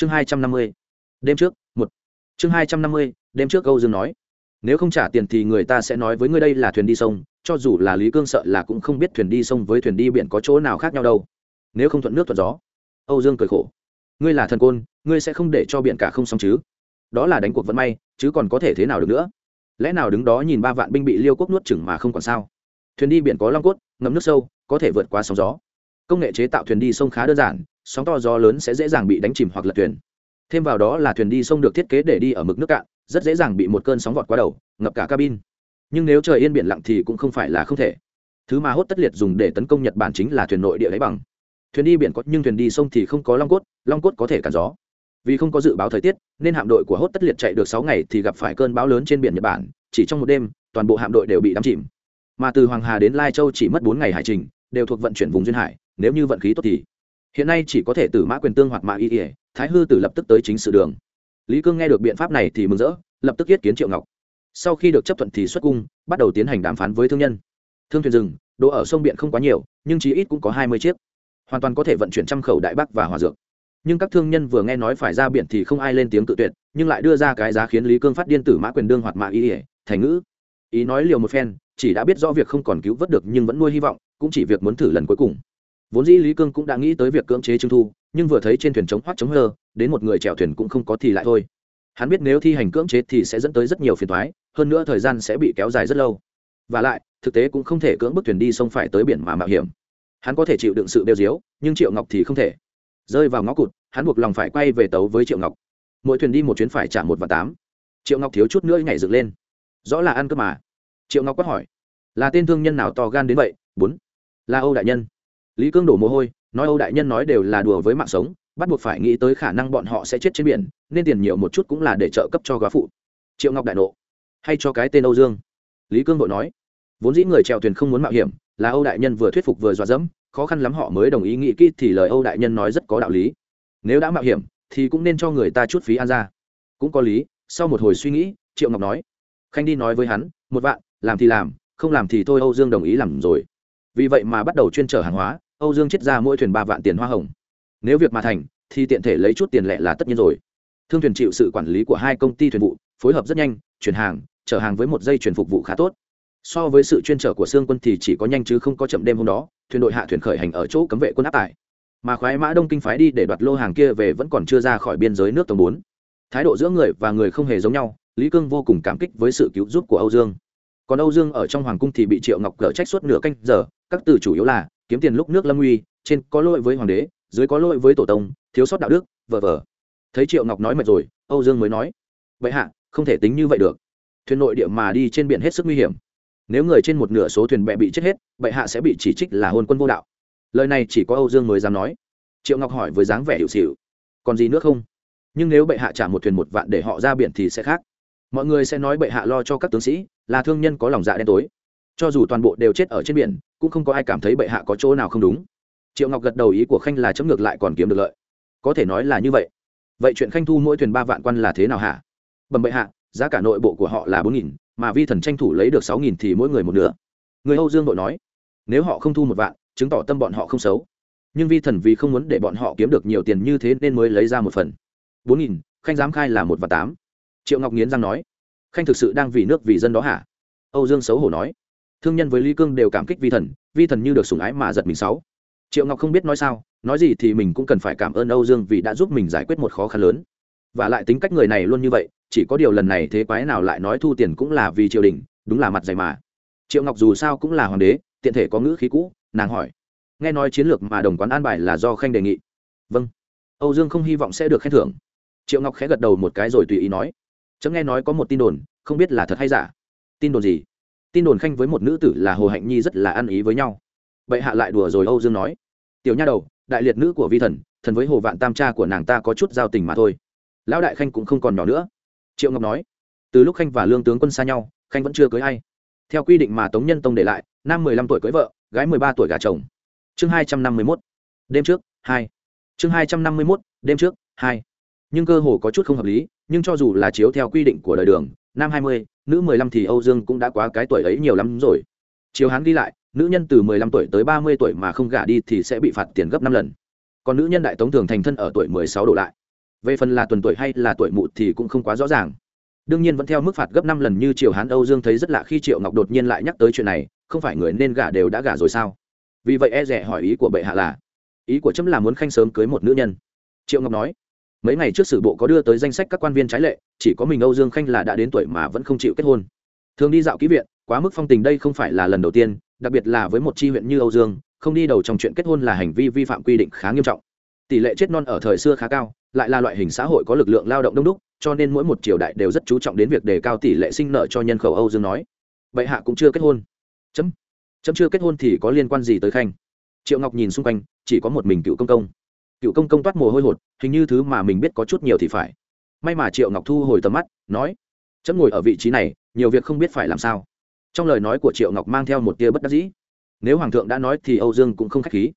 chương hai trăm năm mươi, đêm trước, một. Chương hai trăm năm mươi, đêm trước âu dương nói, nếu không trả tiền thì người ta sẽ nói với ngươi đây là thuyền đi sông, cho dù là lý cương sợ là cũng không biết thuyền đi sông với thuyền đi biển có chỗ nào khác nhau đâu. Nếu không thuận nước thuận gió. Âu dương cười khổ, ngươi là thần côn, ngươi sẽ không để cho biển cả không xong chứ? Đó là đánh cuộc vận may, chứ còn có thể thế nào được nữa? Lẽ nào đứng đó nhìn ba vạn binh bị liêu quốc nuốt chừng mà không còn sao? Thuyền đi biển có long cốt ngấm nước sâu, có thể vượt qua sóng gió công nghệ chế tạo thuyền đi sông khá đơn giản, sóng to gió lớn sẽ dễ dàng bị đánh chìm hoặc lật thuyền. Thêm vào đó là thuyền đi sông được thiết kế để đi ở mực nước cạn, rất dễ dàng bị một cơn sóng vọt qua đầu, ngập cả cabin. Nhưng nếu trời yên biển lặng thì cũng không phải là không thể. Thứ mà hốt tất liệt dùng để tấn công nhật bản chính là thuyền nội địa đáy bằng. Thuyền đi biển có, nhưng thuyền đi sông thì không có long cốt long cốt có thể cản gió. Vì không có dự báo thời tiết, nên hạm đội của hốt tất liệt chạy được sáu ngày thì gặp phải cơn bão lớn trên biển nhật bản, chỉ trong một đêm, toàn bộ hạm đội đều bị đắm chìm. Mà từ hoàng hà đến lai châu chỉ mất bốn ngày hải trình, đều thuộc vận chuyển vùng duyên hải nếu như vận khí tốt thì. Hiện nay chỉ có thể từ mã quyền tương hoặc mã y ỉa thái hư tử lập tức tới chính sự đường. Lý cương nghe được biện pháp này thì mừng rỡ, lập tức yết kiến triệu ngọc. Sau khi được chấp thuận thì xuất cung, bắt đầu tiến hành đàm phán với thương nhân. Thương thuyền rừng đồ ở sông biển không quá nhiều, nhưng chí ít cũng có hai mươi chiếc. Hoàn toàn có thể vận chuyển trăm khẩu đại bắc và hòa dược. Nhưng các thương nhân vừa nghe nói phải ra biển thì không ai lên tiếng tự tuyệt, nhưng lại đưa ra cái giá khiến lý cương phát điên tử mã quyền đương hoặc mã ý ỉa thành ngữ. Ý nói liều một phen, chỉ đã biết rõ việc không còn cứu vớt được nhưng vẫn nuôi hy vọng, cũng chỉ việc muốn thử lần cuối cùng vốn dĩ lý cương cũng đã nghĩ tới việc cưỡng chế trưng thu, nhưng vừa thấy trên thuyền chống hoắt chống hơ, đến một người chèo thuyền cũng không có thì lại thôi. Hắn biết nếu thi hành cưỡng chế thì sẽ dẫn tới rất nhiều phiền thoái hơn nữa thời gian sẽ bị kéo dài rất lâu. Và lại, thực tế cũng không thể cưỡng bức thuyền đi sông phải tới biển mà mạo hiểm. Hắn có thể chịu đựng sự đeo diếu, nhưng triệu ngọc thì không thể. Rơi vào ngõ cụt, hắn buộc lòng phải quay về tấu với triệu ngọc. Mỗi thuyền đi một chuyến phải trả một và tám. Triệu ngọc thiếu chút nữa nhảy dựng lên. Rõ là ăn cơm mà. Triệu ngọc quát hỏi, là tên thương nhân nào to gan đến vậy? Bốn. Là âu đại nhân lý cương đổ mồ hôi, nói âu đại nhân nói đều là đùa với mạng sống, bắt buộc phải nghĩ tới khả năng bọn họ sẽ chết trên biển, nên tiền nhiều một chút cũng là để trợ cấp cho góa phụ. Triệu ngọc đại nộ, hay cho cái tên âu dương. Lý cương vội nói, vốn dĩ người chèo thuyền không muốn mạo hiểm, là âu đại nhân vừa thuyết phục vừa dọa dẫm, khó khăn lắm họ mới đồng ý nghĩ kỹ thì lời âu đại nhân nói rất có đạo lý. Nếu đã mạo hiểm, thì cũng nên cho người ta chút phí an ra. Cũng có lý, sau một hồi suy nghĩ, triệu ngọc nói, khanh đi nói với hắn, một vạn, làm thì làm, không làm thì thôi âu dương đồng ý làm rồi. Vì vậy mà bắt đầu chuyên trở hàng hóa âu dương chết ra mỗi thuyền ba vạn tiền hoa hồng. Nếu việc mà thành, thì tiện thể lấy chút tiền lệ là tất nhiên rồi. Thương thuyền chịu sự quản lý của hai công ty thuyền vụ, phối hợp rất nhanh, chuyển hàng, chở hàng với một dây chuyển phục vụ khá tốt. So với sự chuyên trở của sương quân thì chỉ có nhanh chứ không có chậm đêm hôm đó, thuyền đội hạ thuyền khởi hành ở chỗ cấm vệ quân áp tải. Mà khoái mã đông kinh phái đi để đoạt lô hàng kia về vẫn còn chưa ra khỏi biên giới nước tầng bốn. Thái độ giữa người và người không hề giống nhau, lý cương vô cùng cảm kích với sự cứu giúp của âu dương. Còn âu dương ở trong hoàng cung thì bị triệu ngọc cở trách suốt nửa canh giờ, các từ chủ yếu là kiếm tiền lúc nước lâm nguy, trên có lỗi với hoàng đế dưới có lỗi với tổ tông thiếu sót đạo đức vờ vờ thấy triệu ngọc nói mệt rồi âu dương mới nói vậy hạ không thể tính như vậy được. Thuyền nội địa mà đi trên biển hết sức nguy hiểm. Nếu người trên một nửa số thuyền bè bị chết hết bệ hạ sẽ bị chỉ trích là hôn quân vô đạo. Lời này chỉ có âu dương mới dám nói. Triệu ngọc hỏi với dáng vẻ hiệu xịu còn gì nữa không? Nhưng nếu bệ hạ trả một thuyền một vạn để họ ra biển thì sẽ khác. Mọi người sẽ nói bệ hạ lo cho các tướng sĩ là thương nhân có lòng dạ đen tối cho dù toàn bộ đều chết ở trên biển, cũng không có ai cảm thấy bệ hạ có chỗ nào không đúng. Triệu ngọc gật đầu ý của khanh là chấm ngược lại còn kiếm được lợi. Có thể nói là như vậy. Vậy chuyện khanh thu mỗi thuyền ba vạn quan là thế nào hả? Bẩm bệ hạ, giá cả nội bộ của họ là bốn nghìn, mà vi thần tranh thủ lấy được sáu nghìn thì mỗi người một nửa. Người âu dương đội nói, nếu họ không thu một vạn, chứng tỏ tâm bọn họ không xấu. Nhưng vi thần vì không muốn để bọn họ kiếm được nhiều tiền như thế nên mới lấy ra một phần. bốn nghìn, khanh dám khai là một và tám. Triệu ngọc nghiến răng nói, khanh thực sự đang vì nước vì dân đó hả? Âu dương xấu hổ nói thương nhân với lý cương đều cảm kích vi thần vi thần như được sủng ái mà giật mình sáu. Triệu ngọc không biết nói sao, nói gì thì mình cũng cần phải cảm ơn âu dương vì đã giúp mình giải quyết một khó khăn lớn. Và lại tính cách người này luôn như vậy, chỉ có điều lần này thế quái nào lại nói thu tiền cũng là vì triều đình, đúng là mặt dày mà. Triệu ngọc dù sao cũng là hoàng đế, tiện thể có ngữ khí cũ, nàng hỏi. Nghe nói chiến lược mà đồng quán an bài là do khanh đề nghị. Vâng. Âu dương không hy vọng sẽ được khen thưởng. Triệu ngọc khẽ gật đầu một cái rồi tùy ý nói. Chấm nghe nói có một tin đồn, không biết là thật hay giả. Tin đồn gì? Tin đồn khanh với một nữ tử là hồ hạnh nhi rất là ăn ý với nhau vậy hạ lại đùa rồi âu dương nói tiểu nha đầu đại liệt nữ của vi thần thần với hồ vạn tam cha của nàng ta có chút giao tình mà thôi lão đại khanh cũng không còn nhỏ nữa triệu ngọc nói từ lúc khanh và lương tướng quân xa nhau khanh vẫn chưa cưới ai theo quy định mà tống nhân tông để lại nam mười lăm tuổi cưới vợ gái mười ba tuổi gả chồng chương hai trăm năm mươi mốt đêm trước hai chương hai trăm năm mươi mốt đêm trước hai nhưng cơ hồ có chút không hợp lý nhưng cho dù là chiếu theo quy định của đời đường nam hai mươi, nữ mười lăm thì âu dương cũng đã quá cái tuổi ấy nhiều lắm rồi. Chiếu hắn đi lại, nữ nhân từ mười lăm tuổi tới ba mươi tuổi mà không gả đi thì sẽ bị phạt tiền gấp năm lần. Còn nữ nhân đại tống thường thành thân ở tuổi mười sáu đổ lại. Về phần là tuần tuổi hay là tuổi mụ thì cũng không quá rõ ràng. Đương nhiên vẫn theo mức phạt gấp năm lần như triều hán âu dương thấy rất lạ khi triệu ngọc đột nhiên lại nhắc tới chuyện này, không phải người nên gả đều đã gả rồi sao? Vì vậy e rẻ hỏi ý của bệ hạ là, ý của trẫm là muốn khanh sớm cưới một nữ nhân. Triệu ngọc nói mấy ngày trước sử bộ có đưa tới danh sách các quan viên trái lệ, chỉ có mình âu dương khanh là đã đến tuổi mà vẫn không chịu kết hôn. Thường đi dạo ký viện, quá mức phong tình đây không phải là lần đầu tiên, đặc biệt là với một tri huyện như âu dương, không đi đầu trong chuyện kết hôn là hành vi vi phạm quy định khá nghiêm trọng. Tỷ lệ chết non ở thời xưa khá cao, lại là loại hình xã hội có lực lượng lao động đông đúc, cho nên mỗi một triều đại đều rất chú trọng đến việc đề cao tỷ lệ sinh nợ cho nhân khẩu âu dương nói. Bệ hạ cũng chưa kết hôn. Chấm. Chấm chưa kết hôn thì có liên quan gì tới khanh? Triệu ngọc nhìn xung quanh, chỉ có một mình cựu công công cựu công công toát mồ hôi hột, hình như thứ mà mình biết có chút nhiều thì phải. May mà triệu ngọc thu hồi tầm mắt, nói, chấm ngồi ở vị trí này, nhiều việc không biết phải làm sao. Trong lời nói của triệu ngọc mang theo một tia bất đắc dĩ. Nếu hoàng thượng đã nói thì âu dương cũng không k h á c h khí.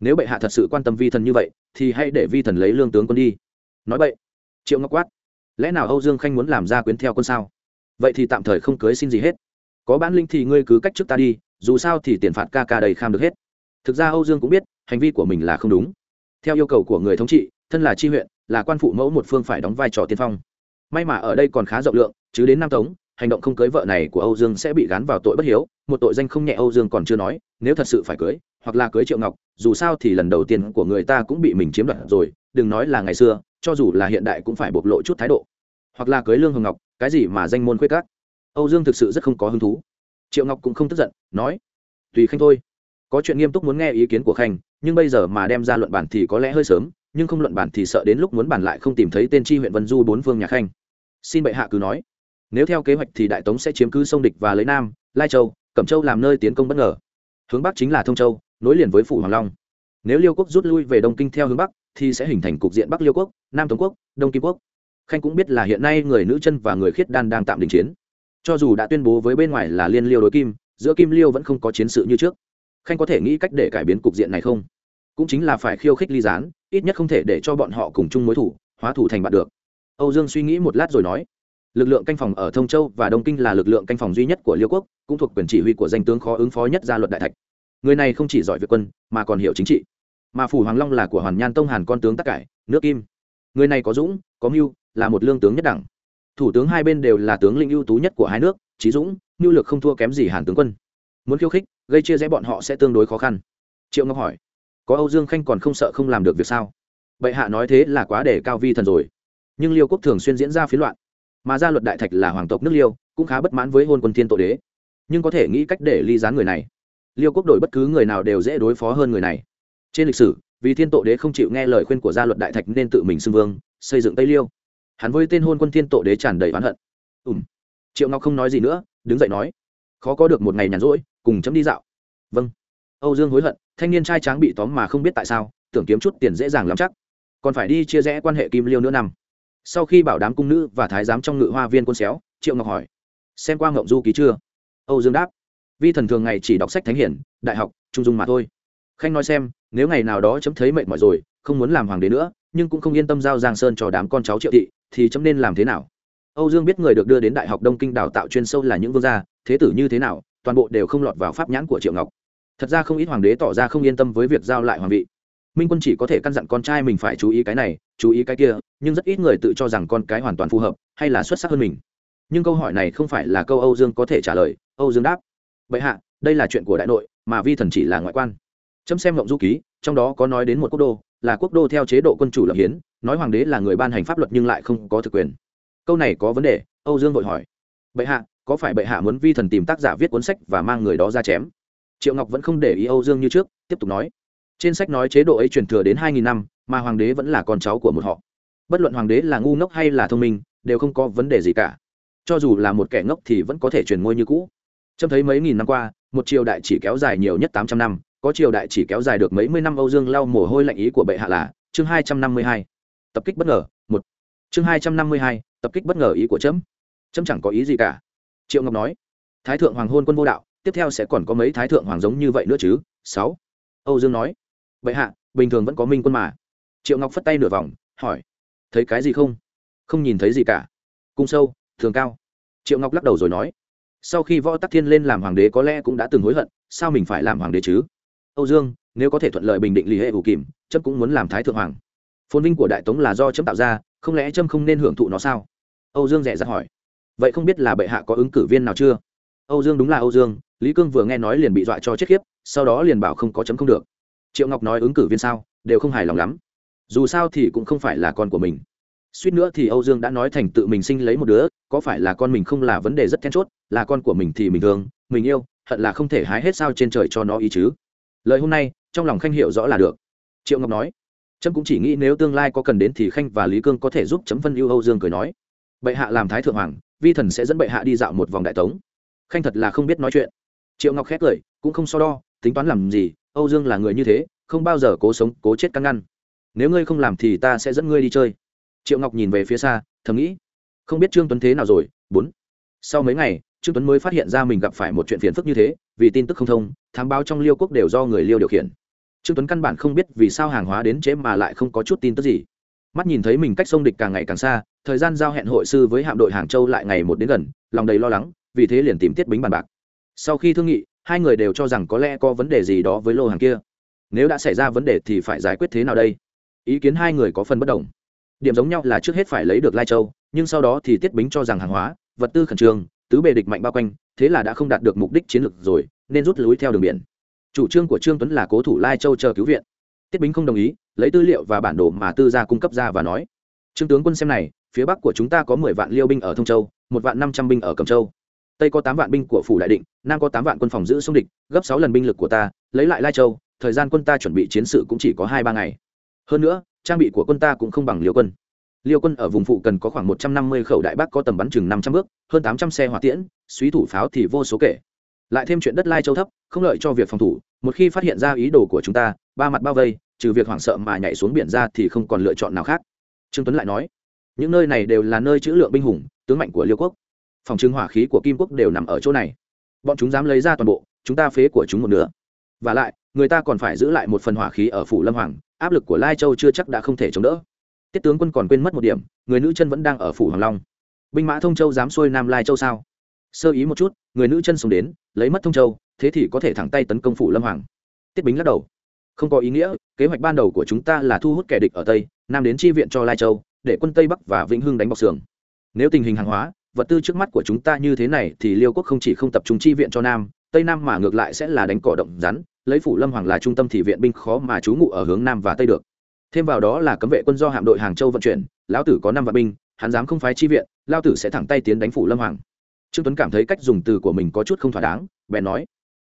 Nếu bệ hạ thật sự quan tâm vi thần như vậy, thì hãy để vi thần lấy lương tướng quân đi. Nói vậy, triệu ngọc quát, lẽ nào âu dương khanh muốn làm ra quyến theo quân sao? Vậy thì tạm thời không cưới xin gì hết. Có bản linh thì ngươi cứ cách trước ta đi, dù sao thì tiền phạt ca ca đầy kham được hết. Thực ra âu dương cũng biết, hành vi của mình là không đúng theo yêu cầu của người thống trị, thân là tri huyện, là quan phụ mẫu một phương phải đóng vai trò tiên phong. May mà ở đây còn khá rộng lượng, chứ đến nam tống, hành động không cưới vợ này của âu dương sẽ bị gán vào tội bất hiếu. Một tội danh không nhẹ âu dương còn chưa nói, nếu thật sự phải cưới, hoặc là cưới triệu ngọc, dù sao thì lần đầu tiên của người ta cũng bị mình chiếm đoạt rồi, đừng nói là ngày xưa, cho dù là hiện đại cũng phải bộc lộ chút thái độ. Hoặc là cưới lương hồng ngọc, cái gì mà danh môn khuê các. âu dương thực sự rất không có hứng thú. Triệu ngọc cũng không tức giận, nói, tùy khanh thôi có chuyện nghiêm túc muốn nghe ý kiến của khanh, nhưng bây giờ mà đem ra luận bản thì có lẽ hơi sớm, nhưng không luận bản thì sợ đến lúc muốn bản lại không tìm thấy tên tri huyện vân du bốn phương nhà khanh. Xin bệ hạ cứ nói. Nếu theo kế hoạch thì đại tống sẽ chiếm cứ sông địch và lấy nam, lai châu, cẩm châu làm nơi tiến công bất ngờ. Hướng bắc chính là thông châu, nối liền với phủ hoàng long. Nếu liêu quốc rút lui về đông kinh theo hướng bắc, thì sẽ hình thành cục diện bắc liêu quốc, nam tống quốc, đông kim quốc. Khanh cũng biết là hiện nay người nữ chân và người khiết đan đang tạm đình chiến. Cho dù đã tuyên bố với bên ngoài là liên liêu đối kim, giữa kim liêu vẫn không có chiến sự như trước khanh có thể nghĩ cách để cải biến cục diện này không? Cũng chính là phải khiêu khích ly gián, ít nhất không thể để cho bọn họ cùng chung mối thủ, hóa thủ thành bạn được. Âu dương suy nghĩ một lát rồi nói, lực lượng canh phòng ở thông châu và đông kinh là lực lượng canh phòng duy nhất của liêu quốc, cũng thuộc quyền chỉ huy của danh tướng khó ứng phó nhất gia luật đại thạch. Người này không chỉ giỏi việc quân, mà còn hiểu chính trị. Mà phủ hoàng long là của hoàn nhan tông hàn con tướng tắc cải, nước kim. Người này có dũng, có mưu, là một lương tướng nhất đẳng. Thủ tướng hai bên đều là tướng lĩnh ưu tú nhất của hai nước, trí dũng, mưu lược không thua kém gì hàn tướng quân. Muốn khiêu khích gây chia rẽ bọn họ sẽ tương đối khó khăn. Triệu ngọc hỏi, có âu dương khanh còn không sợ không làm được việc sao? Bệ hạ nói thế là quá để cao vi thần rồi. Nhưng liêu quốc thường xuyên diễn ra phiến loạn, mà gia luật đại thạch là hoàng tộc nước liêu, cũng khá bất mãn với hôn quân thiên tổ đế. Nhưng có thể nghĩ cách để ly gián người này, liêu quốc đổi bất cứ người nào đều dễ đối phó hơn người này. Trên lịch sử, vì thiên tổ đế không chịu nghe lời khuyên của gia luật đại thạch nên tự mình xưng vương, xây dựng tây liêu. Hắn với tên hôn quân thiên tổ đế tràn đầy oán hận. Ùm triệu ngọc không nói gì nữa, đứng dậy nói, khó có được một ngày nhàn rỗi cùng chấm đi dạo. Vâng. Âu dương hối hận, thanh niên trai tráng bị tóm mà không biết tại sao, tưởng kiếm chút tiền dễ dàng lắm chắc. Còn phải đi chia rẽ quan hệ kim liêu nữa năm. Sau khi bảo đám cung nữ và thái giám trong ngự hoa viên quân xéo, triệu ngọc hỏi, xem qua ngộng du ký chưa? Âu dương đáp, vi thần thường ngày chỉ đọc sách thánh hiển, đại học, trung dung mà thôi. Khanh nói xem, nếu ngày nào đó chấm thấy mệt mỏi rồi, không muốn làm hoàng đế nữa, nhưng cũng không yên tâm giao giang sơn cho đám con cháu triệu thị, thì chấm nên làm thế nào? Âu dương biết người được đưa đến đại học đông kinh đào tạo chuyên sâu là những vương gia, thế tử như thế nào toàn bộ đều không lọt vào pháp nhãn của triệu ngọc thật ra không ít hoàng đế tỏ ra không yên tâm với việc giao lại hoàng vị minh quân chỉ có thể căn dặn con trai mình phải chú ý cái này chú ý cái kia nhưng rất ít người tự cho rằng con cái hoàn toàn phù hợp hay là xuất sắc hơn mình nhưng câu hỏi này không phải là câu âu dương có thể trả lời, âu dương đáp vậy hạ, đây là chuyện của đại nội, mà vi thần chỉ là ngoại quan. Chấm xem ngộng du ký, trong đó có nói đến một quốc đô, là quốc đô theo chế độ quân chủ lập hiến, nói hoàng đế là người ban hành pháp luật nhưng lại không có thực quyền. Câu này có vấn đề, âu dương vội hỏi, bệ hạ có phải bệ hạ muốn vi thần tìm tác giả viết cuốn sách và mang người đó ra chém? Triệu ngọc vẫn không để ý âu dương như trước, tiếp tục nói. Trên sách nói chế độ ấy truyền thừa đến hai nghìn năm, mà hoàng đế vẫn là con cháu của một họ. Bất luận hoàng đế là ngu ngốc hay là thông minh, đều không có vấn đề gì cả. Cho dù là một kẻ ngốc thì vẫn có thể truyền ngôi như cũ. Trông thấy mấy nghìn năm qua, một triều đại chỉ kéo dài nhiều nhất tám trăm năm, có triều đại chỉ kéo dài được mấy mươi năm âu dương lau mồ hôi lạnh ý của bệ hạ là chương hai trăm năm mươi hai. Tập kích bất ngờ, một. Chương hai trăm năm mươi hai, tập kích bất ngờ ý của trẫm. Trẫm chẳng có ý gì cả triệu ngọc nói, thái thượng hoàng hôn quân vô đạo, tiếp theo sẽ còn có mấy thái thượng hoàng giống như vậy nữa chứ? Sáu. Âu dương nói bệ hạ, bình thường vẫn có minh quân mà. Triệu ngọc phất tay nửa vòng, hỏi, thấy cái gì không? Không nhìn thấy gì cả. Cung sâu, thường cao. Triệu ngọc lắc đầu rồi nói, sau khi võ tắc thiên lên làm hoàng đế có lẽ cũng đã từng hối hận, sao mình phải làm hoàng đế chứ? Âu dương, nếu có thể thuận lợi bình định lì hệ ủ kìm chấp cũng muốn làm thái thượng hoàng. Phồn vinh của đại tống là do chấm tạo ra, không lẽ trâm không nên hưởng thụ nó sao? Âu dương rẻ ra hỏi vậy không biết là bệ hạ có ứng cử viên nào chưa? Âu dương đúng là âu dương, lý cương vừa nghe nói liền bị dọa cho chết khiếp, sau đó liền bảo không có chấm không được. Triệu ngọc nói ứng cử viên sao, đều không hài lòng lắm. Dù sao thì cũng không phải là con của mình. Suýt nữa thì âu dương đã nói thành tự mình sinh lấy một đứa, có phải là con mình không là vấn đề rất then chốt, là con của mình thì mình thương, mình yêu, hận là không thể hái hết sao trên trời cho nó ý chứ. Lời hôm nay, trong lòng khanh hiểu rõ là được. Triệu ngọc nói trâm cũng chỉ nghĩ nếu tương lai có cần đến thì khanh và lý cương có thể giúp chấm phân ưu âu dương cười nói. Bệ hạ làm thái thượng hoàng vi thần sẽ dẫn bệ hạ đi dạo một vòng đại tống. Khanh thật là không biết nói chuyện. Triệu ngọc khét cười, cũng không so đo, tính toán làm gì, âu dương là người như thế, không bao giờ cố sống, cố chết căn ngăn. Nếu ngươi không làm thì ta sẽ dẫn ngươi đi chơi. Triệu ngọc nhìn về phía xa, thầm nghĩ, không biết trương tuấn thế nào rồi, bốn. Sau mấy ngày, trương tuấn mới phát hiện ra mình gặp phải một chuyện phiền phức như thế, vì tin tức không thông, thám báo trong liêu quốc đều do người liêu điều khiển. Trương tuấn căn bản không biết vì sao hàng hóa đến chế mà lại không có chút tin tức gì. Mắt nhìn thấy mình cách sông địch càng ngày càng xa thời gian giao hẹn hội sư với hạm đội hàng châu lại ngày một đến gần, lòng đầy lo lắng, vì thế liền tìm tiết bính bàn bạc. Sau khi thương nghị, hai người đều cho rằng có lẽ có vấn đề gì đó với lô hàng kia. Nếu đã xảy ra vấn đề thì phải giải quyết thế nào đây? Ý kiến hai người có phần bất đồng. Điểm giống nhau là trước hết phải lấy được lai châu, nhưng sau đó thì tiết bính cho rằng hàng hóa, vật tư khẩn trương, tứ bề địch mạnh bao quanh, thế là đã không đạt được mục đích chiến lược rồi, nên rút lui theo đường biển. Chủ trương của trương tuấn là cố thủ lai châu chờ cứu viện. Tiết bính không đồng ý, lấy tư liệu và bản đồ mà tư gia cung cấp ra và nói trương tướng quân xem này, phía bắc của chúng ta có mười vạn liêu binh ở thông châu, một vạn năm trăm binh ở cầm châu. Tây có tám vạn binh của phủ đại định, nam có tám vạn quân phòng giữ sông địch, gấp sáu lần binh lực của ta, lấy lại lai châu, thời gian quân ta chuẩn bị chiến sự cũng chỉ có hai ba ngày. Hơn nữa, trang bị của quân ta cũng không bằng liêu quân. Liêu quân ở vùng phụ cần có khoảng một trăm năm mươi khẩu đại bác có tầm bắn chừng năm trăm bước, hơn tám trăm xe hỏa tiễn, suý thủ pháo thì vô số kể. Lại thêm chuyện đất lai châu thấp, không lợi cho việc phòng thủ, một khi phát hiện ra ý đồ của chúng ta, ba mặt bao vây, trừ việc hoảng sợ mà nhảy xuống biển ra thì không còn lựa chọn nào khác trương tuấn lại nói, những nơi này đều là nơi chữ lượng binh hùng, tướng mạnh của liêu quốc. Phòng trưng hỏa khí của kim quốc đều nằm ở chỗ này. Bọn chúng dám lấy ra toàn bộ, chúng ta phế của chúng một nửa. Và lại, người ta còn phải giữ lại một phần hỏa khí ở phủ lâm hoàng, áp lực của lai châu chưa chắc đã không thể chống đỡ. Tiết tướng quân còn quên mất một điểm, người nữ chân vẫn đang ở phủ hoàng long. Binh mã thông châu dám xuôi nam lai châu sao? Sơ ý một chút, người nữ chân sống đến, lấy mất thông châu, thế thì có thể thẳng tay tấn công phủ lâm hoàng. Tiết bính lắc đầu không có ý nghĩa, kế hoạch ban đầu của chúng ta là thu hút kẻ địch ở tây, nam đến chi viện cho lai châu, để quân tây bắc và vĩnh hưng đánh bọc sườn nếu tình hình hàng hóa, vật tư trước mắt của chúng ta như thế này thì liêu quốc không chỉ không tập trung chi viện cho nam, tây nam mà ngược lại sẽ là đánh cỏ động rắn, lấy phủ lâm hoàng là trung tâm thì viện binh khó mà trú ngụ ở hướng nam và tây được. Thêm vào đó là cấm vệ quân do hạm đội hàng châu vận chuyển, lão tử có năm vạn binh, hắn dám không phái chi viện lao tử sẽ thẳng tay tiến đánh phủ lâm hoàng. Trương tuấn cảm thấy cách dùng từ của mình có chút không thỏa đáng, bèn nói,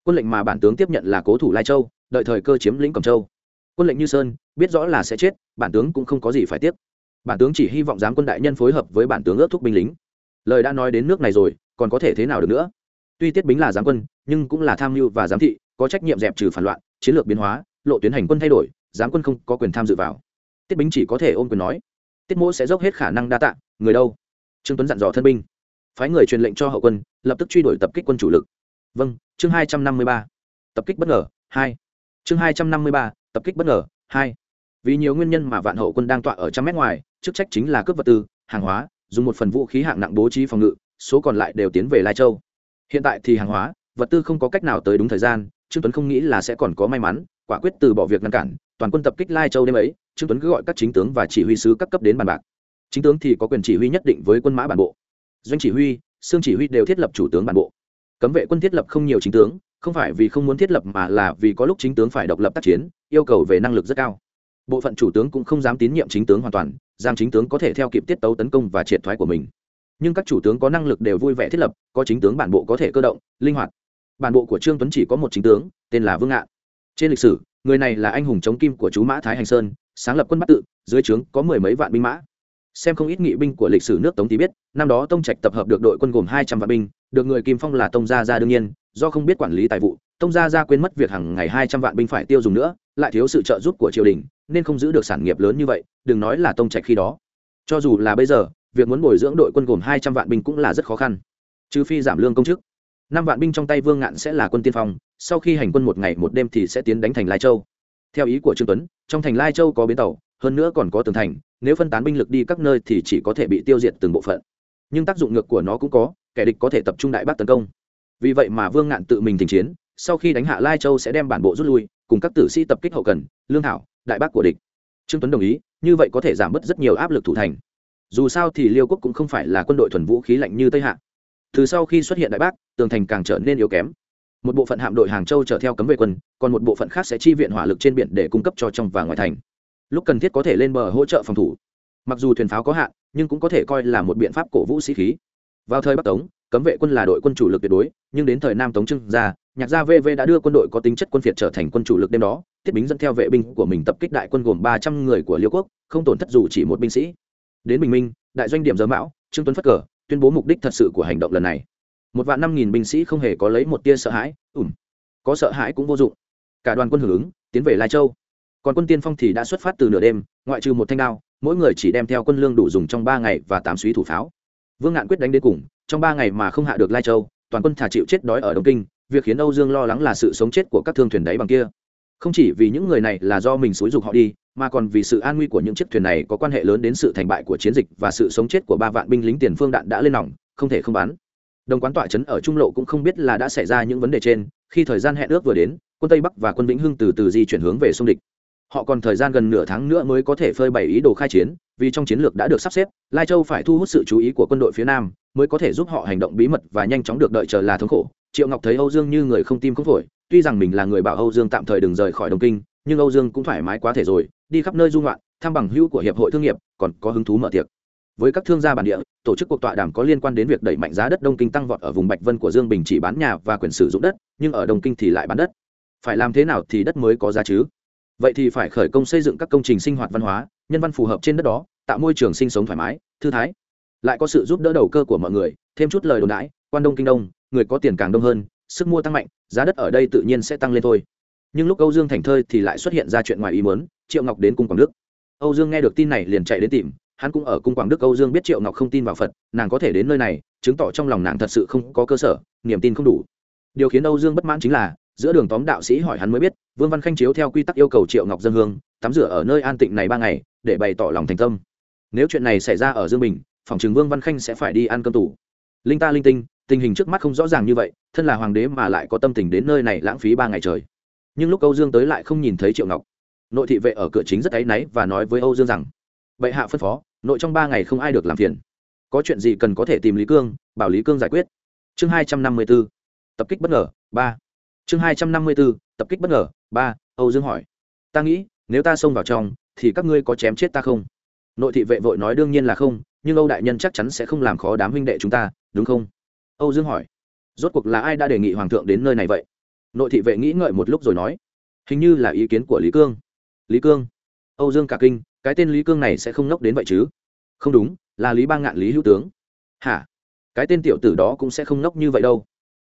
quân lệnh mà bản tướng tiếp nhận là cố thủ lai châu đợi thời cơ chiếm lĩnh cẩm châu. Quân lệnh như sơn biết rõ là sẽ chết, bản tướng cũng không có gì phải tiếp bản tướng chỉ hy vọng giám quân đại nhân phối hợp với bản tướng ước thúc binh lính. Lời đã nói đến nước này rồi, còn có thể thế nào được nữa? Tuy tiết bính là giám quân, nhưng cũng là tham mưu và giám thị, có trách nhiệm dẹp trừ phản loạn, chiến lược biến hóa, lộ tuyến hành quân thay đổi, giám quân không có quyền tham dự vào. Tiết bính chỉ có thể ôm quyền nói, tiết mỗ sẽ dốc hết khả năng đa tạ, người đâu? Trương tuấn dặn dò thân binh. Phái người truyền lệnh cho hậu quân, lập tức truy đuổi tập kích quân chủ lực. Vâng chương hai trăm năm mươi ba. Tập kích bất ngờ, hai chương hai trăm năm mươi ba, tập kích bất ngờ, hai. Vì nhiều nguyên nhân mà vạn hậu quân đang tọa ở trăm mét ngoài, chức trách chính là cướp vật tư, hàng hóa, dùng một phần vũ khí hạng nặng bố trí phòng ngự, số còn lại đều tiến về lai châu. Hiện tại thì hàng hóa, vật tư không có cách nào tới đúng thời gian, trương tuấn không nghĩ là sẽ còn có may mắn, quả quyết từ bỏ việc ngăn cản, toàn quân tập kích lai châu đêm ấy, trương tuấn cứ gọi các chính tướng và chỉ huy sứ các cấp đến bàn bạc. Chính tướng thì có quyền chỉ huy nhất định với quân mã bản bộ. Doanh chỉ huy xương chỉ huy đều thiết lập chủ tướng bản bộ. Cấm vệ quân thiết lập không nhiều chính tướng không phải vì không muốn thiết lập mà là vì có lúc chính tướng phải độc lập tác chiến, yêu cầu về năng lực rất cao. Bộ phận chủ tướng cũng không dám tín nhiệm chính tướng hoàn toàn giam chính tướng có thể theo kịp tiết tấu tấn công và triệt thoái của mình. Nhưng các chủ tướng có năng lực đều vui vẻ thiết lập, có chính tướng bản bộ có thể cơ động, linh hoạt. Bản bộ của trương tuấn chỉ có một chính tướng, tên là vương ngạn. Trên lịch sử, người này là anh hùng chống kim của chú mã thái hành sơn, sáng lập quân bắt tự, dưới trướng có mười mấy vạn binh mã. Xem không ít nghị binh của lịch sử nước tống thì biết, năm đó tông trạch tập hợp được đội quân gồm hai trăm vạn binh, được người kim phong là tông gia gia đương nhiên do không biết quản lý tài vụ, tông gia gia quên mất việc hàng ngày hai trăm vạn binh phải tiêu dùng nữa, lại thiếu sự trợ giúp của triều đình, nên không giữ được sản nghiệp lớn như vậy, đừng nói là tông trạch khi đó. Cho dù là bây giờ, việc muốn bồi dưỡng đội quân gồm hai trăm vạn binh cũng là rất khó khăn. Trừ phi giảm lương công chức. Năm vạn binh trong tay vương ngạn sẽ là quân tiên phong, sau khi hành quân một ngày một đêm thì sẽ tiến đánh thành lai châu. Theo ý của trương tuấn, trong thành lai châu có bến tàu, hơn nữa còn có tường thành, nếu phân tán binh lực đi các nơi thì chỉ có thể bị tiêu diệt từng bộ phận. Nhưng tác dụng ngược của nó cũng có, kẻ địch có thể tập trung đại bác tấn công vì vậy mà vương ngạn tự mình thỉnh chiến, sau khi đánh hạ lai châu sẽ đem bản bộ rút lui, cùng các tử sĩ tập kích hậu cần, lương thảo, đại bác của địch. Trương tuấn đồng ý, như vậy có thể giảm bớt rất nhiều áp lực thủ thành. Dù sao thì liêu quốc cũng không phải là quân đội thuần vũ khí lạnh như tây hạ. Từ sau khi xuất hiện đại bác, tường thành càng trở nên yếu kém. Một bộ phận hạm đội hàng châu chở theo cấm vệ quân, còn một bộ phận khác sẽ chi viện hỏa lực trên biển để cung cấp cho trong và ngoài thành. Lúc cần thiết có thể lên bờ hỗ trợ phòng thủ. Mặc dù thuyền pháo có hạn, nhưng cũng có thể coi là một biện pháp cổ vũ sĩ khí. Vào thời bắc tống cấm vệ quân là đội quân chủ lực tuyệt đối, nhưng đến thời nam tống trưng gia nhạc gia vv đã đưa quân đội có tính chất quân phiệt trở thành quân chủ lực đêm đó, thiết bính dẫn theo vệ binh của mình tập kích đại quân gồm ba trăm người của liêu quốc, không tổn thất dù chỉ một binh sĩ. Đến bình minh, đại doanh điểm giờ mão, trương tuấn phất cờ, tuyên bố mục đích thật sự của hành động lần này. Một vạn năm nghìn binh sĩ không hề có lấy một tia sợ hãi ủm có sợ hãi cũng vô dụng. Cả đoàn quân hưởng ứng, tiến về lai châu. Còn quân tiên phong thì đã xuất phát từ nửa đêm, ngoại trừ một thanh đao, mỗi người chỉ đem theo quân lương đủ dùng trong ba ngày và tám suý thủ pháo. Vương ngạn quyết đánh đến cùng trong ba ngày mà không hạ được lai châu, toàn quân thả chịu chết đói ở đông kinh, việc khiến âu dương lo lắng là sự sống chết của các thương thuyền đáy bằng kia không chỉ vì những người này là do mình xúi dục họ đi, mà còn vì sự an nguy của những chiếc thuyền này có quan hệ lớn đến sự thành bại của chiến dịch và sự sống chết của ba vạn binh lính tiền phương đạn đã lên nòng, không thể không bán. đồng quán tọa trấn ở trung lộ cũng không biết là đã xảy ra những vấn đề trên, khi thời gian hẹn ước vừa đến, quân tây bắc và quân vĩnh hưng từ từ di chuyển hướng về xung địch họ còn thời gian gần nửa tháng nữa mới có thể phơi bày ý đồ khai chiến, vì trong chiến lược đã được sắp xếp, lai châu phải thu hút sự chú ý của quân đội phía nam, mới có thể giúp họ hành động bí mật và nhanh chóng được đợi chờ là thống khổ. Triệu ngọc thấy âu dương như người không tim không phổi, tuy rằng mình là người bảo âu dương tạm thời đừng rời khỏi đồng kinh, nhưng âu dương cũng thoải mái quá thể rồi, đi khắp nơi du ngoạn, thăm bằng hữu của hiệp hội thương nghiệp, còn có hứng thú mở tiệc. Với các thương gia bản địa, tổ chức cuộc tọa đàm có liên quan đến việc đẩy mạnh giá đất đông kinh tăng vọt ở vùng bạch vân của dương bình chỉ bán nhà và quyền sử dụng đất, nhưng ở đông kinh thì lại bán đất. Phải làm thế nào thì đất mới có giá chứ? Vậy thì phải khởi công xây dựng các công trình sinh hoạt văn hóa, nhân văn phù hợp trên đất đó, tạo môi trường sinh sống thoải mái, thư thái. Lại có sự giúp đỡ đầu cơ của mọi người, thêm chút lời đồn đãi quan đông kinh đông, người có tiền càng đông hơn, sức mua tăng mạnh, giá đất ở đây tự nhiên sẽ tăng lên thôi. Nhưng lúc âu dương thành thơi thì lại xuất hiện ra chuyện ngoài ý muốn, triệu ngọc đến cung quảng đức. Âu dương nghe được tin này liền chạy đến tìm, hắn cũng ở cung quảng đức âu dương biết triệu ngọc không tin vào phật, nàng có thể đến nơi này, chứng tỏ trong lòng nàng thật sự không có cơ sở, niềm tin không đủ. Điều khiến âu dương bất mãn chính là giữa đường tóm đạo sĩ hỏi hắn mới biết, vương văn khanh chiếu theo quy tắc yêu cầu triệu ngọc dân hương, tắm rửa ở nơi an tịnh này ba ngày, để bày tỏ lòng thành tâm. Nếu chuyện này xảy ra ở dương bình, phòng trường vương văn khanh sẽ phải đi ăn cơm tủ. Linh ta linh tinh, tình hình trước mắt không rõ ràng như vậy, thân là hoàng đế mà lại có tâm tình đến nơi này lãng phí ba ngày trời. Nhưng lúc âu dương tới lại không nhìn thấy triệu ngọc. Nội thị vệ ở cửa chính rất áy náy và nói với âu dương rằng, bệ hạ phân phó, nội trong ba ngày không ai được làm phiền. Có chuyện gì cần có thể tìm lý cương, bảo lý cương giải quyết. Chương hai trăm năm mươi b ố tập kích bất ngờ, ba chương hai trăm năm mươi bốn, tập kích bất ngờ ba âu dương hỏi. Ta nghĩ nếu ta xông vào trong thì các ngươi có chém chết ta không? Nội thị vệ vội nói đương nhiên là không nhưng âu đại nhân chắc chắn sẽ không làm khó đám huynh đệ chúng ta đúng không? Âu dương hỏi. Rốt cuộc là ai đã đề nghị hoàng thượng đến nơi này vậy? Nội thị vệ nghĩ ngợi một lúc rồi nói. Hình như là ý kiến của lý cương. Lý cương? Âu dương cả kinh cái tên lý cương này sẽ không nốc đến vậy chứ? Không đúng là lý ba ngạn lý hữu tướng. Hả? Cái tên tiểu tử đó cũng sẽ không nốc như vậy đâu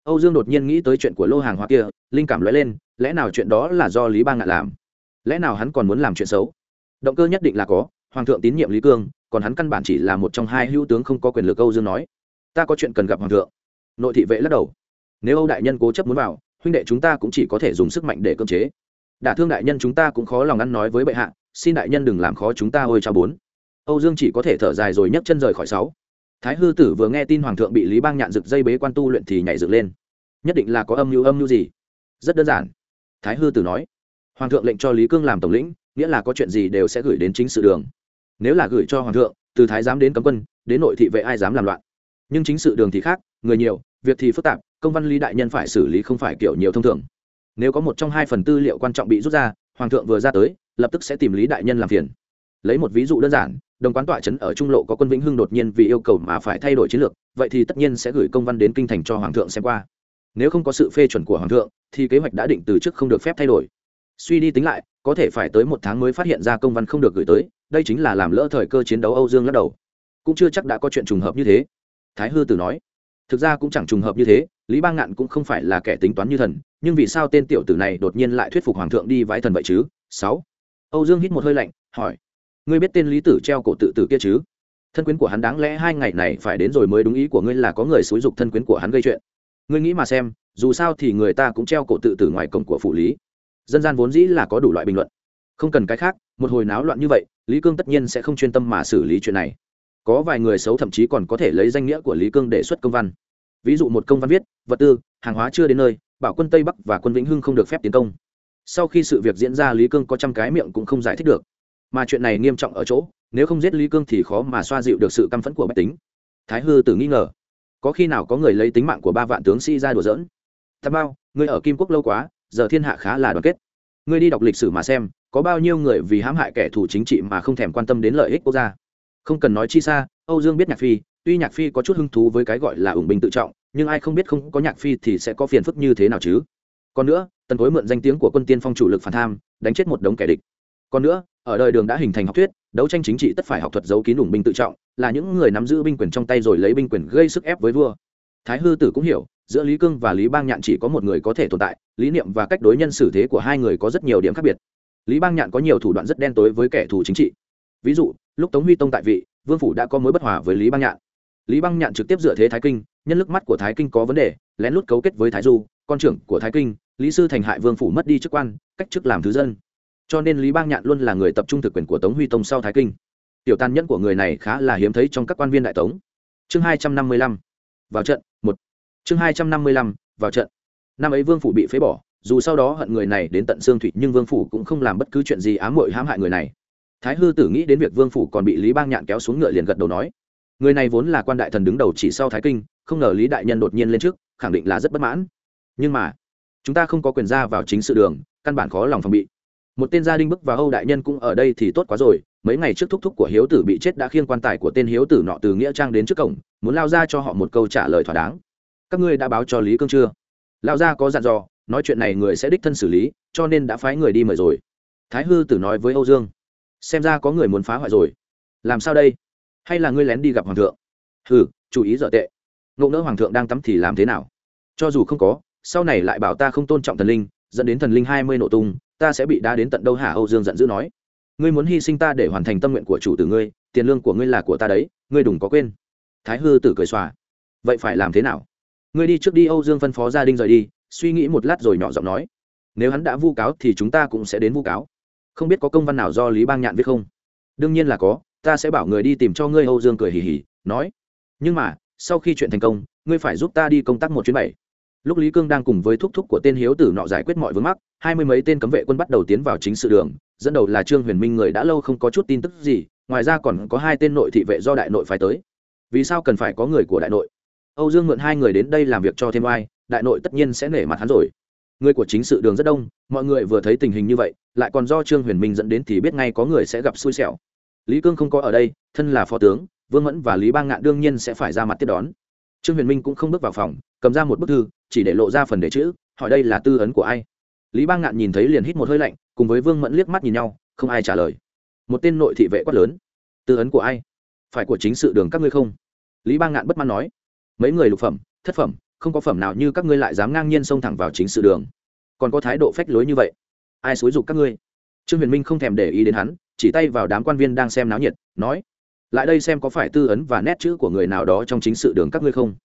âu dương đột nhiên nghĩ tới chuyện của lô hàng hóa kia, linh cảm lóe lên, lẽ nào chuyện đó là do lý ba ngạn làm? Lẽ nào hắn còn muốn làm chuyện xấu? Động cơ nhất định là có, hoàng thượng tín nhiệm lý cương, còn hắn căn bản chỉ là một trong hai hữu tướng không có quyền lực âu dương nói. Ta có chuyện cần gặp hoàng thượng. Nội thị vệ lắc đầu. Nếu âu đại nhân cố chấp muốn vào, huynh đệ chúng ta cũng chỉ có thể dùng sức mạnh để cưỡng chế. Đả thương đại nhân chúng ta cũng khó lòng ăn nói với bệ hạ, xin đại nhân đừng làm khó chúng ta ôi cho bốn. Âu dương chỉ có thể thở dài rồi nhấc chân rời khỏi sáu thái hư tử vừa nghe tin hoàng thượng bị lý bang nhạn rực dây bế quan tu luyện thì nhảy dựng lên. Nhất định là có âm mưu âm mưu gì? Rất đơn giản. Thái hư tử nói, hoàng thượng lệnh cho lý cương làm tổng lĩnh, nghĩa là có chuyện gì đều sẽ gửi đến chính sự đường. Nếu là gửi cho hoàng thượng, từ thái giám đến cấm quân, đến nội thị vệ ai dám làm loạn? Nhưng chính sự đường thì khác, người nhiều, việc thì phức tạp, công văn lý đại nhân phải xử lý không phải kiểu nhiều thông thường. Nếu có một trong hai phần tư liệu quan trọng bị rút ra, hoàng thượng vừa ra tới, lập tức sẽ tìm lý đại nhân làm phiền. Lấy một ví dụ đơn giản đồng quán tọa trấn ở trung lộ có quân vĩnh hưng đột nhiên vì yêu cầu mà phải thay đổi chiến lược, vậy thì tất nhiên sẽ gửi công văn đến kinh thành cho hoàng thượng xem qua. Nếu không có sự phê chuẩn của hoàng thượng, thì kế hoạch đã định từ trước không được phép thay đổi. Suy đi tính lại, có thể phải tới một tháng mới phát hiện ra công văn không được gửi tới, đây chính là làm lỡ thời cơ chiến đấu âu dương lắc đầu. Cũng chưa chắc đã có chuyện trùng hợp như thế. Thái hư tử nói, thực ra cũng chẳng trùng hợp như thế, lý ba ngạn cũng không phải là kẻ tính toán như thần, nhưng vì sao tên tiểu tử này đột nhiên lại thuyết phục hoàng thượng đi vái thần vậy chứ? Sáu. Âu dương hít một hơi lạnh, hỏi ngươi biết tên lý tử treo cổ tự tử kia chứ? Thân quyến của hắn đáng lẽ hai ngày này phải đến rồi mới đúng ý của ngươi là có người xúi dục thân quyến của hắn gây chuyện. Ngươi nghĩ mà xem, dù sao thì người ta cũng treo cổ tự tử ngoài cổng của phủ lý. Dân gian vốn dĩ là có đủ loại bình luận. Không cần cái khác, một hồi náo loạn như vậy, lý cương tất nhiên sẽ không chuyên tâm mà xử lý chuyện này. Có vài người xấu thậm chí còn có thể lấy danh nghĩa của lý cương để xuất công văn. Ví dụ một công văn viết, vật tư, hàng hóa chưa đến nơi, bảo quân tây bắc và quân vĩnh hưng không được phép tiến công. Sau khi sự việc diễn ra, lý cương có trăm cái miệng cũng không giải thích được mà chuyện này nghiêm trọng ở chỗ, nếu không giết lý cương thì khó mà xoa dịu được sự căm phẫn của bách tính. Thái hư tử nghi ngờ. Có khi nào có người lấy tính mạng của ba vạn tướng sĩ ra đùa giỡn? Thật bao ngươi ở kim quốc lâu quá, giờ thiên hạ khá là đoàn kết. Ngươi đi đọc lịch sử mà xem, có bao nhiêu người vì hãm hại kẻ thù chính trị mà không thèm quan tâm đến lợi ích quốc gia? Không cần nói chi xa, âu dương biết nhạc phi, tuy nhạc phi có chút hứng thú với cái gọi là ủng binh tự trọng, nhưng ai không biết không có nhạc phi thì sẽ có phiền phức như thế nào chứ? Còn nữa, tần cối mượn danh tiếng của quân tiên phong chủ lực phản tham, đánh chết một đống kẻ địch. Còn nữa ở đời đường đã hình thành học thuyết, đấu tranh chính trị tất phải học thuật giấu kín ủng binh tự trọng, là những người nắm giữ binh quyền trong tay rồi lấy binh quyền gây sức ép với vua. Thái hư tử cũng hiểu, giữa lý cương và lý bang nhạn chỉ có một người có thể tồn tại, lý niệm và cách đối nhân xử thế của hai người có rất nhiều điểm khác biệt. Lý bang nhạn có nhiều thủ đoạn rất đen tối với kẻ thù chính trị. Ví dụ, lúc tống huy tông tại vị, vương phủ đã có mối bất hòa với lý bang nhạn. Lý bang nhạn trực tiếp dựa thế thái kinh, nhân lực mắt của thái kinh có vấn đề, lén lút cấu kết với thái du, con trưởng của thái kinh, lý sư thành hại vương phủ mất đi chức quan, cách chức làm thứ dân cho nên lý bang nhạn luôn là người tập trung thực quyền của tống huy tông sau thái kinh. Tiểu tàn nhẫn của người này khá là hiếm thấy trong các quan viên đại tống. Chương hai trăm năm mươi lăm, vào trận, một. Chương hai trăm năm mươi lăm, vào trận. Năm ấy vương phủ bị phế bỏ, dù sau đó hận người này đến tận xương thủy nhưng vương phủ cũng không làm bất cứ chuyện gì ám mội hãm hại người này. Thái hư tử nghĩ đến việc vương phủ còn bị lý bang nhạn kéo xuống ngựa liền gật đầu nói, người này vốn là quan đại thần đứng đầu chỉ sau thái kinh, không ngờ lý đại nhân đột nhiên lên trước, khẳng định là rất bất mãn. Nhưng mà, chúng ta không có quyền ra vào chính sự đường, căn bản khó lòng phòng bị một tên gia đình bức và âu đại nhân cũng ở đây thì tốt quá rồi, mấy ngày trước thúc thúc của hiếu tử bị chết đã khiêng quan tài của tên hiếu tử nọ từ nghĩa trang đến trước cổng, muốn lao ra cho họ một câu trả lời thỏa đáng. Các ngươi đã báo cho lý cương chưa? Lao ra có dặn dò, nói chuyện này người sẽ đích thân xử lý, cho nên đã phái người đi mời rồi. Thái hư tử nói với âu dương, xem ra có người muốn phá hoại rồi. Làm sao đây? Hay là ngươi lén đi gặp hoàng thượng? Hừ chú ý dở tệ. Ngộ ngỡ hoàng thượng đang tắm thì làm thế nào? Cho dù không có, sau này lại bảo ta không tôn trọng thần linh dẫn đến thần linh hai mươi nổ tung, ta sẽ bị đá đến tận đâu hả âu dương giận dữ nói. Ngươi muốn hy sinh ta để hoàn thành tâm nguyện của chủ tử ngươi, tiền lương của ngươi là của ta đấy, ngươi đừng có quên. Thái hư tử cười xòa. Vậy phải làm thế nào? Ngươi đi trước đi, âu dương phân phó gia đình rời đi, suy nghĩ một lát rồi nhỏ giọng nói. Nếu hắn đã vu cáo thì chúng ta cũng sẽ đến vu cáo. Không biết có công văn nào do lý bang nhạn viết không? Đương nhiên là có, ta sẽ bảo người đi tìm cho ngươi. Âu dương cười hì hì, nói. Nhưng mà, sau khi chuyện thành công, ngươi phải giúp ta đi công tác một chuyến bảy lúc lý cương đang cùng với thúc thúc của tên hiếu tử nọ giải quyết mọi vướng mắc, hai mươi mấy tên cấm vệ quân bắt đầu tiến vào chính sự đường, dẫn đầu là trương huyền minh người đã lâu không có chút tin tức gì, ngoài ra còn có hai tên nội thị vệ do đại nội phái tới. Vì sao cần phải có người của đại nội? Âu dương mượn hai người đến đây làm việc cho thêm ai đại nội tất nhiên sẽ nể mặt hắn rồi. Người của chính sự đường rất đông, mọi người vừa thấy tình hình như vậy, lại còn do trương huyền minh dẫn đến thì biết ngay có người sẽ gặp xui xẻo. Lý cương không có ở đây, thân là phó tướng, vương mẫn và lý bang ngạn đương nhiên sẽ phải ra mặt tiếp đón. Trương huyền minh cũng không bước vào phòng, cầm ra một bức thư chỉ để lộ ra phần đề chữ, hỏi đây là tư ấn của ai. Lý bang ngạn nhìn thấy liền hít một hơi lạnh, cùng với vương mẫn liếc mắt nhìn nhau, không ai trả lời. Một tên nội thị vệ quát lớn, tư ấn của ai? Phải của chính sự đường các ngươi không? Lý bang ngạn bất mãn nói, mấy người lục phẩm, thất phẩm, không có phẩm nào như các ngươi lại dám ngang nhiên xông thẳng vào chính sự đường. Còn có thái độ phách lối như vậy, ai xúi dục các ngươi? Trương huyền minh không thèm để ý đến hắn, chỉ tay vào đám quan viên đang xem náo nhiệt, nói, lại đây xem có phải tư ấn và nét chữ của người nào đó trong chính sự đường các ngươi không?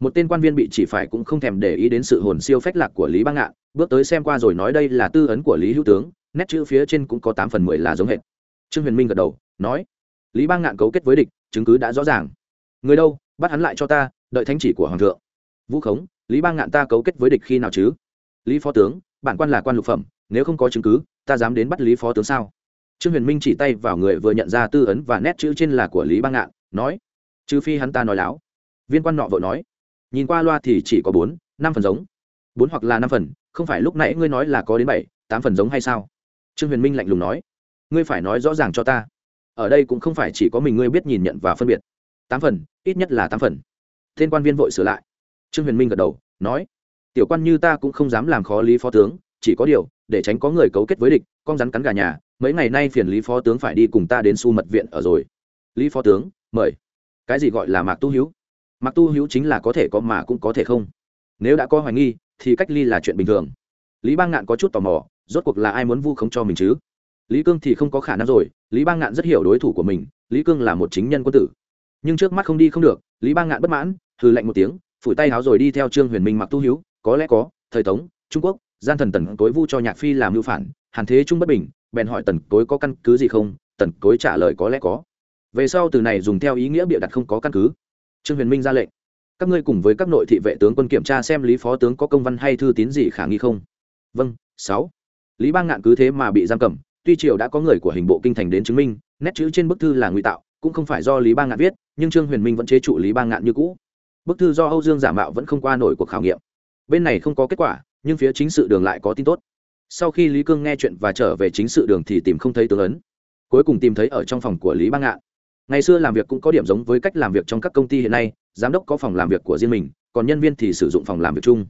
Một tên quan viên bị chỉ phải cũng không thèm để ý đến sự hồn siêu phách lạc của lý bang ngạn, bước tới xem qua rồi nói đây là tư ấn của lý hữu tướng, nét chữ phía trên cũng có tám phần mười là giống hệt. Trương huyền minh gật đầu, nói, lý bang ngạn cấu kết với địch, chứng cứ đã rõ ràng. Người đâu, bắt hắn lại cho ta, đợi thánh chỉ của hoàng thượng. Vũ khống, lý bang ngạn ta cấu kết với địch khi nào chứ? Lý phó tướng, bản quan là quan lục phẩm, nếu không có chứng cứ, ta dám đến bắt lý phó tướng sao? Trương huyền minh chỉ tay vào người vừa nhận ra tư ấn và nét chữ trên là của lý bang ngạn, nói, trừ phi hắn ta nói láo. Viên quan nọ vội nói nhìn qua loa thì chỉ có bốn, năm phần giống. Bốn hoặc là năm phần, không phải lúc nãy ngươi nói là có đến bảy, tám phần giống hay sao? Trương huyền minh lạnh lùng nói. Ngươi phải nói rõ ràng cho ta. Ở đây cũng không phải chỉ có mình ngươi biết nhìn nhận và phân biệt. Tám phần, ít nhất là tám phần. Tên quan viên vội sửa lại. Trương huyền minh gật đầu, nói. Tiểu quan như ta cũng không dám làm khó lý phó tướng, chỉ có điều, để tránh có người cấu kết với địch, con rắn cắn gà nhà, mấy ngày nay phiền lý phó tướng phải đi cùng ta đến su mật viện ở rồi. Lý phó tướng, mời. Cái gì gọi là mạc tu hữu? Mặc tu hữu chính là có thể có mà cũng có thể không. Nếu đã có hoài nghi, thì cách ly là chuyện bình thường. Lý bang ngạn có chút tò mò, rốt cuộc là ai muốn vu khống cho mình chứ? Lý cương thì không có khả năng rồi, lý bang ngạn rất hiểu đối thủ của mình, lý cương là một chính nhân quân tử. Nhưng trước mắt không đi không được, lý bang ngạn bất mãn, hừ lạnh một tiếng, phủi tay háo rồi đi theo trương huyền minh mặc tu hữu, có lẽ có, thời tống, trung quốc, gian thần tần cối vu cho nhạc phi làm mưu phản, hàn thế trung bất bình, bèn hỏi tần cối có căn cứ gì không, tần cối trả lời có lẽ có. Về sau từ này dùng theo ý nghĩa bịa đặt không có căn cứ trương huyền minh ra lệnh. Các ngươi cùng với các nội thị vệ tướng quân kiểm tra xem lý phó tướng có công văn hay thư tín gì khả nghi không? Vâng sáu. Lý bang ngạn cứ thế mà bị giam cầm, tuy triều đã có người của hình bộ kinh thành đến chứng minh, nét chữ trên bức thư là ngụy tạo, cũng không phải do lý Bang ngạn viết, nhưng trương huyền minh vẫn chế trụ lý Bang ngạn như cũ. Bức thư do âu dương giả mạo vẫn không qua nổi cuộc khảo nghiệm. Bên này không có kết quả, nhưng phía chính sự đường lại có tin tốt. Sau khi lý cương nghe chuyện và trở về chính sự đường thì tìm không thấy tướng ấn. Cuối cùng tìm thấy ở trong phòng của lý Bang ngạn ngày xưa làm việc cũng có điểm giống với cách làm việc trong các công ty hiện nay, giám đốc có phòng làm việc của riêng mình, còn nhân viên thì sử dụng phòng làm việc chung.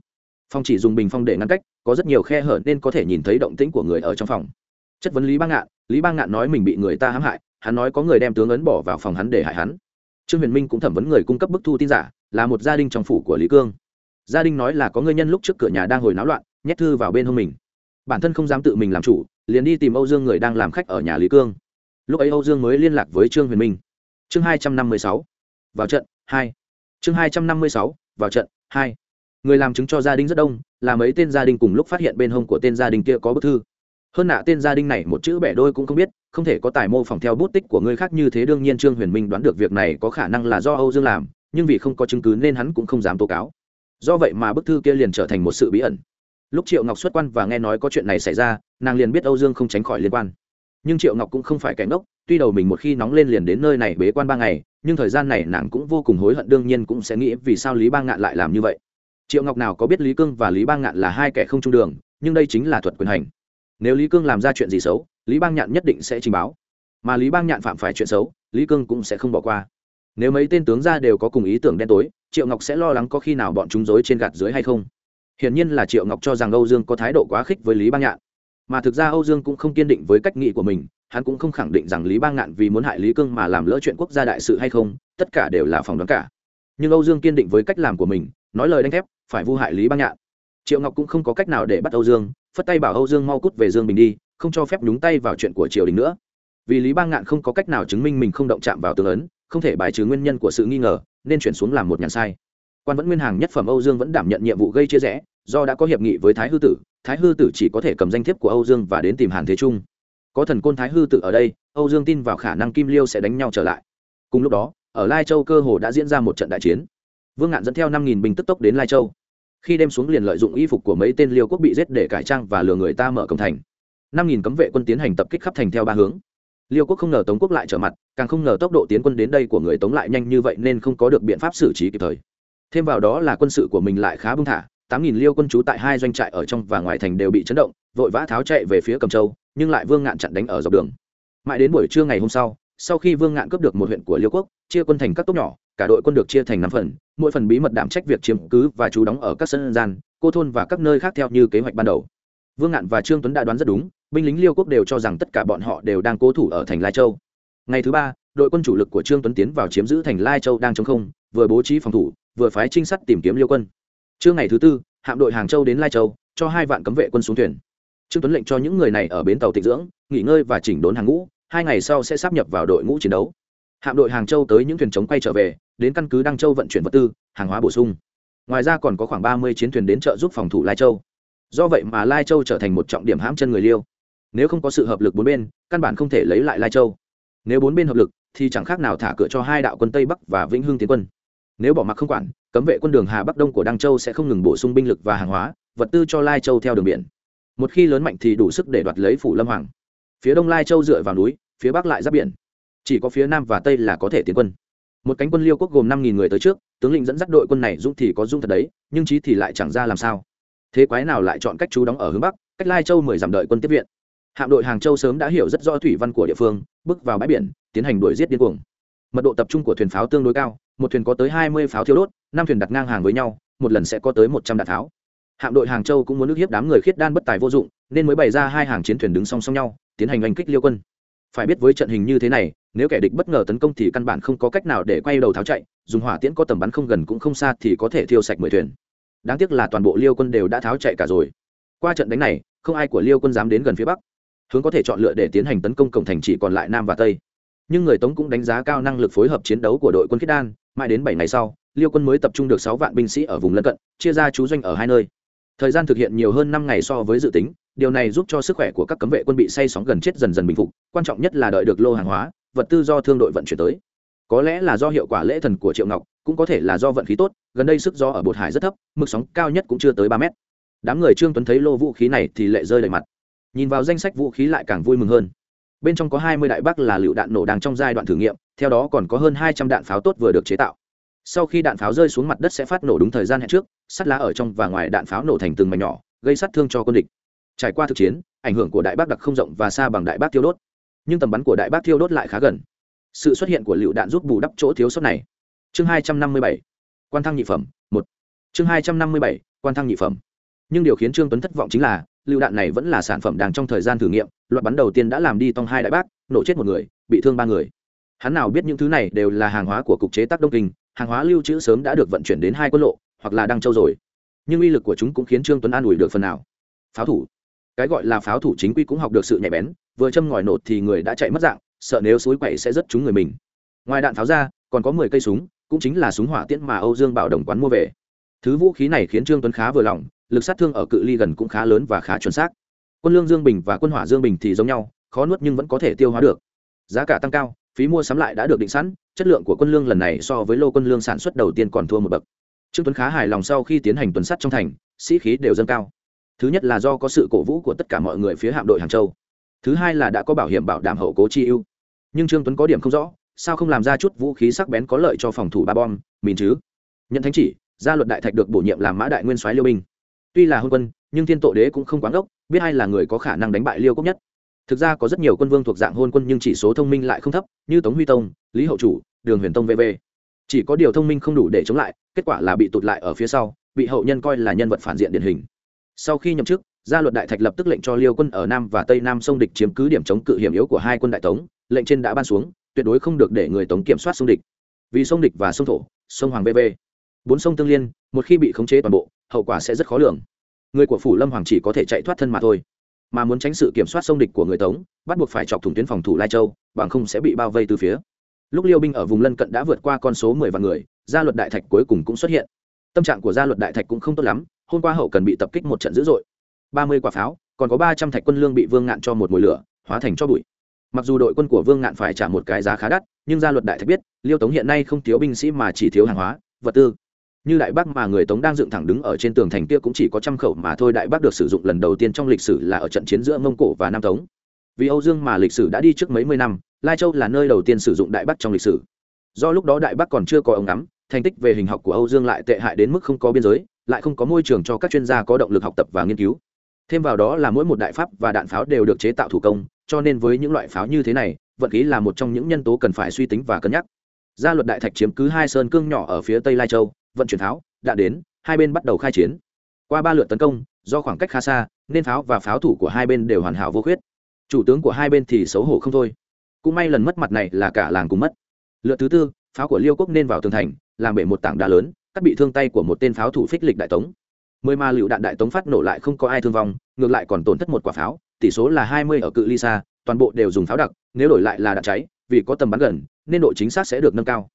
Phòng chỉ dùng bình phong để ngăn cách, có rất nhiều khe hở nên có thể nhìn thấy động tĩnh của người ở trong phòng. Chất vấn lý Bang ngạn, lý Bang ngạn nói mình bị người ta hãm hại, hắn nói có người đem tướng ấn bỏ vào phòng hắn để hại hắn. Trương huyền minh cũng thẩm vấn người cung cấp bức thu tin giả, là một gia đình trong phủ của lý cương. Gia đình nói là có người nhân lúc trước cửa nhà đang hồi náo loạn, nhét thư vào bên hông mình. Bản thân không dám tự mình làm chủ, liền đi tìm âu dương người đang làm khách ở nhà lý cương. Lúc ấy âu dương mới liên lạc với trương huyền minh chương hai trăm năm mươi sáu. Vào trận, hai. Chương hai trăm năm mươi sáu, vào trận, hai. Người làm chứng cho gia đình rất đông, là mấy tên gia đình cùng lúc phát hiện bên hông của tên gia đình kia có bức thư. Hơn nạ tên gia đình này một chữ bẻ đôi cũng không biết, không thể có tài mô phỏng theo bút tích của người khác như thế, đương nhiên trương huyền minh đoán được việc này có khả năng là do âu dương làm, nhưng vì không có chứng cứ nên hắn cũng không dám tố cáo. Do vậy mà bức thư kia liền trở thành một sự bí ẩn. Lúc triệu ngọc xuất quan và nghe nói có chuyện này xảy ra, nàng liền biết âu dương không tránh khỏi liên quan nhưng triệu ngọc cũng không phải kẻ ngốc, tuy đầu mình một khi nóng lên liền đến nơi này bế quan ba ngày, nhưng thời gian này nàng cũng vô cùng hối hận, đương nhiên cũng sẽ nghĩ vì sao lý ba ngạn lại làm như vậy. Triệu ngọc nào có biết lý cương và lý ba ngạn là hai kẻ không trung đường, nhưng đây chính là thuật quyền hành. Nếu lý cương làm ra chuyện gì xấu, lý bang nhạn nhất định sẽ trình báo. Mà lý bang nhạn phạm phải chuyện xấu, lý cương cũng sẽ không bỏ qua. Nếu mấy tên tướng ra đều có cùng ý tưởng đen tối, triệu ngọc sẽ lo lắng có khi nào bọn chúng dối trên gạt dưới hay không. Hiển nhiên là triệu ngọc cho rằng âu dương có thái độ quá khích với lý bang nhạn mà thực ra âu dương cũng không kiên định với cách nghĩ của mình, hắn cũng không khẳng định rằng lý bang ngạn vì muốn hại lý cương mà làm lỡ chuyện quốc gia đại sự hay không, tất cả đều là phỏng đoán cả. Nhưng âu dương kiên định với cách làm của mình, nói lời đánh thép, phải vu hại lý bang nhạn triệu ngọc cũng không có cách nào để bắt âu dương, phất tay bảo âu dương mau cút về dương bình đi, không cho phép nhúng tay vào chuyện của triều đình nữa. Vì lý bang ngạn không có cách nào chứng minh mình không động chạm vào tướng ấn, không thể bài trừ nguyên nhân của sự nghi ngờ, nên chuyển xuống làm một nhàn sai. Quan vẫn nguyên hàng nhất phẩm âu dương vẫn đảm nhận nhiệm vụ gây chia rẽ, do đã có hiệp nghị với thái hư tử thái hư tử chỉ có thể cầm danh thiếp của âu dương và đến tìm hàn thế trung. Có thần côn thái hư tử ở đây, âu dương tin vào khả năng kim liêu sẽ đánh nhau trở lại. Cùng lúc đó, ở lai châu cơ hồ đã diễn ra một trận đại chiến. Vương ngạn dẫn theo năm nghìn binh tức tốc đến lai châu. Khi đem xuống liền lợi dụng y phục của mấy tên liêu quốc bị giết để cải trang và lừa người ta mở cổng thành. Năm nghìn cấm vệ quân tiến hành tập kích khắp thành theo ba hướng. Liêu quốc không ngờ tống quốc lại trở mặt, càng không ngờ tốc độ tiến quân đến đây của người tống lại nhanh như vậy nên không có được biện pháp xử trí kịp thời. Thêm vào đó là quân sự của mình lại khá bưng thả tám nghìn liêu quân trú tại hai doanh trại ở trong và ngoài thành đều bị chấn động, vội vã tháo chạy về phía cầm châu, nhưng lại vương ngạn chặn đánh ở dọc đường. Mãi đến buổi trưa ngày hôm sau sau khi vương ngạn cướp được một huyện của liêu quốc, chia quân thành các tốc nhỏ, cả đội quân được chia thành năm phần, mỗi phần bí mật đảm trách việc chiếm cứ và trú đóng ở các sân gian, cô thôn và các nơi khác theo như kế hoạch ban đầu. Vương ngạn và trương tuấn đã đoán rất đúng, binh lính liêu quốc đều cho rằng tất cả bọn họ đều đang cố thủ ở thành lai châu. Ngày thứ ba, đội quân chủ lực của trương tuấn tiến vào chiếm giữ thành lai châu đang chống không, vừa bố trí phòng thủ, vừa phái trinh sát tìm kiếm liêu quân trưa ngày thứ tư, hạm đội hàng châu đến lai châu, cho hai vạn cấm vệ quân xuống thuyền. Trương tuấn lệnh cho những người này ở bến tàu tịnh dưỡng, nghỉ ngơi và chỉnh đốn hàng ngũ, hai ngày sau sẽ sắp nhập vào đội ngũ chiến đấu. Hạm đội hàng châu tới những thuyền chống quay trở về, đến căn cứ đăng châu vận chuyển vật tư, hàng hóa bổ sung. Ngoài ra còn có khoảng ba mươi chiến thuyền đến trợ giúp phòng thủ lai châu. Do vậy mà lai châu trở thành một trọng điểm hãm chân người liêu. Nếu không có sự hợp lực bốn bên, căn bản không thể lấy lại lai châu. Nếu bốn bên hợp lực, thì chẳng khác nào thả cửa cho hai đạo quân tây bắc và vĩnh hưng tiến quân. Nếu bỏ mặc không quản cấm vệ quân đường hà bắc đông của đăng châu sẽ không ngừng bổ sung binh lực và hàng hóa, vật tư cho lai châu theo đường biển. Một khi lớn mạnh thì đủ sức để đoạt lấy phủ lâm hoàng. Phía đông lai châu dựa vào núi, phía bắc lại giáp biển. Chỉ có phía nam và tây là có thể tiến quân. Một cánh quân liêu quốc gồm năm nghìn người tới trước, tướng lĩnh dẫn dắt đội quân này dũng thì có dũng thật đấy, nhưng trí thì lại chẳng ra làm sao. Thế quái nào lại chọn cách chú đóng ở hướng bắc, cách lai châu mười dặm đợi quân tiếp viện. Hạm đội hàng châu sớm đã hiểu rất rõ thủy văn của địa phương, bước vào bãi biển, tiến hành đuổi giết điên cuồng mật độ tập trung của thuyền pháo tương đối cao, một thuyền có tới hai mươi pháo thiêu đốt, năm thuyền đặt ngang hàng với nhau, một lần sẽ có tới một trăm đạn tháo hạm đội hàng châu cũng muốn nước hiếp đám người khiết đan bất tài vô dụng, nên mới bày ra hai hàng chiến thuyền đứng song song nhau, tiến hành oanh kích liêu quân. Phải biết với trận hình như thế này, nếu kẻ địch bất ngờ tấn công thì căn bản không có cách nào để quay đầu tháo chạy, dùng hỏa tiễn có tầm bắn không gần cũng không xa thì có thể thiêu sạch mười thuyền. Đáng tiếc là toàn bộ liêu quân đều đã tháo chạy cả rồi. Qua trận đánh này, không ai của liêu quân dám đến gần phía bắc. Hướng có thể chọn lựa để tiến hành tấn công cổng thành chỉ còn lại nam và tây nhưng người tống cũng đánh giá cao năng lực phối hợp chiến đấu của đội quân khiết đan. Mãi đến bảy ngày sau, liêu quân mới tập trung được sáu vạn binh sĩ ở vùng lân cận, chia ra chú doanh ở hai nơi. Thời gian thực hiện nhiều hơn năm ngày so với dự tính, điều này giúp cho sức khỏe của các cấm vệ quân bị say sóng gần chết dần dần bình phục, quan trọng nhất là đợi được lô hàng hóa, vật tư do thương đội vận chuyển tới. Có lẽ là do hiệu quả lễ thần của triệu ngọc, cũng có thể là do vận khí tốt, gần đây sức gió ở bột hải rất thấp, mực sóng cao nhất cũng chưa tới ba mét. Đám người trương tuấn thấy lô vũ khí này thì lệ rơi đầy mặt. Nhìn vào danh sách vũ khí lại càng vui mừng hơn bên trong có hai mươi đại bác là lựu đạn nổ đang trong giai đoạn thử nghiệm, theo đó còn có hơn hai trăm đạn pháo tốt vừa được chế tạo. Sau khi đạn pháo rơi xuống mặt đất sẽ phát nổ đúng thời gian hẹn trước, sắt lá ở trong và ngoài đạn pháo nổ thành từng mảnh nhỏ, gây sát thương cho quân địch. Trải qua thực chiến, ảnh hưởng của đại bác đặc không rộng và xa bằng đại bác thiêu đốt. Nhưng tầm bắn của đại bác thiêu đốt lại khá gần. Sự xuất hiện của lựu đạn giúp bù đắp chỗ thiếu sót này. Chương hai trăm năm mươi bảy, quan thăng nhị phẩm, một. Chương hai trăm năm mươi bảy, quan thăng nhị phẩm nhưng điều khiến trương tuấn thất vọng chính là, lựu đạn này vẫn là sản phẩm đang trong thời gian thử nghiệm, loạt bắn đầu tiên đã làm đi tông hai đại bác, nổ chết một người, bị thương ba người. Hắn nào biết những thứ này đều là hàng hóa của cục chế tác đông kinh, hàng hóa lưu trữ sớm đã được vận chuyển đến hai quân lộ, hoặc là đăng châu rồi. Nhưng uy lực của chúng cũng khiến trương tuấn an ủi được phần nào. Pháo thủ. Cái gọi là pháo thủ chính quy cũng học được sự nhạy bén, vừa châm ngòi nổ thì người đã chạy mất dạng, sợ nếu suối quậy sẽ rất trúng người mình. Ngoài đạn pháo ra, còn có mười cây súng, cũng chính là súng hỏa tiễn mà âu dương bảo đồng quán mua về. Thứ vũ khí này khiến trương tuấn khá vừa lòng lực sát thương ở cự ly gần cũng khá lớn và khá chuẩn xác. Quân lương dương bình và quân hỏa dương bình thì giống nhau, khó nuốt nhưng vẫn có thể tiêu hóa được. Giá cả tăng cao, phí mua sắm lại đã được định sẵn, chất lượng của quân lương lần này so với lô quân lương sản xuất đầu tiên còn thua một bậc. Trương tuấn khá hài lòng sau khi tiến hành tuần sắt trong thành, sĩ khí đều dâng cao. Thứ nhất là do có sự cổ vũ của tất cả mọi người phía hạm đội hàng châu. Thứ hai là đã có bảo hiểm bảo đảm hậu cố chi ưu. Nhưng trương tuấn có điểm không rõ, sao không làm ra chút vũ khí sắc bén có lợi cho phòng thủ ba bom, mìn chứ? Nhận thánh chỉ, gia luật đại thạch được bổ nhiệm làm mã đại nguyên soái liêu binh tuy là hôn quân, nhưng thiên tổ đế cũng không quán ốc biết ai là người có khả năng đánh bại liêu cốc nhất. Thực ra có rất nhiều quân vương thuộc dạng hôn quân nhưng chỉ số thông minh lại không thấp, như tống huy tông, lý hậu chủ, đường huyền tông vv chỉ có điều thông minh không đủ để chống lại, kết quả là bị tụt lại ở phía sau, bị hậu nhân coi là nhân vật phản diện điển hình. Sau khi nhậm chức, gia luật đại thạch lập tức lệnh cho liêu quân ở nam và tây nam sông địch chiếm cứ điểm chống cự hiểm yếu của hai quân đại tống, lệnh trên đã ban xuống, tuyệt đối không được để người tống kiểm soát sông địch. Vì sông địch và sông thổ sông hoàng bv bốn sông tương liên, một khi bị khống chế toàn bộ, hậu quả sẽ rất khó lường. Người của phủ lâm hoàng chỉ có thể chạy thoát thân mà thôi. Mà muốn tránh sự kiểm soát sông địch của người tống, bắt buộc phải chọc thủng tuyến phòng thủ lai châu, bằng không sẽ bị bao vây từ phía. Lúc liêu binh ở vùng lân cận đã vượt qua con số mười vạn người, gia luật đại thạch cuối cùng cũng xuất hiện. Tâm trạng của gia luật đại thạch cũng không tốt lắm, hôm qua hậu cần bị tập kích một trận dữ dội. Ba mươi quả pháo, còn có ba trăm thạch quân lương bị vương ngạn cho một mùi lửa, hóa thành cho bụi. Mặc dù đội quân của vương ngạn phải trả một cái giá khá đắt, nhưng gia luật đại thạch biết, liêu tống hiện nay không thiếu binh sĩ mà chỉ thiếu hàng hóa, vật tư như đại bác mà người tống đang dựng thẳng đứng ở trên tường thành kia cũng chỉ có trăm khẩu mà thôi, đại bác được sử dụng lần đầu tiên trong lịch sử là ở trận chiến giữa mông cổ và nam tống. Vì âu dương mà lịch sử đã đi trước mấy mươi năm, lai châu là nơi đầu tiên sử dụng đại bác trong lịch sử. Do lúc đó đại bác còn chưa có ống ngắm, thành tích về hình học của âu dương lại tệ hại đến mức không có biên giới, lại không có môi trường cho các chuyên gia có động lực học tập và nghiên cứu. Thêm vào đó là mỗi một đại pháp và đạn pháo đều được chế tạo thủ công, cho nên với những loại pháo như thế này, vận khí là một trong những nhân tố cần phải suy tính và cân nhắc. Gia luật đại thạch chiếm cứ hai sơn cương nhỏ ở phía tây lai châu vận chuyển pháo đã đến, hai bên bắt đầu khai chiến. Qua ba lượt tấn công, do khoảng cách khá xa, nên pháo và pháo thủ của hai bên đều hoàn hảo vô khuyết. Chủ tướng của hai bên thì xấu hổ không thôi. Cũng may lần mất mặt này là cả làng cùng mất. Lượt thứ tư, pháo của liêu quốc nên vào tường thành, làm bể một tảng đá lớn, cắt bị thương tay của một tên pháo thủ phích lịch đại tống. Mười ma lựu đạn đại tống phát nổ lại không có ai thương vong, ngược lại còn tổn thất một quả pháo, tỷ số là hai mươi ở cự ly xa, toàn bộ đều dùng pháo đặc, nếu đổi lại là đạn cháy, vì có tầm bắn gần, nên độ chính xác sẽ được nâng cao.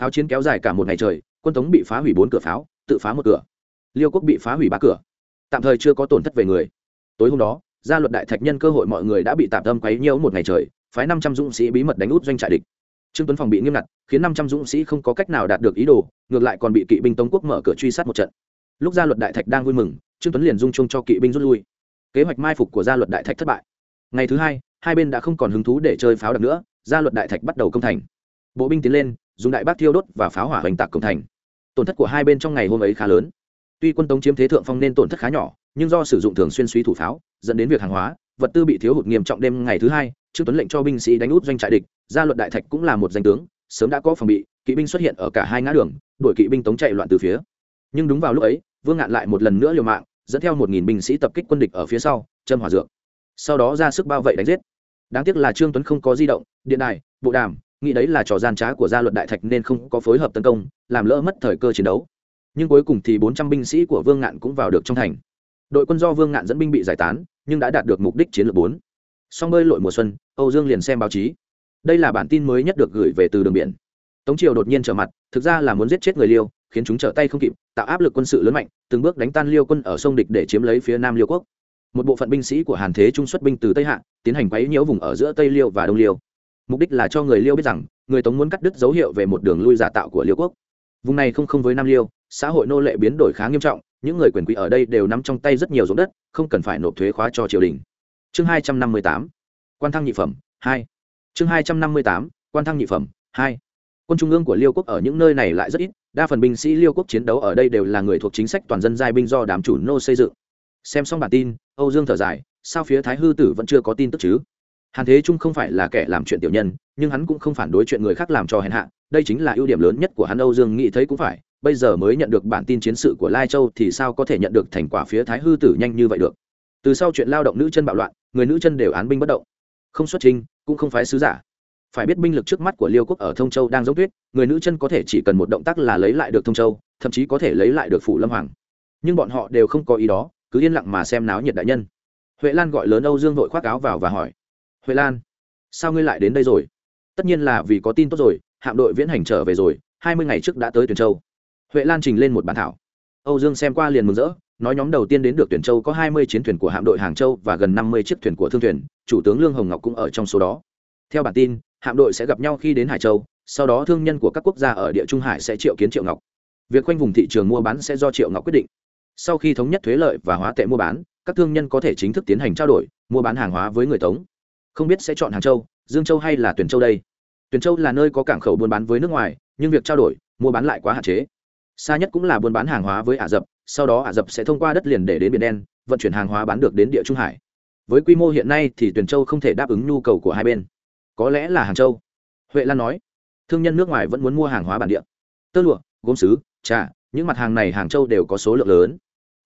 Pháo chiến kéo dài cả một ngày trời quân tống bị phá hủy bốn cửa pháo, tự phá một cửa. Liêu quốc bị phá hủy ba cửa. Tạm thời chưa có tổn thất về người. Tối hôm đó, gia luật đại thạch nhân cơ hội mọi người đã bị tạm tâm quấy nhiễu một ngày trời, phái năm trăm dũng sĩ bí mật đánh út doanh trại địch. Trương tuấn phòng bị nghiêm ngặt, khiến năm trăm dũng sĩ không có cách nào đạt được ý đồ, ngược lại còn bị kỵ binh tống quốc mở cửa truy sát một trận. Lúc gia luật đại thạch đang vui mừng, trương tuấn liền dung chung cho kỵ binh rút lui. Kế hoạch mai phục của gia luật đại thạch thất bại. Ngày thứ hai hai bên đã không còn hứng thú để chơi pháo đặc nữa, gia luật đại thạch bắt đầu công thành bộ binh tiến lên, dùng đại bác thiêu đốt và pháo hỏa hoành tạc công thành. Tổn thất của hai bên trong ngày hôm ấy khá lớn. Tuy quân tống chiếm thế thượng phong nên tổn thất khá nhỏ, nhưng do sử dụng thường xuyên suy thủ pháo, dẫn đến việc hàng hóa, vật tư bị thiếu hụt nghiêm trọng đêm ngày thứ hai trương tuấn lệnh cho binh sĩ đánh út doanh trại địch, gia luật đại thạch cũng là một danh tướng, sớm đã có phòng bị, kỵ binh xuất hiện ở cả hai ngã đường, đuổi kỵ binh tống chạy loạn từ phía. Nhưng đúng vào lúc ấy, vương ngạn lại một lần nữa liều mạng, dẫn theo một nghìn binh sĩ tập kích quân địch ở phía sau, châm hỏa dược. Sau đó ra sức bao vây đánh giết. Đáng tiếc là trương tuấn không có di động, điện đài, bộ đàm nghĩ đấy là trò gian trá của gia luật đại thạch nên không có phối hợp tấn công, làm lỡ mất thời cơ chiến đấu. Nhưng cuối cùng thì bốn trăm binh sĩ của vương ngạn cũng vào được trong thành. Đội quân do vương ngạn dẫn binh bị giải tán, nhưng đã đạt được mục đích chiến lược bốn. Song bơi lội mùa xuân, âu dương liền xem báo chí. Đây là bản tin mới nhất được gửi về từ đường biển. Tống triều đột nhiên trở mặt, thực ra là muốn giết chết người liêu, khiến chúng trở tay không kịp, tạo áp lực quân sự lớn mạnh, từng bước đánh tan liêu quân ở sông địch để chiếm lấy phía nam liêu quốc. Một bộ phận binh sĩ của hàn thế trung xuất binh từ tây hạ, tiến hành quấy nhiễu vùng ở giữa tây liêu và đông liêu mục đích là cho người liêu biết rằng, người tống muốn cắt đứt dấu hiệu về một đường lui giả tạo của liêu quốc. Vùng này không không với nam liêu, xã hội nô lệ biến đổi khá nghiêm trọng, những người quyền quý ở đây đều nắm trong tay rất nhiều ruộng đất, không cần phải nộp thuế khóa cho triều đình. Chương hai trăm năm mươi tám, quan thăng nhị phẩm, hai. Chương hai trăm năm mươi tám, quan thăng nhị phẩm, hai. Quân trung ương của liêu quốc ở những nơi này lại rất ít, đa phần binh sĩ liêu quốc chiến đấu ở đây đều là người thuộc chính sách toàn dân giai binh do đám chủ nô xây dựng. Xem xong bản tin, âu dương thở dài, sao phía thái hư tử vẫn chưa có tin tức chứ? Hàn thế trung không phải là kẻ làm chuyện tiểu nhân, nhưng hắn cũng không phản đối chuyện người khác làm cho hèn hạ, đây chính là ưu điểm lớn nhất của hắn, âu dương nghĩ thấy cũng phải, bây giờ mới nhận được bản tin chiến sự của lai châu thì sao có thể nhận được thành quả phía thái hư tử nhanh như vậy được? Từ sau chuyện lao động nữ chân bạo loạn, người nữ chân đều án binh bất động. Không xuất trình, cũng không phái sứ giả. Phải biết binh lực trước mắt của liêu quốc ở thông châu đang giống tuyết, người nữ chân có thể chỉ cần một động tác là lấy lại được thông châu, thậm chí có thể lấy lại được phủ lâm hoàng. Nhưng bọn họ đều không có ý đó, cứ yên lặng mà xem náo nhiệt đại nhân. Huệ lan gọi lớn âu dương vội khoác áo vào và hỏi huệ lan, sao ngươi lại đến đây rồi? Tất nhiên là vì có tin tốt rồi, hạm đội viễn hành trở về rồi, hai mươi ngày trước đã tới tuyển châu. Huệ lan trình lên một bản thảo. Âu dương xem qua liền mừng rỡ, nói nhóm đầu tiên đến được tuyển châu có hai mươi chiến thuyền của hạm đội hàng châu và gần năm mươi chiếc thuyền của thương thuyền, chủ tướng lương hồng ngọc cũng ở trong số đó. Theo bản tin, hạm đội sẽ gặp nhau khi đến hải châu, sau đó thương nhân của các quốc gia ở địa trung hải sẽ triệu kiến triệu ngọc. Việc khoanh vùng thị trường mua bán sẽ do triệu ngọc quyết định. Sau khi thống nhất thuế lợi và hóa tệ mua bán, các thương nhân có thể chính thức tiến hành trao đổi, mua bán hàng hóa với người tống không biết sẽ chọn hàng châu, dương châu hay là tuyển châu đây. Tuyển châu là nơi có cảng khẩu buôn bán với nước ngoài, nhưng việc trao đổi, mua bán lại quá hạn chế. Xa nhất cũng là buôn bán hàng hóa với ả rập, sau đó ả rập sẽ thông qua đất liền để đến biển đen, vận chuyển hàng hóa bán được đến địa trung hải. Với quy mô hiện nay thì tuyển châu không thể đáp ứng nhu cầu của hai bên. Có lẽ là hàng châu. Huệ lan nói, thương nhân nước ngoài vẫn muốn mua hàng hóa bản địa. Tơ lụa, gốm xứ trà, những mặt hàng này hàng châu đều có số lượng lớn.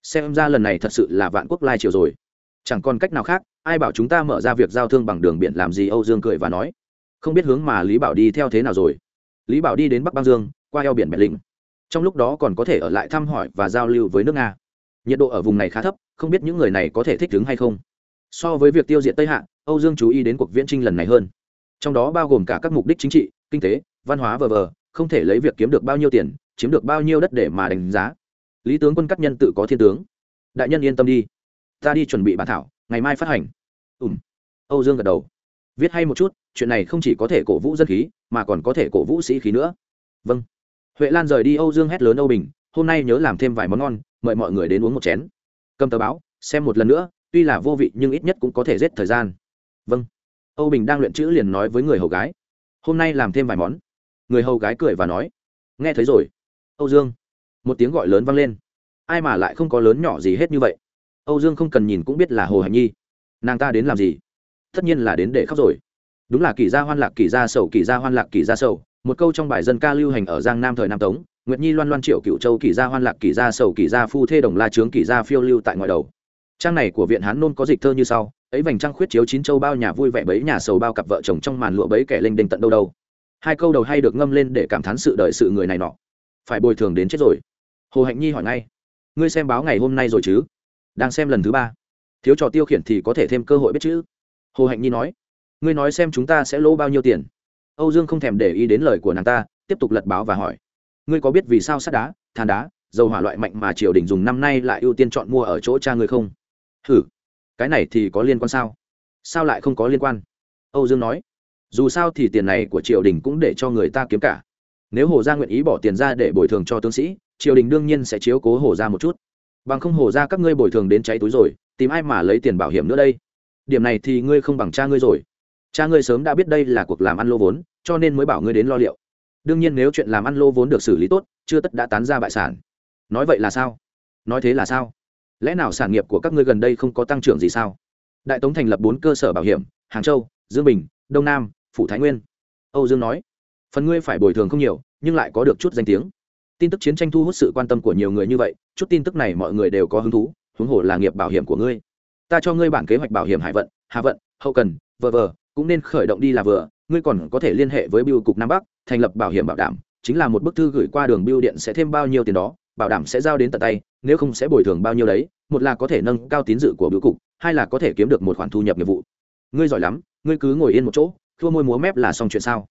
Xem ra lần này thật sự là vạn quốc lai triều rồi chẳng còn cách nào khác, ai bảo chúng ta mở ra việc giao thương bằng đường biển làm gì? Âu dương cười và nói. Không biết hướng mà lý bảo đi theo thế nào rồi. Lý bảo đi đến bắc băng dương, qua eo biển mẹ linh trong lúc đó còn có thể ở lại thăm hỏi và giao lưu với nước nga. Nhiệt độ ở vùng này khá thấp, không biết những người này có thể thích ứng hay không. So với việc tiêu diệt tây hạ, âu dương chú ý đến cuộc viễn trinh lần này hơn. Trong đó bao gồm cả các mục đích chính trị, kinh tế, văn hóa v v không thể lấy việc kiếm được bao nhiêu tiền, chiếm được bao nhiêu đất để mà đánh giá. Lý tướng quân các nhân tự có thiên tướng. Đại nhân yên tâm đi ta đi chuẩn bị bản thảo, ngày mai phát hành. Ùm âu dương gật đầu. Viết hay một chút, chuyện này không chỉ có thể cổ vũ dân khí, mà còn có thể cổ vũ sĩ khí nữa. Vâng. Huệ lan rời đi âu dương hét lớn âu bình, hôm nay nhớ làm thêm vài món ngon, mời mọi người đến uống một chén. Cầm tờ báo, xem một lần nữa, tuy là vô vị nhưng ít nhất cũng có thể giết thời gian. Vâng. Âu bình đang luyện chữ liền nói với người hầu gái. Hôm nay làm thêm vài món. Người hầu gái cười và nói. Nghe thấy rồi. Âu dương. Một tiếng gọi lớn vang lên. Ai mà lại không có lớn nhỏ gì hết như vậy? Âu dương không cần nhìn cũng biết là hồ hạnh nhi. Nàng ta đến làm gì? Tất nhiên là đến để khóc rồi. Đúng là kỳ gia hoan lạc kỳ gia sầu kỳ gia hoan lạc kỳ gia sầu. Một câu trong bài dân ca lưu hành ở giang nam thời nam tống, nguyệt nhi loan loan triệu cựu châu kỳ gia hoan lạc kỳ gia sầu kỳ gia phu thê đồng la trướng kỳ gia phiêu lưu tại ngoài đầu. Trang này của viện hán nôn có dịch thơ như sau, ấy vành trăng khuyết chiếu chín châu bao nhà vui vẻ bấy nhà sầu bao cặp vợ chồng trong màn lụa bấy kẻ linh đình tận đâu đâu. Hai câu đầu hay được ngâm lên để cảm thán sự đợi sự người này nọ. Phải bồi thường đến chết rồi. Hồ hạnh nhi hỏi ngay, ngươi xem báo ngày hôm nay rồi chứ? Đang xem lần thứ ba. Thiếu trò tiêu khiển thì có thể thêm cơ hội biết chữ. Hồ hạnh nhi nói, ngươi nói xem chúng ta sẽ lỗ bao nhiêu tiền? Âu dương không thèm để ý đến lời của nàng ta, tiếp tục lật báo và hỏi, ngươi có biết vì sao sắt đá, than đá, dầu hỏa loại mạnh mà triều đình dùng năm nay lại ưu tiên chọn mua ở chỗ cha ngươi không? Hử, cái này thì có liên quan sao? Sao lại không có liên quan? Âu dương nói, dù sao thì tiền này của triều đình cũng để cho người ta kiếm cả. Nếu hồ gia nguyện ý bỏ tiền ra để bồi thường cho tướng sĩ, triều đình đương nhiên sẽ chiếu cố hồ gia một chút bằng không hồ ra các ngươi bồi thường đến cháy túi rồi, tìm ai mà lấy tiền bảo hiểm nữa đây? Điểm này thì ngươi không bằng cha ngươi rồi. Cha ngươi sớm đã biết đây là cuộc làm ăn lô vốn, cho nên mới bảo ngươi đến lo liệu. Đương nhiên nếu chuyện làm ăn lô vốn được xử lý tốt, chưa tất đã tán ra bại sản. Nói vậy là sao? Nói thế là sao? Lẽ nào sản nghiệp của các ngươi gần đây không có tăng trưởng gì sao? Đại tống thành lập bốn cơ sở bảo hiểm, hàng châu, dương bình, đông nam, phủ thái nguyên. Âu dương nói, phần ngươi phải bồi thường không nhiều, nhưng lại có được chút danh tiếng tin tức chiến tranh thu hút sự quan tâm của nhiều người như vậy, chút tin tức này mọi người đều có hứng thú, huống hồ là nghiệp bảo hiểm của ngươi. Ta cho ngươi bản kế hoạch bảo hiểm hải vận, hà vận, hậu cần, vờ vờ, cũng nên khởi động đi là vừa. Ngươi còn có thể liên hệ với biêu cục nam bắc, thành lập bảo hiểm bảo đảm. Chính là một bức thư gửi qua đường biêu điện sẽ thêm bao nhiêu tiền đó, bảo đảm sẽ giao đến tận tay, nếu không sẽ bồi thường bao nhiêu đấy. Một là có thể nâng cao tín dự của biêu cục, hai là có thể kiếm được một khoản thu nhập nghiệp vụ. Ngươi giỏi lắm, ngươi cứ ngồi yên một chỗ thua môi múa mép là xong chuyện sao?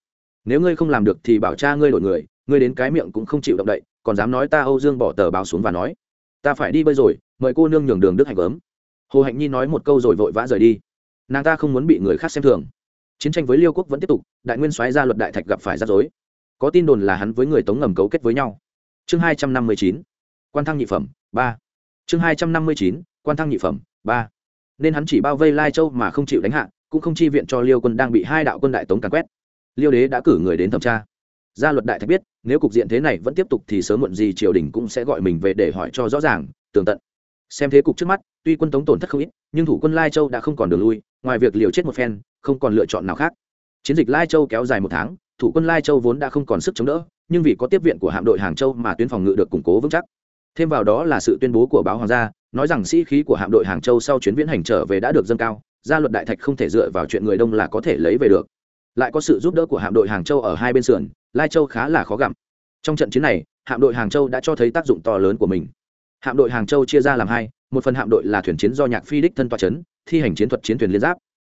Nếu ngươi không làm được thì bảo cha ngươi đổi người ngươi đến cái miệng cũng không chịu động đậy, còn dám nói ta âu dương bỏ tờ báo xuống và nói. Ta phải đi bơi rồi, mời cô nương nhường đường đức hạnh gớm hồ hạnh nhi nói một câu rồi vội vã rời đi. Nàng ta không muốn bị người khác xem thường. Chiến tranh với liêu quốc vẫn tiếp tục, đại nguyên soái ra luật đại thạch gặp phải rắc rối. Có tin đồn là hắn với người tống ngầm cấu kết với nhau. Chương hai trăm năm mươi chín, quan thăng nhị phẩm, ba. Chương hai trăm năm mươi chín, quan thăng nhị phẩm, ba. Nên hắn chỉ bao vây lai châu mà không chịu đánh hạ, cũng không chi viện cho liêu quân đang bị hai đạo quân đại tống càn quét. Liêu đế đã cử người đến thẩm tra gia luật đại thạch biết, nếu cục diện thế này vẫn tiếp tục thì sớm muộn gì triều đình cũng sẽ gọi mình về để hỏi cho rõ ràng, tường tận. Xem thế cục trước mắt, tuy quân tống tổn thất không ít, nhưng thủ quân lai châu đã không còn đường lui, ngoài việc liều chết một phen, không còn lựa chọn nào khác. Chiến dịch lai châu kéo dài một tháng, thủ quân lai châu vốn đã không còn sức chống đỡ, nhưng vì có tiếp viện của hạm đội hàng châu mà tuyến phòng ngự được củng cố vững chắc. Thêm vào đó là sự tuyên bố của báo hoàng gia, nói rằng sĩ khí của hạm đội hàng châu sau chuyến viễn hành trở về đã được dâng cao, gia luật đại thạch không thể dựa vào chuyện người đông là có thể lấy về được. Lại có sự giúp đỡ của hạm đội hàng châu ở hai bên sườn lai châu khá là khó gặm. Trong trận chiến này, hạm đội hàng châu đã cho thấy tác dụng to lớn của mình. Hạm đội hàng châu chia ra làm hai, một phần hạm đội là thuyền chiến do nhạc phi đích thân toa c h ấ n thi hành chiến thuật chiến thuyền liên giáp.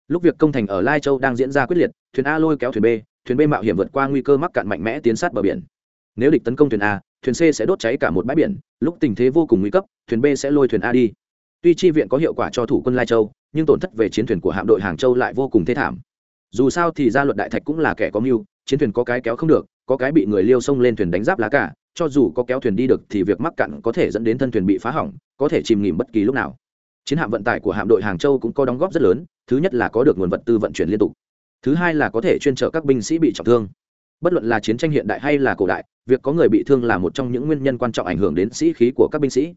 Lúc việc công thành ở lai châu đang diễn ra quyết liệt, thuyền a lôi kéo thuyền b thuyền b mạo hiểm vượt qua nguy cơ mắc cạn mạnh mẽ tiến sát bờ biển. Nếu địch tấn công thuyền a, thuyền c sẽ đốt cháy cả một bãi biển, lúc tình thế vô cùng nguy cấp, thuyền b sẽ lôi thuyền a đi. Tuy chi viện có hiệu quả cho thủ quân lai châu, nhưng tổn thất về chiến thuyền của hạm đội hàng châu lại vô cùng thê thảm. Dù sao thì gia luật đại thạch cũng là kẻ có mưu chiến thuyền có cái kéo không được, có cái bị người liêu xông lên thuyền đánh giáp lá cả, cho dù có kéo thuyền đi được thì việc mắc cạn có thể dẫn đến thân thuyền bị phá hỏng, có thể chìm nghỉm bất kỳ lúc nào. Chiến hạm vận tải của hạm đội hàng châu cũng có đóng góp rất lớn, thứ nhất là có được nguồn vật tư vận chuyển liên tục. Thứ hai là có thể chuyên trợ các binh sĩ bị trọng thương. Bất luận là chiến tranh hiện đại hay là cổ đại, việc có người bị thương là một trong những nguyên nhân quan trọng ảnh hưởng đến sĩ khí của các binh sĩ.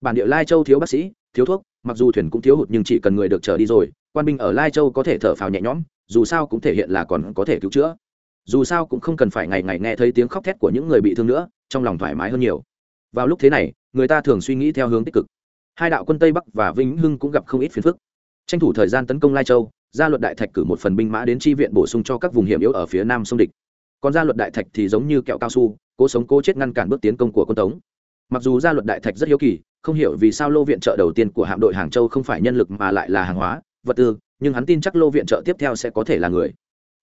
Bản địa lai châu thiếu bác sĩ, thiếu thuốc, mặc dù thuyền cũng thiếu hụt nhưng chỉ cần người được trở đi rồi, quan binh ở lai châu có thể thở phào nhẹ nhõm, dù sao cũng thể hiện là còn có thể cứu chữa dù sao cũng không cần phải ngày ngày nghe thấy tiếng khóc thét của những người bị thương nữa, trong lòng thoải mái hơn nhiều. Vào lúc thế này, người ta thường suy nghĩ theo hướng tích cực. Hai đạo quân tây bắc và vĩnh hưng cũng gặp không ít phiền phức. Tranh thủ thời gian tấn công lai châu gia luật đại thạch cử một phần binh mã đến tri viện bổ sung cho các vùng hiểm yếu ở phía nam sông địch. Còn gia luật đại thạch thì giống như kẹo cao su, cố sống cố chết ngăn cản bước tiến công của quân tống. Mặc dù gia luật đại thạch rất hiếu kỳ, không hiểu vì sao lô viện trợ đầu tiên của hạm đội hàng châu không phải nhân lực mà lại là hàng hóa, vật tư, nhưng hắn tin chắc lô viện trợ tiếp theo sẽ có thể là người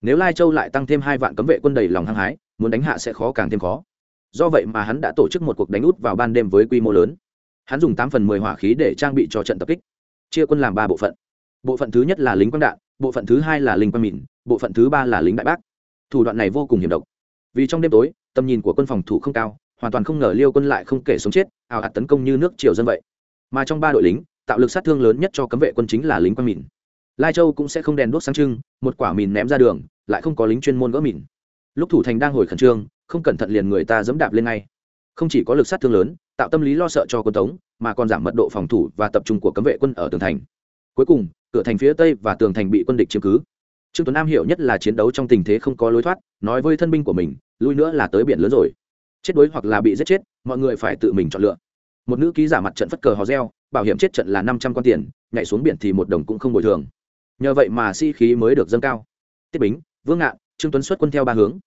nếu lai châu lại tăng thêm hai vạn cấm vệ quân đầy lòng hăng hái, muốn đánh hạ sẽ khó càng thêm khó. Do vậy mà hắn đã tổ chức một cuộc đánh út vào ban đêm với quy mô lớn. Hắn dùng tám phần mười hỏa khí để trang bị cho trận tập kích. Chia quân làm ba bộ phận. Bộ phận thứ nhất là lính quang đạn, bộ phận thứ hai là lính quang mìn, bộ phận thứ ba là lính đại bác. Thủ đoạn này vô cùng hiểm độc. Vì trong đêm tối, tầm nhìn của quân phòng thủ không cao, hoàn toàn không ngờ liêu quân lại không kể sống chết ảo hạt tấn công như nước triều dân vậy. Mà trong ba đội lính, tạo lực sát thương lớn nhất cho cấm vệ quân chính là lính quang mìn lai châu cũng sẽ không đèn đốt sáng trưng, một quả mìn ném ra đường, lại không có lính chuyên môn gỡ mìn. Lúc thủ thành đang hồi khẩn trương, không cẩn thận liền người ta dẫm đạp lên ngay. Không chỉ có lực sát thương lớn, tạo tâm lý lo sợ cho quân tống, mà còn giảm mật độ phòng thủ và tập trung của cấm vệ quân ở tường thành. Cuối cùng, cửa thành phía tây và tường thành bị quân địch chiếm cứ. Trương tuấn nam hiểu nhất là chiến đấu trong tình thế không có lối thoát, nói với thân binh của mình, lui nữa là tới biển lớn rồi. Chết đuối hoặc là bị giết chết, mọi người phải tự mình chọn lựa. Một nữ ký giả mặt trận phất cờ hò reo, bảo hiểm chết trận là năm trăm con tiền, nhảy xuống biển thì một đồng cũng không bồi thường nhờ vậy mà sĩ khí mới được dâng cao. Tiết bính, vương ngạn, trương tuấn xuất quân theo ba hướng.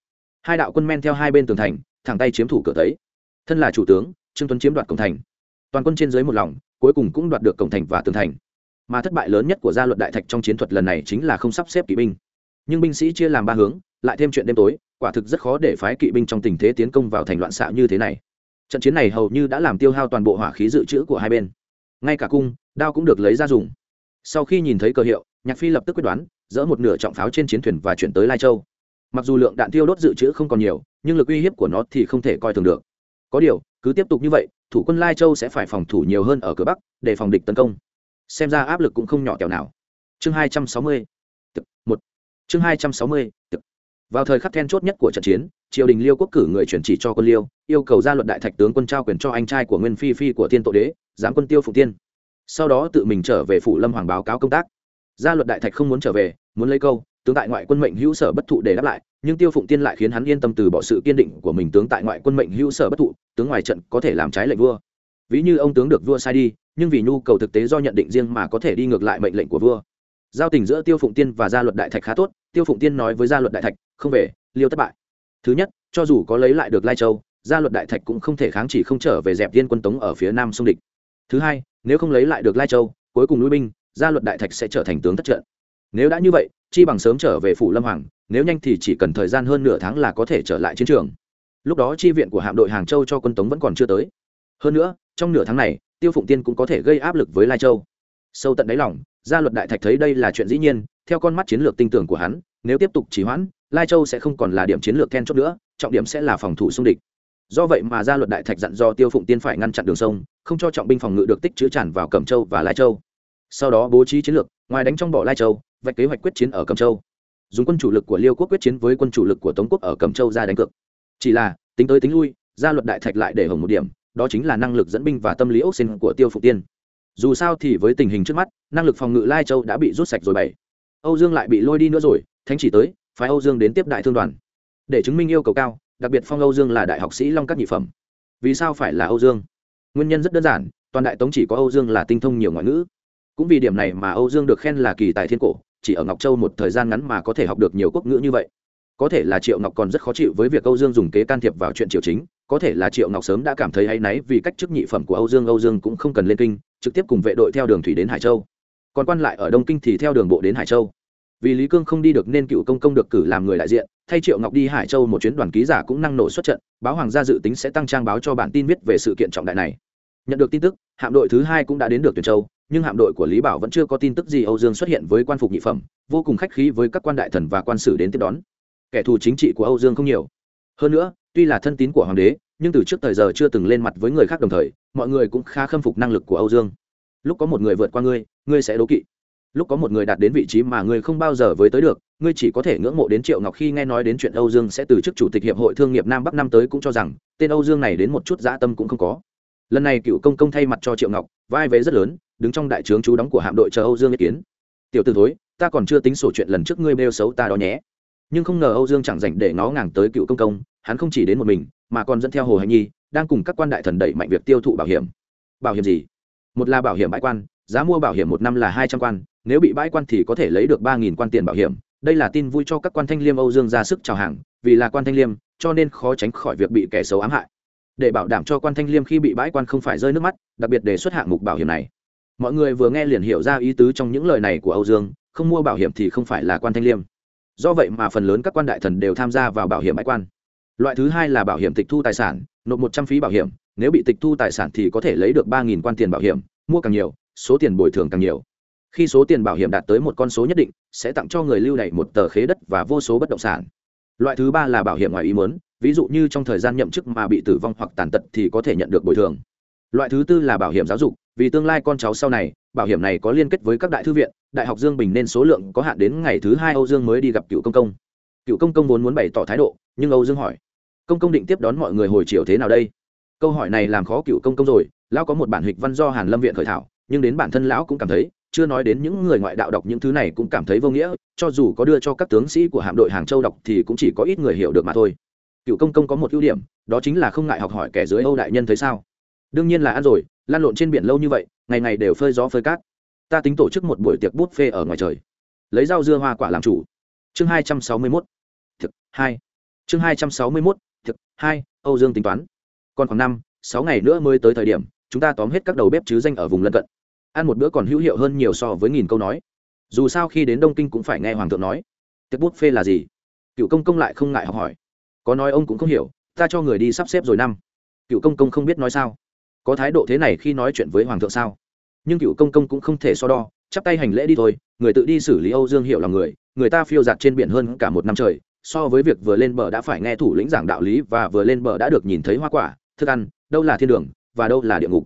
Hai đạo quân men theo hai bên tường thành, thẳng tay chiếm thủ cửa thấy. thân là chủ tướng, trương tuấn chiếm đoạt cổng thành. Toàn quân trên dưới một lòng, cuối cùng cũng đoạt được cổng thành và tường thành. Mà thất bại lớn nhất của gia luật đại thạch trong chiến thuật lần này chính là không sắp xếp kỵ binh. Nhưng binh sĩ chia làm ba hướng, lại thêm chuyện đêm tối, quả thực rất khó để phái kỵ binh trong tình thế tiến công vào thành loạn xạ như thế này. Trận chiến này hầu như đã làm tiêu hao toàn bộ hỏa khí dự trữ của hai bên. Ngay cả cung, đao cũng được lấy ra dùng. Sau khi nhìn thấy cơ hiệu nhạc phi lập tức quyết đoán, dỡ một nửa trọng pháo trên chiến thuyền và chuyển tới lai châu. Mặc dù lượng đạn tiêu đốt dự trữ không còn nhiều, nhưng lực uy hiếp của nó thì không thể coi thường được. Có điều, cứ tiếp tục như vậy, thủ quân lai châu sẽ phải phòng thủ nhiều hơn ở cửa bắc, để phòng địch tấn công. Xem ra áp lực cũng không nhỏ kẹo nào. Chương hai trăm sáu mươi một. Chương hai trăm sáu mươi vào thời khắc then chốt nhất của trận chiến, triều đình liêu quốc cử người chuyển chỉ cho quân liêu, yêu cầu ra luật đại thạch tướng quân trao quyền cho anh trai của nguyên phi phi của tiên tổ đế, giám quân tiêu phụ tiên. Sau đó tự mình trở về phủ lâm hoàng báo cáo công tác gia luật đại thạch không muốn trở về, muốn lấy câu, tướng tại ngoại quân mệnh hữu sở bất thụ để đáp lại, nhưng tiêu phụng tiên lại khiến hắn yên tâm từ bỏ sự kiên định của mình tướng tại ngoại quân mệnh hữu sở bất thụ, tướng ngoài trận có thể làm trái lệnh vua. Ví như ông tướng được vua sai đi, nhưng vì nhu cầu thực tế do nhận định riêng mà có thể đi ngược lại mệnh lệnh của vua. Giao tình giữa tiêu phụng tiên và gia luật đại thạch khá tốt, tiêu phụng tiên nói với gia luật đại thạch, không về, liêu thất bại. Thứ nhất, cho dù có lấy lại được lai châu, gia luật đại thạch cũng không thể kháng chỉ không trở về dẹp viên quân tống ở phía nam sông địch. Thứ hai, nếu không lấy lại được lai châu, cuối cùng núi binh gia luật đại thạch sẽ trở thành tướng thất trận. Nếu đã như vậy, chi bằng sớm trở về phủ lâm hoàng, nếu nhanh thì chỉ cần thời gian hơn nửa tháng là có thể trở lại chiến trường. Lúc đó chi viện của hạm đội hàng châu cho quân tống vẫn còn chưa tới. Hơn nữa, trong nửa tháng này, tiêu phụng tiên cũng có thể gây áp lực với lai châu. Sâu tận đáy lòng, gia luật đại thạch thấy đây là chuyện dĩ nhiên, theo con mắt chiến lược tinh tưởng của hắn, nếu tiếp tục trì hoãn, lai châu sẽ không còn là điểm chiến lược then chốt nữa, trọng điểm sẽ là phòng thủ xung địch. Do vậy mà gia luật đại thạch dặn do tiêu phụng tiên phải ngăn chặn đường sông, không cho trọng binh phòng ngự được tích chứa tràn vào cẩm châu và lai châu sau đó bố trí chiến lược, ngoài đánh trong bỏ lai châu, vạch kế hoạch quyết chiến ở cầm châu. Dùng quân chủ lực của liêu quốc quyết chiến với quân chủ lực của tống quốc ở cầm châu ra đánh cược. Chỉ là, tính tới tính lui, gia luật đại thạch lại để hưởng một điểm, đó chính là năng lực dẫn binh và tâm lý ốc xin của tiêu Phục tiên. Dù sao thì với tình hình trước mắt, năng lực phòng ngự lai châu đã bị rút sạch rồi bảy. Âu dương lại bị lôi đi nữa rồi, thánh chỉ tới, phái âu dương đến tiếp đại thương đoàn. Để chứng minh yêu cầu cao, đặc biệt phong âu dương là đại học sĩ long các nhị phẩm. Vì sao phải là âu dương? Nguyên nhân rất đơn giản, toàn đại tống chỉ có âu dương là tinh thông nhiều ngoại ngữ cũng vì điểm này mà âu dương được khen là kỳ tài thiên cổ, chỉ ở ngọc châu một thời gian ngắn mà có thể học được nhiều quốc ngữ như vậy. Có thể là triệu ngọc còn rất khó chịu với việc âu dương dùng kế can thiệp vào chuyện triều chính, có thể là triệu ngọc sớm đã cảm thấy hay náy vì cách chức nhị phẩm của âu dương âu dương cũng không cần lên kinh, trực tiếp cùng vệ đội theo đường thủy đến hải châu. Còn quan lại ở đông kinh thì theo đường bộ đến hải châu. Vì lý cương không đi được nên cựu công công được cử làm người đại diện, thay triệu ngọc đi hải châu một chuyến đoàn ký giả cũng năng nổ xuất trận, báo hoàng gia dự tính sẽ tăng trang báo cho bản tin viết về sự kiện trọng đại này. Nhận được tin tức, hạm đội thứ hai cũng đã đến được tuyển châu nhưng hạm đội của lý bảo vẫn chưa có tin tức gì âu dương xuất hiện với quan phục nhị phẩm, vô cùng khách khí với các quan đại thần và quan sử đến tiếp đón. Kẻ thù chính trị của âu dương không nhiều. Hơn nữa, tuy là thân tín của hoàng đế, nhưng từ trước thời giờ chưa từng lên mặt với người khác đồng thời, mọi người cũng khá khâm phục năng lực của âu dương. Lúc có một người vượt qua ngươi ngươi sẽ đố kỵ. Lúc có một người đạt đến vị trí mà ngươi không bao giờ với tới được, ngươi chỉ có thể ngưỡng mộ đến triệu ngọc khi nghe nói đến chuyện âu dương sẽ từ chức chủ tịch hiệp hội thương nghiệp nam bắc năm tới cũng cho rằng, tên âu dương này đến một chút dã tâm cũng không có lần này cựu công công thay mặt cho triệu ngọc, vai vế rất lớn, đứng trong đại trướng chú đóng của hạm đội chờ âu dương ý kiến. Tiểu t ử thối, ta còn chưa tính sổ chuyện lần trước ngươi bêu xấu ta đó nhé. Nhưng không ngờ âu dương chẳng dành để ngó ngàng tới cựu công công, hắn không chỉ đến một mình, mà còn dẫn theo hồ hạnh nhi, đang cùng các quan đại thần đẩy mạnh việc tiêu thụ bảo hiểm. Bảo hiểm gì? Một là bảo hiểm bãi quan, giá mua bảo hiểm một năm là hai trăm quan, nếu bị bãi quan thì có thể lấy được ba nghìn quan tiền bảo hiểm. Đây là tin vui cho các quan thanh liêm âu dương ra sức chào hàng, vì là quan thanh liêm, cho nên khó tránh khỏi việc bị kẻ xấu ám hại để bảo đảm cho quan thanh liêm khi bị bãi quan không phải rơi nước mắt, đặc biệt đề xuất hạng mục bảo hiểm này. Mọi người vừa nghe liền hiểu ra ý tứ trong những lời này của âu dương, không mua bảo hiểm thì không phải là quan thanh liêm. Do vậy mà phần lớn các quan đại thần đều tham gia vào bảo hiểm bãi quan. Loại thứ hai là bảo hiểm tịch thu tài sản, nộp một trăm phí bảo hiểm, nếu bị tịch thu tài sản thì có thể lấy được ba nghìn quan tiền bảo hiểm, mua càng nhiều, số tiền bồi thường càng nhiều. Khi số tiền bảo hiểm đạt tới một con số nhất định, sẽ tặng cho người lưu đày một tờ khế đất và vô số bất động sản loại thứ ba là bảo hiểm ngoài ý muốn, ví dụ như trong thời gian nhậm chức mà bị tử vong hoặc tàn tật thì có thể nhận được bồi thường. Loại thứ tư là bảo hiểm giáo dục, vì tương lai con cháu sau này, bảo hiểm này có liên kết với các đại thư viện, đại học dương bình nên số lượng có hạn đến ngày thứ hai âu dương mới đi gặp cựu công công. Cựu công công vốn muốn bày tỏ thái độ, nhưng âu dương hỏi, công công định tiếp đón mọi người hồi chiều thế nào đây? Câu hỏi này làm khó cựu công công rồi, lão có một bản hịch văn do hàn lâm viện khởi thảo, nhưng đến bản thân lão cũng cảm thấy chưa nói đến những người ngoại đạo đọc những thứ này cũng cảm thấy vô nghĩa, cho dù có đưa cho các tướng sĩ của hạm đội hàng châu đọc thì cũng chỉ có ít người hiểu được mà thôi. Cựu công công có một ưu điểm, đó chính là không ngại học hỏi kẻ dưới âu đại nhân thấy sao? Đương nhiên là ăn rồi, lan lộn trên biển lâu như vậy, ngày ngày đều phơi gió phơi cát. Ta tính tổ chức một buổi tiệc bút phê ở ngoài trời. Lấy rau dưa hoa quả làm chủ. Chương hai trăm sáu mươi mốt. Thực hai. Chương hai trăm sáu mươi mốt, thực hai, âu dương tính toán. Còn khoảng năm, sáu ngày nữa mới tới thời điểm, chúng ta tóm hết các đầu bếp chứ danh ở vùng lân cận ăn một bữa còn hữu hiệu hơn nhiều so với nghìn câu nói. Dù sao khi đến đông kinh cũng phải nghe hoàng thượng nói. Tiệc bút phê là gì? Cựu công công lại không ngại học hỏi. Có nói ông cũng không hiểu, ta cho người đi sắp xếp rồi năm. Cựu công công không biết nói sao. Có thái độ thế này khi nói chuyện với hoàng thượng sao? Nhưng cựu công công cũng không thể so đo, chắp tay hành lễ đi thôi, người tự đi xử lý âu dương hiệu là người người ta phiêu giặt trên biển hơn cả một năm trời, so với việc vừa lên bờ đã phải nghe thủ lĩnh giảng đạo lý và vừa lên bờ đã được nhìn thấy hoa quả, thức ăn, đâu là thiên đường, và đâu là địa ngục.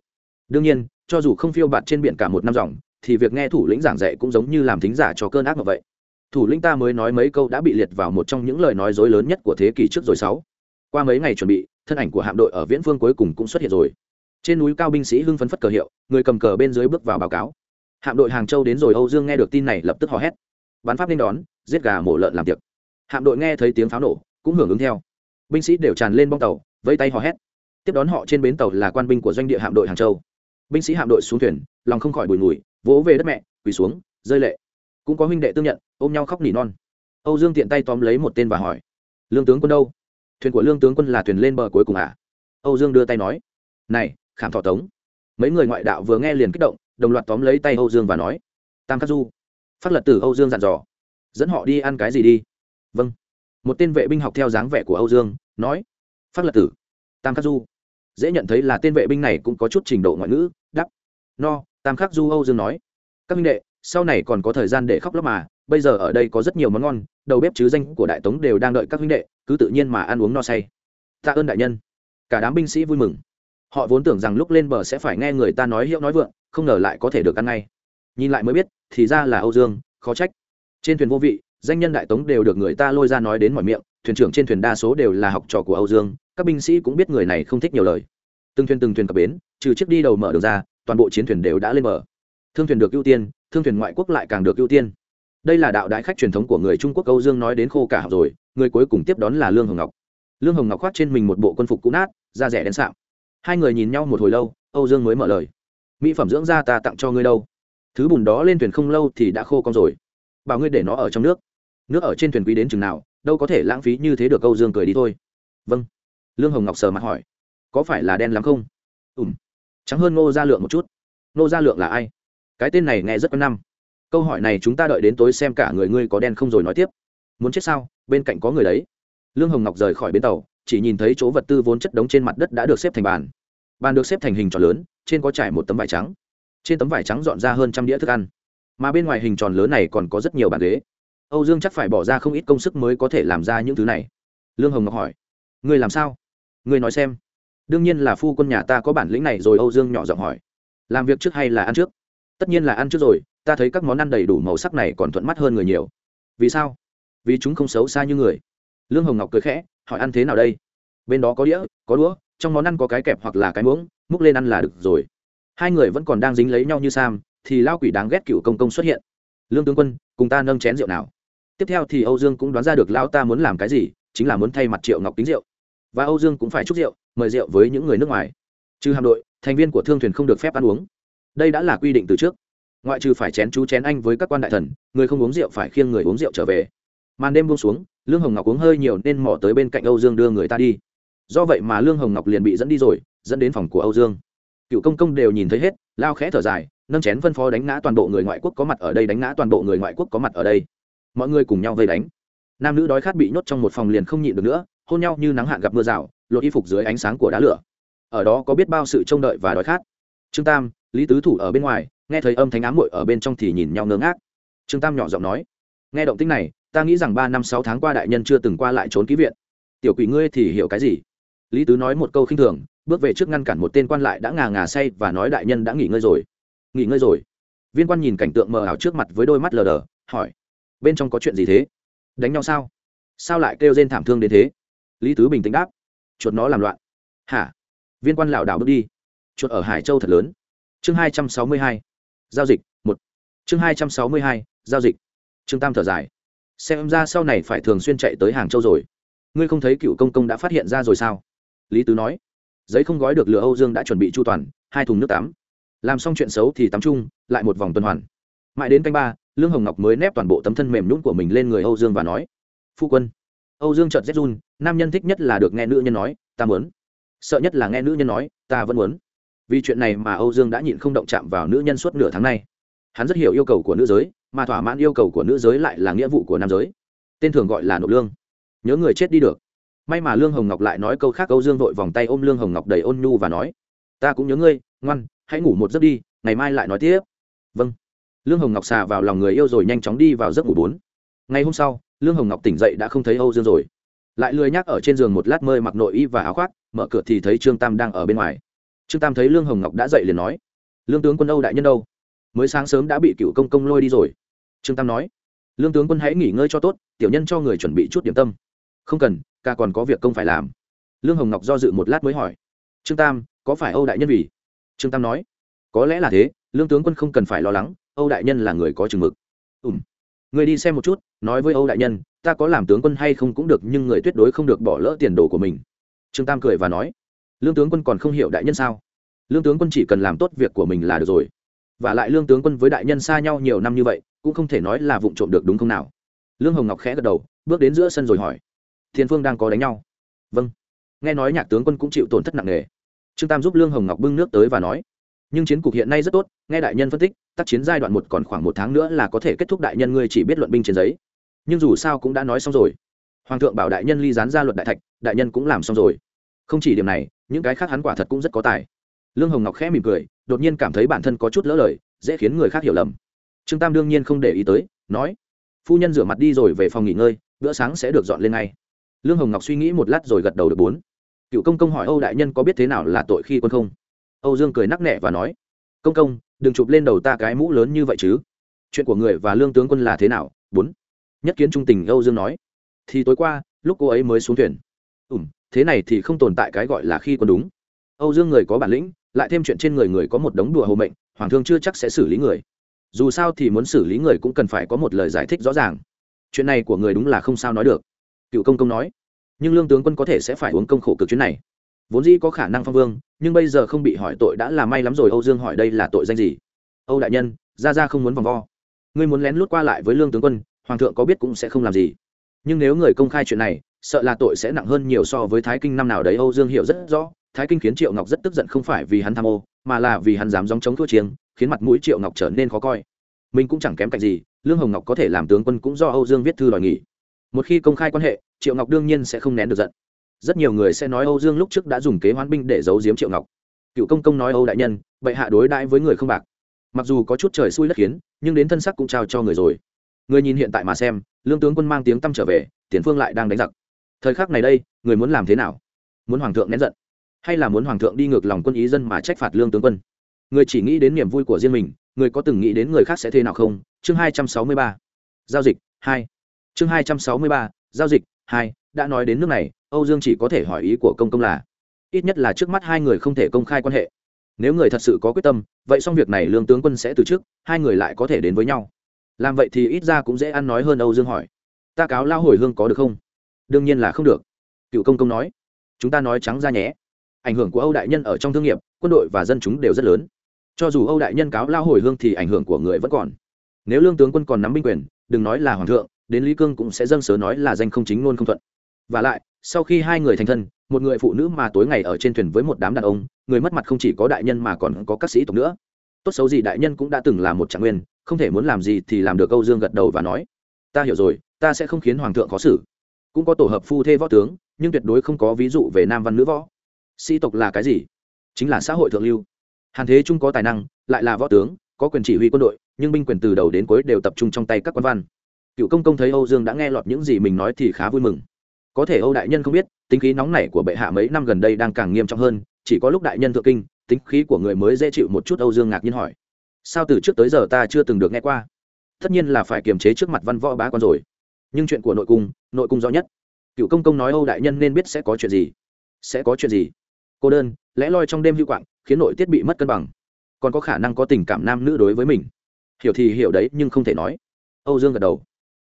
Đương nhiên cho dù không phiêu bạt trên biển cả một năm dòng, thì việc nghe thủ lĩnh giảng dạy cũng giống như làm thính giả cho cơn ác mà vậy. Thủ lĩnh ta mới nói mấy câu đã bị liệt vào một trong những lời nói dối lớn nhất của thế kỷ trước rồi sáu. Qua mấy ngày chuẩn bị, thân ảnh của hạm đội ở viễn phương cuối cùng cũng xuất hiện rồi. Trên núi cao binh sĩ hưng phấn phất cờ hiệu, người cầm cờ bên dưới bước vào báo cáo. Hạm đội hàng châu đến rồi, âu dương nghe được tin này lập tức hò hét. Bắn pháp nên đón, giết gà mổ lợn làm tiệc. Hạm đội nghe thấy tiếng pháo nổ, cũng hưởng ứng theo. Binh sĩ đều tràn lên bong tàu vây tay hò hét. Tiếp đón họ trên bến tàu là quan binh của doanh địa hạm đội hàng châu binh sĩ hạm đội xuống thuyền, lòng không khỏi bùi ngùi, vỗ về đất mẹ, quỳ xuống, rơi lệ. Cũng có huynh đệ tương nhận, ôm nhau khóc nỉ non. Âu dương tiện tay tóm lấy một tên và hỏi, lương tướng quân đâu? Thuyền của lương tướng quân là thuyền lên bờ cuối cùng à? Âu dương đưa tay nói, này, khảm thọ tống. Mấy người ngoại đạo vừa nghe liền kích động, đồng loạt tóm lấy tay âu dương và nói, tam khắc du phát lật tử âu dương dặn dò, dẫn họ đi ăn cái gì đi? Vâng. Một tên vệ binh học theo dáng vẻ của âu dương, nói phát lật tử, tam khắc du dễ nhận thấy là tên vệ binh này cũng có chút trình độ ngoại ngữ đắp no, tam khắc du âu dương nói. Các minh đệ, sau này còn có thời gian để khóc lóc mà, bây giờ ở đây có rất nhiều món ngon, đầu bếp chứ danh của đại tống đều đang đợi các huynh đệ, cứ tự nhiên mà ăn uống no say. Tạ ơn đại nhân. Cả đám binh sĩ vui mừng. Họ vốn tưởng rằng lúc lên bờ sẽ phải nghe người ta nói hiệu nói vượng, không ngờ lại có thể được ăn ngay. Nhìn lại mới biết, thì ra là âu dương, khó trách. Trên thuyền vô vị, danh nhân đại tống đều được người ta lôi ra nói đến mọi miệng, thuyền trưởng trên thuyền đa số đều là học trò của âu dương các binh sĩ cũng biết người này không thích nhiều lời. Từng thuyền từng thuyền cập bến, trừ chiếc đi đầu mở đường ra, toàn bộ chiến thuyền đều đã lên mở thương thuyền được ưu tiên, thương thuyền ngoại quốc lại càng được ưu tiên. Đây là đạo đại khách truyền thống của người trung quốc âu dương nói đến khô cả học rồi, người cuối cùng tiếp đón là lương hồng ngọc. Lương hồng ngọc khoác trên mình một bộ quân phục cũ nát, da rẻ đen sạm. Hai người nhìn nhau một hồi lâu, âu dương mới mở lời. Mỹ phẩm dưỡng da ta tặng cho ngươi đâu. Thứ bùn đó lên thuyền không lâu thì đã khô con rồi. Bảo ngươi để nó ở trong nước. Nước ở trên thuyền quý đến chừng nào, đâu có thể lãng phí như thế được âu dương cười đi thôi. Vâng lương hồng ngọc sờ mặt hỏi, có phải là đen lắm không? Ùm trắng hơn ngô gia lượng một chút. Ngô gia lượng là ai? Cái tên này nghe rất quen năm. Câu hỏi này chúng ta đợi đến tối xem cả người ngươi có đen không rồi nói tiếp. Muốn chết sao? Bên cạnh có người đấy. Lương hồng ngọc rời khỏi bến tàu, chỉ nhìn thấy chỗ vật tư vốn chất đống trên mặt đất đã được xếp thành bàn. Bàn được xếp thành hình tròn lớn, trên có trải một tấm vải trắng. Trên tấm vải trắng dọn ra hơn trăm đĩa thức ăn. Mà bên ngoài hình tròn lớn này còn có rất nhiều bàn ghế. Âu dương chắc phải bỏ ra không ít công sức mới có thể làm ra những thứ này. Lương hồng ngọc hỏi, ngươi làm sao? Ngươi nói xem. Đương nhiên là phu quân nhà ta có bản lĩnh này rồi, âu dương nhỏ giọng hỏi. Làm việc trước hay là ăn trước? Tất nhiên là ăn trước rồi, ta thấy các món ăn đầy đủ màu sắc này còn thuận mắt hơn người nhiều. Vì sao? Vì chúng không xấu xa như người. Lương hồng ngọc cười khẽ, hỏi ăn thế nào đây? Bên đó có đĩa, có đũa, trong món ăn có cái kẹp hoặc là cái muỗng, múc lên ăn là được rồi. Hai người vẫn còn đang dính lấy nhau như sam, thì lao quỷ đáng ghét cựu công công xuất hiện. Lương tướng quân, cùng ta nâng chén rượu nào. Tiếp theo thì âu dương cũng đoán ra được lao ta muốn làm cái gì, chính là muốn thay mặt triệu ngọc tính rượu và âu dương cũng phải chúc rượu, mời rượu với những người nước ngoài. Trừ hạm đội, thành viên của thương thuyền không được phép ăn uống. Đây đã là quy định từ trước. Ngoại trừ phải chén chú chén anh với các quan đại thần, người không uống rượu phải khiêng người uống rượu trở về. Màn đêm buông xuống, lương hồng ngọc uống hơi nhiều nên mò tới bên cạnh âu dương đưa người ta đi. Do vậy mà lương hồng ngọc liền bị dẫn đi rồi, dẫn đến phòng của âu dương. Cựu công công đều nhìn thấy hết, lao khẽ thở dài, nâng chén phân phó đánh ngã toàn bộ người ngoại quốc có mặt ở đây, đánh ngã toàn bộ người ngoại quốc có mặt ở đây. Mọi người cùng nhau vây đánh. Nam nữ đói khát bị nhốt trong một phòng liền không nhịn được nữa hôn nhau như nắng hạn gặp mưa rào, lột y phục dưới ánh sáng của đá lửa. Ở đó có biết bao sự trông đợi và đói khát. Trương tam, lý tứ thủ ở bên ngoài, nghe thấy âm thanh ám muội ở bên trong thì nhìn nhau ngơ ngác. Trương tam nhỏ giọng nói, nghe động tĩnh này, ta nghĩ rằng ba năm sáu tháng qua đại nhân chưa từng qua lại trốn ký viện. Tiểu quỷ ngươi thì hiểu cái gì? Lý tứ nói một câu khinh thường, bước về trước ngăn cản một tên quan lại đã ngà ngà say và nói, đại nhân đã nghỉ ngơi rồi. Nghỉ ngơi rồi? Viên quan nhìn cảnh tượng mờ ảo trước mặt với đôi mắt lờ đờ, hỏi, bên trong có chuyện gì thế? Đánh nhau sao? Sao lại kêu rên thảm thương đến thế? Lý tứ bình tĩnh đáp. Chuột nó làm loạn. Hả? Viên quan lảo đảo bước đi. Chuột ở hải châu thật lớn. Chương hai trăm sáu mươi hai. Giao dịch, một. Chương hai trăm sáu mươi hai, giao dịch. Trương tam thở dài. Xem ra sau này phải thường xuyên chạy tới hàng châu rồi. Ngươi không thấy cựu công công đã phát hiện ra rồi sao? Lý tứ nói. Giấy không gói được lửa âu dương đã chuẩn bị chu toàn, hai thùng nước tắm. Làm xong chuyện xấu thì tắm chung, lại một vòng tuần hoàn. Mãi đến canh ba, lương hồng ngọc mới nép toàn bộ tấm thân mềm nhũng của mình lên người âu dương và nói. Phu quân âu dương chợt rét run, nam nhân thích nhất là được nghe nữ nhân nói, ta muốn. Sợ nhất là nghe nữ nhân nói, ta vẫn muốn. Vì chuyện này mà âu dương đã nhịn không động chạm vào nữ nhân suốt nửa tháng nay. Hắn rất hiểu yêu cầu của nữ giới, mà thỏa mãn yêu cầu của nữ giới lại là nghĩa vụ của nam giới. Tên thường gọi là nộp lương. Nhớ người chết đi được. May mà lương hồng ngọc lại nói câu khác, âu dương vội vòng tay ôm lương hồng ngọc đầy ôn nhu và nói, ta cũng nhớ ngươi, ngoan, hãy ngủ một giấc đi, ngày mai lại nói tiếp. Vâng. Lương hồng ngọc xà vào lòng người yêu rồi nhanh chóng đi vào giấc ngủ bốn. Ngày hôm sau lương hồng ngọc tỉnh dậy đã không thấy âu dương rồi lại lười nhác ở trên giường một lát mơi mặc nội y và áo khoác mở cửa thì thấy trương tam đang ở bên ngoài trương tam thấy lương hồng ngọc đã dậy liền nói lương tướng quân âu đại nhân đâu mới sáng sớm đã bị cựu công công lôi đi rồi trương tam nói lương tướng quân hãy nghỉ ngơi cho tốt tiểu nhân cho người chuẩn bị chút điểm tâm không cần ca còn có việc công phải làm lương hồng ngọc do dự một lát mới hỏi trương tam có phải âu đại nhân vì trương tam nói có lẽ là thế lương tướng quân không cần phải lo lắng âu đại nhân là người có chừng mực ùm người đi xem một chút, nói với âu đại nhân, ta có làm tướng quân hay không cũng được nhưng người tuyệt đối không được bỏ lỡ tiền đồ của mình. Trương tam cười và nói, lương tướng quân còn không hiểu đại nhân sao? Lương tướng quân chỉ cần làm tốt việc của mình là được rồi. Và lại lương tướng quân với đại nhân xa nhau nhiều năm như vậy, cũng không thể nói là vụ trộm được đúng không nào? Lương hồng ngọc khẽ gật đầu, bước đến giữa sân rồi hỏi, thiên phương đang có đánh nhau? Vâng. Nghe nói nhạc tướng quân cũng chịu tổn thất nặng nề. Trương tam giúp lương hồng ngọc bưng nước tới và nói nhưng chiến cục hiện nay rất tốt, nghe đại nhân phân tích, tác chiến giai đoạn một còn khoảng một tháng nữa là có thể kết thúc đại nhân ngươi chỉ biết luận binh trên giấy. Nhưng dù sao cũng đã nói xong rồi. Hoàng thượng bảo đại nhân ly dán ra luật đại thạch, đại nhân cũng làm xong rồi. Không chỉ điểm này, những cái khác hắn quả thật cũng rất có tài. Lương hồng ngọc khẽ mỉm cười, đột nhiên cảm thấy bản thân có chút lỡ lời, dễ khiến người khác hiểu lầm. Trương tam đương nhiên không để ý tới, nói, phu nhân rửa mặt đi rồi về phòng nghỉ ngơi, bữa sáng sẽ được dọn lên ngay. Lương hồng ngọc suy nghĩ một lát rồi gật đầu được bốn. Cựu công công hỏi, âu đại nhân có biết thế nào là tội khi quân không? Âu dương cười nắc nẹ và nói, công công, đừng chụp lên đầu ta cái mũ lớn như vậy chứ. Chuyện của người và lương tướng quân là thế nào? Bốn. Nhất kiến trung tình âu dương nói, thì tối qua, lúc cô ấy mới xuống thuyền. Ủm thế này thì không tồn tại cái gọi là khi quân đúng. Âu dương người có bản lĩnh, lại thêm chuyện trên người người có một đống đùa hồ mệnh, hoàng thương chưa chắc sẽ xử lý người. Dù sao thì muốn xử lý người cũng cần phải có một lời giải thích rõ ràng. Chuyện này của người đúng là không sao nói được. Cựu công công nói, nhưng lương tướng quân có thể sẽ phải uống công khổ cực chuyến này vốn dĩ có khả năng phong vương, nhưng bây giờ không bị hỏi tội đã là may lắm rồi. Âu dương hỏi đây là tội danh gì? Âu đại nhân ra ra không muốn vòng vo. Ngươi muốn lén lút qua lại với lương tướng quân, hoàng thượng có biết cũng sẽ không làm gì. Nhưng nếu người công khai chuyện này, sợ là tội sẽ nặng hơn nhiều so với thái kinh năm nào đấy. Âu dương hiểu rất rõ, thái kinh khiến triệu ngọc rất tức giận không phải vì hắn tham ô, mà là vì hắn dám dòng chống thua chiêng, khiến mặt mũi triệu ngọc trở nên khó coi. Mình cũng chẳng kém cạnh gì, lương hồng ngọc có thể làm tướng quân cũng do âu dương viết thư đòi nghỉ. Một khi công khai quan hệ, triệu ngọc đương nhiên sẽ không nén được giận rất nhiều người sẽ nói âu dương lúc trước đã dùng kế hoán binh để giấu giếm triệu ngọc. Cựu công công nói âu đại nhân, bệ hạ đối đãi với người không bạc. Mặc dù có chút trời xui đất khiến, nhưng đến thân sắc cũng trao cho người rồi. Người nhìn hiện tại mà xem, lương tướng quân mang tiếng tăm trở về, tiền phương lại đang đánh giặc. Thời khắc này đây, người muốn làm thế nào? Muốn hoàng thượng nén giận? Hay là muốn hoàng thượng đi ngược lòng quân ý dân mà trách phạt lương tướng quân? Người chỉ nghĩ đến niềm vui của riêng mình, người có từng nghĩ đến người khác sẽ thế nào không? Chương hai trăm sáu mươi ba. Giao dịch hai. Chương hai trăm sáu mươi ba. Giao dịch hai. Đã nói đến nước này âu dương chỉ có thể hỏi ý của công công là, ít nhất là trước mắt hai người không thể công khai quan hệ. Nếu người thật sự có quyết tâm, vậy xong việc này lương tướng quân sẽ từ chức hai người lại có thể đến với nhau. Làm vậy thì ít ra cũng dễ ăn nói hơn âu dương hỏi. Ta cáo lao hồi hương có được không? Đương nhiên là không được. Cựu công công nói. Chúng ta nói trắng ra nhé. Ảnh hưởng của âu đại nhân ở trong thương nghiệp, quân đội và dân chúng đều rất lớn. Cho dù âu đại nhân cáo lao hồi hương thì ảnh hưởng của người vẫn còn. Nếu lương tướng quân còn nắm binh quyền, đừng nói là hoàng thượng, đến lý cương cũng sẽ dâng sớ nói là danh không chính luôn không thuận. V à lại sau khi hai người thành thân, một người phụ nữ mà tối ngày ở trên thuyền với một đám đàn ông, người mất mặt không chỉ có đại nhân mà còn có các sĩ tộc nữa. Tốt xấu gì đại nhân cũng đã từng là một trạng nguyên, không thể muốn làm gì thì làm được Âu dương gật đầu và nói, ta hiểu rồi, ta sẽ không khiến hoàng thượng khó xử. Cũng có tổ hợp phu thê võ tướng, nhưng tuyệt đối không có ví dụ về nam văn nữ võ. Sĩ tộc là cái gì? Chính là xã hội thượng lưu. Hàn thế trung có tài năng, lại là võ tướng, có quyền chỉ huy quân đội, nhưng binh quyền từ đầu đến cuối đều tập trung trong tay các quan văn. Cựu công công thấy âu dương đã nghe lọt những gì mình nói thì khá vui mừng có thể âu đại nhân không biết, tính khí nóng nảy của bệ hạ mấy năm gần đây đang càng nghiêm trọng hơn, chỉ có lúc đại nhân thượng kinh, tính khí của người mới dễ chịu một chút âu dương ngạc nhiên hỏi. Sao từ trước tới giờ ta chưa từng được nghe qua? Tất nhiên là phải kiềm chế trước mặt văn võ bá quan rồi. Nhưng chuyện của nội cung nội cung rõ nhất. Cựu công công nói âu đại nhân nên biết sẽ có chuyện gì. Sẽ có chuyện gì? Cô đơn, lẽ loi trong đêm hữu quạng, khiến nội tiết bị mất cân bằng. Còn có khả năng có tình cảm nam nữ đối với mình. Hiểu thì hiểu đấy, nhưng không thể nói. Âu dương gật đầu.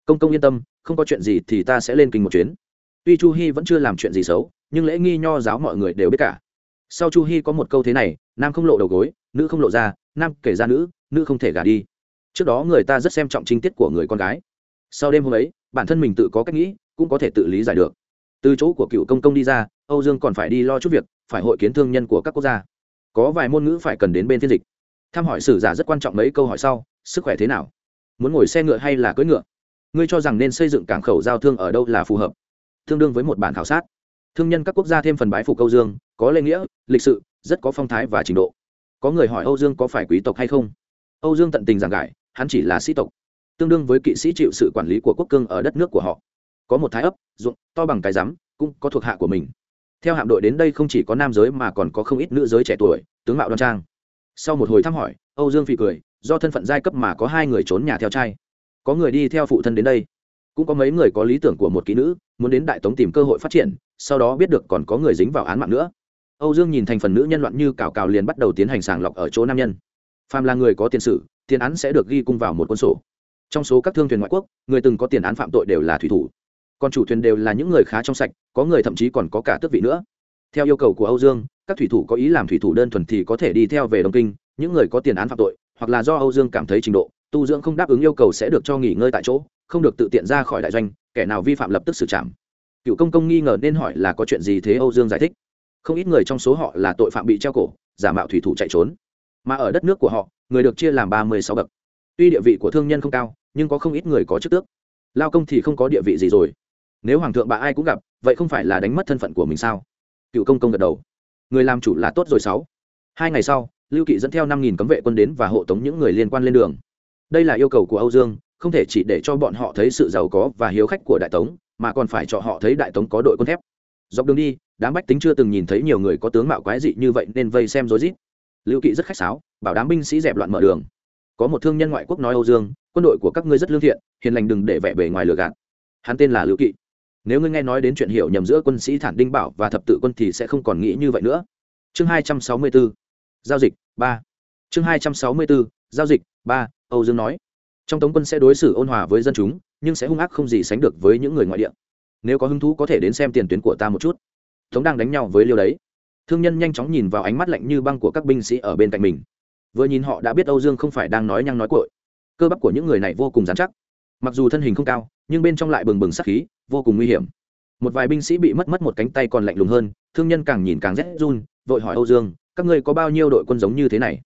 Công công yên tâm, không có chuyện gì thì ta sẽ lên kinh một chuyến tuy chu hy vẫn chưa làm chuyện gì xấu, nhưng lễ nghi nho giáo mọi người đều biết cả. Sau chu hy có một câu thế này, nam không lộ đầu gối, nữ không lộ ra nam kể ra nữ nữ không thể gả đi. Trước đó người ta rất xem trọng chính tiết của người con gái. Sau đêm hôm ấy, bản thân mình tự có cách nghĩ, cũng có thể tự lý giải được. Từ chỗ của cựu công công đi ra, âu dương còn phải đi lo chút việc, phải hội kiến thương nhân của các quốc gia. Có vài ngôn ngữ phải cần đến bên phiên dịch. Thăm hỏi sử giả rất quan trọng mấy câu hỏi sau, sức khỏe thế nào? Muốn ngồi xe ngựa hay là cưỡi ngựa? Ngươi cho rằng nên xây dựng cảng khẩu giao thương ở đâu là phù hợp? Tương đương với một bản khảo sát. Thương nhân các quốc gia thêm phần bái phục Âu dương, có lễ nghĩa, lịch sự, rất có phong thái và trình độ. Có người hỏi âu dương có phải quý tộc hay không? Âu dương tận tình giảng giải, hắn chỉ là sĩ tộc, tương đương với kỵ sĩ chịu sự quản lý của quốc cương ở đất nước của họ. Có một thái ấp, ruộng, to bằng cái rắm cũng có thuộc hạ của mình. Theo hạm đội đến đây không chỉ có nam giới mà còn có không ít nữ giới trẻ tuổi, tướng mạo đoan trang. Sau một hồi thăm hỏi, âu dương phì cười, do thân phận giai cấp mà có hai người trốn nhà theo trai. Có người đi theo phụ thân đến đây cũng có mấy người có lý tưởng của một kỹ nữ, muốn đến đại tống tìm cơ hội phát triển, sau đó biết được còn có người dính vào án mạng nữa. Âu dương nhìn thành phần nữ nhân loạn như cào cào liền bắt đầu tiến hành sàng lọc ở chỗ nam nhân. Phàm là người có tiền sử, tiền án sẽ được ghi cung vào một quân sổ. Trong số các thương thuyền ngoại quốc, người từng có tiền án phạm tội đều là thủy thủ. Còn chủ thuyền đều là những người khá trong sạch, có người thậm chí còn có cả tước vị nữa. Theo yêu cầu của âu dương, các thủy thủ có ý làm thủy thủ đơn thuần thì có thể đi theo về đông kinh, những người có tiền án phạm tội, hoặc là do âu dương cảm thấy trình độ tu dưỡng không đáp ứng yêu cầu sẽ được cho nghỉ ngơi tại chỗ, không được tự tiện ra khỏi đại doanh, kẻ nào vi phạm lập tức xử trảm. Cựu công công nghi ngờ nên hỏi là có chuyện gì thế âu dương giải thích. Không ít người trong số họ là tội phạm bị treo cổ, giả mạo thủy thủ chạy trốn. Mà ở đất nước của họ, người được chia làm ba mươi sáu bậc. Tuy địa vị của thương nhân không cao, nhưng có không ít người có chức tước. Lao công thì không có địa vị gì rồi. Nếu hoàng thượng bà ai cũng gặp, vậy không phải là đánh mất thân phận của mình sao? Cựu công công gật đầu. Người làm chủ là tốt rồi sáu. Hai ngày sau, lưu kỵ dẫn theo năm nghìn cấm vệ quân đến và hộ tống những người liên quan lên đường đây là yêu cầu của âu dương, không thể chỉ để cho bọn họ thấy sự giàu có và hiếu khách của đại tống, mà còn phải cho họ thấy đại tống có đội quân thép. Dọc đường đi, đám bách tính chưa từng nhìn thấy nhiều người có tướng mạo quái dị như vậy nên vây xem rối rít. Lưu kỵ rất khách sáo, bảo đám binh sĩ dẹp loạn mở đường. Có một thương nhân ngoại quốc nói âu dương, quân đội của các ngươi rất lương thiện, hiền lành đừng để vẻ bề ngoài lừa gạt. Hắn tên là lưu kỵ. Nếu ngươi nghe nói đến chuyện hiểu nhầm giữa quân sĩ thản đinh bảo và thập tự quân thì sẽ không còn nghĩ như vậy nữa. Chương hai trăm sáu mươi bốn giao dịch ba. Chương hai trăm sáu mươi bốn giao dịch ba âu dương nói, trong tống quân sẽ đối xử ôn hòa với dân chúng, nhưng sẽ hung ác không gì sánh được với những người ngoại địa. Nếu có hứng thú có thể đến xem tiền tuyến của ta một chút. Tống đang đánh nhau với liêu đấy. Thương nhân nhanh chóng nhìn vào ánh mắt lạnh như băng của các binh sĩ ở bên cạnh mình. Vừa nhìn họ đã biết âu dương không phải đang nói nhăng nói cội cơ bắp của những người này vô cùng dán chắc. Mặc dù thân hình không cao, nhưng bên trong lại bừng bừng sắc khí, vô cùng nguy hiểm. Một vài binh sĩ bị mất mất một cánh tay còn lạnh lùng hơn, thương nhân càng nhìn càng rét run, vội hỏi âu dương, các ngươi có bao nhiêu đội quân giống như thế này?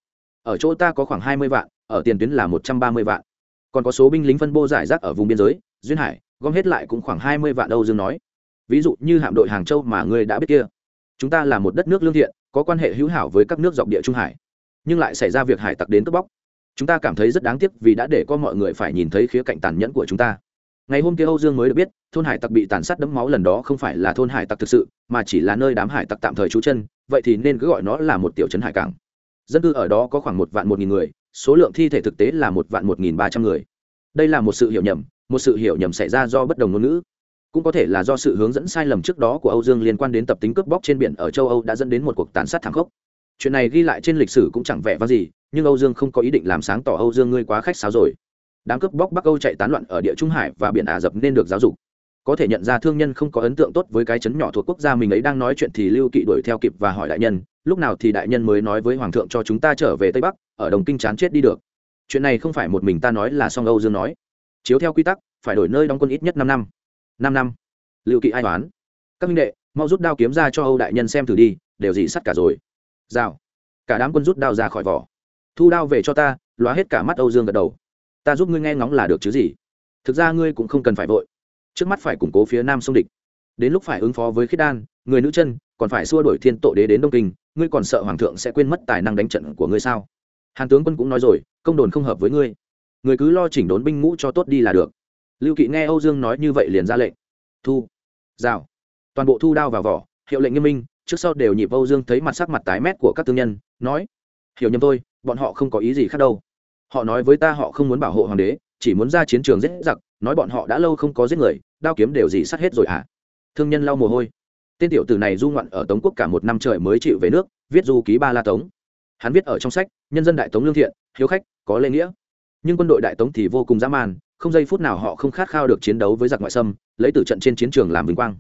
Ở chỗ ta có khoảng hai mươi vạn, ở tiền tuyến là một trăm ba mươi vạn. Còn có số binh lính phân bô giải rác ở vùng biên giới, duyên hải, gom hết lại cũng khoảng hai mươi vạn âu dương nói. Ví dụ như hạm đội hàng châu mà ngươi đã biết kia. Chúng ta là một đất nước lương thiện, có quan hệ hữu hảo với các nước dọc địa trung hải. Nhưng lại xảy ra việc hải tặc đến cướp bóc. Chúng ta cảm thấy rất đáng tiếc vì đã để có mọi người phải nhìn thấy khía cạnh tàn nhẫn của chúng ta. Ngày hôm kia âu dương mới được biết, thôn hải tặc bị tàn sát đẫm máu lần đó không phải là thôn hải tặc thực sự, mà chỉ là nơi đám hải tặc tạm thời trú chân, vậy thì nên cứ gọi nó là một tiểu trấn hải cảng dân cư ở đó có khoảng một vạn một nghìn người, số lượng thi thể thực tế là một vạn một nghìn ba trăm người. Đây là một sự hiểu nhầm, một sự hiểu nhầm xảy ra do bất đồng ngôn ngữ. Cũng có thể là do sự hướng dẫn sai lầm trước đó của âu dương liên quan đến tập tính cướp bóc trên biển ở châu âu đã dẫn đến một cuộc tàn sát thảm khốc. Chuyện này ghi lại trên lịch sử cũng chẳng vẻ vang gì, nhưng âu dương không có ý định làm sáng tỏ âu dương ngươi quá khách sáo rồi. Đám cướp bóc bắc âu chạy tán loạn ở địa trung hải và biển ả rập nên được giáo dục. Có thể nhận ra thương nhân không có ấn tượng tốt với cái chấn nhỏ thuộc quốc gia mình ấy đang nói chuyện thì lưu kỵ đuổi theo kịp và hỏi đại nhân lúc nào thì đại nhân mới nói với hoàng thượng cho chúng ta trở về tây bắc, ở đồng kinh chán chết đi được. Chuyện này không phải một mình ta nói là song âu dương nói. Chiếu theo quy tắc, phải đổi nơi đóng quân ít nhất năm năm. Năm năm. Liệu kỵ ai toán các minh đệ, mau rút đao kiếm ra cho âu đại nhân xem thử đi, đều gì sắt cả rồi. Rào. Cả đám quân rút đao ra khỏi vỏ. Thu đao về cho ta, lóa hết cả mắt âu dương gật đầu. Ta giúp ngươi nghe ngóng là được chứ gì. Thực ra ngươi cũng không cần phải vội. Trước mắt phải củng cố phía nam sông địch đến lúc phải ứng phó với khiết đan, người nữ chân, còn phải xua đổi thiên tội đế đến đông kinh, ngươi còn sợ hoàng thượng sẽ quên mất tài năng đánh trận của ngươi sao? Hàn tướng quân cũng nói rồi, công đồn không hợp với ngươi. Người cứ lo chỉnh đốn binh ngũ cho tốt đi là được. Lưu kỵ nghe âu dương nói như vậy liền ra lệnh. Thu, rào. Toàn bộ thu đao vào vỏ, hiệu lệnh nghiêm minh, trước sau đều nhịp âu dương thấy mặt sắc mặt tái mét của các thương nhân, nói, hiểu nhầm tôi, bọn họ không có ý gì khác đâu. Họ nói với ta họ không muốn bảo hộ hoàng đế, chỉ muốn ra chiến trường giết giặc, nói bọn họ đã lâu không có giết người, đao kiếm đều gì sát hết rồi hả? à? Thương nhân lau mồ hôi. Tên tiểu tử này du ngoạn ở tống quốc cả một năm trời mới chịu về nước viết du ký ba la tống. Hắn viết ở trong sách nhân dân đại tống lương thiện hiếu khách có lễ nghĩa. Nhưng quân đội đại tống thì vô cùng dã man không giây phút nào họ không khát khao được chiến đấu với giặc ngoại xâm lấy tử trận trên chiến trường làm vinh quang.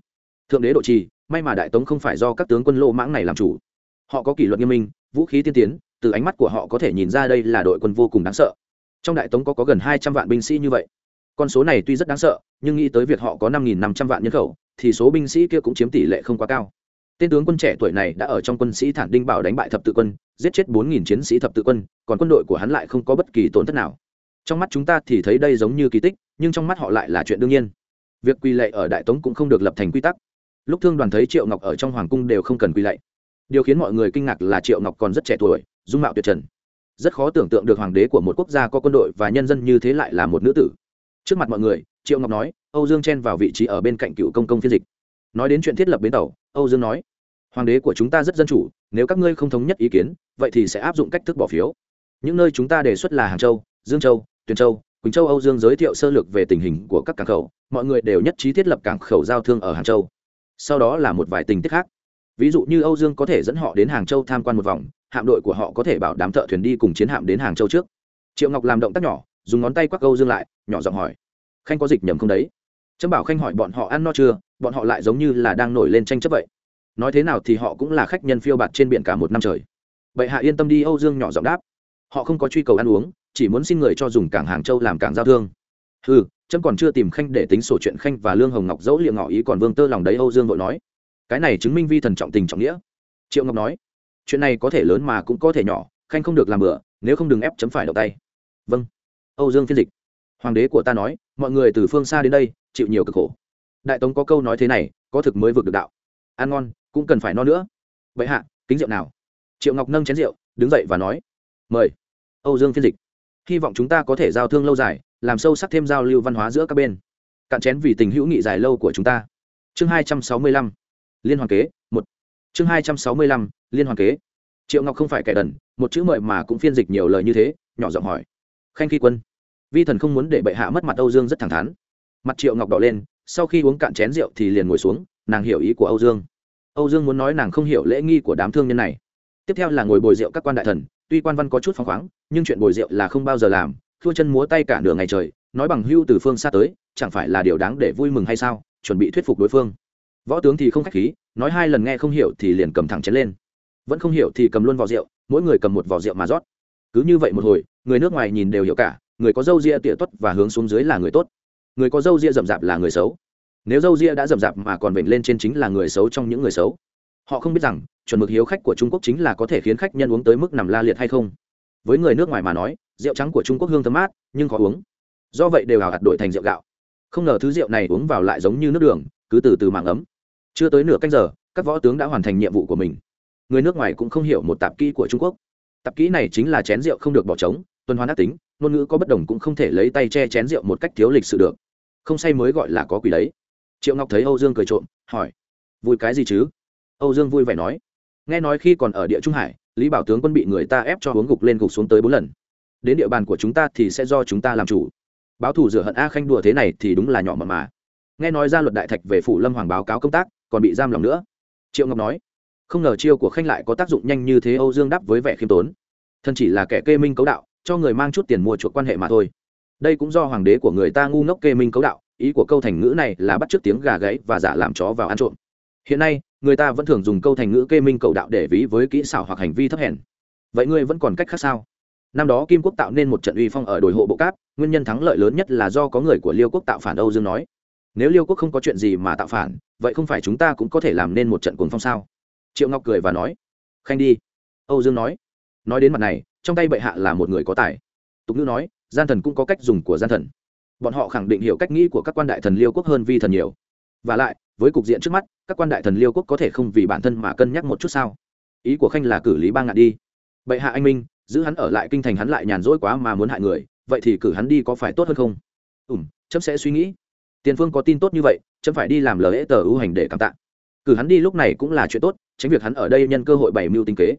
Thượng đế độ trì may mà đại tống không phải do các tướng quân lô mãng này làm chủ. Họ có kỷ luật nghiêm minh vũ khí tiên tiến từ ánh mắt của họ có thể nhìn ra đây là đội quân vô cùng đáng sợ. Trong đại tống có, có gần hai trăm vạn binh sĩ như vậy. Con số này tuy rất đáng sợ nhưng nghĩ tới việc họ có năm nghìn năm trăm vạn nhân khẩu thì số binh sĩ kia cũng chiếm tỷ lệ không quá cao. Tên tướng quân trẻ tuổi này đã ở trong quân sĩ thản đinh bảo đánh bại thập tự quân, giết chết bốn nghìn chiến sĩ thập tự quân, còn quân đội của hắn lại không có bất kỳ tổn thất nào. Trong mắt chúng ta thì thấy đây giống như kỳ tích, nhưng trong mắt họ lại là chuyện đương nhiên. Việc quy lệ ở đại tống cũng không được lập thành quy tắc. Lúc thương đoàn thấy triệu ngọc ở trong hoàng cung đều không cần quy lệ điều khiến mọi người kinh ngạc là triệu ngọc còn rất trẻ tuổi, dung mạo tuyệt trần. Rất khó tưởng tượng được hoàng đế của một quốc gia có quân đội và nhân dân như thế lại là một nữ tử. Trước mặt mọi người triệu ngọc nói, âu dương chen vào vị trí ở bên cạnh cựu công công phiên dịch. Nói đến chuyện thiết lập bến tàu, âu dương nói, hoàng đế của chúng ta rất dân chủ, nếu các ngươi không thống nhất ý kiến, vậy thì sẽ áp dụng cách thức bỏ phiếu. Những nơi chúng ta đề xuất là hàng châu, dương châu, tuyền châu, quỳnh châu, âu dương giới thiệu sơ lược về tình hình của các cảng khẩu, mọi người đều nhất trí thiết lập cảng khẩu giao thương ở hàng châu. Sau đó là một vài tình tiết khác. Ví dụ như âu dương có thể dẫn họ đến hàng châu tham quan một vòng, hạm đội của họ có thể bảo đám thợ thuyền đi cùng chiến hạm đến hàng châu trước. Triệu ngọc làm động tác nhỏ, dùng ngón tay quắc âu dương lại, nhỏ giọng hỏi khanh có dịch nhầm không đấy? Trâm bảo khanh hỏi bọn họ ăn no chưa? Bọn họ lại giống như là đang nổi lên tranh chấp vậy. Nói thế nào thì họ cũng là khách nhân phiêu bạt trên biển cả một năm trời. Vậy hạ yên tâm đi, âu dương nhỏ giọng đáp. Họ không có truy cầu ăn uống, chỉ muốn xin người cho dùng cảng hàng châu làm cảng giao thương. Ừ trâm còn chưa tìm khanh để tính sổ chuyện khanh và lương hồng ngọc dẫu liệu ngỏ ý còn vương tơ lòng đấy, âu dương vội nói. Cái này chứng minh vi thần trọng tình trọng nghĩa. Triệu ngọc nói. Chuyện này có thể lớn mà cũng có thể nhỏ, khanh không được làm bừa, nếu không đừng ép chấm phải động tay. Vâng. Âu dương phiên dịch. Hoàng đế của ta nói mọi người từ phương xa đến đây, chịu nhiều cực khổ. Đại tống có câu nói thế này, có thực mới vượt được đạo. Ăn ngon, cũng cần phải no nữa. Vậy hạ, kính rượu nào? Triệu ngọc nâng chén rượu, đứng dậy và nói, mời. Âu dương phiên dịch, hy vọng chúng ta có thể giao thương lâu dài, làm sâu sắc thêm giao lưu văn hóa giữa các bên. Cạn chén vì tình hữu nghị dài lâu của chúng ta. Chương hai trăm sáu mươi lăm, liên hoàn kế, một. Chương hai trăm sáu mươi lăm, liên hoàn kế. Triệu ngọc không phải kẻ đần, một chữ mời mà cũng phiên dịch nhiều lời như thế, nhỏ giọng hỏi, khanh khi quân vi thần không muốn để bệ hạ mất mặt âu dương rất thẳng thắn. Mặt triệu ngọc đỏ lên, sau khi uống cạn chén rượu thì liền ngồi xuống, nàng hiểu ý của âu dương. Âu dương muốn nói nàng không hiểu lễ nghi của đám thương nhân này. Tiếp theo là ngồi bồi rượu các quan đại thần, tuy quan văn có chút phăng khoáng, nhưng chuyện bồi rượu là không bao giờ làm, thua chân múa tay cả nửa ngày trời, nói bằng hưu từ phương xa tới, chẳng phải là điều đáng để vui mừng hay sao, chuẩn bị thuyết phục đối phương. Võ tướng thì không khách khí, nói hai lần nghe không hiểu thì liền cầm thẳng chén lên. Vẫn không hiểu thì cầm luôn vỏ rượu, mỗi người cầm một vỏ rượu mà rót. Cứ như vậy một hồi, người nước ngoài nhìn đều hiểu cả người có dâu ria tỉa tuất và hướng xuống dưới là người tốt. Người có dâu ria rậm rạp là người xấu. Nếu dâu ria đã rậm rạp mà còn vểnh lên trên chính là người xấu trong những người xấu. Họ không biết rằng, chuẩn mực hiếu khách của trung quốc chính là có thể khiến khách nhân uống tới mức nằm la liệt hay không. Với người nước ngoài mà nói, rượu trắng của trung quốc hương thơm mát, nhưng khó uống. Do vậy đều hào hạt đổi thành rượu gạo. Không ngờ thứ rượu này uống vào lại giống như nước đường, cứ từ từ mạng ấm. Chưa tới nửa canh giờ, các võ tướng đã hoàn thành nhiệm vụ của mình. Người nước ngoài cũng không hiểu một tạp kỹ của trung quốc. Tạp kỹ này chính là chén rượu không được bỏ trống tuần hoàn ác tính, ngôn ngữ có bất đồng cũng không thể lấy tay che chén rượu một cách thiếu lịch sự được. Không say mới gọi là có quỷ đấy. Triệu ngọc thấy âu dương cười trộm, hỏi, vui cái gì chứ? Âu dương vui vẻ nói, nghe nói khi còn ở địa trung hải, lý bảo tướng quân bị người ta ép cho uống gục lên gục xuống tới bốn lần. Đến địa bàn của chúng ta thì sẽ do chúng ta làm chủ. Báo thủ rửa hận a khanh đùa thế này thì đúng là nhỏ mập mà. Nghe nói ra luật đại thạch về phủ lâm hoàng báo cáo công tác, còn bị giam lòng nữa. Triệu ngọc nói, không ngờ chiêu của khanh lại có tác dụng nhanh như thế. Âu dương đáp với vẻ khiêm tốn, thân chỉ là kẻ kê minh cấu đạo cho người mang chút tiền mua chuộc quan hệ mà thôi. Đây cũng do hoàng đế của người ta ngu ngốc kê minh cấu đạo, ý của câu thành ngữ này là bắt t tiếng gà gáy và giả làm chó vào ăn trộm. Hiện nay, người ta vẫn thường dùng câu thành ngữ kê minh cầu đạo để ví với kỹ xảo hoặc hành vi thấp hèn. Vậy ngươi vẫn còn cách khác sao? Năm đó kim quốc tạo nên một trận uy phong ở đồi hộ bộ cáp, nguyên nhân thắng lợi lớn nhất là do có người của liêu quốc tạo phản âu dương nói, nếu liêu quốc không có chuyện gì mà tạo phản, vậy không phải chúng ta cũng có thể làm nên một trận cuồng phong sao? Triệu ngọc cười và nói, khanh đi. Âu dương nói nói đến mặt này trong tay bệ hạ là một người có tài. Tục ngữ nói, gian thần cũng có cách dùng của gian thần. Bọn họ khẳng định hiểu cách nghĩ của các quan đại thần liêu quốc hơn vi thần nhiều. Và lại, với cục diện trước mắt, các quan đại thần liêu quốc có thể không vì bản thân mà cân nhắc một chút sao? Ý của khanh là cử lý ba ngạn đi. Bệ hạ anh minh, giữ hắn ở lại kinh thành hắn lại nhàn rỗi quá mà muốn hại người, vậy thì cử hắn đi có phải tốt hơn không? Ùm chấm sẽ suy nghĩ. Tiền phương có tin tốt như vậy, chấm phải đi làm lời tờ ưu hành để cảm tạ. Cử hắn đi lúc này cũng là chuyện tốt, tránh việc hắn ở đây nhân cơ hội bày mưu tinh kế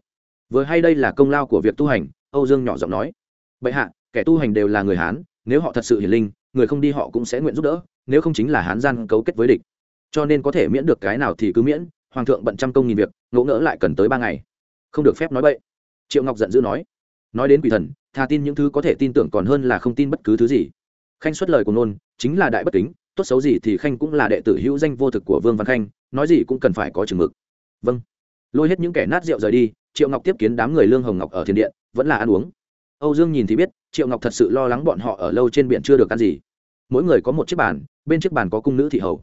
vừa hay đây là công lao của việc tu hành, âu dương nhỏ giọng nói. Bệ hạ, kẻ tu hành đều là người hán, nếu họ thật sự hiền linh, người không đi họ cũng sẽ nguyện giúp đỡ, nếu không chính là hán gian cấu kết với địch. Cho nên có thể miễn được cái nào thì cứ miễn, hoàng thượng bận trăm công nghìn việc ngỗ ngỡ lại cần tới ba ngày. Không được phép nói vậy triệu ngọc giận dữ nói. Nói đến quỷ thần thà tin những thứ có thể tin tưởng còn hơn là không tin bất cứ thứ gì. Khanh xuất lời của nôn chính là đại bất kính, tốt xấu gì thì khanh cũng là đệ tử hữu danh vô thực của vương văn khanh, nói gì cũng cần phải có chừng mực. Vâng. Lôi hết những kẻ nát rượu rời đi triệu ngọc tiếp kiến đám người lương hồng ngọc ở thiền điện, vẫn là ăn uống. Âu dương nhìn thì biết, triệu ngọc thật sự lo lắng bọn họ ở lâu trên biển chưa được ăn gì. Mỗi người có một chiếc bàn, bên chiếc bàn có cung nữ thị hầu.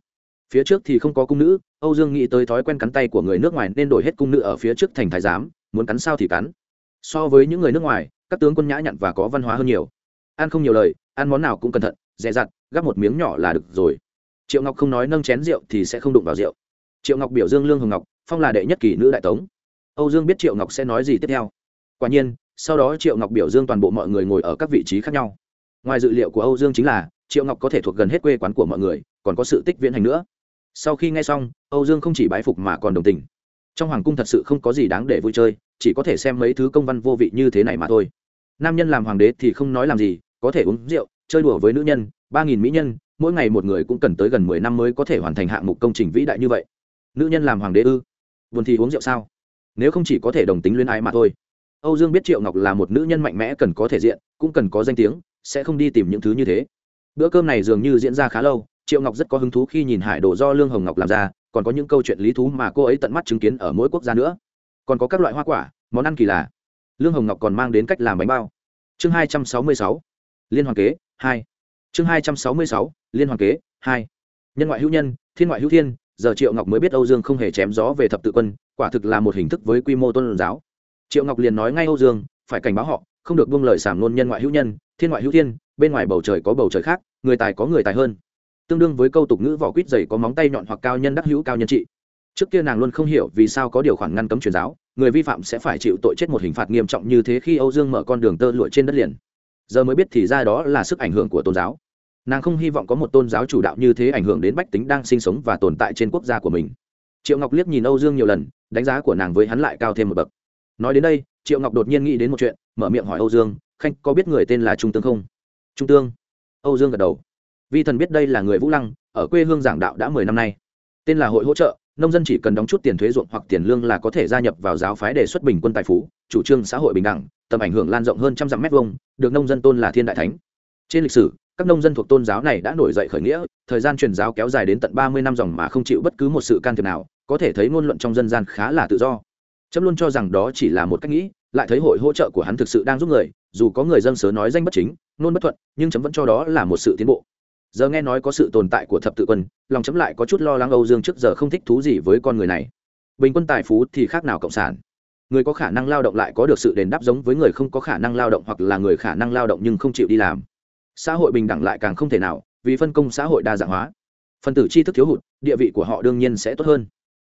Phía trước thì không có cung nữ, âu dương nghĩ tới thói quen cắn tay của người nước ngoài nên đổi hết cung nữ ở phía trước thành thái giám, muốn cắn sao thì cắn. So với những người nước ngoài, các tướng quân nhã nhặn và có văn hóa hơn nhiều. Ăn không nhiều lời, ăn món nào cũng cẩn thận, dè dặt, gắp một miếng nhỏ là được rồi. Triệu ngọc không nói nâng chén rượu thì sẽ không đụng vào rượu. Triệu ngọc biểu dương lương hồng ngọc, phong là đệ nhất kỷ nữ đại tống âu dương biết triệu ngọc sẽ nói gì tiếp theo. Quả nhiên, sau đó triệu ngọc biểu dương toàn bộ mọi người ngồi ở các vị trí khác nhau. Ngoài dự liệu của âu dương chính là, triệu ngọc có thể thuộc gần hết quê quán của mọi người, còn có sự tích viễn hành nữa. Sau khi nghe xong, âu dương không chỉ bái phục mà còn đồng tình. Trong hoàng cung thật sự không có gì đáng để vui chơi, chỉ có thể xem mấy thứ công văn vô vị như thế này mà thôi. Nam nhân làm hoàng đế thì không nói làm gì, có thể uống rượu, chơi đùa với nữ nhân, ba nghìn mỹ nhân, mỗi ngày một người cũng cần tới gần mười năm mới có thể hoàn thành hạng mục công trình vĩ đại như vậy. Nữ nhân làm hoàng đế ư? Buồn thì uống rượu sao? Nếu không chỉ có thể đồng tính luyến ái mà thôi. Âu dương biết triệu ngọc là một nữ nhân mạnh mẽ cần có thể diện, cũng cần có danh tiếng, sẽ không đi tìm những thứ như thế. Bữa cơm này dường như diễn ra khá lâu, triệu ngọc rất có hứng thú khi nhìn hải đồ do lương hồng ngọc làm ra, còn có những câu chuyện lý thú mà cô ấy tận mắt chứng kiến ở mỗi quốc gia nữa. Còn có các loại hoa quả, món ăn kỳ lạ. Lương hồng ngọc còn mang đến cách làm bánh bao. Chương hai trăm sáu mươi sáu, liên hoàn kế 2 chương hai trăm sáu mươi sáu, liên hoàn kế 2 nhân ngoại hữu nhân, thiên ngoại hữu thiên, giờ triệu ngọc mới biết âu dương không hề chém gió về thập tự quân quả thực là một hình thức với quy mô tôn giáo. Triệu ngọc liền nói ngay âu dương, phải cảnh báo họ, không được buông lời sảm nôn nhân ngoại hữu nhân, thiên ngoại hữu thiên, bên ngoài bầu trời có bầu trời khác, người tài có người tài hơn. Tương đương với câu tục ngữ vỏ quýt dày có móng tay nhọn hoặc cao nhân đắc hữu cao nhân trị. Trước kia nàng luôn không hiểu vì sao có điều khoản ngăn cấm truyền giáo, người vi phạm sẽ phải chịu tội chết một hình phạt nghiêm trọng như thế khi âu dương mở con đường tơ lụa trên đất liền. Giờ mới biết thì ra đó là sức ảnh hưởng của tôn giáo. Nàng không hy vọng có một tôn giáo chủ đạo như thế ảnh hưởng đến bách tính đang sinh sống và tồn tại trên quốc gia của mình triệu ngọc liếc nhìn âu dương nhiều lần, đánh giá của nàng với hắn lại cao thêm một bậc. Nói đến đây, triệu ngọc đột nhiên nghĩ đến một chuyện, mở miệng hỏi âu dương, khanh, có biết người tên là trung tương không? Trung tương? Âu dương gật đầu. Vi thần biết đây là người vũ lăng, ở quê hương giảng đạo đã mười năm nay. Tên là hội hỗ trợ, nông dân chỉ cần đóng chút tiền thuế ruộng hoặc tiền lương là có thể gia nhập vào giáo phái đề xuất bình quân tài phú, chủ trương xã hội bình đẳng, tầm ảnh hưởng lan rộng hơn trăm dặm mét vuông, được nông dân tôn là thiên đại thánh. Trên lịch sử, các nông dân thuộc tôn giáo này đã nổi dậy khởi nghĩa, thời gian truyền giáo kéo dài đến tận ba mươi năm dòng mà không chịu bất cứ một sự can thiệp nào có thể thấy ngôn luận trong dân gian khá là tự do. Trâm luôn cho rằng đó chỉ là một cách nghĩ, lại thấy hội hỗ trợ của hắn thực sự đang giúp người, dù có người dân sớ nói danh bất chính nôn bất thuận, nhưng chấm vẫn cho đó là một sự tiến bộ. Giờ nghe nói có sự tồn tại của thập tự quân, lòng chấm lại có chút lo lắng âu dương trước giờ không thích thú gì với con người này. Bình quân tài phú thì khác nào cộng sản. Người có khả năng lao động lại có được sự đền đáp giống với người không có khả năng lao động hoặc là người khả năng lao động nhưng không chịu đi làm. Xã hội bình đẳng lại càng không thể nào, vì phân công xã hội đa dạng hóa. Phần tử tri thức thiếu hụt, địa vị của họ đương nhiên sẽ tốt hơn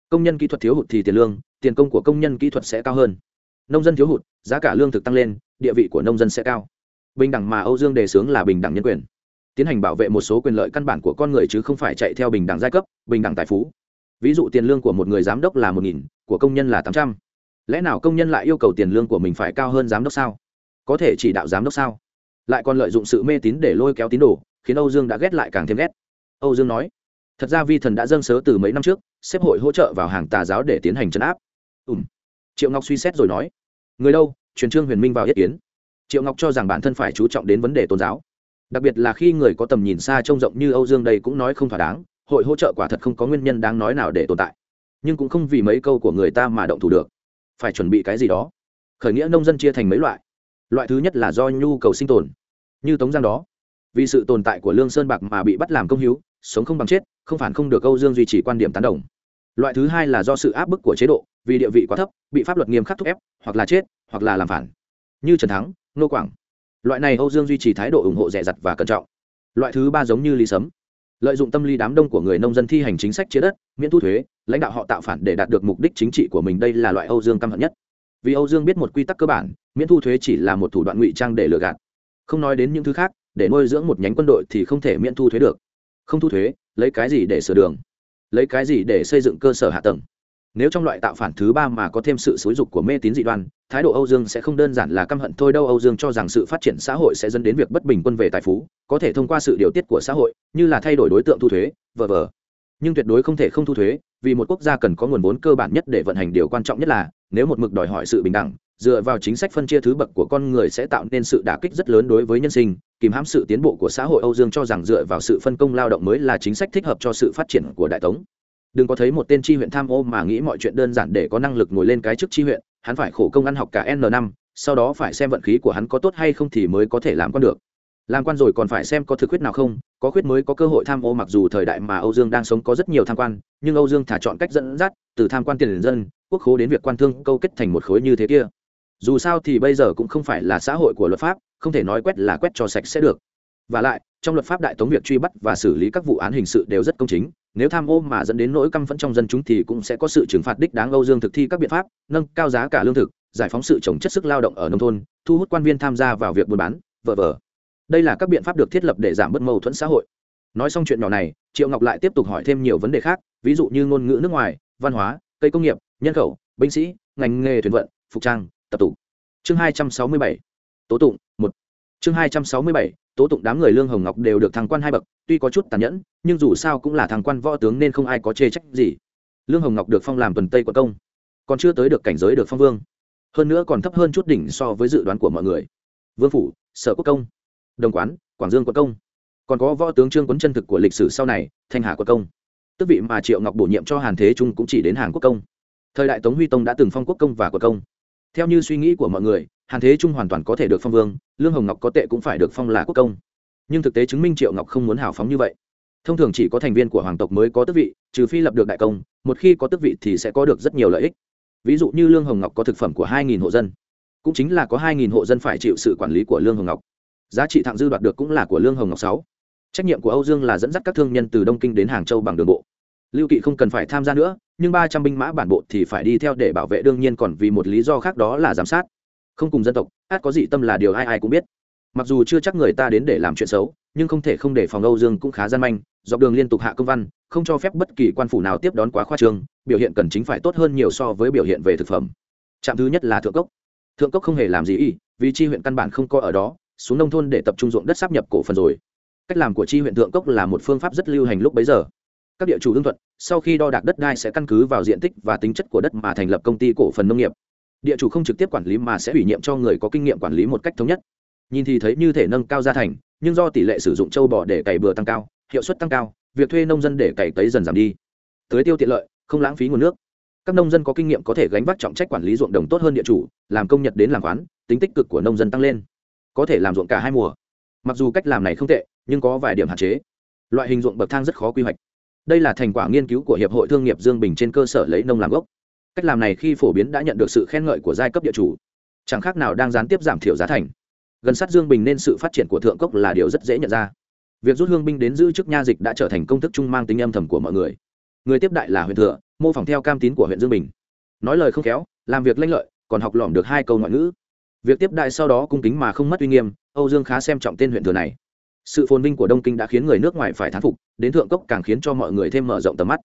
công nhân kỹ thuật thiếu hụt thì tiền lương, tiền công của công nhân kỹ thuật sẽ cao hơn. Nông dân thiếu hụt, giá cả lương thực tăng lên, địa vị của nông dân sẽ cao. Bình đẳng mà âu dương đề xướng là bình đẳng nhân quyền. Tiến hành bảo vệ một số quyền lợi căn bản của con người chứ không phải chạy theo bình đẳng giai cấp, bình đẳng tài phú. Ví dụ tiền lương của một người giám đốc là một nghìn, của công nhân là tám trăm. Lẽ nào công nhân lại yêu cầu tiền lương của mình phải cao hơn giám đốc sao? Có thể chỉ đạo giám đốc sao? Lại còn lợi dụng sự mê tín để lôi kéo tín đồ, khiến âu dương đã ghét lại càng thêm ghét. Âu dương nói, thật ra vi thần đã dâng sớ từ mấy năm trước xếp hội hỗ trợ vào hàng tà giáo để tiến hành chấn áp. Ùm triệu ngọc suy xét rồi nói, người đâu? Truyền trương huyền minh vào yết kiến. Triệu ngọc cho rằng bản thân phải chú trọng đến vấn đề tôn giáo. Đặc biệt là khi người có tầm nhìn xa trông rộng như âu dương đây cũng nói không thỏa đáng, hội hỗ trợ quả thật không có nguyên nhân đáng nói nào để tồn tại. Nhưng cũng không vì mấy câu của người ta mà động thủ được. Phải chuẩn bị cái gì đó. Khởi nghĩa nông dân chia thành mấy loại. Loại thứ nhất là do nhu cầu sinh tồn. Như tống giang đó, vì sự tồn tại của lương sơn bạc mà bị bắt làm công hiếu sống không bằng chết, không phản không được âu dương duy trì quan điểm tán đồng loại thứ hai là do sự áp bức của chế độ, vì địa vị quá thấp, bị pháp luật nghiêm khắc thúc ép, hoặc là chết, hoặc là làm phản. Như trần thắng nô quảng. Loại này âu dương duy trì thái độ ủng hộ rẻ rặt và cẩn trọng. Loại thứ ba giống như lý sấm. Lợi dụng tâm lý đám đông của người nông dân thi hành chính sách chia đất, miễn thu thuế, lãnh đạo họ tạo phản để đạt được mục đích chính trị của mình đây là loại âu dương căm hận nhất. Vì âu dương biết một quy tắc cơ bản, miễn thu thuế chỉ là một thủ đoạn ngụy trang để lừa gạt. Không nói đến những thứ khác, để nuôi dưỡng một nhánh quân đội thì không thể miễn thu thuế được. Không thu thuế, lấy cái gì để sửa đường? Lấy cái gì để xây dựng cơ sở hạ tầng? Nếu trong loại tạo phản thứ ba mà có thêm sự xúi dục của mê tín dị đoan, thái độ âu dương sẽ không đơn giản là căm hận thôi đâu. Âu dương cho rằng sự phát triển xã hội sẽ dẫn đến việc bất bình quân về tài phú, có thể thông qua sự điều tiết của xã hội, như là thay đổi đối tượng thu thuế v.v. nhưng tuyệt đối không thể không thu thuế, vì một quốc gia cần có nguồn vốn cơ bản nhất để vận hành. Điều quan trọng nhất là, nếu một mực đòi hỏi sự bình đẳng, dựa vào chính sách phân chia thứ bậc của con người sẽ tạo nên sự đả kích rất lớn đối với nhân sinh kìm hãm sự tiến bộ của xã hội âu dương cho rằng dựa vào sự phân công lao động mới là chính sách thích hợp cho sự phát triển của đại tống. Đừng có thấy một tên tri huyện tham ô mà nghĩ mọi chuyện đơn giản để có năng lực ngồi lên cái chức tri huyện, hắn phải khổ công ăn học cả n năm, sau đó phải xem vận khí của hắn có tốt hay không thì mới có thể làm con được. Làm quan rồi còn phải xem có thực khuyết nào không, có khuyết mới có cơ hội tham ô mặc dù thời đại mà âu dương đang sống có rất nhiều tham quan, nhưng âu dương thả chọn cách dẫn dắt, từ tham quan tiền dân, quốc khố đến việc quan thương câu kết thành một khối như thế kia. Dù sao thì bây giờ cũng không phải là xã hội của luật pháp không thể nói quét là quét cho sạch sẽ được. Và lại, trong luật pháp đại tống việc truy bắt và xử lý các vụ án hình sự đều rất công chính, nếu tham ô mà dẫn đến nỗi căm phẫn trong dân chúng thì cũng sẽ có sự trừng phạt đích đáng âu dương thực thi các biện pháp, nâng cao giá cả lương thực, giải phóng sự trồng chất sức lao động ở nông thôn, thu hút quan viên tham gia vào việc buôn bán, vờ vờ. Đây là các biện pháp được thiết lập để giảm bớt mâu thuẫn xã hội. Nói xong chuyện nhỏ này, triệu ngọc lại tiếp tục hỏi thêm nhiều vấn đề khác, ví dụ như ngôn ngữ nước ngoài, văn hóa, cây công nghiệp, nhân khẩu, binh sĩ, ngành nghề thuyền vận, phục trang, tập tụ. Chương hai trăm sáu mươi bảy tố tụng, một. Chương hai trăm sáu mươi bảy, tố tụng đám người lương hồng ngọc đều được thăng quan hai bậc, tuy có chút tàn nhẫn, nhưng dù sao cũng là thăng quan võ tướng nên không ai có chê trách gì. Lương hồng ngọc được phong làm tuần tây quận công, còn chưa tới được cảnh giới được phong vương. Hơn nữa còn thấp hơn chút đỉnh so với dự đoán của mọi người. Vương phủ, sở quốc công, đồng quán, quảng dương quận công. Còn có võ tướng trương quấn chân thực của lịch sử sau này, thanh hà quận công. Tức vị mà triệu ngọc bổ nhiệm cho hàn thế trung cũng chỉ đến hàng quốc công. Thời đại tống huy tông đã từng phong quốc công và quận công. Theo như suy nghĩ của mọi người hàn thế trung hoàn toàn có thể được phong vương, lương hồng ngọc có tệ cũng phải được phong là quốc công. Nhưng thực tế chứng minh triệu ngọc không muốn hào phóng như vậy. Thông thường chỉ có thành viên của hoàng tộc mới có tước vị, trừ phi lập được đại công, một khi có tước vị thì sẽ có được rất nhiều lợi ích. Ví dụ như lương hồng ngọc có thực phẩm của hai hộ dân, cũng chính là có hai hộ dân phải chịu sự quản lý của lương hồng ngọc. Giá trị thặng dư đoạt được cũng là của lương hồng ngọc sáu. Trách nhiệm của âu dương là dẫn dắt các thương nhân từ đông kinh đến hàng châu bằng đường bộ. Lưu kỵ không cần phải tham gia nữa, nhưng ba trăm binh mã bản bộ thì phải đi theo để bảo vệ đương nhiên còn vì một lý do khác đó là giám sát không cùng dân tộc, át có dị tâm là điều ai ai cũng biết. Mặc dù chưa chắc người ta đến để làm chuyện xấu, nhưng không thể không để phòng âu dương cũng khá gian manh, dọc đường liên tục hạ công văn, không cho phép bất kỳ quan phủ nào tiếp đón quá khoa trương biểu hiện cần chính phải tốt hơn nhiều so với biểu hiện về thực phẩm. Trạm thứ nhất là thượng cốc. Thượng cốc không hề làm gì y vì chi huyện căn bản không có ở đó, xuống nông thôn để tập trung ruộng đất sắp nhập cổ phần rồi. Cách làm của chi huyện thượng cốc là một phương pháp rất lưu hành lúc bấy giờ. Các địa chủ hương thuận, sau khi đo đạc đất đai sẽ căn cứ vào diện tích và tính chất của đất mà thành lập công ty cổ phần nông nghiệp địa chủ không trực tiếp quản lý mà sẽ ủy nhiệm cho người có kinh nghiệm quản lý một cách thống nhất. Nhìn thì thấy như thể nâng cao gia thành, nhưng do tỷ lệ sử dụng châu bò để cày bừa tăng cao, hiệu suất tăng cao, việc thuê nông dân để cày cấy dần giảm đi. Tưới tiêu tiện lợi, không lãng phí nguồn nước. Các nông dân có kinh nghiệm có thể gánh vác trọng trách quản lý ruộng đồng tốt hơn địa chủ, làm công nhật đến làm khoán, tính tích cực của nông dân tăng lên. Có thể làm ruộng cả hai mùa. Mặc dù cách làm này không tệ, nhưng có vài điểm hạn chế. Loại hình ruộng bậc thang rất khó quy hoạch. Đây là thành quả nghiên cứu của hiệp hội thương nghiệp dương bình trên cơ sở lấy nông làm gốc cách làm này khi phổ biến đã nhận được sự khen ngợi của giai cấp địa chủ. Chẳng khác nào đang gián tiếp giảm thiểu giá thành. Gần sát dương bình nên sự phát triển của thượng cốc là điều rất dễ nhận ra. Việc rút hương binh đến giữ chức nha dịch đã trở thành công thức chung mang tính âm thầm của mọi người. Người tiếp đại là huyện thừa, mô phỏng theo cam tín của huyện dương bình. Nói lời không khéo, làm việc lanh lợi, còn học lỏm được hai câu ngoại ngữ. Việc tiếp đại sau đó cung kính mà không mất uy nghiêm, âu dương khá xem trọng tên huyện thừa này. Sự phồn vinh của đông kinh đã khiến người nước ngoài phải thán phục, đến thượng cốc càng khiến cho mọi người thêm mở rộng tầm mắt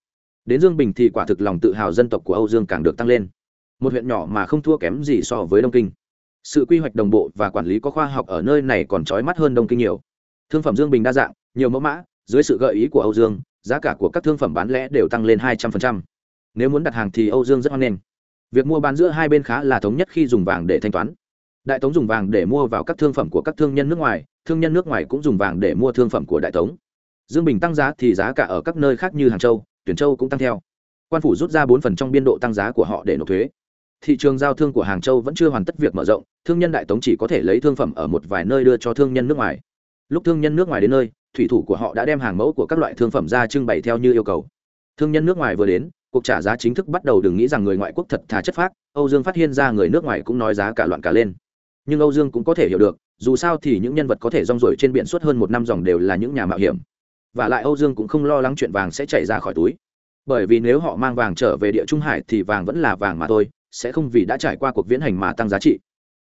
đến dương bình thì quả thực lòng tự hào dân tộc của âu dương càng được tăng lên. Một huyện nhỏ mà không thua kém gì so với đông kinh. Sự quy hoạch đồng bộ và quản lý có khoa học ở nơi này còn trói mắt hơn đông kinh nhiều. Thương phẩm dương bình đa dạng, nhiều mẫu mã, dưới sự gợi ý của âu dương, giá cả của các thương phẩm bán lẻ đều tăng lên hai trăm linh nếu muốn đặt hàng thì âu dương rất hoan nghênh. Việc mua bán giữa hai bên khá là thống nhất khi dùng vàng để thanh toán. Đại tống dùng vàng để mua vào các thương phẩm của các thương nhân nước ngoài, thương nhân nước ngoài cũng dùng vàng để mua thương phẩm của đại tống. Dương bình tăng giá thì giá cả ở các nơi khác như hàng châu tuyển châu cũng tăng theo. Quan phủ rút ra bốn phần trong biên độ tăng giá của họ để nộp thuế. Thị trường giao thương của hàng châu vẫn chưa hoàn tất việc mở rộng, thương nhân đại tống chỉ có thể lấy thương phẩm ở một vài nơi đưa cho thương nhân nước ngoài. Lúc thương nhân nước ngoài đến nơi, thủy thủ của họ đã đem hàng mẫu của các loại thương phẩm ra trưng bày theo như yêu cầu. Thương nhân nước ngoài vừa đến, cuộc trả giá chính thức bắt đầu đừng nghĩ rằng người ngoại quốc thật thà chất phác, âu dương phát hiện ra người nước ngoài cũng nói giá cả loạn cả lên. Nhưng âu dương cũng có thể hiểu được, dù sao thì những nhân vật có thể rong rổi trên biển suốt hơn một năm dòng đều là những nhà mạo hiểm và lại âu dương cũng không lo lắng chuyện vàng sẽ chảy ra khỏi túi. Bởi vì nếu họ mang vàng trở về địa trung hải thì vàng vẫn là vàng mà thôi, sẽ không vì đã trải qua cuộc viễn hành mà tăng giá trị.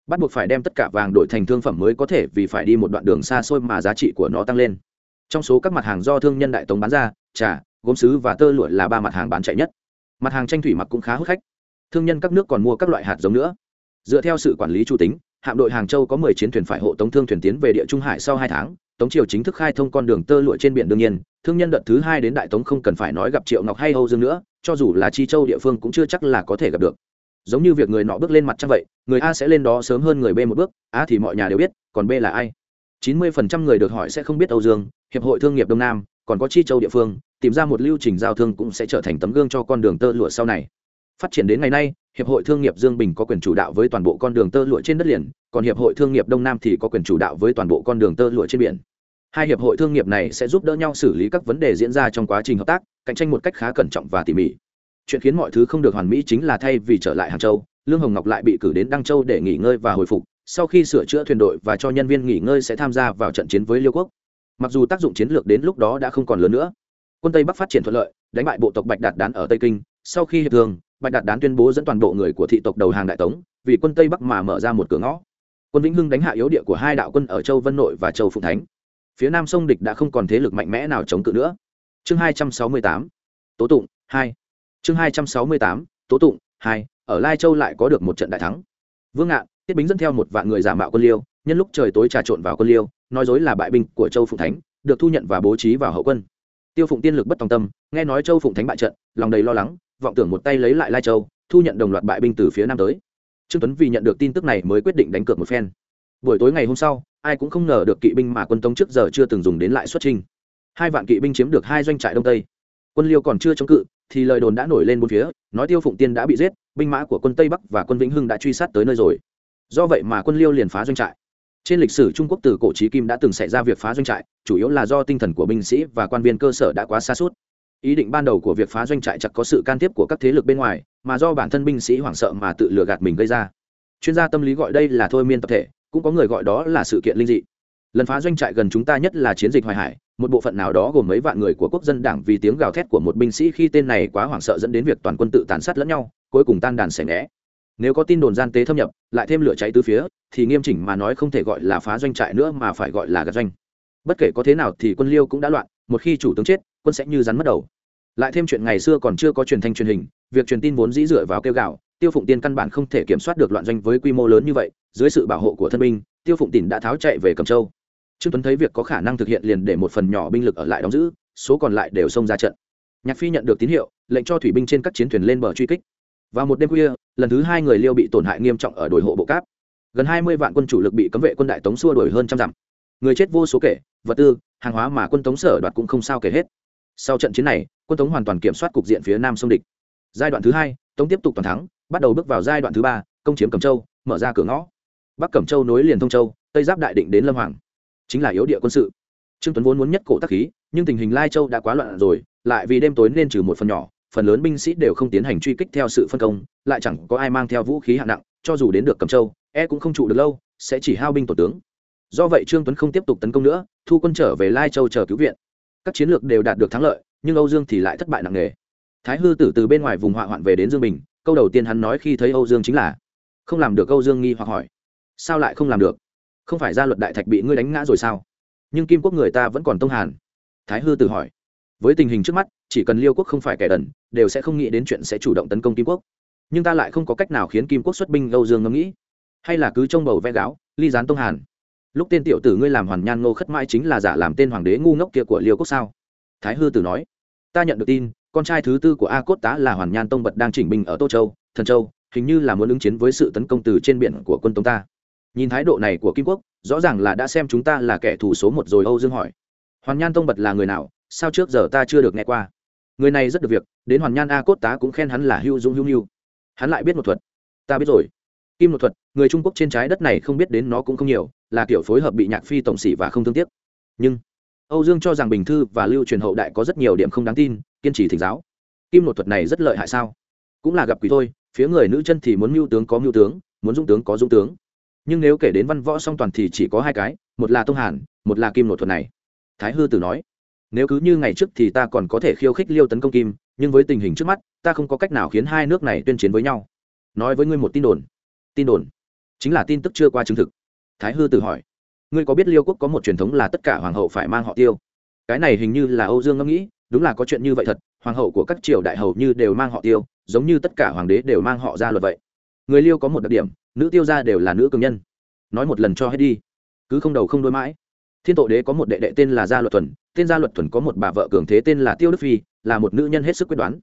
Bắt buộc phải đem tất cả vàng đổi thành thương phẩm mới có thể vì phải đi một đoạn đường xa xôi mà giá trị của nó tăng lên. Trong số các mặt hàng do thương nhân đại tống bán ra, trà, gốm sứ và tơ lụa là ba mặt hàng bán chạy nhất. Mặt hàng tranh thủy mặc cũng khá hút khách. Thương nhân các nước còn mua các loại hạt giống nữa. Dựa theo sự quản lý chủ tính, hạm đội hàng châu có mười chiến thuyền phải hộ tống thương thuyền tiến về địa trung hải sau hai tháng tống triều chính thức khai thông con đường tơ lụa trên biển đương nhiên, thương nhân đợt thứ hai đến đại tống không cần phải nói gặp triệu ngọc hay âu dương nữa, cho dù là chi châu địa phương cũng chưa chắc là có thể gặp được. Giống như việc người nọ bước lên mặt trăng vậy, người a sẽ lên đó sớm hơn người b một bước, a thì mọi nhà đều biết, còn b là ai? Chín mươi phần trăm người được hỏi sẽ không biết âu dương, hiệp hội thương nghiệp đông nam, còn có chi châu địa phương, tìm ra một lưu trình giao thương cũng sẽ trở thành tấm gương cho con đường tơ lụa sau này. Phát triển đến ngày nay hiệp hội thương nghiệp dương bình có quyền chủ đạo với toàn bộ con đường tơ lụa trên đất liền, còn hiệp hội thương nghiệp đông nam thì có quyền chủ đạo với toàn bộ con đường tơ lụa trên biển. Hai hiệp hội thương nghiệp này sẽ giúp đỡ nhau xử lý các vấn đề diễn ra trong quá trình hợp tác, cạnh tranh một cách khá cẩn trọng và tỉ mỉ. Chuyện khiến mọi thứ không được hoàn mỹ chính là thay vì trở lại hàng châu, lương hồng ngọc lại bị cử đến đăng châu để nghỉ ngơi và hồi phục, sau khi sửa chữa thuyền đội và cho nhân viên nghỉ ngơi sẽ tham gia vào trận chiến với liêu quốc. Mặc dù tác dụng chiến lược đến lúc đó đã không còn lớn nữa, quân tây bắc phát triển thuận lợi, đánh bại bộ tộc bạch đạt đán ở tây kinh, sau khi hiệp thương bạch đạt đán tuyên bố dẫn toàn bộ người của thị tộc đầu hàng đại tống, vì quân tây bắc mà mở ra một cửa ngõ. Quân vĩnh hưng đánh hạ yếu địa của hai đạo quân ở châu vân nội và châu phụng thánh. Phía nam sông địch đã không còn thế lực mạnh mẽ nào chống cự nữa. Chương hai trăm sáu mươi tám, tố tụng, hai. Chương hai trăm sáu mươi tám, tố tụng, hai, ở lai châu lại có được một trận đại thắng. Vương ngạn, tiết bính dẫn theo một vạn người giả mạo quân liêu, nhân lúc trời tối trà trộn vào quân liêu, nói dối là bại binh của châu phụng thánh, được thu nhận và bố trí vào hậu quân. Tiêu phụng tiên lực bất tòng tâm, nghe nói châu phụng thánh bại trận, lòng đầy lo lắng vọng tưởng một tay lấy lại lai châu, thu nhận đồng loạt bại binh từ phía nam tới. Trương tuấn vì nhận được tin tức này mới quyết định đánh cược một phen. Buổi tối ngày hôm sau, ai cũng không ngờ được kỵ binh mà quân tống trước giờ chưa từng dùng đến lại xuất trình hai vạn kỵ binh chiếm được hai doanh trại đông tây. Quân liêu còn chưa chống cự, thì lời đồn đã nổi lên bốn phía, nói tiêu phụng tiên đã bị giết, binh mã của quân tây bắc và quân vĩnh hưng đã truy sát tới nơi rồi. Do vậy mà quân liêu liền phá doanh trại. Trên lịch sử, trung quốc từ cổ trí kim đã từng xảy ra việc phá doanh trại, chủ yếu là do tinh thần của binh sĩ và quan viên cơ sở đã quá xa suốt ý định ban đầu của việc phá doanh trại chặt có sự can thiệp của các thế lực bên ngoài, mà do bản thân binh sĩ hoảng sợ mà tự lừa gạt mình gây ra. Chuyên gia tâm lý gọi đây là thôi miên tập thể, cũng có người gọi đó là sự kiện linh dị. Lần phá doanh trại gần chúng ta nhất là chiến dịch hoài hải, một bộ phận nào đó gồm mấy vạn người của quốc dân đảng vì tiếng gào thét của một binh sĩ khi tên này quá hoảng sợ dẫn đến việc toàn quân tự tàn sát lẫn nhau, cuối cùng tan đàn xẻ né nếu có tin đồn gian tế thâm nhập, lại thêm lửa cháy từ phía, thì nghiêm chỉnh mà nói không thể gọi là phá doanh trại nữa mà phải gọi là gạt doanh. Bất kể có thế nào thì quân liêu cũng đã loạn, một khi chủ tướng chết quân sẽ như rắn mất đầu. Lại thêm chuyện ngày xưa còn chưa có truyền thanh truyền hình, việc truyền tin vốn dĩ dựa vào kêu gạo, tiêu phụng tiên căn bản không thể kiểm soát được loạn doanh với quy mô lớn như vậy, dưới sự bảo hộ của thân binh, tiêu phụng tìn đã tháo chạy về cầm châu. Trương tuấn thấy việc có khả năng thực hiện liền để một phần nhỏ binh lực ở lại đóng giữ, số còn lại đều xông ra trận. Nhạc phi nhận được tín hiệu, lệnh cho thủy binh trên các chiến thuyền lên bờ truy kích. Vào một đêm khuya, lần thứ hai người liêu bị tổn hại nghiêm trọng ở đồi hộ bộ cáp. Gần hai mươi vạn quân chủ lực bị cấm vệ quân đại tống xua đuổi hơn trăm dặm. Người chết vô số kể, vật tư, hàng hóa mà quân tống sở đoạt cũng không sao kể hết sau trận chiến này, quân tống hoàn toàn kiểm soát cục diện phía nam sông địch. Giai đoạn thứ hai, tống tiếp tục toàn thắng, bắt đầu bước vào giai đoạn thứ ba, công chiếm cẩm châu, mở ra cửa ngõ. Bắc cẩm châu nối liền thông châu, tây giáp đại định đến lâm hoàng. Chính là yếu địa quân sự. Trương tuấn vốn muốn nhất cổ tác khí, nhưng tình hình lai châu đã quá loạn rồi, lại vì đêm tối nên trừ một phần nhỏ, phần lớn binh sĩ đều không tiến hành truy kích theo sự phân công, lại chẳng có ai mang theo vũ khí hạng nặng, cho dù đến được cẩm châu e cũng không trụ được lâu, sẽ chỉ hao binh tổ tướng. Do vậy trương tuấn không tiếp tục tấn công nữa, thu quân trở về lai châu chờ cứu viện các chiến lược đều đạt được thắng lợi, nhưng âu dương thì lại thất bại nặng nề. Thái hư tử từ bên ngoài vùng họa hoạn về đến dương bình, câu đầu tiên hắn nói khi thấy âu dương chính là, không làm được âu dương nghi hoặc hỏi. Sao lại không làm được? Không phải ra luật đại thạch bị ngươi đánh ngã rồi sao? Nhưng kim quốc người ta vẫn còn tông hàn. Thái hư tử hỏi. Với tình hình trước mắt, chỉ cần liêu quốc không phải kẻ đần, đều sẽ không nghĩ đến chuyện sẽ chủ động tấn công kim quốc. Nhưng ta lại không có cách nào khiến kim quốc xuất binh âu dương ngẫm nghĩ. Hay là cứ trông bầu ve gáo, ly gián tông hàn lúc tên tiểu tử ngươi làm hoàn nhan ngô khất mãi chính là giả làm tên hoàng đế ngu ngốc kia của liêu quốc sao? Thái hư tử nói, ta nhận được tin, con trai thứ tư của a cốt tá là hoàn nhan tông bật đang chỉnh binh ở tô châu, thần châu, hình như là muốn ứng chiến với sự tấn công từ trên biển của quân tống ta. Nhìn thái độ này của kim quốc, rõ ràng là đã xem chúng ta là kẻ thù số một rồi, âu dương hỏi, hoàn nhan tông bật là người nào? Sao trước giờ ta chưa được nghe qua? Người này rất được việc, đến hoàn nhan a cốt tá cũng khen hắn là hưu dung hưu hưu hắn lại biết một thuật. Ta biết rồi kim một thuật, người trung quốc trên trái đất này không biết đến nó cũng không nhiều, là kiểu phối hợp bị nhạc phi tổng sĩ và không thương tiếc. Nhưng, âu dương cho rằng bình thư và lưu truyền hậu đại có rất nhiều điểm không đáng tin, kiên trì thỉnh giáo. Kim một thuật này rất lợi hại sao? Cũng là gặp quỷ thôi, phía người nữ chân thì muốn mưu tướng có mưu tướng, muốn dũng tướng có dũng tướng. Nhưng nếu kể đến văn võ song toàn thì chỉ có hai cái, một là tông hàn, một là kim nội thuật này. Thái hư tử nói, nếu cứ như ngày trước thì ta còn có thể khiêu khích liêu tấn công kim, nhưng với tình hình trước mắt, ta không có cách nào khiến hai nước này tuyên chiến với nhau. Nói với ngươi một tin đồn tin đồn. Chính là tin tức chưa qua chứng thực. Thái hư tự hỏi, ngươi có biết liêu quốc có một truyền thống là tất cả hoàng hậu phải mang họ tiêu? Cái này hình như là âu dương ngẫm nghĩ, đúng là có chuyện như vậy thật, hoàng hậu của các triều đại hầu như đều mang họ tiêu, giống như tất cả hoàng đế đều mang họ ra luật vậy. Người liêu có một đặc điểm, nữ tiêu gia đều là nữ cường nhân. Nói một lần cho hết đi, cứ không đầu không đôi mãi. Thiên tổ đế có một đệ đệ tên là gia luật thuần, tên gia luật thuần có một bà vợ cường thế tên là tiêu đức phi, là một nữ nhân hết sức quyết đoán.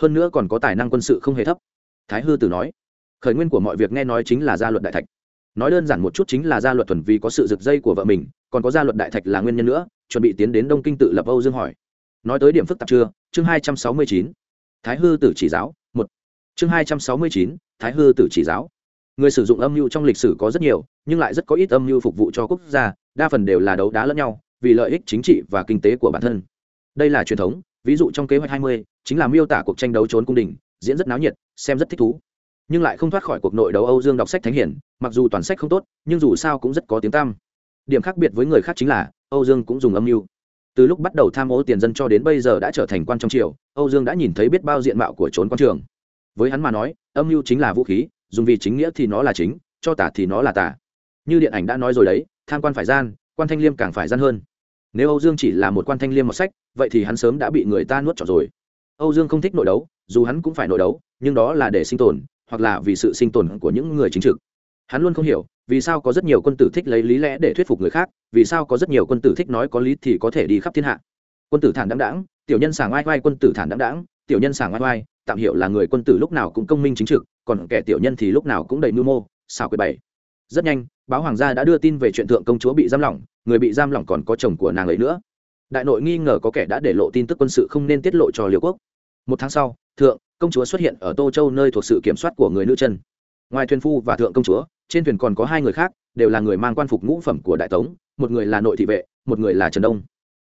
Hơn nữa còn có tài năng quân sự không hề thấp. Thái hư tử nói khởi nguyên của mọi việc nghe nói chính là gia luật đại thạch. Nói đơn giản một chút chính là gia luật thuần vì có sự rực dây của vợ mình còn có gia luật đại thạch là nguyên nhân nữa chuẩn bị tiến đến đông kinh tự lập âu dương hỏi. Nói tới điểm phức tạp chưa? Chương hai trăm sáu mươi chín. Thái hư tử chỉ giáo một. Chương hai trăm sáu mươi chín thái hư tử chỉ giáo. Người sử dụng âm mưu trong lịch sử có rất nhiều nhưng lại rất có ít âm mưu phục vụ cho quốc gia đa phần đều là đấu đá lẫn nhau vì lợi ích chính trị và kinh tế của bản thân. Đây là truyền thống ví dụ trong kế hoạch 20, chính là miêu tả cuộc tranh đấu trốn cung đình diễn rất náo nhiệt xem rất thích thú nhưng lại không thoát khỏi cuộc nội đấu âu dương đọc sách thánh hiển, mặc dù toàn sách không tốt, nhưng dù sao cũng rất có tiếng tăm. Điểm khác biệt với người khác chính là, âu dương cũng dùng âm mưu. Từ lúc bắt đầu tham ô tiền dân cho đến bây giờ đã trở thành quan trong triều, âu dương đã nhìn thấy biết bao diện mạo của trốn quan trường. Với hắn mà nói, âm mưu chính là vũ khí, dùng vì chính nghĩa thì nó là chính, cho tả thì nó là tả như điện ảnh đã nói rồi đấy, tham quan phải gian, quan thanh liêm càng phải gian hơn. Nếu âu dương chỉ là một quan thanh liêm một sách, vậy thì hắn sớm đã bị người ta nuốt trọn rồi. Âu dương không thích nội đấu, dù hắn cũng phải nội đấu, nhưng đó là để sinh tồn hoặc là vì sự sinh tồn của những người chính trực. Hắn luôn không hiểu, vì sao có rất nhiều quân tử thích lấy lý lẽ để thuyết phục người khác, vì sao có rất nhiều quân tử thích nói có lý thì có thể đi khắp thiên hạ. Quân tử thản đáng đáng tiểu nhân sảng oai oai quân tử thản đáng đáng tiểu nhân sảng oai oai, tạm hiểu là người quân tử lúc nào cũng công minh chính trực, còn kẻ tiểu nhân thì lúc nào cũng đầy mưu mô, xảo quyệt bảy rất nhanh, báo hoàng gia đã đưa tin về chuyện thượng công chúa bị giam lỏng, người bị giam lỏng còn có chồng của nàng ấy nữa. Đại nội nghi ngờ có kẻ đã để lộ tin tức quân sự không nên tiết lộ cho liêu quốc. Một tháng sau, thượng công chúa xuất hiện ở tô châu nơi thuộc sự kiểm soát của người nữ chân. Ngoài thuyền phu và thượng công chúa, trên thuyền còn có hai người khác, đều là người mang quan phục ngũ phẩm của đại tống, một người là nội thị vệ, một người là trần đông.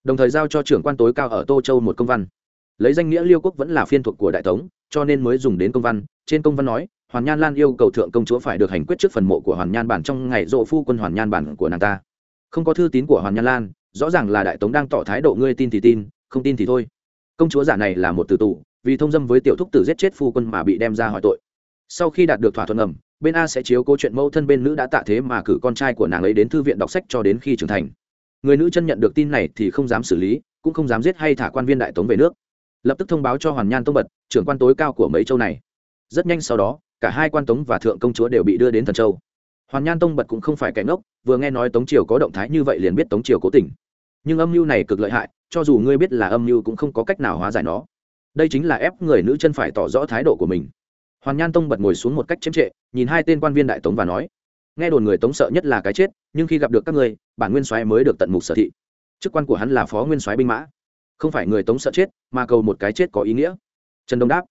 Đồng thời giao cho trưởng quan tối cao ở tô châu một công văn. Lấy danh nghĩa liêu quốc vẫn là phiên thuộc của đại tống, cho nên mới dùng đến công văn. Trên công văn nói, hoàn nhan lan yêu cầu thượng công chúa phải được hành quyết trước phần mộ của hoàn nhan bản trong ngày rộ phu quân hoàn nhan bản của nàng ta. Không có thư tín của hoàn nhan lan, rõ ràng là đại tống đang tỏ thái độ, ngươi tin thì tin, không tin thì thôi. Công chúa giả này là một từ tù vì thông dâm với tiểu thúc tử giết chết phu quân mà bị đem ra hỏi tội. Sau khi đạt được thỏa thuận ngầm, bên a sẽ chiếu câu chuyện mẫu thân bên nữ đã tạ thế mà cử con trai của nàng ấy đến thư viện đọc sách cho đến khi trưởng thành. Người nữ chân nhận được tin này thì không dám xử lý, cũng không dám giết hay thả quan viên đại tống về nước. Lập tức thông báo cho hoàn nhan tông bật, trưởng quan tối cao của mấy châu này. Rất nhanh sau đó, cả hai quan tống và thượng công chúa đều bị đưa đến thần châu. Hoàn nhan tông bật cũng không phải kẻ ngốc, vừa nghe nói tống triều có động thái như vậy liền biết tống triều cố tình. Nhưng âm mưu này cực lợi hại, cho dù ngươi biết là âm mưu cũng không có cách nào hóa giải nó đây chính là ép người nữ chân phải tỏ rõ thái độ của mình. Hoàn nhan tông bật ngồi xuống một cách chiếm trệ nhìn hai tên quan viên đại tống và nói, nghe đồn người tống sợ nhất là cái chết, nhưng khi gặp được các ngươi, bản nguyên soái mới được tận mục sở thị. Chức quan của hắn là phó nguyên soái binh mã. Không phải người tống sợ chết, mà cầu một cái chết có ý nghĩa. Trần đông đáp.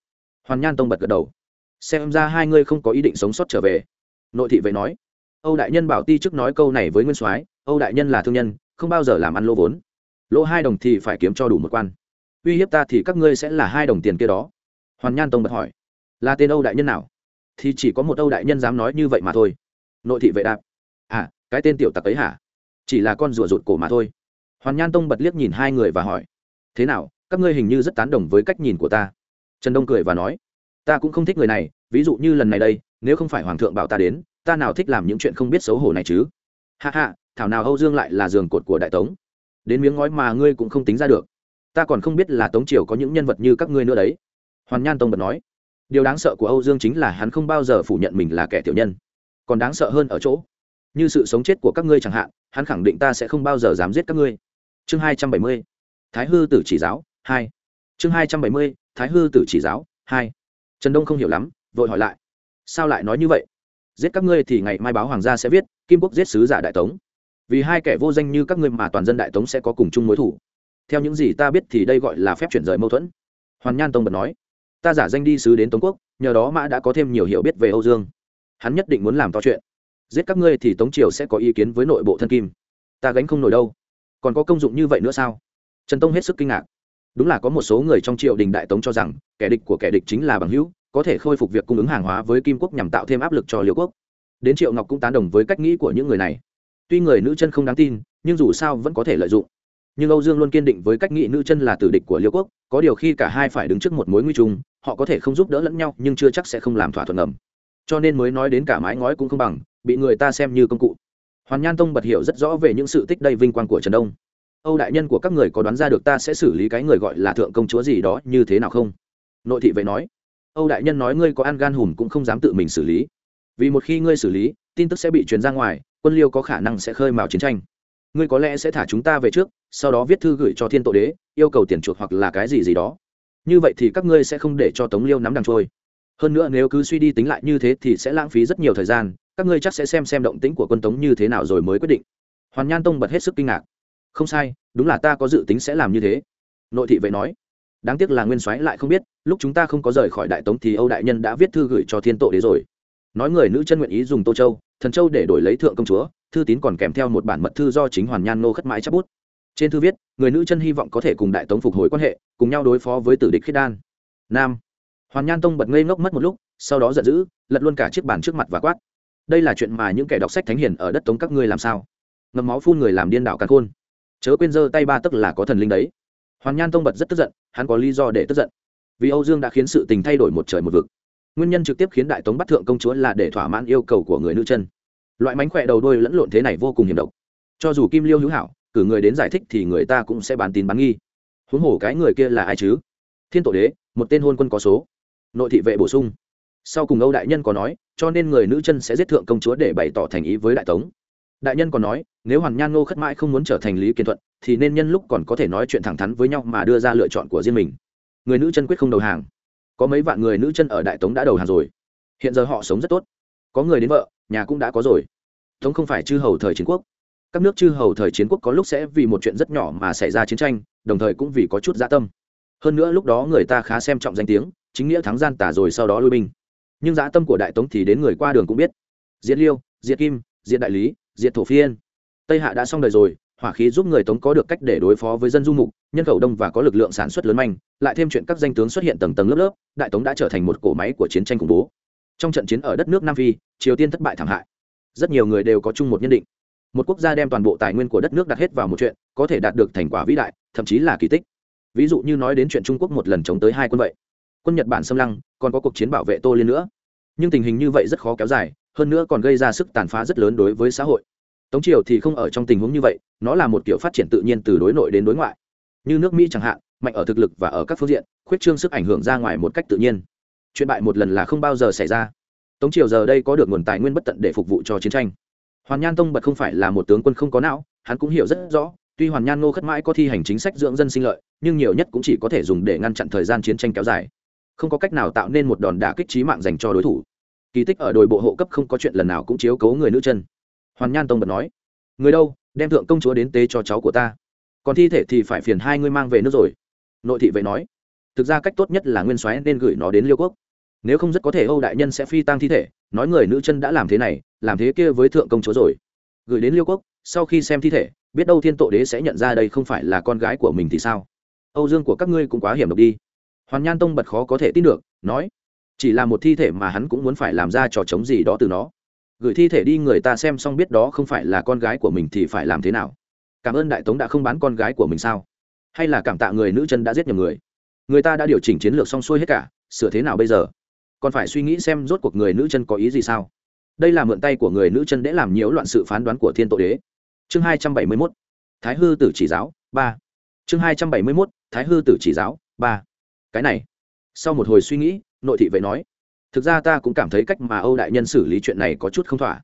Hoàn nhan tông bật gật đầu. Xem ra hai ngươi không có ý định sống sót trở về. Nội thị vậy nói. Âu đại nhân bảo ti trước nói câu này với nguyên soái, âu đại nhân là thương nhân, không bao giờ làm ăn lỗ vốn. Lỗ hai đồng thì phải kiếm cho đủ một quan uy hiếp ta thì các ngươi sẽ là hai đồng tiền kia đó. Hoàn nhan tông bật hỏi, là tên âu đại nhân nào? Thì chỉ có một âu đại nhân dám nói như vậy mà thôi. Nội thị vệ đạp à cái tên tiểu tặc ấy hả? Chỉ là con rùa rụt cổ mà thôi. Hoàn nhan tông bật liếc nhìn hai người và hỏi, thế nào, các ngươi hình như rất tán đồng với cách nhìn của ta? Trần đông cười và nói, ta cũng không thích người này, ví dụ như lần này đây, nếu không phải hoàng thượng bảo ta đến, ta nào thích làm những chuyện không biết xấu hổ này chứ? Hạ hạ thảo nào âu dương lại là giường cột của đại tống. Đến miếng ngói mà ngươi cũng không tính ra được ta còn không biết là tống triều có những nhân vật như các ngươi nữa đấy. Hoàn nhan tông bật nói, điều đáng sợ của âu dương chính là hắn không bao giờ phủ nhận mình là kẻ tiểu nhân. Còn đáng sợ hơn ở chỗ, như sự sống chết của các ngươi chẳng hạn, hắn khẳng định ta sẽ không bao giờ dám giết các ngươi. Chương hai trăm bảy mươi, thái hư tử chỉ giáo, hai. Chương hai trăm bảy mươi, thái hư tử chỉ giáo, hai. Trần đông không hiểu lắm, vội hỏi lại, sao lại nói như vậy? Giết các ngươi thì ngày mai báo hoàng gia sẽ viết, kim quốc giết sứ giả đại tống. Vì hai kẻ vô danh như các ngươi mà toàn dân đại tống sẽ có cùng chung mối thủ theo những gì ta biết thì đây gọi là phép chuyển rời mâu thuẫn. Hoàn nhan tông bật nói, ta giả danh đi sứ đến tống quốc, nhờ đó mã đã có thêm nhiều hiểu biết về âu dương. Hắn nhất định muốn làm to chuyện. Giết các ngươi thì tống triều sẽ có ý kiến với nội bộ thân kim. Ta gánh không nổi đâu. Còn có công dụng như vậy nữa sao? Trần tông hết sức kinh ngạc. Đúng là có một số người trong triều đình đại tống cho rằng, kẻ địch của kẻ địch chính là bằng hữu, có thể khôi phục việc cung ứng hàng hóa với kim quốc nhằm tạo thêm áp lực cho liêu quốc. Đến triệu ngọc cũng tán đồng với cách nghĩ của những người này. Tuy người nữ chân không đáng tin, nhưng dù sao vẫn có thể lợi dụng nhưng âu dương luôn kiên định với cách nghĩ nữ chân là tử địch của liêu quốc, có điều khi cả hai phải đứng trước một mối nguy chung họ có thể không giúp đỡ lẫn nhau, nhưng chưa chắc sẽ không làm thỏa thuận ngầm. Cho nên mới nói đến cả mái ngói cũng không bằng, bị người ta xem như công cụ. Hoàn nhan tông bật hiểu rất rõ về những sự tích đầy vinh quang của trần đông. Âu đại nhân của các người có đoán ra được ta sẽ xử lý cái người gọi là thượng công chúa gì đó như thế nào không? Nội thị vệ nói. Âu đại nhân nói ngươi có ăn gan hùm cũng không dám tự mình xử lý. Vì một khi ngươi xử lý, tin tức sẽ bị truyền ra ngoài, quân liêu có khả năng sẽ khơi mào chiến tranh ngươi có lẽ sẽ thả chúng ta về trước, sau đó viết thư gửi cho thiên tổ đế, yêu cầu tiền chuộc hoặc là cái gì gì đó. Như vậy thì các ngươi sẽ không để cho tống liêu nắm đằng trôi. Hơn nữa nếu cứ suy đi tính lại như thế thì sẽ lãng phí rất nhiều thời gian, các ngươi chắc sẽ xem xem động tĩnh của quân tống như thế nào rồi mới quyết định. Hoàn nhan tông bật hết sức kinh ngạc. Không sai, đúng là ta có dự tính sẽ làm như thế. Nội thị vệ nói. Đáng tiếc là nguyên soái lại không biết, lúc chúng ta không có rời khỏi đại tống thì âu đại nhân đã viết thư gửi cho thiên tổ đế rồi. Nói người nữ chân nguyện ý dùng tô châu thần châu để đổi lấy thượng công chúa, thư tín còn kèm theo một bản mật thư do chính hoàn nhan nô khất mãi chấp bút. Trên thư viết, người nữ chân hy vọng có thể cùng đại tống phục hồi quan hệ, cùng nhau đối phó với tử địch khiết đan. Nam. Hoàn nhan tông bật ngây ngốc mất một lúc, sau đó giận dữ, lật luôn cả chiếc bàn trước mặt và quát. Đây là chuyện mà những kẻ đọc sách thánh hiền ở đất tống các ngươi làm sao? Ngầm máu phun người làm điên đảo càn khôn. Chớ quên giơ tay ba tức là có thần linh đấy. Hoàn nhan tông bật rất tức giận, hắn có lý do để tức giận. Vì âu dương đã khiến sự tình thay đổi một trời một vực nguyên nhân trực tiếp khiến đại tống bắt thượng công chúa là để thỏa mãn yêu cầu của người nữ chân. Loại mánh khỏe đầu đôi lẫn lộn thế này vô cùng hiểm độc. Cho dù kim liêu hữu hảo, cử người đến giải thích thì người ta cũng sẽ bán tín bán nghi. Huống hồ cái người kia là ai chứ? Thiên tổ đế, một tên hôn quân có số. Nội thị vệ bổ sung. Sau cùng âu đại nhân có nói, cho nên người nữ chân sẽ giết thượng công chúa để bày tỏ thành ý với đại tống. Đại nhân còn nói, nếu hoàn nhan ngô khất mãi không muốn trở thành lý kiên thuận, thì nên nhân lúc còn có thể nói chuyện thẳng thắn với nhau mà đưa ra lựa chọn của riêng mình. Người nữ chân quyết không đầu hàng có mấy vạn người nữ chân ở đại tống đã đầu hàng rồi. Hiện giờ họ sống rất tốt. Có người đến vợ, nhà cũng đã có rồi. Tống không phải chư hầu thời chiến quốc. Các nước chư hầu thời chiến quốc có lúc sẽ vì một chuyện rất nhỏ mà xảy ra chiến tranh, đồng thời cũng vì có chút gia tâm. Hơn nữa lúc đó người ta khá xem trọng danh tiếng, chính nghĩa thắng gian tả rồi sau đó lui binh. Nhưng dã tâm của đại tống thì đến người qua đường cũng biết. Diệt liêu, diệt kim, diệt đại lý, diệt thổ phiên. Tây hạ đã xong đời rồi hỏa khí giúp người tống có được cách để đối phó với dân du mục, nhân khẩu đông và có lực lượng sản xuất lớn manh lại thêm chuyện các danh tướng xuất hiện tầng tầng lớp lớp, đại tống đã trở thành một cổ máy của chiến tranh khủng bố. Trong trận chiến ở đất nước nam phi, triều tiên thất bại thảm hại. Rất nhiều người đều có chung một nhân định. Một quốc gia đem toàn bộ tài nguyên của đất nước đặt hết vào một chuyện, có thể đạt được thành quả vĩ đại, thậm chí là kỳ tích. Ví dụ như nói đến chuyện trung quốc một lần chống tới hai quân vậy. Quân nhật bản xâm lăng, còn có cuộc chiến bảo vệ tô liên nữa. Nhưng tình hình như vậy rất khó kéo dài, hơn nữa còn gây ra sức tàn phá rất lớn đối với xã hội tống triều thì không ở trong tình huống như vậy, nó là một kiểu phát triển tự nhiên từ đối nội đến đối ngoại. Như nước mỹ chẳng hạn, mạnh ở thực lực và ở các phương diện, khuyết trương sức ảnh hưởng ra ngoài một cách tự nhiên. Chuyện bại một lần là không bao giờ xảy ra. Tống triều giờ đây có được nguồn tài nguyên bất tận để phục vụ cho chiến tranh. Hoàn nhan tông bật không phải là một tướng quân không có não, hắn cũng hiểu rất rõ, tuy hoàn nhan ngô khất mãi có thi hành chính sách dưỡng dân sinh lợi, nhưng nhiều nhất cũng chỉ có thể dùng để ngăn chặn thời gian chiến tranh kéo dài. Không có cách nào tạo nên một đòn đả kích trí mạng dành cho đối thủ. Kỳ tích ở đồi bộ hộ cấp không có chuyện lần nào cũng chiếu cấu người nữ chân hoàn nhan tông bật nói, người đâu, đem thượng công chúa đến tế cho cháu của ta. Còn thi thể thì phải phiền hai ngươi mang về nước rồi. Nội thị vệ nói, thực ra cách tốt nhất là nguyên soái nên gửi nó đến liêu quốc. Nếu không rất có thể âu đại nhân sẽ phi tăng thi thể. Nói người nữ chân đã làm thế này, làm thế kia với thượng công chúa rồi. Gửi đến liêu quốc, sau khi xem thi thể, biết đâu thiên tổ đế sẽ nhận ra đây không phải là con gái của mình thì sao? Âu dương của các ngươi cũng quá hiểm độc đi. Hoàn nhan tông bật khó có thể tin được, nói, chỉ là một thi thể mà hắn cũng muốn phải làm ra trò chống gì đó từ nó gửi thi thể đi người ta xem xong biết đó không phải là con gái của mình thì phải làm thế nào. Cảm ơn đại tống đã không bán con gái của mình sao? Hay là cảm tạ người nữ chân đã giết nhầm người? Người ta đã điều chỉnh chiến lược xong xuôi hết cả, sửa thế nào bây giờ? Còn phải suy nghĩ xem rốt cuộc người nữ chân có ý gì sao? Đây là mượn tay của người nữ chân để làm nhiễu loạn sự phán đoán của thiên tội đế. Chương hai trăm bảy mươi mốt. Thái hư tử chỉ giáo, ba. Chương hai trăm bảy mươi mốt. Thái hư tử chỉ giáo, ba. Cái này. Sau một hồi suy nghĩ, nội thị vệ nói thực ra ta cũng cảm thấy cách mà âu đại nhân xử lý chuyện này có chút không thỏa.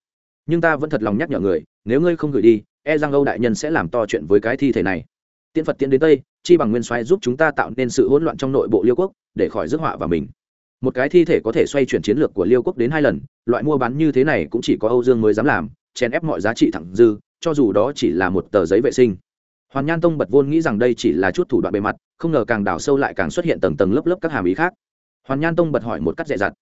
Nhưng ta vẫn thật lòng nhắc nhở người, nếu ngươi không gửi đi e rằng âu đại nhân sẽ làm to chuyện với cái thi thể này. Tiên phật tiến đến tây, chi bằng nguyên soái giúp chúng ta tạo nên sự hỗn loạn trong nội bộ liêu quốc, để khỏi rước họa vào mình. Một cái thi thể có thể xoay chuyển chiến lược của liêu quốc đến hai lần, loại mua bán như thế này cũng chỉ có âu dương mới dám làm, chèn ép mọi giá trị thẳng dư, cho dù đó chỉ là một tờ giấy vệ sinh. Hoàn nhan tông bật vôn nghĩ rằng đây chỉ là chút thủ đoạn bề mặt, không ngờ càng đào sâu lại càng xuất hiện tầng tầng lớp lớp các hàm ý khác. Hoàn nhan tông bật hỏi một cách dè dặt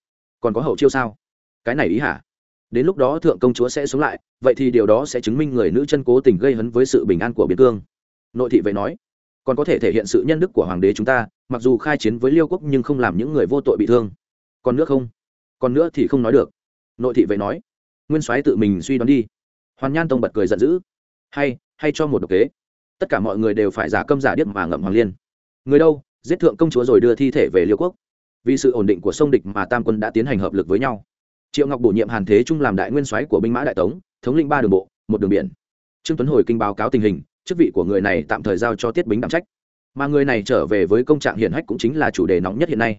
còn có hậu chiêu sao? Cái này ý hả? Đến lúc đó thượng công chúa sẽ sống lại, vậy thì điều đó sẽ chứng minh người nữ chân cố tình gây hấn với sự bình an của biên cương. Nội thị vệ nói, còn có thể thể hiện sự nhân đức của hoàng đế chúng ta, mặc dù khai chiến với liêu quốc nhưng không làm những người vô tội bị thương. Còn nước không? Còn nữa thì không nói được. Nội thị vệ nói, nguyên soái tự mình suy đoán đi. Hoàn nhan tông bật cười giận dữ, hay hay cho một độc kế. Tất cả mọi người đều phải giả câm giả điếc mà ngậm hoàng liên. Người đâu, giết thượng công chúa rồi đưa thi thể về liêu quốc vì sự ổn định của sông địch mà tam quân đã tiến hành hợp lực với nhau. Triệu ngọc bổ nhiệm hàn thế trung làm đại nguyên soái của binh mã đại tống, thống lĩnh ba đường bộ, một đường biển. Trương tuấn hồi kinh báo cáo tình hình, chức vị của người này tạm thời giao cho tiết bính đảm trách. Mà người này trở về với công trạng hiển hách cũng chính là chủ đề nóng nhất hiện nay.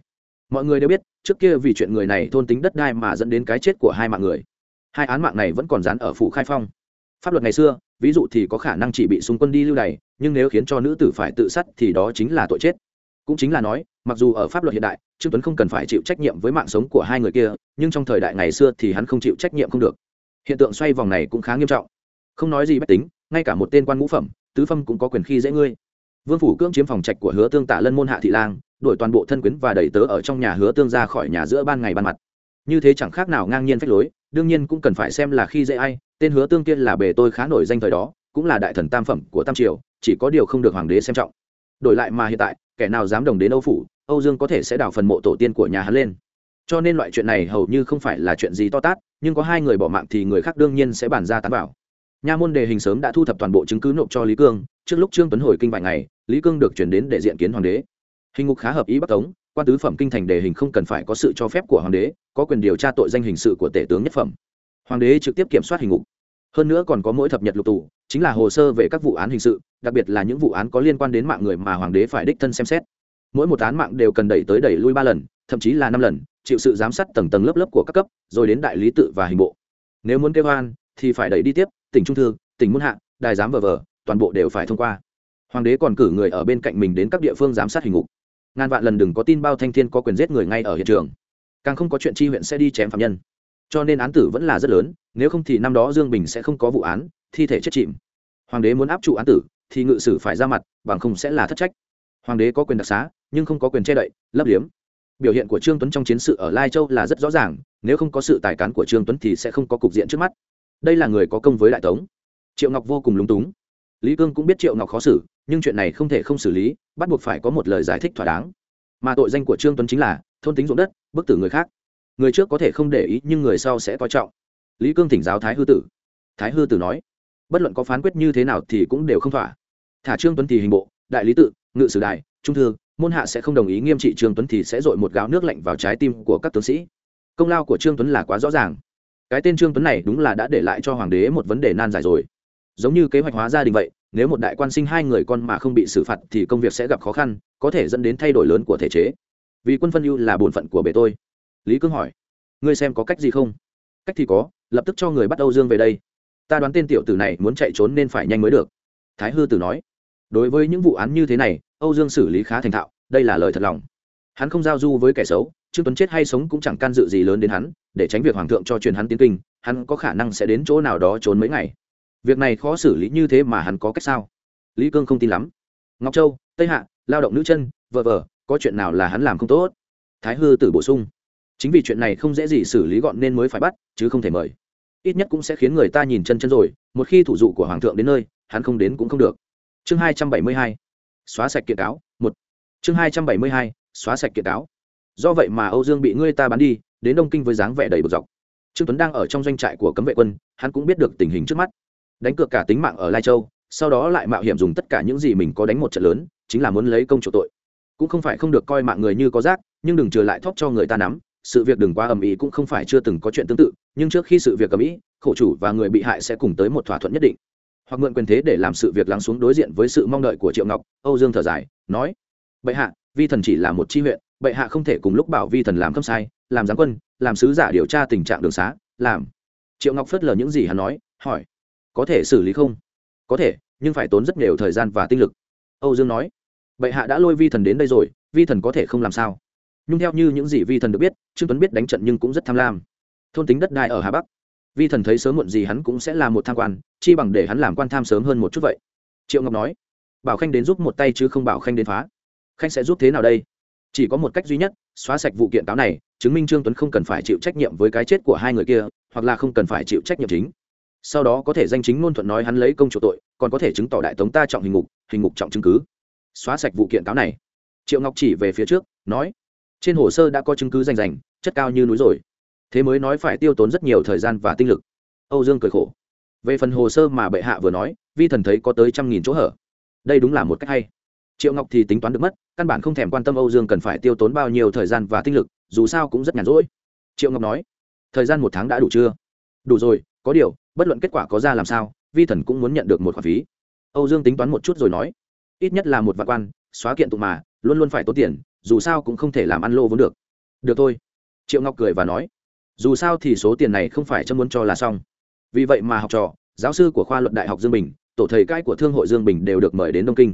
Mọi người đều biết, trước kia vì chuyện người này thôn tính đất đai mà dẫn đến cái chết của hai mạng người. Hai án mạng này vẫn còn dán ở phủ khai phong. Pháp luật ngày xưa, ví dụ thì có khả năng chỉ bị xung quân đi lưu đày, nhưng nếu khiến cho nữ tử phải tự sát thì đó chính là tội chết. Cũng chính là nói mặc dù ở pháp luật hiện đại, trương tuấn không cần phải chịu trách nhiệm với mạng sống của hai người kia, nhưng trong thời đại ngày xưa thì hắn không chịu trách nhiệm không được. Hiện tượng xoay vòng này cũng khá nghiêm trọng. Không nói gì bách tính, ngay cả một tên quan ngũ phẩm, tứ phẩm cũng có quyền khi dễ ngươi. Vương phủ cưỡng chiếm phòng trạch của hứa tương tả lân môn hạ thị lang đuổi toàn bộ thân quyến và đẩy tớ ở trong nhà hứa tương ra khỏi nhà giữa ban ngày ban mặt. Như thế chẳng khác nào ngang nhiên phách lối, đương nhiên cũng cần phải xem là khi dễ ai, tên hứa tương kia là bề tôi khá nổi danh thời đó, cũng là đại thần tam phẩm của tam triều, chỉ có điều không được hoàng đế xem trọng. Đổi lại mà hiện tại kẻ nào dám đồng đến âu phủ, âu dương có thể sẽ đào phần mộ tổ tiên của nhà hắn lên. Cho nên loại chuyện này hầu như không phải là chuyện gì to tát, nhưng có hai người bỏ mạng thì người khác đương nhiên sẽ bàn ra tán bảo nha môn đề hình sớm đã thu thập toàn bộ chứng cứ nộp cho lý cương, trước lúc trương tuấn hồi kinh vài ngày, lý cương được chuyển đến để diện kiến hoàng đế. Hình ngục khá hợp ý bắc tống, quan tứ phẩm kinh thành đề hình không cần phải có sự cho phép của hoàng đế, có quyền điều tra tội danh hình sự của tể tướng nhất phẩm. Hoàng đế trực tiếp kiểm soát hình ngục. Hơn nữa còn có mỗi thập nhật lục tù, chính là hồ sơ về các vụ án hình sự đặc biệt là những vụ án có liên quan đến mạng người mà hoàng đế phải đích thân xem xét. Mỗi một án mạng đều cần đẩy tới đẩy lui ba lần, thậm chí là năm lần, chịu sự giám sát tầng tầng lớp lớp của các cấp, rồi đến đại lý tự và hình bộ. Nếu muốn kêu oan, thì phải đẩy đi tiếp, tỉnh trung thư, tỉnh muôn hạ, đài giám vờ vờ, toàn bộ đều phải thông qua. Hoàng đế còn cử người ở bên cạnh mình đến các địa phương giám sát hình ngục. Ngàn vạn lần đừng có tin bao thanh thiên có quyền giết người ngay ở hiện trường. Càng không có chuyện chi huyện sẽ đi chém phạm nhân. Cho nên án tử vẫn là rất lớn, nếu không thì năm đó dương bình sẽ không có vụ án, thi thể chết chìm. Hoàng đế muốn áp trụ án tử thì ngự sử phải ra mặt, bằng không sẽ là thất trách. Hoàng đế có quyền đặc xá, nhưng không có quyền che đậy, lấp liếm. Biểu hiện của trương tuấn trong chiến sự ở lai châu là rất rõ ràng, nếu không có sự tài cán của trương tuấn thì sẽ không có cục diện trước mắt. Đây là người có công với đại tống. Triệu ngọc vô cùng lúng túng. Lý cương cũng biết triệu ngọc khó xử, nhưng chuyện này không thể không xử lý, bắt buộc phải có một lời giải thích thỏa đáng. Mà tội danh của trương tuấn chính là thôn tính ruộng đất, bức tử người khác. Người trước có thể không để ý, nhưng người sau sẽ coi trọng. Lý cương thỉnh giáo thái hư tử. Thái hư tử nói bất luận có phán quyết như thế nào thì cũng đều không thỏa. Thả trương tuấn thì hình bộ, đại lý tự, ngự sử đài trung thư, môn hạ sẽ không đồng ý nghiêm trị trương tuấn thì sẽ dội một gáo nước lạnh vào trái tim của các tướng sĩ. Công lao của trương tuấn là quá rõ ràng. Cái tên trương tuấn này đúng là đã để lại cho hoàng đế một vấn đề nan giải rồi. Giống như kế hoạch hóa gia đình vậy, nếu một đại quan sinh hai người con mà không bị xử phạt thì công việc sẽ gặp khó khăn, có thể dẫn đến thay đổi lớn của thể chế. Vì quân phân ưu là bổn phận của bề tôi. Lý cương hỏi, ngươi xem có cách gì không? Cách thì có, lập tức cho người bắt âu dương về đây ta đoán tên tiểu tử này muốn chạy trốn nên phải nhanh mới được. Thái hư tử nói. Đối với những vụ án như thế này, âu dương xử lý khá thành thạo, đây là lời thật lòng. Hắn không giao du với kẻ xấu, trương tuấn chết hay sống cũng chẳng can dự gì lớn đến hắn, để tránh việc hoàng thượng cho truyền hắn tiến kinh, hắn có khả năng sẽ đến chỗ nào đó trốn mấy ngày. Việc này khó xử lý như thế mà hắn có cách sao? Lý cương không tin lắm. Ngọc châu, tây hạ, lao động nữ chân vờ vờ có chuyện nào là hắn làm không tốt? Thái hư tử bổ sung. Chính vì chuyện này không dễ gì xử lý gọn nên mới phải bắt, chứ không thể mời ít nhất cũng sẽ khiến người ta nhìn chân chân rồi, một khi thủ dụ của hoàng thượng đến nơi, hắn không đến cũng không được. Chương hai trăm bảy mươi hai, xóa sạch kiện cáo, một. Chương hai trăm bảy mươi hai, xóa sạch kiện cáo. Do vậy mà âu dương bị ngươi ta bán đi, đến đông kinh với dáng vẻ đầy bực dọc. Trương tuấn đang ở trong doanh trại của cấm vệ quân, hắn cũng biết được tình hình trước mắt. Đánh cược cả tính mạng ở lai châu, sau đó lại mạo hiểm dùng tất cả những gì mình có đánh một trận lớn, chính là muốn lấy công chủ tội. Cũng không phải không được coi mạng người như có rác, nhưng đừng trừ lại thóp cho người ta nắm, sự việc đừng quá ầm ĩ cũng không phải chưa từng có chuyện tương tự nhưng trước khi sự việc cầm ĩ khổ chủ và người bị hại sẽ cùng tới một thỏa thuận nhất định. Hoặc mượn quyền thế để làm sự việc lắng xuống đối diện với sự mong đợi của triệu ngọc, âu dương thở dài, nói, bệ hạ, vi thần chỉ là một chi huyện, bệ hạ không thể cùng lúc bảo vi thần làm khâm sai, làm giám quân, làm sứ giả điều tra tình trạng đường xá, làm. Triệu ngọc phớt lờ những gì hắn nói, hỏi, có thể xử lý không? Có thể, nhưng phải tốn rất nhiều thời gian và tinh lực. Âu dương nói, bệ hạ đã lôi vi thần đến đây rồi, vi thần có thể không làm sao? Nhưng theo như những gì vi thần được biết, trương tuấn biết đánh trận nhưng cũng rất tham lam thôn tính đất đai ở hà bắc vi thần thấy sớm muộn gì hắn cũng sẽ là một tham quan chi bằng để hắn làm quan tham sớm hơn một chút vậy triệu ngọc nói bảo khanh đến giúp một tay chứ không bảo khanh đến phá khanh sẽ giúp thế nào đây chỉ có một cách duy nhất xóa sạch vụ kiện cáo này chứng minh trương tuấn không cần phải chịu trách nhiệm với cái chết của hai người kia hoặc là không cần phải chịu trách nhiệm chính sau đó có thể danh chính ngôn thuận nói hắn lấy công chủ tội còn có thể chứng tỏ đại tống ta trọng hình ngục hình ngục trọng chứng cứ xóa sạch vụ kiện cáo này triệu ngọc chỉ về phía trước nói trên hồ sơ đã có chứng cứ rành rành chất cao như núi rồi thế mới nói phải tiêu tốn rất nhiều thời gian và tinh lực. Âu dương cười khổ. Về phần hồ sơ mà bệ hạ vừa nói, vi thần thấy có tới trăm nghìn chỗ hở. Đây đúng là một cách hay. Triệu ngọc thì tính toán được mất, căn bản không thèm quan tâm âu dương cần phải tiêu tốn bao nhiêu thời gian và tinh lực, dù sao cũng rất nhàn rỗi. Triệu ngọc nói, thời gian một tháng đã đủ chưa? Đủ rồi, có điều, bất luận kết quả có ra làm sao, vi thần cũng muốn nhận được một khoản phí. Âu dương tính toán một chút rồi nói, ít nhất là một vạn quan, xóa kiện tụng mà, luôn luôn phải tốn tiền, dù sao cũng không thể làm ăn lô vốn được. Được thôi. Triệu ngọc cười và nói dù sao thì số tiền này không phải chấm muốn cho là xong. Vì vậy mà học trò, giáo sư của khoa luận đại học dương bình, tổ thầy cai của thương hội dương bình đều được mời đến đông kinh.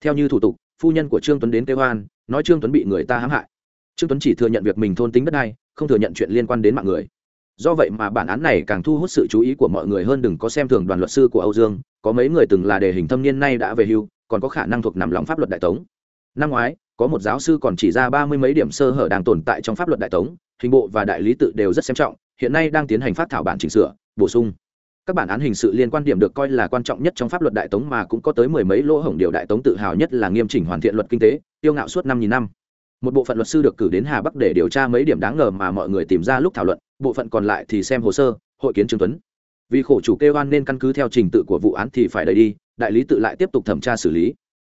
Theo như thủ tục, phu nhân của trương tuấn đến kêu hoan, nói trương tuấn bị người ta hãm hại. Trương tuấn chỉ thừa nhận việc mình thôn tính đất đai, không thừa nhận chuyện liên quan đến mạng người. Do vậy mà bản án này càng thu hút sự chú ý của mọi người hơn đừng có xem thường đoàn luật sư của âu dương, có mấy người từng là đề hình thâm niên nay đã về hưu, còn có khả năng thuộc nằm lòng pháp luật đại tống. Năm ngoái có một giáo sư còn chỉ ra ba mươi mấy điểm sơ hở đang tồn tại trong pháp luật đại tống, hình bộ và đại lý tự đều rất xem trọng, hiện nay đang tiến hành phát thảo bản chỉnh sửa, bổ sung. Các bản án hình sự liên quan điểm được coi là quan trọng nhất trong pháp luật đại tống mà cũng có tới mười mấy lỗ hổng điều đại tống tự hào nhất là nghiêm chỉnh hoàn thiện luật kinh tế, tiêu ngạo suốt năm nghìn năm. Một bộ phận luật sư được cử đến hà bắc để điều tra mấy điểm đáng ngờ mà mọi người tìm ra lúc thảo luận, bộ phận còn lại thì xem hồ sơ, hội kiến trương tuấn. Vì khổ chủ kêu oan nên căn cứ theo trình tự của vụ án thì phải đẩy đi, đại lý tự lại tiếp tục thẩm tra xử lý.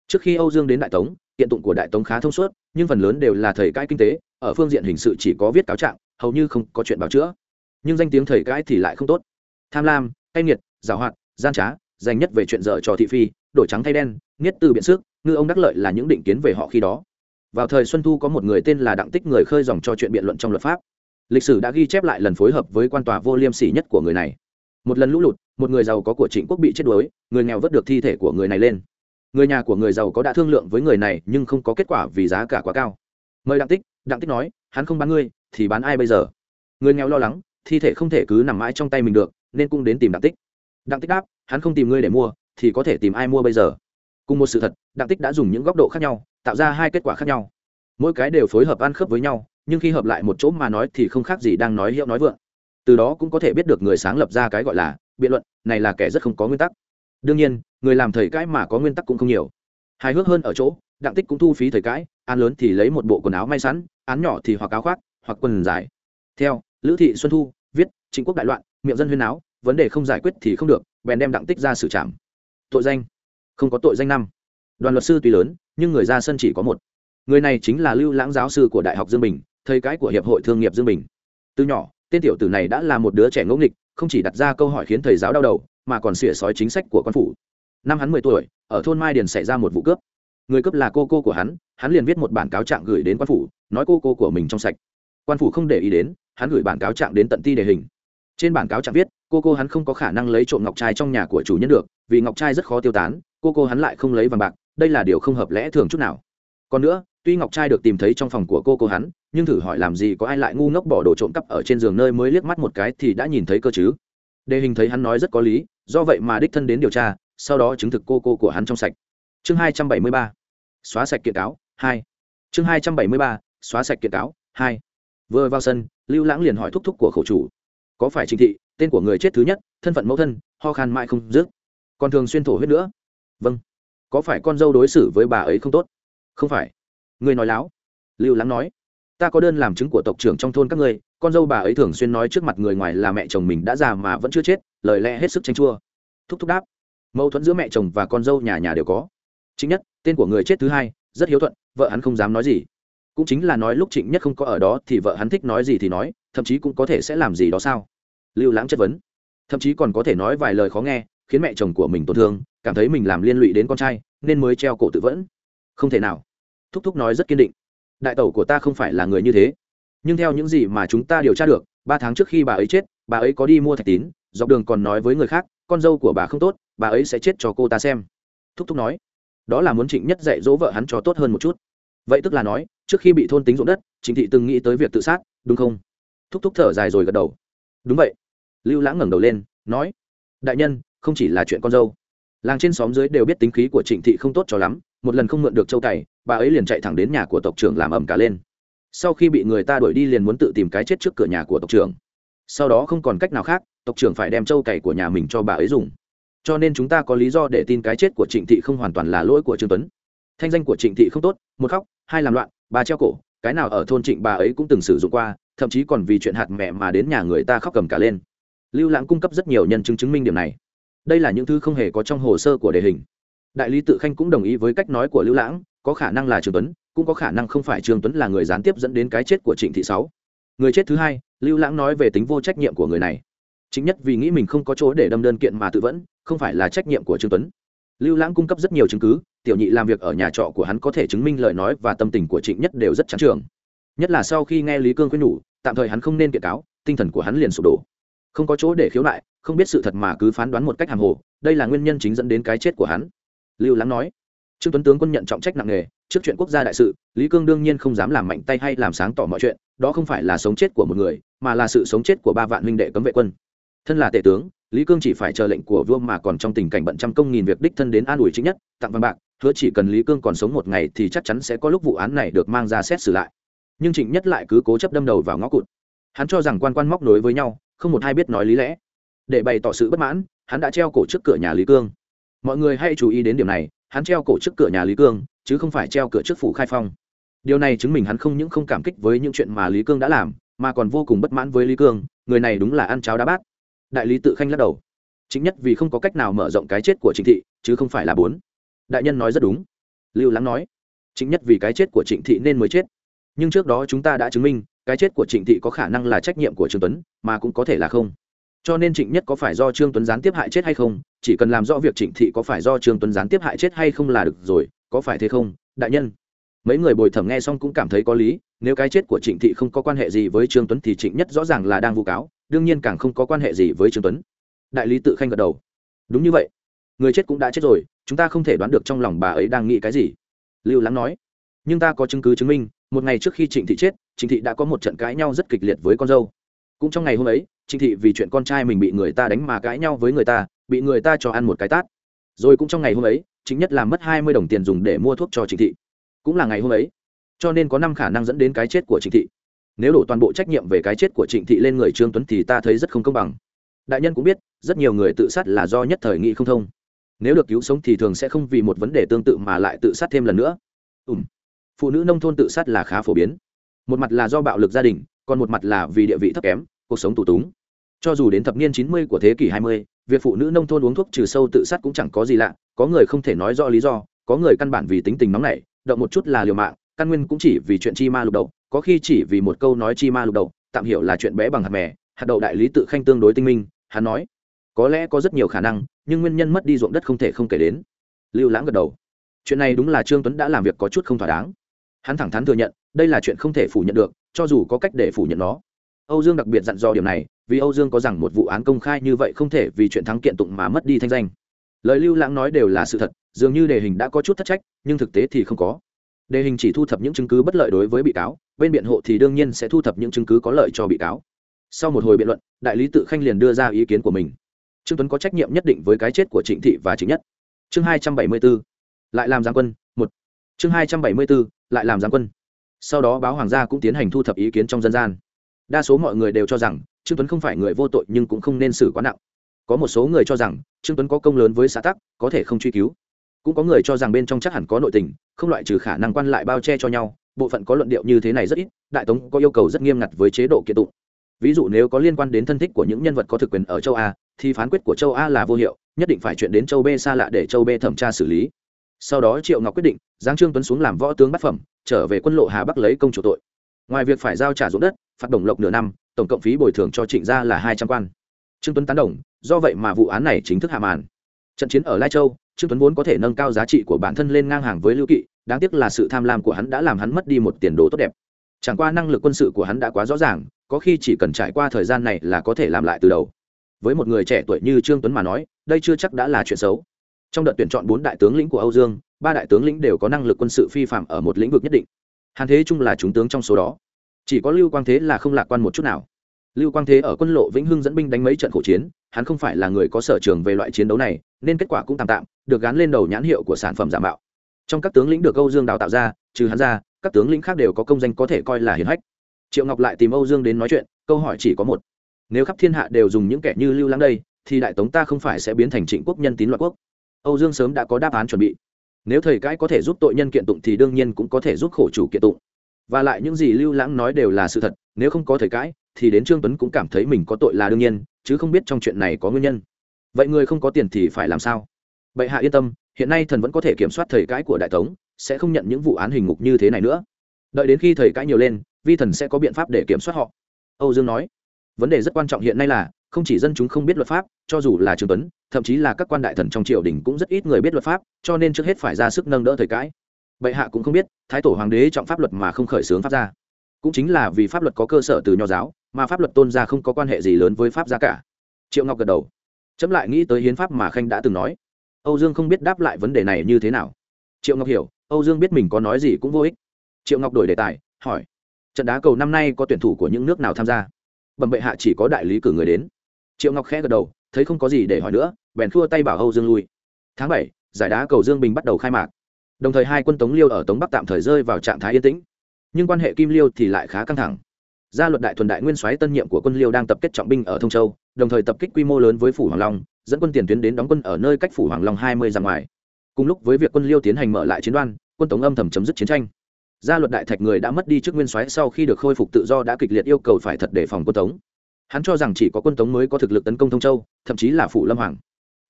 Trước khi âu dương đến đại tống Kiện tụng của đại tống khá thông suốt, nhưng phần lớn đều là thầy cãi kinh tế, ở phương diện hình sự chỉ có viết cáo trạng, hầu như không có chuyện báo chữa. Nhưng danh tiếng thầy cãi thì lại không tốt. Tham lam, cay nghiệt, giảo hoạt, gian trá, dành nhất về chuyện dở trò thị phi, đổi trắng thay đen, nghiết từ biện sức, ngư ông đắc lợi là những định kiến về họ khi đó. Vào thời xuân thu có một người tên là đặng tích người khơi dòng cho chuyện biện luận trong luật pháp. Lịch sử đã ghi chép lại lần phối hợp với quan tòa vô liêm sỉ nhất của người này. Một lần lũ lụt, một người giàu có của trịnh quốc bị chết đuối, người nghèo vớt được thi thể của người này lên người nhà của người giàu có đã thương lượng với người này nhưng không có kết quả vì giá cả quá cao. Mời đặng tích đặng tích nói, hắn không bán ngươi, thì bán ai bây giờ? Người nghèo lo lắng, thi thể không thể cứ nằm mãi trong tay mình được, nên cũng đến tìm đặng tích. Đặng tích đáp, hắn không tìm ngươi để mua, thì có thể tìm ai mua bây giờ? Cùng một sự thật, đặng tích đã dùng những góc độ khác nhau, tạo ra hai kết quả khác nhau. Mỗi cái đều phối hợp ăn khớp với nhau, nhưng khi hợp lại một chỗ mà nói thì không khác gì đang nói hiệu nói vượng. Từ đó cũng có thể biết được người sáng lập ra cái gọi là biện luận, này là kẻ rất không có nguyên tắc đương nhiên, người làm thầy cãi mà có nguyên tắc cũng không nhiều. Hài hước hơn ở chỗ, đặng tích cũng thu phí thầy cãi, án lớn thì lấy một bộ quần áo may sẵn, án nhỏ thì hoặc áo khoác, hoặc quần dài. Theo, lữ thị xuân thu, viết chính quốc đại loạn, miệng dân huyên áo vấn đề không giải quyết thì không được, bèn đem đặng tích ra xử trảm. Tội danh? Không có tội danh năm. Đoàn luật sư tuy lớn, nhưng người ra sân chỉ có một. Người này chính là lưu lãng giáo sư của đại học dương bình, thầy cái của hiệp hội thương nghiệp dương bình. Từ nhỏ, tên tiểu tử này đã là một đứa trẻ ngẫu nghịch không chỉ đặt ra câu hỏi khiến thầy giáo đau đầu, mà còn xỉa sói chính sách của quan phủ. Năm hắn mười tuổi, ở thôn mai điền xảy ra một vụ cướp. Người cướp là cô cô của hắn hắn liền viết một bản cáo trạng gửi đến quan phủ, nói cô cô của mình trong sạch. Quan phủ không để ý đến, hắn gửi bản cáo trạng đến tận ti đề hình. Trên bản cáo trạng viết, cô cô hắn không có khả năng lấy trộm ngọc trai trong nhà của chủ nhân được, vì ngọc trai rất khó tiêu tán, cô cô hắn lại không lấy vàng bạc, đây là điều không hợp lẽ thường chút nào. Còn nữa, tuy ngọc trai được tìm thấy trong phòng của cô cô hắn nhưng thử hỏi làm gì có ai lại ngu ngốc bỏ đồ trộm cắp ở trên giường nơi mới liếc mắt một cái thì đã nhìn thấy cơ chứ? Đề hình thấy hắn nói rất có lý, do vậy mà đích thân đến điều tra, sau đó chứng thực cô cô của hắn trong sạch. Chương hai trăm bảy mươi ba, xóa sạch kiện cáo, hai. Chương hai trăm bảy mươi ba, xóa sạch kiện cáo, hai. Vừa vào sân, lưu lãng liền hỏi thúc thúc của khẩu chủ, có phải trình thị, tên của người chết thứ nhất, thân phận mẫu thân, ho khan mãi không dứt? Còn thường xuyên thổ huyết nữa? Vâng. Có phải con dâu đối xử với bà ấy không tốt? Không phải. Người nói láo. Lưu lãng nói ta có đơn làm chứng của tộc trưởng trong thôn các ngươi, con dâu bà ấy thường xuyên nói trước mặt người ngoài là mẹ chồng mình đã già mà vẫn chưa chết, lời lẽ hết sức tranh chua. Thúc thúc đáp, mâu thuẫn giữa mẹ chồng và con dâu nhà nhà đều có. Chính nhất, tên của người chết thứ hai, rất hiếu thuận, vợ hắn không dám nói gì. Cũng chính là nói lúc trịnh nhất không có ở đó thì vợ hắn thích nói gì thì nói, thậm chí cũng có thể sẽ làm gì đó sao? Lưu lãng chất vấn. Thậm chí còn có thể nói vài lời khó nghe, khiến mẹ chồng của mình tổn thương, cảm thấy mình làm liên lụy đến con trai, nên mới treo cổ tự vẫn. Không thể nào. Thúc thúc nói rất kiên định đại tẩu của ta không phải là người như thế. Nhưng theo những gì mà chúng ta điều tra được, ba tháng trước khi bà ấy chết, bà ấy có đi mua thạch tín, dọc đường còn nói với người khác, con dâu của bà không tốt, bà ấy sẽ chết cho cô ta xem. Thúc thúc nói. Đó là muốn trịnh nhất dạy dỗ vợ hắn cho tốt hơn một chút. Vậy tức là nói, trước khi bị thôn tính ruộng đất, trịnh thị từng nghĩ tới việc tự sát, đúng không? Thúc thúc thở dài rồi gật đầu. Đúng vậy. Lưu lãng ngẩng đầu lên, nói. Đại nhân, không chỉ là chuyện con dâu. Làng trên xóm dưới đều biết tính khí của trịnh thị không tốt cho lắm một lần không mượn được châu cày, bà ấy liền chạy thẳng đến nhà của tộc trưởng làm ầm cả lên. Sau khi bị người ta đuổi đi liền muốn tự tìm cái chết trước cửa nhà của tộc trưởng. Sau đó không còn cách nào khác, tộc trưởng phải đem châu cày của nhà mình cho bà ấy dùng. Cho nên chúng ta có lý do để tin cái chết của trịnh thị không hoàn toàn là lỗi của trương tuấn. Thanh danh của trịnh thị không tốt, một khóc, hai làm loạn ba treo cổ, cái nào ở thôn trịnh bà ấy cũng từng sử dụng qua, thậm chí còn vì chuyện hạt mẹ mà đến nhà người ta khóc cầm cả lên. Lưu lãng cung cấp rất nhiều nhân chứng chứng minh điểm này. Đây là những thứ không hề có trong hồ sơ của đề hình đại lý tự khanh cũng đồng ý với cách nói của lưu lãng, có khả năng là Trường tuấn, cũng có khả năng không phải Trường tuấn là người gián tiếp dẫn đến cái chết của trịnh thị sáu. Người chết thứ hai, lưu lãng nói về tính vô trách nhiệm của người này. Chính nhất vì nghĩ mình không có chỗ để đâm đơn kiện mà tự vẫn, không phải là trách nhiệm của trương tuấn. Lưu lãng cung cấp rất nhiều chứng cứ, tiểu nhị làm việc ở nhà trọ của hắn có thể chứng minh lời nói và tâm tình của trịnh nhất đều rất chán trường. Nhất là sau khi nghe lý cương khuyên nhủ, tạm thời hắn không nên kiện cáo, tinh thần của hắn liền sụp đổ. Không có chỗ để khiếu nại, không biết sự thật mà cứ phán đoán một cách hàng hồ, đây là nguyên nhân chính dẫn đến cái chết của hắn lưu lắng nói. Trương tuấn tướng quân nhận trọng trách nặng nề, trước chuyện quốc gia đại sự, lý cương đương nhiên không dám làm mạnh tay hay làm sáng tỏ mọi chuyện, đó không phải là sống chết của một người, mà là sự sống chết của ba vạn huynh đệ cấm vệ quân. Thân là tể tướng, lý cương chỉ phải chờ lệnh của vua mà còn trong tình cảnh bận trăm công nghìn việc đích thân đến an ủi chính nhất, tặng văn bạc, hứa chỉ cần lý cương còn sống một ngày thì chắc chắn sẽ có lúc vụ án này được mang ra xét xử lại. Nhưng trịnh nhất lại cứ cố chấp đâm đầu vào ngõ cụt. Hắn cho rằng quan quan móc nối với nhau, không một ai biết nói lý lẽ. Để bày tỏ sự bất mãn, hắn đã treo cổ trước cửa nhà lý cương mọi người hãy chú ý đến điểm này, hắn treo cổ trước cửa nhà lý cương, chứ không phải treo cửa trước phủ khai phong. Điều này chứng minh hắn không những không cảm kích với những chuyện mà lý cương đã làm, mà còn vô cùng bất mãn với lý cương, người này đúng là ăn cháo đá bát. Đại lý tự khanh lắc đầu. Chính nhất vì không có cách nào mở rộng cái chết của trịnh thị, chứ không phải là bốn. Đại nhân nói rất đúng. Lưu lắng nói, chính nhất vì cái chết của trịnh thị nên mới chết. Nhưng trước đó chúng ta đã chứng minh, cái chết của trịnh thị có khả năng là trách nhiệm của trương tuấn, mà cũng có thể là không cho nên trịnh nhất có phải do trương tuấn gián tiếp hại chết hay không? Chỉ cần làm rõ việc trịnh thị có phải do trương tuấn gián tiếp hại chết hay không là được rồi, có phải thế không? Đại nhân. Mấy người bồi thẩm nghe xong cũng cảm thấy có lý, nếu cái chết của trịnh thị không có quan hệ gì với trương tuấn thì trịnh nhất rõ ràng là đang vu cáo, đương nhiên càng không có quan hệ gì với trương tuấn. Đại lý tự khanh gật đầu. Đúng như vậy. Người chết cũng đã chết rồi, chúng ta không thể đoán được trong lòng bà ấy đang nghĩ cái gì. Lưu lắng nói. Nhưng ta có chứng cứ chứng minh, một ngày trước khi trịnh thị chết, trịnh thị đã có một trận cãi nhau rất kịch liệt với con dâu. Cũng trong ngày hôm ấy trịnh thị vì chuyện con trai mình bị người ta đánh mà cãi nhau với người ta, bị người ta cho ăn một cái tát. Rồi cũng trong ngày hôm ấy, chính nhất làm mất hai mươi đồng tiền dùng để mua thuốc cho trịnh thị. Cũng là ngày hôm ấy, cho nên có năm khả năng dẫn đến cái chết của trịnh thị. Nếu đổ toàn bộ trách nhiệm về cái chết của trịnh thị lên người trương tuấn thì ta thấy rất không công bằng. Đại nhân cũng biết, rất nhiều người tự sát là do nhất thời nghị không thông. Nếu được cứu sống thì thường sẽ không vì một vấn đề tương tự mà lại tự sát thêm lần nữa. Ùm phụ nữ nông thôn tự sát là khá phổ biến. Một mặt là do bạo lực gia đình, còn một mặt là vì địa vị thấp kém cuộc sống tù túng. Cho dù đến thập niên chín mươi của thế kỷ hai mươi, việc phụ nữ nông thôn uống thuốc trừ sâu tự sát cũng chẳng có gì lạ có người không thể nói rõ lý do có người căn bản vì tính tình nóng nảy động một chút là liều mạng căn nguyên cũng chỉ vì chuyện chi ma lục đầu có khi chỉ vì một câu nói chi ma lục đầu tạm hiểu là chuyện bé bằng hạt mè hạt đậu đại lý tự khanh tương đối tinh minh hắn nói có lẽ có rất nhiều khả năng nhưng nguyên nhân mất đi ruộng đất không thể không kể đến. Lưu lãng gật đầu. Chuyện này đúng là trương tuấn đã làm việc có chút không thỏa đáng. Hắn thẳng thắn thừa nhận đây là chuyện không thể phủ nhận được cho dù có cách để phủ nhận nó âu dương đặc biệt dặn dò điểm này, vì âu dương có rằng một vụ án công khai như vậy không thể vì chuyện thắng kiện tụng mà mất đi thanh danh. Lời lưu lãng nói đều là sự thật, dường như đề hình đã có chút thất trách, nhưng thực tế thì không có. Đề hình chỉ thu thập những chứng cứ bất lợi đối với bị cáo, bên biện hộ thì đương nhiên sẽ thu thập những chứng cứ có lợi cho bị cáo. Sau một hồi biện luận, đại lý tự khanh liền đưa ra ý kiến của mình. Trương tuấn có trách nhiệm nhất định với cái chết của trịnh thị và trịnh nhất. Chương hai trăm bảy mươi 274 lại làm giáng quân 1. chương hai trăm bảy mươi 274 lại làm giáng quân. Sau đó báo hoàng gia cũng tiến hành thu thập ý kiến trong dân gian đa số mọi người đều cho rằng, trương tuấn không phải người vô tội nhưng cũng không nên xử quá nặng. Có một số người cho rằng, trương tuấn có công lớn với xã tắc, có thể không truy cứu. Cũng có người cho rằng bên trong chắc hẳn có nội tình, không loại trừ khả năng quan lại bao che cho nhau, bộ phận có luận điệu như thế này rất ít, đại tống có yêu cầu rất nghiêm ngặt với chế độ kiện tụng. Ví dụ nếu có liên quan đến thân thích của những nhân vật có thực quyền ở châu a, thì phán quyết của châu a là vô hiệu, nhất định phải chuyển đến châu b xa lạ để châu b thẩm tra xử lý. Sau đó triệu ngọc quyết định, giáng trương tuấn xuống làm võ tướng bát phẩm, trở về quân lộ hà bắc lấy công chủ tội. Ngoài việc phải giao trả ruộng đất phạt đồng lộc nửa năm, tổng cộng phí bồi thường cho trịnh gia là hai trăm quan. Trương tuấn tán đồng, do vậy mà vụ án này chính thức hạ màn. Trận chiến ở lai châu, trương tuấn vốn có thể nâng cao giá trị của bản thân lên ngang hàng với lưu kỵ, đáng tiếc là sự tham lam của hắn đã làm hắn mất đi một tiền đồ tốt đẹp. Chẳng qua năng lực quân sự của hắn đã quá rõ ràng, có khi chỉ cần trải qua thời gian này là có thể làm lại từ đầu. Với một người trẻ tuổi như trương tuấn mà nói, đây chưa chắc đã là chuyện xấu. Trong đợt tuyển chọn bốn đại tướng lĩnh của âu dương, ba đại tướng lĩnh đều có năng lực quân sự phi phạm ở một lĩnh vực nhất định. Hàn thế trung là chúng tướng trong số đó chỉ có lưu quang thế là không lạc quan một chút nào. Lưu quang thế ở quân lộ vĩnh hưng dẫn binh đánh mấy trận khổ chiến, hắn không phải là người có sở trường về loại chiến đấu này, nên kết quả cũng tạm tạm, được gắn lên đầu nhãn hiệu của sản phẩm giả mạo. Trong các tướng lĩnh được âu dương đào tạo ra, trừ hắn ra, các tướng lĩnh khác đều có công danh có thể coi là hiền hách. Triệu ngọc lại tìm âu dương đến nói chuyện, câu hỏi chỉ có một. Nếu khắp thiên hạ đều dùng những kẻ như lưu lãng đây, thì đại tống ta không phải sẽ biến thành trịnh quốc nhân tín loạn quốc. Âu dương sớm đã có đáp án chuẩn bị. Nếu thầy cãi có thể giúp tội nhân kiện tụng thì đương nhiên cũng có thể giúp khổ chủ kiện tụng và lại những gì lưu lãng nói đều là sự thật, nếu không có thời cãi, thì đến trương tuấn cũng cảm thấy mình có tội là đương nhiên, chứ không biết trong chuyện này có nguyên nhân. Vậy người không có tiền thì phải làm sao? Bệ hạ yên tâm, hiện nay thần vẫn có thể kiểm soát thời cãi của đại tống, sẽ không nhận những vụ án hình ngục như thế này nữa. Đợi đến khi thời cãi nhiều lên, vi thần sẽ có biện pháp để kiểm soát họ. Âu dương nói, vấn đề rất quan trọng hiện nay là, không chỉ dân chúng không biết luật pháp, cho dù là trương tuấn, thậm chí là các quan đại thần trong triều đình cũng rất ít người biết luật pháp, cho nên trước hết phải ra sức nâng đỡ thời cãi bệ hạ cũng không biết, thái tổ hoàng đế trọng pháp luật mà không khởi xướng pháp gia. Cũng chính là vì pháp luật có cơ sở từ nho giáo, mà pháp luật tôn gia không có quan hệ gì lớn với pháp gia cả. Triệu ngọc gật đầu. Chấm lại nghĩ tới hiến pháp mà khanh đã từng nói. Âu dương không biết đáp lại vấn đề này như thế nào. Triệu ngọc hiểu, âu dương biết mình có nói gì cũng vô ích. Triệu ngọc đổi đề tài, hỏi. Trận đá cầu năm nay có tuyển thủ của những nước nào tham gia? Bẩm bệ hạ chỉ có đại lý cử người đến. Triệu ngọc khẽ gật đầu, thấy không có gì để hỏi nữa, bèn thua tay bảo âu dương lui. Tháng bảy, giải đá cầu dương bình bắt đầu khai mạc đồng thời hai quân tống liêu ở tống bắc tạm thời rơi vào trạng thái yên tĩnh. Nhưng quan hệ kim liêu thì lại khá căng thẳng. Gia luật đại thuần đại nguyên soái tân nhiệm của quân liêu đang tập kết trọng binh ở thông châu, đồng thời tập kích quy mô lớn với phủ hoàng long, dẫn quân tiền tuyến đến đóng quân ở nơi cách phủ hoàng long hai mươi dặm ngoài. Cùng lúc với việc quân liêu tiến hành mở lại chiến đoan, quân tống âm thầm chấm dứt chiến tranh. Gia luật đại thạch người đã mất đi trước nguyên soái sau khi được khôi phục tự do đã kịch liệt yêu cầu phải thật đề phòng quân tống. Hắn cho rằng chỉ có quân tống mới có thực lực tấn công thông châu, thậm chí là phủ lâm hoàng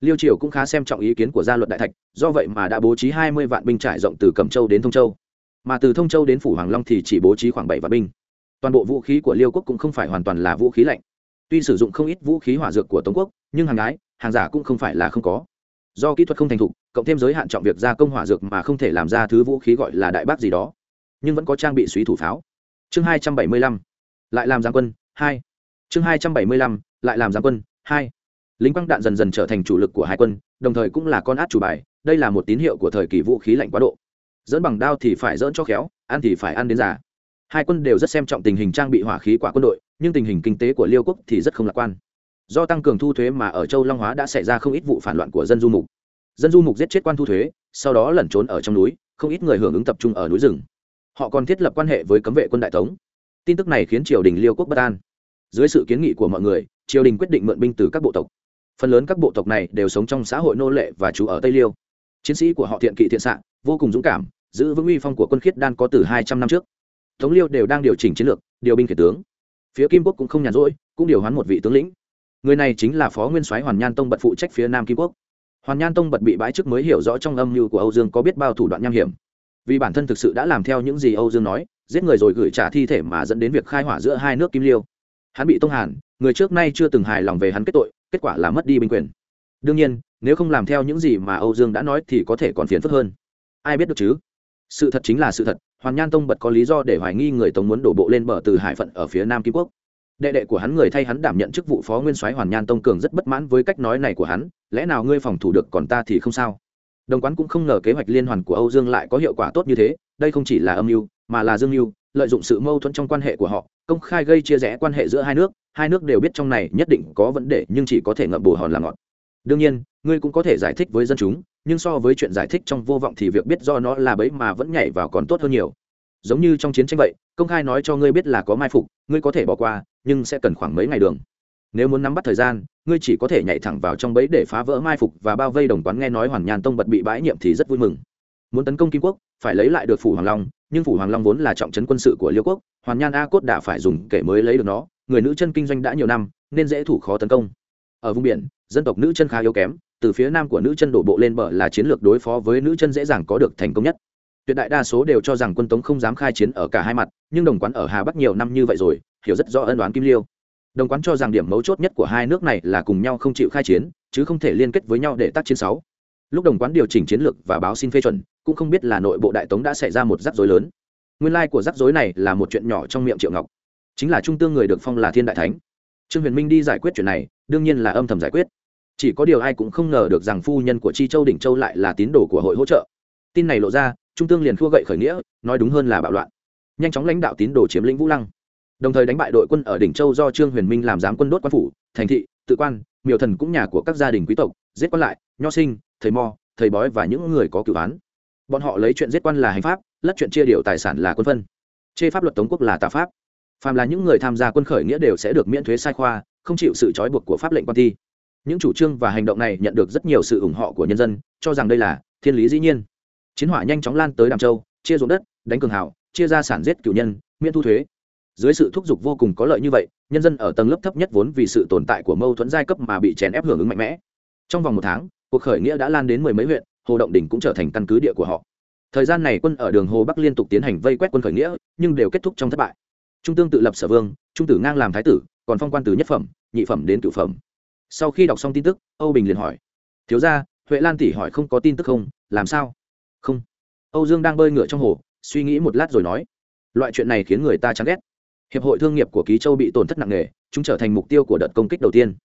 liêu triều cũng khá xem trọng ý kiến của gia luật đại thạch, do vậy mà đã bố trí hai mươi vạn binh trải rộng từ cẩm châu đến thông châu. Mà từ thông châu đến phủ hoàng long thì chỉ bố trí khoảng bảy vạn binh. Toàn bộ vũ khí của liêu quốc cũng không phải hoàn toàn là vũ khí lạnh. Tuy sử dụng không ít vũ khí hỏa dược của tống quốc, nhưng hàng ái, hàng giả cũng không phải là không có. Do kỹ thuật không thành thục, cộng thêm giới hạn trọng việc gia công hỏa dược mà không thể làm ra thứ vũ khí gọi là đại bác gì đó. Nhưng vẫn có trang bị suý thủ pháo. Chương hai trăm bảy mươi lăm, lại làm giang quân, hai. Chương hai trăm bảy mươi lăm, lại làm giang quân, hai lính quăng đạn dần dần trở thành chủ lực của hai quân, đồng thời cũng là con át chủ bài, đây là một tín hiệu của thời kỳ vũ khí lạnh quá độ. Dẫn bằng đao thì phải dỡn cho khéo, ăn thì phải ăn đến già. Hai quân đều rất xem trọng tình hình trang bị hỏa khí quả quân đội, nhưng tình hình kinh tế của liêu quốc thì rất không lạc quan. Do tăng cường thu thuế mà ở châu long hóa đã xảy ra không ít vụ phản loạn của dân du mục. Dân du mục giết chết quan thu thuế, sau đó lẩn trốn ở trong núi, không ít người hưởng ứng tập trung ở núi rừng. Họ còn thiết lập quan hệ với cấm vệ quân đại tống. Tin tức này khiến triều đình liêu quốc bất an. Dưới sự kiến nghị của mọi người, triều đình quyết định mượn binh từ các bộ tộc phần lớn các bộ tộc này đều sống trong xã hội nô lệ và trú ở tây liêu. Chiến sĩ của họ thiện kỵ thiện xạ, vô cùng dũng cảm, giữ vững uy phong của quân khiết đan có từ hai trăm năm trước. Tống liêu đều đang điều chỉnh chiến lược, điều binh kể tướng. Phía kim quốc cũng không nhàn rỗi, cũng điều hoán một vị tướng lĩnh. Người này chính là phó nguyên soái hoàn nhan tông bật phụ trách phía nam kim quốc. Hoàn nhan tông bật bị bãi chức mới hiểu rõ trong âm mưu của âu dương có biết bao thủ đoạn nham hiểm. Vì bản thân thực sự đã làm theo những gì âu dương nói, giết người rồi gửi trả thi thể mà dẫn đến việc khai hỏa giữa hai nước kim liêu hắn bị tông hàn, người trước nay chưa từng hài lòng về hắn kết tội, kết quả là mất đi binh quyền. Đương nhiên, nếu không làm theo những gì mà âu dương đã nói thì có thể còn phiền phức hơn. Ai biết được chứ? Sự thật chính là sự thật hoàn nhan tông bật có lý do để hoài nghi người tống muốn đổ bộ lên bờ từ hải phận ở phía nam kim quốc. Đệ đệ của hắn người thay hắn đảm nhận chức vụ phó nguyên soái hoàn nhan tông cường rất bất mãn với cách nói này của hắn, lẽ nào ngươi phòng thủ được còn ta thì không sao? Đồng quán cũng không ngờ kế hoạch liên hoàn của âu dương lại có hiệu quả tốt như thế, đây không chỉ là âm mưu, mà là dương mưu lợi dụng sự mâu thuẫn trong quan hệ của họ, công khai gây chia rẽ quan hệ giữa hai nước hai nước đều biết trong này nhất định có vấn đề nhưng chỉ có thể ngậm bù hòn làm ngọt. Đương nhiên, ngươi cũng có thể giải thích với dân chúng, nhưng so với chuyện giải thích trong vô vọng thì việc biết do nó là bẫy mà vẫn nhảy vào còn tốt hơn nhiều. Giống như trong chiến tranh vậy, công khai nói cho ngươi biết là có mai phục, ngươi có thể bỏ qua, nhưng sẽ cần khoảng mấy ngày đường. Nếu muốn nắm bắt thời gian, ngươi chỉ có thể nhảy thẳng vào trong bẫy để phá vỡ mai phục và bao vây đồng quán nghe nói hoàn nhàn tông bật bị bãi nhiệm thì rất vui mừng. Muốn tấn công kim quốc, phải lấy lại được phủ hoàng long nhưng phủ hoàng long vốn là trọng trấn quân sự của liêu quốc, hoàn nhan a cốt đã phải dùng kể mới lấy được nó, người nữ chân kinh doanh đã nhiều năm, nên dễ thủ khó tấn công. Ở vùng biển, dân tộc nữ chân khá yếu kém, từ phía nam của nữ chân đổ bộ lên bờ là chiến lược đối phó với nữ chân dễ dàng có được thành công nhất. Tuyệt đại đa số đều cho rằng quân tống không dám khai chiến ở cả hai mặt, nhưng đồng quán ở hà bắc nhiều năm như vậy rồi, hiểu rất rõ ân đoán kim liêu. Đồng quán cho rằng điểm mấu chốt nhất của hai nước này là cùng nhau không chịu khai chiến, chứ không thể liên kết với nhau để tác chiến sáu lúc đồng quán điều chỉnh chiến lược và báo xin phê chuẩn, cũng không biết là nội bộ đại tống đã xảy ra một rắc rối lớn. Nguyên lai của rắc rối này là một chuyện nhỏ trong miệng triệu ngọc. Chính là trung tương người được phong là thiên đại thánh. Trương huyền minh đi giải quyết chuyện này, đương nhiên là âm thầm giải quyết. Chỉ có điều ai cũng không ngờ được rằng phu nhân của chi châu đỉnh châu lại là tín đồ của hội hỗ trợ. Tin này lộ ra, trung tương liền thua gậy khởi nghĩa, nói đúng hơn là bạo loạn. Nhanh chóng lãnh đạo tín đồ chiếm lĩnh vũ lăng. Đồng thời đánh bại đội quân ở đỉnh châu do trương huyền minh làm giám quân đốt quan phủ, thành thị, tự quan, miều thần cũng nhà của các gia đình quý tộc, giết quan lại, nho sinh thầy mo, thầy bói và những người có cựu án. Bọn họ lấy chuyện giết quan là hành pháp, lất chuyện chia điều tài sản là quân phân. Chê pháp luật tống quốc là tà pháp. Phàm là những người tham gia quân khởi nghĩa đều sẽ được miễn thuế sai khoa, không chịu sự trói buộc của pháp lệnh quan thi. Những chủ trương và hành động này nhận được rất nhiều sự ủng hộ của nhân dân, cho rằng đây là thiên lý dĩ nhiên. Chiến hỏa nhanh chóng lan tới đàm châu, chia ruộng đất, đánh cường hào, chia ra sản giết cửu nhân, miễn thu thuế. Dưới sự thúc giục vô cùng có lợi như vậy, nhân dân ở tầng lớp thấp nhất vốn vì sự tồn tại của mâu thuẫn giai cấp mà bị chèn ép hưởng ứng mạnh mẽ. Trong vòng một tháng cuộc khởi nghĩa đã lan đến mười mấy huyện, hồ động đình cũng trở thành căn cứ địa của họ. Thời gian này quân ở đường hồ bắc liên tục tiến hành vây quét quân khởi nghĩa, nhưng đều kết thúc trong thất bại. Trung tương tự lập sở vương, trung tử ngang làm thái tử, còn phong quan từ nhất phẩm, nhị phẩm đến cựu phẩm. Sau khi đọc xong tin tức, âu bình liền hỏi. Thiếu ra huệ lan tỷ hỏi không có tin tức không? Làm sao? Không. Âu dương đang bơi ngựa trong hồ, suy nghĩ một lát rồi nói. Loại chuyện này khiến người ta chán ghét. Hiệp hội thương nghiệp của ký châu bị tổn thất nặng nề, chúng trở thành mục tiêu của đợt công kích đầu tiên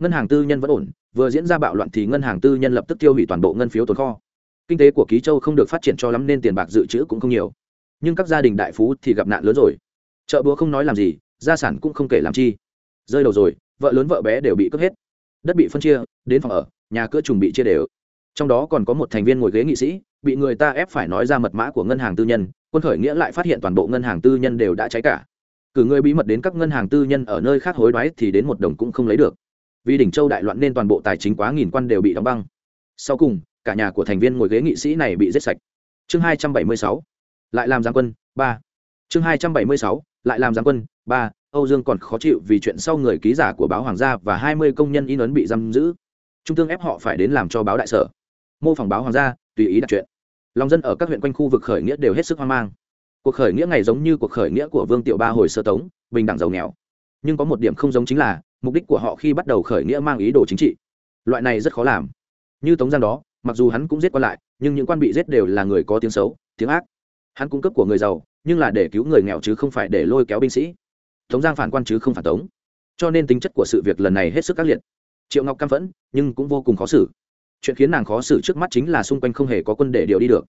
ngân hàng tư nhân vẫn ổn, vừa diễn ra bạo loạn thì ngân hàng tư nhân lập tức tiêu hủy toàn bộ ngân phiếu tồn kho. Kinh tế của ký châu không được phát triển cho lắm nên tiền bạc dự trữ cũng không nhiều. Nhưng các gia đình đại phú thì gặp nạn lớn rồi. Chợ búa không nói làm gì, gia sản cũng không kể làm chi. Rơi đầu rồi, vợ lớn vợ bé đều bị cướp hết. Đất bị phân chia, đến phòng ở, nhà cửa trùng bị chia đều. Trong đó còn có một thành viên ngồi ghế nghị sĩ, bị người ta ép phải nói ra mật mã của ngân hàng tư nhân, quân khởi nghĩa lại phát hiện toàn bộ ngân hàng tư nhân đều đã cháy cả. Cử người bí mật đến các ngân hàng tư nhân ở nơi khác hối đoái thì đến một đồng cũng không lấy được vì đỉnh châu đại loạn nên toàn bộ tài chính quá nghìn quan đều bị đóng băng. Sau cùng, cả nhà của thành viên ngồi ghế nghị sĩ này bị giết sạch. Chương hai trăm bảy mươi sáu, lại làm giang quân, ba. Chương hai trăm bảy mươi sáu, lại làm giang quân, ba. Âu dương còn khó chịu vì chuyện sau người ký giả của báo hoàng gia và hai mươi công nhân in ấn bị giam giữ. Trung tương ép họ phải đến làm cho báo đại sở. Mô phỏng báo hoàng gia, tùy ý đặt chuyện. Lòng dân ở các huyện quanh khu vực khởi nghĩa đều hết sức hoang mang. Cuộc khởi nghĩa này giống như cuộc khởi nghĩa của vương tiểu ba hồi sơ tống, bình đẳng giàu nghèo nhưng có một điểm không giống chính là, mục đích của họ khi bắt đầu khởi nghĩa mang ý đồ chính trị. Loại này rất khó làm. Như tống giang đó, mặc dù hắn cũng giết quan lại, nhưng những quan bị giết đều là người có tiếng xấu, tiếng ác. Hắn cung cấp của người giàu, nhưng là để cứu người nghèo chứ không phải để lôi kéo binh sĩ. Tống giang phản quan chứ không phản tống. Cho nên tính chất của sự việc lần này hết sức ác liệt. Triệu ngọc căm phẫn, nhưng cũng vô cùng khó xử. Chuyện khiến nàng khó xử trước mắt chính là xung quanh không hề có quân để điều đi được.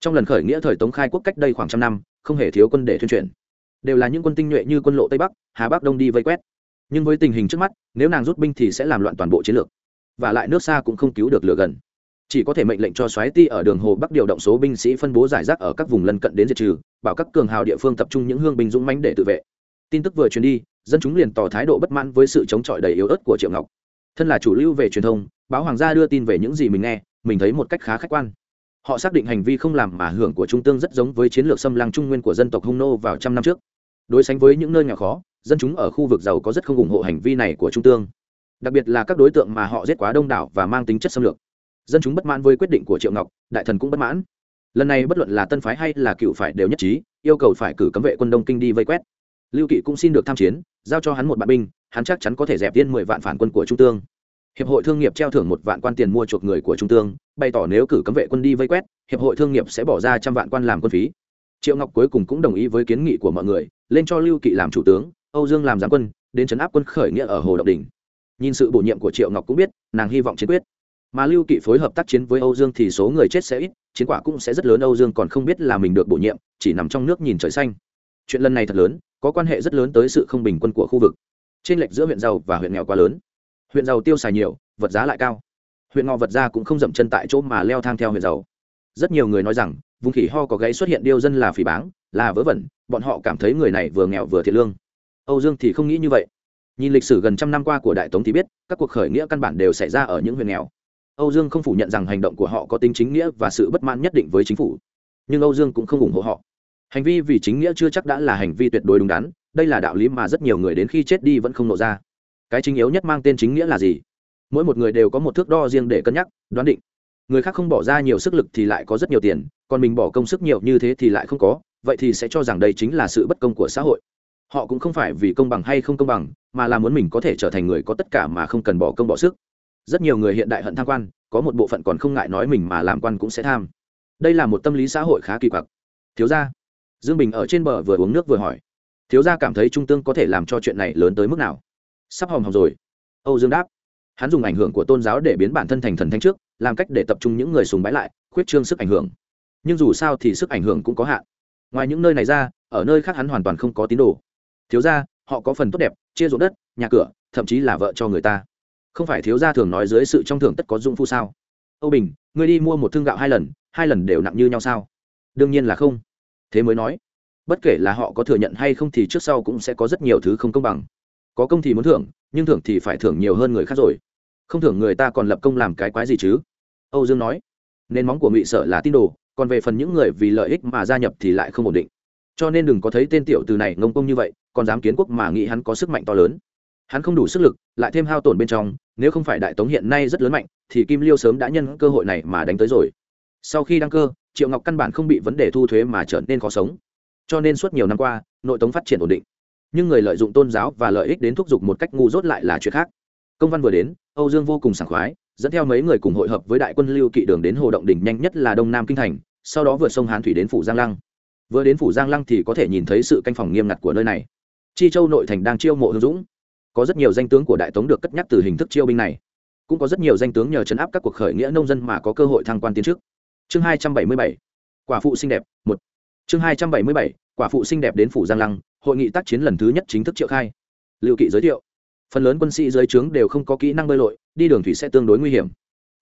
Trong lần khởi nghĩa thời tống khai quốc cách đây khoảng trăm năm, không hề thiếu quân để tuyên truyền đều là những quân tinh nhuệ như quân lộ tây bắc, hà bắc đông đi vây quét. Nhưng với tình hình trước mắt, nếu nàng rút binh thì sẽ làm loạn toàn bộ chiến lược. Và lại nước xa cũng không cứu được lửa gần. Chỉ có thể mệnh lệnh cho xoáy ti ở đường hồ bắc điều động số binh sĩ phân bố giải rác ở các vùng lân cận đến diệt trừ, bảo các cường hào địa phương tập trung những hương binh dũng mãnh để tự vệ. Tin tức vừa truyền đi, dân chúng liền tỏ thái độ bất mãn với sự chống chọi đầy yếu ớt của triệu ngọc. Thân là chủ lưu về truyền thông, báo hoàng gia đưa tin về những gì mình nghe, mình thấy một cách khá khách quan. Họ xác định hành vi không làm mà hưởng của trung tương rất giống với chiến lược xâm lăng trung nguyên của dân tộc hung nô vào trăm năm trước đối sánh với những nơi nghèo khó, dân chúng ở khu vực giàu có rất không ủng hộ hành vi này của trung tương. Đặc biệt là các đối tượng mà họ giết quá đông đảo và mang tính chất xâm lược. Dân chúng bất mãn với quyết định của triệu ngọc, đại thần cũng bất mãn. Lần này bất luận là tân phái hay là cựu phải đều nhất trí, yêu cầu phải cử cấm vệ quân đông kinh đi vây quét. Lưu kỵ cũng xin được tham chiến, giao cho hắn một bạn binh, hắn chắc chắn có thể dẹp viên mười vạn phản quân của trung tương. Hiệp hội thương nghiệp treo thưởng một vạn quan tiền mua chuộc người của trung tương, bày tỏ nếu cử cấm vệ quân đi vây quét, hiệp hội thương nghiệp sẽ bỏ ra trăm vạn quan làm quân phí. Triệu ngọc cuối cùng cũng đồng ý với kiến nghị của mọi người lên cho lưu kỵ làm chủ tướng, âu dương làm giám quân, đến chấn áp quân khởi nghĩa ở hồ động đình nhìn sự bổ nhiệm của triệu ngọc cũng biết, nàng hy vọng chiến quyết. Mà lưu kỵ phối hợp tác chiến với âu dương thì số người chết sẽ ít, chiến quả cũng sẽ rất lớn, âu dương còn không biết là mình được bổ nhiệm, chỉ nằm trong nước nhìn trời xanh. Chuyện lần này thật lớn, có quan hệ rất lớn tới sự không bình quân của khu vực. Trên lệch giữa huyện giàu và huyện nghèo quá lớn. Huyện giàu tiêu xài nhiều, vật giá lại cao. Huyện ngò vật ra cũng không dậm chân tại chỗ mà leo thang theo huyện giàu. Rất nhiều người nói rằng, vùng khỉ ho có gáy xuất hiện điêu dân là phỉ báng, là vớ vẩn bọn họ cảm thấy người này vừa nghèo vừa thiệt lương. Âu dương thì không nghĩ như vậy. Nhìn lịch sử gần trăm năm qua của đại tống thì biết, các cuộc khởi nghĩa căn bản đều xảy ra ở những huyện nghèo. Âu dương không phủ nhận rằng hành động của họ có tính chính nghĩa và sự bất mãn nhất định với chính phủ. Nhưng âu dương cũng không ủng hộ họ. Hành vi vì chính nghĩa chưa chắc đã là hành vi tuyệt đối đúng đắn, đây là đạo lý mà rất nhiều người đến khi chết đi vẫn không nộ ra. Cái chính yếu nhất mang tên chính nghĩa là gì? Mỗi một người đều có một thước đo riêng để cân nhắc, đoán định. Người khác không bỏ ra nhiều sức lực thì lại có rất nhiều tiền, còn mình bỏ công sức nhiều như thế thì lại không có vậy thì sẽ cho rằng đây chính là sự bất công của xã hội. Họ cũng không phải vì công bằng hay không công bằng, mà là muốn mình có thể trở thành người có tất cả mà không cần bỏ công bỏ sức. Rất nhiều người hiện đại hận tham quan, có một bộ phận còn không ngại nói mình mà làm quan cũng sẽ tham. Đây là một tâm lý xã hội khá kỳ quặc. Thiếu gia, dương bình ở trên bờ vừa uống nước vừa hỏi. Thiếu gia cảm thấy trung tương có thể làm cho chuyện này lớn tới mức nào? Sắp hòm hòm rồi. Âu dương đáp. Hắn dùng ảnh hưởng của tôn giáo để biến bản thân thành thần thánh trước, làm cách để tập trung những người sùng bái lại, khuyết trương sức ảnh hưởng. Nhưng dù sao thì sức ảnh hưởng cũng có hạn ngoài những nơi này ra, ở nơi khác hắn hoàn toàn không có tín đồ. Thiếu ra họ có phần tốt đẹp, chia ruộng đất, nhà cửa, thậm chí là vợ cho người ta. Không phải thiếu gia thường nói dưới sự trong thưởng tất có dụng phu sao? Âu bình, ngươi đi mua một thương gạo hai lần hai lần đều nặng như nhau sao? Đương nhiên là không. Thế mới nói, bất kể là họ có thừa nhận hay không thì trước sau cũng sẽ có rất nhiều thứ không công bằng. Có công thì muốn thưởng, nhưng thưởng thì phải thưởng nhiều hơn người khác rồi. Không thưởng người ta còn lập công làm cái quái gì chứ? Âu dương nói nên móng của ngụy sở là tin đồ còn về phần những người vì lợi ích mà gia nhập thì lại không ổn định. Cho nên đừng có thấy tên tiểu từ này ngông công như vậy, còn dám kiến quốc mà nghĩ hắn có sức mạnh to lớn. Hắn không đủ sức lực, lại thêm hao tổn bên trong, nếu không phải đại tống hiện nay rất lớn mạnh, thì kim liêu sớm đã nhân cơ hội này mà đánh tới rồi. Sau khi đăng cơ, triệu ngọc căn bản không bị vấn đề thu thuế mà trở nên khó sống. Cho nên suốt nhiều năm qua, nội tống phát triển ổn định. Nhưng người lợi dụng tôn giáo và lợi ích đến thúc giục một cách ngu dốt lại là chuyện khác. Công văn vừa đến, âu dương vô cùng sảng khoái dẫn theo mấy người cùng hội hợp với đại quân lưu kỵ đường đến hồ động đỉnh nhanh nhất là đông nam kinh thành, sau đó vượt sông hán thủy đến phủ giang lăng. Vừa đến phủ giang lăng thì có thể nhìn thấy sự canh phòng nghiêm ngặt của nơi này. Chi châu nội thành đang chiêu mộ hương dũng. Có rất nhiều danh tướng của đại tống được cất nhắc từ hình thức chiêu binh này. Cũng có rất nhiều danh tướng nhờ chấn áp các cuộc khởi nghĩa nông dân mà có cơ hội thăng quan tiến chức. Chương hai trăm bảy mươi bảy, quả phụ xinh đẹp, một. Chương hai trăm bảy mươi bảy, quả phụ xinh đẹp đến phủ giang lăng, hội nghị tác chiến lần thứ nhất chính thức triệu khai. Liệu kỵ giới thiệu phần lớn quân sĩ dưới trướng đều không có kỹ năng bơi lội, đi đường thủy sẽ tương đối nguy hiểm.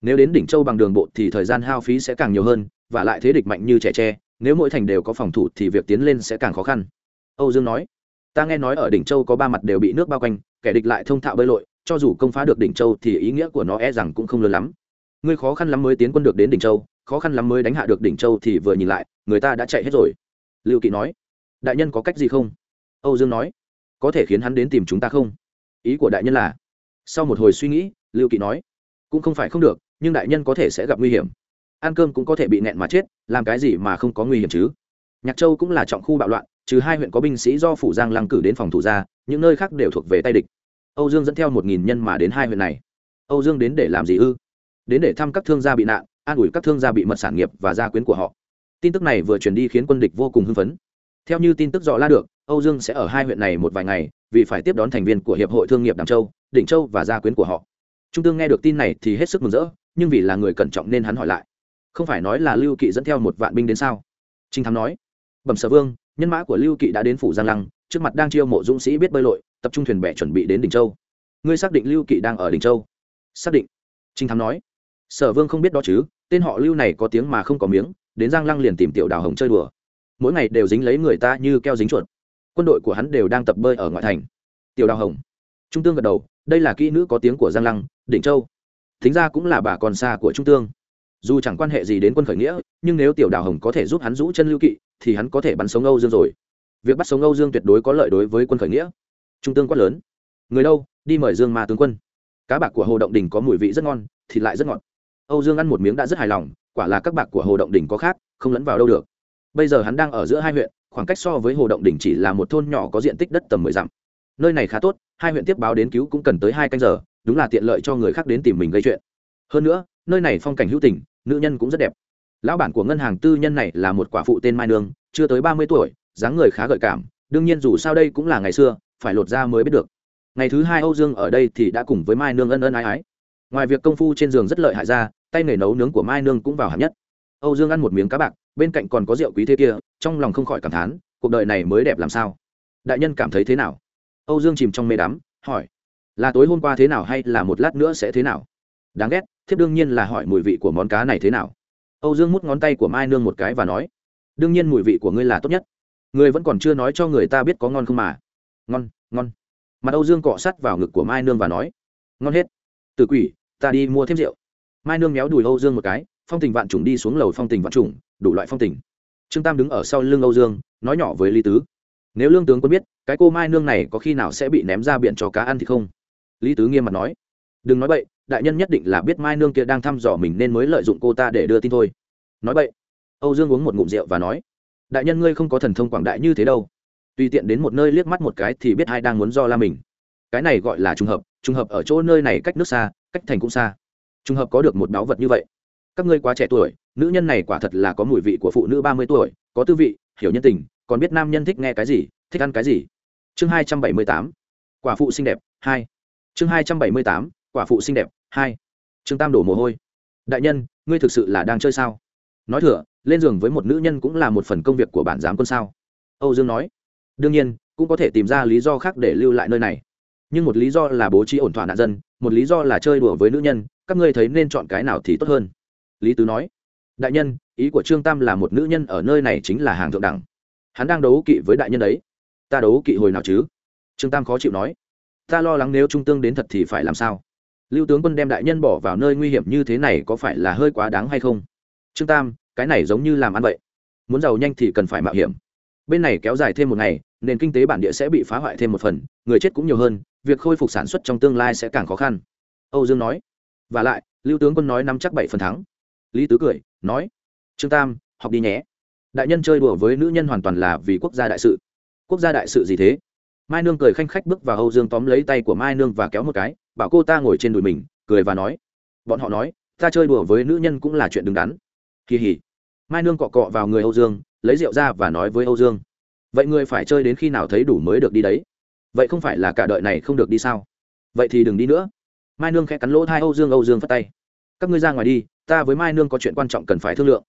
Nếu đến đỉnh châu bằng đường bộ thì thời gian hao phí sẽ càng nhiều hơn, và lại thế địch mạnh như trẻ tre, nếu mỗi thành đều có phòng thủ thì việc tiến lên sẽ càng khó khăn. Âu dương nói, ta nghe nói ở đỉnh châu có ba mặt đều bị nước bao quanh, kẻ địch lại thông thạo bơi lội, cho dù công phá được đỉnh châu thì ý nghĩa của nó e rằng cũng không lớn lắm. Ngươi khó khăn lắm mới tiến quân được đến đỉnh châu, khó khăn lắm mới đánh hạ được đỉnh châu thì vừa nhìn lại, người ta đã chạy hết rồi. Lưu kỵ nói, đại nhân có cách gì không? Âu dương nói, có thể khiến hắn đến tìm chúng ta không? Ý của đại nhân là, sau một hồi suy nghĩ, lưu kỵ nói, cũng không phải không được, nhưng đại nhân có thể sẽ gặp nguy hiểm. Ăn cơm cũng có thể bị nẹn mà chết, làm cái gì mà không có nguy hiểm chứ? Nhạc châu cũng là trọng khu bạo loạn, trừ hai huyện có binh sĩ do phủ giang lăng cử đến phòng thủ ra, những nơi khác đều thuộc về tay địch. Âu dương dẫn theo một nghìn nhân mà đến hai huyện này. Âu dương đến để làm gì ư? Đến để thăm các thương gia bị nạn, an ủi các thương gia bị mật sản nghiệp và gia quyến của họ. Tin tức này vừa truyền đi khiến quân địch vô cùng hưng phấn. Theo như tin tức dọ la được, âu dương sẽ ở hai huyện này một vài ngày vì phải tiếp đón thành viên của hiệp hội thương nghiệp đàm châu, đỉnh châu và gia quyến của họ. Trung tương nghe được tin này thì hết sức mừng rỡ, nhưng vì là người cẩn trọng nên hắn hỏi lại. Không phải nói là lưu kỵ dẫn theo một vạn binh đến sao? Trinh thắng nói. Bẩm sở vương, nhân mã của lưu kỵ đã đến phủ giang lăng, trước mặt đang chiêu mộ dũng sĩ biết bơi lội, tập trung thuyền bè chuẩn bị đến đỉnh châu. Ngươi xác định lưu kỵ đang ở đỉnh châu? Xác định. Trinh thắng nói. Sở vương không biết đó chứ, tên họ lưu này có tiếng mà không có miếng, đến giang lăng liền tìm tiểu đào hồng chơi đùa. Mỗi ngày đều dính lấy người ta như keo dính chuột quân đội của hắn đều đang tập bơi ở ngoại thành. Tiểu đào hồng. Trung tương gật đầu, đây là kỹ nữ có tiếng của giang lăng, đỉnh châu. Thính ra cũng là bà con xa của trung tương. Dù chẳng quan hệ gì đến quân khởi nghĩa, nhưng nếu tiểu đào hồng có thể giúp hắn rũ chân lưu kỵ, thì hắn có thể bắn sống âu dương rồi. Việc bắt sống âu dương tuyệt đối có lợi đối với quân khởi nghĩa. Trung tương quát lớn. Người đâu? Đi mời dương ma tướng quân. Cá bạc của hồ động đình có mùi vị rất ngon, thịt lại rất ngọt. Âu dương ăn một miếng đã rất hài lòng, quả là các bạc của hồ động đình có khác, không lẫn vào đâu được. Bây giờ hắn đang ở giữa hai huyện khoảng cách so với hồ động đỉnh chỉ là một thôn nhỏ có diện tích đất tầm mười dặm. Nơi này khá tốt, hai huyện tiếp báo đến cứu cũng cần tới hai canh giờ, đúng là tiện lợi cho người khác đến tìm mình gây chuyện. Hơn nữa, nơi này phong cảnh hữu tình, nữ nhân cũng rất đẹp. Lão bản của ngân hàng tư nhân này là một quả phụ tên mai nương, chưa tới ba mươi tuổi, dáng người khá gợi cảm, đương nhiên dù sao đây cũng là ngày xưa, phải lột ra mới biết được. Ngày thứ hai âu dương ở đây thì đã cùng với mai nương ân ân ái ái. Ngoài việc công phu trên giường rất lợi hại ra, tay nghề nấu nướng của mai nương cũng vào hạng nhất âu dương ăn một miếng cá bạc, bên cạnh còn có rượu quý thế kia, trong lòng không khỏi cảm thán, cuộc đời này mới đẹp làm sao? Đại nhân cảm thấy thế nào? Âu dương chìm trong mê đắm, hỏi, là tối hôm qua thế nào hay là một lát nữa sẽ thế nào? Đáng ghét, thiếp đương nhiên là hỏi mùi vị của món cá này thế nào. Âu dương mút ngón tay của mai nương một cái và nói, đương nhiên mùi vị của ngươi là tốt nhất. Ngươi vẫn còn chưa nói cho người ta biết có ngon không mà. Ngon ngon. Mặt âu dương cọ sắt vào ngực của mai nương và nói, ngon hết. Từ quỷ, ta đi mua thêm rượu. Mai nương méo đùi âu dương một cái phong tình vạn trùng đi xuống lầu phong tình vạn trùng đủ loại phong tình. Trương tam đứng ở sau lưng âu dương, nói nhỏ với lý tứ. Nếu lương tướng quân biết, cái cô mai nương này có khi nào sẽ bị ném ra biển cho cá ăn thì không? Lý tứ nghiêm mặt nói. Đừng nói bậy, đại nhân nhất định là biết mai nương kia đang thăm dò mình nên mới lợi dụng cô ta để đưa tin thôi. Nói vậy âu dương uống một ngụm rượu và nói. Đại nhân ngươi không có thần thông quảng đại như thế đâu. Tùy tiện đến một nơi liếc mắt một cái thì biết ai đang muốn do la mình. Cái này gọi là trùng hợp trùng hợp ở chỗ nơi này cách nước xa, cách thành cũng xa. Trùng hợp có được một báu vật như vậy các ngươi quá trẻ tuổi, nữ nhân này quả thật là có mùi vị của phụ nữ ba mươi tuổi, có tư vị, hiểu nhân tình, còn biết nam nhân thích nghe cái gì, thích ăn cái gì. Chương hai trăm bảy mươi tám, quả phụ xinh đẹp, hai. Chương hai trăm bảy mươi tám, quả phụ xinh đẹp, hai. Trương tam đổ mồ hôi. Đại nhân, ngươi thực sự là đang chơi sao? Nói thừa, lên giường với một nữ nhân cũng là một phần công việc của bản giám quân sao? Âu dương nói. Đương nhiên, cũng có thể tìm ra lý do khác để lưu lại nơi này. Nhưng một lý do là bố trí ổn thỏa nạn dân, một lý do là chơi đùa với nữ nhân, các ngươi thấy nên chọn cái nào thì tốt hơn lý tứ nói, đại nhân, ý của trương tam là một nữ nhân ở nơi này chính là hàng thượng đẳng. Hắn đang đấu kỵ với đại nhân đấy. Ta đấu kỵ hồi nào chứ? Trương tam khó chịu nói, ta lo lắng nếu trung tương đến thật thì phải làm sao? Lưu tướng quân đem đại nhân bỏ vào nơi nguy hiểm như thế này có phải là hơi quá đáng hay không? Trương tam, cái này giống như làm ăn vậy. Muốn giàu nhanh thì cần phải mạo hiểm. Bên này kéo dài thêm một ngày, nền kinh tế bản địa sẽ bị phá hoại thêm một phần, người chết cũng nhiều hơn, việc khôi phục sản xuất trong tương lai sẽ càng khó khăn. Âu dương nói, và lại, lưu tướng quân nói nắm chắc bảy phần thắng lý tứ cười, nói, trương tam, học đi nhé. Đại nhân chơi đùa với nữ nhân hoàn toàn là vì quốc gia đại sự. Quốc gia đại sự gì thế? Mai nương cười khanh khách bước vào âu dương tóm lấy tay của mai nương và kéo một cái, bảo cô ta ngồi trên đùi mình, cười và nói, bọn họ nói, ta chơi đùa với nữ nhân cũng là chuyện đứng đắn. Kỳ hỉ. Mai nương cọ cọ vào người âu dương, lấy rượu ra và nói với âu dương, vậy người phải chơi đến khi nào thấy đủ mới được đi đấy? Vậy không phải là cả đợi này không được đi sao? Vậy thì đừng đi nữa. Mai nương khẽ cắn lỗ thai âu dương âu dương phát tay các ngươi ra ngoài đi, ta với mai nương có chuyện quan trọng cần phải thương lượng.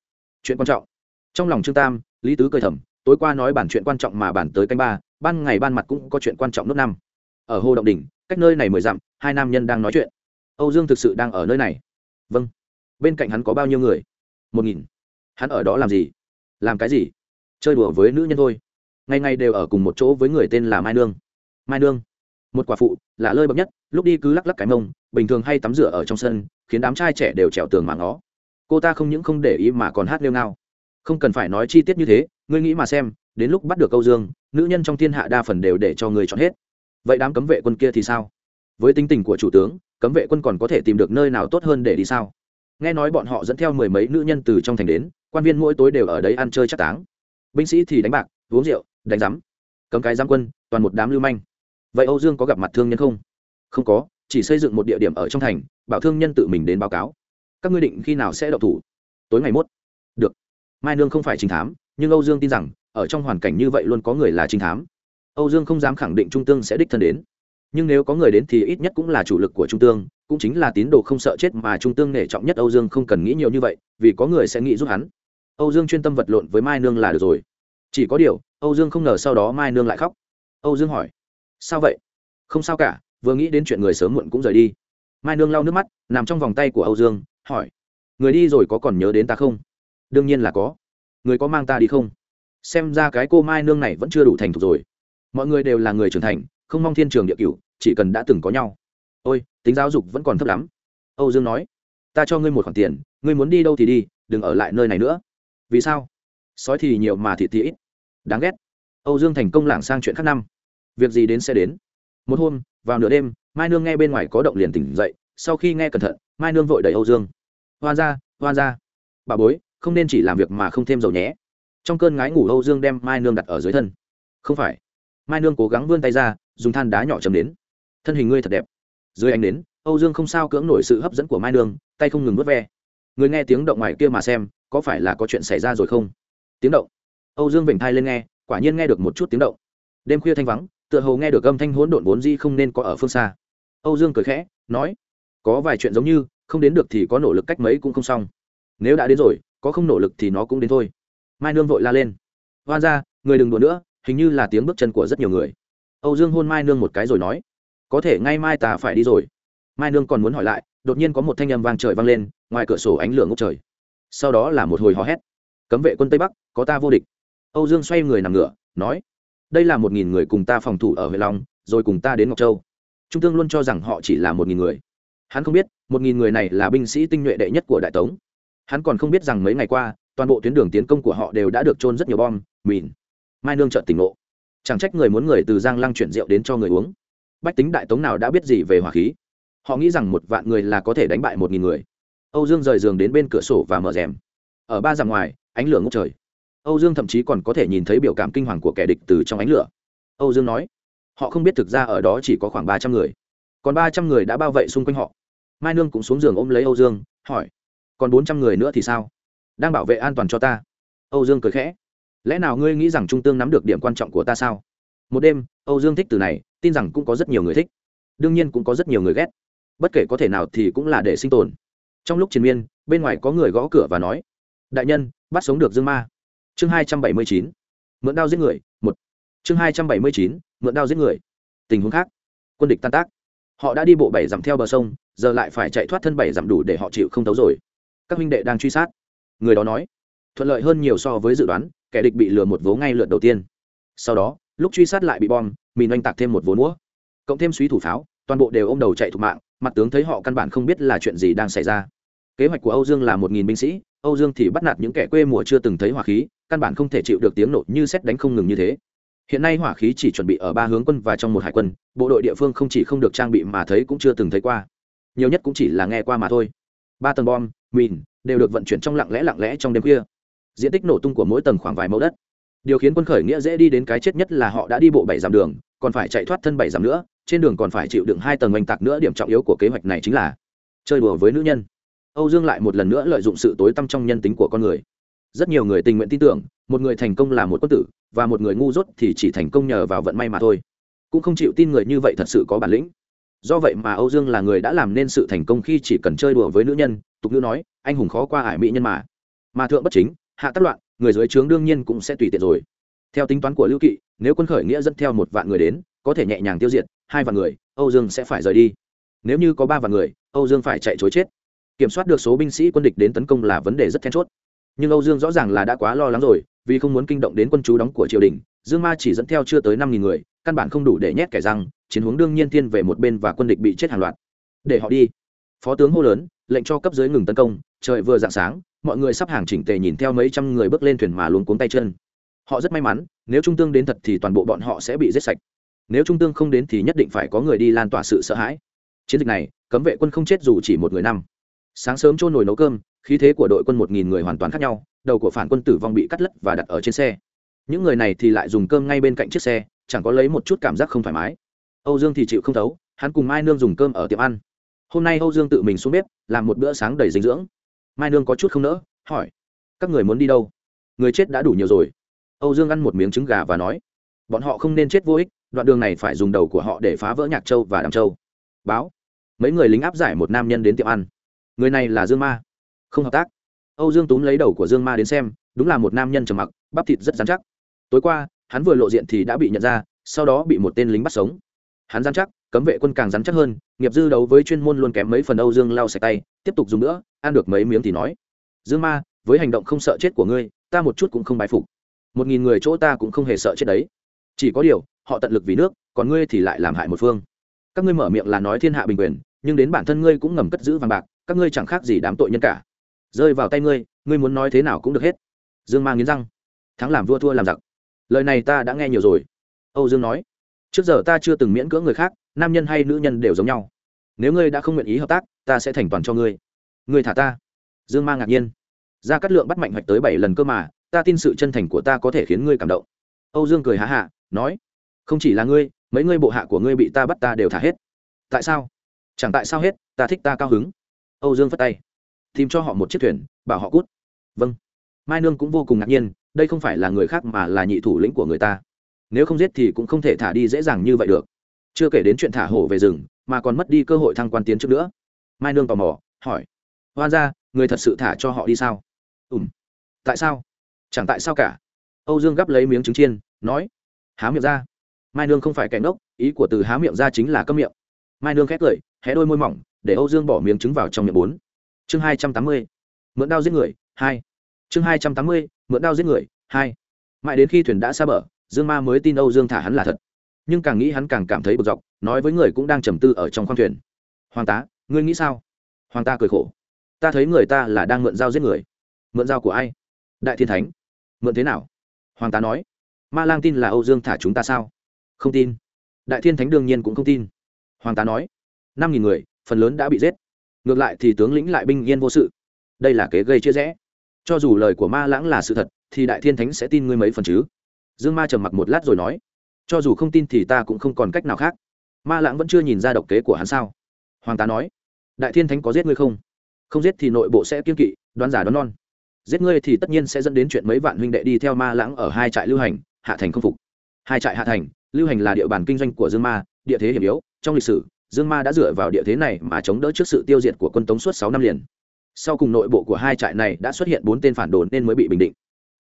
Chuyện quan trọng. Trong lòng trương tam, lý tứ cười thầm, tối qua nói bản chuyện quan trọng mà bản tới canh ba, ban ngày ban mặt cũng có chuyện quan trọng nốt năm. Ở hồ động đỉnh, cách nơi này mười dặm, hai nam nhân đang nói chuyện. Âu dương thực sự đang ở nơi này. Vâng. Bên cạnh hắn có bao nhiêu người? Một nghìn. Hắn ở đó làm gì? Làm cái gì? Chơi đùa với nữ nhân thôi. Ngày ngày đều ở cùng một chỗ với người tên là mai nương. Mai nương một quả phụ, là lơi bậc nhất, lúc đi cứ lắc lắc cái mông, bình thường hay tắm rửa ở trong sân, khiến đám trai trẻ đều trèo tường mà ngó. Cô ta không những không để ý mà còn hát nêu ngao. Không cần phải nói chi tiết như thế, ngươi nghĩ mà xem, đến lúc bắt được câu dương, nữ nhân trong thiên hạ đa phần đều để cho người chọn hết. Vậy đám cấm vệ quân kia thì sao? Với tính tình của chủ tướng, cấm vệ quân còn có thể tìm được nơi nào tốt hơn để đi sao? Nghe nói bọn họ dẫn theo mười mấy nữ nhân từ trong thành đến, quan viên mỗi tối đều ở đấy ăn chơi chắc táng. Binh sĩ thì đánh bạc, uống rượu, đánh rắm cấm cái giam quân, toàn một đám lưu manh vậy âu dương có gặp mặt thương nhân không? Không có, chỉ xây dựng một địa điểm ở trong thành, bảo thương nhân tự mình đến báo cáo. Các ngươi định khi nào sẽ đậu thủ? Tối ngày mốt. Được. Mai nương không phải trinh thám, nhưng âu dương tin rằng, ở trong hoàn cảnh như vậy luôn có người là trinh thám. Âu dương không dám khẳng định trung tương sẽ đích thân đến. Nhưng nếu có người đến thì ít nhất cũng là chủ lực của trung tương, cũng chính là tín đồ không sợ chết mà trung tương nể trọng nhất âu dương không cần nghĩ nhiều như vậy, vì có người sẽ nghĩ giúp hắn. Âu dương chuyên tâm vật lộn với mai nương là được rồi. Chỉ có điều, âu dương không ngờ sau đó mai nương lại khóc. Âu dương hỏi sao vậy? Không sao cả, vừa nghĩ đến chuyện người sớm muộn cũng rời đi. Mai nương lau nước mắt, nằm trong vòng tay của âu dương, hỏi, người đi rồi có còn nhớ đến ta không? Đương nhiên là có. Người có mang ta đi không? Xem ra cái cô mai nương này vẫn chưa đủ thành thục rồi. Mọi người đều là người trưởng thành, không mong thiên trường địa cửu, chỉ cần đã từng có nhau. Ôi, tính giáo dục vẫn còn thấp lắm. Âu dương nói, ta cho ngươi một khoản tiền, ngươi muốn đi đâu thì đi, đừng ở lại nơi này nữa. Vì sao? Sói thì nhiều mà thịt thì ít. Đáng ghét. Âu dương thành công lảng sang chuyện khác năm việc gì đến sẽ đến. Một hôm, vào nửa đêm, mai nương nghe bên ngoài có động liền tỉnh dậy, sau khi nghe cẩn thận, mai nương vội đẩy âu dương. Hoan ra hoan ra bà bối, không nên chỉ làm việc mà không thêm dầu nhé. Trong cơn ngái ngủ âu dương đem mai nương đặt ở dưới thân. Không phải. Mai nương cố gắng vươn tay ra, dùng than đá nhỏ chấm đến. Thân hình ngươi thật đẹp. Dưới ánh đến âu dương không sao cưỡng nổi sự hấp dẫn của mai nương, tay không ngừng vớt ve. Người nghe tiếng động ngoài kia mà xem, có phải là có chuyện xảy ra rồi không? Tiếng động. Âu dương vểnh thai lên nghe, quả nhiên nghe được một chút tiếng động. Đêm khuya thanh vắng tựa hồ nghe được âm thanh hỗn độn vốn di không nên có ở phương xa. Âu dương cười khẽ, nói, có vài chuyện giống như, không đến được thì có nỗ lực cách mấy cũng không xong. Nếu đã đến rồi, có không nỗ lực thì nó cũng đến thôi. Mai nương vội la lên, hoan ra người đừng đùa nữa, hình như là tiếng bước chân của rất nhiều người. Âu dương hôn mai nương một cái rồi nói, có thể ngay mai ta phải đi rồi. Mai nương còn muốn hỏi lại, đột nhiên có một thanh âm vang trời vang lên, ngoài cửa sổ ánh lửa ngốc trời. Sau đó là một hồi hò hét, cấm vệ quân tây bắc, có ta vô địch. Âu dương xoay người nằm ngửa, nói đây là một nghìn người cùng ta phòng thủ ở huệ long, rồi cùng ta đến ngọc châu. Trung tương luôn cho rằng họ chỉ là một nghìn người. Hắn không biết, một nghìn người này là binh sĩ tinh nhuệ đệ nhất của đại tống. Hắn còn không biết rằng mấy ngày qua, toàn bộ tuyến đường tiến công của họ đều đã được trôn rất nhiều bom, mìn. Mai nương trợn tỉnh ngộ. Chẳng trách người muốn người từ giang lăng chuyển rượu đến cho người uống. Bách tính đại tống nào đã biết gì về hỏa khí? Họ nghĩ rằng một vạn người là có thể đánh bại một nghìn người. Âu dương rời giường đến bên cửa sổ và mở rèm. Ở ba dặm ngoài, ánh lửa ngốc trời âu dương thậm chí còn có thể nhìn thấy biểu cảm kinh hoàng của kẻ địch từ trong ánh lửa. Âu dương nói, họ không biết thực ra ở đó chỉ có khoảng ba trăm người. Còn ba trăm người đã bao vây xung quanh họ. Mai nương cũng xuống giường ôm lấy âu dương, hỏi, còn bốn trăm người nữa thì sao? Đang bảo vệ an toàn cho ta. Âu dương cười khẽ, lẽ nào ngươi nghĩ rằng trung tương nắm được điểm quan trọng của ta sao? Một đêm, âu dương thích từ này, tin rằng cũng có rất nhiều người thích. Đương nhiên cũng có rất nhiều người ghét. Bất kể có thể nào thì cũng là để sinh tồn. Trong lúc triền miên, bên ngoài có người gõ cửa và nói, đại nhân, bắt sống được dương ma chương hai trăm bảy mươi chín, mượn đao giết người, một. Chương hai trăm bảy mươi chín, mượn đao giết người. Tình huống khác. Quân địch tan tác. Họ đã đi bộ bảy dặm theo bờ sông, giờ lại phải chạy thoát thân bảy dặm đủ để họ chịu không tấu rồi. Các huynh đệ đang truy sát. Người đó nói, thuận lợi hơn nhiều so với dự đoán, kẻ địch bị lừa một vố ngay lượt đầu tiên. Sau đó, lúc truy sát lại bị bom, mìn oanh tạc thêm một vố múa. Cộng thêm suý thủ pháo, toàn bộ đều ôm đầu chạy thục mạng, mặt tướng thấy họ căn bản không biết là chuyện gì đang xảy ra. Kế hoạch của âu dương là một nghìn binh sĩ, âu dương thì bắt nạt những kẻ quê mùa chưa từng thấy hỏa khí căn bản không thể chịu được tiếng nổ như xét đánh không ngừng như thế. Hiện nay hỏa khí chỉ chuẩn bị ở ba hướng quân và trong một hải quân, bộ đội địa phương không chỉ không được trang bị mà thấy cũng chưa từng thấy qua. Nhiều nhất cũng chỉ là nghe qua mà thôi. Ba tầng bom, mìn, đều được vận chuyển trong lặng lẽ lặng lẽ trong đêm khuya. Diện tích nổ tung của mỗi tầng khoảng vài mẫu đất. Điều khiến quân khởi nghĩa dễ đi đến cái chết nhất là họ đã đi bộ bảy dặm đường, còn phải chạy thoát thân bảy dặm nữa, trên đường còn phải chịu đựng hai tầng oanh tạc nữa, điểm trọng yếu của kế hoạch này chính là chơi đùa với nữ nhân. Âu dương lại một lần nữa lợi dụng sự tối tăm trong nhân tính của con người rất nhiều người tình nguyện tin tưởng, một người thành công là một quân tử, và một người ngu dốt thì chỉ thành công nhờ vào vận may mà thôi. Cũng không chịu tin người như vậy thật sự có bản lĩnh. Do vậy mà âu dương là người đã làm nên sự thành công khi chỉ cần chơi đùa với nữ nhân, tục ngữ nói, anh hùng khó qua ải mỹ nhân mà. Mà thượng bất chính, hạ tất loạn, người dưới trướng đương nhiên cũng sẽ tùy tiện rồi. Theo tính toán của lưu kỵ, nếu quân khởi nghĩa dẫn theo một vạn người đến, có thể nhẹ nhàng tiêu diệt, hai vạn người, âu dương sẽ phải rời đi. Nếu như có ba vạn người, âu dương phải chạy chối chết. Kiểm soát được số binh sĩ quân địch đến tấn công là vấn đề rất then chốt nhưng âu dương rõ ràng là đã quá lo lắng rồi, vì không muốn kinh động đến quân chú đóng của triều đình, dương ma chỉ dẫn theo chưa tới năm nghìn người, căn bản không đủ để nhét kẻ răng, chiến hướng đương nhiên thiên về một bên và quân địch bị chết hàng loạt. Để họ đi. Phó tướng hô lớn, lệnh cho cấp dưới ngừng tấn công, trời vừa dạng sáng, mọi người sắp hàng chỉnh tề nhìn theo mấy trăm người bước lên thuyền mà luống cuống tay chân. Họ rất may mắn, nếu trung tương đến thật thì toàn bộ bọn họ sẽ bị giết sạch. Nếu trung tương không đến thì nhất định phải có người đi lan tỏa sự sợ hãi. Chiến dịch này, cấm vệ quân không chết dù chỉ một người năm. Sáng sớm trôn nồi nấu cơm khí thế của đội quân một nghìn người hoàn toàn khác nhau, đầu của phản quân tử vong bị cắt lất và đặt ở trên xe. Những người này thì lại dùng cơm ngay bên cạnh chiếc xe, chẳng có lấy một chút cảm giác không thoải mái. Âu dương thì chịu không thấu, hắn cùng mai nương dùng cơm ở tiệm ăn. Hôm nay âu dương tự mình xuống bếp, làm một bữa sáng đầy dinh dưỡng. Mai nương có chút không nỡ, hỏi, các người muốn đi đâu? Người chết đã đủ nhiều rồi. Âu dương ăn một miếng trứng gà và nói, bọn họ không nên chết vô ích, đoạn đường này phải dùng đầu của họ để phá vỡ nhạc châu và đàm châu. Báo. Mấy người lính áp giải một nam nhân đến tiệm ăn. Người này là dương ma không hợp tác. Âu dương túm lấy đầu của dương ma đến xem, đúng là một nam nhân trầm mặc, bắp thịt rất dán chắc. Tối qua, hắn vừa lộ diện thì đã bị nhận ra, sau đó bị một tên lính bắt sống. Hắn dán chắc, cấm vệ quân càng dán chắc hơn, nghiệp dư đấu với chuyên môn luôn kém mấy phần âu dương lau sạch tay, tiếp tục dùng nữa, ăn được mấy miếng thì nói. Dương ma, với hành động không sợ chết của ngươi, ta một chút cũng không bài phục. Một nghìn người chỗ ta cũng không hề sợ chết đấy. Chỉ có điều, họ tận lực vì nước, còn ngươi thì lại làm hại một phương. Các ngươi mở miệng là nói thiên hạ bình quyền, nhưng đến bản thân ngươi cũng ngầm cất giữ vàng bạc, các ngươi chẳng khác gì đám tội nhân cả rơi vào tay ngươi ngươi muốn nói thế nào cũng được hết. Dương mang nghiến răng. Thắng làm vua thua làm giặc. Lời này ta đã nghe nhiều rồi. Âu dương nói. Trước giờ ta chưa từng miễn cưỡng người khác, nam nhân hay nữ nhân đều giống nhau. Nếu ngươi đã không nguyện ý hợp tác, ta sẽ thành toàn cho ngươi. Ngươi thả ta. Dương mang ngạc nhiên. Ra cắt lượng bắt mạnh hoạch tới bảy lần cơ mà, ta tin sự chân thành của ta có thể khiến ngươi cảm động. Âu dương cười há hạ nói. Không chỉ là ngươi, mấy ngươi bộ hạ của ngươi bị ta bắt ta đều thả hết. Tại sao? Chẳng tại sao hết, ta thích ta cao hứng. Âu dương phất tay tìm cho họ một chiếc thuyền, bảo họ cút. Vâng. Mai nương cũng vô cùng ngạc nhiên, đây không phải là người khác mà là nhị thủ lĩnh của người ta. Nếu không giết thì cũng không thể thả đi dễ dàng như vậy được. Chưa kể đến chuyện thả hổ về rừng, mà còn mất đi cơ hội thăng quan tiến trước nữa. Mai nương tò mò, hỏi. Hoan ra người thật sự thả cho họ đi sao? Ùm tại sao? Chẳng tại sao cả. Âu dương gắp lấy miếng trứng chiên, nói. Há miệng ra. Mai nương không phải kẻ ngốc, ý của từ há miệng ra chính là câm miệng. Mai nương khét cười, hé đôi môi mỏng, để âu dương bỏ miếng trứng vào trong miệng bốn chương hai trăm tám mươi, mượn đao giết người, hai. Chương hai trăm tám mươi, mượn đao giết người, hai. Mãi đến khi thuyền đã xa bờ, dương ma mới tin âu dương thả hắn là thật. Nhưng càng nghĩ hắn càng cảm thấy bực dọc, nói với người cũng đang trầm tư ở trong khoang thuyền. Hoàng tá, ngươi nghĩ sao? Hoàng ta cười khổ. Ta thấy người ta là đang mượn dao giết người. Mượn dao của ai? Đại thiên thánh. Mượn thế nào? Hoàng tá nói. Ma lang tin là âu dương thả chúng ta sao? Không tin. Đại thiên thánh đương nhiên cũng không tin. Hoàng tá nói. Năm nghìn người, phần lớn đã bị giết ngược lại thì tướng lĩnh lại binh yên vô sự. Đây là kế gây chia rẽ. Cho dù lời của ma lãng là sự thật, thì đại thiên thánh sẽ tin ngươi mấy phần chứ? Dương ma trầm mặc một lát rồi nói, cho dù không tin thì ta cũng không còn cách nào khác. Ma lãng vẫn chưa nhìn ra độc kế của hắn sao. Hoàng tá nói, đại thiên thánh có giết ngươi không? Không giết thì nội bộ sẽ kiên kỵ, đoán giả đoán non. Giết ngươi thì tất nhiên sẽ dẫn đến chuyện mấy vạn huynh đệ đi theo ma lãng ở hai trại lưu hành, hạ thành không phục. Hai trại hạ thành, lưu hành là địa bàn kinh doanh của dương ma, địa thế hiểm yếu, trong lịch sử dương ma đã dựa vào địa thế này mà chống đỡ trước sự tiêu diệt của quân tống suốt sáu năm liền. Sau cùng nội bộ của hai trại này đã xuất hiện bốn tên phản đồn nên mới bị bình định.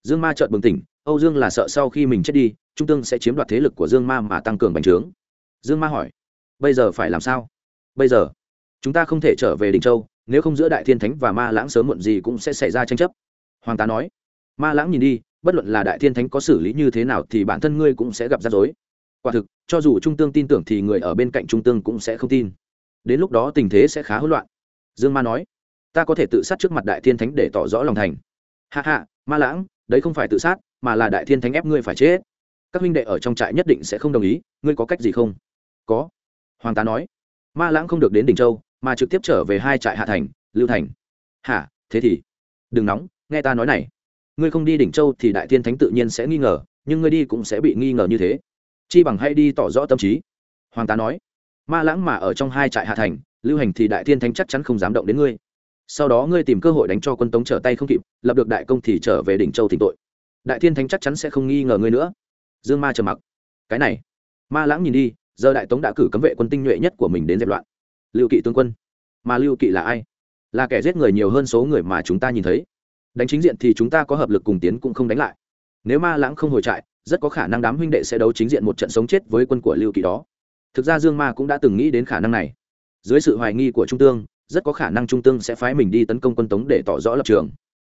Dương ma chợt bừng tỉnh, âu dương là sợ sau khi mình chết đi, trung tương sẽ chiếm đoạt thế lực của dương ma mà tăng cường bành trướng. Dương ma hỏi, bây giờ phải làm sao? Bây giờ, chúng ta không thể trở về đình châu, nếu không giữa đại thiên thánh và ma lãng sớm muộn gì cũng sẽ xảy ra tranh chấp. Hoàng tá nói. Ma lãng nhìn đi, bất luận là đại thiên thánh có xử lý như thế nào thì bản thân ngươi cũng sẽ gặp rắc rối quả thực, cho dù trung tương tin tưởng thì người ở bên cạnh trung tương cũng sẽ không tin. Đến lúc đó tình thế sẽ khá hỗn loạn. Dương ma nói, ta có thể tự sát trước mặt đại thiên thánh để tỏ rõ lòng thành. Hạ hạ ma lãng, đấy không phải tự sát, mà là đại thiên thánh ép ngươi phải chết. Các huynh đệ ở trong trại nhất định sẽ không đồng ý, ngươi có cách gì không? Có. Hoàng tá nói, ma lãng không được đến đỉnh châu, mà trực tiếp trở về hai trại hạ thành, lưu thành. Hả, thế thì? Đừng nóng, nghe ta nói này. Ngươi không đi đỉnh châu thì đại thiên thánh tự nhiên sẽ nghi ngờ, nhưng ngươi đi cũng sẽ bị nghi ngờ như thế chi bằng hay đi tỏ rõ tâm trí. Hoàng tá nói, ma lãng mà ở trong hai trại hạ thành, lưu hành thì đại thiên thánh chắc chắn không dám động đến ngươi. Sau đó ngươi tìm cơ hội đánh cho quân tống trở tay không kịp, lập được đại công thì trở về đỉnh châu thỉnh tội. Đại thiên thánh chắc chắn sẽ không nghi ngờ ngươi nữa. Dương ma trầm mặc. Cái này. Ma lãng nhìn đi, giờ đại tống đã cử cấm vệ quân tinh nhuệ nhất của mình đến dẹp loạn. Lưu kỵ tướng quân, mà lưu kỵ là ai? Là kẻ giết người nhiều hơn số người mà chúng ta nhìn thấy. Đánh chính diện thì chúng ta có hợp lực cùng tiến cũng không đánh lại nếu ma lãng không hồi trại, rất có khả năng đám huynh đệ sẽ đấu chính diện một trận sống chết với quân của lưu Kỳ đó. Thực ra dương ma cũng đã từng nghĩ đến khả năng này. Dưới sự hoài nghi của trung tương, rất có khả năng trung tương sẽ phái mình đi tấn công quân tống để tỏ rõ lập trường.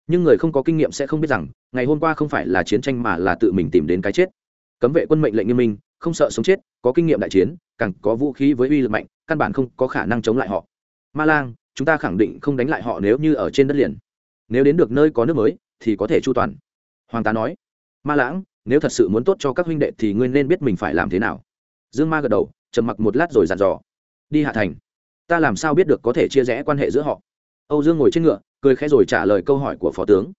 Nhưng người không có kinh nghiệm sẽ không biết rằng, ngày hôm qua không phải là chiến tranh mà là tự mình tìm đến cái chết. Cấm vệ quân mệnh lệnh nghiêm minh, không sợ sống chết, có kinh nghiệm đại chiến, càng có vũ khí với uy lực mạnh, căn bản không có khả năng chống lại họ. Ma lang chúng ta khẳng định không đánh lại họ nếu như ở trên đất liền. Nếu đến được nơi có nước mới, thì có thể chu toàn. Hoàng tá nói ma lãng, nếu thật sự muốn tốt cho các huynh đệ thì ngươi nên biết mình phải làm thế nào. Dương ma gật đầu, trầm mặc một lát rồi dặn dò. Đi hạ thành. Ta làm sao biết được có thể chia rẽ quan hệ giữa họ? Âu dương ngồi trên ngựa, cười khẽ rồi trả lời câu hỏi của phó tướng.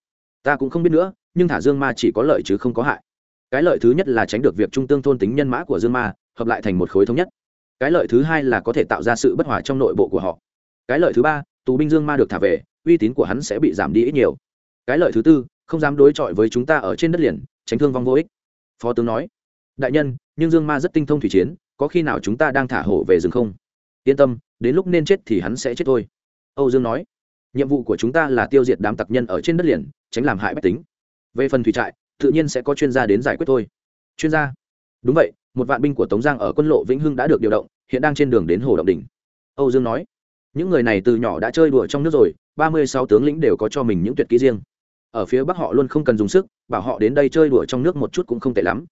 Ta cũng không biết nữa, nhưng thả dương ma chỉ có lợi chứ không có hại. Cái lợi thứ nhất là tránh được việc trung tương thôn tính nhân mã của dương ma, hợp lại thành một khối thống nhất. Cái lợi thứ hai là có thể tạo ra sự bất hòa trong nội bộ của họ. Cái lợi thứ ba, tù binh dương ma được thả về, uy tín của hắn sẽ bị giảm đi ít nhiều. Cái lợi thứ tư, không dám đối chọi với chúng ta ở trên đất liền tránh thương vong vô ích. Phó tướng nói, đại nhân, nhưng dương ma rất tinh thông thủy chiến, có khi nào chúng ta đang thả hổ về rừng không? Yên tâm, đến lúc nên chết thì hắn sẽ chết thôi. Âu dương nói, nhiệm vụ của chúng ta là tiêu diệt đám tặc nhân ở trên đất liền, tránh làm hại bách tính. Về phần thủy trại, tự nhiên sẽ có chuyên gia đến giải quyết thôi. Chuyên gia, đúng vậy, một vạn binh của tống giang ở quân lộ vĩnh hưng đã được điều động, hiện đang trên đường đến hồ động đỉnh. âu dương nói, những người này từ nhỏ đã chơi đùa trong nước rồi, ba mươi sáu tướng lĩnh đều có cho mình những tuyệt kỹ riêng ở phía bắc họ luôn không cần dùng sức, bảo họ đến đây chơi đùa trong nước một chút cũng không tệ lắm.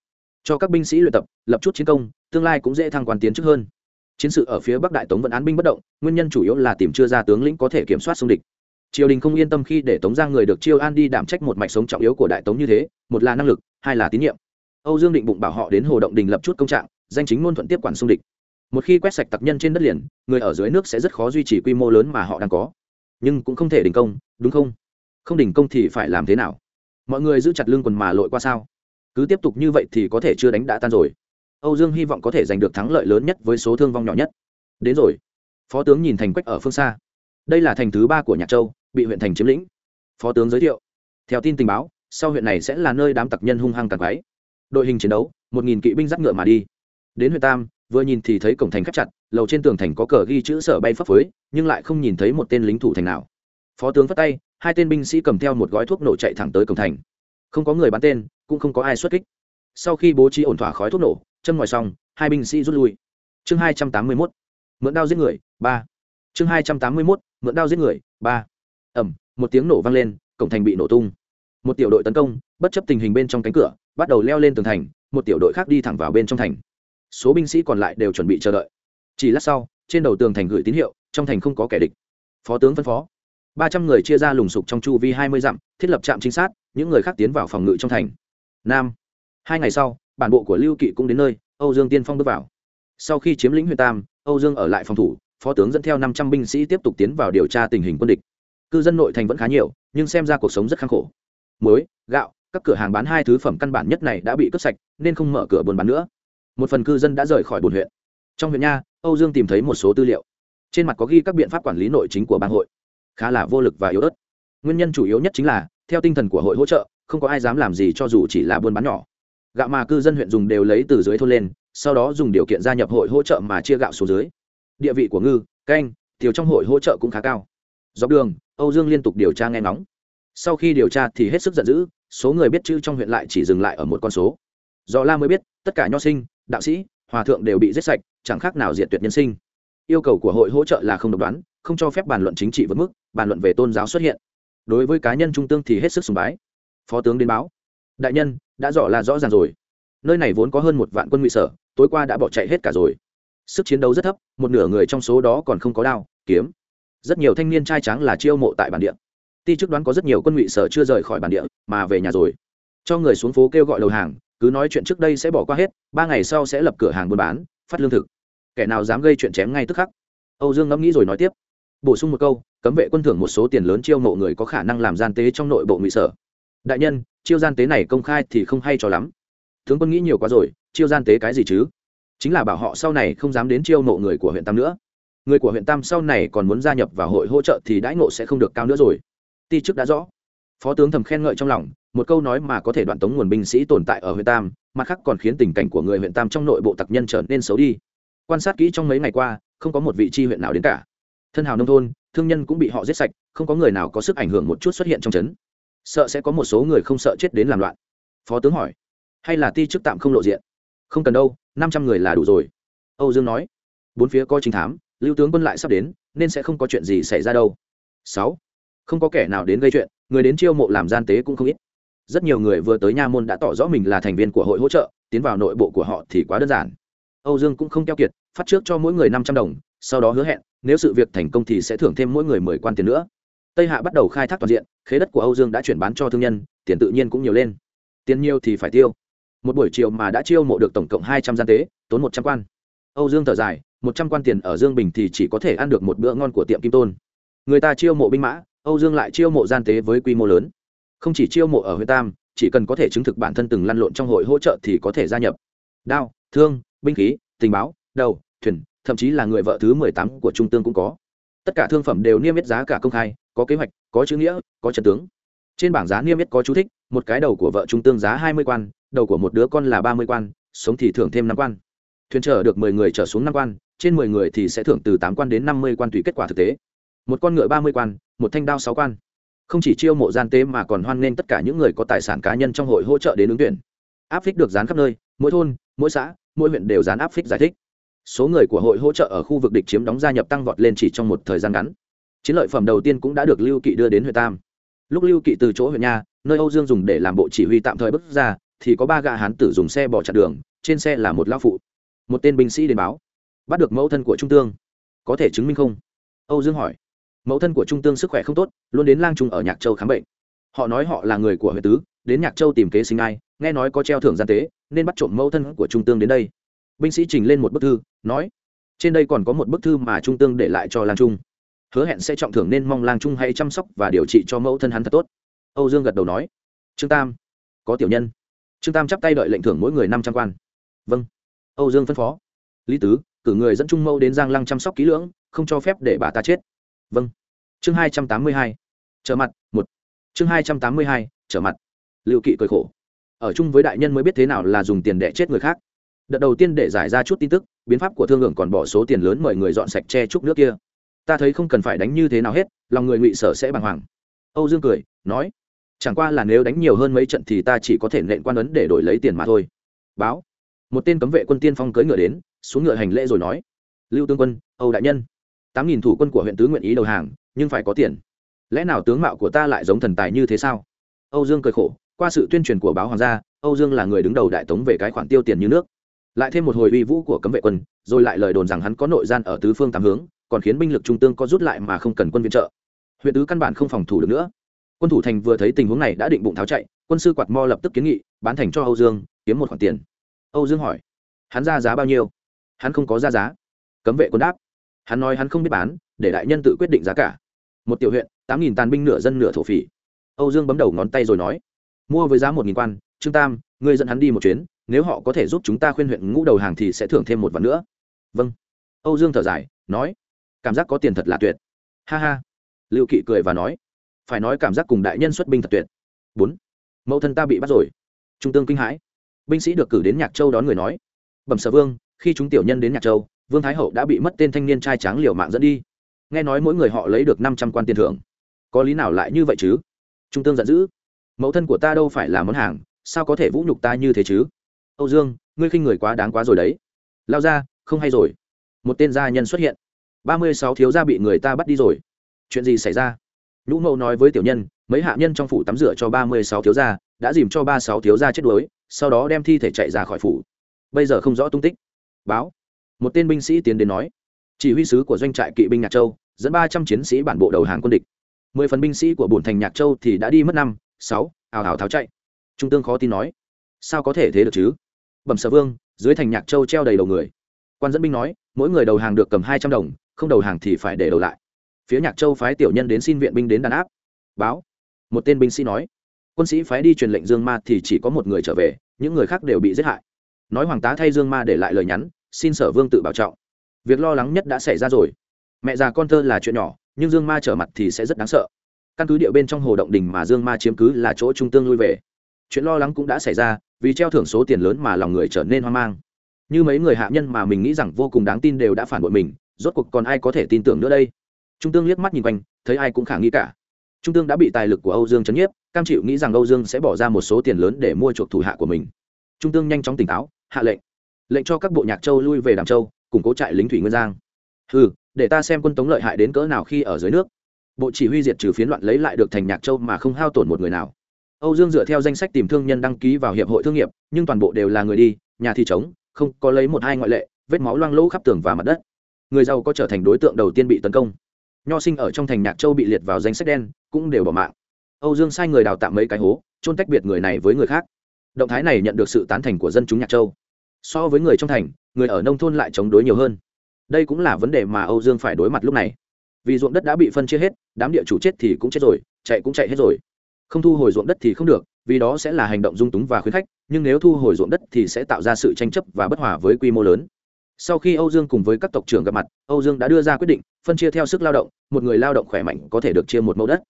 Cho các binh sĩ luyện tập, lập chút chiến công, tương lai cũng dễ thăng quan tiến trước hơn. Chiến sự ở phía bắc đại tống vẫn án binh bất động, nguyên nhân chủ yếu là tìm chưa ra tướng lĩnh có thể kiểm soát xung địch. Triều đình không yên tâm khi để tống giang người được chiêu an đi đảm trách một mạch sống trọng yếu của đại tống như thế, một là năng lực, hai là tín nhiệm. Âu dương định bụng bảo họ đến hồ động đình lập chút công trạng, danh chính ngôn thuận tiếp quản xung địch. Một khi quét sạch tặc nhân trên đất liền, người ở dưới nước sẽ rất khó duy trì quy mô lớn mà họ đang có. Nhưng cũng không thể đình công, đúng không? Không đình công thì phải làm thế nào? Mọi người giữ chặt lưng quần mà lội qua sao? Cứ tiếp tục như vậy thì có thể chưa đánh đã tan rồi. Âu dương hy vọng có thể giành được thắng lợi lớn nhất với số thương vong nhỏ nhất. Đến rồi. Phó tướng nhìn thành quách ở phương xa. Đây là thành thứ ba của nhạc châu, bị huyện thành chiếm lĩnh. Phó tướng giới thiệu. Theo tin tình báo, sau huyện này sẽ là nơi đám tặc nhân hung hăng tặc váy đội hình chiến đấu, một nghìn kỵ binh dắt ngựa mà đi. Đến huyện tam, vừa nhìn thì thấy cổng thành khép chặt, lầu trên tường thành có cờ ghi chữ sở bay phấp phới, nhưng lại không nhìn thấy một tên lính thủ thành nào. Phó tướng phát tay hai tên binh sĩ cầm theo một gói thuốc nổ chạy thẳng tới cổng thành. Không có người bắn tên, cũng không có ai xuất kích. Sau khi bố trí ổn thỏa khói thuốc nổ chân ngoài xong, hai binh sĩ rút lui. Chương hai trăm tám mươi mốt, mượn đao giết người, ba. Chương hai trăm tám mươi mốt, mượn đao giết người, ba. Ẩm một tiếng nổ vang lên, cổng thành bị nổ tung. Một tiểu đội tấn công, bất chấp tình hình bên trong cánh cửa, bắt đầu leo lên tường thành, một tiểu đội khác đi thẳng vào bên trong thành. Số binh sĩ còn lại đều chuẩn bị chờ đợi. Chỉ lát sau, trên đầu tường thành gửi tín hiệu, trong thành không có kẻ địch. Phó tướng phân phó ba trăm người chia ra lùng sục trong chu vi hai mươi dặm, thiết lập trạm trinh sát, những người khác tiến vào phòng ngự trong thành. Nam, hai ngày sau, bản bộ của lưu kỵ cũng đến nơi, âu dương tiên phong bước vào. Sau khi chiếm lĩnh huyện tam, âu dương ở lại phòng thủ, phó tướng dẫn theo năm trăm binh sĩ tiếp tục tiến vào điều tra tình hình quân địch. Cư dân nội thành vẫn khá nhiều, nhưng xem ra cuộc sống rất khắc khổ. Muối, gạo, các cửa hàng bán hai thứ phẩm căn bản nhất này đã bị cướp sạch, nên không mở cửa buôn bán nữa. Một phần cư dân đã rời khỏi bồn huyện. Trong huyện nha, âu dương tìm thấy một số tư liệu. Trên mặt có ghi các biện pháp quản lý nội chính của bang hội khá là vô lực và yếu ớt. Nguyên nhân chủ yếu nhất chính là, theo tinh thần của hội hỗ trợ, không có ai dám làm gì cho dù chỉ là buôn bán nhỏ. Gạo mà cư dân huyện dùng đều lấy từ dưới thôn lên, sau đó dùng điều kiện gia nhập hội hỗ trợ mà chia gạo xuống dưới. Địa vị của ngư, canh, tiểu trong hội hỗ trợ cũng khá cao. Dọc đường, âu dương liên tục điều tra nghe ngóng. Sau khi điều tra thì hết sức giận dữ, số người biết chữ trong huyện lại chỉ dừng lại ở một con số. Do la mới biết, tất cả nho sinh, đạo sĩ, hòa thượng đều bị giết sạch, chẳng khác nào diệt tuyệt nhân sinh. Yêu cầu của hội hỗ trợ là không độc đoán, không cho phép bàn luận chính trị vượt mức bàn luận về tôn giáo xuất hiện. Đối với cá nhân trung tương thì hết sức sùng bái. Phó tướng đến báo. Đại nhân, đã rõ là rõ ràng rồi. Nơi này vốn có hơn một vạn quân ngụy sở, tối qua đã bỏ chạy hết cả rồi. Sức chiến đấu rất thấp, một nửa người trong số đó còn không có đao, kiếm. Rất nhiều thanh niên trai trắng là chiêu mộ tại bản địa. Ti chức đoán có rất nhiều quân ngụy sở chưa rời khỏi bản địa, mà về nhà rồi. Cho người xuống phố kêu gọi đầu hàng, cứ nói chuyện trước đây sẽ bỏ qua hết, ba ngày sau sẽ lập cửa hàng buôn bán, phát lương thực. Kẻ nào dám gây chuyện chém ngay tức khắc. Âu dương ngẫm nghĩ rồi nói tiếp. Bổ sung một câu cấm vệ quân thưởng một số tiền lớn chiêu mộ người có khả năng làm gian tế trong nội bộ ngụy sở. Đại nhân, chiêu gian tế này công khai thì không hay cho lắm. Tướng quân nghĩ nhiều quá rồi, chiêu gian tế cái gì chứ? Chính là bảo họ sau này không dám đến chiêu mộ người của huyện tam nữa. Người của huyện tam sau này còn muốn gia nhập vào hội hỗ trợ thì đãi ngộ sẽ không được cao nữa rồi. Ti chức đã rõ. Phó tướng thầm khen ngợi trong lòng, một câu nói mà có thể đoạn tống nguồn binh sĩ tồn tại ở huyện tam, mặt khác còn khiến tình cảnh của người huyện tam trong nội bộ tặc nhân trở nên xấu đi. Quan sát kỹ trong mấy ngày qua, không có một vị tri huyện nào đến cả. Thân hào nông thôn thương nhân cũng bị họ giết sạch, không có người nào có sức ảnh hưởng một chút xuất hiện trong trấn. Sợ sẽ có một số người không sợ chết đến làm loạn. Phó tướng hỏi, hay là ti chức tạm không lộ diện? Không cần đâu, năm trăm người là đủ rồi. Âu dương nói, bốn phía coi trình thám, lưu tướng quân lại sắp đến, nên sẽ không có chuyện gì xảy ra đâu. Sáu, không có kẻ nào đến gây chuyện, người đến chiêu mộ làm gian tế cũng không ít. Rất nhiều người vừa tới nha môn đã tỏ rõ mình là thành viên của hội hỗ trợ, tiến vào nội bộ của họ thì quá đơn giản. Âu dương cũng không keo kiệt, phát trước cho mỗi người năm trăm đồng sau đó hứa hẹn, nếu sự việc thành công thì sẽ thưởng thêm mỗi người mười quan tiền nữa. Tây hạ bắt đầu khai thác toàn diện, khế đất của âu dương đã chuyển bán cho thương nhân, tiền tự nhiên cũng nhiều lên. Tiền nhiều thì phải tiêu. Một buổi chiều mà đã chiêu mộ được tổng cộng hai trăm gian tế, tốn một trăm quan. Âu dương thở dài, một trăm quan tiền ở dương bình thì chỉ có thể ăn được một bữa ngon của tiệm kim tôn. Người ta chiêu mộ binh mã, âu dương lại chiêu mộ gian tế với quy mô lớn. Không chỉ chiêu mộ ở huyện tam, chỉ cần có thể chứng thực bản thân từng lăn lộn trong hội hỗ trợ thì có thể gia nhập. Đao, thương, binh khí, tình báo, đầu, thuyền thậm chí là người vợ thứ mười tám của trung tương cũng có. Tất cả thương phẩm đều niêm yết giá cả công khai, có kế hoạch, có chữ nghĩa, có trận tướng. Trên bảng giá niêm yết có chú thích, một cái đầu của vợ trung tương giá hai mươi quan, đầu của một đứa con là ba mươi quan, sống thì thưởng thêm năm quan. Thuyền chở được mười người trở xuống năm quan, trên mười người thì sẽ thưởng từ tám quan đến năm mươi quan tùy kết quả thực tế. Một con ngựa ba mươi quan, một thanh đao sáu quan. Không chỉ chiêu mộ gian tế mà còn hoan nghênh tất cả những người có tài sản cá nhân trong hội hỗ trợ đến ứng tuyển. Áp phích được dán khắp nơi, mỗi thôn, mỗi xã, mỗi huyện đều dán áp phích giải thích số người của hội hỗ trợ ở khu vực địch chiếm đóng gia nhập tăng vọt lên chỉ trong một thời gian ngắn. Chiến lợi phẩm đầu tiên cũng đã được lưu kỵ đưa đến huyện tam. Lúc lưu kỵ từ chỗ huyện nha nơi âu dương dùng để làm bộ chỉ huy tạm thời bước ra, thì có ba gã hán tử dùng xe bỏ chặt đường, trên xe là một lao phụ. Một tên binh sĩ đến báo, bắt được mẫu thân của trung tương, có thể chứng minh không? Âu dương hỏi. Mẫu thân của trung tương sức khỏe không tốt, luôn đến lang trung ở nhạc châu khám bệnh. Họ nói họ là người của huyện tứ, đến nhạc châu tìm kế sinh ai, nghe nói có treo thưởng gian tế, nên bắt trộm mẫu thân của trung tương đến đây binh sĩ trình lên một bức thư, nói, trên đây còn có một bức thư mà trung tương để lại cho lang trung. Hứa hẹn sẽ trọng thưởng nên mong lang trung hãy chăm sóc và điều trị cho mẫu thân hắn thật tốt. Âu dương gật đầu nói, trương tam, có tiểu nhân. Trương tam chắp tay đợi lệnh thưởng mỗi người năm trăm quan. Vâng. Âu dương phân phó, lý tứ, cử người dẫn trung mẫu đến giang lăng chăm sóc kỹ lưỡng, không cho phép để bà ta chết. Vâng. Chương hai trăm tám mươi hai, trở mặt, một. Chương hai trăm tám mươi hai, trở mặt. Liệu kỵ cười khổ, ở chung với đại nhân mới biết thế nào là dùng tiền để chết người khác đợt đầu tiên để giải ra chút tin tức, biến pháp của thương hưởng còn bỏ số tiền lớn mời người dọn sạch che chúc nước kia. Ta thấy không cần phải đánh như thế nào hết, lòng người ngụy sở sẽ bàng hoàng. Âu dương cười, nói, chẳng qua là nếu đánh nhiều hơn mấy trận thì ta chỉ có thể nện quan ấn để đổi lấy tiền mà thôi. Báo, một tên cấm vệ quân tiên phong cưỡi ngựa đến, xuống ngựa hành lễ rồi nói, lưu tướng quân, âu đại nhân, tám nghìn thủ quân của huyện tứ nguyện ý đầu hàng, nhưng phải có tiền. Lẽ nào tướng mạo của ta lại giống thần tài như thế sao? Âu dương cười khổ, qua sự tuyên truyền của báo hoàng gia, âu dương là người đứng đầu đại tống về cái khoản tiêu tiền như nước lại thêm một hồi uy vũ của cấm vệ quân, rồi lại lời đồn rằng hắn có nội gian ở tứ phương tám hướng, còn khiến binh lực trung tương có rút lại mà không cần quân viện trợ. Huyện tứ căn bản không phòng thủ được nữa. Quân thủ thành vừa thấy tình huống này đã định bụng tháo chạy, quân sư quạt mo lập tức kiến nghị, bán thành cho âu dương, kiếm một khoản tiền. Âu dương hỏi, hắn ra giá bao nhiêu? Hắn không có ra giá. Cấm vệ quân đáp, hắn nói hắn không biết bán, để đại nhân tự quyết định giá cả. Một tiểu huyện, tám nghìn tàn binh nửa dân nửa thổ phỉ. Âu dương bấm đầu ngón tay rồi nói, mua với giá một nghìn quan, trương tam ngươi dẫn hắn đi một chuyến, nếu họ có thể giúp chúng ta khuyên huyện ngũ đầu hàng thì sẽ thưởng thêm một vạn nữa. Vâng. Âu dương thở dài, nói, cảm giác có tiền thật là tuyệt. Ha ha. Lưu kỵ cười và nói, phải nói cảm giác cùng đại nhân xuất binh thật tuyệt. Bốn. Mẫu thân ta bị bắt rồi. Trung tương kinh hãi. Binh sĩ được cử đến nhạc châu đón người nói, bẩm sở vương, khi chúng tiểu nhân đến nhạc châu, vương thái hậu đã bị mất tên thanh niên trai tráng liều mạng dẫn đi. Nghe nói mỗi người họ lấy được năm trăm quan tiền thưởng. Có lý nào lại như vậy chứ? Trung tương giận dữ, mẫu thân của ta đâu phải là món hàng sao có thể vũ nhục ta như thế chứ? Âu dương, ngươi khinh người quá đáng quá rồi đấy. Lao ra, không hay rồi. Một tên gia nhân xuất hiện. Ba mươi sáu thiếu gia bị người ta bắt đi rồi. Chuyện gì xảy ra? Nhũ mẫu nói với tiểu nhân, mấy hạ nhân trong phủ tắm rửa cho ba mươi sáu thiếu gia, đã dìm cho ba sáu thiếu gia chết đuối, sau đó đem thi thể chạy ra khỏi phủ. Bây giờ không rõ tung tích. Báo. Một tên binh sĩ tiến đến nói. Chỉ huy sứ của doanh trại kỵ binh nhạc châu, dẫn ba trăm chiến sĩ bản bộ đầu hàng quân địch. Mười phần binh sĩ của bổn thành nhạc châu thì đã đi mất năm, sáu, ào ào tháo chạy trung tương khó tin nói, sao có thể thế được chứ? Bẩm sở vương, dưới thành nhạc châu treo đầy đầu người. Quan dẫn binh nói, mỗi người đầu hàng được cầm hai trăm đồng, không đầu hàng thì phải để đầu lại. Phía nhạc châu phái tiểu nhân đến xin viện binh đến đàn áp. Báo. Một tên binh sĩ nói, quân sĩ phái đi truyền lệnh dương ma thì chỉ có một người trở về, những người khác đều bị giết hại. Nói hoàng tá thay dương ma để lại lời nhắn, xin sở vương tự bảo trọng. Việc lo lắng nhất đã xảy ra rồi. Mẹ già con thơ là chuyện nhỏ, nhưng dương ma trở mặt thì sẽ rất đáng sợ. Căn cứ địa bên trong hồ động đình mà dương ma chiếm cứ là chỗ trung tương lui về chuyện lo lắng cũng đã xảy ra, vì treo thưởng số tiền lớn mà lòng người trở nên hoang mang. Như mấy người hạ nhân mà mình nghĩ rằng vô cùng đáng tin đều đã phản bội mình, rốt cuộc còn ai có thể tin tưởng nữa đây? Trung tương liếc mắt nhìn quanh, thấy ai cũng khả nghi cả. Trung tương đã bị tài lực của âu dương chấn nhiếp, cam chịu nghĩ rằng âu dương sẽ bỏ ra một số tiền lớn để mua chuộc thủ hạ của mình. Trung tương nhanh chóng tỉnh táo, hạ lệnh. Lệnh cho các bộ nhạc châu lui về đàm châu, củng cố trại lính thủy nguyên giang. Ừ để ta xem quân tống lợi hại đến cỡ nào khi ở dưới nước. Bộ chỉ huy diệt trừ phiến loạn lấy lại được thành nhạc châu mà không hao tổn một người nào âu dương dựa theo danh sách tìm thương nhân đăng ký vào hiệp hội thương nghiệp, nhưng toàn bộ đều là người đi, nhà thì trống, không có lấy một hai ngoại lệ, vết máu loang lỗ khắp tường và mặt đất. Người giàu có trở thành đối tượng đầu tiên bị tấn công. Nho sinh ở trong thành nhạc châu bị liệt vào danh sách đen, cũng đều bỏ mạng. Âu dương sai người đào tạo mấy cái hố, chôn tách biệt người này với người khác. Động thái này nhận được sự tán thành của dân chúng nhạc châu. So với người trong thành, người ở nông thôn lại chống đối nhiều hơn. Đây cũng là vấn đề mà âu dương phải đối mặt lúc này. Vì ruộng đất đã bị phân chia hết, đám địa chủ chết thì cũng chết rồi, chạy cũng chạy hết rồi không thu hồi ruộng đất thì không được, vì đó sẽ là hành động dung túng và khuyến khách nhưng nếu thu hồi ruộng đất thì sẽ tạo ra sự tranh chấp và bất hòa với quy mô lớn. Sau khi âu dương cùng với các tộc trưởng gặp mặt, âu dương đã đưa ra quyết định phân chia theo sức lao động, một người lao động khỏe mạnh có thể được chia một mẫu đất.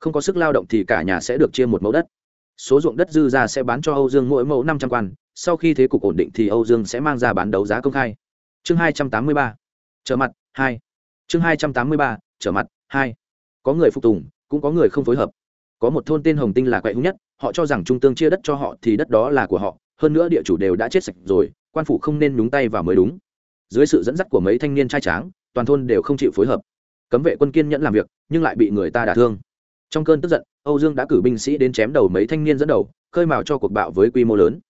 Không có sức lao động thì cả nhà sẽ được chia một mẫu đất. Số ruộng đất dư ra sẽ bán cho âu dương mỗi mẫu năm trăm quan, sau khi thế cục ổn định thì âu dương sẽ mang ra bán đấu giá công khai. Chương hai trăm tám mươi ba. Trở mặt, hai. Chương hai trăm tám mươi ba. Trở mặt, hai. Có người phục tùng, cũng có người không phối hợp có một thôn tên hồng tinh là quậy hung nhất, họ cho rằng trung tương chia đất cho họ thì đất đó là của họ, hơn nữa địa chủ đều đã chết sạch rồi, quan phủ không nên nhúng tay vào mới đúng. Dưới sự dẫn dắt của mấy thanh niên trai tráng, toàn thôn đều không chịu phối hợp. Cấm vệ quân kiên nhẫn làm việc, nhưng lại bị người ta đả thương. Trong cơn tức giận, âu dương đã cử binh sĩ đến chém đầu mấy thanh niên dẫn đầu, khơi mào cho cuộc bạo với quy mô lớn.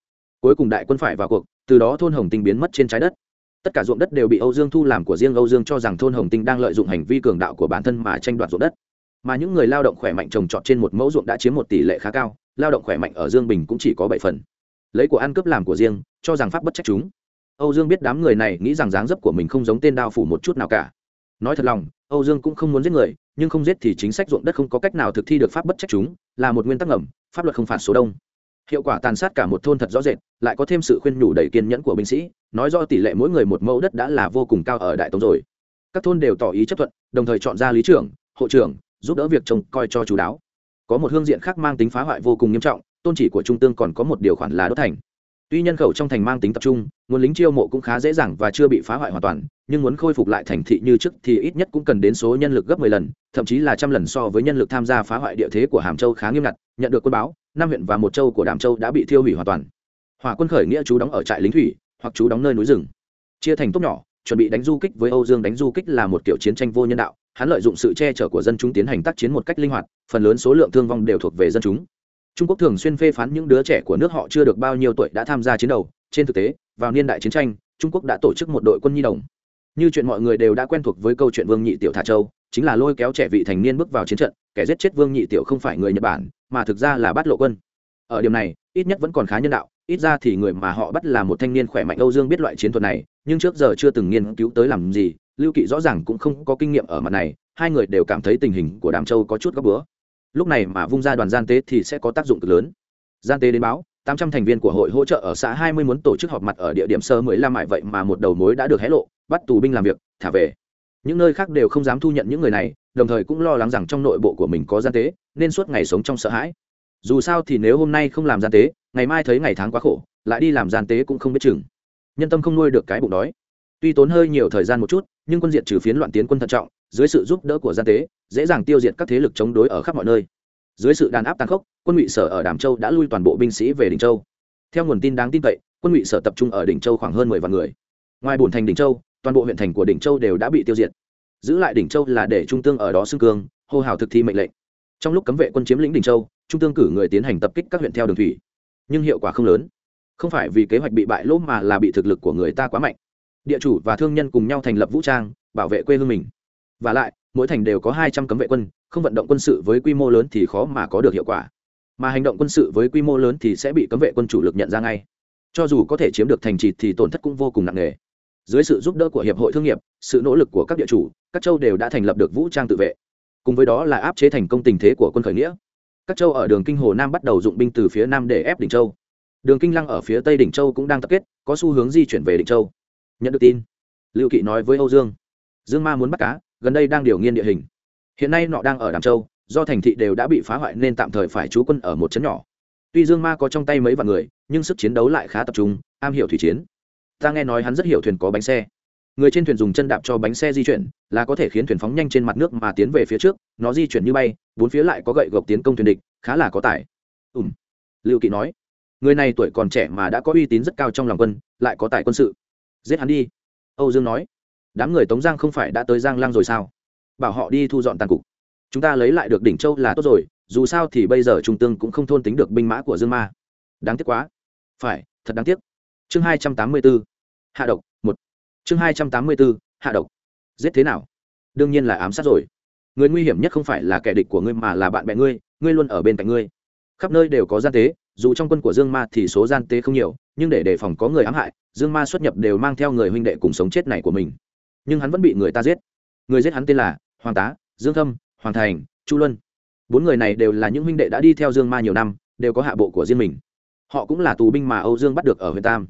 Cuối cùng đại quân phải vào cuộc, từ đó thôn hồng tinh biến mất trên trái đất. Tất cả ruộng đất đều bị âu dương thu làm của riêng âu dương cho rằng thôn hồng tinh đang lợi dụng hành vi cường đạo của bản thân mà tranh đoạt ruộng đất mà những người lao động khỏe mạnh trồng trọt trên một mẫu ruộng đã chiếm một tỷ lệ khá cao, lao động khỏe mạnh ở dương bình cũng chỉ có bảy phần. Lấy của ăn cướp làm của riêng, cho rằng pháp bất trách chúng. Âu dương biết đám người này nghĩ rằng dáng dấp của mình không giống tên đao phủ một chút nào cả. Nói thật lòng, âu dương cũng không muốn giết người, nhưng không giết thì chính sách ruộng đất không có cách nào thực thi được pháp bất trách chúng, là một nguyên tắc ngầm, pháp luật không phạt số đông. Hiệu quả tàn sát cả một thôn thật rõ rệt, lại có thêm sự khuyên nhủ đầy kiên nhẫn của binh sĩ, nói do tỷ lệ mỗi người một mẫu đất đã là vô cùng cao ở đại tống rồi. Các thôn đều tỏ ý chấp thuận, đồng thời chọn ra lý trưởng, hộ trưởng giúp đỡ việc trông coi cho chú đáo. Có một hương diện khác mang tính phá hoại vô cùng nghiêm trọng, tôn chỉ của trung tương còn có một điều khoản là đốt thành. Tuy nhân khẩu trong thành mang tính tập trung, nguồn lính chiêu mộ cũng khá dễ dàng và chưa bị phá hoại hoàn toàn, nhưng muốn khôi phục lại thành thị như trước thì ít nhất cũng cần đến số nhân lực gấp 10 lần, thậm chí là trăm lần so với nhân lực tham gia phá hoại địa thế của hàm châu khá nghiêm ngặt, nhận được quân báo, năm huyện và một châu của đàm châu đã bị thiêu hủy hoàn toàn. Hỏa quân khởi nghĩa chú đóng ở trại lính thủy, hoặc chú đóng nơi núi rừng. Chia thành tốt nhỏ, chuẩn bị đánh du kích với âu dương. Đánh du kích là một kiểu chiến tranh vô nhân đạo hắn lợi dụng sự che chở của dân chúng tiến hành tác chiến một cách linh hoạt, phần lớn số lượng thương vong đều thuộc về dân chúng. Trung quốc thường xuyên phê phán những đứa trẻ của nước họ chưa được bao nhiêu tuổi đã tham gia chiến đấu trên thực tế, vào niên đại chiến tranh, trung quốc đã tổ chức một đội quân nhi đồng. Như chuyện mọi người đều đã quen thuộc với câu chuyện vương nhị tiểu thả châu, chính là lôi kéo trẻ vị thành niên bước vào chiến trận, kẻ giết chết vương nhị tiểu không phải người nhật bản, mà thực ra là bắt lộ quân. Ở điểm này, ít nhất vẫn còn khá nhân đạo, ít ra thì người mà họ bắt là một thanh niên khỏe mạnh âu dương biết loại chiến thuật này, nhưng trước giờ chưa từng nghiên cứu tới làm gì lưu kỵ rõ ràng cũng không có kinh nghiệm ở mặt này, hai người đều cảm thấy tình hình của đàm châu có chút góc bữa. Lúc này mà vung ra đoàn gian tế thì sẽ có tác dụng cực lớn. Gian tế đến báo, tám trăm thành viên của hội hỗ trợ ở xã hai mươi muốn tổ chức họp mặt ở địa điểm sơ mới la mại vậy mà một đầu mối đã được hé lộ, bắt tù binh làm việc, thả về. Những nơi khác đều không dám thu nhận những người này, đồng thời cũng lo lắng rằng trong nội bộ của mình có gian tế, nên suốt ngày sống trong sợ hãi. Dù sao thì nếu hôm nay không làm gian tế, ngày mai thấy ngày tháng quá khổ, lại đi làm gian tế cũng không biết chừng. Nhân tâm không nuôi được cái bụng đói tuy tốn hơi nhiều thời gian một chút, nhưng quân diện trừ phiến loạn tiến quân thận trọng, dưới sự giúp đỡ của gian tế, dễ dàng tiêu diệt các thế lực chống đối ở khắp mọi nơi. Dưới sự đàn áp tàn khốc, quân ngụy sở ở đàm châu đã lui toàn bộ binh sĩ về đỉnh châu. Theo nguồn tin đáng tin cậy, quân ngụy sở tập trung ở đỉnh châu khoảng hơn mười vạn người. Ngoài bổn thành đỉnh châu, toàn bộ huyện thành của đỉnh châu đều đã bị tiêu diệt. Giữ lại đỉnh châu là để trung tương ở đó xưng cương, hô hào thực thi mệnh lệnh. Trong lúc cấm vệ quân chiếm lĩnh đỉnh châu, trung tương cử người tiến hành tập kích các huyện theo đường thủy. Nhưng hiệu quả không lớn. Không phải vì kế hoạch bị bại lỗ mà là bị thực lực của người ta quá mạnh địa chủ và thương nhân cùng nhau thành lập vũ trang, bảo vệ quê hương mình. Và lại, mỗi thành đều có hai trăm cấm vệ quân, không vận động quân sự với quy mô lớn thì khó mà có được hiệu quả. Mà hành động quân sự với quy mô lớn thì sẽ bị cấm vệ quân chủ lực nhận ra ngay. Cho dù có thể chiếm được thành trì thì tổn thất cũng vô cùng nặng nề. Dưới sự giúp đỡ của hiệp hội thương nghiệp, sự nỗ lực của các địa chủ, các châu đều đã thành lập được vũ trang tự vệ. Cùng với đó là áp chế thành công tình thế của quân khởi nghĩa. Các châu ở đường kinh hồ nam bắt đầu dụng binh từ phía nam để ép đỉnh châu. Đường kinh lăng ở phía tây đỉnh châu cũng đang tập kết, có xu hướng di chuyển về đỉnh châu nhận được tin. Lưu kỵ nói với âu dương dương ma muốn bắt cá, gần đây đang điều nghiên địa hình. Hiện nay nọ đang ở đàm châu, do thành thị đều đã bị phá hoại nên tạm thời phải trú quân ở một trấn nhỏ. Tuy dương ma có trong tay mấy vạn người, nhưng sức chiến đấu lại khá tập trung, am hiểu thủy chiến. Ta nghe nói hắn rất hiểu thuyền có bánh xe. Người trên thuyền dùng chân đạp cho bánh xe di chuyển, là có thể khiến thuyền phóng nhanh trên mặt nước mà tiến về phía trước, nó di chuyển như bay, bốn phía lại có gậy gộc tiến công thuyền địch, khá là có tài. Ùm liệu kỵ nói, người này tuổi còn trẻ mà đã có uy tín rất cao trong lòng quân, lại có tài quân sự giết hắn đi. Âu dương nói, đám người tống giang không phải đã tới giang lăng rồi sao? Bảo họ đi thu dọn tàn cục. Chúng ta lấy lại được đỉnh châu là tốt rồi, dù sao thì bây giờ trung tương cũng không thôn tính được binh mã của dương ma. Đáng tiếc quá. Phải, thật đáng tiếc. Chương hai trăm tám mươi b ố hạ độc, một. Chương hai trăm tám mươi b ố hạ độc. Giết thế nào? Đương nhiên là ám sát rồi. Người nguy hiểm nhất không phải là kẻ địch của ngươi mà là bạn bè ngươi ngươi luôn ở bên cạnh ngươi. Khắp nơi đều có gian tế dù trong quân của dương ma thì số gian tế không nhiều, nhưng để đề phòng có người ám hại, dương ma xuất nhập đều mang theo người huynh đệ cùng sống chết này của mình. Nhưng hắn vẫn bị người ta giết. Người giết hắn tên là hoàng tá, dương thâm, hoàng thành, chu luân. Bốn người này đều là những huynh đệ đã đi theo dương ma nhiều năm, đều có hạ bộ của riêng mình. Họ cũng là tù binh mà âu dương bắt được ở huyện tam.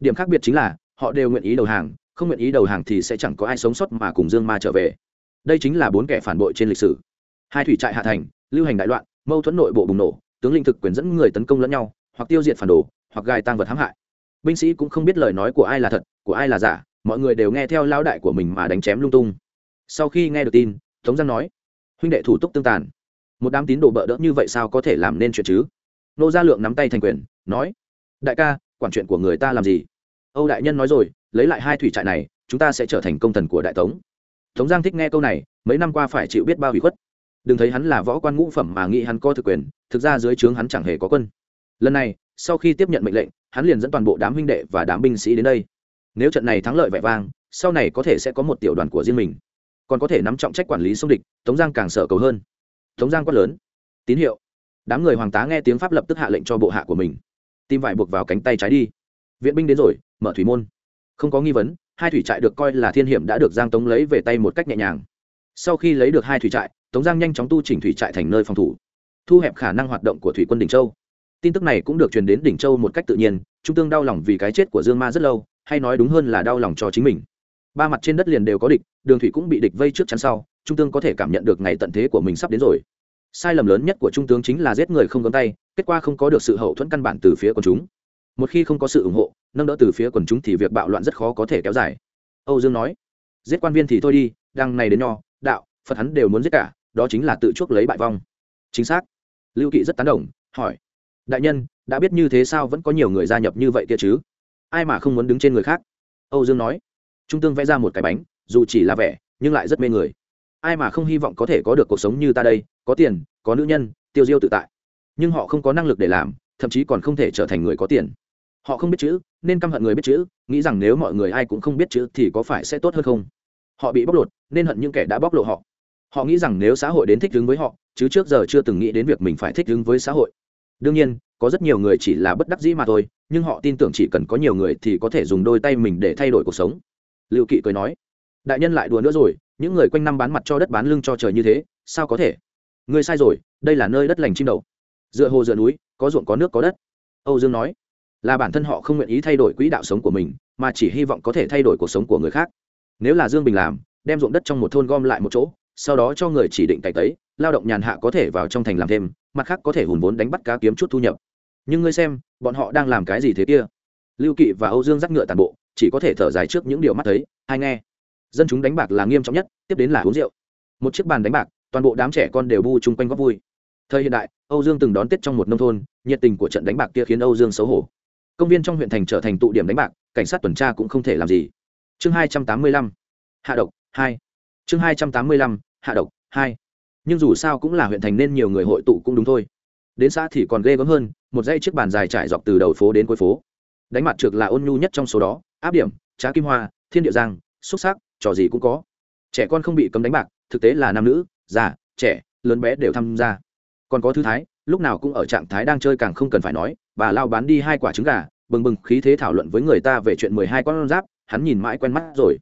Điểm khác biệt chính là, họ đều nguyện ý đầu hàng, không nguyện ý đầu hàng thì sẽ chẳng có ai sống sót mà cùng dương ma trở về. Đây chính là bốn kẻ phản bội trên lịch sử. Hai thủy trại hạ thành, lưu hành đại loạn, mâu thuẫn nội bộ bùng nổ tướng lĩnh thực quyền dẫn người tấn công lẫn nhau, hoặc tiêu diệt phản đồ, hoặc gài tăng vật hãm hại. Binh sĩ cũng không biết lời nói của ai là thật, của ai là giả, mọi người đều nghe theo lao đại của mình mà đánh chém lung tung. Sau khi nghe được tin, tống giang nói, huynh đệ thủ tục tương tàn. Một đám tín đồ bợ đỡ như vậy sao có thể làm nên chuyện chứ? Nô gia lượng nắm tay thành quyền, nói, đại ca, quản chuyện của người ta làm gì? Âu đại nhân nói rồi, lấy lại hai thủy trại này, chúng ta sẽ trở thành công thần của đại tống. Tống giang thích nghe câu này, mấy năm qua phải chịu biết bao hủy khuất đừng thấy hắn là võ quan ngũ phẩm mà nghĩ hắn có thực quyền, thực ra dưới trướng hắn chẳng hề có quân. Lần này, sau khi tiếp nhận mệnh lệnh, hắn liền dẫn toàn bộ đám huynh đệ và đám binh sĩ đến đây. Nếu trận này thắng lợi vẻ vang, sau này có thể sẽ có một tiểu đoàn của riêng mình. Còn có thể nắm trọng trách quản lý sông địch, tống giang càng sợ cầu hơn. Tống giang quát lớn, tín hiệu. Đám người hoàng tá nghe tiếng pháp lập tức hạ lệnh cho bộ hạ của mình. Tim vải buộc vào cánh tay trái đi. Viện binh đến rồi, mở thủy môn. Không có nghi vấn, hai thủy trại được coi là thiên hiểm đã được giang tống lấy về tay một cách nhẹ nhàng. Sau khi lấy được hai thủy trại tống giang nhanh chóng tu chỉnh thủy trại thành nơi phòng thủ, thu hẹp khả năng hoạt động của thủy quân đỉnh châu. Tin tức này cũng được truyền đến đỉnh châu một cách tự nhiên trung tương đau lòng vì cái chết của dương ma rất lâu, hay nói đúng hơn là đau lòng cho chính mình. Ba mặt trên đất liền đều có địch, đường thủy cũng bị địch vây trước chắn sau trung tương có thể cảm nhận được ngày tận thế của mình sắp đến rồi. Sai lầm lớn nhất của trung tướng chính là giết người không cấm tay, kết quả không có được sự hậu thuẫn căn bản từ phía quần chúng. Một khi không có sự ủng hộ, nâng đỡ từ phía quần chúng thì việc bạo loạn rất khó có thể kéo dài. Âu dương nói, giết quan viên thì thôi đi, đằng này đến nho, đạo, phật hắn đều muốn giết cả đó chính là tự chuốc lấy bại vong. Chính xác. Lưu kỵ rất tán đồng, hỏi. Đại nhân, đã biết như thế sao vẫn có nhiều người gia nhập như vậy kia chứ? Ai mà không muốn đứng trên người khác? Âu dương nói. Trung tương vẽ ra một cái bánh, dù chỉ là vẻ, nhưng lại rất mê người. Ai mà không hy vọng có thể có được cuộc sống như ta đây, có tiền, có nữ nhân, tiêu diêu tự tại. Nhưng họ không có năng lực để làm, thậm chí còn không thể trở thành người có tiền. Họ không biết chữ, nên căm hận người biết chữ, nghĩ rằng nếu mọi người ai cũng không biết chữ thì có phải sẽ tốt hơn không? Họ bị bóc lột, nên hận những kẻ đã bóc lột họ họ nghĩ rằng nếu xã hội đến thích ứng với họ, chứ trước giờ chưa từng nghĩ đến việc mình phải thích ứng với xã hội. Đương nhiên, có rất nhiều người chỉ là bất đắc dĩ mà thôi, nhưng họ tin tưởng chỉ cần có nhiều người thì có thể dùng đôi tay mình để thay đổi cuộc sống. Liệu kỵ cười nói, đại nhân lại đùa nữa rồi, những người quanh năm bán mặt cho đất bán lưng cho trời như thế, sao có thể? Người sai rồi, đây là nơi đất lành chim đầu. Dựa hồ dựa núi, có ruộng có nước có đất. Âu dương nói, là bản thân họ không nguyện ý thay đổi quỹ đạo sống của mình, mà chỉ hy vọng có thể thay đổi cuộc sống của người khác. Nếu là dương bình làm, đem ruộng đất trong một thôn gom lại một chỗ sau đó cho người chỉ định cày tấy, lao động nhàn hạ có thể vào trong thành làm thêm, mặt khác có thể hùn vốn đánh bắt cá kiếm chút thu nhập. Nhưng ngươi xem, bọn họ đang làm cái gì thế kia? Lưu kỵ và âu dương dắt ngựa tàn bộ, chỉ có thể thở dài trước những điều mắt thấy hay nghe. Dân chúng đánh bạc là nghiêm trọng nhất, tiếp đến là uống rượu. Một chiếc bàn đánh bạc, toàn bộ đám trẻ con đều bu chung quanh góp vui. Thời hiện đại, âu dương từng đón tết trong một nông thôn, nhiệt tình của trận đánh bạc kia khiến âu dương xấu hổ. Công viên trong huyện thành trở thành tụ điểm đánh bạc, cảnh sát tuần tra cũng không thể làm gì. Chương hai trăm tám mươi lăm. Hạ độc, hai. Chương hai trăm tám mươi lăm hạ độc, hai. Nhưng dù sao cũng là huyện thành nên nhiều người hội tụ cũng đúng thôi. Đến xã thì còn ghê gớm hơn, một dãy chiếc bàn dài trải dọc từ đầu phố đến cuối phố. Đánh mặt trượt là ôn nhu nhất trong số đó, áp điểm, trá kim hoa, thiên địa giang, xúc xác trò gì cũng có. Trẻ con không bị cấm đánh bạc, thực tế là nam nữ, già, trẻ, lớn bé đều tham gia. Còn có thư thái, lúc nào cũng ở trạng thái đang chơi càng không cần phải nói, bà lao bán đi hai quả trứng gà, bừng bừng khí thế thảo luận với người ta về chuyện mười hai con giáp, hắn nhìn mãi quen mắt rồi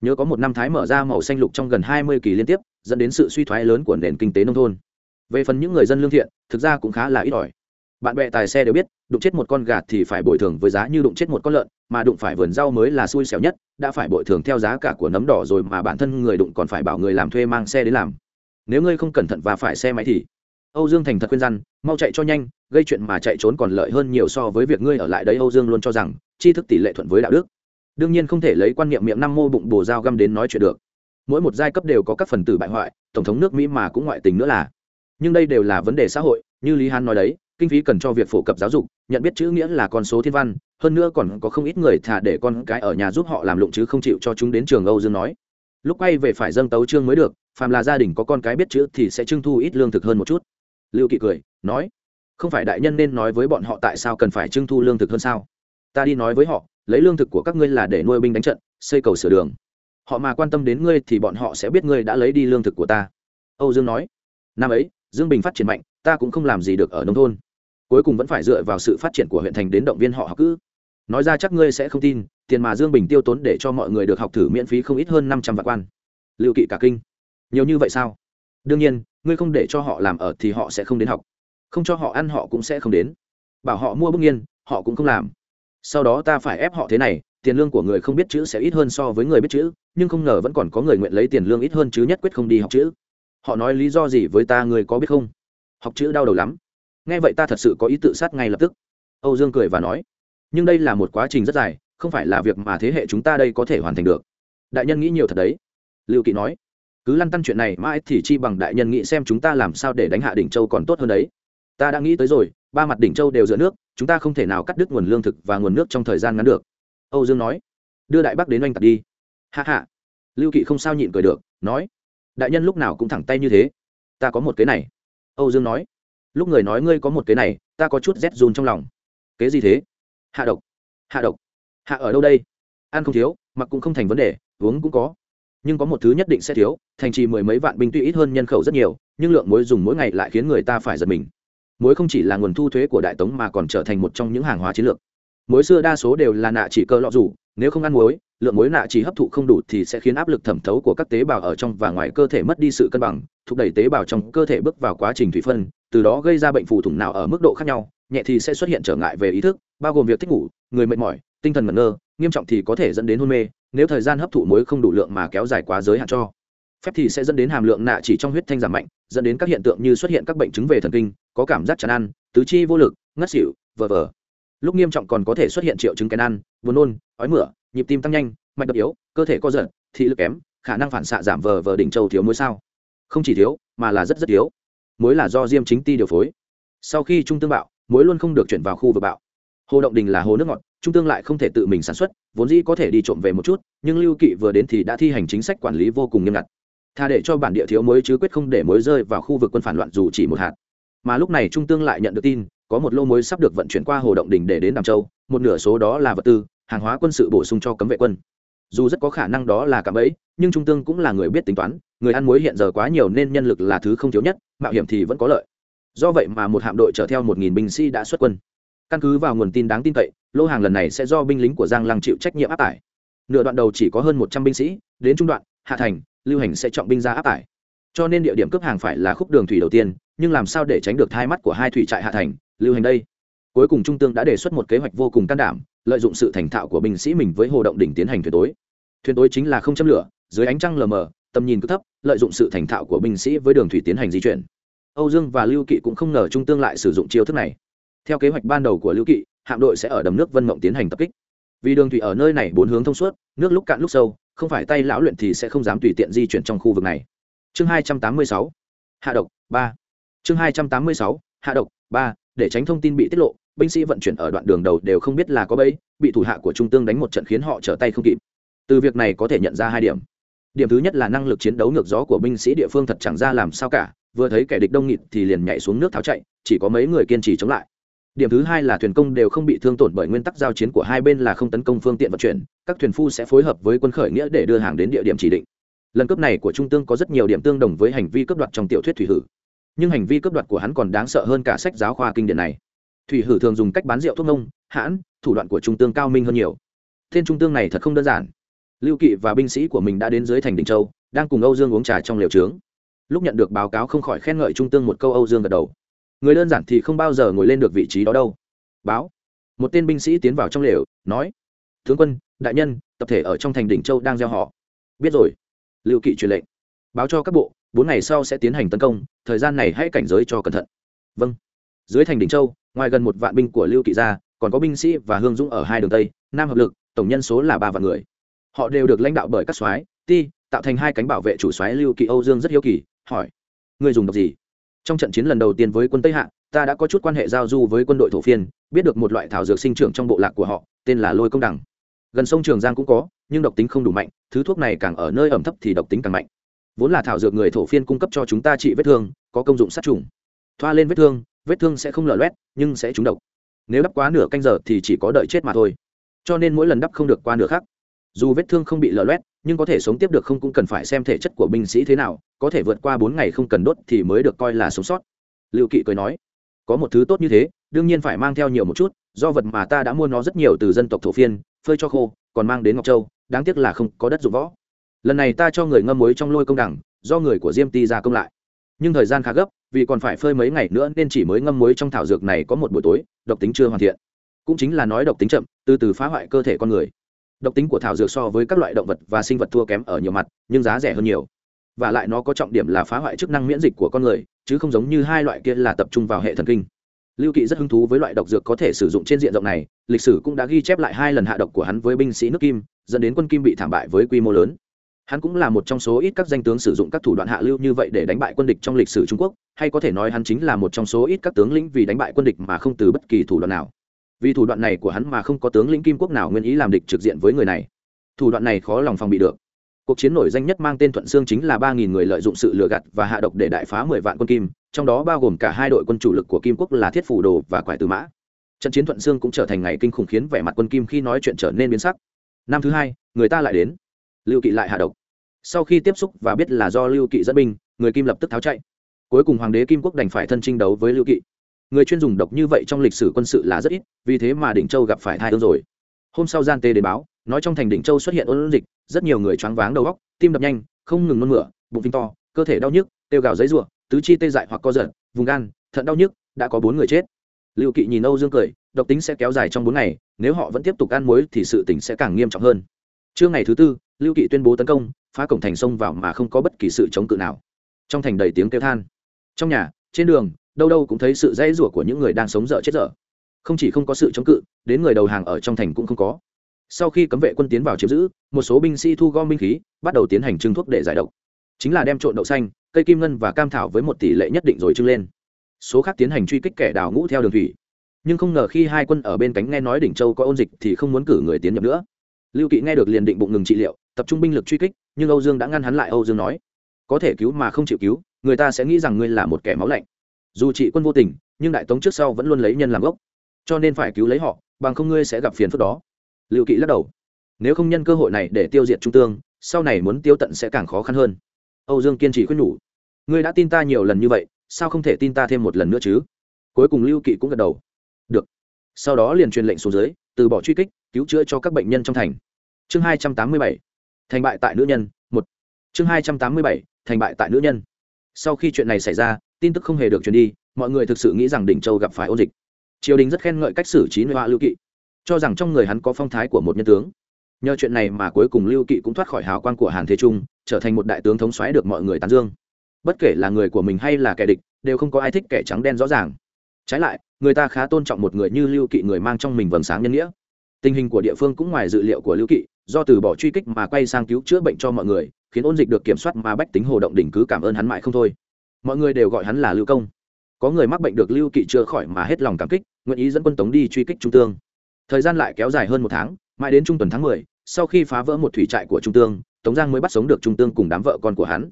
nhớ có một năm thái mở ra màu xanh lục trong gần hai mươi kỳ liên tiếp, dẫn đến sự suy thoái lớn của nền kinh tế nông thôn. Về phần những người dân lương thiện, thực ra cũng khá là ít ỏi. Bạn bè tài xe đều biết, đụng chết một con gà thì phải bồi thường với giá như đụng chết một con lợn, mà đụng phải vườn rau mới là xui xẻo nhất, đã phải bồi thường theo giá cả của nấm đỏ rồi mà bản thân người đụng còn phải bảo người làm thuê mang xe đến làm. Nếu ngươi không cẩn thận và phải xe máy thì? Âu dương thành thật khuyên răn, mau chạy cho nhanh, gây chuyện mà chạy trốn còn lợi hơn nhiều so với việc ngươi ở lại đấy âu dương luôn cho rằng, tri thức tỷ lệ thuận với đạo đức đương nhiên không thể lấy quan niệm miệng năm mô bụng bồ dao găm đến nói chuyện được. Mỗi một giai cấp đều có các phần tử bại hoại, tổng thống nước mỹ mà cũng ngoại tình nữa là. Nhưng đây đều là vấn đề xã hội, như lý hán nói đấy, kinh phí cần cho việc phổ cập giáo dục, nhận biết chữ nghĩa là con số thiên văn, hơn nữa còn có không ít người thả để con cái ở nhà giúp họ làm lụng chứ không chịu cho chúng đến trường âu dương nói. Lúc quay về phải dâng tấu trương mới được, phàm là gia đình có con cái biết chữ thì sẽ trưng thu ít lương thực hơn một chút. Lưu kỵ cười, nói, không phải đại nhân nên nói với bọn họ tại sao cần phải trưng thu lương thực hơn sao? Ta đi nói với họ lấy lương thực của các ngươi là để nuôi binh đánh trận, xây cầu sửa đường. Họ mà quan tâm đến ngươi thì bọn họ sẽ biết ngươi đã lấy đi lương thực của ta. Âu dương nói. Năm ấy, dương bình phát triển mạnh, ta cũng không làm gì được ở nông thôn. Cuối cùng vẫn phải dựa vào sự phát triển của huyện thành đến động viên họ học cữ. Nói ra chắc ngươi sẽ không tin, tiền mà dương bình tiêu tốn để cho mọi người được học thử miễn phí không ít hơn năm trăm vạn quan. Liệu kỵ cả kinh. Nhiều như vậy sao? Đương nhiên, ngươi không để cho họ làm ở thì họ sẽ không đến học. Không cho họ ăn họ cũng sẽ không đến. Bảo họ mua bức nghiên họ cũng không làm sau đó ta phải ép họ thế này, tiền lương của người không biết chữ sẽ ít hơn so với người biết chữ, nhưng không ngờ vẫn còn có người nguyện lấy tiền lương ít hơn chứ nhất quyết không đi học chữ. Họ nói lý do gì với ta người có biết không? Học chữ đau đầu lắm. Nghe vậy ta thật sự có ý tự sát ngay lập tức. Âu dương cười và nói, nhưng đây là một quá trình rất dài, không phải là việc mà thế hệ chúng ta đây có thể hoàn thành được. Đại nhân nghĩ nhiều thật đấy. Liệu kỵ nói, cứ lăn tăn chuyện này mãi thì chi bằng đại nhân nghĩ xem chúng ta làm sao để đánh hạ đỉnh châu còn tốt hơn đấy ta đã nghĩ tới rồi, ba mặt đỉnh châu đều dựa nước, chúng ta không thể nào cắt đứt nguồn lương thực và nguồn nước trong thời gian ngắn được. Âu dương nói. Đưa đại bắc đến oanh tạc đi. Hạ hạ lưu kỵ không sao nhịn cười được, nói. Đại nhân lúc nào cũng thẳng tay như thế. Ta có một kế này. Âu dương nói. Lúc người nói ngươi có một kế này, ta có chút rét run trong lòng. Kế gì thế? Hạ độc. Hạ độc. Hạ ở đâu đây? Ăn không thiếu, mặc cũng không thành vấn đề, uống cũng có. Nhưng có một thứ nhất định sẽ thiếu, thành trì mười mấy vạn binh tuy ít hơn nhân khẩu rất nhiều, nhưng lượng muối dùng mỗi ngày lại khiến người ta phải giật mình muối không chỉ là nguồn thu thuế của đại tống mà còn trở thành một trong những hàng hóa chiến lược. Muối xưa đa số đều là nạ chỉ cơ lọ rủ, nếu không ăn muối, lượng muối nạ chỉ hấp thụ không đủ thì sẽ khiến áp lực thẩm thấu của các tế bào ở trong và ngoài cơ thể mất đi sự cân bằng, thúc đẩy tế bào trong cơ thể bước vào quá trình thủy phân, từ đó gây ra bệnh phù thủng nào ở mức độ khác nhau, nhẹ thì sẽ xuất hiện trở ngại về ý thức, bao gồm việc thích ngủ, người mệt mỏi, tinh thần ngẩn ngơ, nghiêm trọng thì có thể dẫn đến hôn mê, nếu thời gian hấp thụ muối không đủ lượng mà kéo dài quá giới hạn cho phép thì sẽ dẫn đến hàm lượng nạ chỉ trong huyết thanh giảm mạnh, dẫn đến các hiện tượng như xuất hiện các bệnh chứng về thần kinh, có cảm giác chán ăn, tứ chi vô lực, ngất xỉu, vờ vờ. Lúc nghiêm trọng còn có thể xuất hiện triệu chứng kén ăn, buồn nôn, ói mửa, nhịp tim tăng nhanh, mạch đập yếu, cơ thể co giật, thị lực kém, khả năng phản xạ giảm vờ vờ đỉnh châu thiếu muối sao. Không chỉ thiếu, mà là rất rất thiếu. Muối là do diêm chính ti điều phối. Sau khi trung tương bạo muối luôn không được chuyển vào khu vực bạo. Hồ động đình là hồ nước ngọt, trung tương lại không thể tự mình sản xuất, vốn dĩ có thể đi trộm về một chút, nhưng lưu kỵ vừa đến thì đã thi hành chính sách quản lý vô cùng nghiêm ngặt tha để cho bản địa thiếu muối chứ quyết không để muối rơi vào khu vực quân phản loạn dù chỉ một hạt. Mà lúc này trung tương lại nhận được tin, có một lô muối sắp được vận chuyển qua hồ động đình để đến đàm châu, một nửa số đó là vật tư, hàng hóa quân sự bổ sung cho cấm vệ quân. Dù rất có khả năng đó là cạm bẫy, nhưng trung tương cũng là người biết tính toán, người ăn muối hiện giờ quá nhiều nên nhân lực là thứ không thiếu nhất, mạo hiểm thì vẫn có lợi. Do vậy mà một hạm đội chở theo một nghìn binh sĩ đã xuất quân. Căn cứ vào nguồn tin đáng tin cậy, lô hàng lần này sẽ do binh lính của giang lăng chịu trách nhiệm áp tải. Nửa đoạn đầu chỉ có hơn một trăm binh sĩ, đến trung đoạn, hạ thành lưu hành sẽ trọng binh ra áp tải. Cho nên địa điểm cướp hàng phải là khúc đường thủy đầu tiên, nhưng làm sao để tránh được thai mắt của hai thủy trại hạ thành, lưu hành đây? Cuối cùng trung tương đã đề xuất một kế hoạch vô cùng can đảm, lợi dụng sự thành thạo của binh sĩ mình với hồ động đỉnh tiến hành thuyền tối. Thuyền tối chính là không châm lửa, dưới ánh trăng lờ mờ, tầm nhìn cứ thấp, lợi dụng sự thành thạo của binh sĩ với đường thủy tiến hành di chuyển. Âu dương và lưu kỵ cũng không ngờ trung tương lại sử dụng chiêu thức này. Theo kế hoạch ban đầu của lưu kỵ, hạm đội sẽ ở đầm nước vân mộng tiến hành tập kích. Vì đường thủy ở nơi này bốn hướng thông suốt, nước lúc cạn lúc sâu không phải tay lão luyện thì sẽ không dám tùy tiện di chuyển trong khu vực này. Chương hai trăm tám mươi sáu, hạ độc, ba. Chương hai trăm tám mươi sáu, hạ độc, ba, để tránh thông tin bị tiết lộ, binh sĩ vận chuyển ở đoạn đường đầu đều không biết là có bẫy, bị thủ hạ của trung tương đánh một trận khiến họ trở tay không kịp. Từ việc này có thể nhận ra hai điểm. Điểm thứ nhất là năng lực chiến đấu ngược gió của binh sĩ địa phương thật chẳng ra làm sao cả, vừa thấy kẻ địch đông nghịt thì liền nhảy xuống nước tháo chạy, chỉ có mấy người kiên trì chống lại điểm thứ hai là thuyền công đều không bị thương tổn bởi nguyên tắc giao chiến của hai bên là không tấn công phương tiện vận chuyển, các thuyền phu sẽ phối hợp với quân khởi nghĩa để đưa hàng đến địa điểm chỉ định. Lần cướp này của trung tương có rất nhiều điểm tương đồng với hành vi cướp đoạt trong tiểu thuyết thủy hử. Nhưng hành vi cướp đoạt của hắn còn đáng sợ hơn cả sách giáo khoa kinh điển này. Thủy hử thường dùng cách bán rượu thuốc nông, hãn, thủ đoạn của trung tương cao minh hơn nhiều. Tên trung tương này thật không đơn giản. Lưu kỵ và binh sĩ của mình đã đến dưới thành đình châu, đang cùng âu dương uống trà trong liều trướng. Lúc nhận được báo cáo không khỏi khen ngợi trung tương một câu âu dương gật đầu người đơn giản thì không bao giờ ngồi lên được vị trí đó đâu. Báo. Một tên binh sĩ tiến vào trong lều, nói, tướng quân, đại nhân, tập thể ở trong thành đỉnh châu đang gieo họ. Biết rồi. Lưu kỵ truyền lệnh. Báo cho các bộ, bốn ngày sau sẽ tiến hành tấn công, thời gian này hãy cảnh giới cho cẩn thận. Vâng. Dưới thành đỉnh châu, ngoài gần một vạn binh của lưu kỵ ra, còn có binh sĩ và hương dũng ở hai đường tây, nam hợp lực, tổng nhân số là ba vạn người. Họ đều được lãnh đạo bởi các soái, ti, tạo thành hai cánh bảo vệ chủ soái lưu kỵ âu dương rất hiếu kỳ, hỏi người dùng độc gì? Trong trận chiến lần đầu tiên với quân tây hạ, ta đã có chút quan hệ giao du với quân đội thổ phiên, biết được một loại thảo dược sinh trưởng trong bộ lạc của họ, tên là lôi công đằng. Gần sông trường giang cũng có, nhưng độc tính không đủ mạnh, thứ thuốc này càng ở nơi ẩm thấp thì độc tính càng mạnh. Vốn là thảo dược người thổ phiên cung cấp cho chúng ta trị vết thương, có công dụng sát trùng. Thoa lên vết thương vết thương sẽ không lở loét, nhưng sẽ trúng độc. Nếu đắp quá nửa canh giờ thì chỉ có đợi chết mà thôi. Cho nên mỗi lần đắp không được qua nửa khác dù vết thương không bị lở loét nhưng có thể sống tiếp được không cũng cần phải xem thể chất của binh sĩ thế nào, có thể vượt qua bốn ngày không cần đốt thì mới được coi là sống sót. Liệu kỵ cười nói. Có một thứ tốt như thế, đương nhiên phải mang theo nhiều một chút, do vật mà ta đã mua nó rất nhiều từ dân tộc thổ phiên, phơi cho khô, còn mang đến ngọc châu, đáng tiếc là không có đất dụng võ. Lần này ta cho người ngâm muối trong lôi công đẳng do người của diêm ti ra công lại. Nhưng thời gian khá gấp, vì còn phải phơi mấy ngày nữa nên chỉ mới ngâm muối trong thảo dược này có một buổi tối, độc tính chưa hoàn thiện. Cũng chính là nói độc tính chậm, từ từ phá hoại cơ thể con người độc tính của thảo dược so với các loại động vật và sinh vật thua kém ở nhiều mặt, nhưng giá rẻ hơn nhiều. Và lại nó có trọng điểm là phá hoại chức năng miễn dịch của con người, chứ không giống như hai loại kia là tập trung vào hệ thần kinh. Lưu kỵ rất hứng thú với loại độc dược có thể sử dụng trên diện rộng này, lịch sử cũng đã ghi chép lại hai lần hạ độc của hắn với binh sĩ nước kim, dẫn đến quân kim bị thảm bại với quy mô lớn. Hắn cũng là một trong số ít các danh tướng sử dụng các thủ đoạn hạ lưu như vậy để đánh bại quân địch trong lịch sử trung quốc, hay có thể nói hắn chính là một trong số ít các tướng lĩnh vì đánh bại quân địch mà không từ bất kỳ thủ đoạn nào vì thủ đoạn này của hắn mà không có tướng lĩnh kim quốc nào nguyện ý làm địch trực diện với người này. Thủ đoạn này khó lòng phòng bị được. Cuộc chiến nổi danh nhất mang tên thuận sương chính là ba nghìn người lợi dụng sự lừa gạt và hạ độc để đại phá mười vạn quân kim, trong đó bao gồm cả hai đội quân chủ lực của kim quốc là thiết phủ đồ và quải tư mã. Trận chiến thuận sương cũng trở thành ngày kinh khủng khiến vẻ mặt quân kim khi nói chuyện trở nên biến sắc. Năm thứ hai, người ta lại đến. Lưu kỵ lại hạ độc. Sau khi tiếp xúc và biết là do lưu kỵ dẫn binh, người kim lập tức tháo chạy. Cuối cùng hoàng đế kim quốc đành phải thân chinh đấu với lưu kỵ người chuyên dùng độc như vậy trong lịch sử quân sự là rất ít vì thế mà đỉnh châu gặp phải thai ương rồi. Hôm sau gian tê đến báo nói trong thành đỉnh châu xuất hiện ôn dịch rất nhiều người choáng váng đầu góc tim đập nhanh không ngừng nôn mửa bụng phình to cơ thể đau nhức tiêu gào giấy rủa, tứ chi tê dại hoặc co giật vùng gan thận đau nhức đã có bốn người chết. Liệu kỵ nhìn âu dương cười độc tính sẽ kéo dài trong bốn ngày nếu họ vẫn tiếp tục ăn muối thì sự tỉnh sẽ càng nghiêm trọng hơn. Trưa ngày thứ tư lưu kỵ tuyên bố tấn công phá cổng thành sông vào mà không có bất kỳ sự chống cự nào. Trong thành đầy tiếng kêu than. Trong nhà trên đường đâu đâu cũng thấy sự dãy rủa của những người đang sống dở chết dở. Không chỉ không có sự chống cự, đến người đầu hàng ở trong thành cũng không có. Sau khi cấm vệ quân tiến vào chiếm giữ, một số binh sĩ thu gom binh khí, bắt đầu tiến hành trưng thuốc để giải độc. Chính là đem trộn đậu xanh, cây kim ngân và cam thảo với một tỷ lệ nhất định rồi trưng lên. Số khác tiến hành truy kích kẻ đào ngũ theo đường thủy. Nhưng không ngờ khi hai quân ở bên cánh nghe nói đỉnh châu có ôn dịch thì không muốn cử người tiến nhập nữa. Lưu kỵ nghe được liền định bụng ngừng trị liệu, tập trung binh lực truy kích, nhưng âu dương đã ngăn hắn lại, âu dương nói, có thể cứu mà không chịu cứu, người ta sẽ nghĩ rằng ngươi là một kẻ máu lạnh dù trị quân vô tình, nhưng đại tống trước sau vẫn luôn lấy nhân làm gốc. Cho nên phải cứu lấy họ, bằng không ngươi sẽ gặp phiền phức đó. Lưu kỵ lắc đầu. Nếu không nhân cơ hội này để tiêu diệt trung tương, sau này muốn tiêu tận sẽ càng khó khăn hơn. Âu dương kiên trì khuyên nhủ. Ngươi đã tin ta nhiều lần như vậy, sao không thể tin ta thêm một lần nữa chứ? Cuối cùng lưu kỵ cũng gật đầu. Được. Sau đó liền truyền lệnh xuống dưới, từ bỏ truy kích, cứu chữa cho các bệnh nhân trong thành. Chương hai trăm tám mươi bảy. Thành bại tại nữ nhân, một. Chương hai trăm tám mươi bảy. Thành bại tại nữ nhân. Sau khi chuyện này xảy ra tin tức không hề được truyền đi, mọi người thực sự nghĩ rằng đỉnh châu gặp phải ôn dịch. Triều đình rất khen ngợi cách xử trí nội họa lưu kỵ, cho rằng trong người hắn có phong thái của một nhân tướng. Nhờ chuyện này mà cuối cùng lưu kỵ cũng thoát khỏi hào quang của hàn thế trung, trở thành một đại tướng thống xoáy được mọi người tán dương. Bất kể là người của mình hay là kẻ địch, đều không có ai thích kẻ trắng đen rõ ràng. Trái lại, người ta khá tôn trọng một người như lưu kỵ người mang trong mình vầng sáng nhân nghĩa. Tình hình của địa phương cũng ngoài dự liệu của lưu kỵ, do từ bỏ truy kích mà quay sang cứu chữa bệnh cho mọi người, khiến ôn dịch được kiểm soát mà bách tính hồ động đỉnh cứ cảm ơn hắn mãi không thôi mọi người đều gọi hắn là lưu công. Có người mắc bệnh được lưu kỵ chữa khỏi mà hết lòng cảm kích, nguyện ý dẫn quân tống đi truy kích trung tương. Thời gian lại kéo dài hơn một tháng, mãi đến trung tuần tháng mười, sau khi phá vỡ một thủy trại của trung tương, tống giang mới bắt sống được trung tương cùng đám vợ con của hắn.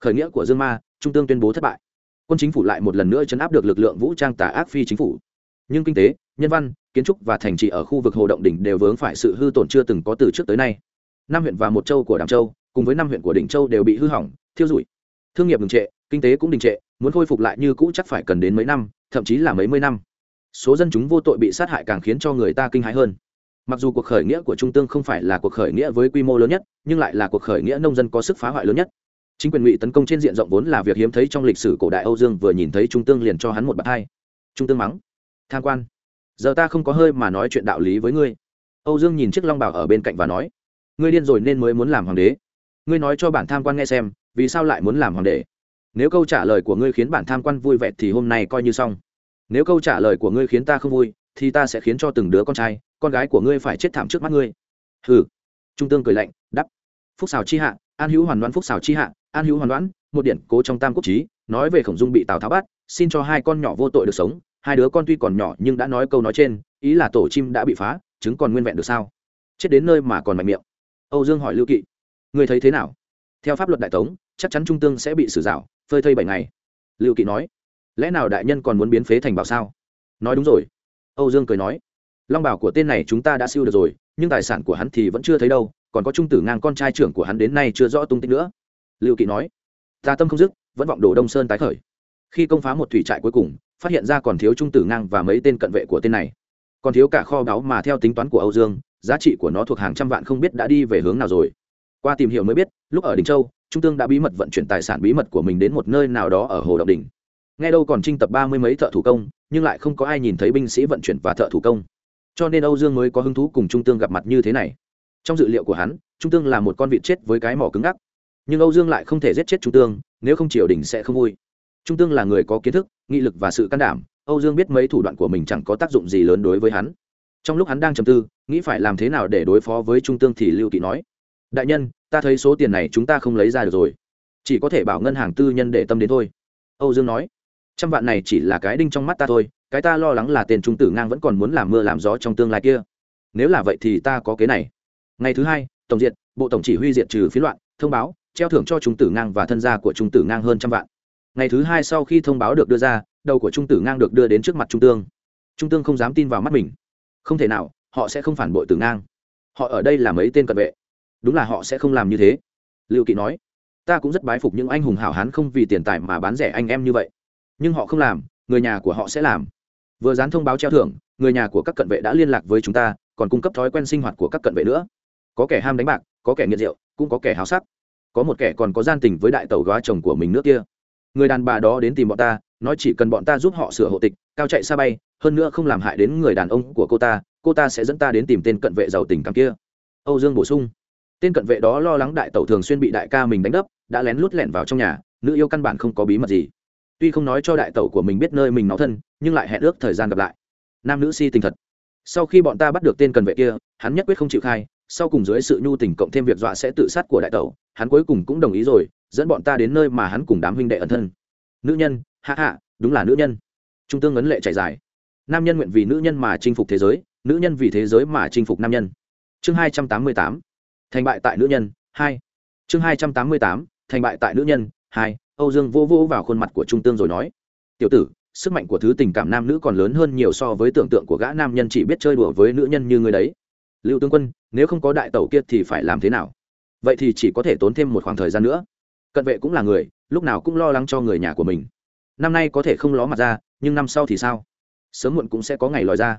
Khởi nghĩa của dương ma, trung tương tuyên bố thất bại. Quân chính phủ lại một lần nữa chấn áp được lực lượng vũ trang tà ác phi chính phủ. Nhưng kinh tế, nhân văn, kiến trúc và thành trì ở khu vực hồ động đỉnh đều vướng phải sự hư tổn chưa từng có từ trước tới nay. Năm huyện và một châu của đàm châu, cùng với năm huyện của đỉnh châu đều bị hư hỏng, thiêu rụi. Thương nghiệp ngừng trệ kinh tế cũng đình trệ, muốn khôi phục lại như cũ chắc phải cần đến mấy năm, thậm chí là mấy mươi năm. Số dân chúng vô tội bị sát hại càng khiến cho người ta kinh hãi hơn. Mặc dù cuộc khởi nghĩa của trung tương không phải là cuộc khởi nghĩa với quy mô lớn nhất, nhưng lại là cuộc khởi nghĩa nông dân có sức phá hoại lớn nhất. Chính quyền ngụy tấn công trên diện rộng vốn là việc hiếm thấy trong lịch sử cổ đại âu dương vừa nhìn thấy trung tương liền cho hắn một bạt hai. Trung tương mắng, tham quan, giờ ta không có hơi mà nói chuyện đạo lý với ngươi. Âu dương nhìn chiếc long bảo ở bên cạnh và nói, ngươi điên rồi nên mới muốn làm hoàng đế. Ngươi nói cho bản tham quan nghe xem, vì sao lại muốn làm hoàng đế? Nếu câu trả lời của ngươi khiến bản tham quan vui vẻ thì hôm nay coi như xong. Nếu câu trả lời của ngươi khiến ta không vui, thì ta sẽ khiến cho từng đứa con trai, con gái của ngươi phải chết thảm trước mắt ngươi. Hừ. Trung tương cười lạnh đắp phúc xào chi hạ, an hữu hoàn đoán phúc xào chi hạ, an hữu hoàn đoán, một điện cố trong tam quốc trí nói về khổng dung bị tào tháo bắt, xin cho hai con nhỏ vô tội được sống. Hai đứa con tuy còn nhỏ nhưng đã nói câu nói trên, ý là tổ chim đã bị phá, trứng còn nguyên vẹn được sao? Chết đến nơi mà còn mạnh miệng. Âu dương hỏi lưu kỵ người thấy thế nào? Theo pháp luật đại tống, chắc chắn trung tương sẽ bị xử dạo phơi thây bảy ngày. Lưu kỵ nói, lẽ nào đại nhân còn muốn biến phế thành bảo sao? Nói đúng rồi. Âu dương cười nói, long bảo của tên này chúng ta đã siêu được rồi, nhưng tài sản của hắn thì vẫn chưa thấy đâu, còn có trung tử ngang con trai trưởng của hắn đến nay chưa rõ tung tích nữa. Lưu kỵ nói, ta tâm không dứt, vẫn vọng đồ đông sơn tái khởi. Khi công phá một thủy trại cuối cùng, phát hiện ra còn thiếu trung tử ngang và mấy tên cận vệ của tên này. Còn thiếu cả kho báu mà theo tính toán của âu dương, giá trị của nó thuộc hàng trăm vạn không biết đã đi về hướng nào rồi. Qua tìm hiểu mới biết, lúc ở đình châu trung tương đã bí mật vận chuyển tài sản bí mật của mình đến một nơi nào đó ở hồ động đình. Nghe đâu còn trinh tập ba mươi mấy thợ thủ công, nhưng lại không có ai nhìn thấy binh sĩ vận chuyển và thợ thủ công. Cho nên âu dương mới có hứng thú cùng trung tương gặp mặt như thế này. Trong dự liệu của hắn, trung tương là một con vịt chết với cái mỏ cứng ngắc. Nhưng âu dương lại không thể giết chết trung tương, nếu không triều đình sẽ không vui. Trung tương là người có kiến thức, nghị lực và sự can đảm, âu dương biết mấy thủ đoạn của mình chẳng có tác dụng gì lớn đối với hắn. Trong lúc hắn đang trầm tư, nghĩ phải làm thế nào để đối phó với trung tương thì lưu kỵ nói đại nhân, ta thấy số tiền này chúng ta không lấy ra được rồi. Chỉ có thể bảo ngân hàng tư nhân để tâm đến thôi. Âu dương nói. Trăm vạn này chỉ là cái đinh trong mắt ta thôi, cái ta lo lắng là tiền trung tử ngang vẫn còn muốn làm mưa làm gió trong tương lai kia. Nếu là vậy thì ta có kế này. Ngày thứ hai, tổng diện bộ tổng chỉ huy diện trừ phiến loạn, thông báo, treo thưởng cho trung tử ngang và thân gia của trung tử ngang hơn trăm vạn. Ngày thứ hai sau khi thông báo được đưa ra, đầu của trung tử ngang được đưa đến trước mặt trung tương. Trung tương không dám tin vào mắt mình. Không thể nào, họ sẽ không phản bội tử ngang. Họ ở đây là mấy tên cận vệ đúng là họ sẽ không làm như thế. Liệu kỵ nói, ta cũng rất bái phục những anh hùng hảo hán không vì tiền tài mà bán rẻ anh em như vậy. Nhưng họ không làm, người nhà của họ sẽ làm. Vừa dán thông báo treo thưởng, người nhà của các cận vệ đã liên lạc với chúng ta, còn cung cấp thói quen sinh hoạt của các cận vệ nữa. Có kẻ ham đánh bạc, có kẻ nghiện rượu, cũng có kẻ háo sắc. Có một kẻ còn có gian tình với đại tàu góa chồng của mình nước kia. Người đàn bà đó đến tìm bọn ta, nói chỉ cần bọn ta giúp họ sửa hộ tịch, cao chạy xa bay, hơn nữa không làm hại đến người đàn ông của cô ta cô ta sẽ dẫn ta đến tìm tên cận vệ giàu tình cảm kia. Âu dương bổ sung tên cận vệ đó lo lắng đại tẩu thường xuyên bị đại ca mình đánh đấp, đã lén lút lẻn vào trong nhà, nữ yêu căn bản không có bí mật gì. Tuy không nói cho đại tẩu của mình biết nơi mình náo thân, nhưng lại hẹn ước thời gian gặp lại. Nam nữ si tình thật. Sau khi bọn ta bắt được tên cần vệ kia, hắn nhất quyết không chịu khai, sau cùng dưới sự nhu tình cộng thêm việc dọa sẽ tự sát của đại tẩu, hắn cuối cùng cũng đồng ý rồi, dẫn bọn ta đến nơi mà hắn cùng đám huynh đệ ẩn thân. Nữ nhân hạ hạ đúng là nữ nhân. Trung tương ấn lệ chạy dài. Nam nhân nguyện vì nữ nhân mà chinh phục thế giới, nữ nhân vì thế giới mà chinh phục nam nhân. Chương hai trăm tám mươi tám thành bại tại nữ nhân, hai. Chương hai trăm tám mươi tám, thành bại tại nữ nhân, hai. Âu dương vô vô vào khuôn mặt của trung tương rồi nói, tiểu tử, sức mạnh của thứ tình cảm nam nữ còn lớn hơn nhiều so với tưởng tượng của gã nam nhân chỉ biết chơi đùa với nữ nhân như người đấy. Lưu tướng quân, nếu không có đại tẩu kia thì phải làm thế nào? Vậy thì chỉ có thể tốn thêm một khoảng thời gian nữa. Cận vệ cũng là người, lúc nào cũng lo lắng cho người nhà của mình. Năm nay có thể không ló mặt ra, nhưng năm sau thì sao? Sớm muộn cũng sẽ có ngày lòi ra.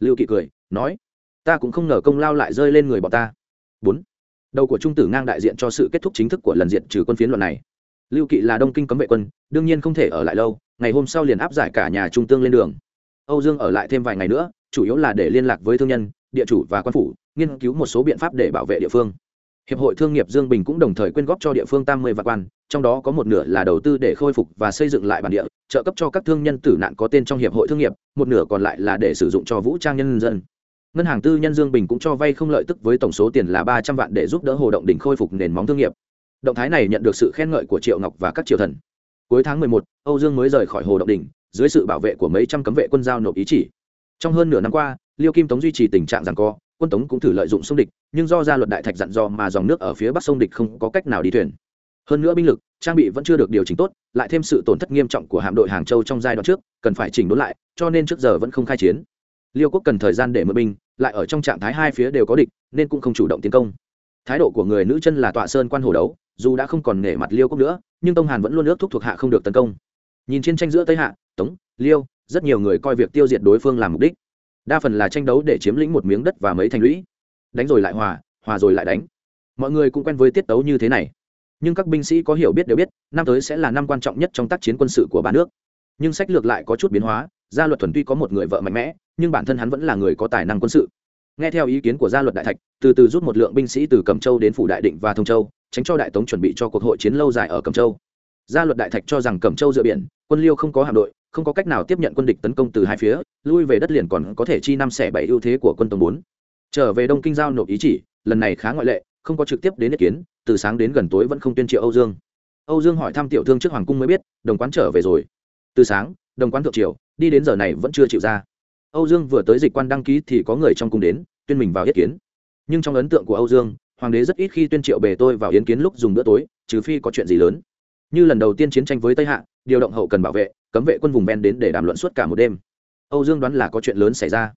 Lưu kỵ cười, nói, ta cũng không ngờ công lao lại rơi lên người bọn ta bốn. Đầu của trung tử ngang đại diện cho sự kết thúc chính thức của lần diện trừ quân phiến luận này. Lưu kỵ là đông kinh cấm vệ quân, đương nhiên không thể ở lại lâu, ngày hôm sau liền áp giải cả nhà trung tương lên đường. Âu dương ở lại thêm vài ngày nữa, chủ yếu là để liên lạc với thương nhân, địa chủ và quan phủ, nghiên cứu một số biện pháp để bảo vệ địa phương. Hiệp hội thương nghiệp dương bình cũng đồng thời quyên góp cho địa phương tam mươi vạn quan, trong đó có một nửa là đầu tư để khôi phục và xây dựng lại bản địa, trợ cấp cho các thương nhân tử nạn có tên trong hiệp hội thương nghiệp, một nửa còn lại là để sử dụng cho vũ trang nhân dân ngân hàng tư nhân dương bình cũng cho vay không lợi tức với tổng số tiền là ba trăm vạn để giúp đỡ hồ động đỉnh khôi phục nền móng thương nghiệp. Động thái này nhận được sự khen ngợi của triệu ngọc và các triều thần. Cuối tháng mười một, âu dương mới rời khỏi hồ động đỉnh dưới sự bảo vệ của mấy trăm cấm vệ quân giao nộp ý chỉ. Trong hơn nửa năm qua liêu kim tống duy trì tình trạng rằng co quân tống cũng thử lợi dụng sông địch nhưng do ra luật đại thạch dặn dò mà dòng nước ở phía bắc sông địch không có cách nào đi thuyền. Hơn nữa binh lực trang bị vẫn chưa được điều chỉnh tốt lại thêm sự tổn thất nghiêm trọng của hạm đội hàng châu trong giai đoạn trước cần phải chỉnh đốn lại cho nên trước giờ vẫn không khai chiến liêu quốc cần thời gian để mượn binh, lại ở trong trạng thái hai phía đều có địch, nên cũng không chủ động tiến công. Thái độ của người nữ chân là tọa sơn quan hồ đấu, dù đã không còn nể mặt liêu quốc nữa, nhưng tông hàn vẫn luôn ước thúc thuộc hạ không được tấn công. Nhìn chiến tranh giữa tây hạ, tống, liêu, rất nhiều người coi việc tiêu diệt đối phương làm mục đích. Đa phần là tranh đấu để chiếm lĩnh một miếng đất và mấy thành lũy. Đánh rồi lại hòa hòa rồi lại đánh. Mọi người cũng quen với tiết tấu như thế này. Nhưng các binh sĩ có hiểu biết đều biết, năm tới sẽ là năm quan trọng nhất trong tác chiến quân sự của ba nước. Nhưng sách lược lại có chút biến hóa, gia luật thuần tuy có một người vợ mạnh mẽ nhưng bản thân hắn vẫn là người có tài năng quân sự. Nghe theo ý kiến của gia luật đại thạch, từ từ rút một lượng binh sĩ từ cẩm châu đến phủ đại định và thông châu, tránh cho đại tống chuẩn bị cho cuộc hội chiến lâu dài ở cẩm châu. Gia luật đại thạch cho rằng cẩm châu dựa biển, quân liêu không có hạm đội, không có cách nào tiếp nhận quân địch tấn công từ hai phía, lui về đất liền còn có thể chi năm xẻ bảy ưu thế của quân tống bốn. Trở về đông kinh giao nộp ý chỉ, lần này khá ngoại lệ, không có trực tiếp đến ý kiến, từ sáng đến gần tối vẫn không tuyên triệu âu dương. Âu dương hỏi thăm tiểu thương trước hoàng cung mới biết, đồng quán trở về rồi. Từ sáng, đồng quán thượng triều, đi đến giờ này vẫn chưa chịu ra âu dương vừa tới dịch quan đăng ký thì có người trong cung đến, tuyên mình vào yết kiến. Nhưng trong ấn tượng của âu dương, hoàng đế rất ít khi tuyên triệu bề tôi vào yến kiến lúc dùng bữa tối, trừ phi có chuyện gì lớn. Như lần đầu tiên chiến tranh với tây hạ, điều động hậu cần bảo vệ, cấm vệ quân vùng ven đến để đàm luận suốt cả một đêm. Âu dương đoán là có chuyện lớn xảy ra.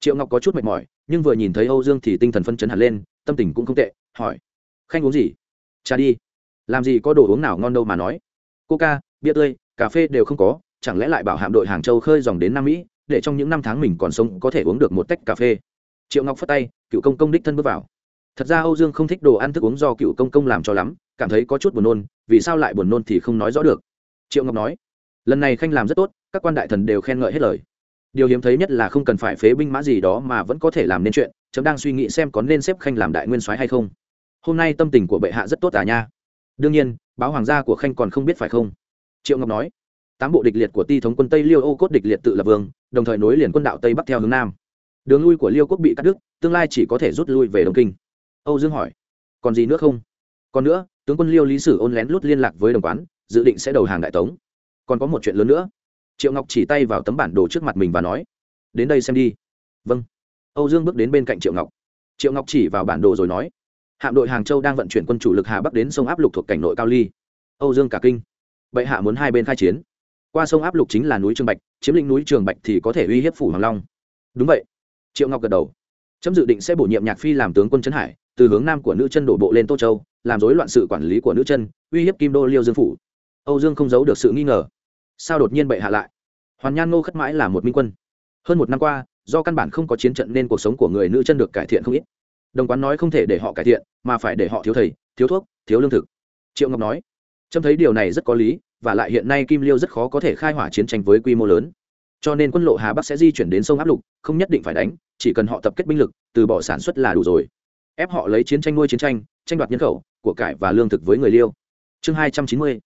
Triệu ngọc có chút mệt mỏi, nhưng vừa nhìn thấy âu dương thì tinh thần phân chấn hẳn lên, tâm tình cũng không tệ, hỏi, khanh uống gì? Cha đi. Làm gì có đồ uống nào ngon đâu mà nói. Coca bia tươi, cà phê đều không có, chẳng lẽ lại bảo hạm đội hàng châu khơi dòng đến nam mỹ để trong những năm tháng mình còn sống có thể uống được một tách cà phê. Triệu ngọc phất tay, cựu công công đích thân bước vào. Thật ra âu dương không thích đồ ăn thức uống do cựu công công làm cho lắm, cảm thấy có chút buồn nôn, vì sao lại buồn nôn thì không nói rõ được. Triệu ngọc nói, lần này khanh làm rất tốt, các quan đại thần đều khen ngợi hết lời. Điều hiếm thấy nhất là không cần phải phế binh mã gì đó mà vẫn có thể làm nên chuyện, chấm đang suy nghĩ xem có nên xếp khanh làm đại nguyên soái hay không. Hôm nay tâm tình của bệ hạ rất tốt à nha. Đương nhiên, báo hoàng gia của khanh còn không biết phải không? Triệu ngọc nói, tám bộ địch liệt của ti thống quân tây liêu ô cốt địch liệt tự lập vương đồng thời nối liền quân đạo tây bắc theo hướng nam đường lui của liêu quốc bị cắt đứt tương lai chỉ có thể rút lui về đông kinh âu dương hỏi còn gì nữa không còn nữa tướng quân liêu lý sử ôn lén lút liên lạc với đồng quán dự định sẽ đầu hàng đại tống còn có một chuyện lớn nữa triệu ngọc chỉ tay vào tấm bản đồ trước mặt mình và nói đến đây xem đi vâng âu dương bước đến bên cạnh triệu ngọc triệu ngọc chỉ vào bản đồ rồi nói hạm đội hàng châu đang vận chuyển quân chủ lực hà bắc đến sông áp lục thuộc cảnh nội cao ly âu dương cả kinh bệ hạ muốn hai bên khai chiến qua sông áp lục chính là núi trường bạch, chiếm lĩnh núi trường bạch thì có thể uy hiếp phủ hoàng long. Đúng vậy. Triệu ngọc gật đầu. Chấm dự định sẽ bổ nhiệm nhạc phi làm tướng quân trấn hải, từ hướng nam của nữ chân đổ bộ lên tô châu, làm rối loạn sự quản lý của nữ chân, uy hiếp kim đô liêu dương phủ. Âu dương không giấu được sự nghi ngờ. Sao đột nhiên bệ hạ lại? Hoàn nhan ngô khất mãi là một minh quân. Hơn một năm qua, do căn bản không có chiến trận nên cuộc sống của người nữ chân được cải thiện không ít. Đồng quán nói không thể để họ cải thiện, mà phải để họ thiếu thầy, thiếu thuốc, thiếu lương thực. Triệu ngọc nói. Trâm thấy điều này rất có lý và lại hiện nay kim liêu rất khó có thể khai hỏa chiến tranh với quy mô lớn. Cho nên quân lộ hà bắc sẽ di chuyển đến sông áp lục, không nhất định phải đánh, chỉ cần họ tập kết binh lực, từ bỏ sản xuất là đủ rồi. Ép họ lấy chiến tranh nuôi chiến tranh tranh đoạt nhân khẩu, của cải và lương thực với người liêu. Chương hai trăm chín mươi,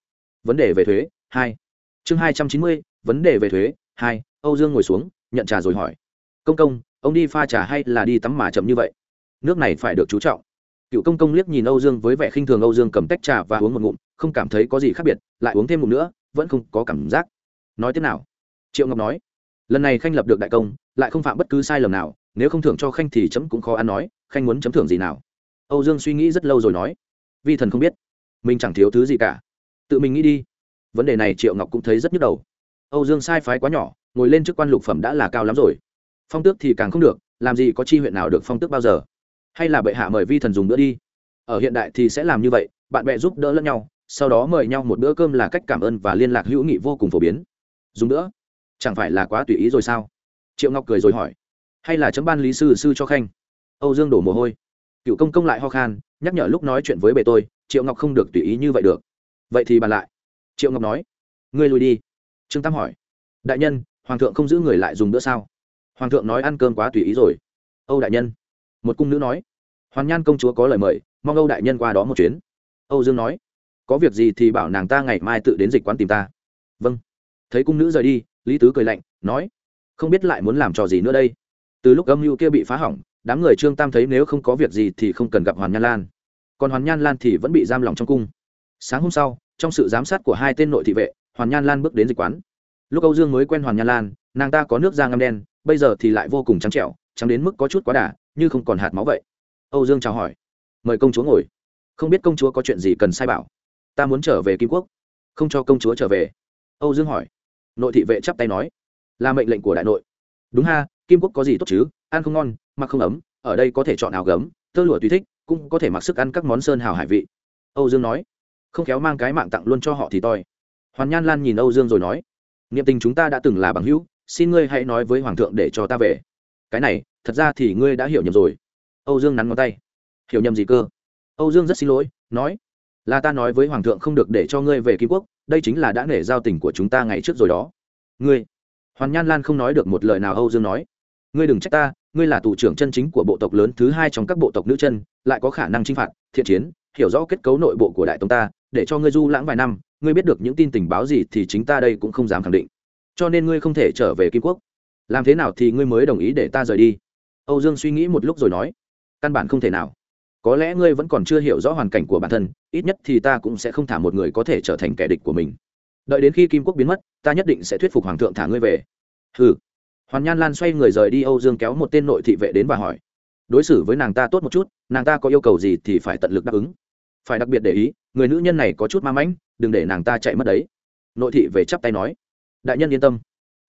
vấn đề về thuế, hai. Chương hai trăm chín mươi, vấn đề về thuế, hai. Âu dương ngồi xuống, nhận trà rồi hỏi. Công công, ông đi pha trà hay là đi tắm mà chậm như vậy? Nước này phải được chú trọng. Cựu công công liếc nhìn âu dương với vẻ khinh thường âu dương cầm tách trà và uống một ngụm không cảm thấy có gì khác biệt, lại uống thêm một nữa, vẫn không có cảm giác. Nói tiếp nào. Triệu ngọc nói, lần này khanh lập được đại công, lại không phạm bất cứ sai lầm nào, nếu không thưởng cho khanh thì chấm cũng khó ăn nói, khanh muốn chấm thưởng gì nào? Âu dương suy nghĩ rất lâu rồi nói, vi thần không biết, mình chẳng thiếu thứ gì cả. Tự mình nghĩ đi. Vấn đề này triệu ngọc cũng thấy rất nhức đầu. Âu dương sai phái quá nhỏ, ngồi lên chức quan lục phẩm đã là cao lắm rồi. Phong tước thì càng không được, làm gì có chi huyện nào được phong tước bao giờ? Hay là bệ hạ mời vi thần dùng bữa đi? Ở hiện đại thì sẽ làm như vậy, bạn bè giúp đỡ lẫn nhau sau đó mời nhau một bữa cơm là cách cảm ơn và liên lạc hữu nghị vô cùng phổ biến. Dùng nữa. Chẳng phải là quá tùy ý rồi sao? Triệu ngọc cười rồi hỏi. Hay là chấm ban lý sư sư cho khanh? Âu dương đổ mồ hôi. Cựu công công lại ho khan, nhắc nhở lúc nói chuyện với bề tôi, triệu ngọc không được tùy ý như vậy được. Vậy thì bàn lại. Triệu ngọc nói. Ngươi lùi đi. Trương tam hỏi. Đại nhân, hoàng thượng không giữ người lại dùng bữa sao? Hoàng thượng nói ăn cơm quá tùy ý rồi. Âu đại nhân. Một cung nữ nói. Hoàn nhan công chúa có lời mời, mong âu đại nhân qua đó một chuyến. Âu dương nói có việc gì thì bảo nàng ta ngày mai tự đến dịch quán tìm ta. Vâng. Thấy cung nữ rời đi, lý tứ cười lạnh, nói, không biết lại muốn làm trò gì nữa đây. Từ lúc âm mưu kia bị phá hỏng, đám người trương tam thấy nếu không có việc gì thì không cần gặp hoàn nhan lan. Còn hoàn nhan lan thì vẫn bị giam lòng trong cung. Sáng hôm sau, trong sự giám sát của hai tên nội thị vệ, hoàn nhan lan bước đến dịch quán. Lúc âu dương mới quen hoàn nhan lan, nàng ta có nước da ngâm đen, bây giờ thì lại vô cùng trắng trẻo, trắng đến mức có chút quá đà, như không còn hạt máu vậy. Âu dương chào hỏi, mời công chúa ngồi. Không biết công chúa có chuyện gì cần sai bảo? Ta muốn trở về kim quốc. Không cho công chúa trở về. Âu dương hỏi. Nội thị vệ chắp tay nói. Là mệnh lệnh của đại nội. Đúng ha, kim quốc có gì tốt chứ? Ăn không ngon, mặc không ấm, ở đây có thể chọn áo gấm, tơ lụa tùy thích, cũng có thể mặc sức ăn các món sơn hào hải vị. Âu dương nói. Không khéo mang cái mạng tặng luôn cho họ thì toi. Hoàn nhan lan nhìn âu dương rồi nói. Niệm tình chúng ta đã từng là bằng hữu, xin ngươi hãy nói với hoàng thượng để cho ta về. Cái này, thật ra thì ngươi đã hiểu nhầm rồi. Âu dương nắn ngón tay. Hiểu nhầm gì cơ? Âu dương rất xin lỗi, nói là ta nói với hoàng thượng không được để cho ngươi về kim quốc, đây chính là đã nể giao tình của chúng ta ngày trước rồi đó. Ngươi, hoàn nhan lan không nói được một lời nào, âu dương nói. Ngươi đừng trách ta, ngươi là tù trưởng chân chính của bộ tộc lớn thứ hai trong các bộ tộc nữ chân, lại có khả năng chinh phạt, thiện chiến, hiểu rõ kết cấu nội bộ của đại tông ta, để cho ngươi du lãng vài năm, ngươi biết được những tin tình báo gì thì chính ta đây cũng không dám khẳng định. Cho nên ngươi không thể trở về kim quốc. Làm thế nào thì ngươi mới đồng ý để ta rời đi? Âu dương suy nghĩ một lúc rồi nói. Căn bản không thể nào có lẽ ngươi vẫn còn chưa hiểu rõ hoàn cảnh của bản thân, ít nhất thì ta cũng sẽ không thả một người có thể trở thành kẻ địch của mình. Đợi đến khi kim quốc biến mất, ta nhất định sẽ thuyết phục hoàng thượng thả ngươi về. Ừ hoàn nhan lan xoay người rời đi âu dương kéo một tên nội thị vệ đến và hỏi. Đối xử với nàng ta tốt một chút, nàng ta có yêu cầu gì thì phải tận lực đáp ứng. Phải đặc biệt để ý, người nữ nhân này có chút ma mãnh, đừng để nàng ta chạy mất đấy. Nội thị về chắp tay nói. Đại nhân yên tâm.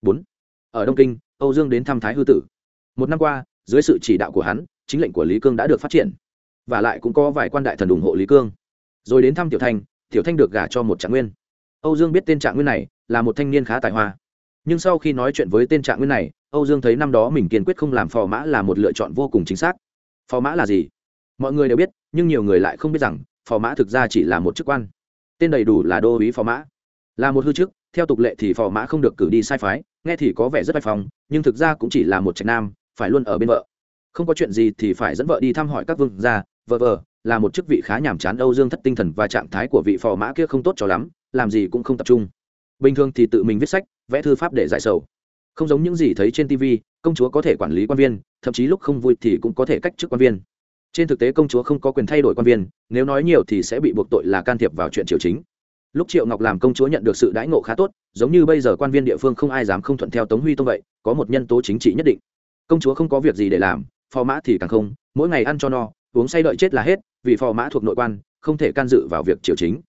Bốn. Ở đông kinh, âu dương đến thăm thái hư tử. Một năm qua, dưới sự chỉ đạo của hắn, chính lệnh của lý cương đã được phát triển và lại cũng có vài quan đại thần ủng hộ lý cương. Rồi đến thăm tiểu thanh tiểu thanh được gả cho một trạng nguyên. Âu dương biết tên trạng nguyên này là một thanh niên khá tài hoa. Nhưng sau khi nói chuyện với tên trạng nguyên này, âu dương thấy năm đó mình kiên quyết không làm phò mã là một lựa chọn vô cùng chính xác. Phò mã là gì? Mọi người đều biết, nhưng nhiều người lại không biết rằng, phò mã thực ra chỉ là một chức quan. Tên đầy đủ là đô uý phò mã. Là một hư chức, theo tục lệ thì phò mã không được cử đi sai phái, nghe thì có vẻ rất vai phòng nhưng thực ra cũng chỉ là một trạch nam, phải luôn ở bên vợ. Không có chuyện gì thì phải dẫn vợ đi thăm hỏi các vương gia vờ vờ, là một chức vị khá nhàm chán, âu dương thất tinh thần và trạng thái của vị phò mã kia không tốt cho lắm, làm gì cũng không tập trung. Bình thường thì tự mình viết sách, vẽ thư pháp để giải sầu. Không giống những gì thấy trên tv công chúa có thể quản lý quan viên, thậm chí lúc không vui thì cũng có thể cách chức quan viên. Trên thực tế công chúa không có quyền thay đổi quan viên, nếu nói nhiều thì sẽ bị buộc tội là can thiệp vào chuyện triều chính. Lúc triệu ngọc làm công chúa nhận được sự đãi ngộ khá tốt, giống như bây giờ quan viên địa phương không ai dám không thuận theo tống huy tông vậy, có một nhân tố chính trị nhất định. Công chúa không có việc gì để làm, phò mã thì càng không, mỗi ngày ăn cho no uống say đợi chết là hết, vì phò mã thuộc nội quan, không thể can dự vào việc triều chính.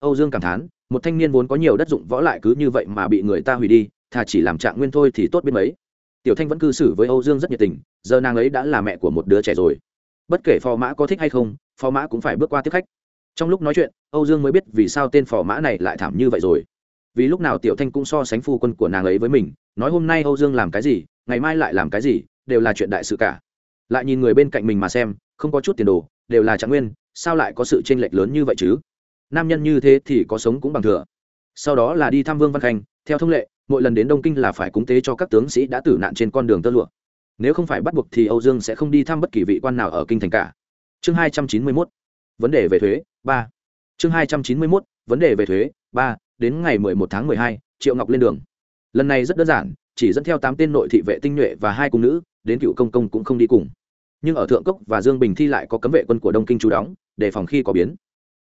Âu dương cảm thán, một thanh niên vốn có nhiều đất dụng võ lại cứ như vậy mà bị người ta hủy đi, thà chỉ làm trạng nguyên thôi thì tốt biết mấy. Tiểu thanh vẫn cư xử với âu dương rất nhiệt tình, giờ nàng ấy đã là mẹ của một đứa trẻ rồi. Bất kể phò mã có thích hay không, phò mã cũng phải bước qua tiếp khách. Trong lúc nói chuyện, âu dương mới biết vì sao tên phò mã này lại thảm như vậy rồi. Vì lúc nào tiểu thanh cũng so sánh phu quân của nàng ấy với mình, nói hôm nay âu dương làm cái gì, ngày mai lại làm cái gì, đều là chuyện đại sự cả. Lại nhìn người bên cạnh mình mà xem không có chút tiền đồ, đều là trạng nguyên, sao lại có sự chênh lệch lớn như vậy chứ? Nam nhân như thế thì có sống cũng bằng thừa. Sau đó là đi thăm vương văn khanh, theo thông lệ, mỗi lần đến đông kinh là phải cúng tế cho các tướng sĩ đã tử nạn trên con đường tơ lụa. Nếu không phải bắt buộc thì âu dương sẽ không đi thăm bất kỳ vị quan nào ở kinh thành cả. Chương hai trăm chín mươi mốt, vấn đề về thuế, ba. Chương hai trăm chín mươi mốt, vấn đề về thuế, ba, đến ngày mười một tháng mười hai, triệu ngọc lên đường. Lần này rất đơn giản, chỉ dẫn theo tám tên nội thị vệ tinh nhuệ và hai cung nữ, đến cựu công công cũng không đi cùng nhưng ở thượng cốc và dương bình thi lại có cấm vệ quân của đông kinh chú đóng, đề phòng khi có biến.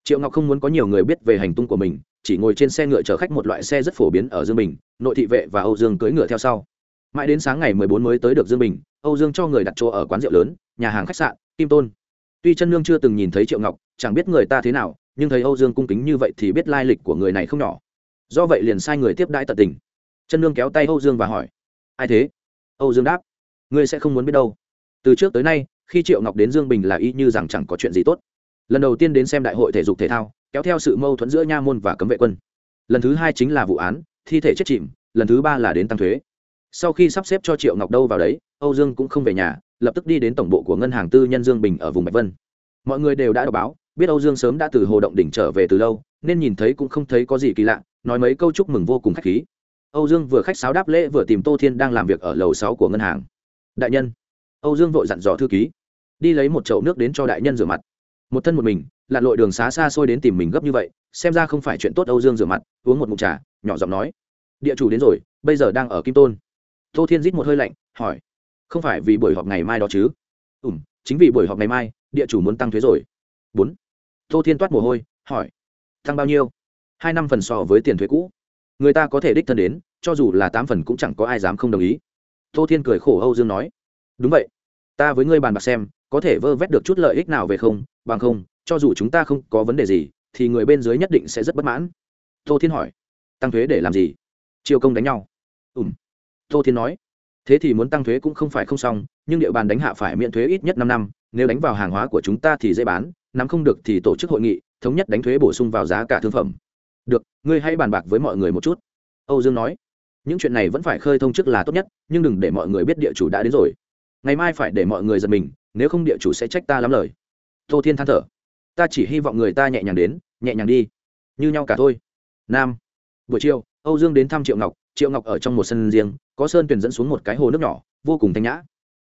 Triệu ngọc không muốn có nhiều người biết về hành tung của mình, chỉ ngồi trên xe ngựa chở khách một loại xe rất phổ biến ở dương bình, nội thị vệ và âu dương cưỡi ngựa theo sau. Mãi đến sáng ngày 14 mới tới được dương bình, âu dương cho người đặt chỗ ở quán rượu lớn, nhà hàng khách sạn, kim tôn. Tuy chân nương chưa từng nhìn thấy triệu ngọc, chẳng biết người ta thế nào, nhưng thấy âu dương cung kính như vậy thì biết lai lịch của người này không nhỏ. Do vậy liền sai người tiếp đãi tận tình. Chân nương kéo tay âu dương và hỏi, ai thế? Âu dương đáp, ngươi sẽ không muốn biết đâu từ trước tới nay, khi triệu ngọc đến dương bình là y như rằng chẳng có chuyện gì tốt. Lần đầu tiên đến xem đại hội thể dục thể thao, kéo theo sự mâu thuẫn giữa nha môn và cấm vệ quân. Lần thứ hai chính là vụ án, thi thể chết chìm, lần thứ ba là đến tăng thuế. Sau khi sắp xếp cho triệu ngọc đâu vào đấy, âu dương cũng không về nhà, lập tức đi đến tổng bộ của ngân hàng tư nhân dương bình ở vùng bạch vân. Mọi người đều đã đọc báo, biết âu dương sớm đã từ hồ động đỉnh trở về từ lâu, nên nhìn thấy cũng không thấy có gì kỳ lạ, nói mấy câu chúc mừng vô cùng khách khí. Âu dương vừa khách sáo đáp lễ vừa tìm tô thiên đang làm việc ở lầu sáu của ngân hàng. Đại nhân âu dương vội dặn dò thư ký đi lấy một chậu nước đến cho đại nhân rửa mặt. Một thân một mình lặn lội đường xá xa xôi đến tìm mình gấp như vậy xem ra không phải chuyện tốt âu dương rửa mặt uống một mụn trà nhỏ giọng nói. Địa chủ đến rồi bây giờ đang ở kim tôn. Tô thiên rít một hơi lạnh hỏi không phải vì buổi họp ngày mai đó chứ? Ừm, chính vì buổi họp ngày mai địa chủ muốn tăng thuế rồi. Bốn tô thiên toát mồ hôi hỏi tăng bao nhiêu? Hai năm phần so với tiền thuế cũ. Người ta có thể đích thân đến cho dù là tám phần cũng chẳng có ai dám không đồng ý. Tô thiên cười khổ âu dương nói đúng vậy. Ta với ngươi bàn bạc xem, có thể vơ vét được chút lợi ích nào về không? Bằng không, cho dù chúng ta không có vấn đề gì, thì người bên dưới nhất định sẽ rất bất mãn. Tô thiên hỏi. Tăng thuế để làm gì? Chiêu công đánh nhau. Ùm tô thiên nói. Thế thì muốn tăng thuế cũng không phải không xong, nhưng địa bàn đánh hạ phải miễn thuế ít nhất năm năm, nếu đánh vào hàng hóa của chúng ta thì dễ bán, nắm không được thì tổ chức hội nghị, thống nhất đánh thuế bổ sung vào giá cả thương phẩm. Được, ngươi hãy bàn bạc với mọi người một chút. Âu dương nói. Những chuyện này vẫn phải khơi thông trước là tốt nhất, nhưng đừng để mọi người biết địa chủ đã đến rồi ngày mai phải để mọi người giật mình, nếu không địa chủ sẽ trách ta lắm lời. Tô thiên than thở. Ta chỉ hy vọng người ta nhẹ nhàng đến, nhẹ nhàng đi. Như nhau cả thôi. Nam. Buổi chiều, âu dương đến thăm triệu ngọc. Triệu ngọc ở trong một sân riêng, có sơn tuyền dẫn xuống một cái hồ nước nhỏ, vô cùng thanh nhã.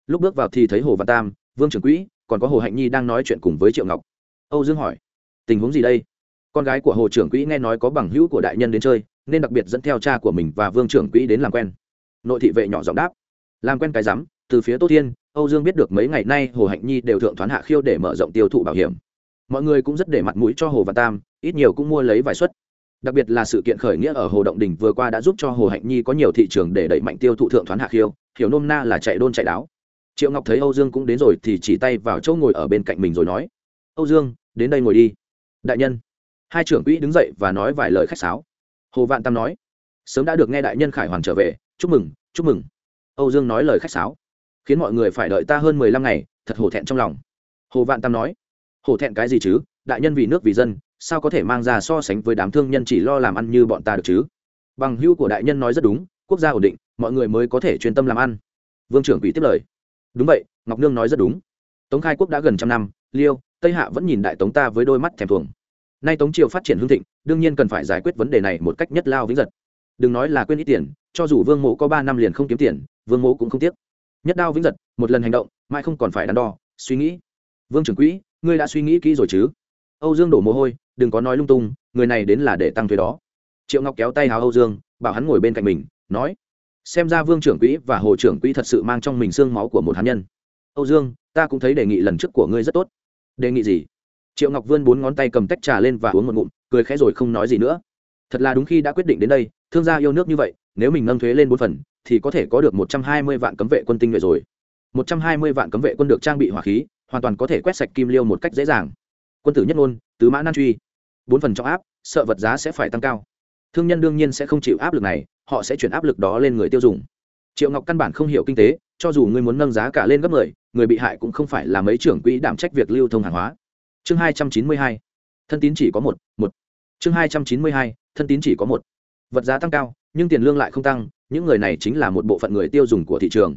Lúc bước vào thì thấy hồ văn tam, vương trưởng quỹ, còn có hồ hạnh nhi đang nói chuyện cùng với triệu ngọc. Âu dương hỏi, tình huống gì đây? Con gái của hồ trưởng quỹ nghe nói có bằng hữu của đại nhân đến chơi, nên đặc biệt dẫn theo cha của mình và vương trưởng quỹ đến làm quen. Nội thị vệ nhỏ giọng đáp, làm quen cái rắm từ phía tô thiên, âu dương biết được mấy ngày nay hồ hạnh nhi đều thượng thoán hạ khiêu để mở rộng tiêu thụ bảo hiểm. Mọi người cũng rất để mặt mũi cho hồ văn tam, ít nhiều cũng mua lấy vài suất. Đặc biệt là sự kiện khởi nghĩa ở hồ động đình vừa qua đã giúp cho hồ hạnh nhi có nhiều thị trường để đẩy mạnh tiêu thụ thượng thoán hạ khiêu, hiểu nôm na là chạy đôn chạy đáo. Triệu ngọc thấy âu dương cũng đến rồi thì chỉ tay vào chỗ ngồi ở bên cạnh mình rồi nói, âu dương, đến đây ngồi đi. Đại nhân. Hai trưởng quỹ đứng dậy và nói vài lời khách sáo. Hồ vạn tam nói, sớm đã được nghe đại nhân khải hoàn trở về, chúc mừng chúc mừng. Âu dương nói lời khách sáo khiến mọi người phải đợi ta hơn mười lăm ngày, thật hổ thẹn trong lòng. Hồ vạn tam nói, hổ thẹn cái gì chứ? Đại nhân vì nước vì dân, sao có thể mang ra so sánh với đám thương nhân chỉ lo làm ăn như bọn ta được chứ? Bằng hữu của đại nhân nói rất đúng, quốc gia ổn định, mọi người mới có thể chuyên tâm làm ăn. Vương trưởng quỷ tiếp lời, đúng vậy, ngọc nương nói rất đúng. Tống khai quốc đã gần trăm năm, liêu, tây hạ vẫn nhìn đại tống ta với đôi mắt thèm thuồng. Nay tống triều phát triển hương thịnh, đương nhiên cần phải giải quyết vấn đề này một cách nhất lao vĩnh giật. Đừng nói là quên ít tiền, cho dù vương mộ có ba năm liền không kiếm tiền, vương mộ cũng không tiếc nhất đao vĩnh giật, một lần hành động, mãi không còn phải đắn đo, suy nghĩ. Vương trưởng quỹ, ngươi đã suy nghĩ kỹ rồi chứ? Âu dương đổ mồ hôi, đừng có nói lung tung, người này đến là để tăng thuế đó. Triệu ngọc kéo tay hào âu dương, bảo hắn ngồi bên cạnh mình, nói, xem ra vương trưởng quỹ và hồ trưởng quỹ thật sự mang trong mình xương máu của một hạt nhân. Âu dương, ta cũng thấy đề nghị lần trước của ngươi rất tốt. Đề nghị gì? Triệu ngọc vươn bốn ngón tay cầm tách trà lên và uống một ngụm, cười khẽ rồi không nói gì nữa. Thật là đúng khi đã quyết định đến đây, thương gia yêu nước như vậy nếu mình nâng thuế lên bốn phần, thì có thể có được một trăm hai mươi vạn cấm vệ quân tinh nhuệ rồi. một trăm hai mươi vạn cấm vệ quân được trang bị hỏa khí, hoàn toàn có thể quét sạch kim liêu một cách dễ dàng. Quân tử nhất ngôn, tứ mã nan truy. Bốn phần trọng áp, sợ vật giá sẽ phải tăng cao. Thương nhân đương nhiên sẽ không chịu áp lực này, họ sẽ chuyển áp lực đó lên người tiêu dùng. Triệu ngọc căn bản không hiểu kinh tế, cho dù ngươi muốn nâng giá cả lên gấp mười, người bị hại cũng không phải là mấy trưởng quỹ đảm trách việc lưu thông hàng hóa. Chương hai trăm chín mươi hai, thân tín chỉ có một một. Chương hai trăm chín mươi hai, thân tín chỉ có một. Vật giá tăng cao nhưng tiền lương lại không tăng, những người này chính là một bộ phận người tiêu dùng của thị trường.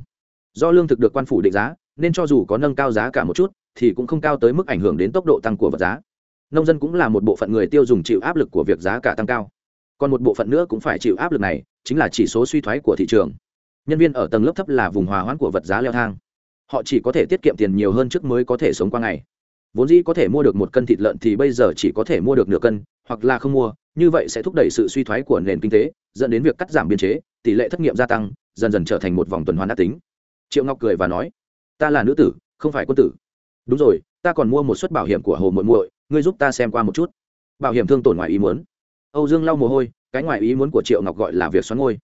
Do lương thực được quan phủ định giá, nên cho dù có nâng cao giá cả một chút, thì cũng không cao tới mức ảnh hưởng đến tốc độ tăng của vật giá. Nông dân cũng là một bộ phận người tiêu dùng chịu áp lực của việc giá cả tăng cao. Còn một bộ phận nữa cũng phải chịu áp lực này, chính là chỉ số suy thoái của thị trường. Nhân viên ở tầng lớp thấp là vùng hòa hoãn của vật giá leo thang. Họ chỉ có thể tiết kiệm tiền nhiều hơn trước mới có thể sống qua ngày. Vốn dĩ có thể mua được một cân thịt lợn thì bây giờ chỉ có thể mua được nửa cân, hoặc là không mua như vậy sẽ thúc đẩy sự suy thoái của nền kinh tế, dẫn đến việc cắt giảm biên chế, tỷ lệ thất nghiệp gia tăng, dần dần trở thành một vòng tuần hoàn đắc tính. Triệu ngọc cười và nói, ta là nữ tử, không phải quân tử. Đúng rồi, ta còn mua một suất bảo hiểm của hồ muội muội, ngươi giúp ta xem qua một chút. Bảo hiểm thương tổn ngoài ý muốn. Âu dương lau mồ hôi, cái ngoài ý muốn của triệu ngọc gọi là việc xoắn ngôi.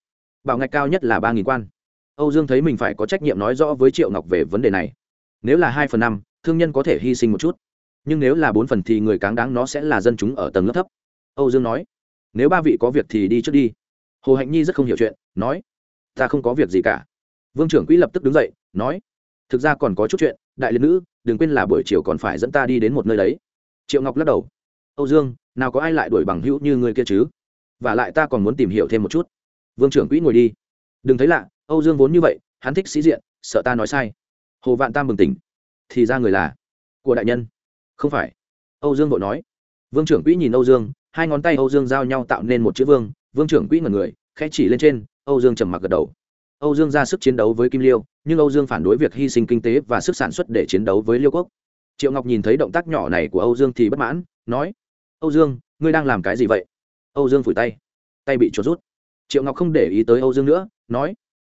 Bảo ngạch cao nhất là ba nghìn quan. Âu dương thấy mình phải có trách nhiệm nói rõ với triệu ngọc về vấn đề này. Nếu là hai phần năm, thương nhân có thể hy sinh một chút. Nhưng nếu là bốn phần thì người cáng đáng nó sẽ là dân chúng ở tầng lớp thấp âu dương nói, nếu ba vị có việc thì đi trước đi. Hồ hạnh nhi rất không hiểu chuyện, nói, ta không có việc gì cả. Vương trưởng quỹ lập tức đứng dậy, nói, thực ra còn có chút chuyện, đại liệt nữ, đừng quên là buổi chiều còn phải dẫn ta đi đến một nơi đấy. Triệu ngọc lắc đầu, âu dương, nào có ai lại đuổi bằng hữu như người kia chứ? Và lại ta còn muốn tìm hiểu thêm một chút. Vương trưởng quỹ ngồi đi, đừng thấy lạ, âu dương vốn như vậy, hắn thích sĩ diện, sợ ta nói sai. Hồ vạn tam bừng tỉnh, thì ra người là của đại nhân. Không phải. Âu dương vội nói, vương trưởng quỹ nhìn âu dương hai ngón tay âu dương giao nhau tạo nên một chữ vương vương trưởng quỹ ngẩn người, khẽ chỉ lên trên, âu dương trầm mặc gật đầu. Âu dương ra sức chiến đấu với kim liêu, nhưng âu dương phản đối việc hy sinh kinh tế và sức sản xuất để chiến đấu với liêu quốc. Triệu ngọc nhìn thấy động tác nhỏ này của âu dương thì bất mãn, nói, âu dương, ngươi đang làm cái gì vậy? Âu dương phủi tay. Tay bị chuột rút. Triệu ngọc không để ý tới âu dương nữa, nói,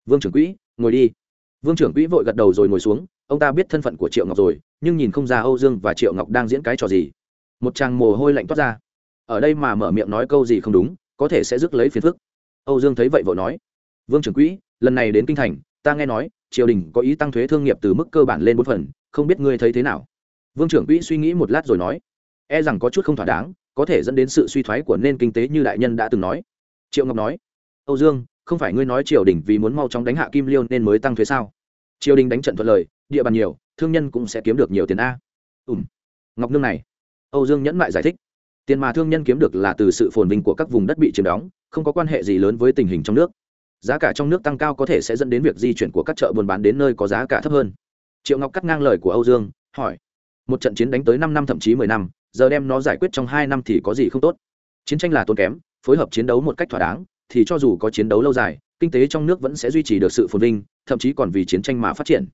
vương trưởng quỹ, ngồi đi. Vương trưởng quỹ vội gật đầu rồi ngồi xuống, ông ta biết thân phận của triệu ngọc rồi, nhưng nhìn không ra âu dương và triệu ngọc đang diễn cái trò gì. Một chàng mồ hôi lạnh toát ra ở đây mà mở miệng nói câu gì không đúng có thể sẽ rước lấy phiền phức. Âu dương thấy vậy vội nói vương trưởng quỹ lần này đến kinh thành ta nghe nói triều đình có ý tăng thuế thương nghiệp từ mức cơ bản lên bốn phần không biết ngươi thấy thế nào? Vương trưởng quỹ suy nghĩ một lát rồi nói e rằng có chút không thỏa đáng có thể dẫn đến sự suy thoái của nền kinh tế như đại nhân đã từng nói. Triệu ngọc nói âu dương không phải ngươi nói triều đình vì muốn mau chóng đánh hạ kim liêu nên mới tăng thuế sao? Triều đình đánh trận thuận lợi, địa bàn nhiều thương nhân cũng sẽ kiếm được nhiều tiền a. Ùm ngọc nương này âu dương nhẫn mại giải thích tiền mà thương nhân kiếm được là từ sự phồn vinh của các vùng đất bị chiếm đóng, không có quan hệ gì lớn với tình hình trong nước. Giá cả trong nước tăng cao có thể sẽ dẫn đến việc di chuyển của các chợ buôn bán đến nơi có giá cả thấp hơn. Triệu ngọc cắt ngang lời của âu dương, hỏi, một trận chiến đánh tới năm năm thậm chí mười năm, giờ đem nó giải quyết trong hai năm thì có gì không tốt? Chiến tranh là tốn kém, phối hợp chiến đấu một cách thỏa đáng, thì cho dù có chiến đấu lâu dài, kinh tế trong nước vẫn sẽ duy trì được sự phồn vinh, thậm chí còn vì chiến tranh mà phát triển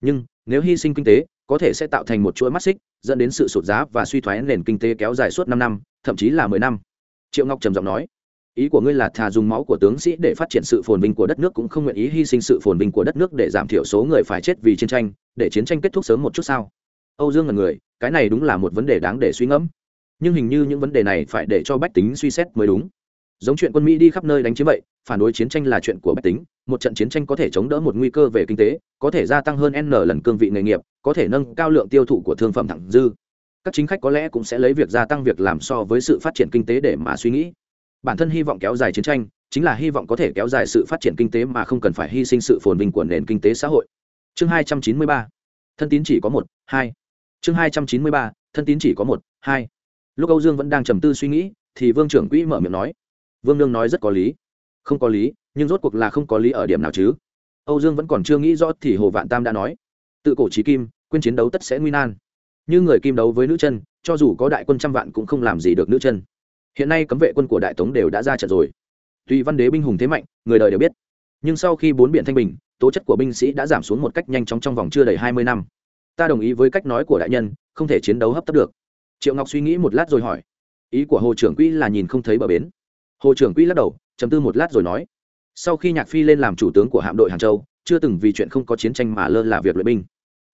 nhưng, nếu hy sinh kinh tế, có thể sẽ tạo thành một chuỗi mắt xích, dẫn đến sự sụt giá và suy thoái nền kinh tế kéo dài suốt năm năm, thậm chí là mười năm. Triệu ngọc trầm giọng nói, ý của ngươi là thà dùng máu của tướng sĩ để phát triển sự phồn vinh của đất nước, cũng không nguyện ý hy sinh sự phồn vinh của đất nước để giảm thiểu số người phải chết vì chiến tranh, để chiến tranh kết thúc sớm một chút sao? Âu dương là người, cái này đúng là một vấn đề đáng để suy ngẫm. Nhưng hình như những vấn đề này phải để cho bách tính suy xét mới đúng giống chuyện quân mỹ đi khắp nơi đánh chiếm vậy, phản đối chiến tranh là chuyện của bách tính, một trận chiến tranh có thể chống đỡ một nguy cơ về kinh tế, có thể gia tăng hơn n lần cương vị nghề nghiệp, có thể nâng cao lượng tiêu thụ của thương phẩm thẳng dư. Các chính khách có lẽ cũng sẽ lấy việc gia tăng việc làm so với sự phát triển kinh tế để mà suy nghĩ. Bản thân hy vọng kéo dài chiến tranh, chính là hy vọng có thể kéo dài sự phát triển kinh tế mà không cần phải hy sinh sự phồn vinh của nền kinh tế xã hội. Chương hai trăm chín mươi ba, thân tín chỉ có một, hai. Chương hai trăm chín mươi ba, thân tín chỉ có một, hai. Lúc âu dương vẫn đang trầm tư suy nghĩ, thì vương trưởng quỹ mở miệng nói vương nương nói rất có lý. Không có lý, nhưng rốt cuộc là không có lý ở điểm nào chứ? Âu dương vẫn còn chưa nghĩ rõ thì hồ vạn tam đã nói. Tự cổ trí kim, quên chiến đấu tất sẽ nguy nan. Như người kim đấu với nữ chân, cho dù có đại quân trăm vạn cũng không làm gì được nữ chân. Hiện nay cấm vệ quân của đại tống đều đã ra trận rồi. Tuy văn đế binh hùng thế mạnh, người đời đều biết. Nhưng sau khi bốn biển thanh bình, tố chất của binh sĩ đã giảm xuống một cách nhanh chóng trong vòng chưa đầy hai mươi năm. Ta đồng ý với cách nói của đại nhân, không thể chiến đấu hấp tấp được. Triệu ngọc suy nghĩ một lát rồi hỏi. Ý của hồ trưởng quỹ là nhìn không thấy bờ bến hồ trưởng quỹ lắc đầu chấm tư một lát rồi nói, sau khi nhạc phi lên làm chủ tướng của hạm đội hàng châu, chưa từng vì chuyện không có chiến tranh mà lơ là việc luyện binh.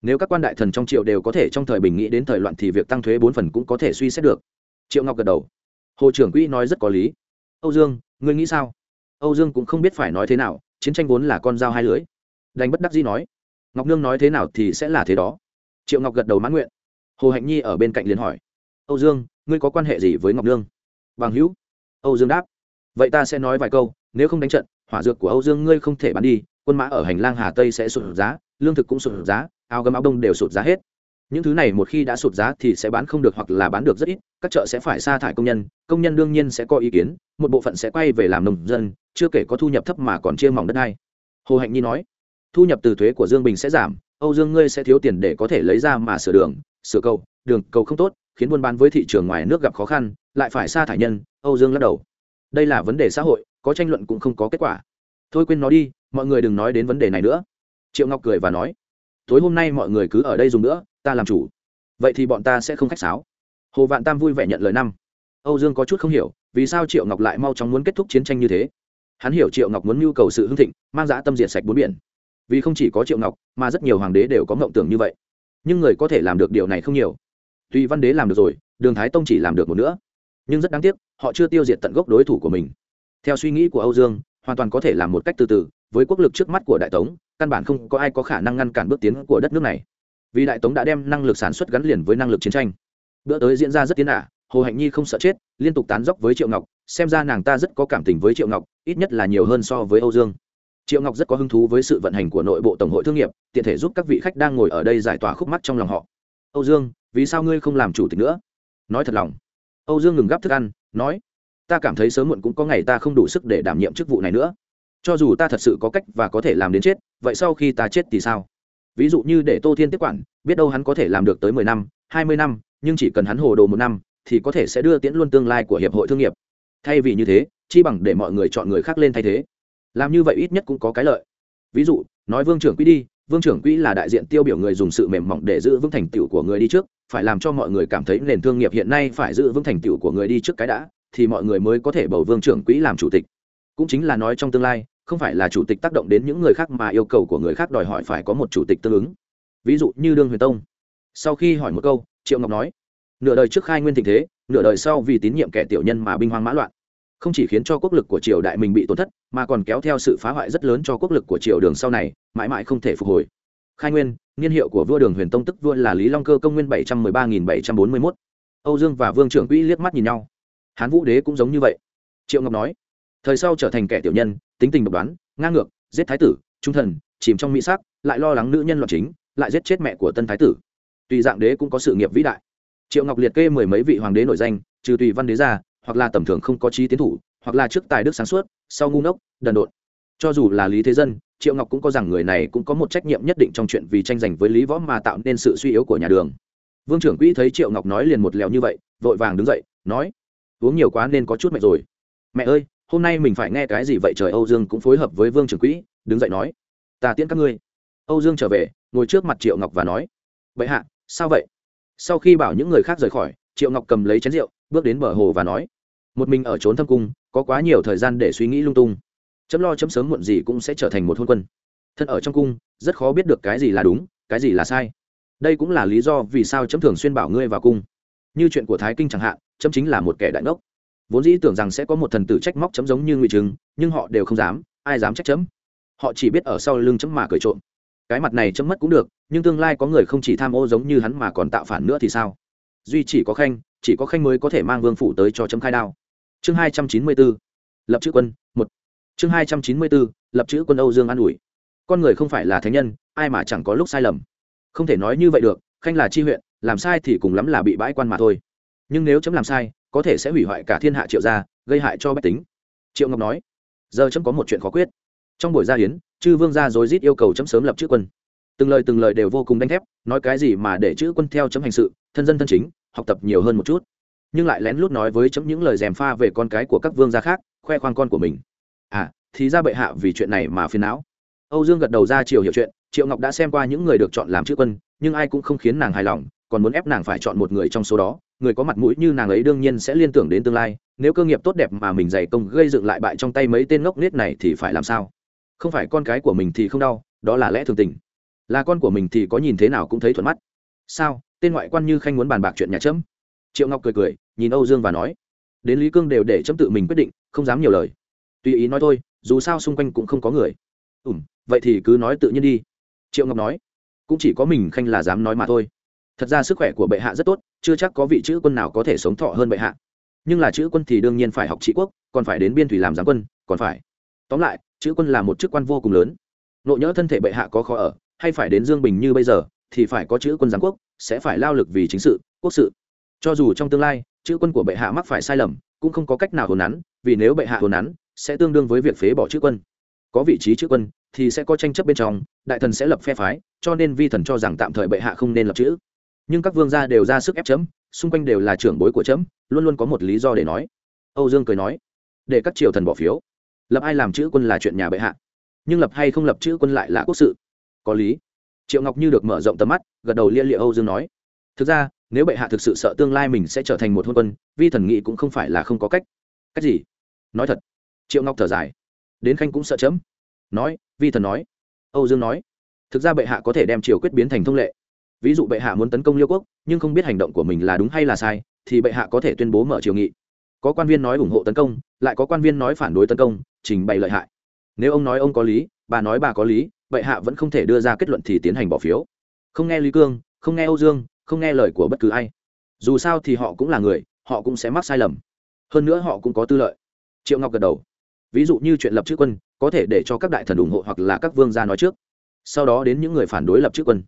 Nếu các quan đại thần trong triệu đều có thể trong thời bình nghĩ đến thời loạn thì việc tăng thuế bốn phần cũng có thể suy xét được. Triệu ngọc gật đầu. Hồ trưởng quỹ nói rất có lý. Âu dương, ngươi nghĩ sao? Âu dương cũng không biết phải nói thế nào, chiến tranh vốn là con dao hai lưới Đánh bất đắc dĩ nói. Ngọc nương nói thế nào thì sẽ là thế đó. Triệu ngọc gật đầu mãn nguyện. Hồ hạnh nhi ở bên cạnh liền hỏi. Âu dương, ngươi có quan hệ gì với ngọc nương? Bằng hữu âu dương đáp. Vậy ta sẽ nói vài câu, nếu không đánh trận, hỏa dược của âu dương ngươi không thể bán đi, quân mã ở hành lang hà tây sẽ sụt giá, lương thực cũng sụt giá, áo gấm áo đông đều sụt giá hết. Những thứ này một khi đã sụt giá thì sẽ bán không được hoặc là bán được rất ít, các chợ sẽ phải sa thải công nhân công nhân đương nhiên sẽ có ý kiến, một bộ phận sẽ quay về làm nông dân, chưa kể có thu nhập thấp mà còn chia mỏng đất hay hồ hạnh nhi nói, thu nhập từ thuế của dương bình sẽ giảm, âu dương ngươi sẽ thiếu tiền để có thể lấy ra mà sửa đường, sửa cầu, đường cầu không tốt, khiến buôn bán với thị trường ngoài nước gặp khó khăn, lại phải sa thải nhân âu dương lắc đầu. Đây là vấn đề xã hội, có tranh luận cũng không có kết quả. Thôi quên nó đi, mọi người đừng nói đến vấn đề này nữa. Triệu ngọc cười và nói, tối hôm nay mọi người cứ ở đây dùng nữa, ta làm chủ. Vậy thì bọn ta sẽ không khách sáo. Hồ vạn tam vui vẻ nhận lời năm. Âu dương có chút không hiểu, vì sao triệu ngọc lại mau chóng muốn kết thúc chiến tranh như thế? Hắn hiểu triệu ngọc muốn nhu cầu sự hưng thịnh, mang dã tâm diệt sạch bốn biển. Vì không chỉ có triệu ngọc, mà rất nhiều hoàng đế đều có mộng tưởng như vậy. Nhưng người có thể làm được điều này không nhiều. Tuy văn đế làm được rồi, đường thái tông chỉ làm được một nữa nhưng rất đáng tiếc họ chưa tiêu diệt tận gốc đối thủ của mình. Theo suy nghĩ của âu dương, hoàn toàn có thể làm một cách từ từ, với quốc lực trước mắt của đại tống, căn bản không có ai có khả năng ngăn cản bước tiến của đất nước này. Vì đại tống đã đem năng lực sản xuất gắn liền với năng lực chiến tranh. Bữa tới diễn ra rất tiến ả, hồ hạnh nhi không sợ chết, liên tục tán dóc với triệu ngọc, xem ra nàng ta rất có cảm tình với triệu ngọc, ít nhất là nhiều hơn so với âu dương. Triệu ngọc rất có hứng thú với sự vận hành của nội bộ tổng hội thương nghiệp, tiện thể giúp các vị khách đang ngồi ở đây giải tỏa khúc mắt trong lòng họ. Âu dương, vì sao ngươi không làm chủ tịch nữa? Nói thật lòng. Âu dương ngừng gắp thức ăn nói, ta cảm thấy sớm muộn cũng có ngày ta không đủ sức để đảm nhiệm chức vụ này nữa. Cho dù ta thật sự có cách và có thể làm đến chết, vậy sau khi ta chết thì sao? Ví dụ như để tô thiên tiếp quản, biết đâu hắn có thể làm được tới mười năm, hai mươi năm, nhưng chỉ cần hắn hồ đồ một năm, thì có thể sẽ đưa tiễn luôn tương lai của hiệp hội thương nghiệp. Thay vì như thế, chi bằng để mọi người chọn người khác lên thay thế. Làm như vậy ít nhất cũng có cái lợi. Ví dụ, nói vương trưởng quỹ đi vương trưởng quỹ là đại diện tiêu biểu người dùng sự mềm mỏng để giữ vững thành tựu của người đi trước, phải làm cho mọi người cảm thấy nền thương nghiệp hiện nay phải giữ vững thành tựu của người đi trước cái đã, thì mọi người mới có thể bầu vương trưởng quỹ làm chủ tịch. Cũng chính là nói trong tương lai, không phải là chủ tịch tác động đến những người khác mà yêu cầu của người khác đòi hỏi phải có một chủ tịch tương ứng. Ví dụ như đương huyền tông. Sau khi hỏi một câu, triệu ngọc nói, nửa đời trước khai nguyên tình thế, nửa đời sau vì tín nhiệm kẻ tiểu nhân mà binh hoang mã loạn không chỉ khiến cho quốc lực của triều đại mình bị tổn thất, mà còn kéo theo sự phá hoại rất lớn cho quốc lực của triều đường sau này, mãi mãi không thể phục hồi. Khai nguyên, niên hiệu của vua đường huyền tông tức vua là lý long cơ công nguyên bảy trăm mười ba nghìn bảy trăm bốn mươi mốt. Âu dương và vương trưởng quỹ liếc mắt nhìn nhau. Hán vũ đế cũng giống như vậy. Triệu ngọc nói, thời sau trở thành kẻ tiểu nhân, tính tình độc đoán, ngang ngược, giết thái tử, trung thần, chìm trong mỹ sắc, lại lo lắng nữ nhân loạn chính, lại giết chết mẹ của tân thái tử. Tùy dạng đế cũng có sự nghiệp vĩ đại. Triệu ngọc liệt kê mười mấy vị hoàng đế nổi danh, trừ tùy văn đế ra hoặc là tầm thường không có trí tiến thủ, hoặc là trước tài đức sáng suốt, sau ngu ngốc, đần độn. Cho dù là lý thế dân, triệu ngọc cũng có rằng người này cũng có một trách nhiệm nhất định trong chuyện vì tranh giành với lý võ mà tạo nên sự suy yếu của nhà đường. Vương trưởng quỹ thấy triệu ngọc nói liền một lèo như vậy, vội vàng đứng dậy, nói, uống nhiều quá nên có chút mệt rồi. Mẹ ơi, hôm nay mình phải nghe cái gì vậy? Trời, âu dương cũng phối hợp với vương trưởng quỹ, đứng dậy nói, ta tiễn các ngươi. Âu dương trở về, ngồi trước mặt triệu ngọc và nói vậy hạ, sao vậy? Sau khi bảo những người khác rời khỏi, triệu ngọc cầm lấy chén rượu bước đến bờ hồ và nói, một mình ở trốn thâm cung, có quá nhiều thời gian để suy nghĩ lung tung. Chấm lo chấm sớm muộn gì cũng sẽ trở thành một hôn quân. Thân ở trong cung, rất khó biết được cái gì là đúng, cái gì là sai. Đây cũng là lý do vì sao chấm thường xuyên bảo ngươi vào cung. Như chuyện của thái kinh chẳng hạn, chấm chính là một kẻ đại ngốc. Vốn dĩ tưởng rằng sẽ có một thần tử trách móc chấm giống như ngụy trừng, nhưng họ đều không dám, ai dám trách chấm? Họ chỉ biết ở sau lưng chấm mà cười trộm. Cái mặt này chấm mất cũng được, nhưng tương lai có người không chỉ tham ô giống như hắn mà còn tạo phản nữa thì sao? Duy chỉ có khanh chỉ có khanh mới có thể mang vương phủ tới cho chấm khai đao. Chương hai trăm chín mươi bốn, lập chữ quân, một. Chương hai trăm chín mươi bốn, lập chữ quân âu dương an ủi. Con người không phải là thánh nhân, ai mà chẳng có lúc sai lầm. Không thể nói như vậy được, khanh là chi huyện, làm sai thì cùng lắm là bị bãi quan mà thôi. Nhưng nếu chấm làm sai, có thể sẽ hủy hoại cả thiên hạ triệu gia, gây hại cho bách tính. Triệu ngọc nói, giờ chấm có một chuyện khó quyết. Trong buổi gia hiến, chư vương gia dối rít yêu cầu chấm sớm lập chữ quân. Từng lời từng lời đều vô cùng đánh thép, nói cái gì mà để chữ quân theo chấm hành sự, thân dân thân chính học tập nhiều hơn một chút. Nhưng lại lén lút nói với chấm những lời dèm pha về con cái của các vương gia khác, khoe khoang con của mình. À thì ra bệ hạ vì chuyện này mà phiền não. Âu dương gật đầu ra chiều hiểu chuyện, triệu ngọc đã xem qua những người được chọn làm chữ quân, nhưng ai cũng không khiến nàng hài lòng, còn muốn ép nàng phải chọn một người trong số đó. Người có mặt mũi như nàng ấy đương nhiên sẽ liên tưởng đến tương lai, nếu cơ nghiệp tốt đẹp mà mình dày công gây dựng lại bại trong tay mấy tên ngốc nết này thì phải làm sao? Không phải con cái của mình thì không đau, đó là lẽ thường tình. Là con của mình thì có nhìn thế nào cũng thấy thuận mắt sao, tên ngoại quan như khanh muốn bàn bạc chuyện nhà chấm? Triệu ngọc cười cười, nhìn âu dương và nói, đến lý cương đều để chấm tự mình quyết định, không dám nhiều lời. Tùy ý nói thôi, dù sao xung quanh cũng không có người. Ủm vậy thì cứ nói tự nhiên đi. Triệu ngọc nói, cũng chỉ có mình khanh là dám nói mà thôi. Thật ra sức khỏe của bệ hạ rất tốt, chưa chắc có vị chữ quân nào có thể sống thọ hơn bệ hạ. Nhưng là chữ quân thì đương nhiên phải học trị quốc, còn phải đến biên thủy làm giáng quân, còn phải. Tóm lại, chữ quân là một chức quan vô cùng lớn. Nộ nhỡ thân thể bệ hạ có khó ở, hay phải đến dương bình như bây giờ thì phải có chữ quân giáng quốc, sẽ phải lao lực vì chính sự, quốc sự. Cho dù trong tương lai, chữ quân của bệ hạ mắc phải sai lầm, cũng không có cách nào hồn nắn, vì nếu bệ hạ hồn nắn, sẽ tương đương với việc phế bỏ chữ quân. Có vị trí chữ quân, thì sẽ có tranh chấp bên trong, đại thần sẽ lập phe phái, cho nên vi thần cho rằng tạm thời bệ hạ không nên lập chữ. Nhưng các vương gia đều ra sức ép chấm, xung quanh đều là trưởng bối của chấm, luôn luôn có một lý do để nói. Âu dương cười nói, để các triều thần bỏ phiếu. Lập ai làm chữ quân là chuyện nhà bệ hạ. Nhưng lập hay không lập chữ quân lại là quốc sự. Có lý triệu ngọc như được mở rộng tầm mắt, gật đầu lia liệu âu dương nói, thực ra, nếu bệ hạ thực sự sợ tương lai mình sẽ trở thành một hôn quân, vi thần nghĩ cũng không phải là không có cách. Cách gì? Nói thật. Triệu ngọc thở dài, đến khanh cũng sợ chấm. Nói, vi thần nói. Âu dương nói, thực ra bệ hạ có thể đem triều quyết biến thành thông lệ. Ví dụ bệ hạ muốn tấn công liêu quốc, nhưng không biết hành động của mình là đúng hay là sai, thì bệ hạ có thể tuyên bố mở triều nghị. Có quan viên nói ủng hộ tấn công, lại có quan viên nói phản đối tấn công, trình bày lợi hại. Nếu ông nói ông có lý, bà nói bà có lý bệ hạ vẫn không thể đưa ra kết luận thì tiến hành bỏ phiếu. Không nghe lý cương, không nghe âu dương, không nghe lời của bất cứ ai. Dù sao thì họ cũng là người, họ cũng sẽ mắc sai lầm. Hơn nữa họ cũng có tư lợi. Triệu ngọc gật đầu. Ví dụ như chuyện lập chữ quân, có thể để cho các đại thần ủng hộ hoặc là các vương gia nói trước. Sau đó đến những người phản đối lập chữ quân.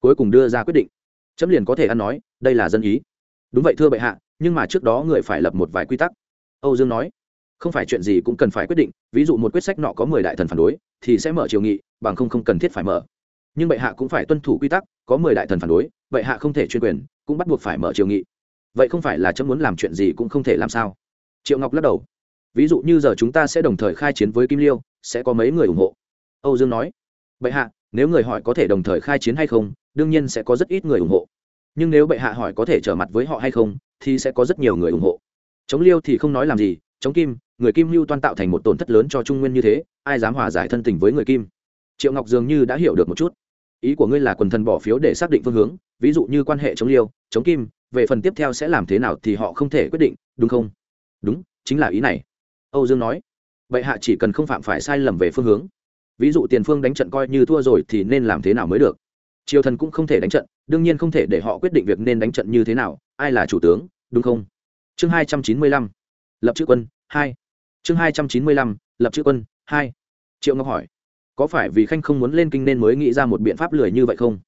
Cuối cùng đưa ra quyết định. Chấm liền có thể ăn nói, đây là dân ý. Đúng vậy thưa bệ hạ, nhưng mà trước đó người phải lập một vài quy tắc. Âu dương nói không phải chuyện gì cũng cần phải quyết định, ví dụ một quyết sách nọ có mười đại thần phản đối, thì sẽ mở triều nghị, bằng không không cần thiết phải mở. Nhưng bệ hạ cũng phải tuân thủ quy tắc, có mười đại thần phản đối, bệ hạ không thể chuyên quyền, cũng bắt buộc phải mở triều nghị. Vậy không phải là chấm muốn làm chuyện gì cũng không thể làm sao? Triệu ngọc lắc đầu. Ví dụ như giờ chúng ta sẽ đồng thời khai chiến với kim liêu, sẽ có mấy người ủng hộ? Âu dương nói. Bệ hạ, nếu người hỏi có thể đồng thời khai chiến hay không, đương nhiên sẽ có rất ít người ủng hộ. Nhưng nếu bệ hạ hỏi có thể trở mặt với họ hay không, thì sẽ có rất nhiều người ủng hộ. Chống liêu thì không nói làm gì, chống kim người kim lưu toan tạo thành một tổn thất lớn cho trung nguyên như thế, ai dám hòa giải thân tình với người kim? Triệu ngọc dường như đã hiểu được một chút. Ý của ngươi là quần thần bỏ phiếu để xác định phương hướng, ví dụ như quan hệ chống liêu, chống kim, về phần tiếp theo sẽ làm thế nào thì họ không thể quyết định, đúng không? Đúng, chính là ý này. Âu dương nói. Vậy hạ chỉ cần không phạm phải sai lầm về phương hướng. Ví dụ tiền phương đánh trận coi như thua rồi thì nên làm thế nào mới được? Triều thần cũng không thể đánh trận, đương nhiên không thể để họ quyết định việc nên đánh trận như thế nào, ai là chủ tướng, đúng không? Chương hai trăm chín mươi lăm. Lập chữ quân, hai chương hai trăm chín mươi lăm, lập chữ quân, hai. Triệu ngọc hỏi, có phải vì khanh không muốn lên kinh nên mới nghĩ ra một biện pháp lười như vậy không?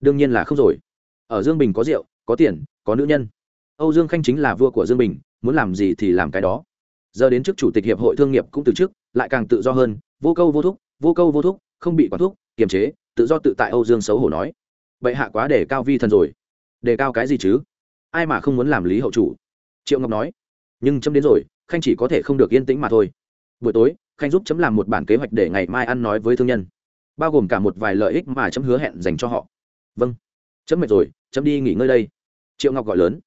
Đương nhiên là không rồi. Ở dương bình có rượu, có tiền, có nữ nhân. Âu dương khanh chính là vua của dương bình, muốn làm gì thì làm cái đó. Giờ đến trước chủ tịch hiệp hội thương nghiệp cũng từ chức lại càng tự do hơn, vô câu vô thúc, vô câu vô thúc, không bị quản thúc, kiềm chế, tự do tự tại âu dương xấu hổ nói. Vậy hạ quá để cao vi thần rồi. Đề cao cái gì chứ? Ai mà không muốn làm lý hậu chủ? Triệu ngọc nói. Nhưng chấm đến rồi khanh chỉ có thể không được yên tĩnh mà thôi. Buổi tối, khanh giúp chấm làm một bản kế hoạch để ngày mai ăn nói với thương nhân, bao gồm cả một vài lợi ích mà chấm hứa hẹn dành cho họ. Vâng. Chấm mệt rồi, chấm đi nghỉ ngơi đây. Triệu ngọc gọi lớn.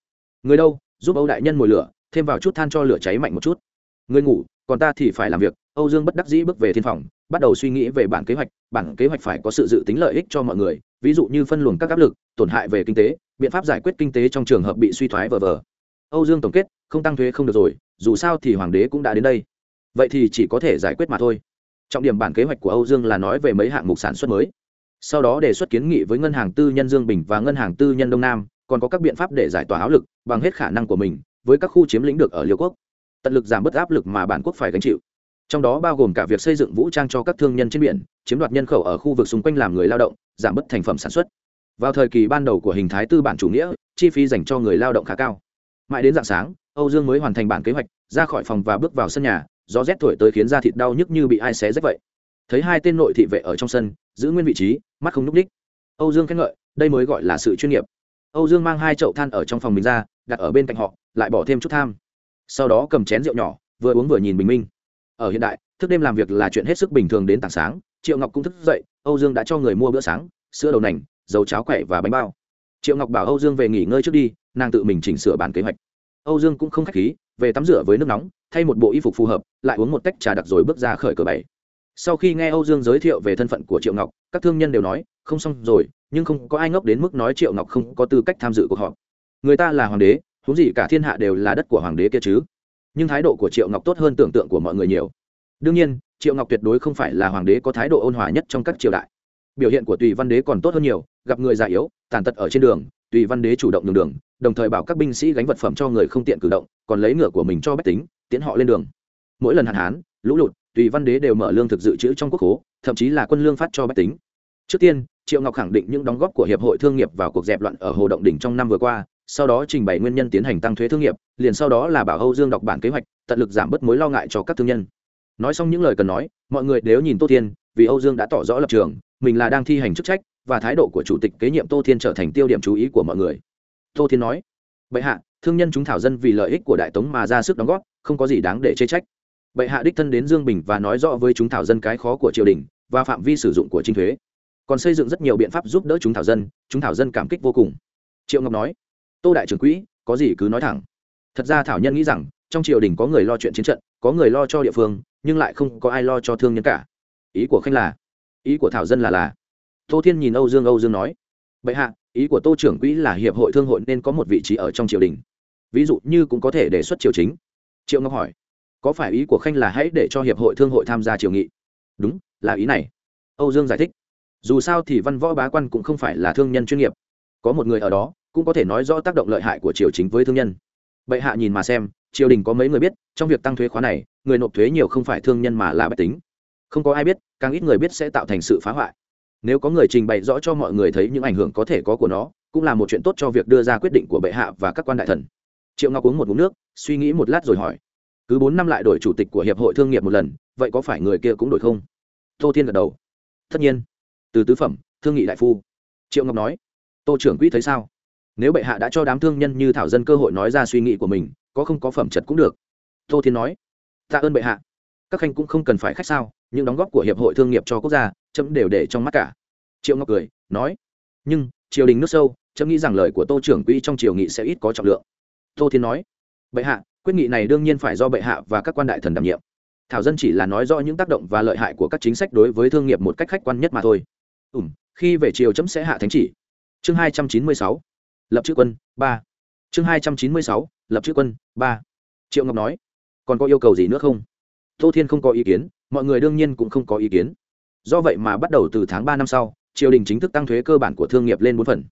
Người đâu? Giúp âu đại nhân mồi lửa, thêm vào chút than cho lửa cháy mạnh một chút. Người ngủ, còn ta thì phải làm việc. Âu dương bất đắc dĩ bước về thiên phòng, bắt đầu suy nghĩ về bản kế hoạch. Bản kế hoạch phải có sự dự tính lợi ích cho mọi người, ví dụ như phân luồng các áp lực, tổn hại về kinh tế, biện pháp giải quyết kinh tế trong trường hợp bị suy thoái vờ vờ. Âu dương tổng kết, không tăng thuế không được rồi dù sao thì hoàng đế cũng đã đến đây. Vậy thì chỉ có thể giải quyết mà thôi. Trọng điểm bản kế hoạch của âu dương là nói về mấy hạng mục sản xuất mới. Sau đó đề xuất kiến nghị với ngân hàng tư nhân dương bình và ngân hàng tư nhân đông nam, còn có các biện pháp để giải tỏa áp lực, bằng hết khả năng của mình, với các khu chiếm lĩnh được ở liêu quốc. Tận lực giảm bớt áp lực mà bản quốc phải gánh chịu. Trong đó bao gồm cả việc xây dựng vũ trang cho các thương nhân trên biển, chiếm đoạt nhân khẩu ở khu vực xung quanh làm người lao động, giảm bớt thành phẩm sản xuất. Vào thời kỳ ban đầu của hình thái tư bản chủ nghĩa, chi phí dành cho người lao động khá cao. Mãi đến dạng sáng âu dương mới hoàn thành bản kế hoạch, ra khỏi phòng và bước vào sân nhà, gió rét thổi tới khiến da thịt đau nhức như bị ai xé rách vậy. Thấy hai tên nội thị vệ ở trong sân, giữ nguyên vị trí, mắt không n ú c đích âu dương khen ngợi, đây mới gọi là sự chuyên nghiệp. Âu dương mang hai chậu than ở trong phòng mình ra, đặt ở bên cạnh họ, lại bỏ thêm chút tham. Sau đó cầm chén rượu nhỏ, vừa uống vừa nhìn bình minh. Ở hiện đại, thức đêm làm việc là chuyện hết sức bình thường đến tảng sáng. Triệu ngọc cũng thức dậy, âu dương đã cho người mua bữa sáng, sữa đầu nành, dầu cháo quậy và bánh bao. Triệu ngọc bảo âu dương về nghỉ ngơi trước đi, nàng tự mình chỉnh sửa bản kế hoạch âu dương cũng không khách khí, về tắm rửa với nước nóng, thay một bộ y phục phù hợp, lại uống một tách trà đặc rồi bước ra khởi cửa bảy. Sau khi nghe âu dương giới thiệu về thân phận của triệu ngọc, các thương nhân đều nói, không xong rồi, nhưng không có ai ngốc đến mức nói triệu ngọc không có tư cách tham dự cuộc họp. Người ta là hoàng đế, huống gì cả thiên hạ đều là đất của hoàng đế kia chứ. Nhưng thái độ của triệu ngọc tốt hơn tưởng tượng của mọi người nhiều. Đương nhiên, triệu ngọc tuyệt đối không phải là hoàng đế có thái độ ôn hòa nhất trong các triều đại. Biểu hiện của tùy văn đế còn tốt hơn nhiều, gặp người già yếu, tàn tật ở trên đường, tùy văn đế chủ động đường đường đồng thời bảo các binh sĩ gánh vật phẩm cho người không tiện cử động, còn lấy ngựa của mình cho bách tính tiến họ lên đường. Mỗi lần hạn hán, lũ lụt, tùy văn đế đều mở lương thực dự trữ trong quốc hố thậm chí là quân lương phát cho bách tính. Trước tiên, triệu ngọc khẳng định những đóng góp của hiệp hội thương nghiệp vào cuộc dẹp loạn ở hồ động đỉnh trong năm vừa qua, sau đó trình bày nguyên nhân tiến hành tăng thuế thương nghiệp, liền sau đó là bảo âu dương đọc bản kế hoạch, tận lực giảm bớt mối lo ngại cho các thương nhân. Nói xong những lời cần nói, mọi người đều nhìn tô thiên, vì âu dương đã tỏ rõ lập trường, mình là đang thi hành chức trách, và thái độ của chủ tịch kế nhiệm tô thiên trở thành tiêu điểm chú ý của mọi người tô thiên nói, bệ hạ, thương nhân chúng thảo dân vì lợi ích của đại tống mà ra sức đóng góp, không có gì đáng để chê trách. Bệ hạ đích thân đến dương bình và nói rõ với chúng thảo dân cái khó của triều đình và phạm vi sử dụng của trinh thuế. Còn xây dựng rất nhiều biện pháp giúp đỡ chúng thảo dân, chúng thảo dân cảm kích vô cùng. Triệu ngọc nói, tô đại trưởng quỹ, có gì cứ nói thẳng. Thật ra thảo nhân nghĩ rằng, trong triều đình có người lo chuyện chiến trận, có người lo cho địa phương, nhưng lại không có ai lo cho thương nhân cả. Ý của khanh là, ý của thảo dân là là. Tô thiên nhìn âu dương âu dương nói, bệ hạ ý của tô trưởng quỹ là hiệp hội thương hội nên có một vị trí ở trong triều đình. Ví dụ như cũng có thể đề xuất triều chính. Triệu ngọc hỏi, có phải ý của khanh là hãy để cho hiệp hội thương hội tham gia triều nghị? Đúng, là ý này. Âu dương giải thích, dù sao thì văn võ bá quan cũng không phải là thương nhân chuyên nghiệp. Có một người ở đó, cũng có thể nói rõ tác động lợi hại của triều chính với thương nhân. Bệ hạ nhìn mà xem, triều đình có mấy người biết, trong việc tăng thuế khóa này, người nộp thuế nhiều không phải thương nhân mà là bách tính. Không có ai biết, càng ít người biết sẽ tạo thành sự phá hoại nếu có người trình bày rõ cho mọi người thấy những ảnh hưởng có thể có của nó, cũng là một chuyện tốt cho việc đưa ra quyết định của bệ hạ và các quan đại thần. Triệu ngọc uống một ngụm nước, suy nghĩ một lát rồi hỏi, cứ bốn năm lại đổi chủ tịch của hiệp hội thương nghiệp một lần, vậy có phải người kia cũng đổi không? Tô thiên gật đầu, tất nhiên. Từ tứ phẩm, thương nghị đại phu. Triệu ngọc nói, tô trưởng quỹ thấy sao? Nếu bệ hạ đã cho đám thương nhân như thảo dân cơ hội nói ra suy nghĩ của mình, có không có phẩm chật cũng được. Tô thiên nói, tạ ơn bệ hạ. Các khanh cũng không cần phải khách sao, những đóng góp của hiệp hội thương nghiệp cho quốc gia chấm đều để trong mắt cả. Triệu ngọc cười nói nhưng triều đình nước sâu chấm nghĩ rằng lời của tô trưởng quỹ trong triều nghị sẽ ít có trọng lượng. Tô thiên nói bệ hạ quyết nghị này đương nhiên phải do bệ hạ và các quan đại thần đảm nhiệm. Thảo dân chỉ là nói rõ những tác động và lợi hại của các chính sách đối với thương nghiệp một cách khách quan nhất mà thôi. Ừ, khi về triều chấm sẽ hạ thánh chỉ. Chương hai trăm chín mươi sáu lập chữ quân ba. Chương hai trăm chín mươi sáu lập chữ quân ba. Triệu ngọc nói còn có yêu cầu gì nữa không? Tô thiên không có ý kiến mọi người đương nhiên cũng không có ý kiến do vậy mà bắt đầu từ tháng ba năm sau, triều đình chính thức tăng thuế cơ bản của thương nghiệp lên bốn phần.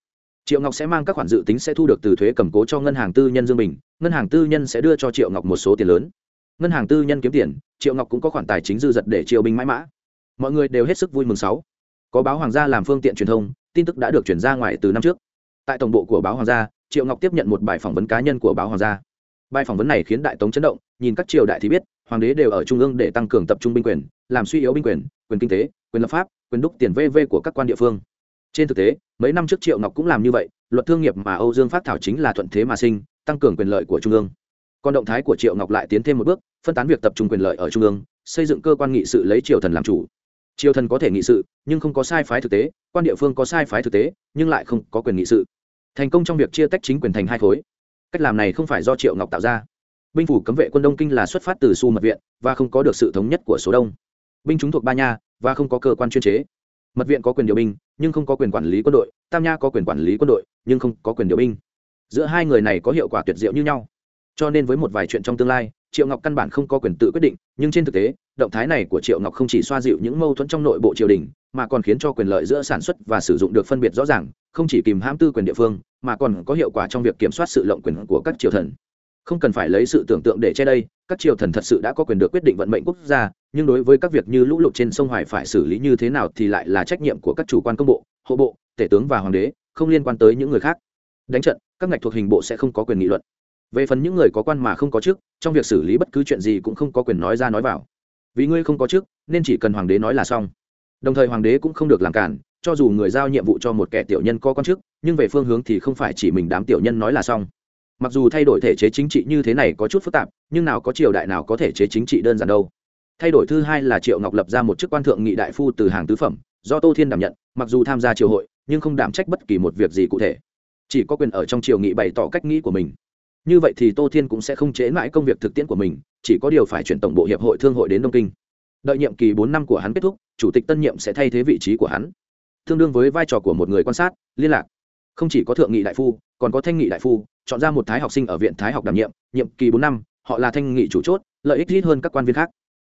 Triệu ngọc sẽ mang các khoản dự tính sẽ thu được từ thuế cầm cố cho ngân hàng tư nhân dương bình, ngân hàng tư nhân sẽ đưa cho triệu ngọc một số tiền lớn. Ngân hàng tư nhân kiếm tiền, triệu ngọc cũng có khoản tài chính dư dật để triệu binh mãi mã. Mọi người đều hết sức vui mừng sáu. Có báo hoàng gia làm phương tiện truyền thông, tin tức đã được chuyển ra ngoài từ năm trước. Tại tổng bộ của báo hoàng gia, triệu ngọc tiếp nhận một bài phỏng vấn cá nhân của báo hoàng gia. Bài phỏng vấn này khiến đại tống chấn động, nhìn các triều đại thì biết, hoàng đế đều ở trung ương để tăng cường tập trung binh quyền, làm suy yếu binh quyền quyền kinh tế quyền lập pháp, quyền đúc tiền vv của các quan địa phương. Trên thực tế, mấy năm trước triệu ngọc cũng làm như vậy, luật thương nghiệp mà âu dương phát thảo chính là thuận thế mà sinh, tăng cường quyền lợi của trung ương. Còn động thái của triệu ngọc lại tiến thêm một bước, phân tán việc tập trung quyền lợi ở trung ương, xây dựng cơ quan nghị sự lấy triều thần làm chủ. Triều thần có thể nghị sự, nhưng không có sai phái thực tế, quan địa phương có sai phái thực tế, nhưng lại không có quyền nghị sự. Thành công trong việc chia tách chính quyền thành hai khối. Cách làm này không phải do triệu ngọc tạo ra. Binh phủ cấm vệ quân đông kinh là xuất phát từ su mật viện, và không có được sự thống nhất của số đông binh chúng thuộc ba nha, và không có cơ quan chuyên chế. Mật viện có quyền điều binh, nhưng không có quyền quản lý quân đội. Tam nha có quyền quản lý quân đội, nhưng không có quyền điều binh. Giữa hai người này có hiệu quả tuyệt diệu như nhau. Cho nên với một vài chuyện trong tương lai, triệu ngọc căn bản không có quyền tự quyết định, nhưng trên thực tế, động thái này của triệu ngọc không chỉ xoa dịu những mâu thuẫn trong nội bộ triều đình, mà còn khiến cho quyền lợi giữa sản xuất và sử dụng được phân biệt rõ ràng, không chỉ kìm hãm tư quyền địa phương, mà còn có hiệu quả trong việc kiểm soát sự lộng quyền của các triều thần. Không cần phải lấy sự tưởng tượng để che đây các triều thần thật sự đã có quyền được quyết định vận mệnh quốc gia, nhưng đối với các việc như lũ lụt trên sông hoài phải xử lý như thế nào thì lại là trách nhiệm của các chủ quan công bộ, hộ bộ, tể tướng và hoàng đế, không liên quan tới những người khác. Đánh trận, các ngạch thuộc hình bộ sẽ không có quyền nghị luận. Về phần những người có quan mà không có chức, trong việc xử lý bất cứ chuyện gì cũng không có quyền nói ra nói vào. Vì ngươi không có chức, nên chỉ cần hoàng đế nói là xong. Đồng thời hoàng đế cũng không được làm cản, cho dù người giao nhiệm vụ cho một kẻ tiểu nhân có quan chức, nhưng về phương hướng thì không phải chỉ mình đám tiểu nhân nói là xong mặc dù thay đổi thể chế chính trị như thế này có chút phức tạp, nhưng nào có triều đại nào có thể chế chính trị đơn giản đâu. Thay đổi thứ hai là triệu ngọc lập ra một chức quan thượng nghị đại phu từ hàng tứ phẩm, do tô thiên đảm nhận, mặc dù tham gia triều hội, nhưng không đảm trách bất kỳ một việc gì cụ thể. Chỉ có quyền ở trong triều nghị bày tỏ cách nghĩ của mình. Như vậy thì tô thiên cũng sẽ không chế mãi công việc thực tiễn của mình, chỉ có điều phải chuyển tổng bộ hiệp hội thương hội đến đông kinh. Đợi nhiệm kỳ bốn năm của hắn kết thúc, chủ tịch tân nhiệm sẽ thay thế vị trí của hắn. Tương đương với vai trò của một người quan sát, liên lạc. Không chỉ có thượng nghị đại phu, còn có thanh nghị đại phu chọn ra một thái học sinh ở viện thái học đảm nhiệm nhiệm kỳ bốn năm, họ là thanh nghị chủ chốt, lợi ích ít hơn các quan viên khác.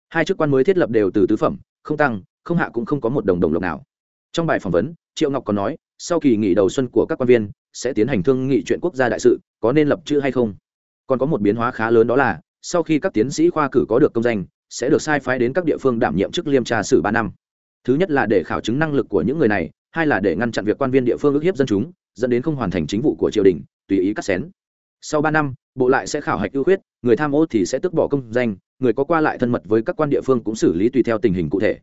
Hai chức quan mới thiết lập đều từ tứ phẩm, không tăng, không hạ cũng không có một đồng đồng lộc nào. Trong bài phỏng vấn, triệu ngọc còn nói, sau kỳ nghỉ đầu xuân của các quan viên, sẽ tiến hành thương nghị chuyện quốc gia đại sự, có nên lập chữ hay không? Còn có một biến hóa khá lớn đó là, sau khi các tiến sĩ khoa cử có được công danh, sẽ được sai phái đến các địa phương đảm nhiệm chức liêm tra sử ba năm. Thứ nhất là để khảo chứng năng lực của những người này, hai là để ngăn chặn việc quan viên địa phương ức hiếp dân chúng dẫn đến không hoàn thành chính vụ của triều đình, tùy ý cắt xén. Sau ba năm, bộ lại sẽ khảo hạch ưu khuyết, người tham ô thì sẽ tước bỏ công danh, người có qua lại thân mật với các quan địa phương cũng xử lý tùy theo tình hình cụ thể.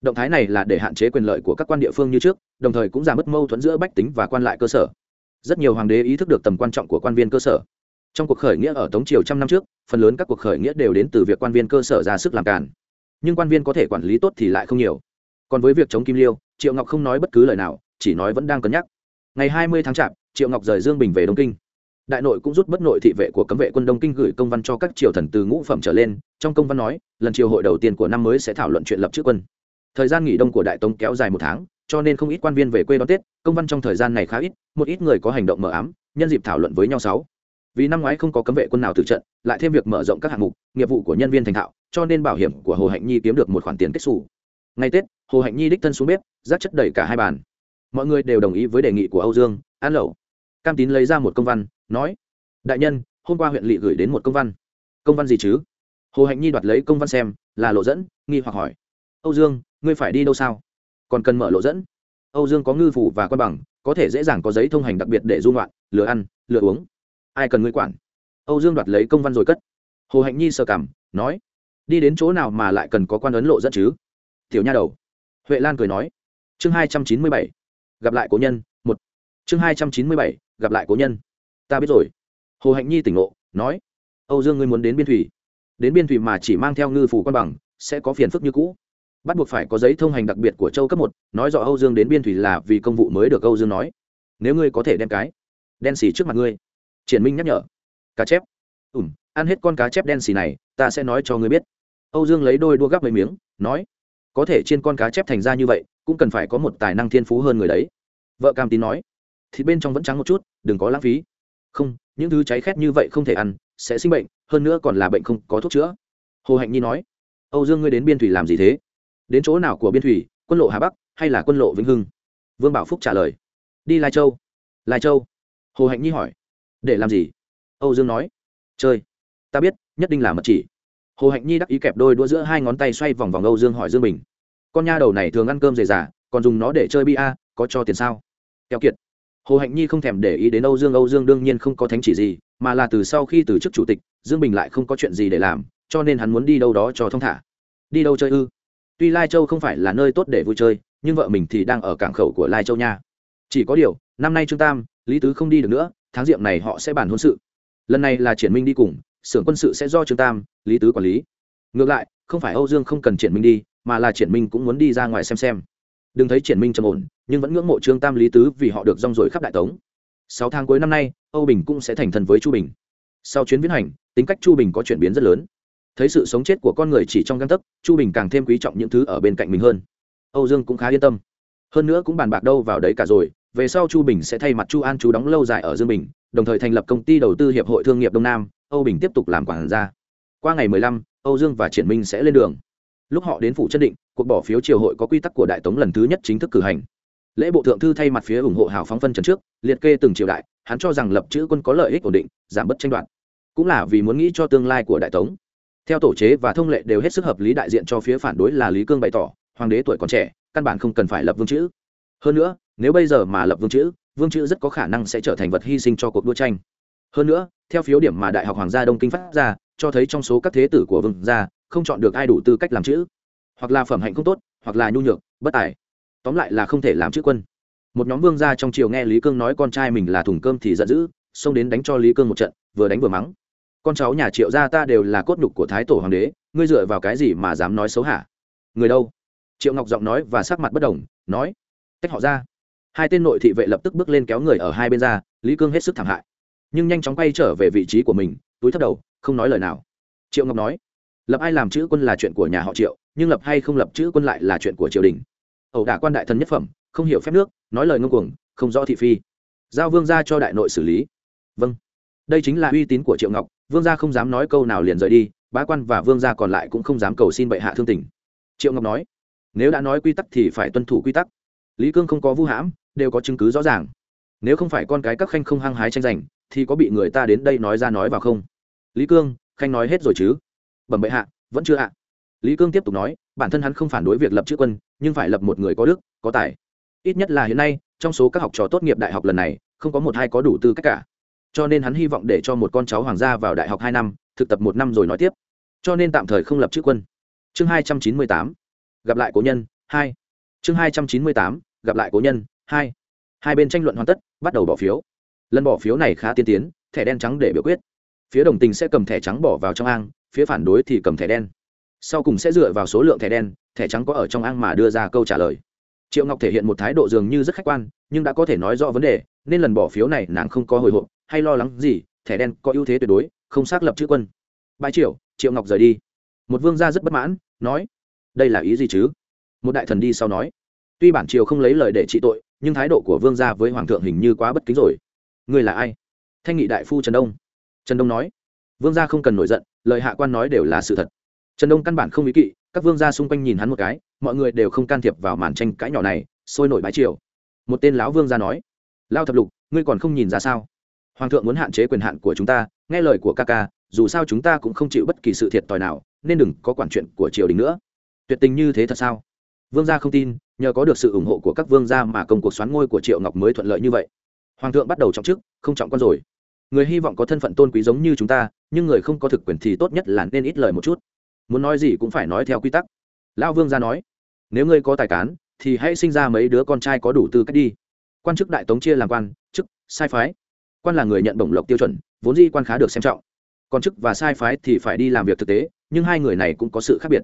Động thái này là để hạn chế quyền lợi của các quan địa phương như trước, đồng thời cũng giảm bớt mâu thuẫn giữa bách tính và quan lại cơ sở. Rất nhiều hoàng đế ý thức được tầm quan trọng của quan viên cơ sở. Trong cuộc khởi nghĩa ở tống triều trăm năm trước, phần lớn các cuộc khởi nghĩa đều đến từ việc quan viên cơ sở ra sức làm cản nhưng quan viên có thể quản lý tốt thì lại không nhiều. Còn với việc chống kim liêu, triệu ngọc không nói bất cứ lời nào, chỉ nói vẫn đang cân nhắc ngày hai mươi tháng chạp, triệu ngọc rời dương bình về đông kinh. Đại nội cũng rút bất nội thị vệ của cấm vệ quân đông kinh gửi công văn cho các triều thần từ ngũ phẩm trở lên. Trong công văn nói, lần triều hội đầu tiên của năm mới sẽ thảo luận chuyện lập chữ quân. Thời gian nghỉ đông của đại tống kéo dài một tháng, cho nên không ít quan viên về quê đón tết. Công văn trong thời gian này khá ít, một ít người có hành động mờ ám, nhân dịp thảo luận với nhau sáu. Vì năm ngoái không có cấm vệ quân nào từ trận, lại thêm việc mở rộng các hạng mục, nghiệp vụ của nhân viên thành thạo, cho nên bảo hiểm của hồ hạnh nhi kiếm được một khoản tiền kết xù. Ngày tết, hồ hạnh nhi đích thân xuống bếp, rác chất đầy cả hai bàn mọi người đều đồng ý với đề nghị của âu dương, an lẩu. Cam tín lấy ra một công văn, nói, đại nhân, hôm qua huyện lỵ gửi đến một công văn. Công văn gì chứ? Hồ hạnh nhi đoạt lấy công văn xem, là lộ dẫn, nghi hoặc hỏi, âu dương, ngươi phải đi đâu sao? Còn cần mở lộ dẫn? Âu dương có ngư phủ và quan bằng, có thể dễ dàng có giấy thông hành đặc biệt để dung loạn lừa ăn, lừa uống. Ai cần ngươi quản? Âu dương đoạt lấy công văn rồi cất. Hồ hạnh nhi sơ cảm nói, đi đến chỗ nào mà lại cần có quan ấn lộ dẫn chứ? Tiểu nha đầu. Huệ lan cười nói, chương hai trăm chín mươi bảy gặp lại cố nhân, một. Chương hai trăm chín mươi bảy, gặp lại cố nhân. Ta biết rồi. Hồ hạnh nhi tỉnh ngộ, nói. Âu dương ngươi muốn đến biên thủy. Đến biên thủy mà chỉ mang theo ngư phủ quan bằng, sẽ có phiền phức như cũ. Bắt buộc phải có giấy thông hành đặc biệt của châu cấp một, nói rõ âu dương đến biên thủy là vì công vụ mới được âu dương nói. Nếu ngươi có thể đem cái đen xì trước mặt ngươi. Triển minh nhắc nhở. Cá chép. Ủm ăn hết con cá chép đen xì này, ta sẽ nói cho ngươi biết. Âu dương lấy đôi đua gắp mấy miếng, nói. Có thể trên con cá chép thành ra như vậy cũng cần phải có một tài năng thiên phú hơn người đấy. Vợ cam tín nói, thịt bên trong vẫn trắng một chút, đừng có lãng phí. Không, những thứ cháy khét như vậy không thể ăn, sẽ sinh bệnh, hơn nữa còn là bệnh không có thuốc chữa. Hồ hạnh nhi nói, âu dương ngươi đến biên thủy làm gì thế? Đến chỗ nào của biên thủy, quân lộ hà bắc hay là quân lộ vĩnh hưng? Vương bảo phúc trả lời, đi lai châu. Lai châu? Hồ hạnh nhi hỏi, để làm gì? Âu dương nói, chơi. Ta biết, nhất định là mật chỉ. Hồ hạnh nhi đắc ý kẹp đôi đũa giữa hai ngón tay xoay vòng vòng âu dương hỏi dương bình con nha đầu này thường ăn cơm dày dả, còn dùng nó để chơi bia, có cho tiền sao? Keo kiệt. Hồ hạnh nhi không thèm để ý đến âu dương âu dương đương nhiên không có thánh chỉ gì, mà là từ sau khi từ chức chủ tịch, dương bình lại không có chuyện gì để làm, cho nên hắn muốn đi đâu đó cho thông thả. Đi đâu chơi ư? Tuy lai châu không phải là nơi tốt để vui chơi, nhưng vợ mình thì đang ở cảng khẩu của lai châu nha. Chỉ có điều, năm nay trương tam, lý tứ không đi được nữa, tháng diệm này họ sẽ bàn hôn sự. Lần này là triển minh đi cùng, xưởng quân sự sẽ do trương tam, lý tứ quản lý. Ngược lại, không phải âu dương không cần triển minh đi mà là triển minh cũng muốn đi ra ngoài xem xem. Đừng thấy triển minh trầm ổn nhưng vẫn ngưỡng mộ trương tam lý tứ vì họ được rong rồi khắp đại tống. Sáu tháng cuối năm nay âu bình cũng sẽ thành thần với chu bình. Sau chuyến viễn hành tính cách chu bình có chuyển biến rất lớn. Thấy sự sống chết của con người chỉ trong găng tấc chu bình càng thêm quý trọng những thứ ở bên cạnh mình hơn. Âu dương cũng khá yên tâm. Hơn nữa cũng bàn bạc đâu vào đấy cả rồi về sau chu bình sẽ thay mặt chu an chú đóng lâu dài ở dương bình đồng thời thành lập công ty đầu tư hiệp hội thương nghiệp đông nam âu bình tiếp tục làm quản gia. Qua ngày 15, âu dương và triển minh sẽ lên đường lúc họ đến phủ chân định, cuộc bỏ phiếu triều hội có quy tắc của đại tống lần thứ nhất chính thức cử hành. Lễ bộ thượng thư thay mặt phía ủng hộ hào phóng phân trần trước, liệt kê từng triều đại, hắn cho rằng lập chữ quân có lợi ích ổn định, giảm bớt tranh đoạt. Cũng là vì muốn nghĩ cho tương lai của đại tống. Theo tổ chế và thông lệ đều hết sức hợp lý đại diện cho phía phản đối là lý cương bày tỏ, hoàng đế tuổi còn trẻ, căn bản không cần phải lập vương chữ. Hơn nữa, nếu bây giờ mà lập vương chữ vương chữ rất có khả năng sẽ trở thành vật hy sinh cho cuộc đua tranh. Hơn nữa, theo phiếu điểm mà đại học hoàng gia đông kinh phát ra, cho thấy trong số các thế tử của vương gia không chọn được ai đủ tư cách làm chữ. Hoặc là phẩm hạnh không tốt, hoặc là nhu nhược, bất tài. Tóm lại là không thể làm chữ quân. Một nhóm vương gia trong triều nghe lý cương nói con trai mình là thùng cơm thì giận dữ, xông đến đánh cho lý cương một trận, vừa đánh vừa mắng. Con cháu nhà triệu gia ta đều là cốt nhục của thái tổ hoàng đế, ngươi dựa vào cái gì mà dám nói xấu hả? Người đâu? Triệu ngọc giọng nói và sắc mặt bất đồng, nói, tách họ ra. Hai tên nội thị vệ lập tức bước lên kéo người ở hai bên ra, lý cương hết sức thảm hại. Nhưng nhanh chóng quay trở về vị trí của mình, túi thấp đầu, không nói lời nào. Triệu ngọc nói lập ai làm chữ quân là chuyện của nhà họ triệu, nhưng lập hay không lập chữ quân lại là chuyện của triều đình. Ẩu đả quan đại thần nhất phẩm, không hiểu phép nước, nói lời ngông cuồng, không rõ thị phi. Giao vương ra cho đại nội xử lý. Vâng. Đây chính là uy tín của triệu ngọc, vương gia không dám nói câu nào liền rời đi, bá quan và vương gia còn lại cũng không dám cầu xin bệ hạ thương tình. Triệu ngọc nói, nếu đã nói quy tắc thì phải tuân thủ quy tắc. Lý cương không có vu hãm, đều có chứng cứ rõ ràng. Nếu không phải con cái các khanh không hăng hái tranh giành, thì có bị người ta đến đây nói ra nói vào không? Lý cương, khanh nói hết rồi chứ? Bẩm bệ hạ, vẫn chưa ạ. Lý cương tiếp tục nói, bản thân hắn không phản đối việc lập chữ quân, nhưng phải lập một người có đức, có tài. Ít nhất là hiện nay, trong số các học trò tốt nghiệp đại học lần này, không có một hai có đủ tư cách cả. Cho nên hắn hy vọng để cho một con cháu hoàng gia vào đại học hai năm, thực tập một năm rồi nói tiếp. Cho nên tạm thời không lập chữ quân. Chương hai trăm chín mươi tám. Gặp lại cố nhân, hai. Chương hai trăm chín mươi tám. Gặp lại cố nhân, hai. Hai bên tranh luận hoàn tất, bắt đầu bỏ phiếu. Lần bỏ phiếu này khá tiên tiến, thẻ đen trắng để biểu quyết. Phía đồng tình sẽ cầm thẻ trắng bỏ vào trong ang phía phản đối thì cầm thẻ đen. Sau cùng sẽ dựa vào số lượng thẻ đen, thẻ trắng có ở trong ang mà đưa ra câu trả lời. Triệu ngọc thể hiện một thái độ dường như rất khách quan, nhưng đã có thể nói rõ vấn đề, nên lần bỏ phiếu này nàng không có hồi hộp, hay lo lắng gì, thẻ đen có ưu thế tuyệt đối, không xác lập chữ quân. Bãi triệu triệu ngọc rời đi. Một vương gia rất bất mãn, nói, đây là ý gì chứ? Một đại thần đi sau nói, tuy bản triều không lấy lời để trị tội, nhưng thái độ của vương gia với hoàng thượng hình như quá bất kính rồi. Người là ai? Thanh nghị đại phu trần đông. Trần đông nói, vương gia không cần nổi giận lời hạ quan nói đều là sự thật. Trần đông căn bản không ý kỵ, các vương gia xung quanh nhìn hắn một cái, mọi người đều không can thiệp vào màn tranh cãi nhỏ này, sôi nổi bãi triều. Một tên lão vương gia nói, lao thập lục, ngươi còn không nhìn ra sao? Hoàng thượng muốn hạn chế quyền hạn của chúng ta, nghe lời của ca ca, dù sao chúng ta cũng không chịu bất kỳ sự thiệt thòi nào, nên đừng có quản chuyện của triều đình nữa. Tuyệt tình như thế thật sao? Vương gia không tin, nhờ có được sự ủng hộ của các vương gia mà công cuộc xoán ngôi của triệu ngọc mới thuận lợi như vậy. Hoàng thượng bắt đầu trọng chức, không trọng con rồi người hy vọng có thân phận tôn quý giống như chúng ta, nhưng người không có thực quyền thì tốt nhất là nên ít lời một chút. Muốn nói gì cũng phải nói theo quy tắc. Lão vương gia nói, nếu ngươi có tài cán, thì hãy sinh ra mấy đứa con trai có đủ tư cách đi. Quan chức đại tống chia làm quan, chức, sai phái. Quan là người nhận bổng lộc tiêu chuẩn, vốn di quan khá được xem trọng. Còn chức và sai phái thì phải đi làm việc thực tế, nhưng hai người này cũng có sự khác biệt.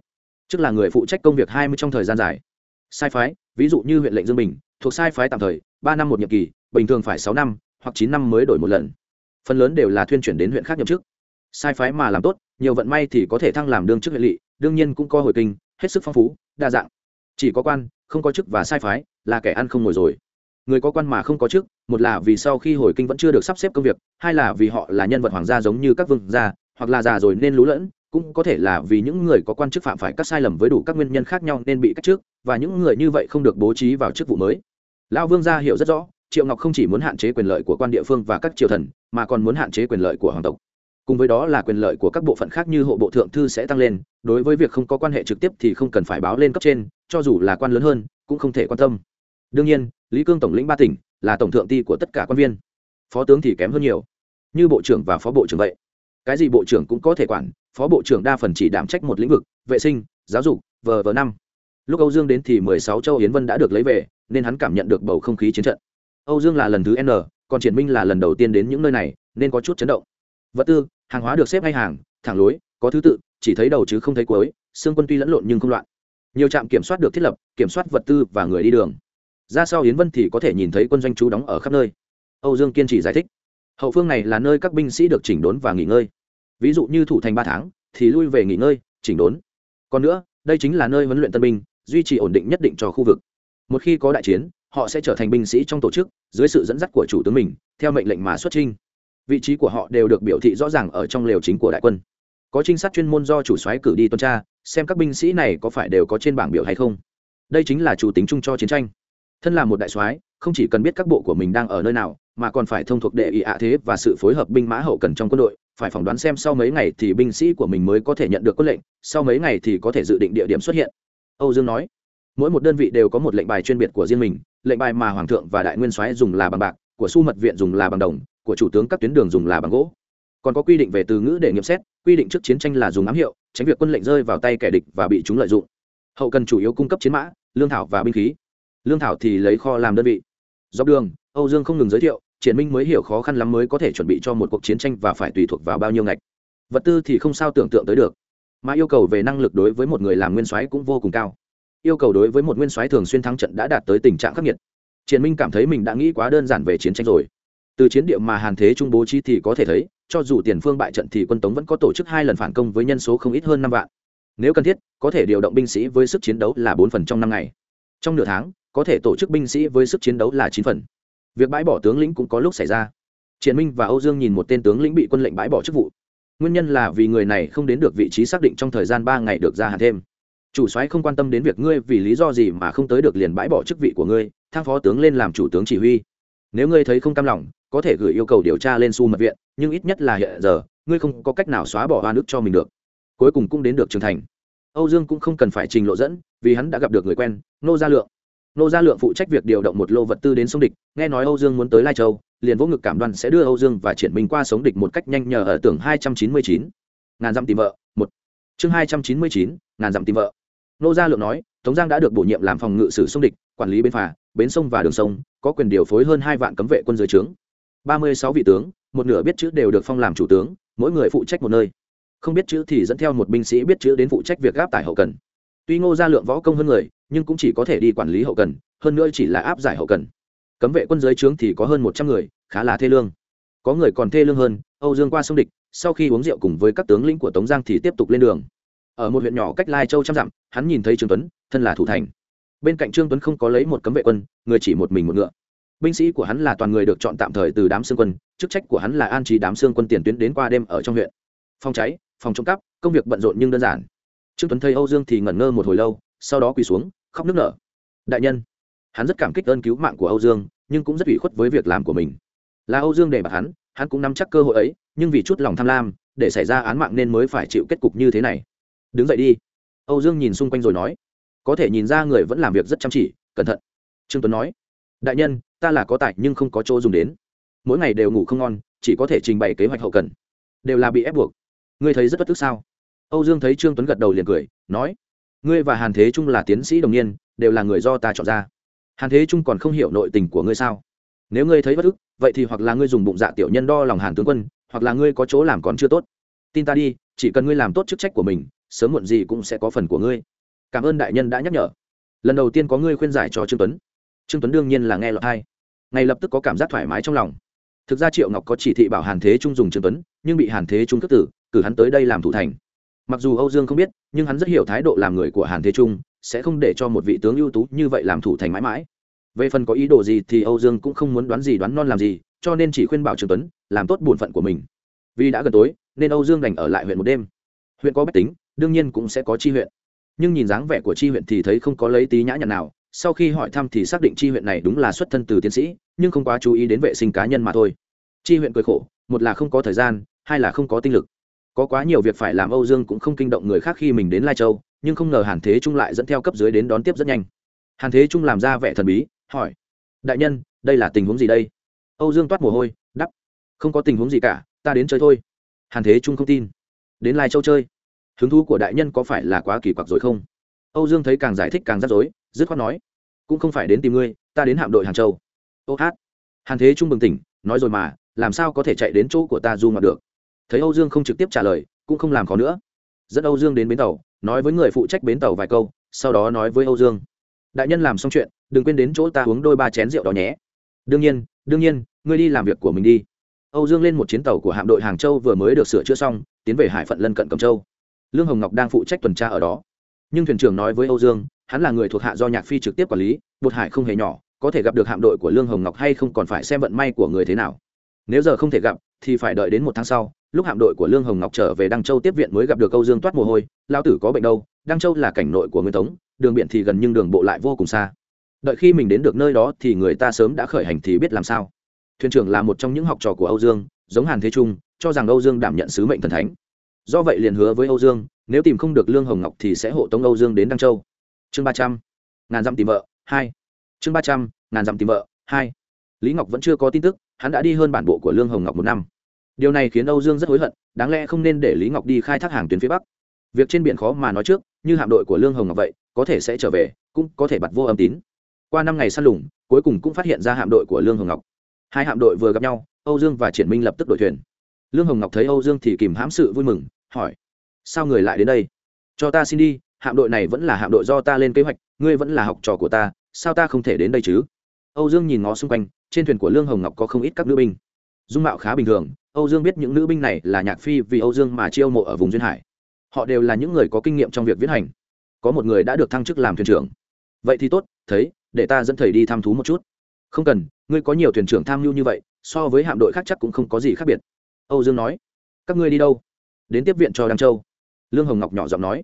Chức là người phụ trách công việc hai mươi trong thời gian dài. Sai phái, ví dụ như huyện lệnh dương bình, thuộc sai phái tạm thời, ba năm một nhiệm kỳ, bình thường phải sáu năm, hoặc chín năm mới đổi một lần phần lớn đều là thuyên chuyển đến huyện khác nhậm chức. Sai phái mà làm tốt, nhiều vận may thì có thể thăng làm đương chức huyện lỵ, đương nhiên cũng có hồi kinh, hết sức phong phú, đa dạng. Chỉ có quan, không có chức và sai phái, là kẻ ăn không ngồi rồi. Người có quan mà không có chức, một là vì sau khi hồi kinh vẫn chưa được sắp xếp công việc, hai là vì họ là nhân vật hoàng gia giống như các vương gia, hoặc là già rồi nên lú lẫn, cũng có thể là vì những người có quan chức phạm phải các sai lầm với đủ các nguyên nhân khác nhau nên bị cách chức, và những người như vậy không được bố trí vào chức vụ mới. Lão vương gia hiểu rất rõ triệu ngọc không chỉ muốn hạn chế quyền lợi của quan địa phương và các triều thần, mà còn muốn hạn chế quyền lợi của hoàng tộc. Cùng với đó là quyền lợi của các bộ phận khác như hộ bộ thượng thư sẽ tăng lên, đối với việc không có quan hệ trực tiếp thì không cần phải báo lên cấp trên, cho dù là quan lớn hơn, cũng không thể quan tâm. Đương nhiên, lý cương tổng lĩnh ba tỉnh là tổng thượng ti của tất cả quan viên. Phó tướng thì kém hơn nhiều, như bộ trưởng và phó bộ trưởng vậy. Cái gì bộ trưởng cũng có thể quản, phó bộ trưởng đa phần chỉ đảm trách một lĩnh vực, vệ sinh, giáo dục, vờ vờ năm. Lúc âu dương đến thì mười sáu châu yến vân đã được lấy về, nên hắn cảm nhận được bầu không khí chiến trận âu dương là lần thứ n, còn triển minh là lần đầu tiên đến những nơi này, nên có chút chấn động. Vật tư, hàng hóa được xếp ngay hàng, thẳng lối, có thứ tự, chỉ thấy đầu chứ không thấy cuối, xương quân tuy lẫn lộn nhưng không loạn. Nhiều trạm kiểm soát được thiết lập, kiểm soát vật tư và người đi đường. Ra sau yến vân thì có thể nhìn thấy quân doanh trú đóng ở khắp nơi. Âu dương kiên trì giải thích. Hậu phương này là nơi các binh sĩ được chỉnh đốn và nghỉ ngơi. Ví dụ như thủ thành ba tháng, thì lui về nghỉ ngơi, chỉnh đốn. Còn nữa, đây chính là nơi huấn luyện tân binh, duy trì ổn định nhất định cho khu vực. Một khi có đại chiến họ sẽ trở thành binh sĩ trong tổ chức, dưới sự dẫn dắt của chủ tướng mình, theo mệnh lệnh mà xuất trinh vị trí của họ đều được biểu thị rõ ràng ở trong lều chính của đại quân. Có trinh sát chuyên môn do chủ soái cử đi tuần tra, xem các binh sĩ này có phải đều có trên bảng biểu hay không. Đây chính là chủ tính chung cho chiến tranh. Thân là một đại soái, không chỉ cần biết các bộ của mình đang ở nơi nào, mà còn phải thông thuộc đệ ý ạ thế và sự phối hợp binh mã hậu cần trong quân đội. Phải phỏng đoán xem sau mấy ngày thì binh sĩ của mình mới có thể nhận được quân lệnh, sau mấy ngày thì có thể dự định địa điểm xuất hiện. Âu dương nói, mỗi một đơn vị đều có một lệnh bài chuyên biệt của riêng mình lệnh bài mà hoàng thượng và đại nguyên soái dùng là bằng bạc, của su mật viện dùng là bằng đồng, của chủ tướng các tuyến đường dùng là bằng gỗ. Còn có quy định về từ ngữ để nghiệm xét, quy định trước chiến tranh là dùng ám hiệu, tránh việc quân lệnh rơi vào tay kẻ địch và bị chúng lợi dụng. Hậu cần chủ yếu cung cấp chiến mã, lương thảo và binh khí. Lương thảo thì lấy kho làm đơn vị. Dọc đường, âu dương không ngừng giới thiệu triển minh mới hiểu khó khăn lắm mới có thể chuẩn bị cho một cuộc chiến tranh và phải tùy thuộc vào bao nhiêu ngạch. Vật tư thì không sao tưởng tượng tới được. Mà yêu cầu về năng lực đối với một người làm nguyên soái cũng vô cùng cao yêu cầu đối với một nguyên soái thường xuyên thắng trận đã đạt tới tình trạng khắc nghiệt. Triển minh cảm thấy mình đã nghĩ quá đơn giản về chiến tranh rồi. Từ chiến địa mà hàn thế trung bố trí thì có thể thấy, cho dù tiền phương bại trận thì quân tống vẫn có tổ chức hai lần phản công với nhân số không ít hơn năm vạn. Nếu cần thiết, có thể điều động binh sĩ với sức chiến đấu là bốn phần trong năm ngày. Trong nửa tháng, có thể tổ chức binh sĩ với sức chiến đấu là chín phần. Việc bãi bỏ tướng lĩnh cũng có lúc xảy ra. Triển minh và âu dương nhìn một tên tướng lĩnh bị quân lệnh bãi bỏ chức vụ. Nguyên nhân là vì người này không đến được vị trí xác định trong thời gian ba ngày được gia hạn thêm chủ soái không quan tâm đến việc ngươi vì lý do gì mà không tới được liền bãi bỏ chức vị của ngươi, thang phó tướng lên làm chủ tướng chỉ huy. Nếu ngươi thấy không cam lòng, có thể gửi yêu cầu điều tra lên su mật viện, nhưng ít nhất là hiện giờ, ngươi không có cách nào xóa bỏ hoa nước cho mình được. Cuối cùng cũng đến được trưởng thành. Âu dương cũng không cần phải trình lộ dẫn, vì hắn đã gặp được người quen, nô gia lượng. Nô gia lượng phụ trách việc điều động một lô vật tư đến sông địch, nghe nói âu dương muốn tới lai châu, liền vỗ ngực cảm đoan sẽ đưa âu dương và triển minh qua sống địch một cách nhanh nhờ ở tưởng hai trăm chín mươi chín. Ngàn dặm tìm vợ, một. Chương hai trăm chín mươi chín, ngàn dặm tìm vợ nô gia lượng nói, tống giang đã được bổ nhiệm làm phòng ngự sử sông địch, quản lý bến phà, bến sông và đường sông, có quyền điều phối hơn hai vạn cấm vệ quân dưới trướng. Ba mươi sáu vị tướng, một nửa biết chữ đều được phong làm chủ tướng, mỗi người phụ trách một nơi. Không biết chữ thì dẫn theo một binh sĩ biết chữ đến phụ trách việc gáp tải hậu cần. Tuy ngô gia lượng võ công hơn người, nhưng cũng chỉ có thể đi quản lý hậu cần, hơn nữa chỉ là áp giải hậu cần. Cấm vệ quân dưới trướng thì có hơn một trăm người, khá là thê lương. Có người còn thê lương hơn, âu dương qua sông địch, sau khi uống rượu cùng với các tướng lĩnh của tống giang thì tiếp tục lên đường ở một huyện nhỏ cách lai châu trăm dặm, hắn nhìn thấy trương tuấn, thân là thủ thành. Bên cạnh trương tuấn không có lấy một cấm vệ quân, người chỉ một mình một ngựa. Binh sĩ của hắn là toàn người được chọn tạm thời từ đám xương quân, chức trách của hắn là an trí đám xương quân tiền tuyến đến qua đêm ở trong huyện. Phòng cháy, phòng trộm cắp, công việc bận rộn nhưng đơn giản. Trương tuấn thấy âu dương thì ngẩn ngơ một hồi lâu, sau đó quỳ xuống, khóc nức nở. Đại nhân, hắn rất cảm kích ơn cứu mạng của âu dương, nhưng cũng rất ủy khuất với việc làm của mình. Là âu dương để bạc hắn hắn cũng nắm chắc cơ hội ấy, nhưng vì chút lòng tham lam, để xảy ra án mạng nên mới phải chịu kết cục như thế này đứng dậy đi. Âu dương nhìn xung quanh rồi nói, có thể nhìn ra người vẫn làm việc rất chăm chỉ, cẩn thận. Trương tuấn nói, đại nhân, ta là có tài nhưng không có chỗ dùng đến. Mỗi ngày đều ngủ không ngon, chỉ có thể trình bày kế hoạch hậu cần. Đều là bị ép buộc. Ngươi thấy rất bất tức sao? Âu dương thấy trương tuấn gật đầu liền cười, nói, ngươi và hàn thế trung là tiến sĩ đồng niên, đều là người do ta chọn ra. Hàn thế trung còn không hiểu nội tình của ngươi sao? Nếu ngươi thấy bất ức vậy thì hoặc là ngươi dùng bụng dạ tiểu nhân đo lòng hàn tướng quân, hoặc là ngươi có chỗ làm còn chưa tốt. Tin ta đi, chỉ cần ngươi làm tốt chức trách của mình sớm muộn gì cũng sẽ có phần của ngươi. Cảm ơn đại nhân đã nhắc nhở. Lần đầu tiên có ngươi khuyên giải cho trương tuấn. Trương tuấn đương nhiên là nghe lọt hai ngay lập tức có cảm giác thoải mái trong lòng. Thực ra triệu ngọc có chỉ thị bảo hàn thế trung dùng trương tuấn, nhưng bị hàn thế trung cất tử, cử hắn tới đây làm thủ thành. Mặc dù âu dương không biết, nhưng hắn rất hiểu thái độ làm người của hàn thế trung, sẽ không để cho một vị tướng ưu tú như vậy làm thủ thành mãi mãi. Về phần có ý đồ gì thì âu dương cũng không muốn đoán gì đoán non làm gì, cho nên chỉ khuyên bảo trương tuấn làm tốt bổn phận của mình. Vì đã gần tối, nên âu dương đành ở lại huyện một đêm. Huyện có bách tính đương nhiên cũng sẽ có chi huyện. Nhưng nhìn dáng vẻ của chi huyện thì thấy không có lấy tí nhã nhặn nào, sau khi hỏi thăm thì xác định chi huyện này đúng là xuất thân từ tiến sĩ, nhưng không quá chú ý đến vệ sinh cá nhân mà thôi. Chi huyện cười khổ, một là không có thời gian, hai là không có tinh lực. Có quá nhiều việc phải làm, âu dương cũng không kinh động người khác khi mình đến lai châu, nhưng không ngờ hàn thế trung lại dẫn theo cấp dưới đến đón tiếp rất nhanh. Hàn thế trung làm ra vẻ thần bí, hỏi, đại nhân, đây là tình huống gì đây? Âu dương toát mồ hôi đắp không có tình huống gì cả, ta đến chơi thôi. Hàn thế trung không tin. Đến lai châu chơi? Hứng thú của đại nhân có phải là quá kỳ quặc rồi không? Âu dương thấy càng giải thích càng rắc rối, dứt khoát nói, cũng không phải đến tìm ngươi, ta đến hạm đội hàng châu. Ô hát. Hàn thế trung bừng tỉnh, nói rồi mà, làm sao có thể chạy đến chỗ của ta du ngoạn được? Thấy âu dương không trực tiếp trả lời, cũng không làm khó nữa. Dẫn âu dương đến bến tàu, nói với người phụ trách bến tàu vài câu, sau đó nói với âu dương, đại nhân làm xong chuyện, đừng quên đến chỗ ta uống đôi ba chén rượu đó nhé. Đương nhiên đương nhiên, ngươi đi làm việc của mình đi. Âu dương lên một chiến tàu của hạm đội hàng châu vừa mới được sửa chữa xong, tiến về hải phận lân cận cầm châu lương hồng ngọc đang phụ trách tuần tra ở đó. Nhưng thuyền trưởng nói với âu dương, hắn là người thuộc hạ do nhạc phi trực tiếp quản lý, bột hải không hề nhỏ, có thể gặp được hạm đội của lương hồng ngọc hay không còn phải xem vận may của người thế nào. Nếu giờ không thể gặp, thì phải đợi đến một tháng sau, lúc hạm đội của lương hồng ngọc trở về đăng châu tiếp viện mới gặp được âu dương toát mồ hôi lao tử có bệnh đâu, đăng châu là cảnh nội của nguyên tống, đường biển thì gần nhưng đường bộ lại vô cùng xa. Đợi khi mình đến được nơi đó thì người ta sớm đã khởi hành thì biết làm sao. Thuyền trưởng là một trong những học trò của âu dương, giống hàn thế trung, cho rằng âu dương đảm nhận sứ mệnh thần thánh do vậy liền hứa với âu dương, nếu tìm không được lương hồng ngọc thì sẽ hộ tống âu dương đến đăng châu. Chương ba trăm, ngàn dặm tìm vợ, hai. Chương ba trăm, ngàn dặm tìm vợ, hai. Lý ngọc vẫn chưa có tin tức, hắn đã đi hơn bản bộ của lương hồng ngọc một năm. Điều này khiến âu dương rất hối hận, đáng lẽ không nên để lý ngọc đi khai thác hàng tuyến phía bắc. Việc trên biển khó mà nói trước, như hạm đội của lương hồng ngọc vậy, có thể sẽ trở về, cũng có thể bật vô âm tín. Qua năm ngày săn lùng, cuối cùng cũng phát hiện ra hạm đội của lương hồng ngọc. Hai hạm đội vừa gặp nhau, âu dương và triển minh lập tức đổi thuyền. Lương hồng ngọc thấy âu dương thì kìm hãm sự vui mừng hỏi, sao người lại đến đây? Cho ta xin đi, hạm đội này vẫn là hạm đội do ta lên kế hoạch, ngươi vẫn là học trò của ta, sao ta không thể đến đây chứ? Âu dương nhìn ngó xung quanh, trên thuyền của lương hồng ngọc có không ít các nữ binh. Dung mạo khá bình thường, âu dương biết những nữ binh này là nhạc phi vì âu dương mà chiêu mộ ở vùng duyên hải. Họ đều là những người có kinh nghiệm trong việc viết hành. Có một người đã được thăng chức làm thuyền trưởng. Vậy thì tốt, thấy, để ta dẫn thầy đi thăm thú một chút. Không cần, ngươi có nhiều thuyền trưởng tham mưu như vậy, so với hạm đội khác chắc cũng không có gì khác biệt. Âu dương nói. Các ngươi đi đâu? Đến tiếp viện cho đăng châu. Lương hồng ngọc nhỏ giọng nói,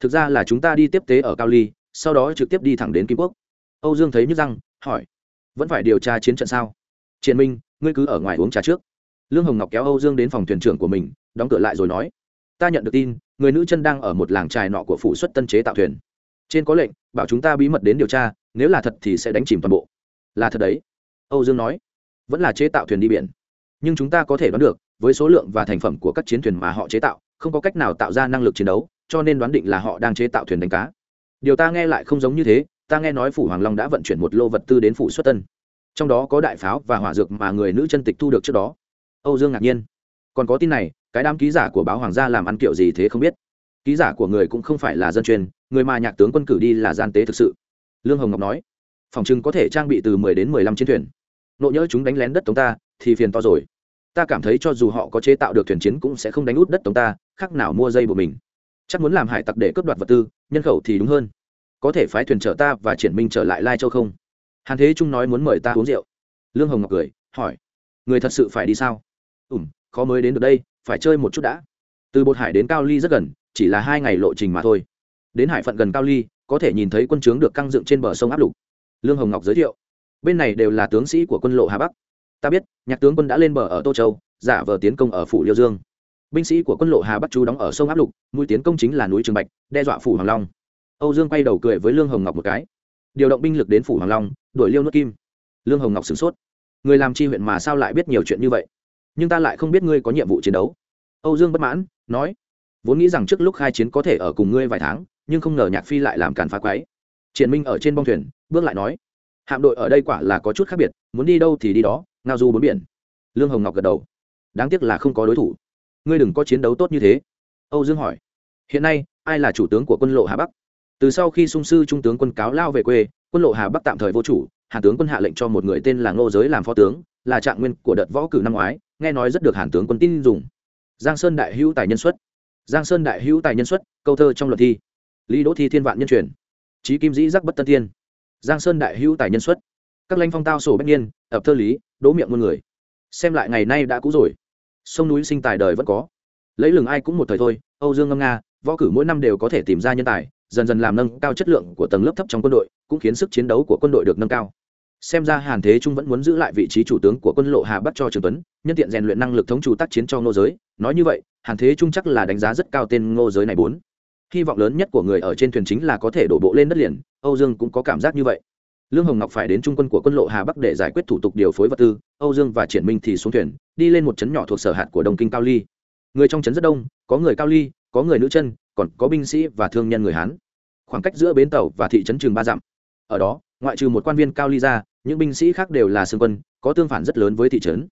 thực ra là chúng ta đi tiếp tế ở cao ly, sau đó trực tiếp đi thẳng đến kim quốc. Âu dương thấy nhức răng, hỏi, vẫn phải điều tra chiến trận sao? Triền minh, ngươi cứ ở ngoài uống trà trước. Lương hồng ngọc kéo âu dương đến phòng thuyền trưởng của mình, đóng cửa lại rồi nói, ta nhận được tin, người nữ chân đang ở một làng trài nọ của phủ xuất tân chế tạo thuyền. Trên có lệnh, bảo chúng ta bí mật đến điều tra, nếu là thật thì sẽ đánh chìm toàn bộ. Là thật đấy. Âu dương nói, vẫn là chế tạo thuyền đi biển. Nhưng chúng ta có thể đoán được với số lượng và thành phẩm của các chiến thuyền mà họ chế tạo, không có cách nào tạo ra năng lực chiến đấu, cho nên đoán định là họ đang chế tạo thuyền đánh cá. Điều ta nghe lại không giống như thế, ta nghe nói phủ hoàng long đã vận chuyển một lô vật tư đến phủ xuất tân. Trong đó có đại pháo và hỏa dược mà người nữ chân tịch thu được trước đó. Âu dương ngạc nhiên. Còn có tin này, cái đám ký giả của báo hoàng gia làm ăn kiểu gì thế không biết. Ký giả của người cũng không phải là dân truyền người mà nhạc tướng quân cử đi là gian tế thực sự. Lương hồng ngọc nói, phòng chừng có thể trang bị từ mười đến mười lăm chiến thuyền. Nộ nhỡ chúng đánh lén đất tống ta, thì phiền to rồi ta cảm thấy cho dù họ có chế tạo được thuyền chiến cũng sẽ không đánh út đất tống ta, khác nào mua dây của mình. Chắc muốn làm hải tặc để cướp đoạt vật tư, nhân khẩu thì đúng hơn. Có thể phái thuyền chở ta và triển minh trở lại lai châu không? Hàn thế trung nói muốn mời ta uống rượu. Lương hồng ngọc cười, hỏi, người thật sự phải đi sao? Ủm khó mới đến được đây, phải chơi một chút đã. Từ bột hải đến cao ly rất gần, chỉ là hai ngày lộ trình mà thôi. Đến hải phận gần cao ly, có thể nhìn thấy quân trướng được căng dựng trên bờ sông áp lục. Lương hồng ngọc giới thiệu, bên này đều là tướng sĩ của quân lộ hà bắc ta biết, nhạc tướng quân đã lên bờ ở tô châu, giả vờ tiến công ở phủ liêu dương. Binh sĩ của quân lộ hà bắc chú đóng ở sông áp lục, mũi tiến công chính là núi trường bạch, đe dọa phủ hoàng long. Âu dương quay đầu cười với lương hồng ngọc một cái. Điều động binh lực đến phủ hoàng long, đuổi liêu nước kim. Lương hồng ngọc sửng sốt. Người làm chi huyện mà sao lại biết nhiều chuyện như vậy? Nhưng ta lại không biết ngươi có nhiệm vụ chiến đấu. Âu dương bất mãn, nói. Vốn nghĩ rằng trước lúc khai chiến có thể ở cùng ngươi vài tháng, nhưng không ngờ nhạc phi lại làm càn phá quái. Triển minh ở trên bong thuyền, bước lại nói hạm đội ở đây quả là có chút khác biệt, muốn đi đâu thì đi đó, ngao du bốn biển. Lương hồng ngọc gật đầu. Đáng tiếc là không có đối thủ. Ngươi đừng có chiến đấu tốt như thế. Âu dương hỏi. Hiện nay, ai là chủ tướng của quân lộ hà bắc? Từ sau khi sung sư trung tướng quân cáo lao về quê, quân lộ hà bắc tạm thời vô chủ, hàn tướng quân hạ lệnh cho một người tên là ngô giới làm phó tướng, là trạng nguyên của đợt võ cử năm ngoái, nghe nói rất được hàn tướng quân tin dùng. Giang sơn đại hữu tài nhân xuất. Giang sơn đại hữu tài nhân xuất, câu thơ trong luật thi. Lý đỗ thi thiên vạn nhân truyền. Trí kim dĩ giác bất tân Thiên giang sơn đại hữu tài nhân xuất. Các lãnh phong tao sổ bách niên, ập thơ lý đỗ miệng muôn người. Xem lại ngày nay đã cũ rồi. Sông núi sinh tài đời vẫn có. Lấy lừng ai cũng một thời thôi, âu dương ngâm nga, võ cử mỗi năm đều có thể tìm ra nhân tài, dần dần làm nâng cao chất lượng của tầng lớp thấp trong quân đội, cũng khiến sức chiến đấu của quân đội được nâng cao. Xem ra hàn thế trung vẫn muốn giữ lại vị trí chủ tướng của quân lộ hà bắc cho trường tuấn, nhân tiện rèn luyện năng lực thống chủ tác chiến cho ngô giới. Nói như vậy, hàn thế trung chắc là đánh giá rất cao tên ngô giới này bốn. Hy vọng lớn nhất của người ở trên thuyền chính là có thể đổ bộ lên đất liền âu dương cũng có cảm giác như vậy. Lương hồng ngọc phải đến trung quân của quân lộ hà bắc để giải quyết thủ tục điều phối vật tư. Âu dương và triển minh thì xuống thuyền, đi lên một trấn nhỏ thuộc sở hạt của đông kinh cao ly. Người trong trấn rất đông, có người cao ly, có người nữ chân, còn có binh sĩ và thương nhân người hán. Khoảng cách giữa bến tàu và thị trấn trường ba dặm. Ở đó, ngoại trừ một quan viên cao ly ra, những binh sĩ khác đều là xương quân, có tương phản rất lớn với thị trấn.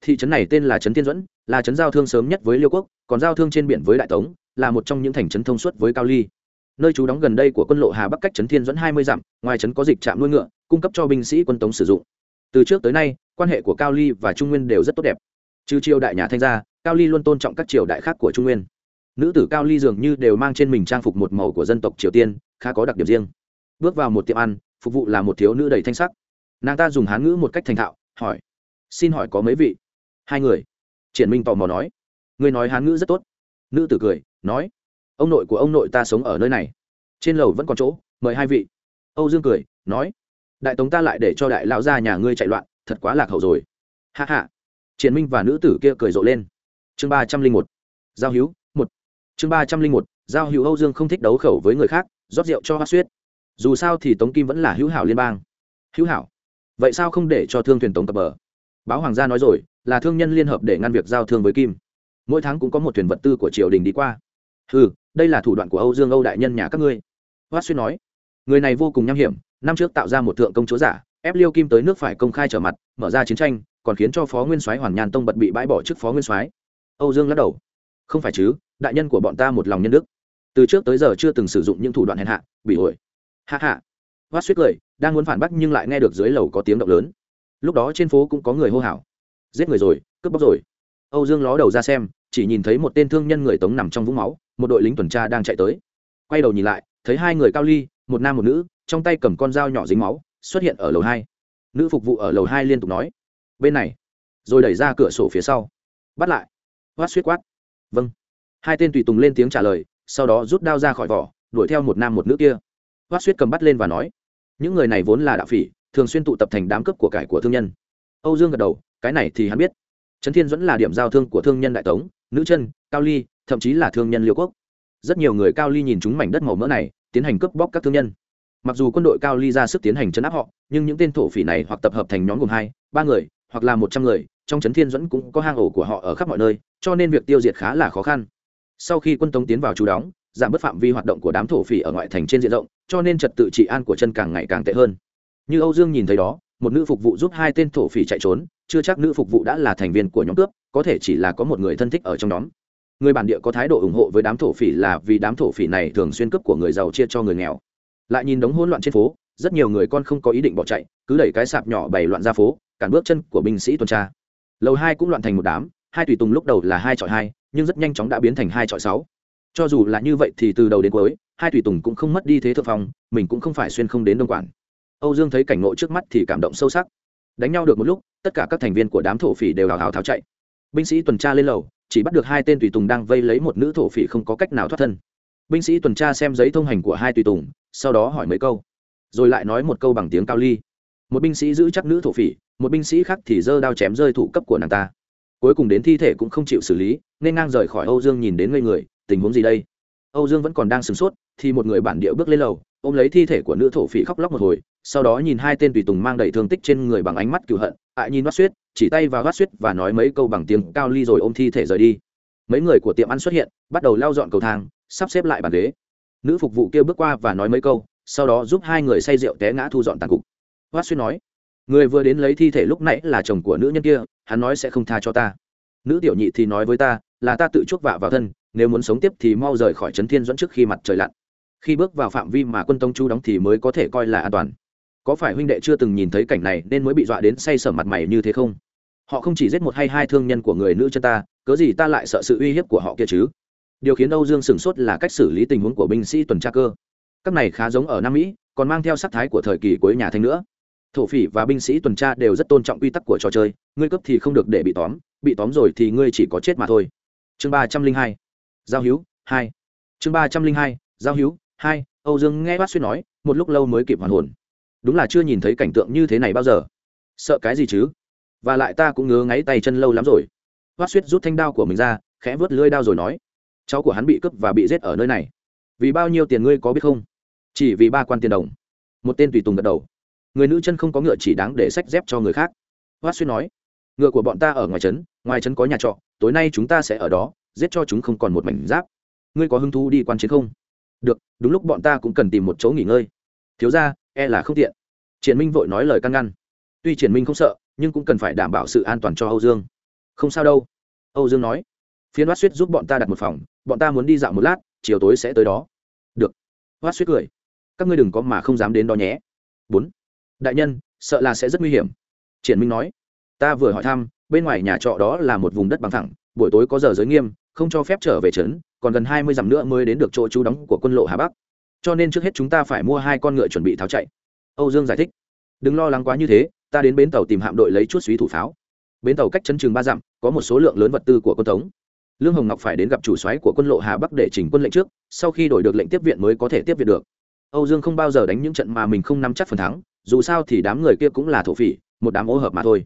Thị trấn này tên là trấn tiên duẫn, là trấn giao thương sớm nhất với liêu quốc, còn giao thương trên biển với đại tống, là một trong những thành trấn thông suốt với cao ly nơi trú đóng gần đây của quân lộ hà bắc cách trấn thiên dẫn hai mươi dặm, ngoài trấn có dịch trạm nuôi ngựa, cung cấp cho binh sĩ quân tống sử dụng. Từ trước tới nay, quan hệ của cao ly và trung nguyên đều rất tốt đẹp. Trừ triều đại nhà thanh gia, cao ly luôn tôn trọng các triều đại khác của trung nguyên. Nữ tử cao ly dường như đều mang trên mình trang phục một màu của dân tộc triều tiên, khá có đặc điểm riêng. Bước vào một tiệm ăn, phục vụ là một thiếu nữ đầy thanh sắc. Nàng ta dùng hán ngữ một cách thành thạo, hỏi, xin hỏi có mấy vị? Hai người, triển minh tò mò nói người nói hán ngữ rất tốt. Nữ tử cười, nói ông nội của ông nội ta sống ở nơi này. Trên lầu vẫn còn chỗ, mời hai vị. Âu dương cười, nói, đại tống ta lại để cho đại lão gia nhà ngươi chạy loạn, thật quá lạc hậu rồi. Hạ hạ triển minh và nữ tử kia cười rộ lên. Chương ba trăm linh một, giao hữu, một. Chương ba trăm linh một, giao hữu âu dương không thích đấu khẩu với người khác, rót rượu cho hát suyết. Dù sao thì tống kim vẫn là hữu hảo liên bang. Hữu hảo? Vậy sao không để cho thương thuyền tống cập bờ? Báo hoàng gia nói rồi, là thương nhân liên hợp để ngăn việc giao thương với kim. Mỗi tháng cũng có một thuyền vật tư của triều đình đi qua ừ đây là thủ đoạn của âu dương âu đại nhân nhà các ngươi. Hoát xuyên nói, người này vô cùng nham hiểm, năm trước tạo ra một thượng công chúa giả, ép liêu kim tới nước phải công khai trở mặt, mở ra chiến tranh, còn khiến cho phó nguyên soái hoàn nhàn tông bật bị bãi bỏ chức phó nguyên soái. Âu dương lắc đầu, không phải chứ, đại nhân của bọn ta một lòng nhân đức. Từ trước tới giờ chưa từng sử dụng những thủ đoạn hèn hạ, bị ổi hạ hạ hoát suýt cười, đang muốn phản bác nhưng lại nghe được dưới lầu có tiếng động lớn. Lúc đó trên phố cũng có người hô hào. Giết người rồi, cướp bóc rồi. Âu dương ló đầu ra xem, chỉ nhìn thấy một tên thương nhân người tống nằm trong vũng máu một đội lính tuần tra đang chạy tới. Quay đầu nhìn lại, thấy hai người cao ly, một nam một nữ, trong tay cầm con dao nhỏ dính máu, xuất hiện ở lầu hai. Nữ phục vụ ở lầu hai liên tục nói, bên này. Rồi đẩy ra cửa sổ phía sau. Bắt lại. Hoát suýt quát. Vâng. Hai tên tùy tùng lên tiếng trả lời, sau đó rút đao ra khỏi vỏ, đuổi theo một nam một nữ kia. Hoát suýt cầm bắt lên và nói, những người này vốn là đạo phỉ, thường xuyên tụ tập thành đám cướp của cải của thương nhân. Âu dương gật đầu, cái này thì hắn biết. Trấn thiên dẫn là điểm giao thương của thương nhân đại tống, nữ chân, cao ly thậm chí là thương nhân liêu quốc. Rất nhiều người cao ly nhìn chúng mảnh đất màu mỡ này, tiến hành cướp bóc các thương nhân. Mặc dù quân đội cao ly ra sức tiến hành chấn áp họ, nhưng những tên thổ phỉ này hoặc tập hợp thành nhóm gồm hai, ba người, hoặc là một trăm người, trong trấn thiên dẫn cũng có hang ổ của họ ở khắp mọi nơi, cho nên việc tiêu diệt khá là khó khăn. Sau khi quân tống tiến vào chú đóng, giảm bớt phạm vi hoạt động của đám thổ phỉ ở ngoại thành trên diện rộng, cho nên trật tự trị an của chân càng ngày càng tệ hơn. Như âu dương nhìn thấy đó, một nữ phục vụ giúp hai tên thổ phỉ chạy trốn, chưa chắc nữ phục vụ đã là thành viên của nhóm cướp, có thể chỉ là có một người thân thích ở trong nhóm người bản địa có thái độ ủng hộ với đám thổ phỉ là vì đám thổ phỉ này thường xuyên cướp của người giàu chia cho người nghèo. Lại nhìn đống hỗn loạn trên phố, rất nhiều người con không có ý định bỏ chạy, cứ đẩy cái sạp nhỏ bày loạn ra phố, cản bước chân của binh sĩ tuần tra. Lầu hai cũng loạn thành một đám, hai tùy tùng lúc đầu là hai chọi hai, nhưng rất nhanh chóng đã biến thành hai chọi sáu. Cho dù là như vậy thì từ đầu đến cuối, hai tùy tùng cũng không mất đi thế thượng phong, mình cũng không phải xuyên không đến đông quản. Âu dương thấy cảnh ngộ trước mắt thì cảm động sâu sắc. Đánh nhau được một lúc, tất cả các thành viên của đám thổ phỉ đều hào hào tháo chạy. Binh sĩ tuần tra lên lầu chỉ bắt được hai tên tùy tùng đang vây lấy một nữ thổ phỉ không có cách nào thoát thân. Binh sĩ tuần tra xem giấy thông hành của hai tùy tùng, sau đó hỏi mấy câu. Rồi lại nói một câu bằng tiếng cao ly. Một binh sĩ giữ chắc nữ thổ phỉ, một binh sĩ khác thì giơ đao chém rơi thủ cấp của nàng ta. Cuối cùng đến thi thể cũng không chịu xử lý, nên ngang rời khỏi âu dương nhìn đến ngây người, tình huống gì đây? Âu dương vẫn còn đang sửng sốt, thì một người bản địa bước lên lầu, ôm lấy thi thể của nữ thổ phỉ khóc lóc một hồi sau đó nhìn hai tên tùy tùng mang đầy thương tích trên người bằng ánh mắt cựu hận, ại nhìn mắt suýt chỉ tay vào gắt suýt và nói mấy câu bằng tiếng cao ly rồi ôm thi thể rời đi. Mấy người của tiệm ăn xuất hiện, bắt đầu lao dọn cầu thang, sắp xếp lại bàn ghế. Nữ phục vụ kia bước qua và nói mấy câu, sau đó giúp hai người say rượu té ngã thu dọn tàn cục. Hoát suyết nói, người vừa đến lấy thi thể lúc nãy là chồng của nữ nhân kia, hắn nói sẽ không tha cho ta. Nữ tiểu nhị thì nói với ta, là ta tự chuốc vạ vào thân, nếu muốn sống tiếp thì mau rời khỏi trấn thiên dẫn trước khi mặt trời lặn. Khi bước vào phạm vi mà quân tông chú đóng thì mới có thể coi là an toàn có phải huynh đệ chưa từng nhìn thấy cảnh này nên mới bị dọa đến say sở mặt mày như thế không? Họ không chỉ giết một hay hai thương nhân của người nữ chân ta, cớ gì ta lại sợ sự uy hiếp của họ kia chứ? Điều khiến âu dương sửng sốt là cách xử lý tình huống của binh sĩ tuần tra cơ. Các này khá giống ở nam mỹ, còn mang theo sắc thái của thời kỳ cuối nhà thanh nữa. Thổ phỉ và binh sĩ tuần tra đều rất tôn trọng quy tắc của trò chơi, ngươi cấp thì không được để bị tóm bị tóm rồi thì ngươi chỉ có chết mà thôi. Chương ba trăm linh hai, giao hữu, hai. Chương ba trăm linh hai, giao hữu, hai. Âu dương nghe bác suy nói, một lúc lâu mới kịp hoàn hồn đúng là chưa nhìn thấy cảnh tượng như thế này bao giờ. Sợ cái gì chứ? Và lại ta cũng ngứa ngáy tay chân lâu lắm rồi. Bác suýt rút thanh đao của mình ra, khẽ vớt lưỡi đao rồi nói, cháu của hắn bị cướp và bị giết ở nơi này. Vì bao nhiêu tiền ngươi có biết không? Chỉ vì ba quan tiền đồng. Một tên tùy tùng gật đầu. Người nữ chân không có ngựa chỉ đáng để sách dép cho người khác. Hoát suýt nói, ngựa của bọn ta ở ngoài trấn ngoài trấn có nhà trọ, tối nay chúng ta sẽ ở đó, giết cho chúng không còn một mảnh giáp. Ngươi có hứng thú đi quan chiến không? Được, đúng lúc bọn ta cũng cần tìm một chỗ nghỉ ngơi. Thiếu ra e là không tiện. Triển minh vội nói lời căn ngăn. Tuy triển minh không sợ, nhưng cũng cần phải đảm bảo sự an toàn cho âu dương. Không sao đâu. Âu dương nói, phiên Bát suýt giúp bọn ta đặt một phòng, bọn ta muốn đi dạo một lát, chiều tối sẽ tới đó. Được. Bát suýt cười. Các ngươi đừng có mà không dám đến đó nhé. Bốn. Đại nhân, sợ là sẽ rất nguy hiểm. Triển minh nói, ta vừa hỏi thăm, bên ngoài nhà trọ đó là một vùng đất bằng thẳng, buổi tối có giờ giới nghiêm, không cho phép trở về trấn, còn gần hai mươi dặm nữa mới đến được chỗ trú đóng của quân lộ hà bắc cho nên trước hết chúng ta phải mua hai con ngựa chuẩn bị tháo chạy. Âu dương giải thích. Đừng lo lắng quá như thế, ta đến bến tàu tìm hạm đội lấy chút suý thủ pháo. Bến tàu cách chân chừng ba dặm, có một số lượng lớn vật tư của quân tống lương hồng ngọc phải đến gặp chủ soái của quân lộ hà bắc để chỉnh quân lệnh trước, sau khi đổi được lệnh tiếp viện mới có thể tiếp viện được. Âu dương không bao giờ đánh những trận mà mình không nắm chắc phần thắng, dù sao thì đám người kia cũng là thổ phỉ, một đám ô hợp mà thôi.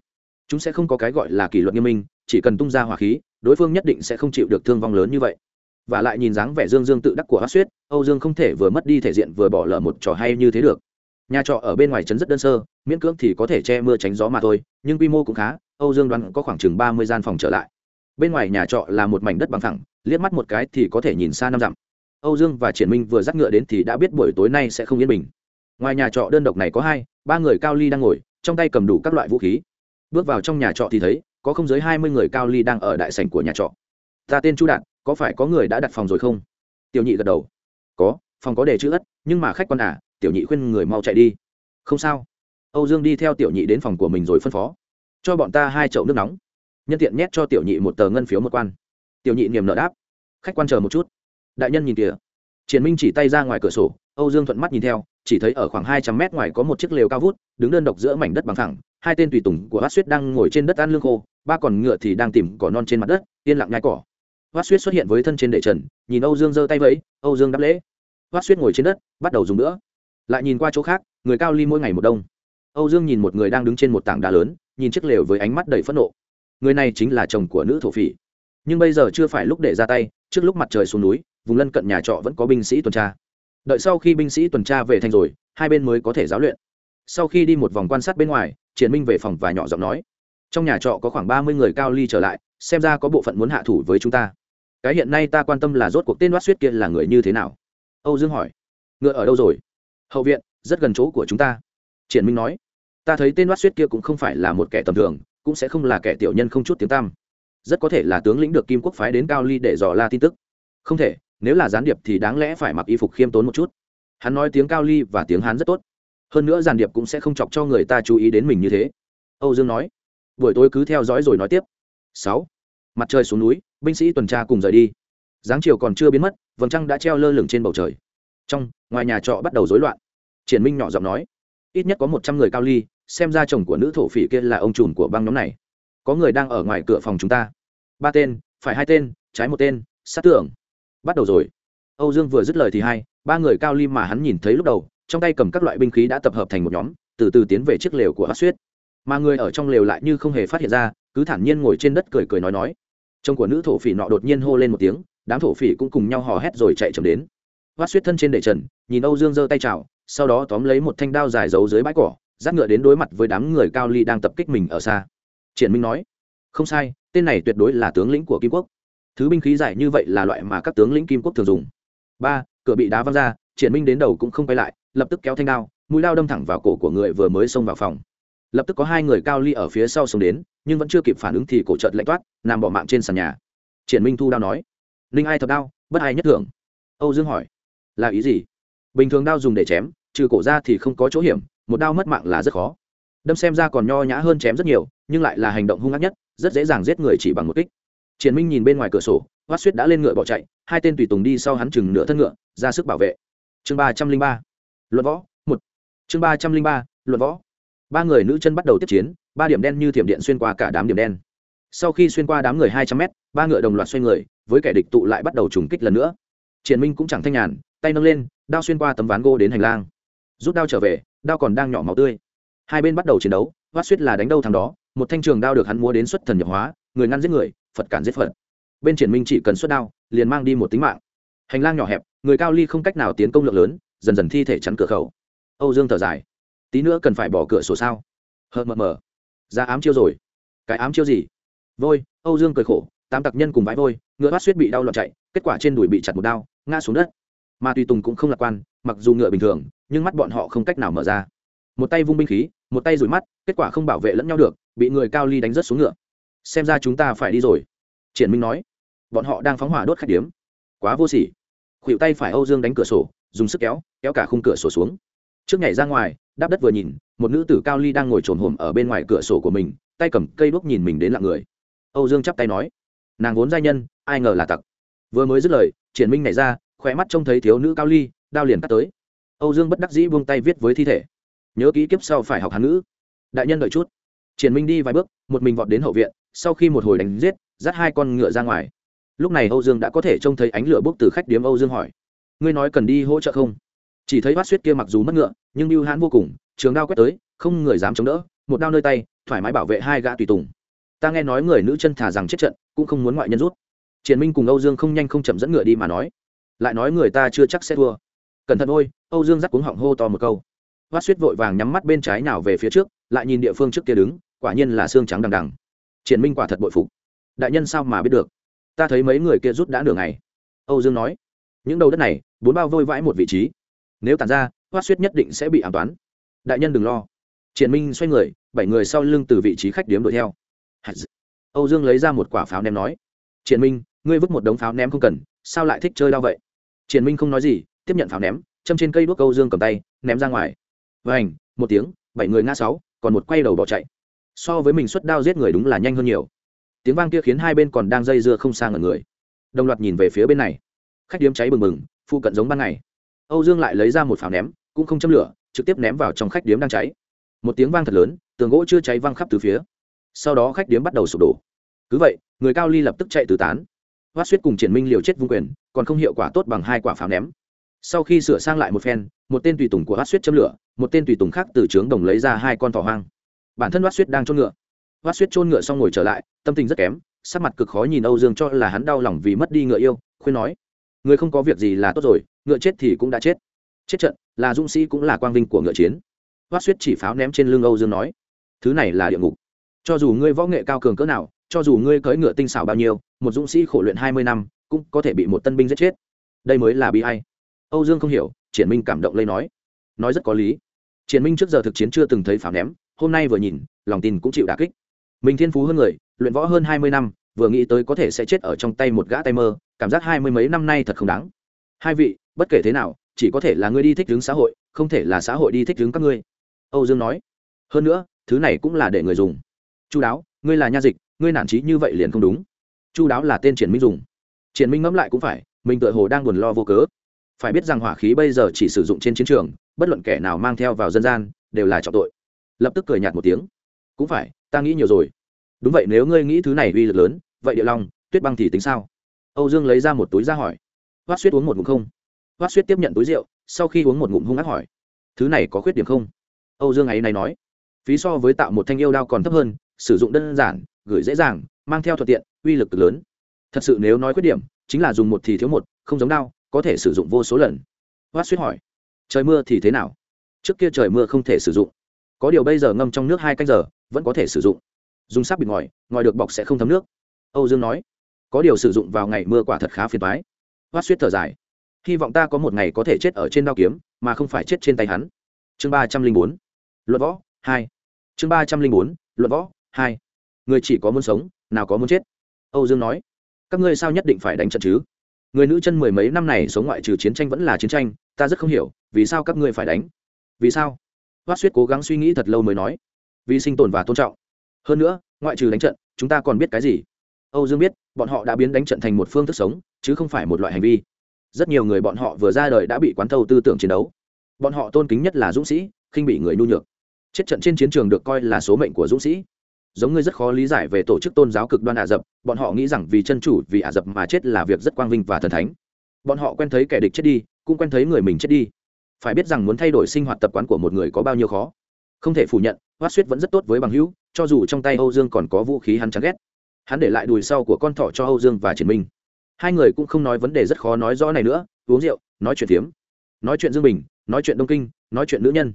Chúng sẽ không có cái gọi là kỷ luật nghiêm minh, chỉ cần tung ra hỏa khí, đối phương nhất định sẽ không chịu được thương vong lớn như vậy và lại nhìn dáng vẻ dương dương tự đắc của hát suyết âu dương không thể vừa mất đi thể diện vừa bỏ lỡ một trò hay như thế được. Nhà trọ ở bên ngoài trấn rất đơn sơ, miễn cưỡng thì có thể che mưa tránh gió mà thôi, nhưng quy mô cũng khá, âu dương đoán có khoảng chừng ba mươi gian phòng trở lại. Bên ngoài nhà trọ là một mảnh đất bằng thẳng liếc mắt một cái thì có thể nhìn xa năm dặm. Âu dương và triển minh vừa dắt ngựa đến thì đã biết buổi tối nay sẽ không yên bình. Ngoài nhà trọ đơn độc này có hai, ba người cao ly đang ngồi, trong tay cầm đủ các loại vũ khí. Bước vào trong nhà trọ thì thấy, có không dưới hai mươi người cao ly đang ở đại sảnh của nhà trọ. Ta tên chu đạn có phải có người đã đặt phòng rồi không? Tiểu nhị gật đầu. Có, phòng có đề chữ ất, nhưng mà khách quan à tiểu nhị khuyên người mau chạy đi. Không sao. Âu dương đi theo tiểu nhị đến phòng của mình rồi phân phó. Cho bọn ta hai chậu nước nóng. Nhân tiện nhét cho tiểu nhị một tờ ngân phiếu một quan. Tiểu nhị niềm nợ đáp. Khách quan chờ một chút. Đại nhân nhìn kìa. Triển minh chỉ tay ra ngoài cửa sổ, âu dương thuận mắt nhìn theo, chỉ thấy ở khoảng hai trăm mét ngoài có một chiếc lều cao vút, đứng đơn độc giữa mảnh đất bằng thẳng, hai tên tùy tùng của hát suýt đang ngồi trên đất ăn lương khô, ba còn ngựa thì đang tìm cỏ non trên mặt đất, yên lặng nhai cỏ hát suýt xuất hiện với thân trên đệ trần, nhìn âu dương giơ tay vẫy, âu dương đáp lễ. Hát suýt ngồi trên đất, bắt đầu dùng nữa. Lại nhìn qua chỗ khác, người cao ly mỗi ngày một đông. Âu dương nhìn một người đang đứng trên một tảng đá lớn, nhìn chiếc lều với ánh mắt đầy phẫn nộ. Người này chính là chồng của nữ thổ phỉ. Nhưng bây giờ chưa phải lúc để ra tay, trước lúc mặt trời xuống núi, vùng lân cận nhà trọ vẫn có binh sĩ tuần tra. Đợi sau khi binh sĩ tuần tra về thành rồi, hai bên mới có thể giáo luyện. Sau khi đi một vòng quan sát bên ngoài, triển minh về phòng và nhỏ giọng nói, trong nhà trọ có khoảng ba mươi người cao ly trở lại, xem ra có bộ phận muốn hạ thủ với chúng ta cái hiện nay ta quan tâm là rốt cuộc tên đoát suýt kia là người như thế nào? Âu dương hỏi. Ngựa ở đâu rồi? Hậu viện, rất gần chỗ của chúng ta. Triển minh nói. Ta thấy tên đoát suýt kia cũng không phải là một kẻ tầm thường, cũng sẽ không là kẻ tiểu nhân không chút tiếng tăm. Rất có thể là tướng lĩnh được kim quốc phái đến cao ly để dò la tin tức. Không thể, nếu là gián điệp thì đáng lẽ phải mặc y phục khiêm tốn một chút. Hắn nói tiếng cao ly và tiếng hán rất tốt. Hơn nữa giàn điệp cũng sẽ không chọc cho người ta chú ý đến mình như thế. Âu dương nói. Buổi tối cứ theo dõi rồi nói tiếp. Sáu. Mặt trời xuống núi binh sĩ tuần tra cùng rời đi. Giáng chiều còn chưa biến mất, vầng trăng đã treo lơ lửng trên bầu trời. Trong, ngoài nhà trọ bắt đầu rối loạn. Triển minh nhỏ giọng nói, ít nhất có một trăm người cao ly, xem ra chồng của nữ thổ phỉ kia là ông trùm của băng nhóm này. Có người đang ở ngoài cửa phòng chúng ta. Ba tên, phải hai tên, trái một tên, sát tưởng bắt đầu rồi. Âu dương vừa dứt lời thì hai, ba người cao ly mà hắn nhìn thấy lúc đầu, trong tay cầm các loại binh khí đã tập hợp thành một nhóm, từ từ tiến về chiếc lều của hát suyết. Mà người ở trong lều lại như không hề phát hiện ra, cứ thản nhiên ngồi trên đất cười cười nói nói chồng của nữ thổ phỉ nọ đột nhiên hô lên một tiếng, đám thổ phỉ cũng cùng nhau hò hét rồi chạy chậm đến. Hoát suýt thân trên để trần, nhìn âu dương giơ tay chào, sau đó tóm lấy một thanh đao dài giấu dưới bãi cỏ, dắt ngựa đến đối mặt với đám người cao ly đang tập kích mình ở xa. Triển minh nói, không sai, tên này tuyệt đối là tướng lĩnh của kim quốc. Thứ binh khí dài như vậy là loại mà các tướng lĩnh kim quốc thường dùng. Ba, cửa bị đá văng ra, triển minh đến đầu cũng không quay lại, lập tức kéo thanh đao, mũi đao đâm thẳng vào cổ của người vừa mới xông vào phòng. Lập tức có hai người cao ly ở phía sau xông đến nhưng vẫn chưa kịp phản ứng thì cổ trợt lạnh toát, nằm bỏ mạng trên sàn nhà. Triển minh thu đao nói, ninh ai thập đao, bất ai nhất thưởng. Âu dương hỏi, là ý gì? Bình thường đao dùng để chém, trừ cổ ra thì không có chỗ hiểm, một đao mất mạng là rất khó. Đâm xem ra còn nho nhã hơn chém rất nhiều, nhưng lại là hành động hung ác nhất, rất dễ dàng giết người chỉ bằng một kích. Triển minh nhìn bên ngoài cửa sổ hoát suýt đã lên ngựa bỏ chạy, hai tên tùy tùng đi sau hắn chừng nửa thân ngựa, ra sức bảo vệ. Chương ba trăm linh ba, luận võ, một. Chương ba trăm linh ba, luận võ ba người nữ chân bắt đầu tiếp chiến, ba điểm đen như thiểm điện xuyên qua cả đám điểm đen. Sau khi xuyên qua đám người hai trăm mét, ba ngựa đồng loạt xoay người, với kẻ địch tụ lại bắt đầu trùng kích lần nữa. Triển minh cũng chẳng thanh nhàn, tay nâng lên, đao xuyên qua tấm ván gỗ đến hành lang. Rút đao trở về, đao còn đang nhỏ máu tươi. Hai bên bắt đầu chiến đấu hoát suýt là đánh đâu thằng đó, một thanh trường đao được hắn mua đến xuất thần nhập hóa, người ngăn giết người, phật cản giết phật. Bên triển minh chỉ cần xuất đao, liền mang đi một tính mạng. Hành lang nhỏ hẹp, người cao ly không cách nào tiến công lượng lớn, dần dần thi thể chắn cửa khẩu. Âu dương thở dài tí nữa cần phải bỏ cửa sổ sao? Hờ, mờ mờ. Ra ám chiêu rồi. Cái ám chiêu gì? Vôi, âu dương cười khổ, tám tặc nhân cùng vãi vôi, ngựa bắt suýt bị đau loạn chạy, kết quả trên đùi bị chặt một đao, ngã xuống đất. Mà tùy tùng cũng không lạc quan, mặc dù ngựa bình thường, nhưng mắt bọn họ không cách nào mở ra. Một tay vung binh khí, một tay rủi mắt, kết quả không bảo vệ lẫn nhau được, bị người cao ly đánh rớt xuống ngựa. Xem ra chúng ta phải đi rồi. Triển minh nói. Bọn họ đang phóng hỏa đốt khách điếm. Quá vô sỉ. Khuỵu tay phải âu dương đánh cửa sổ, dùng sức kéo kéo cả khung cửa sổ xuống. Trước nhảy ra ngoài đáp đất vừa nhìn, một nữ tử cao ly đang ngồi trồn hồm ở bên ngoài cửa sổ của mình, tay cầm cây đuốc nhìn mình đến lặng người. Âu dương chắp tay nói, nàng vốn giai nhân, ai ngờ là tặc. Vừa mới dứt lời, triển minh nhảy ra khỏe mắt trông thấy thiếu nữ cao ly, đao liền cắt tới. Âu dương bất đắc dĩ buông tay viết với thi thể. Nhớ kỹ kiếp sau phải học hán ngữ. Đại nhân đợi chút. Triển minh đi vài bước, một mình vọt đến hậu viện, sau khi một hồi đánh giết, dắt hai con ngựa ra ngoài. Lúc này âu dương đã có thể trông thấy ánh lửa bốc từ khách điếm âu dương hỏi, ngươi nói cần đi hỗ trợ không? Chỉ thấy bát suýt kia mặc dù mất ngựa nhưng mưu hãn vô cùng, trường đao quét tới, không người dám chống đỡ, một đao nơi tay, thoải mái bảo vệ hai gã tùy tùng. Ta nghe nói người nữ chân thả rằng chết trận, cũng không muốn ngoại nhân rút. Triển minh cùng âu dương không nhanh không chậm dẫn ngựa đi mà nói. Lại nói người ta chưa chắc sẽ thua. Cẩn thận ôi, âu dương dắt cuống họng hô to một câu. Hoát suýt vội vàng nhắm mắt bên trái nào về phía trước, lại nhìn địa phương trước kia đứng, quả nhiên là xương trắng đằng đằng. Triển minh quả thật bội phục. Đại nhân sao mà biết được? Ta thấy mấy người kia rút đã nửa ngày. Âu dương nói, những đầu đất này, bốn bao vôi vãi một vị trí. Nếu tàn ra hoát suýt nhất định sẽ bị ám toán. Đại nhân đừng lo. Triển minh xoay người, bảy người sau lưng từ vị trí khách điếm đuổi theo. Âu dương lấy ra một quả pháo ném nói, triển minh, ngươi vứt một đống pháo ném không cần, sao lại thích chơi đao vậy? Triển minh không nói gì, tiếp nhận pháo ném, châm trên cây đuốc âu dương cầm tay, ném ra ngoài. Và ảnh một tiếng, bảy người ngã sáu, còn một quay đầu bỏ chạy. So với mình xuất đao giết người đúng là nhanh hơn nhiều. Tiếng vang kia khiến hai bên còn đang dây dưa không sang ở người. Đồng loạt nhìn về phía bên này. Khách điếm cháy bừng bừng, phụ cận giống ban ngày âu dương lại lấy ra một pháo ném, cũng không châm lửa, trực tiếp ném vào trong khách điếm đang cháy. Một tiếng vang thật lớn, tường gỗ chưa cháy văng khắp từ phía. Sau đó khách điếm bắt đầu sụp đổ. Cứ vậy, người cao ly lập tức chạy tứ tán. Hoát suýt cùng triển minh liều chết vung quyền, còn không hiệu quả tốt bằng hai quả pháo ném. Sau khi sửa sang lại một phen, một tên tùy tùng của hoát suýt châm lửa, một tên tùy tùng khác từ trướng đồng lấy ra hai con thỏ hoang. Bản thân hoát suýt đang trôn ngựa. Hoát suýt trôn ngựa xong ngồi trở lại, tâm tình rất kém, sắc mặt cực khó nhìn âu dương cho là hắn đau lòng vì mất đi ngựa yêu, khuyên nói, người không có việc gì là tốt rồi ngựa chết thì cũng đã chết. Chết trận, là dũng sĩ cũng là quang vinh của ngựa chiến. Hoát suýt chỉ pháo ném trên lưng âu dương nói, thứ này là địa ngục. Cho dù ngươi võ nghệ cao cường cỡ nào, cho dù ngươi cưỡi ngựa tinh xảo bao nhiêu, một dũng sĩ khổ luyện hai mươi năm, cũng có thể bị một tân binh giết chết. Đây mới là bi hay âu dương không hiểu, triển minh cảm động lây nói nói rất có lý. Triển minh trước giờ thực chiến chưa từng thấy pháo ném, hôm nay vừa nhìn, lòng tin cũng chịu đà kích. Mình thiên phú hơn người, luyện võ hơn hai mươi năm, vừa nghĩ tới có thể sẽ chết ở trong tay một gã tay mơ, cảm giác hai mươi mấy năm nay thật không đáng. Hai vị bất kể thế nào, chỉ có thể là ngươi đi thích hướng xã hội, không thể là xã hội đi thích hướng các ngươi. Âu dương nói. Hơn nữa, thứ này cũng là để người dùng. Chu đáo, ngươi là nha dịch, ngươi nản trí như vậy liền không đúng. Chu đáo là tên triển minh dùng. Triển minh ngẫm lại cũng phải, mình tựa hồ đang buồn lo vô cớ. Phải biết rằng hỏa khí bây giờ chỉ sử dụng trên chiến trường, bất luận kẻ nào mang theo vào dân gian, đều là trọng tội. Lập tức cười nhạt một tiếng. Cũng phải, ta nghĩ nhiều rồi. Đúng vậy, nếu ngươi nghĩ thứ này uy lực lớn, vậy địa long, tuyết băng thì tính sao? Âu dương lấy ra một túi ra hỏi. Hoát suýt uống một ngụm không hoát suýt tiếp nhận túi rượu, sau khi uống một ngụm hung ác hỏi, thứ này có khuyết điểm không? Âu dương ấy này nói, phí so với tạo một thanh yêu đao còn thấp hơn, sử dụng đơn giản, gửi dễ dàng, mang theo thuận tiện, uy lực cực lớn. Thật sự nếu nói khuyết điểm, chính là dùng một thì thiếu một, không giống đao, có thể sử dụng vô số lần. Hoát suýt hỏi, trời mưa thì thế nào? Trước kia trời mưa không thể sử dụng. Có điều bây giờ ngâm trong nước hai canh giờ, vẫn có thể sử dụng. Dùng sáp bịt ngòi ngòi được bọc sẽ không thấm nước. Âu dương nói, có điều sử dụng vào ngày mưa quả thật khá phiền thoái hoát suýt thở dài hy vọng ta có một ngày có thể chết ở trên đao kiếm, mà không phải chết trên tay hắn. Chương ba trăm linh bốn. Luận võ, hai. Chương ba trăm linh bốn, luận võ, hai. Người chỉ có muốn sống, nào có muốn chết. Âu dương nói. Các ngươi sao nhất định phải đánh trận chứ? Người nữ chân mười mấy năm này sống ngoại trừ chiến tranh vẫn là chiến tranh, ta rất không hiểu, vì sao các ngươi phải đánh? Vì sao? Hoát suýt cố gắng suy nghĩ thật lâu mới nói. Vì sinh tồn và tôn trọng. Hơn nữa, ngoại trừ đánh trận, chúng ta còn biết cái gì? Âu dương biết, bọn họ đã biến đánh trận thành một phương thức sống, chứ không phải một loại hành vi rất nhiều người bọn họ vừa ra đời đã bị quán thâu tư tưởng chiến đấu. Bọn họ tôn kính nhất là dũng sĩ, khinh bị người nhu nhược. Chết trận trên chiến trường được coi là số mệnh của dũng sĩ. Giống ngươi rất khó lý giải về tổ chức tôn giáo cực đoan ả rập, bọn họ nghĩ rằng vì chân chủ, vì ả rập mà chết là việc rất quang vinh và thần thánh. Bọn họ quen thấy kẻ địch chết đi, cũng quen thấy người mình chết đi. Phải biết rằng muốn thay đổi sinh hoạt tập quán của một người có bao nhiêu khó. Không thể phủ nhận hoát suýt vẫn rất tốt với bằng hữu, cho dù trong tay âu dương còn có vũ khí hắn chán ghét. Hắn để lại đùi sau của con thỏ cho âu dương và triển minh hai người cũng không nói vấn đề rất khó nói rõ này nữa, uống rượu, nói chuyện phiếm, nói chuyện dương bình, nói chuyện đông kinh, nói chuyện nữ nhân.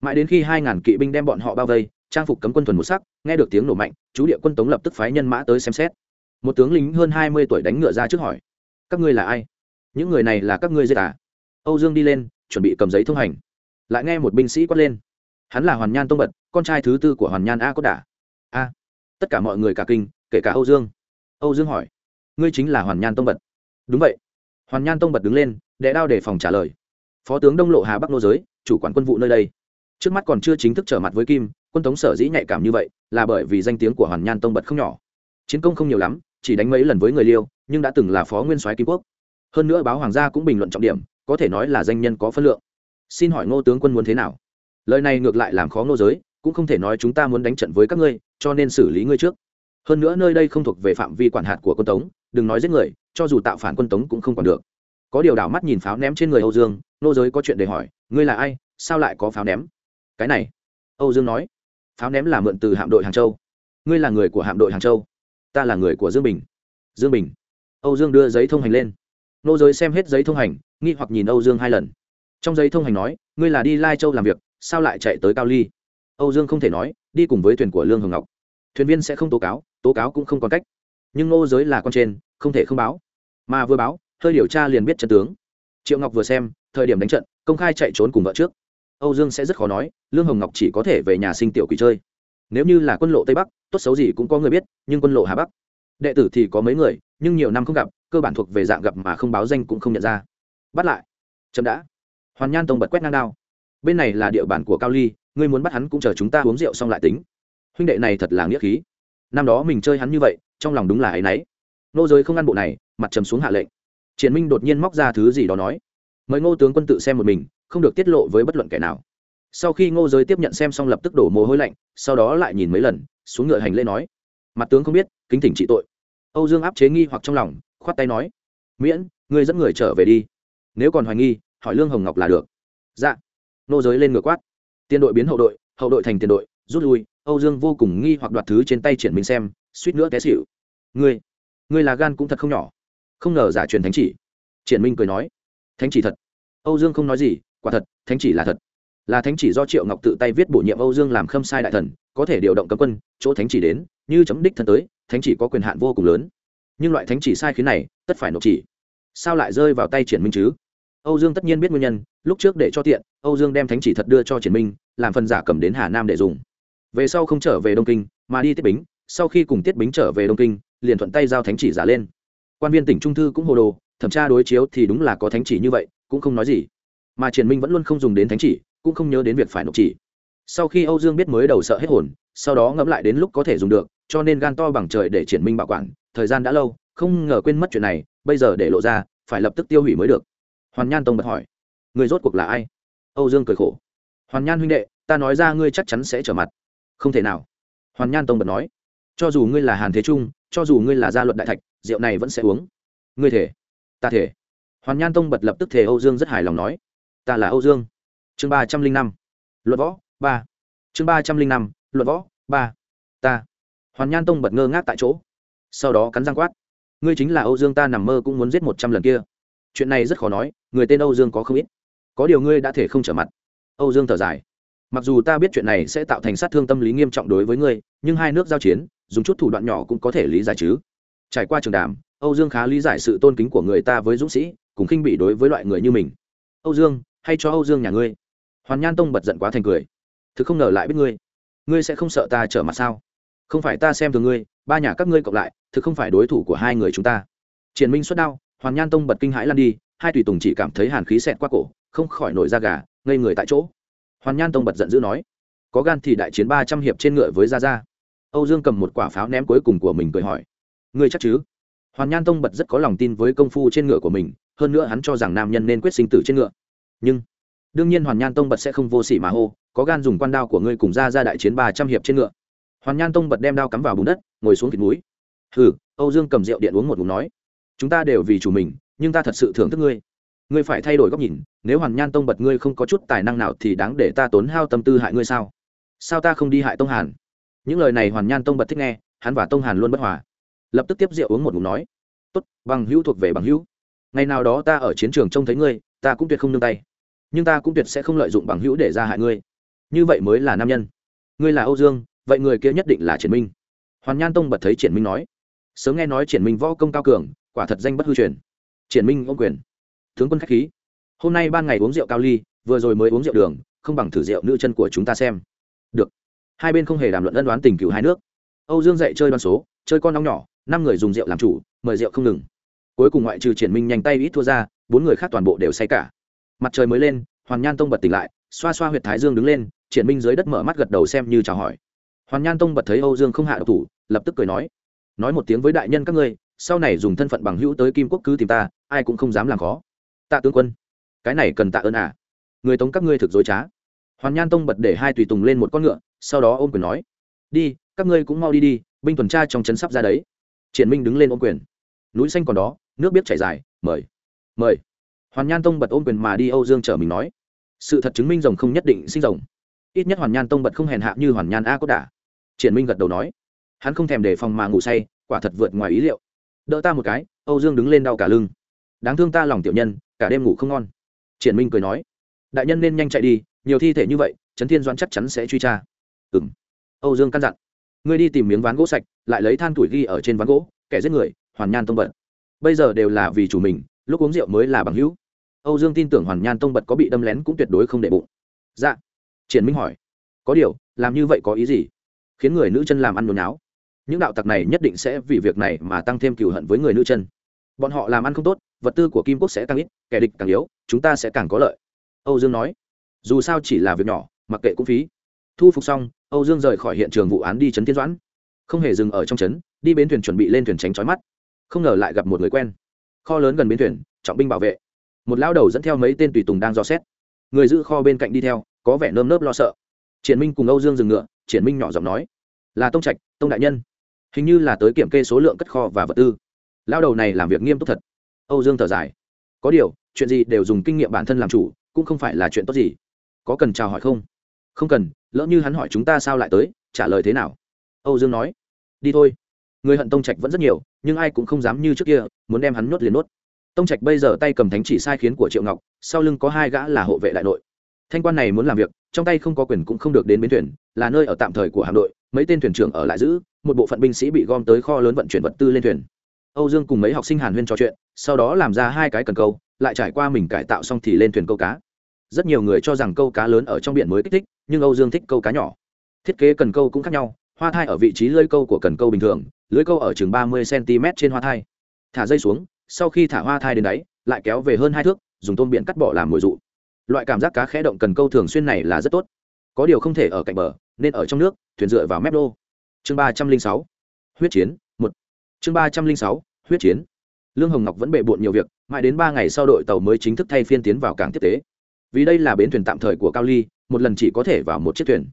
Mãi đến khi hai ngàn kỵ binh đem bọn họ bao vây, trang phục cấm quân thuần một sắc, nghe được tiếng nổ mạnh, chú địa quân tống lập tức phái nhân mã tới xem xét. Một tướng lính hơn hai mươi tuổi đánh ngựa ra trước hỏi, các ngươi là ai? Những người này là các ngươi dây à? Âu dương đi lên, chuẩn bị cầm giấy thông hành. Lại nghe một binh sĩ quát lên, hắn là hoàn nhan tông bật, con trai thứ tư của hoàn nhan a cốt đả. A, tất cả mọi người cả kinh, kể cả âu dương. Âu dương hỏi ngươi chính là hoàn nhan tông bật đúng vậy hoàn nhan tông bật đứng lên đệ đao để phòng trả lời phó tướng đông lộ hà bắc nô giới chủ quản quân vụ nơi đây trước mắt còn chưa chính thức trở mặt với kim quân tống sở dĩ nhạy cảm như vậy là bởi vì danh tiếng của hoàn nhan tông bật không nhỏ chiến công không nhiều lắm chỉ đánh mấy lần với người liêu nhưng đã từng là phó nguyên soái kim quốc hơn nữa báo hoàng gia cũng bình luận trọng điểm có thể nói là danh nhân có phân lượng xin hỏi ngô tướng quân muốn thế nào lời này ngược lại làm khó ngô giới cũng không thể nói chúng ta muốn đánh trận với các ngươi cho nên xử lý ngươi trước hơn nữa nơi đây không thuộc về phạm vi quản hạt của quân tống, đừng nói giết người, cho dù tạo phản quân tống cũng không còn được. Có điều đảo mắt nhìn pháo ném trên người âu dương, nô giới có chuyện để hỏi, ngươi là ai? Sao lại có pháo ném? Cái này, âu dương nói, pháo ném là mượn từ hạm đội hàng châu. Ngươi là người của hạm đội hàng châu, ta là người của dương bình. Dương bình, âu dương đưa giấy thông hành lên. Nô giới xem hết giấy thông hành, nghi hoặc nhìn âu dương hai lần. Trong giấy thông hành nói, ngươi là đi lai châu làm việc, sao lại chạy tới cao ly? Âu dương không thể nói, đi cùng với thuyền của lương hồng ngọc. Thuyền viên sẽ không tố cáo tố cáo cũng không còn cách. Nhưng nô giới là con trên, không thể không báo. Mà vừa báo, hơi điều tra liền biết trận tướng. Triệu ngọc vừa xem, thời điểm đánh trận, công khai chạy trốn cùng vợ trước. Âu dương sẽ rất khó nói, lương hồng ngọc chỉ có thể về nhà sinh tiểu quỷ chơi. Nếu như là quân lộ tây bắc, tốt xấu gì cũng có người biết, nhưng quân lộ hà bắc, đệ tử thì có mấy người, nhưng nhiều năm không gặp, cơ bản thuộc về dạng gặp mà không báo danh cũng không nhận ra. Bắt lại. Chậm đã. Hoàn nhan tông bật quét ngang đao. Bên này là địa bàn của cao ly, ngươi muốn bắt hắn cũng chờ chúng ta uống rượu xong lại tính. Huynh đệ này thật là nghĩa khí năm đó mình chơi hắn như vậy, trong lòng đúng là áy náy. Nô giới không ăn bộ này, mặt trầm xuống hạ lệnh. Triển minh đột nhiên móc ra thứ gì đó nói. Mời ngô tướng quân tự xem một mình, không được tiết lộ với bất luận kẻ nào. Sau khi ngô giới tiếp nhận xem xong lập tức đổ mồ hôi lạnh, sau đó lại nhìn mấy lần, xuống ngựa hành lễ nói. Mặt tướng không biết, kính thỉnh trị tội. Âu dương áp chế nghi hoặc trong lòng, khoát tay nói. Miễn, ngươi dẫn người trở về đi. Nếu còn hoài nghi, hỏi lương hồng ngọc là được. Dạ. Nô giới lên ngựa quát. Tiền đội biến hậu đội hậu đội thành tiền đội, rút lui âu dương vô cùng nghi hoặc đoạt thứ trên tay triển minh xem, suýt nữa té xỉu. ngươi ngươi là gan cũng thật không nhỏ. Không ngờ giả truyền thánh chỉ. Triển minh cười nói, thánh chỉ thật. Âu dương không nói gì, quả thật, thánh chỉ là thật. Là thánh chỉ do triệu ngọc tự tay viết bổ nhiệm âu dương làm khâm sai đại thần, có thể điều động cấm quân, chỗ thánh chỉ đến, như chấm đích thân tới, thánh chỉ có quyền hạn vô cùng lớn. Nhưng loại thánh chỉ sai khiến này, tất phải nộp chỉ. Sao lại rơi vào tay triển minh chứ? Âu dương tất nhiên biết nguyên nhân, lúc trước để cho tiện, âu dương đem thánh chỉ thật đưa cho triển minh, làm phần giả cầm đến hà nam để dùng về sau không trở về đông kinh, mà đi tiết bính, sau khi cùng tiết bính trở về đông kinh, liền thuận tay giao thánh chỉ giả lên. Quan viên tỉnh trung thư cũng hồ đồ, thẩm tra đối chiếu thì đúng là có thánh chỉ như vậy, cũng không nói gì. Mà triển minh vẫn luôn không dùng đến thánh chỉ, cũng không nhớ đến việc phải nộp chỉ. Sau khi âu dương biết mới đầu sợ hết hồn, sau đó ngẫm lại đến lúc có thể dùng được, cho nên gan to bằng trời để triển minh bảo quản, thời gian đã lâu, không ngờ quên mất chuyện này, bây giờ để lộ ra, phải lập tức tiêu hủy mới được. Hoàn nhan tông bật hỏi người rốt cuộc là ai? Âu dương cười khổ, hoàn nhan huynh đệ, ta nói ra ngươi chắc chắn sẽ trở mặt không thể nào. Hoàn nhan tông bật nói, cho dù ngươi là hàn thế trung, cho dù ngươi là gia luật đại thạch, rượu này vẫn sẽ uống. Ngươi thể, ta thể. Hoàn nhan tông bật lập tức thể âu dương rất hài lòng nói, ta là âu dương. Chương ba trăm linh năm luật võ, ba. Chương ba trăm linh năm luật võ, ba. Ta. Hoàn nhan tông bật ngơ ngác tại chỗ. Sau đó cắn răng quát, ngươi chính là âu dương, ta nằm mơ cũng muốn giết một trăm lần kia. Chuyện này rất khó nói, người tên âu dương có không ít. Có điều ngươi đã thể không trở mặt. Âu dương thở dài mặc dù ta biết chuyện này sẽ tạo thành sát thương tâm lý nghiêm trọng đối với ngươi, nhưng hai nước giao chiến, dùng chút thủ đoạn nhỏ cũng có thể lý giải chứ. Trải qua trường đàm, âu dương khá lý giải sự tôn kính của người ta với dũng sĩ, cùng khinh bị đối với loại người như mình. Âu dương, hay cho âu dương nhà ngươi. Hoàn nhan tông bật giận quá thành cười. Thực không ngờ lại biết ngươi. Ngươi sẽ không sợ ta trở mặt sao? Không phải ta xem thường ngươi, ba nhà các ngươi cộng lại, thực không phải đối thủ của hai người chúng ta. Triển minh xuất đao, hoàn nhan tông bật kinh hãi lan đi, hai tùy tùng chỉ cảm thấy hàn khí xẹt qua cổ, không khỏi nổi da gà, ngây người tại chỗ hoàn nhan tông bật giận dữ nói, có gan thì đại chiến ba trăm hiệp trên ngựa với gia gia. Âu dương cầm một quả pháo ném cuối cùng của mình cười hỏi, ngươi chắc chứ? Hoàn nhan tông bật rất có lòng tin với công phu trên ngựa của mình, hơn nữa hắn cho rằng nam nhân nên quyết sinh tử trên ngựa. Nhưng, đương nhiên hoàn nhan tông bật sẽ không vô sỉ mà hô, có gan dùng quan đao của ngươi cùng ra ra đại chiến ba trăm hiệp trên ngựa. Hoàn nhan tông bật đem đao cắm vào bùn đất, ngồi xuống thịt núi hừ, âu dương cầm rượu điện uống một ngụm nói, chúng ta đều vì chủ mình, nhưng ta thật sự thưởng thức ngươi ngươi phải thay đổi góc nhìn, nếu hoàn nhan tông bật ngươi không có chút tài năng nào thì đáng để ta tốn hao tâm tư hại ngươi sao? Sao ta không đi hại tông hàn? Những lời này hoàn nhan tông bật thích nghe, hắn và tông hàn luôn bất hòa. Lập tức tiếp rượu uống một ngụm nói, tốt, bằng hữu thuộc về bằng hữu. Ngày nào đó ta ở chiến trường trông thấy ngươi, ta cũng tuyệt không nương tay. Nhưng ta cũng tuyệt sẽ không lợi dụng bằng hữu để ra hại ngươi. Như vậy mới là nam nhân. Ngươi là âu dương, vậy người kia nhất định là triển minh. Hoàn nhan tông bật thấy triển minh nói. Sớm nghe nói triển minh võ công cao cường, quả thật danh bất hư truyền. Triển minh ô quyền tướng quân khách khí. Hôm nay ban ngày uống rượu cao ly, vừa rồi mới uống rượu đường, không bằng thử rượu nữ chân của chúng ta xem. Được. Hai bên không hề đàm luận ân đoán tình cựu hai nước. Âu dương dạy chơi đoan số, chơi con nóng nhỏ, năm người dùng rượu làm chủ, mời rượu không ngừng. Cuối cùng ngoại trừ triển minh nhanh tay ít thua ra, bốn người khác toàn bộ đều say cả. Mặt trời mới lên, hoàn nhan tông bật tỉnh lại, xoa xoa h u y ệ t thái dương đứng lên, triển minh dưới đất mở mắt gật đầu xem như chào hỏi. Hoàn nhan tông bật thấy âu dương không hạ độc thủ, lập tức cười nói nói một tiếng với đại nhân các ngươi, sau này dùng thân phận bằng hữu tới kim quốc cứ tìm ta, ai cũng không dám làm khó tạ tướng quân. Cái này cần tạ ơn à? Người tống các ngươi thực dối trá. Hoàn nhan tông bật để hai tùy tùng lên một con ngựa, sau đó ôm quyền nói, đi, các ngươi cũng mau đi đi, binh tuần tra trong trấn sắp ra đấy. Triển minh đứng lên ôm quyền. Núi xanh còn đó, nước biết chảy dài, mời mời. Hoàn nhan tông bật ôm quyền mà đi âu dương chở mình nói, sự thật chứng minh rồng không nhất định sinh rồng. Ít nhất hoàn nhan tông bật không hèn hạ như hoàn nhan a cốt đả. Triển minh gật đầu nói, hắn không thèm đề phòng mà ngủ say, quả thật vượt ngoài ý liệu. Đỡ ta một cái, âu dương đứng lên đau cả lưng. Đáng thương ta lòng tiểu nhân cả đêm ngủ không ngon. Triển minh cười nói, đại nhân nên nhanh chạy đi, nhiều thi thể như vậy, trấn thiên doãn chắc chắn sẽ truy tra. Ừ m âu dương căn dặn, ngươi đi tìm miếng ván gỗ sạch, lại lấy than tuổi ghi ở trên ván gỗ, kẻ giết người, hoàn nhan tông bật bây giờ đều là vì chủ mình, lúc uống rượu mới là bằng hữu. Âu dương tin tưởng hoàn nhan tông bật có bị đâm lén cũng tuyệt đối không để bụng. Dạ. Triển minh hỏi, có điều, làm như vậy có ý gì? Khiến người nữ chân làm ăn nhốn náo. Những đạo tặc này nhất định sẽ vì việc này mà tăng thêm cựu hận với người nữ chân. Bọn họ làm ăn không tốt vật tư của kim quốc sẽ tăng ít, kẻ địch càng yếu, chúng ta sẽ càng có lợi. Âu dương nói. Dù sao chỉ là việc nhỏ, mặc kệ cũng phí. Thu phục xong, âu dương rời khỏi hiện trường vụ án đi trấn thiên doãn. Không hề dừng ở trong trấn đi bến thuyền chuẩn bị lên thuyền tránh trói mắt. Không ngờ lại gặp một người quen. Kho lớn gần bến thuyền, trọng binh bảo vệ. Một lão đầu dẫn theo mấy tên tùy tùng đang dò xét. Người giữ kho bên cạnh đi theo, có vẻ nơm nớp lo sợ. Triển minh cùng âu dương dừng ngựa, triển minh nhỏ giọng nói. Là tông trạch, tông đại nhân. Hình như là tới kiểm kê số lượng cất kho và vật tư. Lão đầu này làm việc nghiêm túc thật âu dương thở dài. Có điều, chuyện gì đều dùng kinh nghiệm bản thân làm chủ, cũng không phải là chuyện tốt gì. Có cần chào hỏi không? Không cần, lỡ như hắn hỏi chúng ta sao lại tới, trả lời thế nào? Âu dương nói. Đi thôi. Người hận tông trạch vẫn rất nhiều, nhưng ai cũng không dám như trước kia, muốn đem hắn nuốt liền nuốt. tông trạch bây giờ tay cầm thánh chỉ sai khiến của triệu ngọc, sau lưng có hai gã là hộ vệ đại nội. Thanh quan này muốn làm việc, trong tay không có quyền cũng không được đến bến thuyền, là nơi ở tạm thời của hạm đội, mấy tên thuyền trưởng ở lại giữ, một bộ phận binh sĩ bị gom tới kho lớn vận chuyển vật tư lên thuyền âu dương cùng mấy học sinh hàn huyên trò chuyện, sau đó làm ra hai cái cần câu, lại trải qua mình cải tạo xong thì lên thuyền câu cá. Rất nhiều người cho rằng câu cá lớn ở trong biển mới kích thích, nhưng âu dương thích câu cá nhỏ. Thiết kế cần câu cũng khác nhau, hoa thai ở vị trí lưới câu của cần câu bình thường, lưới câu ở chừng ba mươi cm trên hoa thai. Thả dây xuống, sau khi thả hoa thai đến đáy, lại kéo về hơn hai thước, dùng tôm biển cắt bỏ làm mồi dụ. Loại cảm giác cá khẽ động cần câu thường xuyên này là rất tốt. Có điều không thể ở cạnh bờ, nên ở trong nước, thuyền dựa vào mép đô. Chương ba trăm linh sáu. Huyết chiến chương ba trăm linh sáu, huyết chiến. Lương hồng ngọc vẫn bệ bộn nhiều việc, mãi đến ba ngày sau đội tàu mới chính thức thay phiên tiến vào cảng tiếp tế. Vì đây là bến thuyền tạm thời của cao ly, một lần chỉ có thể vào một chiếc thuyền.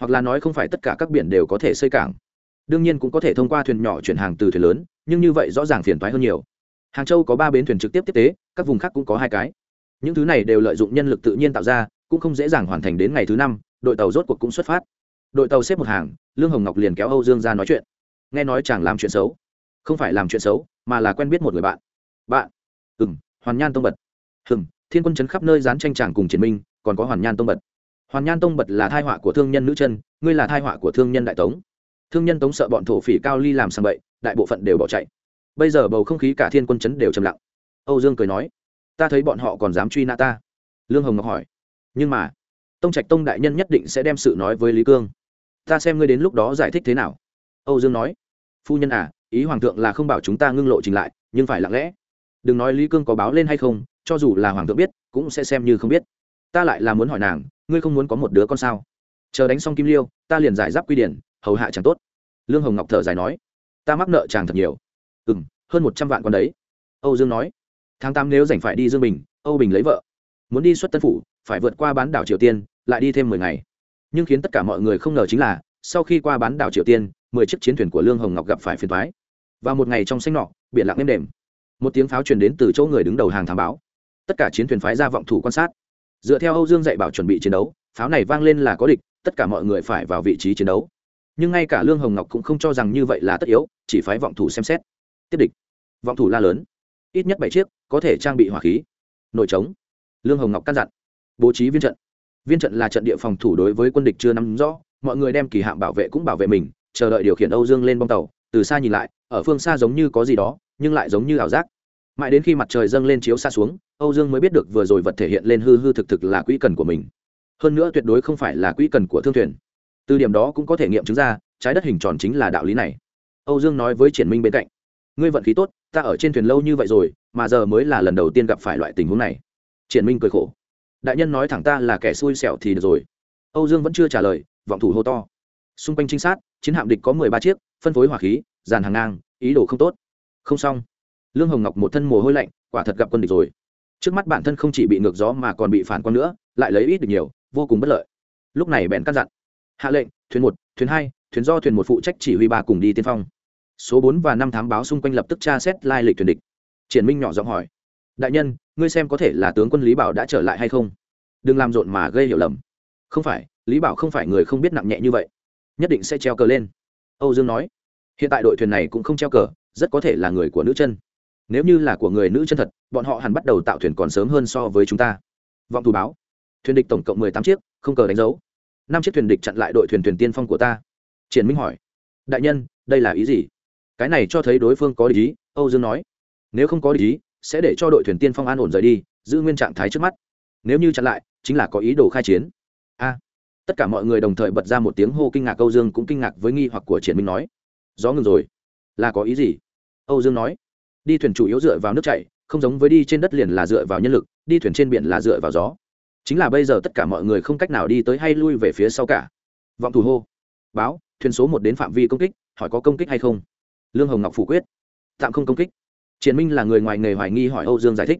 Hoặc là nói không phải tất cả các biển đều có thể xây cảng. Đương nhiên cũng có thể thông qua thuyền nhỏ chuyển hàng từ thuyền lớn, nhưng như vậy rõ ràng phiền thoái hơn nhiều. Hàng châu có ba bến thuyền trực tiếp tiếp tế, các vùng khác cũng có hai cái. Những thứ này đều lợi dụng nhân lực tự nhiên tạo ra, cũng không dễ dàng hoàn thành đến ngày thứ năm, đội tàu rốt cuộc cũng xuất phát. Đội tàu xếp một hàng, lương hồng ngọc liền kéo âu dương ra nói chuyện. Nghe nói chàng làm chuyện xấu không phải làm chuyện xấu, mà là quen biết một người bạn. Bạn. Ừ m hoàn nhan tông bật. Hừng thiên quân chấn khắp nơi dán tranh tràng cùng chiến minh, còn có hoàn nhan tông bật. Hoàn nhan tông bật là thai họa của thương nhân nữ chân, ngươi là thai họa của thương nhân đại tống. Thương nhân tống sợ bọn thổ phỉ cao ly làm sang bậy, đại bộ phận đều bỏ chạy. Bây giờ bầu không khí cả thiên quân chấn đều trầm lặng. Âu dương cười nói, ta thấy bọn họ còn dám truy nã ta. Lương hồng ngọc hỏi, nhưng mà, tông trạch tông đại nhân nhất định sẽ đem sự nói với lý cương. Ta xem ngươi đến lúc đó giải thích thế nào. Âu dương nói, phu nhân à ý hoàng thượng là không bảo chúng ta ngưng lộ trình lại, nhưng phải lặng lẽ. Đừng nói lý cương có báo lên hay không, cho dù là hoàng thượng biết, cũng sẽ xem như không biết. Ta lại là muốn hỏi nàng, ngươi không muốn có một đứa con sao? Chờ đánh xong kim liêu, ta liền giải giáp quy điển, hầu hạ chẳng tốt. Lương hồng ngọc thở dài nói, ta mắc nợ chàng thật nhiều. Ừ m hơn một trăm vạn con đấy. Âu dương nói, tháng tám nếu dành phải đi dương bình, âu bình lấy vợ. Muốn đi xuất tân phủ, phải vượt qua bán đảo triều tiên, lại đi thêm mười ngày. Nhưng khiến tất cả mọi người không ngờ chính là, sau khi qua bán đảo triều tiên, mười chiếc chiến thuyền của lương hồng ngọc gặp phải phiền thoái và một ngày trong xanh nọ, biển lặng êm đềm. Một tiếng pháo truyền đến từ chỗ người đứng đầu hàng thám báo. Tất cả chiến thuyền phái ra vọng thủ quan sát. Dựa theo âu dương dạy bảo chuẩn bị chiến đấu, pháo này vang lên là có địch, tất cả mọi người phải vào vị trí chiến đấu. Nhưng ngay cả lương hồng ngọc cũng không cho rằng như vậy là tất yếu, chỉ phái vọng thủ xem xét. Tiếp địch. Vọng thủ la lớn. Ít nhất bảy chiếc, có thể trang bị hỏa khí. Nội trống. Lương hồng ngọc căn dặn. Bố trí viên trận. Viên trận là trận địa phòng thủ đối với quân địch chưa nắm rõ, mọi người đem kỳ hạm bảo vệ cũng bảo vệ mình, chờ đợi điều khiển âu dương lên bong tàu, từ xa nhìn lại ở phương xa giống như có gì đó, nhưng lại giống như ảo giác. Mãi đến khi mặt trời dâng lên chiếu xa xuống, âu dương mới biết được vừa rồi vật thể hiện lên hư hư thực thực là quỹ cần của mình. Hơn nữa tuyệt đối không phải là quỹ cần của thương thuyền. Từ điểm đó cũng có thể nghiệm chứng ra, trái đất hình tròn chính là đạo lý này. Âu dương nói với triển minh bên cạnh, ngươi vận khí tốt, ta ở trên thuyền lâu như vậy rồi, mà giờ mới là lần đầu tiên gặp phải loại tình huống này. Triển minh cười khổ, đại nhân nói thẳng ta là kẻ xui xẻo thì được rồi. Âu dương vẫn chưa trả lời, vọng thủ hô to. Xung quanh trinh sát, chiến hạm địch có mười ba chiếc, phân phối hỏa khí dàn hàng ngang, ý đồ không tốt. Không xong. Lương hồng ngọc một thân mồ hôi lạnh, quả thật gặp quân địch rồi. Trước mắt bản thân không chỉ bị ngược gió mà còn bị phản quân nữa, lại lấy ít được nhiều, vô cùng bất lợi. Lúc này bèn căn dặn. Hạ lệnh, thuyền một, thuyền hai, thuyền do thuyền một phụ trách chỉ huy ba cùng đi tiên phong. Số bốn và năm thám báo xung quanh lập tức tra xét lai lịch thuyền địch. Triển minh nhỏ giọng hỏi. Đại nhân, ngươi xem có thể là tướng quân lý bảo đã trở lại hay không? Đừng làm rộn mà gây hiểu lầm. Không phải, lý bảo không phải người không biết nặng nhẹ như vậy. Nhất định sẽ treo cờ lên. Âu dương nói hiện tại đội thuyền này cũng không treo cờ, rất có thể là người của nữ chân. Nếu như là của người nữ chân thật, bọn họ hẳn bắt đầu tạo thuyền còn sớm hơn so với chúng ta. Vọng thủ báo. Thuyền địch tổng cộng mười tám chiếc, không cờ đánh dấu. Năm chiếc thuyền địch chặn lại đội thuyền thuyền tiên phong của ta. Triển minh hỏi. Đại nhân, đây là ý gì? Cái này cho thấy đối phương có ý âu dương nói. Nếu không có ý sẽ để cho đội thuyền tiên phong an ổn rời đi, giữ nguyên trạng thái trước mắt. Nếu như chặn lại, chính là có ý đồ khai chiến. A. Tất cả mọi người đồng thời bật ra một tiếng hô kinh ngạc, âu dương cũng kinh ngạc với nghi hoặc của triển minh nói gió ngừng rồi. Là có ý gì? Âu dương nói. Đi thuyền chủ yếu dựa vào nước chảy, không giống với đi trên đất liền là dựa vào nhân lực, đi thuyền trên biển là dựa vào gió. Chính là bây giờ tất cả mọi người không cách nào đi tới hay lui về phía sau cả. Vọng thủ hô. Báo, thuyền số một đến phạm vi công kích, hỏi có công kích hay không? Lương hồng ngọc phủ quyết. Tạm không công kích. Triển minh là người ngoài nghề hoài nghi hỏi âu dương giải thích.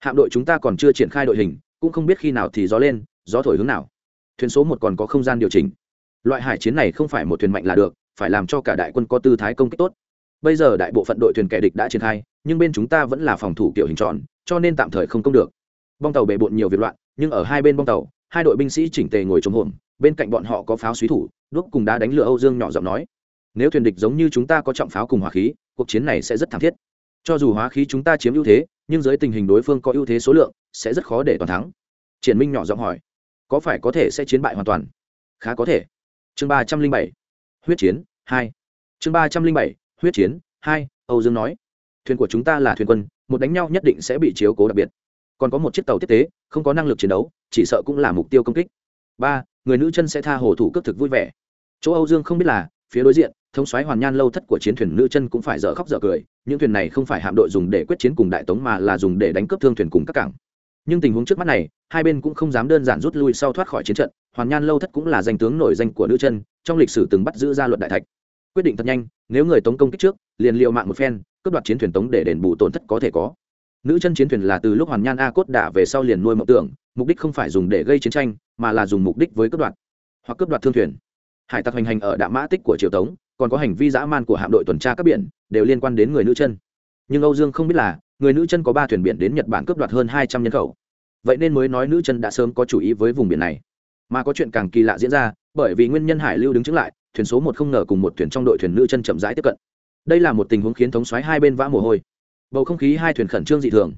Hạm đội chúng ta còn chưa triển khai đội hình, cũng không biết khi nào thì gió lên, gió thổi hướng nào. Thuyền số một còn có không gian điều chỉnh. Loại hải chiến này không phải một thuyền mạnh là được phải làm cho cả đại quân có tư thái công kích tốt. Bây giờ đại bộ phận đội thuyền kẻ địch đã triển khai, nhưng bên chúng ta vẫn là phòng thủ kiểu hình tròn, cho nên tạm thời không công được. Bong tàu bề bộn nhiều việc loạn, nhưng ở hai bên bong tàu, hai đội binh sĩ chỉnh tề ngồi chống hồn bên cạnh bọn họ có pháo suý thủ đuốc cùng đá đánh lửa âu dương nhỏ giọng nói. Nếu thuyền địch giống như chúng ta có trọng pháo cùng hỏa khí, cuộc chiến này sẽ rất thảm thiết. Cho dù hóa khí chúng ta chiếm ưu thế, nhưng dưới tình hình đối phương có ưu thế số lượng, sẽ rất khó để toàn thắng. Triển minh nhỏ giọng hỏi, có phải có thể sẽ chiến bại hoàn toàn? Khá có thể. Chương ba trăm linh bảy, huyết chiến hai. Chương ba trăm linh bảy, huyết chiến. Hai, âu dương nói. Thuyền của chúng ta là thuyền quân, một đánh nhau nhất định sẽ bị chiếu cố đặc biệt. Còn có một chiếc tàu tiếp tế, không có năng lực chiến đấu, chỉ sợ cũng là mục tiêu công kích. Ba, người nữ chân sẽ tha hồ thủ cướp thực vui vẻ. Chỗ âu dương không biết là, phía đối diện, thống xoáy hoàn nhan lâu thất của chiến thuyền nữ chân cũng phải dở khóc dở cười, những thuyền này không phải hạm đội dùng để quyết chiến cùng đại tống mà là dùng để đánh cướp thương thuyền cùng các cảng. Nhưng tình huống trước mắt này, hai bên cũng không dám đơn giản rút lui sau thoát khỏi chiến trận, hoàn nhan lâu thất cũng là danh tướng nổi danh của nữ chân, trong lịch sử từng bắt giữ ra luật đại thạch quyết định thật nhanh, nếu người tống công kích trước, liền liệu mạng một phen, cướp đoạt chiến thuyền tống để đền bù tổn thất có thể có. Nữ chân chiến thuyền là từ lúc hoàn nhan a cốt đả về sau liền nuôi mộng tưởng, mục đích không phải dùng để gây chiến tranh, mà là dùng mục đích với cướp đoạt, hoặc cướp đoạt thương thuyền. Hải tặc hoành hành ở đạm mã tích của triều tống, còn có hành vi dã man của hạm đội tuần tra các biển, đều liên quan đến người nữ chân. Nhưng âu dương không biết là, người nữ chân có ba thuyền biển đến nhật bản cướp đoạt hơn hai trăm nhân khẩu. Vậy nên mới nói nữ chân đã sớm có chủ ý với vùng biển này. Mà có chuyện càng kỳ lạ diễn ra, bởi vì nguyên nhân hải lưu đứng chứng lại thuyền số một không ngờ cùng một thuyền trong đội thuyền nữ chân chậm rãi tiếp cận. Đây là một tình huống khiến thống xoáy hai bên vã mồ hôi. Bầu không khí hai thuyền khẩn trương dị thường.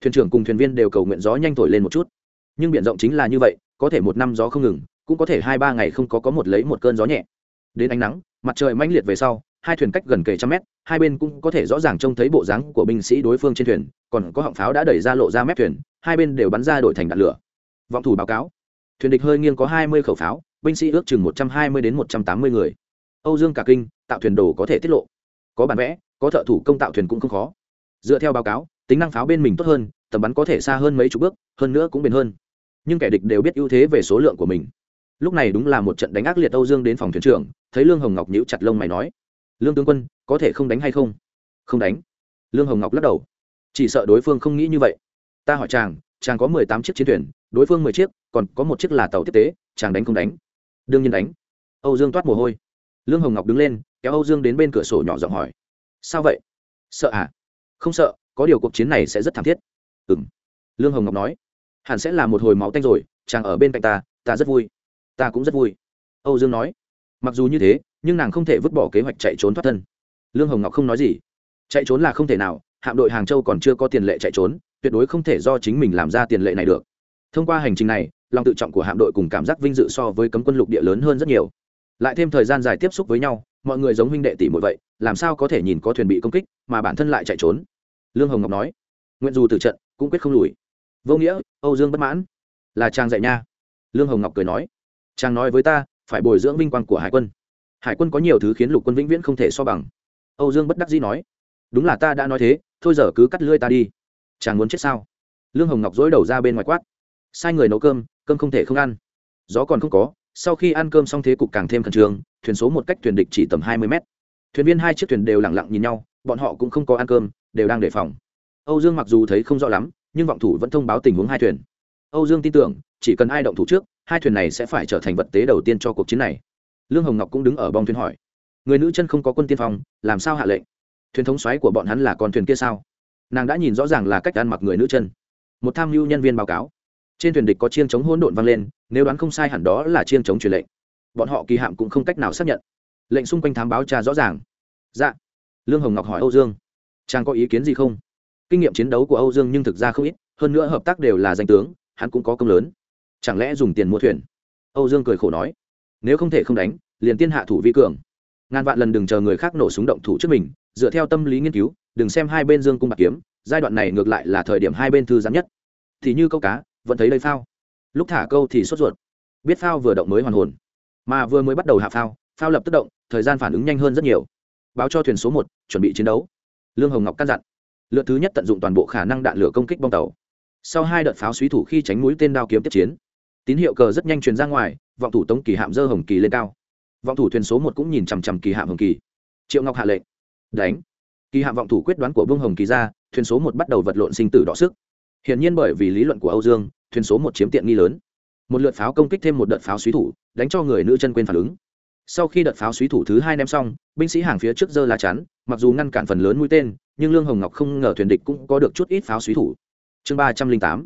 Thuyền trưởng cùng thuyền viên đều cầu nguyện gió nhanh thổi lên một chút. Nhưng biển rộng chính là như vậy, có thể một năm gió không ngừng, cũng có thể hai ba ngày không có có một lấy một cơn gió nhẹ. Đến ánh nắng, mặt trời mãnh liệt về sau, hai thuyền cách gần kề trăm mét, hai bên cũng có thể rõ ràng trông thấy bộ dáng của binh sĩ đối phương trên thuyền, còn có họng pháo đã đẩy ra lộ ra mép thuyền, hai bên đều bắn ra đổi thành đạn lửa. Vọng thủ báo cáo. Thuyền địch hơi nghiêng có hai mươi khẩu pháo binh sĩ ước chừng một trăm hai mươi đến một trăm tám mươi người. Âu dương cả kinh, tạo thuyền đồ có thể tiết lộ. Có bản vẽ, có thợ thủ công tạo thuyền cũng không khó. Dựa theo báo cáo, tính năng pháo bên mình tốt hơn, tầm bắn có thể xa hơn mấy chục bước, hơn nữa cũng bền hơn. Nhưng kẻ địch đều biết ưu thế về số lượng của mình. Lúc này đúng là một trận đánh ác liệt âu dương đến phòng thuyền trưởng, thấy lương hồng ngọc nhíu chặt lông mày nói, lương tướng quân, có thể không đánh hay không? Không đánh. Lương hồng ngọc lắc đầu. Chỉ sợ đối phương không nghĩ như vậy. Ta hỏi chàng chàng có mười tám chiếc chiến thuyền, đối phương mười chiếc, còn có một chiếc là tàu tiếp tế, chàng đánh không đánh? Đương nhiên đánh. Âu dương toát mồ hôi. Lương hồng ngọc đứng lên, kéo âu dương đến bên cửa sổ nhỏ giọng hỏi. Sao vậy? Sợ à? Không sợ, có điều cuộc chiến này sẽ rất thảm thiết. Ừ m lương hồng ngọc nói. Hẳn sẽ là một hồi máu tanh rồi, chàng ở bên cạnh ta ta rất vui. Ta cũng rất vui. Âu dương nói. Mặc dù như thế, nhưng nàng không thể vứt bỏ kế hoạch chạy trốn thoát thân. Lương hồng ngọc không nói gì. Chạy trốn là không thể nào, hạm đội hàng châu còn chưa có tiền lệ chạy trốn, tuyệt đối không thể do chính mình làm ra tiền lệ này được. Thông qua hành trình này lòng tự trọng của hạm đội cùng cảm giác vinh dự so với cấm quân lục địa lớn hơn rất nhiều. Lại thêm thời gian dài tiếp xúc với nhau, mọi người giống huynh đệ tỷ muội vậy, làm sao có thể nhìn có thuyền bị công kích mà bản thân lại chạy trốn? Lương hồng ngọc nói, nguyện dù từ trận, cũng quyết không lùi. Vô nghĩa, âu dương bất mãn. Là trang dạy nha. Lương hồng ngọc cười nói trang nói với ta, phải bồi dưỡng vinh quang của hải quân. Hải quân có nhiều thứ khiến lục quân vĩnh viễn không thể so bằng. Âu dương bất đắc dĩ nói, đúng là ta đã nói thế, thôi giờ cứ cắt lưỡi ta đi. Chàng muốn chết sao? Lương hồng ngọc dối đầu ra bên ngoài quát, sai người nấu cơm cơm không thể không ăn. Gió còn không có, sau khi ăn cơm xong thế cục càng thêm khẩn trương, thuyền số một cách thuyền địch chỉ tầm hai mươi mét. Thuyền viên hai chiếc thuyền đều lẳng lặng nhìn nhau, bọn họ cũng không có ăn cơm, đều đang đề phòng. Âu dương mặc dù thấy không rõ lắm, nhưng vọng thủ vẫn thông báo tình huống hai thuyền. Âu dương tin tưởng, chỉ cần ai động thủ trước, hai thuyền này sẽ phải trở thành vật tế đầu tiên cho cuộc chiến này. Lương hồng ngọc cũng đứng ở bong thuyền hỏi. Người nữ chân không có quân tiên phong, làm sao hạ lệnh? Thuyền thống xoáy của bọn hắn là con thuyền kia sao? Nàng đã nhìn rõ ràng là cách ăn mặc người nữ chân. Một tham mưu nhân viên báo cáo trên thuyền địch có chiêng chống hỗn độn vang lên, nếu đoán không sai hẳn đó là chiêng chống truyền lệnh. Bọn họ kỳ hạm cũng không cách nào xác nhận. Lệnh xung quanh thám báo tra rõ ràng. Dạ. Lương hồng ngọc hỏi âu dương. Chàng có ý kiến gì không? Kinh nghiệm chiến đấu của âu dương nhưng thực ra không ít, hơn nữa hợp tác đều là danh tướng, hắn cũng có công lớn. Chẳng lẽ dùng tiền mua thuyền? Âu dương cười khổ nói. Nếu không thể không đánh, liền tiên hạ thủ vi cường. Ngàn vạn lần đừng chờ người khác nổ súng động thủ trước mình, dựa theo tâm lý nghiên cứu, đừng xem hai bên dương cung bạc kiếm, giai đoạn này ngược lại là thời điểm hai bên thư giãn nhất. Thì như câu cá vẫn thấy đây phao. Lúc thả câu thì sốt ruột. Biết phao vừa động mới hoàn hồn. Mà vừa mới bắt đầu hạ phao phao lập tức động, thời gian phản ứng nhanh hơn rất nhiều. Báo cho thuyền số một, chuẩn bị chiến đấu. Lương hồng ngọc căn dặn. Lượt thứ nhất tận dụng toàn bộ khả năng đạn lửa công kích bong tàu. Sau hai đợt pháo suý thủ khi tránh mũi tên đao kiếm tiếp chiến. Tín hiệu cờ rất nhanh truyền ra ngoài, vọng thủ tống kỳ hạm dơ hồng kỳ lên cao. Vọng thủ thuyền số một cũng nhìn chằm chằm kỳ hạm hồng kỳ. Triệu ngọc hạ lệnh. Đánh. Kỳ hạm vọng thủ quyết đoán của vương hồng kỳ ra, thuyền số một bắt đầu vật lộn sinh tử đọ sức hiển nhiên bởi vì lý luận của âu dương, thuyền số một chiếm tiện nghi lớn. Một lượt pháo công kích thêm một đợt pháo suy thủ, đánh cho người nữ chân quên phản ứng. Sau khi đợt pháo suy thủ thứ hai ném xong, binh sĩ hàng phía trước giơ lá chắn, mặc dù ngăn cản phần lớn mũi tên, nhưng lương hồng ngọc không ngờ thuyền địch cũng có được chút ít pháo suy thủ. Chương ba trăm linh tám,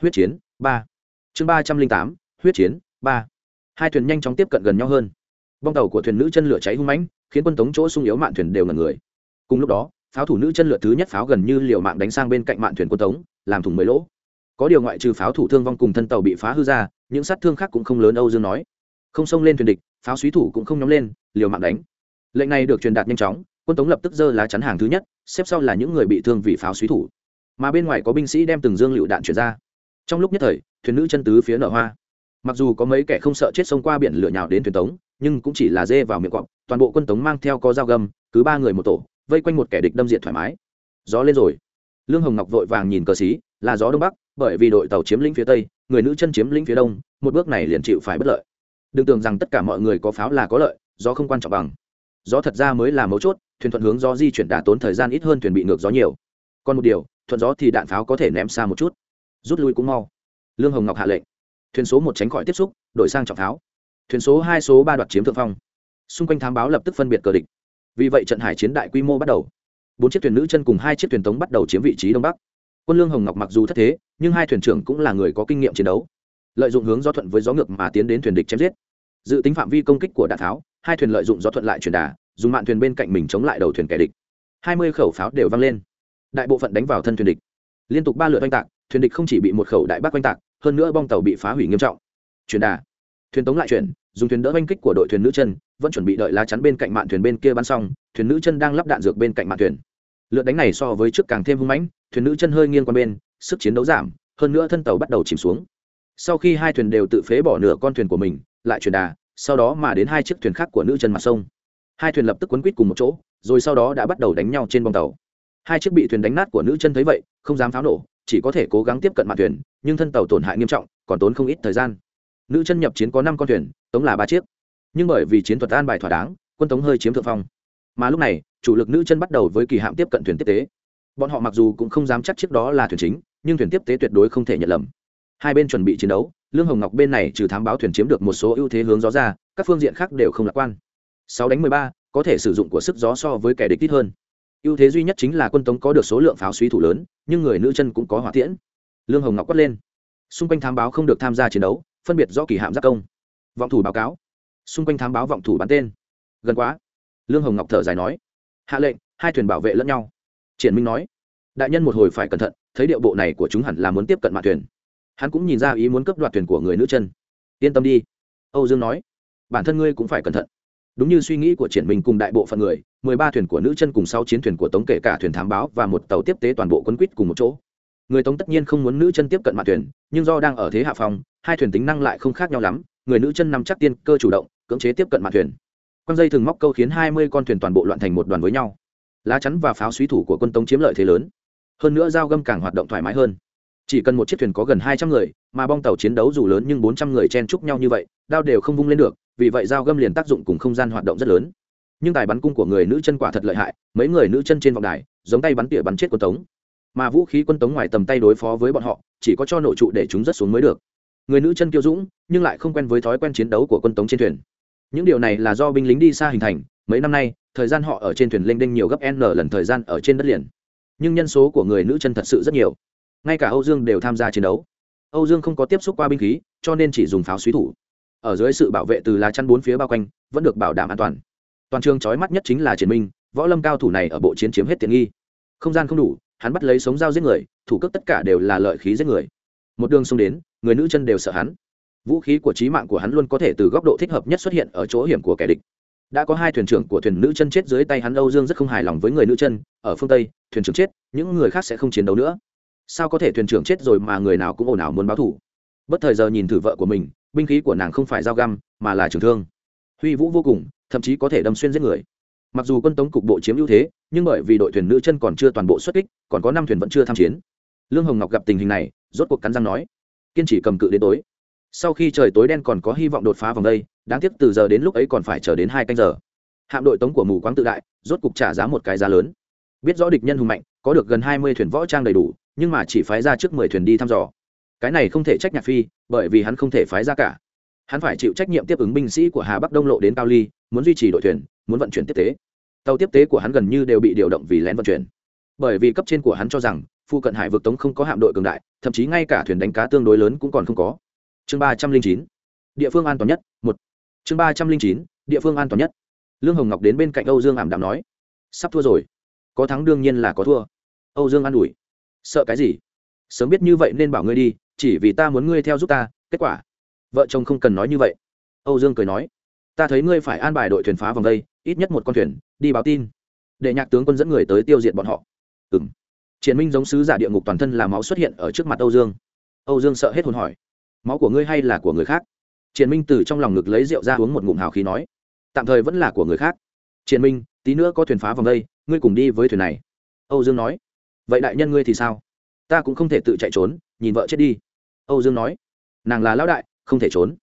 huyết chiến, ba. Chương ba trăm linh tám, huyết chiến, ba. Hai thuyền nhanh chóng tiếp cận gần nhau hơn. Bong tàu của thuyền nữ chân lửa cháy hung mãnh, khiến quân tống chỗ sung yếu mạn thuyền đều ngẩn người. Cùng lúc đó, pháo thủ nữ chân lửa thứ nhất pháo gần như liều mạng đánh sang bên cạnh mạn thuyền quân tống làm thủng mấy lỗ. Có điều ngoại trừ pháo thủ thương vong cùng thân tàu bị phá hư ra, những sát thương khác cũng không lớn âu dương nói. Không xông lên thuyền địch, pháo suý thủ cũng không nhóm lên, liều mạng đánh. Lệnh này được truyền đạt nhanh chóng, quân tống lập tức dơ lá chắn hàng thứ nhất, xếp sau là những người bị thương vì pháo suý thủ. Mà bên ngoài có binh sĩ đem từng dương lựu đạn chuyển ra. Trong lúc nhất thời, thuyền nữ chân tứ phía nở hoa. Mặc dù có mấy kẻ không sợ chết xông qua biển lửa nhào đến thuyền tống, nhưng cũng chỉ là dê vào miệng cọp toàn bộ quân tống mang theo có dao găm, cứ ba người một tổ, vây quanh một kẻ địch đâm diệt thoải mái. Gió lên rồi lương hồng ngọc vội vàng nhìn cờ xí, là gió đông bắc, bởi vì đội tàu chiếm lĩnh phía tây, người nữ chân chiếm lĩnh phía đông, một bước này liền chịu phải bất lợi. Đừng tưởng rằng tất cả mọi người có pháo là có lợi, gió không quan trọng bằng. Gió thật ra mới là mấu chốt, thuyền thuận hướng gió di chuyển đã tốn thời gian ít hơn thuyền bị ngược gió nhiều. Còn một điều, thuận gió thì đạn pháo có thể ném xa một chút. Rút lui cũng mau. Lương hồng ngọc hạ lệnh. Thuyền số một tránh khỏi tiếp xúc, đổi sang trọng pháo. Thuyền số hai, số ba đoạt chiếm thượng phong. Xung quanh thám báo lập tức phân biệt cờ địch. Vì vậy trận hải chiến đại quy mô bắt đầu bốn chiếc thuyền nữ chân cùng hai chiếc thuyền tống bắt đầu chiếm vị trí đông bắc. Quân lương hồng ngọc mặc dù thất thế, nhưng hai thuyền trưởng cũng là người có kinh nghiệm chiến đấu. Lợi dụng hướng gió thuận với gió ngược mà tiến đến thuyền địch chém giết. Dự tính phạm vi công kích của đạn tháo, hai thuyền lợi dụng gió thuận lại truyền đà, dùng mạn thuyền bên cạnh mình chống lại đầu thuyền kẻ địch. Hai mươi khẩu pháo đều văng lên. Đại bộ phận đánh vào thân thuyền địch. Liên tục ba lượt oanh tạc, thuyền địch không chỉ bị một khẩu đại bác oanh tạc, hơn nữa bong tàu bị phá hủy nghiêm trọng. Truyền đà. Thuyền tống lại chuyển, dùng thuyền đỡ oanh kích của đội thuyền nữ chân, vẫn chuẩn bị đợi lá chắn bên cạnh mạn thuyền bên kia bắn xong, thuyền nữ chân đang lắp đạn dược bên cạnh mạn thuyền lượt đánh này so với trước càng thêm hung mãnh, thuyền nữ chân hơi nghiêng qua bên, sức chiến đấu giảm, hơn nữa thân tàu bắt đầu chìm xuống. Sau khi hai thuyền đều tự phế bỏ nửa con thuyền của mình, lại truyền đà, sau đó mà đến hai chiếc thuyền khác của nữ chân mặt sông. Hai thuyền lập tức quấn quýt cùng một chỗ, rồi sau đó đã bắt đầu đánh nhau trên bông tàu. Hai chiếc bị thuyền đánh nát của nữ chân thấy vậy, không dám pháo nổ, chỉ có thể cố gắng tiếp cận mặt thuyền, nhưng thân tàu tổn hại nghiêm trọng, còn tốn không ít thời gian. Nữ chân nhập chiến có năm con thuyền, tống là ba chiếc. Nhưng bởi vì chiến thuật an bài thỏa đáng, quân tống hơi chiếm thượng phong mà lúc này, chủ lực nữ chân bắt đầu với kỳ hạm tiếp cận thuyền tiếp tế. Bọn họ mặc dù cũng không dám chắc chiếc đó là thuyền chính, nhưng thuyền tiếp tế tuyệt đối không thể nhận lầm. Hai bên chuẩn bị chiến đấu, lương hồng ngọc bên này trừ thám báo thuyền chiếm được một số ưu thế hướng gió ra, các phương diện khác đều không lạc quan. Sáu đánh mười ba, có thể sử dụng của sức gió so với kẻ địch ít hơn. Ưu thế duy nhất chính là quân tống có được số lượng pháo suý thủ lớn, nhưng người nữ chân cũng có hỏa tiễn. Lương hồng ngọc quát lên. Xung quanh thám báo không được tham gia chiến đấu, phân biệt do kỳ hạm giác công. Vọng thủ báo cáo. Xung quanh thám báo vọng thủ bắn tên. Gần quá lương hồng ngọc thở dài nói, hạ lệnh, hai thuyền bảo vệ lẫn nhau. Triển minh nói, đại nhân một hồi phải cẩn thận, thấy điệu bộ này của chúng hẳn là muốn tiếp cận mạn thuyền. Hắn cũng nhìn ra ý muốn cấp đoạt thuyền của người nữ chân. Yên tâm đi. Âu dương nói, bản thân ngươi cũng phải cẩn thận. Đúng như suy nghĩ của triển minh cùng đại bộ phận người, mười ba thuyền của nữ chân cùng sáu chiến thuyền của tống kể cả thuyền thám báo và một tàu tiếp tế toàn bộ quân quýt cùng một chỗ. Người tống tất nhiên không muốn nữ chân tiếp cận mạn thuyền, nhưng do đang ở thế hạ phòng, hai thuyền tính năng lại không khác nhau lắm, người nữ chân nằm chắc tiên cơ chủ động, cưỡng chế tiếp cận mạn thuyền quăng dây thường móc câu khiến hai mươi con thuyền toàn bộ loạn thành một đoàn với nhau. Lá chắn và pháo suý thủ của quân tống chiếm lợi thế lớn. Hơn nữa dao găm càng hoạt động thoải mái hơn. Chỉ cần một chiếc thuyền có gần hai trăm người, mà bong tàu chiến đấu dù lớn nhưng bốn trăm người chen chúc nhau như vậy, đao đều không vung lên được, vì vậy dao găm liền tác dụng cùng không gian hoạt động rất lớn. Nhưng tài bắn cung của người nữ chân quả thật lợi hại, mấy người nữ chân trên vòng đài, giống tay bắn tỉa bắn chết quân tống. Mà vũ khí quân tống ngoài tầm tay đối phó với bọn họ, chỉ có cho nổ trụ để chúng rất xuống mới được. Người nữ chân kiêu dũng, nhưng lại không quen với thói quen chiến đấu của quân tống trên thuyền những điều này là do binh lính đi xa hình thành, mấy năm nay, thời gian họ ở trên thuyền lênh đênh nhiều gấp n lần thời gian ở trên đất liền. Nhưng nhân số của người nữ chân thật sự rất nhiều. Ngay cả âu dương đều tham gia chiến đấu. Âu dương không có tiếp xúc qua binh khí, cho nên chỉ dùng pháo suý thủ. Ở dưới sự bảo vệ từ lá chắn bốn phía bao quanh, vẫn được bảo đảm an toàn. Toàn trường trói mắt nhất chính là triển minh võ lâm cao thủ này ở bộ chiến chiếm hết tiện nghi. Không gian không đủ, hắn bắt lấy sống dao giết người, thủ cước tất cả đều là lợi khí giết người. Một đường xông đến, người nữ chân đều sợ hắn vũ khí của trí mạng của hắn luôn có thể từ góc độ thích hợp nhất xuất hiện ở chỗ hiểm của kẻ địch. Đã có hai thuyền trưởng của thuyền nữ chân chết dưới tay hắn, âu dương rất không hài lòng với người nữ chân, ở phương tây, thuyền trưởng chết, những người khác sẽ không chiến đấu nữa. Sao có thể thuyền trưởng chết rồi mà người nào cũng ồn ào muốn báo thủ bất thời giờ nhìn thử vợ của mình, binh khí của nàng không phải dao găm, mà là trường thương. Huy vũ vô cùng, thậm chí có thể đâm xuyên giết người. Mặc dù quân tống cục bộ chiếm ưu thế, nhưng bởi vì đội thuyền nữ chân còn chưa toàn bộ xuất kích, còn có năm thuyền vẫn chưa tham chiến. Lương hồng ngọc gặp tình hình này, rốt cuộc cắn răng nói, kiên trì cầm cự đến tối sau khi trời tối đen còn có hy vọng đột phá vòng đây, đáng tiếc từ giờ đến lúc ấy còn phải chờ đến hai canh giờ. Hạm đội tống của mù quáng tự đại, rốt cục trả giá một cái giá lớn. Biết rõ địch nhân hùng mạnh, có được gần hai mươi thuyền võ trang đầy đủ, nhưng mà chỉ phái ra trước mười thuyền đi thăm dò. Cái này không thể trách nhạc phi, bởi vì hắn không thể phái ra cả. Hắn phải chịu trách nhiệm tiếp ứng binh sĩ của hà bắc đông lộ đến cao ly, muốn duy trì đội thuyền, muốn vận chuyển tiếp tế. Tàu tiếp tế của hắn gần như đều bị điều động vì lén vận chuyển. Bởi vì cấp trên của hắn cho rằng phu cận hải vực tống không có hạm đội cường đại, thậm chí ngay cả thuyền đánh cá tương đối lớn cũng còn không có chương ba trăm linh chín, địa phương an toàn nhất, một. Chương ba trăm linh chín, địa phương an toàn nhất. Lương hồng ngọc đến bên cạnh âu dương ảm đạm nói, sắp thua rồi. Có thắng đương nhiên là có thua. Âu dương an ủi, sợ cái gì? Sớm biết như vậy nên bảo ngươi đi, chỉ vì ta muốn ngươi theo giúp ta, kết quả. Vợ chồng không cần nói như vậy. Âu dương cười nói, ta thấy ngươi phải an bài đội thuyền phá vòng đây, ít nhất một con thuyền, đi báo tin. Để nhạc tướng quân dẫn người tới tiêu diệt bọn họ. Ừ triển minh giống sứ giả địa ngục toàn thân là máu xuất hiện ở trước mặt âu dương. Âu dương sợ hết hồn hỏi máu của ngươi hay là của người khác? Triển minh từ trong lòng ngực lấy rượu ra uống một ngụm hào khí nói, tạm thời vẫn là của người khác. Triển minh, tí nữa có thuyền phá vòng đây, ngươi cùng đi với thuyền này. Âu dương nói, vậy đại nhân ngươi thì sao? Ta cũng không thể tự chạy trốn, nhìn vợ chết đi. Âu dương nói, nàng là lão đại, không thể trốn.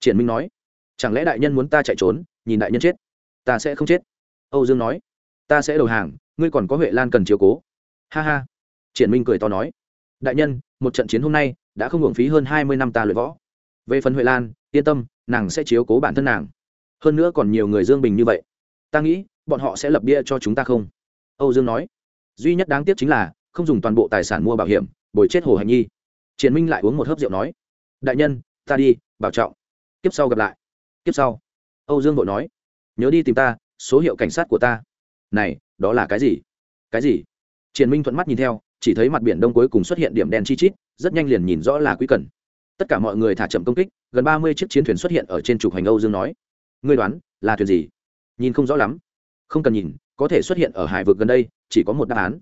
Triển minh nói, chẳng lẽ đại nhân muốn ta chạy trốn, nhìn đại nhân chết? Ta sẽ không chết. Âu dương nói, ta sẽ đầu hàng, ngươi còn có huệ lan cần chiếu cố. Ha ha. Triển minh cười to nói, đại nhân, một trận chiến hôm nay đã không hưởng phí hơn hai mươi năm ta luyện võ. Về phần huệ lan, yên tâm, nàng sẽ chiếu cố bản thân nàng. Hơn nữa còn nhiều người dương bình như vậy. Ta nghĩ, bọn họ sẽ lập bia cho chúng ta không? Âu dương nói. Duy nhất đáng tiếc chính là, không dùng toàn bộ tài sản mua bảo hiểm, bồi chết hồ hành nhi. Triển minh lại uống một hớp rượu nói. Đại nhân, ta đi, bảo trọng. Tiếp sau gặp lại. Tiếp sau. Âu dương vội nói. Nhớ đi tìm ta, số hiệu cảnh sát của ta. Này, đó là cái gì? Cái gì? Triển minh thuận mắt nhìn theo chỉ thấy mặt biển đông cuối cùng xuất hiện điểm đen chi chít rất nhanh liền nhìn rõ là quý cần. Tất cả mọi người thả chậm công kích gần ba mươi chiếc chiến thuyền xuất hiện ở trên trục hành âu dương nói ngươi đoán là thuyền gì? Nhìn không rõ lắm. Không cần nhìn có thể xuất hiện ở hải vực gần đây chỉ có một đáp án.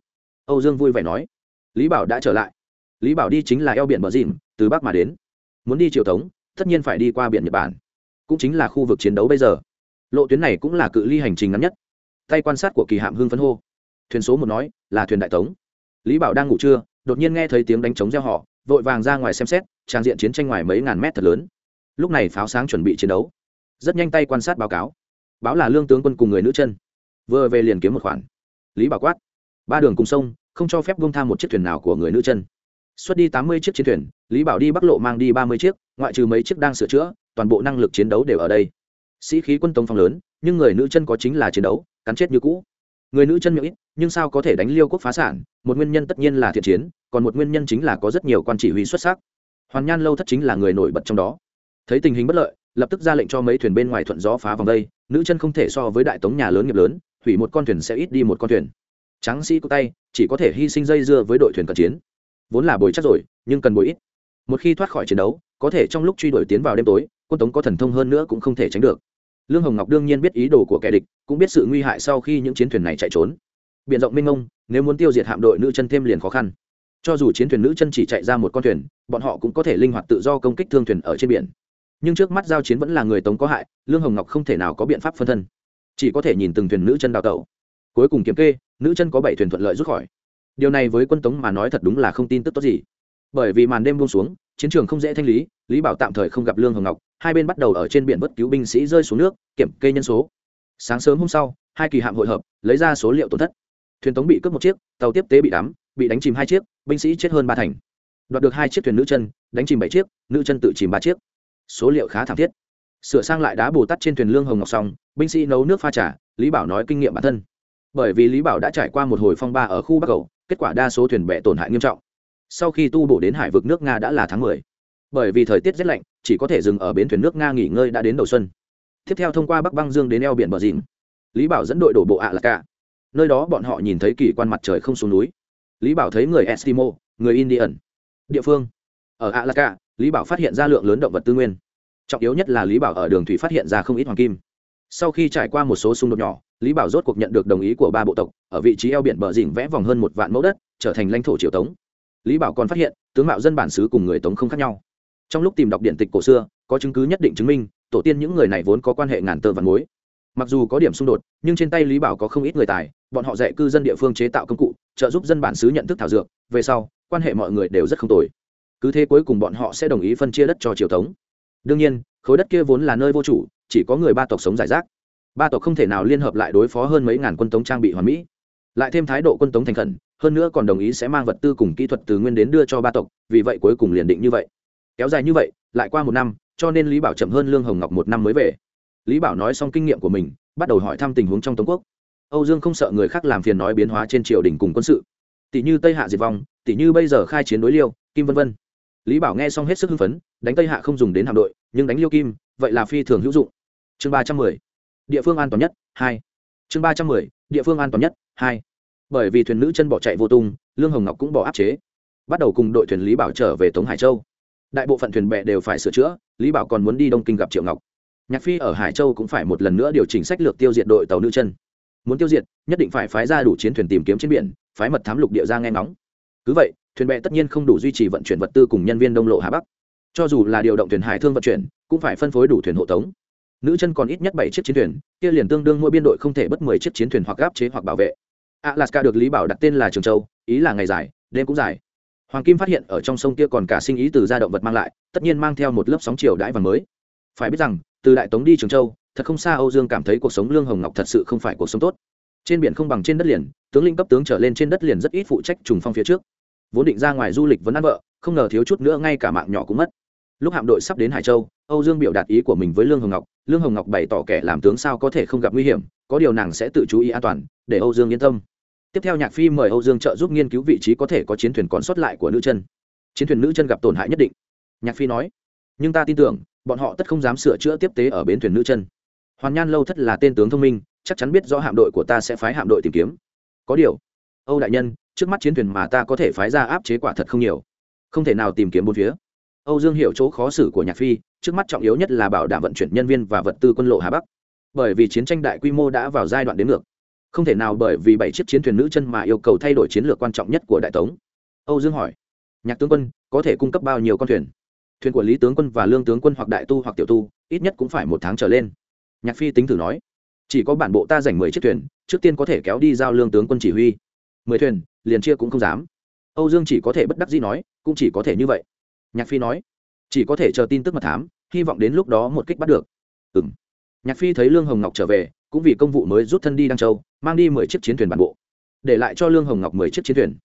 Âu dương vui vẻ nói lý bảo đã trở lại. Lý bảo đi chính là eo biển bờ dìm từ bắc mà đến. Muốn đi triều tống, tất nhiên phải đi qua biển nhật bản. Cũng chính là khu vực chiến đấu bây giờ. Lộ tuyến này cũng là cự ly hành trình ngắn nhất. Tay quan sát của kỳ hạm hưng phấn hô. Thuyền số một nói là thuyền đại tống lý bảo đang ngủ trưa, đột nhiên nghe thấy tiếng đánh trống gieo họ vội vàng ra ngoài xem xét, trang diện chiến tranh ngoài mấy ngàn mét thật lớn. Lúc này pháo sáng chuẩn bị chiến đấu. Rất nhanh tay quan sát báo cáo. Báo là lương tướng quân cùng người nữ chân. Vừa về liền kiếm một khoản. Lý bảo quát. Ba đường cùng sông, không cho phép bông tham một chiếc thuyền nào của người nữ chân. Xuất đi tám mươi chiếc chiến thuyền, lý bảo đi bắc lộ mang đi ba mươi chiếc, ngoại trừ mấy chiếc đang sửa chữa, toàn bộ năng lực chiến đấu đều ở đây. Sĩ khí quân tống phong lớn, nhưng người nữ chân có chính là chiến đấu, cắn chết như cũ người nữ chân miệng ít, nhưng sao có thể đánh liêu quốc phá sản? Một nguyên nhân tất nhiên là thiện chiến, còn một nguyên nhân chính là có rất nhiều quan chỉ huy xuất sắc. Hoàn nhan lâu thất chính là người nổi bật trong đó. Thấy tình hình bất lợi, lập tức ra lệnh cho mấy thuyền bên ngoài thuận gió phá vòng đây. Nữ chân không thể so với đại tống nhà lớn nghiệp lớn, hủy một con thuyền sẽ ít đi một con thuyền. Tráng sĩ cụ tay, chỉ có thể hy sinh dây dưa với đội thuyền cận chiến. Vốn là bồi chắc rồi, nhưng cần bồi ít. Một khi thoát khỏi chiến đấu, có thể trong lúc truy đuổi tiến vào đêm tối, quân tống có thần thông hơn nữa cũng không thể tránh được lương hồng ngọc đương nhiên biết ý đồ của kẻ địch, cũng biết sự nguy hại sau khi những chiến thuyền này chạy trốn. B i ể n rộng minh ông nếu muốn tiêu diệt hạm đội nữ chân thêm liền khó khăn. Cho dù chiến thuyền nữ chân chỉ chạy ra một con thuyền, bọn họ cũng có thể linh hoạt tự do công kích thương thuyền ở trên biển. Nhưng trước mắt giao chiến vẫn là người tống có hại, lương hồng ngọc không thể nào có biện pháp phân thân. Chỉ có thể nhìn từng thuyền nữ chân đào tẩu. Cuối cùng kiểm kê, nữ chân có bảy thuyền thuận lợi rút khỏi. Điều này với quân tống mà nói thật đúng là không tin tức tốt gì. Bởi vì màn đêm buông xuống, chiến trường không dễ thanh lý lý bảo tạm thời không gặp lương hồng ngọc, hai bên bắt đầu ở trên biển bất cứu binh sĩ rơi xuống nước, kiểm kê nhân số. Sáng sớm hôm sau, hai kỳ hạm hội hợp, lấy ra số liệu tổn thất. Thuyền tống bị cướp một chiếc, tàu tiếp tế bị đắm, bị đánh chìm hai chiếc, binh sĩ chết hơn ba thành. Đoạt được hai chiếc thuyền nữ chân, đánh chìm bảy chiếc, nữ chân tự chìm ba chiếc. Số liệu khá thảm thiết. Sửa sang lại đá bồ tắt trên thuyền lương hồng ngọc xong, binh sĩ nấu nước pha trà, lý bảo nói kinh nghiệm bản thân. Bởi vì lý bảo đã trải qua một hồi phong ba ở khu bắc cầu, kết quả đa số thuyền bè tổn hại nghiêm trọng. Sau khi tu bổ đến hải vực nước nga đã là tháng mười bởi vì thời tiết rét lạnh, chỉ có thể dừng ở bến thuyền nước nga nghỉ ngơi đã đến đầu xuân. Tiếp theo thông qua bắc băng dương đến eo biển bờ dìn lý bảo dẫn đội đổ bộ ạ là cả. Nơi đó bọn họ nhìn thấy kỳ quan mặt trời không xuống núi. Lý bảo thấy người estimo người indian. Địa phương. Ở ạ là cả, lý bảo phát hiện ra lượng lớn động vật tư nguyên. Trọng yếu nhất là lý bảo ở đường thủy phát hiện ra không ít hoàng kim. Sau khi trải qua một số xung đột nhỏ, lý bảo rốt cuộc nhận được đồng ý của ba bộ tộc, ở vị trí eo biển bờ dìn vẽ vòng hơn một vạn mẫu đất, trở thành lãnh thổ triều tống. Lý bảo còn phát hiện, tướng mạo dân bản xứ cùng người tống không khác nhau trong lúc tìm đọc điện tịch cổ xưa, có chứng cứ nhất định chứng minh, tổ tiên những người này vốn có quan hệ ngàn tơ vạn mối. Mặc dù có điểm xung đột, nhưng trên tay lý bảo có không ít người tài, bọn họ dạy cư dân địa phương chế tạo công cụ, trợ giúp dân bản xứ nhận thức thảo dược, về sau, quan hệ mọi người đều rất không tồi. Cứ thế cuối cùng bọn họ sẽ đồng ý phân chia đất cho triều tống đương nhiên, khối đất kia vốn là nơi vô chủ, chỉ có người ba tộc sống giải rác. Ba tộc không thể nào liên hợp lại đối phó hơn mấy ngàn quân tống trang bị hoàn mỹ. Lại thêm thái độ quân tống thành khẩn, hơn nữa còn đồng ý sẽ mang vật tư cùng kỹ thuật từ nguyên đến đưa cho ba tộc, vì vậy cuối cùng liền định như vậy kéo dài như vậy, lại qua một năm, cho nên lý bảo chậm hơn lương hồng ngọc một năm mới về. Lý bảo nói xong kinh nghiệm của mình, bắt đầu hỏi thăm tình huống trong tống quốc. Âu dương không sợ người khác làm phiền nói biến hóa trên triều đình cùng quân sự. Tỷ như tây hạ diệt vong, tỷ như bây giờ khai chiến đối liêu, kim vân vân. Lý bảo nghe xong hết sức hưng phấn, đánh tây hạ không dùng đến hạm đội, nhưng đánh liêu kim, vậy là phi thường hữu dụng. Chương ba trăm mười, địa phương an toàn nhất, hai. Chương ba trăm mười, địa phương an toàn nhất, hai. Bởi vì thuyền nữ chân bỏ chạy vô tung, lương hồng ngọc cũng bỏ áp chế. Bắt đầu cùng đội thuyền lý bảo trở về tống hải châu đại bộ phận thuyền bè đều phải sửa chữa, lý bảo còn muốn đi đông kinh gặp triệu ngọc. Nhạc phi ở hải châu cũng phải một lần nữa điều chỉnh sách lược tiêu diệt đội tàu nữ chân. Muốn tiêu diệt, nhất định phải phái ra đủ chiến thuyền tìm kiếm trên biển, phái mật thám lục địa ra nghe ngóng. Cứ vậy, thuyền bè tất nhiên không đủ duy trì vận chuyển vật tư cùng nhân viên đông lộ hà bắc. Cho dù là điều động thuyền hải thương vận chuyển, cũng phải phân phối đủ thuyền hộ tống. Nữ chân còn ít nhất bảy chiếc chiến thuyền, kia liền tương đương mỗi biên đội không thể bất mười chiếc chiến thuyền hoặc gáp chế hoặc bảo vệ. Alaska được lý bảo đặt tên là trường châu, ý là ngày dài, đêm cũng dài hoàng kim phát hiện ở trong sông kia còn cả sinh ý từ gia động vật mang lại, tất nhiên mang theo một lớp sóng chiều đãi và mới. Phải biết rằng, từ đại tống đi trường châu, thật không xa âu dương cảm thấy cuộc sống lương hồng ngọc thật sự không phải cuộc sống tốt. Trên biển không bằng trên đất liền, tướng linh cấp tướng trở lên trên đất liền rất ít phụ trách trùng phong phía trước. Vốn định ra ngoài du lịch vẫn ăn vợ, không ngờ thiếu chút nữa ngay cả mạng nhỏ cũng mất. Lúc hạm đội sắp đến hải châu, âu dương biểu đạt ý của mình với lương hồng ngọc, lương hồng ngọc bày tỏ kẻ làm tướng sao có thể không gặp nguy hiểm, có điều nàng sẽ tự chú ý an toàn, để âu dương yên tâm tiếp theo nhạc phi mời âu dương trợ giúp nghiên cứu vị trí có thể có chiến thuyền còn sót lại của nữ chân. Chiến thuyền nữ chân gặp tổn hại nhất định. Nhạc phi nói, nhưng ta tin tưởng, bọn họ tất không dám sửa chữa tiếp tế ở bến thuyền nữ chân. Hoàn nhan lâu thất là tên tướng thông minh, chắc chắn biết rõ hạm đội của ta sẽ phái hạm đội tìm kiếm. Có điều, âu đại nhân, trước mắt chiến thuyền mà ta có thể phái ra áp chế quả thật không nhiều. Không thể nào tìm kiếm bốn phía. Âu dương hiểu chỗ khó xử của nhạc phi, trước mắt trọng yếu nhất là bảo đảm vận chuyển nhân viên và vật tư quân lộ hà bắc. Bởi vì chiến tranh đại quy mô đã vào giai đoạn đến ngược không thể nào bởi vì bảy chiếc chiến thuyền nữ chân mà yêu cầu thay đổi chiến lược quan trọng nhất của đại tống. Âu dương hỏi, nhạc tướng quân, có thể cung cấp bao nhiêu con thuyền? Thuyền của lý tướng quân và lương tướng quân hoặc đại tu hoặc tiểu tu, ít nhất cũng phải một tháng trở lên. Nhạc phi tính thử nói, chỉ có bản bộ ta dành mười chiếc thuyền, trước tiên có thể kéo đi giao lương tướng quân chỉ huy. Mười thuyền, liền chia cũng không dám. Âu dương chỉ có thể bất đắc dĩ nói, cũng chỉ có thể như vậy. Nhạc phi nói, chỉ có thể chờ tin tức mật thám, hy vọng đến lúc đó một kích bắt được. Ừ m nhạc phi thấy lương hồng ngọc trở về, cũng vì công vụ mới rút thân đi đăng châu mang đi mười chiếc chiến thuyền bản bộ. Để lại cho lương hồng ngọc mười chiếc chiến thuyền.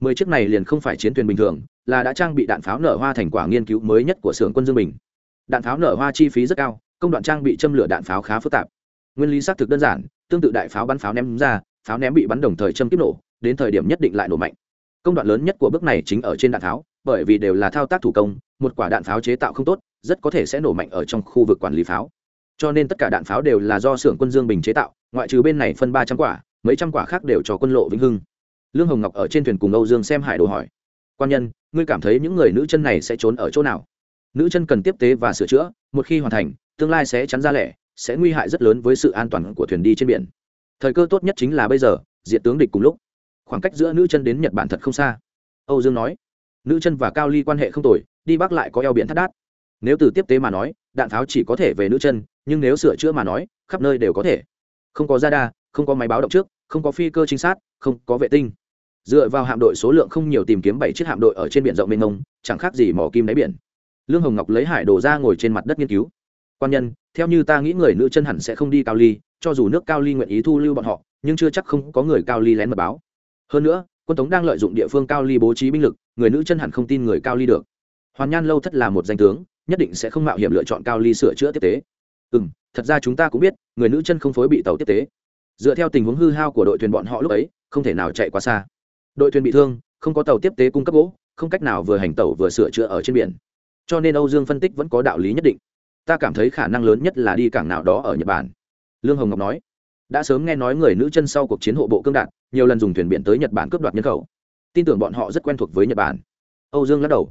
Mười chiếc này liền không phải chiến thuyền bình thường, là đã trang bị đạn pháo nở hoa thành quả nghiên cứu mới nhất của xưởng quân dương bình. Đạn pháo nở hoa chi phí rất cao, công đoạn trang bị châm lửa đạn pháo khá phức tạp. Nguyên lý xác thực đơn giản, tương tự đại pháo bắn pháo ném ra, pháo ném bị bắn đồng thời châm tiếp nổ, đến thời điểm nhất định lại nổ mạnh. Công đoạn lớn nhất của bước này chính ở trên đạn pháo, bởi vì đều là thao tác thủ công, một quả đạn pháo chế tạo không tốt, rất có thể sẽ nổ mạnh ở trong khu vực quản lý pháo. Cho nên tất cả đạn pháo đều là do xưởng quân dương bình chế tạo ngoại trừ bên này phân ba trăm quả, mấy trăm quả khác đều cho quân lộ vĩnh hưng. Lương hồng ngọc ở trên thuyền cùng âu dương xem hải đồ hỏi, quan nhân, ngươi cảm thấy những người nữ chân này sẽ trốn ở chỗ nào? Nữ chân cần tiếp tế và sửa chữa, một khi hoàn thành, tương lai sẽ chắn ra lẻ, sẽ nguy hại rất lớn với sự an toàn của thuyền đi trên biển. Thời cơ tốt nhất chính là bây giờ diện tướng địch cùng lúc. Khoảng cách giữa nữ chân đến nhật bản thật không xa. Âu dương nói, nữ chân và cao ly quan hệ không tồi, đi bắc lại có eo biển thắt đát. Nếu từ tiếp tế mà nói, đạn pháo chỉ có thể về nữ chân, nhưng nếu sửa chữa mà nói, khắp nơi đều có thể không có radar, không có máy báo động trước, không có phi cơ trinh sát, không có vệ tinh. Dựa vào hạm đội số lượng không nhiều tìm kiếm bảy chiếc hạm đội ở trên biển rộng mênh mông, chẳng khác gì mỏ kim đáy biển. Lương hồng ngọc lấy hải đồ ra ngồi trên mặt đất nghiên cứu. Quan nhân, theo như ta nghĩ người nữ chân hẳn sẽ không đi cao ly, cho dù nước cao ly nguyện ý thu lưu bọn họ, nhưng chưa chắc không có người cao ly lén mật báo. Hơn nữa, quân tống đang lợi dụng địa phương cao ly bố trí binh lực, người nữ chân hẳn không tin người cao ly được. Hoàn nhan lâu thất là một danh tướng, nhất định sẽ không mạo hiểm lựa chọn cao ly sửa chữa tiếp tế. Ừ m thật ra chúng ta cũng biết, người nữ chân không phối bị tàu tiếp tế. Dựa theo tình huống hư hao của đội thuyền bọn họ lúc ấy, không thể nào chạy quá xa. Đội thuyền bị thương, không có tàu tiếp tế cung cấp gỗ, không cách nào vừa hành tàu vừa sửa chữa ở trên biển. Cho nên âu dương phân tích vẫn có đạo lý nhất định. Ta cảm thấy khả năng lớn nhất là đi cảng nào đó ở nhật bản. Lương hồng ngọc nói, đã sớm nghe nói người nữ chân sau cuộc chiến hộ bộ cương đạt nhiều lần dùng thuyền biển tới nhật bản cướp đoạt nhân khẩu. Tin tưởng bọn họ rất quen thuộc với nhật bản. Âu dương lắc đầu,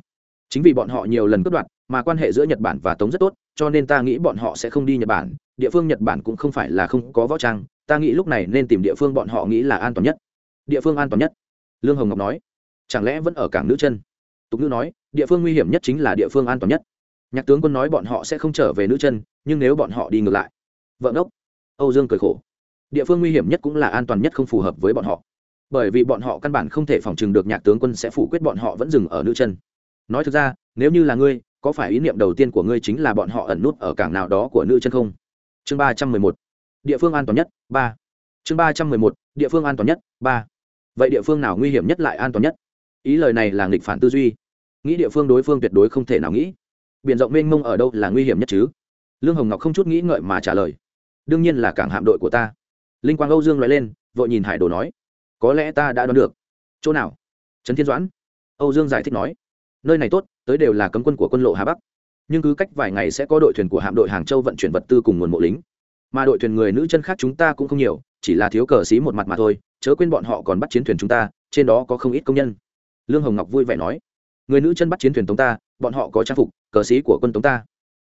chính vì bọn họ nhiều lần cướp đoạt mà quan hệ giữa nhật bản và tống rất tốt, cho nên ta nghĩ bọn họ sẽ không đi nhật bản, địa phương nhật bản cũng không phải là không có võ trang, ta nghĩ lúc này nên tìm địa phương bọn họ nghĩ là an toàn nhất. Địa phương an toàn nhất? Lương hồng ngọc nói. Chẳng lẽ vẫn ở cảng nữ chân tục Nữ nói, địa phương nguy hiểm nhất chính là địa phương an toàn nhất. Nhạc tướng quân nói bọn họ sẽ không trở về nữ chân nhưng nếu bọn họ đi ngược lại. Vợ ngốc. Âu dương cười khổ. Địa phương nguy hiểm nhất cũng là an toàn nhất không phù hợp với bọn họ. Bởi vì bọn họ căn bản không thể phòng trừng được nhạc tướng quân sẽ phủ quyết bọn họ vẫn dừng ở nữ chân nói thực ra, nếu như là ngươi có phải ý niệm đầu tiên của ngươi chính là bọn họ ẩn nút ở cảng nào đó của nữ chân không? Chương ba trăm mười một. Địa phương an toàn nhất, ba. Chương ba trăm mười một. Địa phương an toàn nhất, ba. Vậy địa phương nào nguy hiểm nhất lại an toàn nhất? Ý lời này là nghịch phản tư duy. Nghĩ địa phương đối phương tuyệt đối không thể nào nghĩ. Biển rộng mênh mông ở đâu là nguy hiểm nhất chứ? Lương hồng ngọc không chút nghĩ ngợi mà trả lời. Đương nhiên là cảng hạm đội của ta. Linh quang âu dương nói lên, vội nhìn hải đồ nói. Có lẽ ta đã đoán được. Chỗ nào? Trấn thiên doãn. Âu dương giải thích nói nơi này tốt, tới đều là cấm quân của quân lộ hà bắc. Nhưng cứ cách vài ngày sẽ có đội thuyền của hạm đội hàng châu vận chuyển vật tư cùng nguồn mộ lính. Mà đội thuyền người nữ chân khác chúng ta cũng không nhiều, chỉ là thiếu cờ xí một mặt mà thôi, chớ quên bọn họ còn bắt chiến thuyền chúng ta, trên đó có không ít công nhân. Lương hồng ngọc vui vẻ nói. Người nữ chân bắt chiến thuyền tống ta, bọn họ có trang phục, cờ xí của quân tống ta.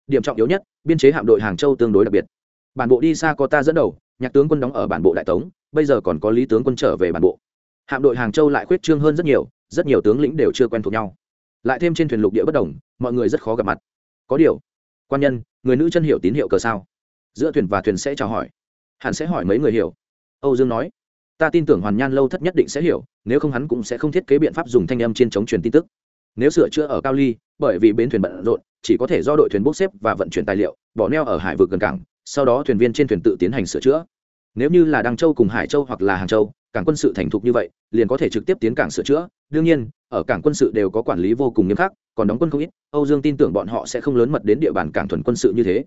Điểm trọng yếu nhất, biên chế hạm đội hàng châu tương đối đặc biệt. Bản bộ đi xa có ta dẫn đầu, nhạc tướng quân đóng ở bản bộ đại tống, bây giờ còn có lý tướng quân trở về bản bộ. Hạm đội hàng châu lại khuyết trương hơn rất nhiều rất nhiều tướng lĩnh đều chưa quen thuộc nhau lại thêm trên thuyền lục địa bất đồng, mọi người rất khó gặp mặt. Có điều, quan nhân, người nữ chân hiểu tín hiệu cờ sao? Giữa thuyền và thuyền sẽ chào hỏi. Hẳn sẽ hỏi mấy người hiểu. Âu dương nói, ta tin tưởng hoàn nhan lâu thất nhất định sẽ hiểu, nếu không hắn cũng sẽ không thiết kế biện pháp dùng thanh âm trên chống truyền tin tức. Nếu sửa chữa ở cao ly, bởi vì bến thuyền bận rộn, chỉ có thể do đội thuyền bốc xếp và vận chuyển tài liệu, bỏ neo ở hải vực gần cảng, sau đó thuyền viên trên thuyền tự tiến hành sửa chữa. Nếu như là đăng châu cùng hải châu hoặc là hàng châu cảng quân sự thành thục như vậy, liền có thể trực tiếp tiến cảng sửa chữa. Đương nhiên, ở cảng quân sự đều có quản lý vô cùng nghiêm khắc, còn đóng quân không ít. Âu dương tin tưởng bọn họ sẽ không lớn mật đến địa bàn cảng thuần quân sự như thế.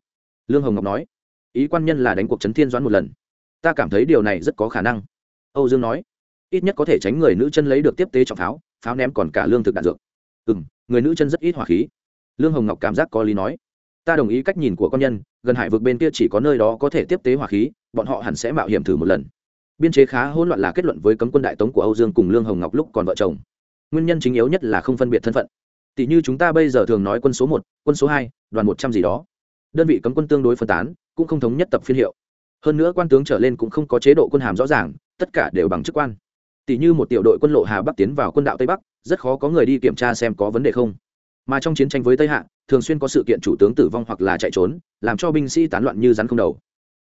Lương hồng ngọc nói, ý quan nhân là đánh cuộc trấn thiên doãn một lần. Ta cảm thấy điều này rất có khả năng. Âu dương nói, ít nhất có thể tránh người nữ chân lấy được tiếp tế trọng pháo pháo ném còn cả lương thực đạn dược. Ừ m người nữ chân rất ít hỏa khí. Lương hồng ngọc cảm giác có lý nói, ta đồng ý cách nhìn của con nhân, gần hải vực bên kia chỉ có nơi đó có thể tiếp tế hỏa khí, bọn họ hẳn sẽ mạo hiểm thử một lần biên chế khá hỗn loạn là kết luận với cấm quân đại tống của âu dương cùng lương hồng ngọc lúc còn vợ chồng. Nguyên nhân chính yếu nhất là không phân biệt thân phận. Tỷ như chúng ta bây giờ thường nói quân số một, quân số hai, đoàn một trăm gì đó. Đơn vị cấm quân tương đối phân tán, cũng không thống nhất tập phiên hiệu. Hơn nữa quan tướng trở lên cũng không có chế độ quân hàm rõ ràng, tất cả đều bằng chức quan. Tỷ như một tiểu đội quân lộ hà bắc tiến vào quân đạo tây bắc, rất khó có người đi kiểm tra xem có vấn đề không. Mà trong chiến tranh với tây hạ, thường xuyên có sự kiện chủ tướng tử vong hoặc là chạy trốn, làm cho binh sĩ tán loạn như rắn không đầu.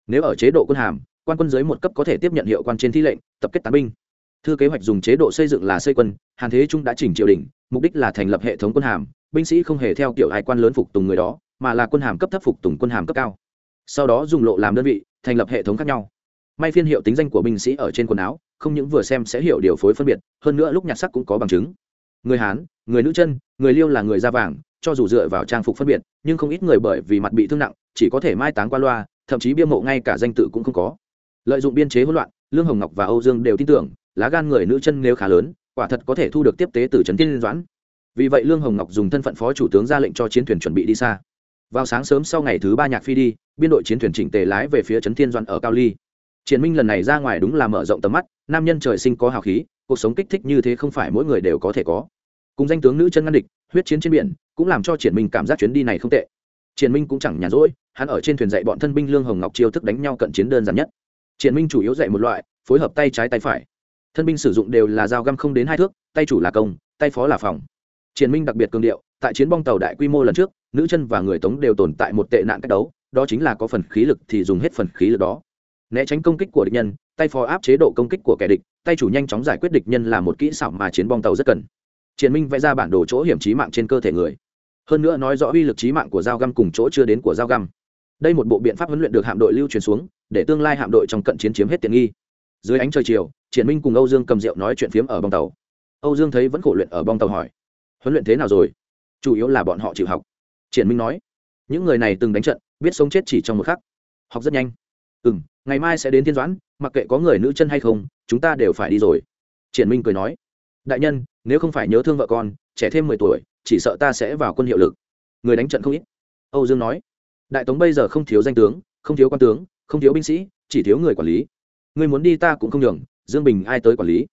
Nếu ở chế độ quân hàm quan quân dưới một cấp có thể tiếp nhận hiệu quan trên thi lệnh, tập kết tán binh. Thư kế hoạch dùng chế độ xây dựng là xây quân, hàn thế trung đã chỉnh triều đình mục đích là thành lập hệ thống quân hàm, binh sĩ không hề theo kiểu hai quan lớn phục tùng người đó, mà là quân hàm cấp thấp phục tùng quân hàm cấp cao. Sau đó dùng lộ làm đơn vị, thành lập hệ thống khác nhau. May phiên hiệu tính danh của binh sĩ ở trên quần áo, không những vừa xem sẽ hiểu điều phối phân biệt, hơn nữa lúc nhặt sắc cũng có bằng chứng. Người hán, người nữ chân, người liêu là người da vàng, cho dù dựa vào trang phục phân biệt, nhưng không ít người bởi vì mặt bị thương nặng, chỉ có thể mai táng qua loa, thậm chí bia mộ ngay cả danh tự cũng không có lợi dụng biên chế hỗn loạn, lương hồng ngọc và âu dương đều tin tưởng, lá gan người nữ chân nếu khá lớn, quả thật có thể thu được tiếp tế từ trấn tiên doãn. Vì vậy lương hồng ngọc dùng thân phận phó chủ tướng ra lệnh cho chiến thuyền chuẩn bị đi xa. Vào sáng sớm sau ngày thứ ba nhạc phi đi, biên đội chiến thuyền chỉnh tề lái về phía trấn thiên doãn ở cao ly. Triển minh lần này ra ngoài đúng là mở rộng tầm mắt, nam nhân trời sinh có hào khí, cuộc sống kích thích như thế không phải mỗi người đều có thể có. Cùng danh tướng nữ chân ngăn địch, huyết chiến trên biển, cũng làm cho triển minh cảm giác chuyến đi này không tệ. Triển minh cũng chẳng nhàn rỗi, hắn ở trên thuyền dạy bọn thân binh lương hồng ngọc chiêu thức đánh nhau cận chiến đơn giản nhất triển minh chủ yếu dạy một loại, phối hợp tay trái tay phải. Thân binh sử dụng đều là dao găm không đến hai thước, tay chủ là công, tay phó là phòng. Triển minh đặc biệt cường điệu, tại chiến bong tàu đại quy mô lần trước, nữ chân và người tống đều tồn tại một tệ nạn cách đấu, đó chính là có phần khí lực thì dùng hết phần khí lực đó. Né tránh công kích của địch nhân, tay phó áp chế độ công kích của kẻ địch, tay chủ nhanh chóng giải quyết địch nhân là một kỹ xảo mà chiến bong tàu rất cần. Triển minh vẽ ra bản đồ chỗ hiểm trí mạng trên cơ thể người. Hơn nữa nói rõ uy lực trí mạng của dao găm cùng chỗ chưa đến của dao găm đây một bộ biện pháp huấn luyện được hạm đội lưu truyền xuống, để tương lai hạm đội trong cận chiến chiếm hết tiện nghi. Dưới ánh trời chiều, triển minh cùng âu dương cầm rượu nói chuyện phiếm ở bong tàu. Âu dương thấy vẫn khổ luyện ở bong tàu hỏi, huấn luyện thế nào rồi? Chủ yếu là bọn họ chịu học. Triển minh nói, những người này từng đánh trận, biết sống chết chỉ trong một khắc. Học rất nhanh. Ừ m ngày mai sẽ đến thiên doãn, mặc kệ có người nữ chân hay không, chúng ta đều phải đi rồi. Triển minh cười nói, đại nhân, nếu không phải nhớ thương vợ con, trẻ thêm mười tuổi, chỉ sợ ta sẽ vào quân hiệu lực. Người đánh trận không ít. Âu dương nói đại tống bây giờ không thiếu danh tướng, không thiếu quan tướng, không thiếu binh sĩ, chỉ thiếu người quản lý. Người muốn đi ta cũng không nhường, dương bình ai tới quản lý?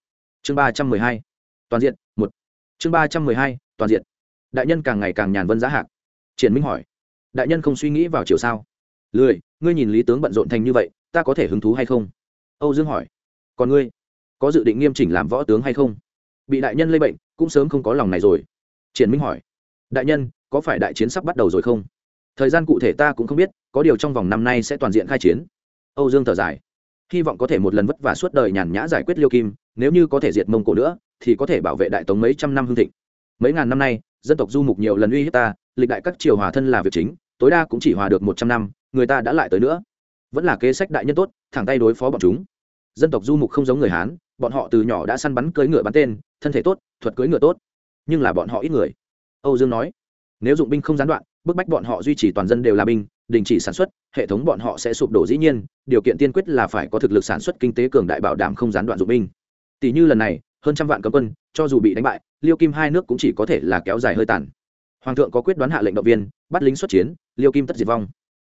Chương ba trăm mười hai, toàn diện, một. Chương ba trăm mười hai, toàn diện. Đại nhân càng ngày càng nhàn vân giá hạc. Triển minh hỏi. Đại nhân không suy nghĩ vào chiều sao? Lười, ngươi nhìn lý tướng bận rộn thành như vậy, ta có thể hứng thú hay không? Âu dương hỏi. Còn ngươi, có dự định nghiêm chỉnh làm võ tướng hay không? Bị đại nhân lây bệnh, cũng sớm không có lòng này rồi. Triển minh hỏi. Đại nhân, có phải đại chiến sắp bắt đầu rồi không? Thời gian cụ thể ta cũng không biết, có điều trong vòng năm nay sẽ toàn diện khai chiến. Âu dương thở dài. Hy vọng có thể một lần vất vả suốt đời nhàn nhã giải quyết liêu kim, nếu như có thể diệt mông cổ nữa, thì có thể bảo vệ đại tống mấy trăm năm hương thịnh. Mấy ngàn năm nay, dân tộc du mục nhiều lần uy hiếp ta, lịch đại các triều hòa thân là việc chính, tối đa cũng chỉ hòa được một trăm năm, người ta đã lại tới nữa. Vẫn là kế sách đại nhân tốt, thẳng tay đối phó bọn chúng. Dân tộc du mục không giống người hán, bọn họ từ nhỏ đã săn bắn cưỡi ngựa bắn tên, thân thể tốt, thuật cưỡi ngựa tốt, nhưng là bọn họ ít người. Âu dương nói, nếu dụng binh không gián đoạn bức bách bọn họ duy trì toàn dân đều là binh, đình chỉ sản xuất, hệ thống bọn họ sẽ sụp đổ dĩ nhiên, điều kiện tiên quyết là phải có thực lực sản xuất kinh tế cường đại bảo đảm không gián đoạn dụng binh. Tỷ như lần này, hơn trăm vạn cấm quân, cho dù bị đánh bại, liêu kim hai nước cũng chỉ có thể là kéo dài hơi tàn. Hoàng thượng có quyết đoán hạ lệnh động viên, bắt lính xuất chiến, liêu kim tất diệt vong.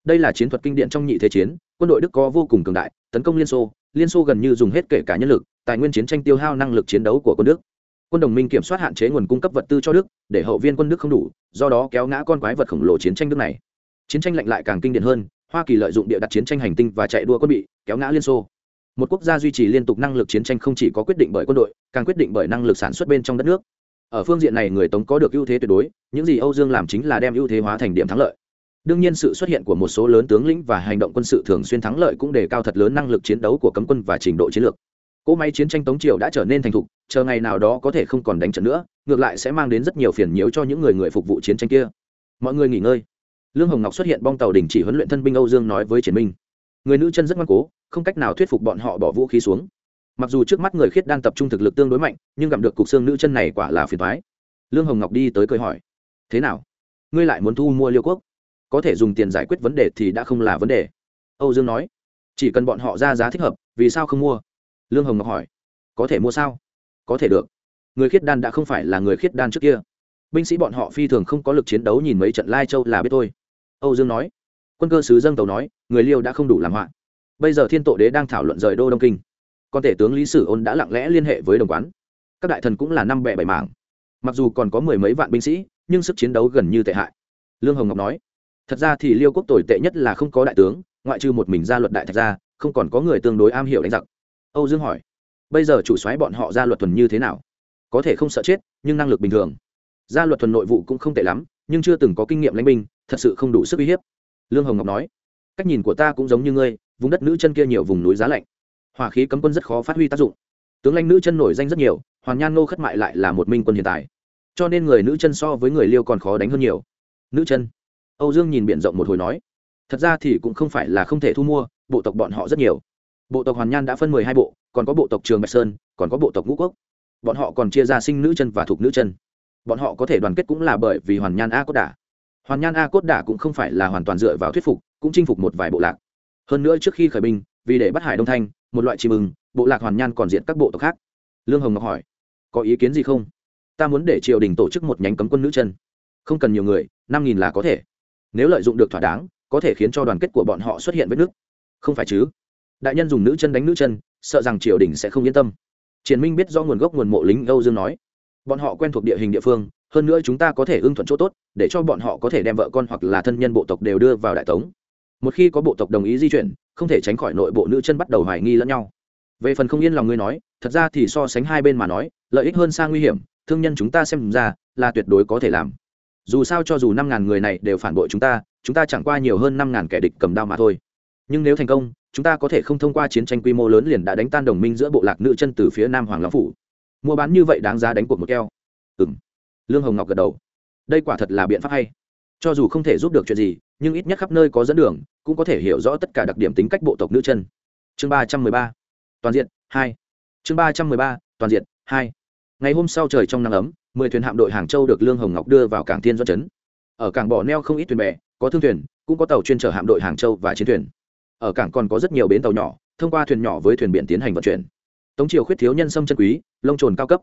Đây là chiến thuật kinh điển trong nhị thế chiến, quân đội đức có vô cùng cường đại, tấn công liên xô liên xô gần như dùng hết kể cả nhân lực, tài nguyên chiến tranh tiêu hao năng lực chiến đấu của quân đức quân đồng minh kiểm soát hạn chế nguồn cung cấp vật tư cho đức, để hậu viên quân đức không đủ, do đó kéo ngã con quái vật khổng lồ chiến tranh nước này. Chiến tranh lạnh lại càng kinh điển hơn, hoa kỳ lợi dụng địa đặt chiến tranh hành tinh và chạy đua quân bị, kéo ngã liên xô. Một quốc gia duy trì liên tục năng lực chiến tranh không chỉ có quyết định bởi quân đội, càng quyết định bởi năng lực sản xuất bên trong đất nước. Ở phương diện này người tống có được ưu thế tuyệt đối, những gì âu dương làm chính là đem ưu thế hóa thành điểm thắng lợi. Đương nhiên sự xuất hiện của một số lớn tướng lĩnh và hành động quân sự thường xuyên thắng lợi cũng đề cao thật lớn năng lực chiến đấu của cấm quân và trình độ chiến lược cỗ máy chiến tranh tống triều đã trở nên thành thục, chờ ngày nào đó có thể không còn đánh trận nữa, ngược lại sẽ mang đến rất nhiều phiền nhiễu cho những người người phục vụ chiến tranh kia. Mọi người nghỉ ngơi. Lương hồng ngọc xuất hiện bong tàu đình chỉ huấn luyện thân binh âu dương nói với triển minh. Người nữ chân rất ngoan cố, không cách nào thuyết phục bọn họ bỏ vũ khí xuống. Mặc dù trước mắt người khiết đang tập trung thực lực tương đối mạnh, nhưng gặp được cục xương nữ chân này quả là phiền thoái lương hồng ngọc đi tới cười hỏi. Thế nào? Ngươi lại muốn thu mua liêu quốc? Có thể dùng tiền giải quyết vấn đề thì đã không là vấn đề. Âu dương nói. Chỉ cần bọn họ ra giá thích hợp, vì sao không mua? Lương hồng ngọc hỏi, có thể mua sao? Có thể được. Người khiết đan đã không phải là người khiết đan trước kia. Binh sĩ bọn họ phi thường không có lực chiến đấu nhìn mấy trận lai châu là biết thôi. Âu dương nói, quân cơ sứ dâng tàu nói, người liêu đã không đủ làm họa. Bây giờ thiên tổ đế đang thảo luận rời đô đông kinh. Còn tể tướng lý sử ôn đã lặng lẽ liên hệ với đồng quán. Các đại thần cũng là năm bẹ bảy mảng. Mặc dù còn có mười mấy vạn binh sĩ, nhưng sức chiến đấu gần như tệ hại. Lương hồng ngọc nói, thật ra thì liêu quốc tồi tệ nhất là không có đại tướng, ngoại trừ một mình ra luật đại thạch ra, không còn có người tương đối am hiểu đánh giặc âu dương hỏi, bây giờ chủ xoáy bọn họ ra luật thuần như thế nào? Có thể không sợ chết, nhưng năng lực bình thường. Gia luật thuần nội vụ cũng không tệ lắm, nhưng chưa từng có kinh nghiệm lãnh binh, thật sự không đủ sức uy hiếp. Lương hồng ngọc nói, cách nhìn của ta cũng giống như ngươi, vùng đất nữ chân kia nhiều vùng núi giá lạnh. Hỏa khí cấm quân rất khó phát huy tác dụng. Tướng lãnh nữ chân nổi danh rất nhiều hoàn nhan ngô khất mại lại là một minh quân hiện tại. Cho nên người nữ chân so với người liêu còn khó đánh hơn nhiều. Nữ chân. Âu dương nhìn b rộng một hồi nói, thật ra thì cũng không phải là không thể thu mua, bộ tộc bọn họ rất nhiều bộ tộc hoàn nhan đã phân mười hai bộ, còn có bộ tộc trường bạch sơn, còn có bộ tộc ngũ quốc. Bọn họ còn chia ra sinh nữ chân và thuộc nữ chân. Bọn họ có thể đoàn kết cũng là bởi vì hoàn nhan a cốt đả. Hoàn nhan a cốt đả cũng không phải là hoàn toàn dựa vào thuyết phục, cũng chinh phục một vài bộ lạc. Hơn nữa trước khi khởi binh, vì để bắt hải đông thanh, một loại chim ưng, bộ lạc hoàn nhan còn diện các bộ tộc khác. Lương hồng ngọc hỏi, có ý kiến gì không? Ta muốn để triều đình tổ chức một nhánh cấm quân nữ chân. Không cần nhiều người, năm nghìn là có thể. Nếu lợi dụng được thỏa đáng, có thể khiến cho đoàn kết của bọn họ xuất hiện vết nước không phải chứ? Đại nhân dùng nữ chân đánh nữ chân, sợ rằng triều đình sẽ không yên tâm. Triển minh biết do nguồn gốc nguồn mộ lính âu dương nói, bọn họ quen thuộc địa hình địa phương, hơn nữa chúng ta có thể ưng thuận chỗ tốt, để cho bọn họ có thể đem vợ con hoặc là thân nhân bộ tộc đều đưa vào đại tống. Một khi có bộ tộc đồng ý di chuyển, không thể tránh khỏi nội bộ nữ chân bắt đầu hoài nghi lẫn nhau. Về phần không yên lòng ngươi nói, thật ra thì so sánh hai bên mà nói, lợi ích hơn xa nguy hiểm, thương nhân chúng ta xem ra là tuyệt đối có thể làm. Dù sao cho dù năm ngàn người này đều phản bội chúng ta chúng ta chẳng qua nhiều hơn năm ngàn kẻ địch cầm đao mà thôi nhưng nếu thành công, chúng ta có thể không thông qua chiến tranh quy mô lớn liền đã đánh tan đồng minh giữa bộ lạc nữ chân từ phía nam hoàng long phủ. Mua bán như vậy đáng giá đánh cuộc một keo. Ừ m lương hồng ngọc gật đầu. Đây quả thật là biện pháp hay. Cho dù không thể giúp được chuyện gì, nhưng ít nhất khắp nơi có dẫn đường, cũng có thể hiểu rõ tất cả đặc điểm tính cách bộ tộc nữ chân. Chương ba trăm mười ba. Toàn diện, hai. Chương ba trăm mười ba, toàn diện, hai. Ngày hôm sau trời trong nắng ấm, mười thuyền hạm đội hàng châu được lương hồng ngọc đưa vào cảng thiên do trấn. Ở cảng bỏ neo không ít thuyền bè, có thương thuyền, cũng có tàu chuyên chở hạm đội hàng châu và chiến thuyền ở cảng còn có rất nhiều bến tàu nhỏ, thông qua thuyền nhỏ với thuyền biển tiến hành vận chuyển. Tống triều khuyết thiếu nhân sâm chân quý, lông trồn cao cấp.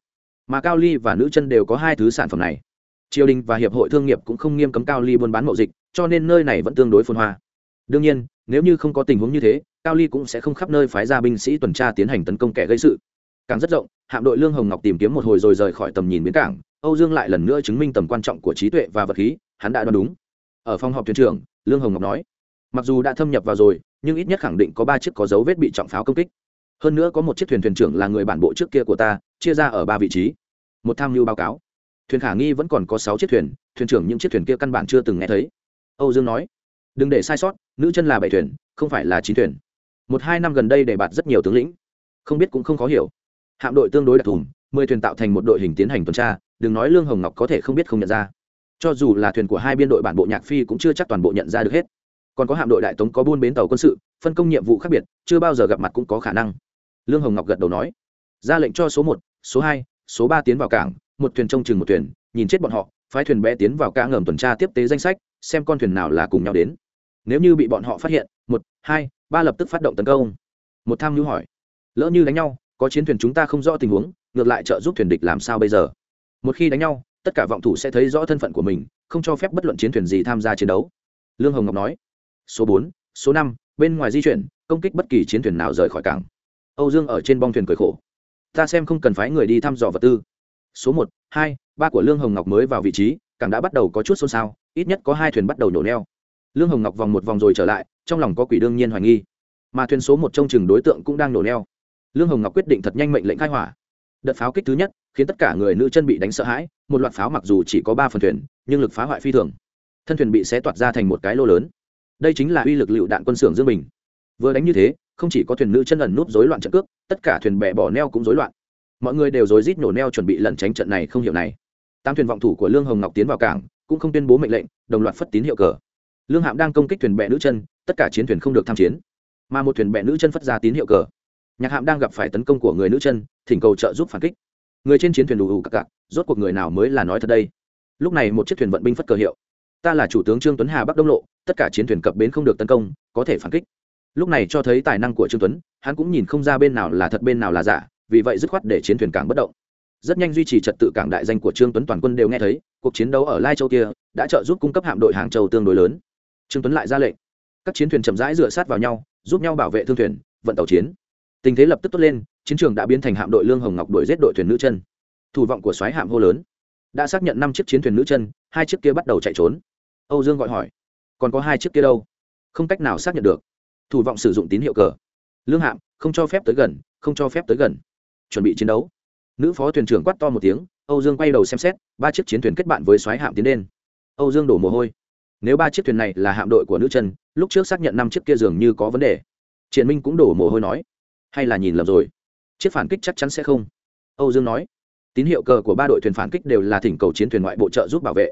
Mà cao ly và nữ chân đều có hai thứ sản phẩm này. Triều đình và hiệp hội thương nghiệp cũng không nghiêm cấm cao ly buôn bán mậu dịch, cho nên nơi này vẫn tương đối phồn hoa. Đương nhiên, nếu như không có tình huống như thế, cao ly cũng sẽ không khắp nơi phái ra binh sĩ tuần tra tiến hành tấn công kẻ gây sự. Càng rất rộng, hạm đội lương hồng ngọc tìm kiếm một hồi rồi rời khỏi tầm nhìn biến cảng. Âu dương lại lần nữa chứng minh tầm quan trọng của trí tuệ và vật khí, hắn đã đoán đúng. Ở phòng họp thuyền trưởng, lương hồng ngọc nói, mặc dù đã thâm nhập vào rồi nhưng ít nhất khẳng định có ba chiếc có dấu vết bị trọng pháo công kích. Hơn nữa có một chiếc thuyền thuyền trưởng là người bản bộ trước kia của ta, chia ra ở ba vị trí. Một tham mưu báo cáo. Thuyền khả nghi vẫn còn có sáu chiếc thuyền thuyền trưởng những chiếc thuyền kia căn bản chưa từng nghe thấy. Âu dương nói, đừng để sai sót, nữ chân là bảy thuyền, không phải là chín thuyền. Một hai năm gần đây để bạt rất nhiều tướng lĩnh. Không biết cũng không khó hiểu. Hạm đội tương đối đặc thù, mười thuyền tạo thành một đội hình tiến hành tuần tra, đừng nói lương hồng ngọc có thể không biết không nhận ra. Cho dù là thuyền của hai biên đội bản bộ nhạc phi cũng chưa chắc toàn bộ nhận ra được hết còn có hạm đội đại tống có buôn bến tàu quân sự, phân công nhiệm vụ khác biệt, chưa bao giờ gặp mặt cũng có khả năng. Lương hồng ngọc gật đầu nói. Ra lệnh cho số một, số hai, số ba tiến vào cảng, một thuyền trông chừng một thuyền, nhìn chết bọn họ, phái thuyền bé tiến vào ca ngầm tuần tra tiếp tế danh sách, xem con thuyền nào là cùng nhau đến. Nếu như bị bọn họ phát hiện, một, hai, ba lập tức phát động tấn công. Một tham mưu hỏi. Lỡ như đánh nhau, có chiến thuyền chúng ta không rõ tình huống, ngược lại trợ giúp thuyền địch làm sao bây giờ? Một khi đánh nhau, tất cả vọng thủ sẽ thấy rõ thân phận của mình, không cho phép bất luận chiến thuyền gì tham gia chiến đấu. Lương hồng ngọc nói số bốn, số năm, bên ngoài di chuyển, công kích bất kỳ chiến thuyền nào rời khỏi cảng. Âu dương ở trên bong thuyền cười khổ. Ta xem không cần phái người đi thăm dò vật tư. Số một, hai, ba của lương hồng ngọc mới vào vị trí, cảng đã bắt đầu có chút xôn xao, ít nhất có hai thuyền bắt đầu nổ neo. Lương hồng ngọc vòng một vòng rồi trở lại, trong lòng có quỷ đương nhiên hoài nghi. Mà thuyền số một trong chừng đối tượng cũng đang nổ neo. Lương hồng ngọc quyết định thật nhanh mệnh lệnh khai hỏa. Đợt pháo kích thứ nhất, khiến tất cả người nữ chân bị đánh sợ hãi, một loạt pháo mặc dù chỉ có ba phần thuyền, nhưng lực phá hoại phi thường. Thân thuyền bị xé toạt ra thành một cái lô lớn đây chính là uy lực lựu đạn quân xưởng dương bình. Vừa đánh như thế, không chỉ có thuyền nữ chân ẩn núp rối loạn trận cước, tất cả thuyền bè bỏ neo cũng rối loạn. Mọi người đều rối rít nổ neo chuẩn bị lẩn tránh trận này không hiểu này. Tám thuyền vọng thủ của lương hồng ngọc tiến vào cảng, cũng không tuyên bố mệnh lệnh, đồng loạt phất tín hiệu cờ. Lương hạm đang công kích thuyền bè nữ chân, tất cả chiến thuyền không được tham chiến. Mà một thuyền bè nữ chân phất ra tín hiệu cờ. Nhạc hạm đang gặp phải tấn công của người nữ chân, thỉnh cầu trợ giúp phản kích. Người trên chiến thuyền đủ ủ cặp cặc, rốt cuộc người nào mới là nói thật đây? Lúc này một chiếc thuyền vận binh phất cờ hiệu. Ta là chủ tướng trương tuấn hà bắc đông lộ tất cả chiến thuyền cập bến không được tấn công, có thể phản kích. Lúc này cho thấy tài năng của trương tuấn, hắn cũng nhìn không ra bên nào là thật bên nào là giả, vì vậy dứt khoát để chiến thuyền cảng bất động. Rất nhanh duy trì trật tự cảng đại danh của trương tuấn toàn quân đều nghe thấy, cuộc chiến đấu ở lai châu kia đã trợ giúp cung cấp hạm đội hàng châu tương đối lớn. Trương tuấn lại ra lệnh. Các chiến thuyền chậm rãi dựa sát vào nhau, giúp nhau bảo vệ thương thuyền, vận tàu chiến. Tình thế lập tức tốt lên, chiến trường đã biến thành hạm đội lương hồng ngọc đuổi giết đội thuyền nữ chân. Thủ vọng của soái hạm hô lớn. Đã xác nhận năm chiếc chiến thuyền nữ chân, hai chiếc kia bắt đầu chạy trốn. Âu dương gọi hỏi còn có hai chiếc kia đâu. Không cách nào xác nhận được. Thủ vọng sử dụng tín hiệu cờ. Lương hạm, không cho phép tới gần, không cho phép tới gần. Chuẩn bị chiến đấu. Nữ phó thuyền trưởng quát to một tiếng, âu dương quay đầu xem xét, ba chiếc chiến thuyền kết bạn với xoáy hạm tiến lên. Âu dương đổ mồ hôi. Nếu ba chiếc thuyền này là hạm đội của nữ chân, lúc trước xác nhận năm chiếc kia dường như có vấn đề. Triển minh cũng đổ mồ hôi nói, hay là nhìn lầm rồi. Chiếc phản kích chắc chắn sẽ không. Âu dương nói, tín hiệu cờ của ba đội thuyền phản kích đều là thỉnh cầu chiến thuyền ngoại bộ trợ giúp bảo vệ.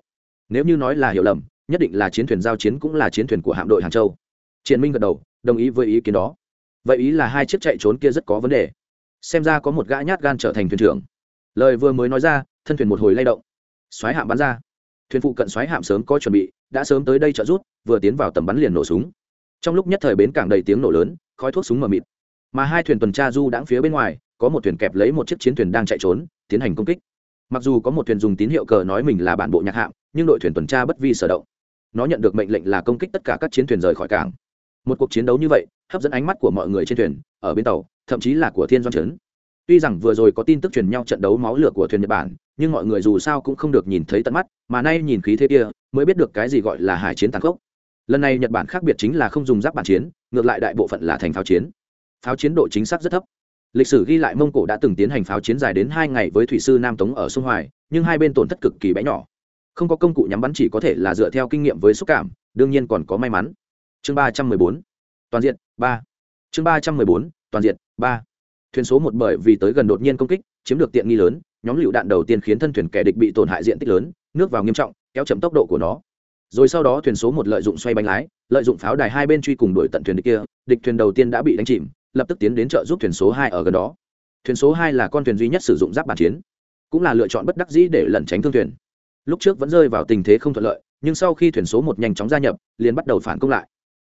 Nếu như nói là hiểu lầm nhất định là chiến thuyền giao chiến cũng là chiến thuyền của hạm đội hàng châu. Triển minh gật đầu, đồng ý với ý kiến đó. Vậy ý là hai chiếc chạy trốn kia rất có vấn đề. Xem ra có một gã nhát gan trở thành thuyền trưởng. Lời vừa mới nói ra, thân thuyền một hồi lay động. Xoáy hạm bắn ra. Thuyền phụ cận xoáy hạm sớm có chuẩn bị, đã sớm tới đây trợ rút vừa tiến vào tầm bắn liền nổ súng. Trong lúc nhất thời bến cảng đầy tiếng nổ lớn, khói thuốc súng mờ mịt. Mà hai thuyền tuần tra du đãng phía bên ngoài, có một thuyền kẹp lấy một chiếc chiến thuyền đang chạy trốn, tiến hành công kích. Mặc dù có một thuyền dùng tín hiệu cờ nói mình là bản bộ nhạc hạm, nhưng đội thuyền tuần tra bất vi sở động nó nhận được mệnh lệnh là công kích tất cả các chiến thuyền rời khỏi cảng. Một cuộc chiến đấu như vậy, hấp dẫn ánh mắt của mọi người trên thuyền, ở bên tàu, thậm chí là của thiên doan trấn. Tuy rằng vừa rồi có tin tức truyền nhau trận đấu máu lửa của thuyền nhật bản, nhưng mọi người dù sao cũng không được nhìn thấy tận mắt, mà nay nhìn khí thế kia, mới biết được cái gì gọi là hải chiến tàn khốc. Lần này nhật bản khác biệt chính là không dùng giáp bản chiến, ngược lại đại bộ phận là thành pháo chiến. Pháo chiến độ chính xác rất thấp. Lịch sử ghi lại mông cổ đã từng tiến hành pháo chiến dài đến hai ngày với thủy sư nam tống ở sông hoài, nhưng hai bên tổn thất cực kỳ bé nhỏ không có công cụ nhắm bắn chỉ có thể là dựa theo kinh nghiệm với xúc cảm, đương nhiên còn có may mắn. Chương ba trăm mười bốn, toàn diện, ba. Chương ba trăm mười bốn, toàn diện, ba. Thuyền số một bởi vì tới gần đột nhiên công kích, chiếm được tiện nghi lớn, nhóm lựu đạn đầu tiên khiến thân thuyền kẻ địch bị tổn hại diện tích lớn, nước vào nghiêm trọng, kéo chậm tốc độ của nó. Rồi sau đó thuyền số một lợi dụng xoay bánh lái, lợi dụng pháo đài hai bên truy cùng đuổi tận thuyền địch kia, địch thuyền đầu tiên đã bị đánh chìm, lập tức tiến đến trợ giúp thuyền số hai ở gần đó. Thuyền số hai là con thuyền duy nhất sử dụng giáp bản chiến, cũng là lựa chọn bất đắc dĩ để lẩn tránh thương thuyền lúc trước vẫn rơi vào tình thế không thuận lợi, nhưng sau khi thuyền số một nhanh chóng gia nhập, liền bắt đầu phản công lại.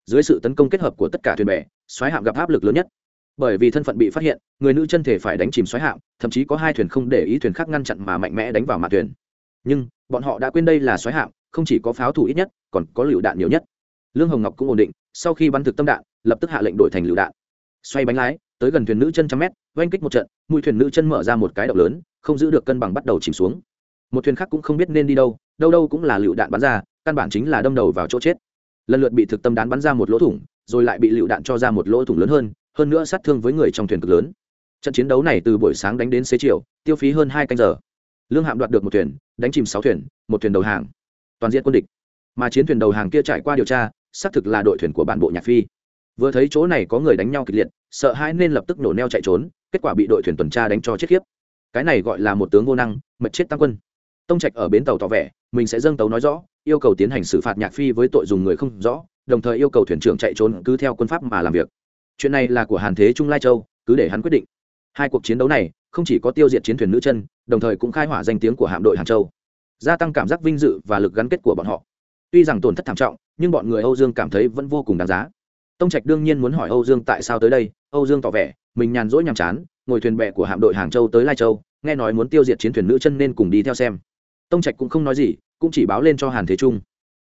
Dưới sự tấn công kết hợp của tất cả thuyền bè xoáy hạm gặp áp lực lớn nhất. Bởi vì thân phận bị phát hiện, người nữ chân thể phải đánh chìm xoáy hạm, thậm chí có hai thuyền không để ý thuyền khác ngăn chặn mà mạnh mẽ đánh vào mặt thuyền. Nhưng, bọn họ đã quên đây là xoáy hạm, không chỉ có pháo thủ ít nhất, còn có lựu đạn nhiều nhất. Lương hồng ngọc cũng ổn định, sau khi bắn thực tâm đạn, lập tức hạ lệnh đổi thành lựu đạn. Xoay bánh lái, tới gần thuyền nữ chân trăm mét, oanh kích một trận, mũi thuyền nữ chân mở ra một cái động lớn, không giữ được cân bằng bắt đầu chìm xuống một thuyền khác cũng không biết nên đi đâu đâu đâu cũng là lựu đạn bắn ra, căn bản chính là đâm đầu vào chỗ chết. Lần lượt bị thực tâm đán bắn ra một lỗ thủng, rồi lại bị lựu đạn cho ra một lỗ thủng lớn hơn hơn nữa sát thương với người trong thuyền cực lớn. Trận chiến đấu này từ buổi sáng đánh đến xế chiều, tiêu phí hơn hai canh giờ. Lương hạm đoạt được một thuyền, đánh chìm sáu thuyền, một thuyền đầu hàng. Toàn diện quân địch. Mà chiến thuyền đầu hàng kia trải qua điều tra, xác thực là đội thuyền của bản bộ nhạc phi. Vừa thấy chỗ này có người đánh nhau kịch liệt, sợ hãi nên lập tức nổ neo chạy trốn, kết quả bị đội thuyền tuần tra đánh cho chết khiếp. Cái này gọi là một tướng vô năng, mật chết tăng quân tông trạch ở bến tàu tỏ vẻ, mình sẽ dâng tàu nói rõ, yêu cầu tiến hành xử phạt nhạc phi với tội dùng người không rõ, đồng thời yêu cầu thuyền trưởng chạy trốn cứ theo quân pháp mà làm việc. Chuyện này là của hàn thế trung lai châu, cứ để hắn quyết định. Hai cuộc chiến đấu này, không chỉ có tiêu diệt chiến thuyền nữ chân, đồng thời cũng khai hỏa danh tiếng của hạm đội hàn châu. Gia tăng cảm giác vinh dự và lực gắn kết của bọn họ. Tuy rằng tổn thất thảm trọng, nhưng bọn người âu dương cảm thấy vẫn vô cùng đáng giá. Tông trạch đương nhiên muốn hỏi âu dương tại sao tới đây, âu dương tỏ vẻ, mình nhàn rỗi nhàm chán, ngồi thuyền bè của hạm đội hàng châu tới lai châu, nghe nói muốn tiêu diệt chiến thuyền nữ chân nên cùng đi theo xem tông trạch cũng không nói gì, cũng chỉ báo lên cho hàn thế trung.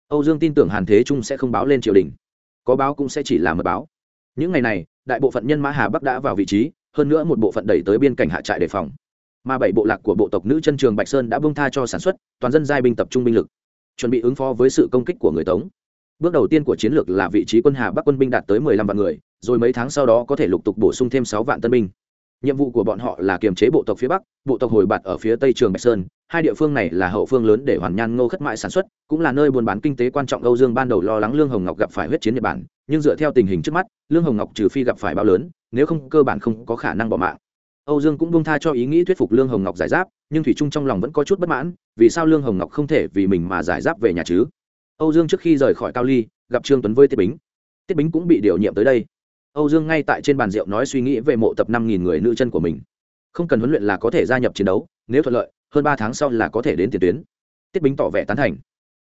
Âu dương tin tưởng hàn thế trung sẽ không báo lên triều đình. Có báo cũng sẽ chỉ là mật báo. Những ngày này, đại bộ phận nhân mã hà bắc đã vào vị trí, hơn nữa một bộ phận đẩy tới biên cảnh hạ trại đề phòng. Mà bảy bộ lạc của bộ tộc nữ chân trường bạch sơn đã bông tha cho sản xuất, toàn dân giai binh tập trung binh lực, chuẩn bị ứng phó với sự công kích của người tống. Bước đầu tiên của chiến lược là vị trí quân hà bắc quân binh đạt tới mười lăm vạn người, rồi mấy tháng sau đó có thể lục tục bổ sung thêm sáu vạn tân binh nhiệm vụ của bọn họ là kiềm chế bộ tộc phía bắc, bộ tộc hồi bạt ở phía tây trường bạch sơn. Hai địa phương này là hậu phương lớn để hoàn nhan ngô khất mại sản xuất, cũng là nơi buôn bán kinh tế quan trọng âu dương ban đầu lo lắng lương hồng ngọc gặp phải huyết chiến nhật bản. Nhưng dựa theo tình hình trước mắt, lương hồng ngọc trừ phi gặp phải bao lớn, nếu không cơ bản không có khả năng bỏ mạng. Âu dương cũng buông tha cho ý nghĩ thuyết phục lương hồng ngọc giải giáp, nhưng thủy trung trong lòng vẫn có chút bất mãn, vì sao lương hồng ngọc không thể vì mình mà giải giáp về nhà chứ? Âu dương trước khi rời khỏi cao ly, gặp trương tuấn với tiết bính. Tiết bính cũng bị điều nhiệm tới đây âu dương ngay tại trên bàn rượu nói suy nghĩ về mộ tập năm nghìn người nữ chân của mình. Không cần huấn luyện là có thể gia nhập chiến đấu, nếu thuận lợi, hơn ba tháng sau là có thể đến tiền tuyến. Tiết bính tỏ vẻ tán thành.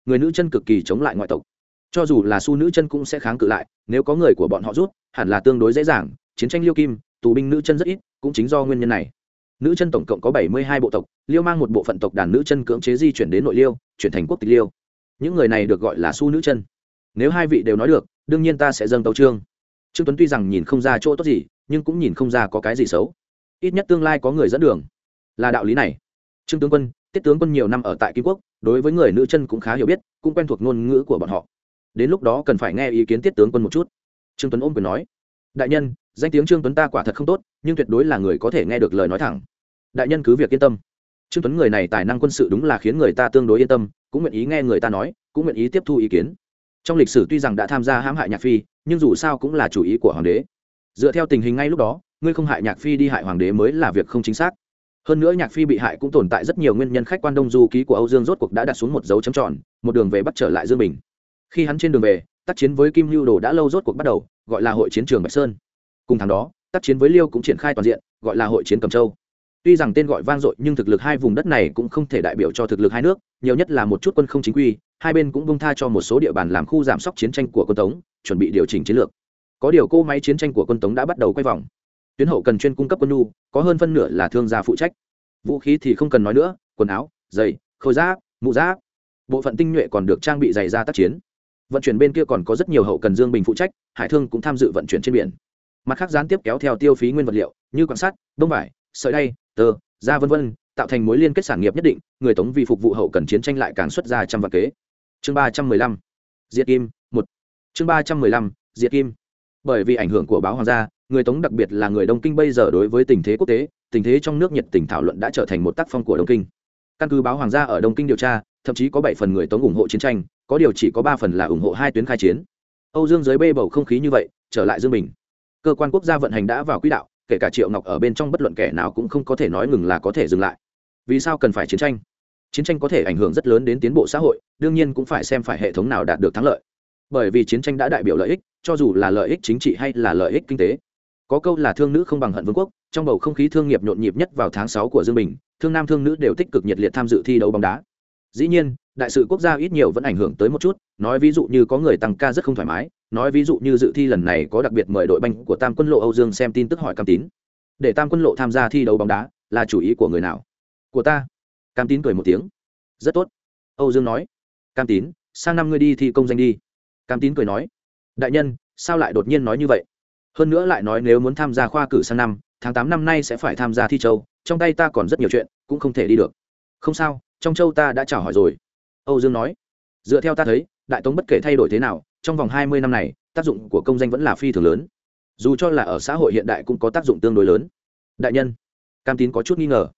Người nữ chân cực kỳ chống lại ngoại tộc. Cho dù là su nữ chân cũng sẽ kháng cự lại, nếu có người của bọn họ rút, hẳn là tương đối dễ dàng, chiến tranh liêu kim, tù binh nữ chân rất ít, cũng chính do nguyên nhân này. Nữ chân tổng cộng có bảy mươi hai bộ tộc, liêu mang một bộ phận tộc đàn nữ chân cưỡng chế di chuyển đến nội liêu, chuyển thành quốc tịch liêu. Những người này được gọi là su nữ chân. Nếu hai vị đều nói được, đương nhiên ta sẽ dâng tấu trương trương tuấn tuy rằng nhìn không ra chỗ tốt gì, nhưng cũng nhìn không ra có cái gì xấu. Ít nhất tương lai có người dẫn đường. Là đạo lý này. Trương tướng quân, tiết tướng quân nhiều năm ở tại kim quốc, đối với người nữ chân cũng khá hiểu biết, cũng quen thuộc ngôn ngữ của bọn họ. Đến lúc đó cần phải nghe ý kiến tiết tướng quân một chút. Trương tuấn ôm quyền nói. Đại nhân, danh tiếng trương tuấn ta quả thật không tốt, nhưng tuyệt đối là người có thể nghe được lời nói thẳng. Đại nhân cứ việc yên tâm. Trương tuấn người này tài năng quân sự đúng là khiến người ta tương đối yên tâm, cũng nguyện ý nghe người ta nói, cũng nguyện ý tiếp thu ý kiến. Trong lịch sử tuy rằng đã tham gia hãm hại nhạc phi nhưng dù sao cũng là chủ ý của hoàng đế. Dựa theo tình hình ngay lúc đó, ngươi không hại nhạc phi đi hại hoàng đế mới là việc không chính xác. Hơn nữa nhạc phi bị hại cũng tồn tại rất nhiều nguyên nhân khách quan đông du ký của âu dương rốt cuộc đã đặt xuống một dấu chấm tròn, một đường về bắt trở lại dương bình. Khi hắn trên đường về, tác chiến với kim lưu đồ đã lâu rốt cuộc bắt đầu, gọi là hội chiến trường bạch sơn. Cùng tháng đó, tác chiến với liêu cũng triển khai toàn diện, gọi là hội chiến cầm châu tuy rằng tên gọi vang dội nhưng thực lực hai vùng đất này cũng không thể đại biểu cho thực lực hai nước, nhiều nhất là một chút quân không chính quy, hai bên cũng bông tha cho một số địa bàn làm khu giảm sóc chiến tranh của quân tống, chuẩn bị điều chỉnh chiến lược. Có điều cô máy chiến tranh của quân tống đã bắt đầu quay vòng. Tuyến hậu cần chuyên cung cấp quân nhu, có hơn phân nửa là thương gia phụ trách. Vũ khí thì không cần nói nữa, quần áo, giày, khôi giáp, mũ giáp. Bộ phận tinh nhuệ còn được trang bị giày ra tác chiến. Vận chuyển bên kia còn có rất nhiều hậu cần dương bình phụ trách, hải thương cũng tham dự vận chuyển trên biển. Mặt khác gián tiếp kéo theo tiêu phí nguyên vật liệu, như quan sát bông vải, sợi đay tơ, da vân vân, tạo thành mối liên kết sản nghiệp nhất định, người tống vì phục vụ hậu cần chiến tranh lại càng xuất ra trăm vạn kế. Chương ba trăm mười lăm, diệt kim, một. Chương ba trăm mười lăm, diệt kim. Bởi vì ảnh hưởng của báo hoàng gia, người tống đặc biệt là người đông kinh bây giờ đối với tình thế quốc tế, tình thế trong nước nhiệt tình thảo luận đã trở thành một tác phong của đông kinh. Căn cứ báo hoàng gia ở đông kinh điều tra, thậm chí có bảy phần người tống ủng hộ chiến tranh, có điều chỉ có ba phần là ủng hộ hai tuyến khai chiến. Âu dương dưới bê bầu không khí như vậy, trở lại dương bình. Cơ quan quốc gia vận hành đã vào quỹ đạo kể cả triệu ngọc ở bên trong bất luận kẻ nào cũng không có thể nói ngừng là có thể dừng lại. Vì sao cần phải chiến tranh? Chiến tranh có thể ảnh hưởng rất lớn đến tiến bộ xã hội, đương nhiên cũng phải xem phải hệ thống nào đạt được thắng lợi. Bởi vì chiến tranh đã đại biểu lợi ích, cho dù là lợi ích chính trị hay là lợi ích kinh tế. Có câu là thương nữ không bằng hận vương quốc, trong bầu không khí thương nghiệp nhộn nhịp nhất vào tháng sáu của dương bình, thương nam thương nữ đều tích cực nhiệt liệt tham dự thi đấu bóng đá. Dĩ nhiên đại sự quốc gia ít nhiều vẫn ảnh hưởng tới một chút, nói ví dụ như có người tăng ca rất không thoải mái, nói ví dụ như dự thi lần này có đặc biệt mời đội banh của tam quân lộ âu dương xem tin tức hỏi cam tín. Để tam quân lộ tham gia thi đấu bóng đá, là chủ ý của người nào? Của ta. Cam tín cười một tiếng. Rất tốt. Âu dương nói. Cam tín, sang năm ngươi đi thi công danh đi. Cam tín cười nói. Đại nhân, sao lại đột nhiên nói như vậy? Hơn nữa lại nói nếu muốn tham gia khoa cử sang năm, tháng tám năm nay sẽ phải tham gia thi châu, trong tay ta còn rất nhiều chuyện, cũng không thể đi được. Không sao, trong châu ta đã chào hỏi rồi âu dương nói, dựa theo ta thấy, đại tống bất kể thay đổi thế nào, trong vòng hai mươi năm này, tác dụng của công danh vẫn là phi thường lớn. Dù cho là ở xã hội hiện đại cũng có tác dụng tương đối lớn. Đại nhân. Cam tín có chút nghi ngờ.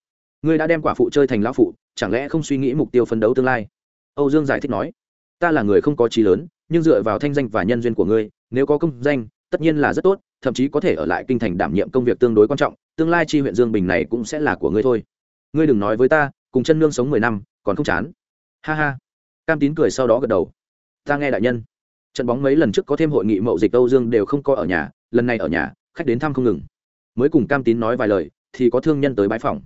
Ngươi đã đem quả phụ chơi thành lão phụ, chẳng lẽ không suy nghĩ mục tiêu phấn đấu tương lai? Âu dương giải thích nói, ta là người không có trí lớn, nhưng dựa vào thanh danh và nhân duyên của ngươi, nếu có công danh, tất nhiên là rất tốt, thậm chí có thể ở lại kinh thành đảm nhiệm công việc tương đối quan trọng, tương lai chi huyện dương bình này cũng sẽ là của ngươi thôi. Ngươi đừng nói với ta, cùng chân nương sống mười năm, còn không chán ha ha. Cam tín cười sau đó gật đầu. Ta nghe đại nhân. Trận bóng mấy lần trước có thêm hội nghị mậu dịch âu dương đều không có ở nhà, lần này ở nhà, khách đến thăm không ngừng. Mới cùng cam tín nói vài lời, thì có thương nhân tới bãi phòng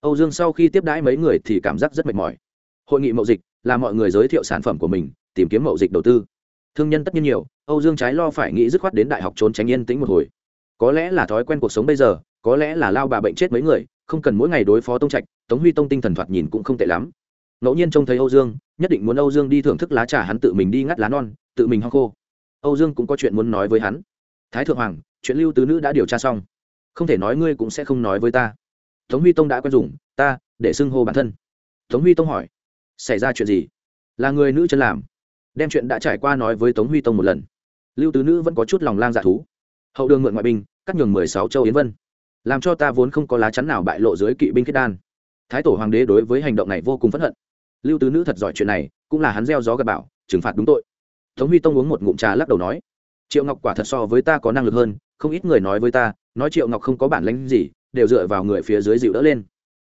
âu dương sau khi tiếp đãi mấy người thì cảm giác rất mệt mỏi. Hội nghị mậu dịch là mọi người giới thiệu sản phẩm của mình, tìm kiếm mậu dịch đầu tư. Thương nhân tất nhiên nhiều, âu dương trái lo phải nghĩ dứt khoát đến đại học trốn tránh yên tĩnh một hồi. Có lẽ là thói quen cuộc sống bây giờ, có lẽ là lao bà bệnh chết mấy người, không cần mỗi ngày đối phó tông trạch, tống huy tông tinh thần thoạt nhìn cũng không tệ lắm ngẫu nhiên trông thấy âu dương, nhất định muốn âu dương đi thưởng thức lá trà hắn tự mình đi ngắt lá non, tự mình ho khô. Âu dương cũng có chuyện muốn nói với hắn. Thái thượng hoàng, chuyện lưu tứ nữ đã điều tra xong. Không thể nói ngươi cũng sẽ không nói với ta. Tống huy tông đã quen dùng, ta, để xưng hô bản thân. Tống huy tông hỏi, xảy ra chuyện gì? Là người nữ chân làm. Đem chuyện đã trải qua nói với tống huy tông một lần. Lưu tứ nữ vẫn có chút lòng lang dạ thú. Hậu đường mượn ngoại binh, cắt nhường mười sáu châu yến vân. Làm cho ta vốn không có lá chắn nào bại lộ dưới kỵ binh kết đan. Thái tổ hoàng đế đối với hành động này vô cùng phẫn hận lưu tứ nữ thật giỏi chuyện này, cũng là hắn gieo gió gặp bảo trừng phạt đúng tội. Tống huy tông uống một ngụm trà lắc đầu nói, triệu ngọc quả thật so với ta có năng lực hơn, không ít người nói với ta, nói triệu ngọc không có bản lãnh gì, đều dựa vào người phía dưới dịu đỡ lên.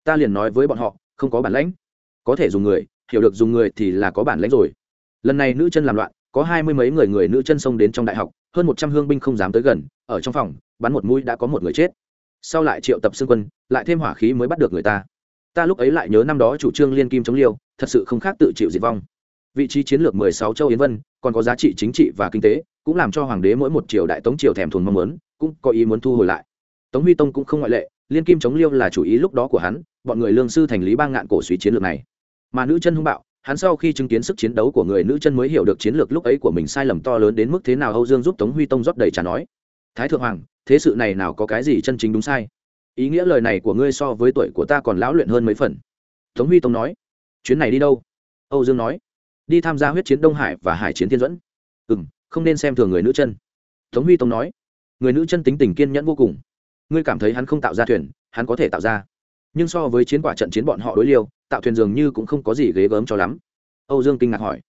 Ta liền nói với bọn họ, không có bản lãnh. Có thể dùng người, hiểu được dùng người thì là có bản lãnh rồi. Lần này nữ chân làm loạn, có hai mươi mấy người người nữ chân xông đến trong đại học, hơn một trăm hương binh không dám tới gần, ở trong phòng, bắn một mũi đã có một người chết. Sau lại triệu tập xương quân, lại thêm hỏa khí mới bắt được người ta. Ta lúc ấy lại nhớ năm đó chủ trương liên kim chống liêu thật sự không khác tự chịu diệt vong. Vị trí chiến lược mười sáu châu yến vân, còn có giá trị chính trị và kinh tế, cũng làm cho hoàng đế mỗi một triều đại tống triều thèm thuồng mong muốn, cũng có ý muốn thu hồi lại. Tống huy tông cũng không ngoại lệ, liên kim chống liêu là chủ ý lúc đó của hắn, bọn người lương sư thành lý bang ngạn cổ suý chiến lược này. Mà nữ chân hung bạo, hắn sau khi chứng kiến sức chiến đấu của người nữ chân mới hiểu được chiến lược lúc ấy của mình sai lầm to lớn đến mức thế nào âu dương giúp tống huy tông rót đầy trả nói, thái thượng hoàng, thế sự này nào có cái gì chân chính đúng sai? Ý nghĩa lời này của ngươi so với tuổi của ta còn lão luyện hơn mấy phần. Tống huy tông nói chuyến này đi đâu? Âu dương nói. Đi tham gia huyết chiến đông hải và hải chiến thiên dẫn ừ m không nên xem thường người nữ chân. Tống huy tông nói. Người nữ chân tính tình kiên nhẫn vô cùng. Ngươi cảm thấy hắn không tạo ra thuyền, hắn có thể tạo ra. Nhưng so với chiến quả trận chiến bọn họ đối liêu, tạo thuyền dường như cũng không có gì ghế gớm cho lắm. Âu dương kinh ngạc hỏi.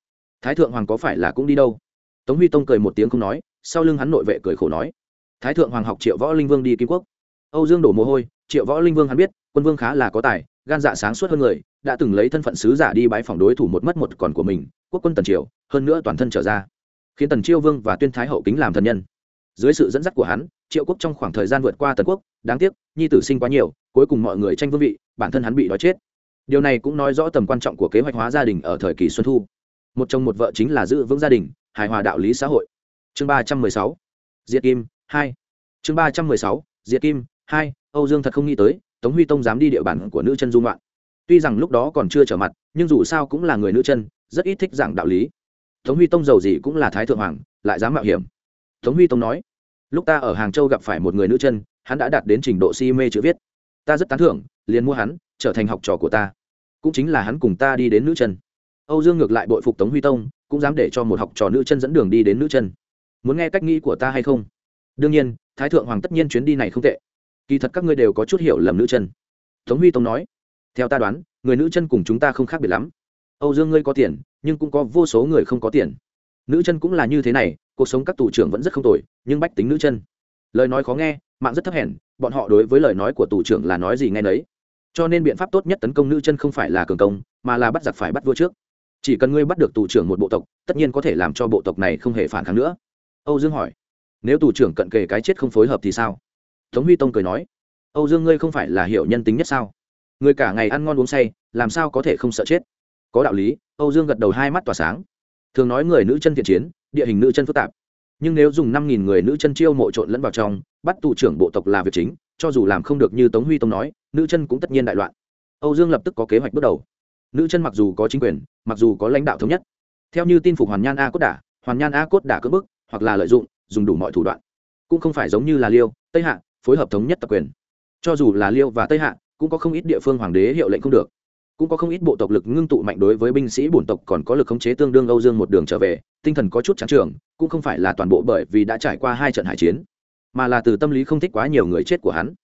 Thái thượng hoàng có phải là cũng đi đâu? Tống huy tông cười một tiếng không nói, sau lưng hắn nội vệ cười khổ nói. Thái thượng hoàng học triệu võ linh vương đi kim quốc. Âu dương đổ mồ hôi, triệu võ linh vương hắn biết, quân vương khá là có tài gan dạ sáng suốt hơn người, đã từng lấy thân phận sứ giả đi bãi phòng đối thủ một mất một còn của mình, quốc quân tần triều, hơn nữa toàn thân trở ra. Khiến tần chiêu vương và tuyên thái hậu kính làm thần nhân. Dưới sự dẫn dắt của hắn, triệu quốc trong khoảng thời gian vượt qua tần quốc, đáng tiếc, nhi tử sinh quá nhiều, cuối cùng mọi người tranh vương vị, bản thân hắn bị đói chết. Điều này cũng nói rõ tầm quan trọng của kế hoạch hóa gia đình ở thời kỳ xuân thu. Một chồng một vợ chính là giữ vững gia đình, hài hòa đạo lý xã hội. Chương ba trăm mười sáu, diệt kim hai. Chương ba trăm mười sáu, diệt kim hai, âu dương thật không nghĩ tới tống huy tông dám đi địa bàn của nữ chân dung loạn tuy rằng lúc đó còn chưa trở mặt, nhưng dù sao cũng là người nữ chân, rất ít thích giảng đạo lý. Tống huy tông giàu gì cũng là thái thượng hoàng, lại dám mạo hiểm. Tống huy tông nói, lúc ta ở hàng châu gặp phải một người nữ chân, hắn đã đạt đến trình độ si mê chữ viết. Ta rất tán thưởng, liền mua hắn, trở thành học trò của ta. Cũng chính là hắn cùng ta đi đến nữ chân. Âu dương ngược lại bội phục tống huy tông, cũng dám để cho một học trò nữ chân dẫn đường đi đến nữ chân. Muốn nghe cách nghĩ của ta hay không? Đương nhiên, thái thượng hoàng tất nhiên chuyến đi này không tệ kỳ thật các ngươi đều có chút hiểu lầm nữ chân. Tống huy tông nói, theo ta đoán, người nữ chân cùng chúng ta không khác biệt lắm. Âu dương ngươi có tiền, nhưng cũng có vô số người không có tiền. Nữ chân cũng là như thế này, cuộc sống các tù trưởng vẫn rất không tồi, nhưng bách tính nữ chân. Lời nói khó nghe, mạng rất thấp hèn, bọn họ đối với lời nói của tù trưởng là nói gì nghe nấy. Cho nên biện pháp tốt nhất tấn công nữ chân không phải là cường công, mà là bắt giặc phải bắt vua trước. Chỉ cần ngươi bắt được tù trưởng một bộ tộc, tất nhiên có thể làm cho bộ tộc này không hề phản kháng nữa. Âu dương hỏi, nếu tù trưởng cận kề cái chết không phối hợp thì sao? Tống huy tông cười nói, âu dương ngươi không phải là hiểu nhân tính nhất sao? Người cả ngày ăn ngon uống say, làm sao có thể không sợ chết? Có đạo lý, âu dương gật đầu hai mắt tỏa sáng. Thường nói người nữ chân thiện chiến, địa hình nữ chân phức tạp. Nhưng nếu dùng năm nghìn người nữ chân chiêu mộ trộn lẫn vào trong, bắt tù trưởng bộ tộc là việc chính, cho dù làm không được như tống huy tông nói, nữ chân cũng tất nhiên đại loạn. Âu dương lập tức có kế hoạch bước đầu. Nữ chân mặc dù có chính quyền, mặc dù có lãnh đạo thống nhất, theo như tin phục hoàn nhan a cốt đả, hoàn nhan a cốt đả cưỡng bức, hoặc là lợi dụng, dùng đủ mọi thủ đoạn. Cũng không phải giống như là liêu, tây hạ phối hợp thống nhất tập quyền. Cho dù là liêu và tây hạ, cũng có không ít địa phương hoàng đế hiệu lệnh không được. Cũng có không ít bộ tộc lực ngưng tụ mạnh đối với binh sĩ bổn tộc còn có lực khống chế tương đương âu dương một đường trở về, tinh thần có chút trắng trường, cũng không phải là toàn bộ bởi vì đã trải qua hai trận hải chiến, mà là từ tâm lý không thích quá nhiều người chết của hắn.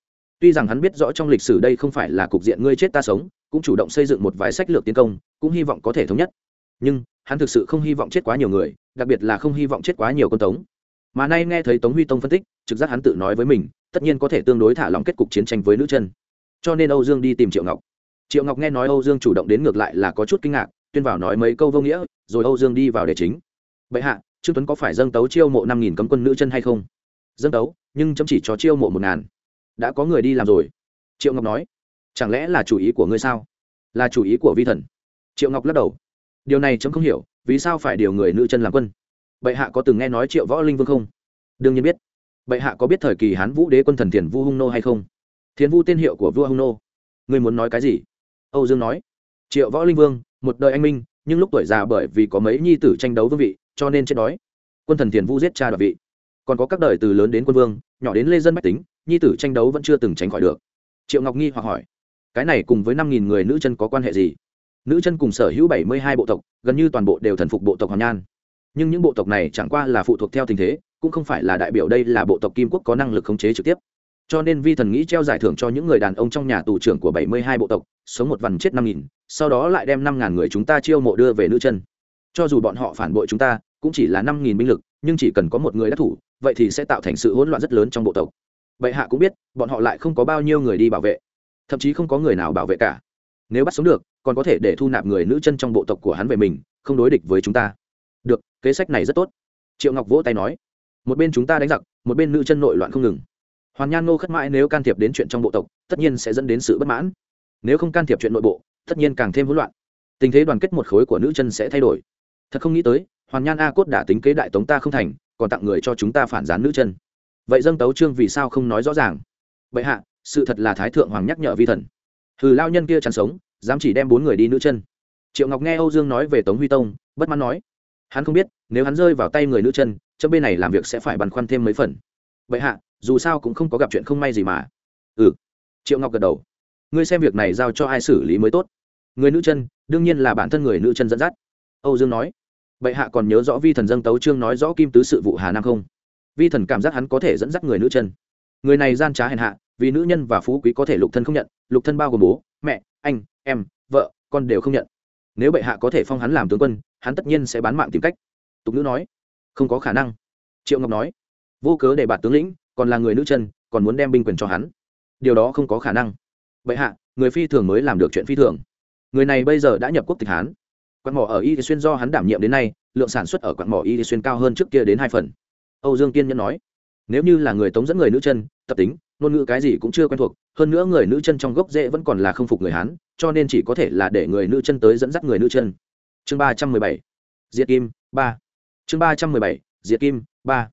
Tuy rằng hắn biết rõ trong lịch sử đây không phải là cục diện ngươi chết ta sống, cũng chủ động xây dựng một vài sách lược tiến công, cũng hy vọng có thể thống nhất. Nhưng, hắn thực sự không hy vọng chết quá nhiều người, đặc biệt là không hy vọng chết quá nhiều con tống. Mà nay nghe thấy tống huy tông phân tích, trực giác hắn tự nói với mình tất nhiên có thể tương đối thả lỏng kết cục chiến tranh với nữ chân. Cho nên âu dương đi tìm triệu ngọc. Triệu ngọc nghe nói âu dương chủ động đến ngược lại là có chút kinh ngạc, tuyên vào nói mấy câu vô nghĩa, rồi âu dương đi vào đề chính. Bệ hạ, trương tuấn có phải dâng tấu chiêu mộ năm nghìn cấm quân nữ chân hay không? Dâng tấu, nhưng chấm chỉ cho chiêu mộ một ngàn. Đã có người đi làm rồi. Triệu ngọc nói. Chẳng lẽ là chủ ý của ngươi sao? Là chủ ý của vi thần. Triệu ngọc lắc đầu. Điều này chấm không hiểu, vì sao phải điều người nữ chân làm quân? Bệ hạ có từng nghe nói triệu võ linh vương không? Đương nhiên biết bệ hạ có biết thời kỳ hán vũ đế quân thần thiền vu hung nô hay không? Thiền vu tên hiệu của vua hung nô. Ngươi muốn nói cái gì? Âu dương nói. Triệu võ linh vương, một đời anh minh, nhưng lúc tuổi già bởi vì có mấy nhi tử tranh đấu vương vị, cho nên chết đói. Quân thần thiền vu giết cha đoạt vị. Còn có các đời từ lớn đến quân vương, nhỏ đến lê dân bách tính, nhi tử tranh đấu vẫn chưa từng tránh khỏi được. Triệu ngọc nghi hoặc hỏi, cái này cùng với năm nghìn người nữ chân có quan hệ gì? Nữ chân cùng sở hữu bảy mươi hai bộ tộc, gần như toàn bộ đều thần phục bộ tộc hoàng nhan. Nhưng những bộ tộc này chẳng qua là phụ thuộc theo tình thế cũng không phải là đại biểu đây là bộ tộc kim quốc có năng lực khống chế trực tiếp. Cho nên vi thần nghĩ treo giải thưởng cho những người đàn ông trong nhà tù trưởng của bảy mươi hai bộ tộc, sống một vằn chết năm nghìn, sau đó lại đem năm ngàn người chúng ta chiêu mộ đưa về nữ chân. Cho dù bọn họ phản bội chúng ta, cũng chỉ là năm nghìn binh lực, nhưng chỉ cần có một người đắc thủ, vậy thì sẽ tạo thành sự hỗn loạn rất lớn trong bộ tộc. Vậy hạ cũng biết, bọn họ lại không có bao nhiêu người đi bảo vệ, thậm chí không có người nào bảo vệ cả. Nếu bắt sống được, còn có thể để thu nạp người nữ chân trong bộ tộc của hắn về mình, không đối địch với chúng ta. Được, kế sách này rất tốt. Triệu ngọc vỗ tay nói một bên chúng ta đánh giặc, một bên nữ chân nội loạn không ngừng. Hoàn nhan ngô khất mãi nếu can thiệp đến chuyện trong bộ tộc, tất nhiên sẽ dẫn đến sự bất mãn. Nếu không can thiệp chuyện nội bộ, tất nhiên càng thêm hỗn loạn. Tình thế đoàn kết một khối của nữ chân sẽ thay đổi. Thật không nghĩ tới, hoàn nhan a cốt đã tính kế đại tống ta không thành, còn tặng người cho chúng ta phản gián nữ chân. Vậy dâng tấu trương vì sao không nói rõ ràng? Bệ hạ, sự thật là thái thượng hoàng nhắc nhở vi thần. Hừ, lao nhân kia chẳng sống, dám chỉ đem bốn người đi nữ chân. Triệu ngọc nghe âu dương nói về tống huy tông, bất mãn nói hắn không biết, nếu hắn rơi vào tay người nữ chân, chấm bên này làm việc sẽ phải băn khoăn thêm mấy phần. Bệ hạ, dù sao cũng không có gặp chuyện không may gì mà. Ừ. Triệu ngọc gật đầu. Ngươi xem việc này giao cho ai xử lý mới tốt. Người nữ chân, đương nhiên là bản thân người nữ chân dẫn dắt. Âu dương nói. Bệ hạ còn nhớ rõ vi thần dâng tấu trương nói rõ kim tứ sự vụ hà nam không? Vi thần cảm giác hắn có thể dẫn dắt người nữ chân. Người này gian trá hèn hạ, vì nữ nhân và phú quý có thể lục thân không nhận, lục thân bao gồm bố, mẹ, anh, em, vợ, con đều không nhận. Nếu bệ hạ có thể phong hắn làm tướng quân hắn tất nhiên sẽ bán mạng tìm cách. Tục nữ nói, không có khả năng. Triệu ngọc nói, vô cớ để bạt tướng lĩnh, còn là người nữ chân, còn muốn đem binh quyền cho hắn. Điều đó không có khả năng. Bệ hạ, người phi thường mới làm được chuyện phi thường. Người này bây giờ đã nhập quốc tịch hán. Quặng mỏ ở y xuyên do hắn đảm nhiệm đến nay, lượng sản xuất ở quặng mỏ y xuyên cao hơn trước kia đến hai phần. Âu dương kiên nhẫn nói, nếu như là người tống dẫn người nữ chân, tập tính, ngôn ngữ cái gì cũng chưa quen thuộc, hơn nữa người nữ chân trong gốc rễ vẫn còn là không phục người hán, cho nên chỉ có thể là để người nữ chân tới dẫn dắt người nữ chân chương ba trăm mười bảy, diệt kim, ba. Chương ba trăm mười bảy, diệt kim, ba.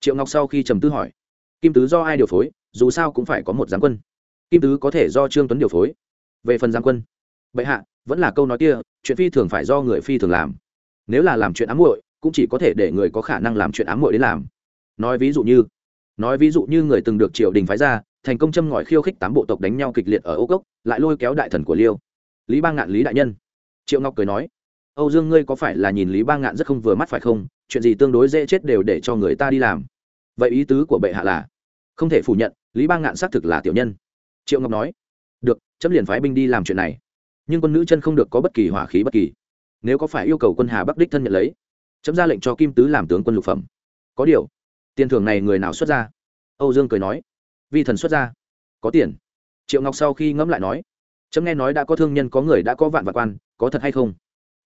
Triệu ngọc sau khi trầm tư hỏi, kim tứ do ai điều phối, dù sao cũng phải có một giáng quân. Kim tứ có thể do trương tuấn điều phối. Về phần giáng quân, bệ hạ, vẫn là câu nói kia, chuyện phi thường phải do người phi thường làm. Nếu là làm chuyện ám muội, cũng chỉ có thể để người có khả năng làm chuyện ám muội đến làm. Nói ví dụ như, nói ví dụ như người từng được triều đình phái ra, thành công châm ngòi khiêu khích tám bộ tộc đánh nhau kịch liệt ở ô cốc, lại lôi kéo đại thần của liêu. Lý ba ngạn lý đại nhân. Triệu ngọc cười nói âu dương ngươi có phải là nhìn lý ba ngạn rất không vừa mắt phải không? Chuyện gì tương đối dễ chết đều để cho người ta đi làm. Vậy ý tứ của bệ hạ là? Không thể phủ nhận, lý ba ngạn xác thực là tiểu nhân. Triệu ngọc nói, được, chấm liền phái binh đi làm chuyện này. Nhưng quân nữ chân không được có bất kỳ hỏa khí bất kỳ. Nếu có phải yêu cầu quân hà bắc đích thân nhận lấy, chấm ra lệnh cho kim tứ làm tướng quân lục phẩm. Có điều, tiền thưởng này người nào xuất ra? Âu dương cười nói, vi thần xuất ra. Có tiền. Triệu ngọc sau khi ngẫm lại nói, chấm nghe nói đã có thương nhân, có người đã có vạn vạn quan, có thật hay không?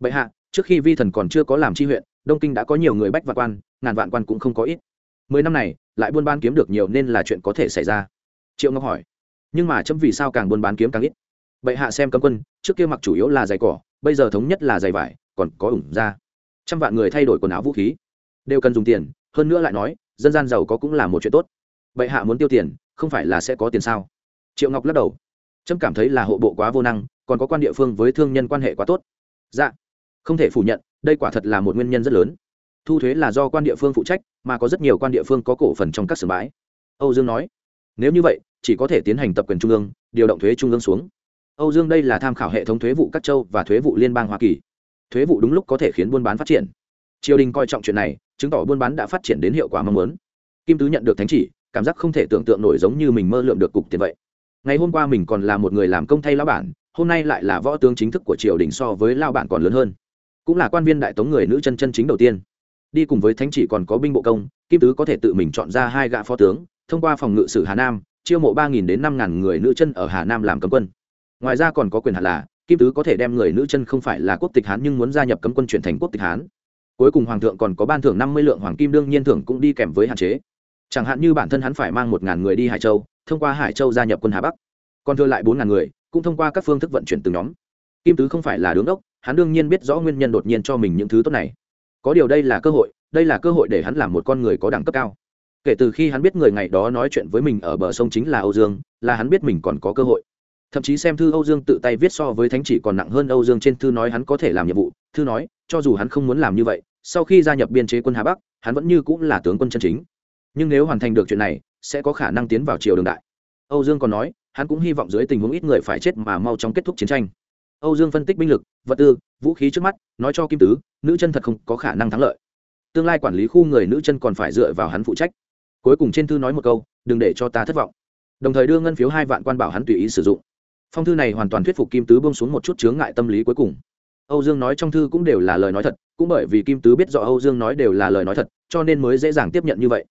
Bệ hạ, trước khi vi thần còn chưa có làm tri huyện, đông kinh đã có nhiều người bách vạn quan, ngàn vạn quan cũng không có ít. Mười năm này, lại buôn bán kiếm được nhiều nên là chuyện có thể xảy ra. Triệu ngọc hỏi. Nhưng mà chấm vì sao càng buôn bán kiếm càng ít? Bệ hạ xem cấm quân, trước kia mặc chủ yếu là giày cỏ, bây giờ thống nhất là giày vải, còn có ủng ra trăm vạn người thay đổi quần áo vũ khí. Đều cần dùng tiền, hơn nữa lại nói, dân gian giàu có cũng là một chuyện tốt. Bệ hạ muốn tiêu tiền, không phải là sẽ có tiền sao? Triệu ngọc lắc đầu. Trâm cảm thấy là hộ bộ quá vô năng, còn có quan địa phương với thương nhân quan hệ quá tốt. Dạ không thể phủ nhận, đây quả thật là một nguyên nhân rất lớn. Thu thuế là do quan địa phương phụ trách, mà có rất nhiều quan địa phương có cổ phần trong các sườn bãi. Âu dương nói, nếu như vậy, chỉ có thể tiến hành tập quyền trung ương, điều động thuế trung ương xuống. Âu dương đây là tham khảo hệ thống thuế vụ các châu và thuế vụ liên bang hoa kỳ. Thuế vụ đúng lúc có thể khiến buôn bán phát triển. Triều đình coi trọng chuyện này, chứng tỏ buôn bán đã phát triển đến hiệu quả mong muốn. Kim tứ nhận được thánh chỉ, cảm giác không thể tưởng tượng nổi giống như mình mơ lượm được cục tiền vậy. Ngày hôm qua mình còn là một người làm công thay lao bản, hôm nay lại là võ tướng chính thức của triều đình so với lao bản còn lớn hơn cũng là quan viên đại tống người nữ chân chân chính đầu tiên. Đi cùng với thánh chỉ còn có binh bộ công, kim tứ có thể tự mình chọn ra hai gã phó tướng, thông qua phòng ngự sử hà nam, chiêu mộ ba nghìn đến năm ngàn người nữ chân ở hà nam làm cấm quân. Ngoài ra còn có quyền hạn là, kim tứ có thể đem người nữ chân không phải là quốc tịch hán nhưng muốn gia nhập cấm quân chuyển thành quốc tịch hán. Cuối cùng hoàng thượng còn có ban thưởng năm mươi lượng hoàng kim đương nhiên thưởng cũng đi kèm với hạn chế. Chẳng hạn như bản thân hắn phải mang một ngàn người đi hải châu, thông qua hải châu gia nhập quân hà bắc. Còn thừa lại bốn ngàn người, cũng thông qua các phương thức vận chuyển từng nhóm. Kim tứ không phải là đứng đốc hắn đương nhiên biết rõ nguyên nhân đột nhiên cho mình những thứ tốt này. Có điều đây là cơ hội, đây là cơ hội để hắn làm một con người có đẳng cấp cao. Kể từ khi hắn biết người ngày đó nói chuyện với mình ở bờ sông chính là âu dương, là hắn biết mình còn có cơ hội. Thậm chí xem thư âu dương tự tay viết so với thánh chỉ còn nặng hơn âu dương trên thư nói hắn có thể làm nhiệm vụ. Thư nói, cho dù hắn không muốn làm như vậy, sau khi gia nhập biên chế quân hà bắc, hắn vẫn như cũng là tướng quân chân chính. Nhưng nếu hoàn thành được chuyện này, sẽ có khả năng tiến vào triều đường đại. Âu dương còn nói, hắn cũng hy vọng dưới tình huống ít người phải chết mà mau chóng kết thúc chiến tranh âu dương phân tích binh lực, vật tư, vũ khí trước mắt, nói cho kim tứ, nữ chân thật không có khả năng thắng lợi. Tương lai quản lý khu người nữ chân còn phải dựa vào hắn phụ trách. Cuối cùng trên thư nói một câu, đừng để cho ta thất vọng. Đồng thời đưa ngân phiếu hai vạn quan bảo hắn tùy ý sử dụng. Phong thư này hoàn toàn thuyết phục kim tứ buông xuống một chút chướng ngại tâm lý cuối cùng. Âu dương nói trong thư cũng đều là lời nói thật, cũng bởi vì kim tứ biết rõ âu dương nói đều là lời nói thật, cho nên mới dễ dàng tiếp nhận như vậy.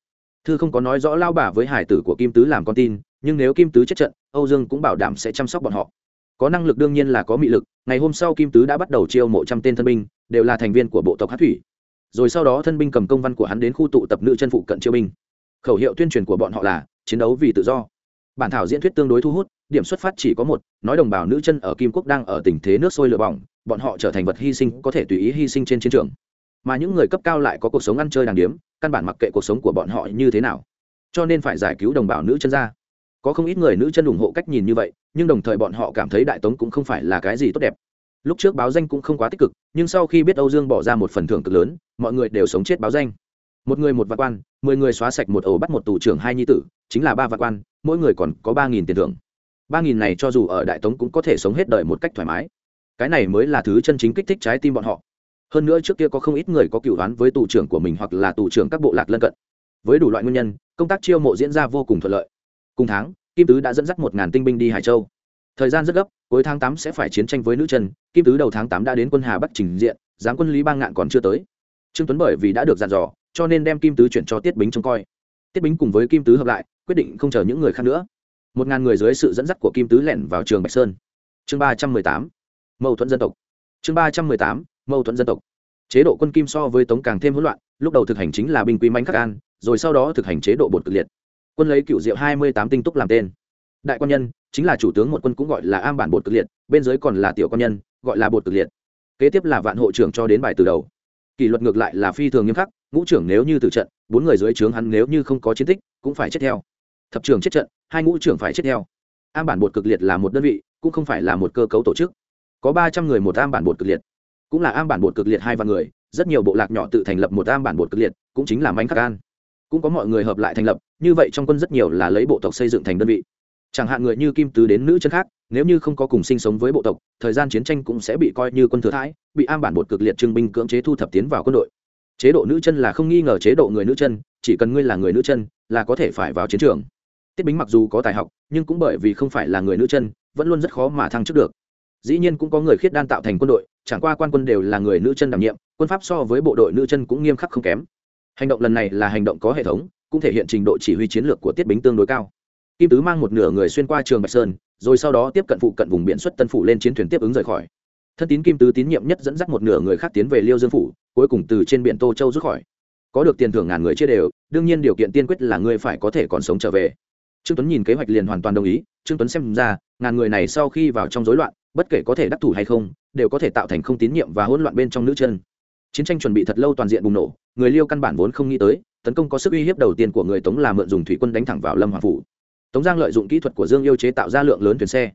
Thư không có nói rõ lao bà với hải tử của kim tứ làm con tin, nhưng nếu kim tứ chết trận, âu dương cũng bảo đảm sẽ chăm sóc bọn họ có năng lực đương nhiên là có mị lực, ngày hôm sau kim tứ đã bắt đầu chiêu mộ trăm tên thân binh, đều là thành viên của bộ tộc hát thủy. Rồi sau đó thân binh cầm công văn của hắn đến khu tụ tập nữ chân phụ cận chiêu binh. Khẩu hiệu tuyên truyền của bọn họ là, chiến đấu vì tự do. Bản thảo diễn thuyết tương đối thu hút, điểm xuất phát chỉ có một, nói đồng bào nữ chân ở kim quốc đang ở tình thế nước sôi lửa bỏng, bọn họ trở thành vật hy sinh có thể tùy ý hy sinh trên chiến trường. Mà những người cấp cao lại có cuộc sống ăn chơi đàng điếm, căn bản mặc kệ cuộc sống của bọn họ như thế nào. Cho nên phải giải cứu đồng bào nữ chân ra có không ít người nữ chân ủng hộ cách nhìn như vậy, nhưng đồng thời bọn họ cảm thấy đại tống cũng không phải là cái gì tốt đẹp. Lúc trước báo danh cũng không quá tích cực, nhưng sau khi biết âu dương bỏ ra một phần thưởng cực lớn, mọi người đều sống chết báo danh. Một người một vạn quan, mười người xóa sạch một ổ bắt một tù trưởng hai nhi tử, chính là ba vạn quan, mỗi người còn có ba nghìn tiền thưởng. Ba nghìn này cho dù ở đại tống cũng có thể sống hết đời một cách thoải mái. Cái này mới là thứ chân chính kích thích trái tim bọn họ. Hơn nữa trước kia có không ít người có cựu đoán với tù trưởng của mình hoặc là tù trưởng các bộ lạc lân cận. Với đủ loại nguyên nhân, công tác chiêu mộ diễn ra vô cùng thuận lợi cùng tháng, kim tứ đã dẫn dắt một ngàn tinh binh đi hải châu. Thời gian rất gấp, cuối tháng tám sẽ phải chiến tranh với nữ Trần. kim tứ đầu tháng tám đã đến quân hà bắc trình diện giáng quân lý Bang ngạn còn chưa tới. Trương tuấn bởi vì đã được dặn dò, cho nên đem kim tứ chuyển cho tiết bính trông coi. Tiết bính cùng với kim tứ hợp lại, quyết định không chờ những người khác nữa. Một ngàn người dưới sự dẫn dắt của kim tứ lẻn vào trường bạch sơn. Chương ba trăm mười tám, mâu thuẫn dân tộc. Chương ba trăm mười tám, mâu thuẫn dân tộc. Chế độ quân kim so với tống càng thêm hỗn loạn, lúc đầu thực hành chính là binh quy manh khắc an, rồi sau đó thực hành chế độ bột cực liệt quân lấy cựu diệu hai mươi tám tinh túc làm tên. Đại quan nhân, chính là chủ tướng một quân cũng gọi là am bản bột cực liệt, bên dưới còn là tiểu quan nhân, gọi là bột cực liệt. Kế tiếp là vạn hộ trưởng cho đến bài từ đầu. Kỷ luật ngược lại là phi thường nghiêm khắc, ngũ trưởng nếu như từ trận, bốn người dưới trướng hắn nếu như không có chiến tích, cũng phải chết theo. Thập trưởng chết trận, hai ngũ trưởng phải chết theo. Am bản bột cực liệt là một đơn vị, cũng không phải là một cơ cấu tổ chức. Có ba trăm người một am bản bột cực liệt. Cũng là am bản bột cực liệt hai vạn người, rất nhiều bộ lạc nhỏ tự thành lập một am bản bột cực liệt, cũng chính là mánh khắc an cũng có mọi người hợp lại thành lập, như vậy trong quân rất nhiều là lấy bộ tộc xây dựng thành đơn vị. Chẳng hạn người như kim tứ đến nữ chân khác, nếu như không có cùng sinh sống với bộ tộc, thời gian chiến tranh cũng sẽ bị coi như quân thừa thái bị am bản bột cực liệt trưng binh cưỡng chế thu thập tiến vào quân đội. Chế độ nữ chân là không nghi ngờ chế độ người nữ chân, chỉ cần ngươi là người nữ chân là có thể phải vào chiến trường. Tiết bính mặc dù có tài học, nhưng cũng bởi vì không phải là người nữ chân, vẫn luôn rất khó mà thăng chức được. Dĩ nhiên cũng có người khiết đan tạo thành quân đội, chẳng qua quan quân đều là người nữ chân đảm nhiệm, quân pháp so với bộ đội nữ chân cũng nghiêm khắc không kém hành động lần này là hành động có hệ thống, cũng thể hiện trình độ chỉ huy chiến lược của tiết bính tương đối cao. Kim tứ mang một nửa người xuyên qua trường bạch sơn, rồi sau đó tiếp cận phụ cận vùng biển xuất tân phủ lên chiến thuyền tiếp ứng rời khỏi. Thân tín kim tứ tín nhiệm nhất dẫn dắt một nửa người khác tiến về liêu dương phủ, cuối cùng từ trên biển tô châu rút khỏi. Có được tiền thưởng ngàn người chia đều, đương nhiên điều kiện tiên quyết là ngươi phải có thể còn sống trở về. Trương tuấn nhìn kế hoạch liền hoàn toàn đồng ý, trương tuấn xem ra, ngàn người này sau khi vào trong rối loạn, bất kể có thể đắc thủ hay không, đều có thể tạo thành không tín nhiệm và hỗn loạn bên trong nữ chân chiến tranh chuẩn bị thật lâu toàn diện bùng nổ, người liêu căn bản vốn không nghĩ tới, tấn công có sức uy hiếp đầu tiên của người tống là mượn dùng thủy quân đánh thẳng vào lâm hoàng phủ. Tống giang lợi dụng kỹ thuật của dương yêu chế tạo ra lượng lớn thuyền xe.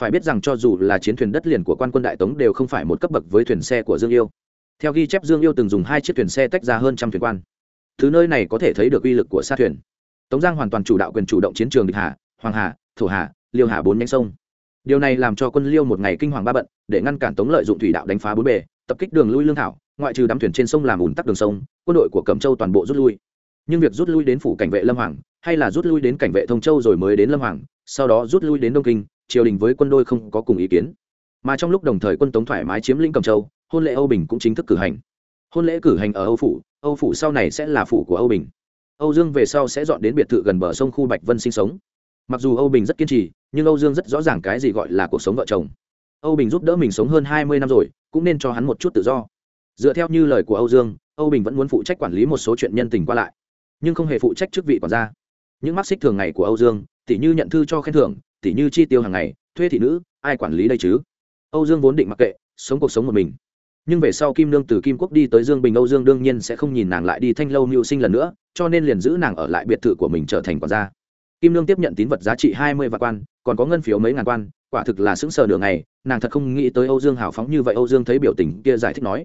Phải biết rằng cho dù là chiến thuyền đất liền của quan quân đại tống đều không phải một cấp bậc với thuyền xe của dương yêu. Theo ghi chép, dương yêu từng dùng hai chiếc thuyền xe tách ra hơn trăm thuyền quan. Thứ nơi này có thể thấy được uy lực của sát thuyền. Tống giang hoàn toàn chủ đạo quyền chủ động chiến trường địch hà, hoàng hà, thổ hà, liêu hà bốn nhánh sông. Điều này làm cho quân liêu một ngày kinh hoàng ba bận, để ngăn cản tống lợi dụng thủy đạo đánh phá bốn bề tập kích đường lui lương thảo, ngoại trừ đắm thuyền trên sông làm ủn tắc đường sông, quân đội của cẩm châu toàn bộ rút lui. Nhưng việc rút lui đến phủ cảnh vệ lâm hoàng, hay là rút lui đến cảnh vệ thông châu rồi mới đến lâm hoàng, sau đó rút lui đến đông kinh, triều đình với quân đôi không có cùng ý kiến. Mà trong lúc đồng thời quân tống thoải mái chiếm lĩnh Cẩm châu, hôn lễ âu bình cũng chính thức cử hành. Hôn lễ cử hành ở âu phủ âu phủ sau này sẽ là phủ của âu bình. Âu dương về sau sẽ dọn đến biệt thự gần bờ sông khu bạch vân sinh sống. Mặc dù âu bình rất kiên trì, nhưng âu dương rất rõ ràng cái gì gọi là cuộc sống vợ chồng. Âu bình giúp đỡ mình sống hơn hai mươi năm rồi cũng nên cho hắn một chút tự do. Dựa theo như lời của âu dương, âu bình vẫn muốn phụ trách quản lý một số chuyện nhân tình qua lại, nhưng không hề phụ trách chức vị quản gia. Những mắc xích thường ngày của âu dương, tỉ như nhận thư cho khen thưởng, tỉ như chi tiêu hàng ngày, thuê thị nữ, ai quản lý đây chứ? Âu dương vốn định mặc kệ, sống cuộc sống một mình. Nhưng về sau kim nương từ kim quốc đi tới dương bình, âu dương đương nhiên sẽ không nhìn nàng lại đi thanh lâu mưu sinh lần nữa, cho nên liền giữ nàng ở lại biệt thự của mình trở thành quản gia. Kim nương tiếp nhận tín vật giá trị hai mươi vạn quan, còn có ngân phiếu mấy ngàn quan quả thực là sững sờ nửa ngày, nàng thật không nghĩ tới âu dương hào phóng như vậy, âu dương thấy biểu tình kia giải thích nói,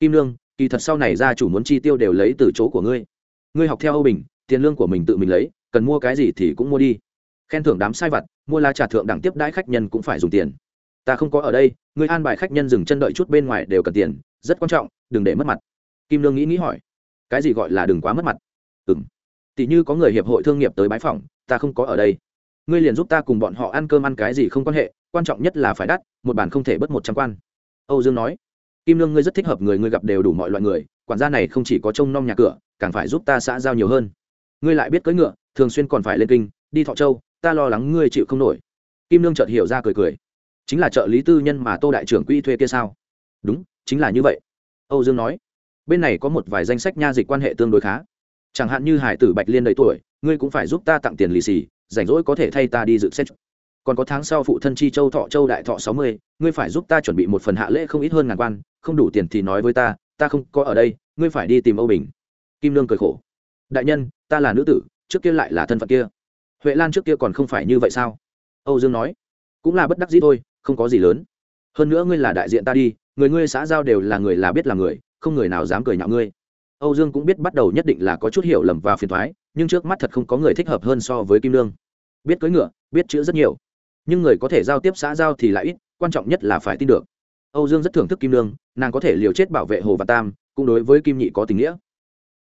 kim nương kỳ thật sau này gia chủ muốn chi tiêu đều lấy từ chỗ của ngươi. Ngươi học theo âu bình, tiền lương của mình tự mình lấy, cần mua cái gì thì cũng mua đi. Khen thưởng đám sai vặt, mua la trà thượng đẳng tiếp đãi khách nhân cũng phải dùng tiền. Ta không có ở đây, ngươi an bài khách nhân dừng chân đợi chút bên ngoài đều cần tiền, rất quan trọng, đừng để mất mặt. Kim lương nghĩ nghĩ hỏi, cái gì gọi là đừng quá mất mặt? Ừ m tỷ như có người hiệp hội thương nghiệp tới bái phòng ta không có ở đây ngươi liền giúp ta cùng bọn họ ăn cơm ăn cái gì không quan hệ, quan trọng nhất là phải đắt, một bản không thể bớt một trăm quan. Âu dương nói. Kim lương ngươi rất thích hợp người ngươi gặp đều đủ mọi loại người, quản gia này không chỉ có trông nom nhà cửa, càng phải giúp ta xã giao nhiều hơn. Ngươi lại biết cưỡi ngựa, thường xuyên còn phải lên kinh, đi thọ châu, ta lo lắng ngươi chịu không nổi. Kim lương chợt hiểu ra cười cười. Chính là trợ lý tư nhân mà tô đại trưởng quỹ thuê kia sao? Đúng, chính là như vậy. Âu dương nói. Bên này có một vài danh sách nha dịch quan hệ tương đối khá. Chẳng hạn như hải tử bạch liên đầy tuổi, ngươi cũng phải giúp ta tặng tiền lì xì rảnh rỗi có thể thay ta đi dự xét. Còn có tháng sau phụ thân chi châu thọ châu đại thọ sáu mươi, ngươi phải giúp ta chuẩn bị một phần hạ lễ không ít hơn ngàn quan, không đủ tiền thì nói với ta ta không có ở đây, ngươi phải đi tìm âu bình. Kim lương cười khổ. Đại nhân, ta là nữ tử, trước kia lại là thân phận kia. Huệ lan trước kia còn không phải như vậy sao? Âu dương nói. Cũng là bất đắc dĩ thôi, không có gì lớn. Hơn nữa ngươi là đại diện ta đi, người ngươi xã giao đều là người là biết là người, không người nào dám cười nhạo ngươi âu dương cũng biết bắt đầu nhất định là có chút hiểu lầm và phiền toái, nhưng trước mắt thật không có người thích hợp hơn so với kim lương. Biết cưỡi ngựa biết chữ rất nhiều. Nhưng người có thể giao tiếp xã giao thì lại ít quan trọng nhất là phải tin được. Âu dương rất thưởng thức kim lương nàng có thể liều chết bảo vệ hồ và tam cũng đối với kim nhị có tình nghĩa.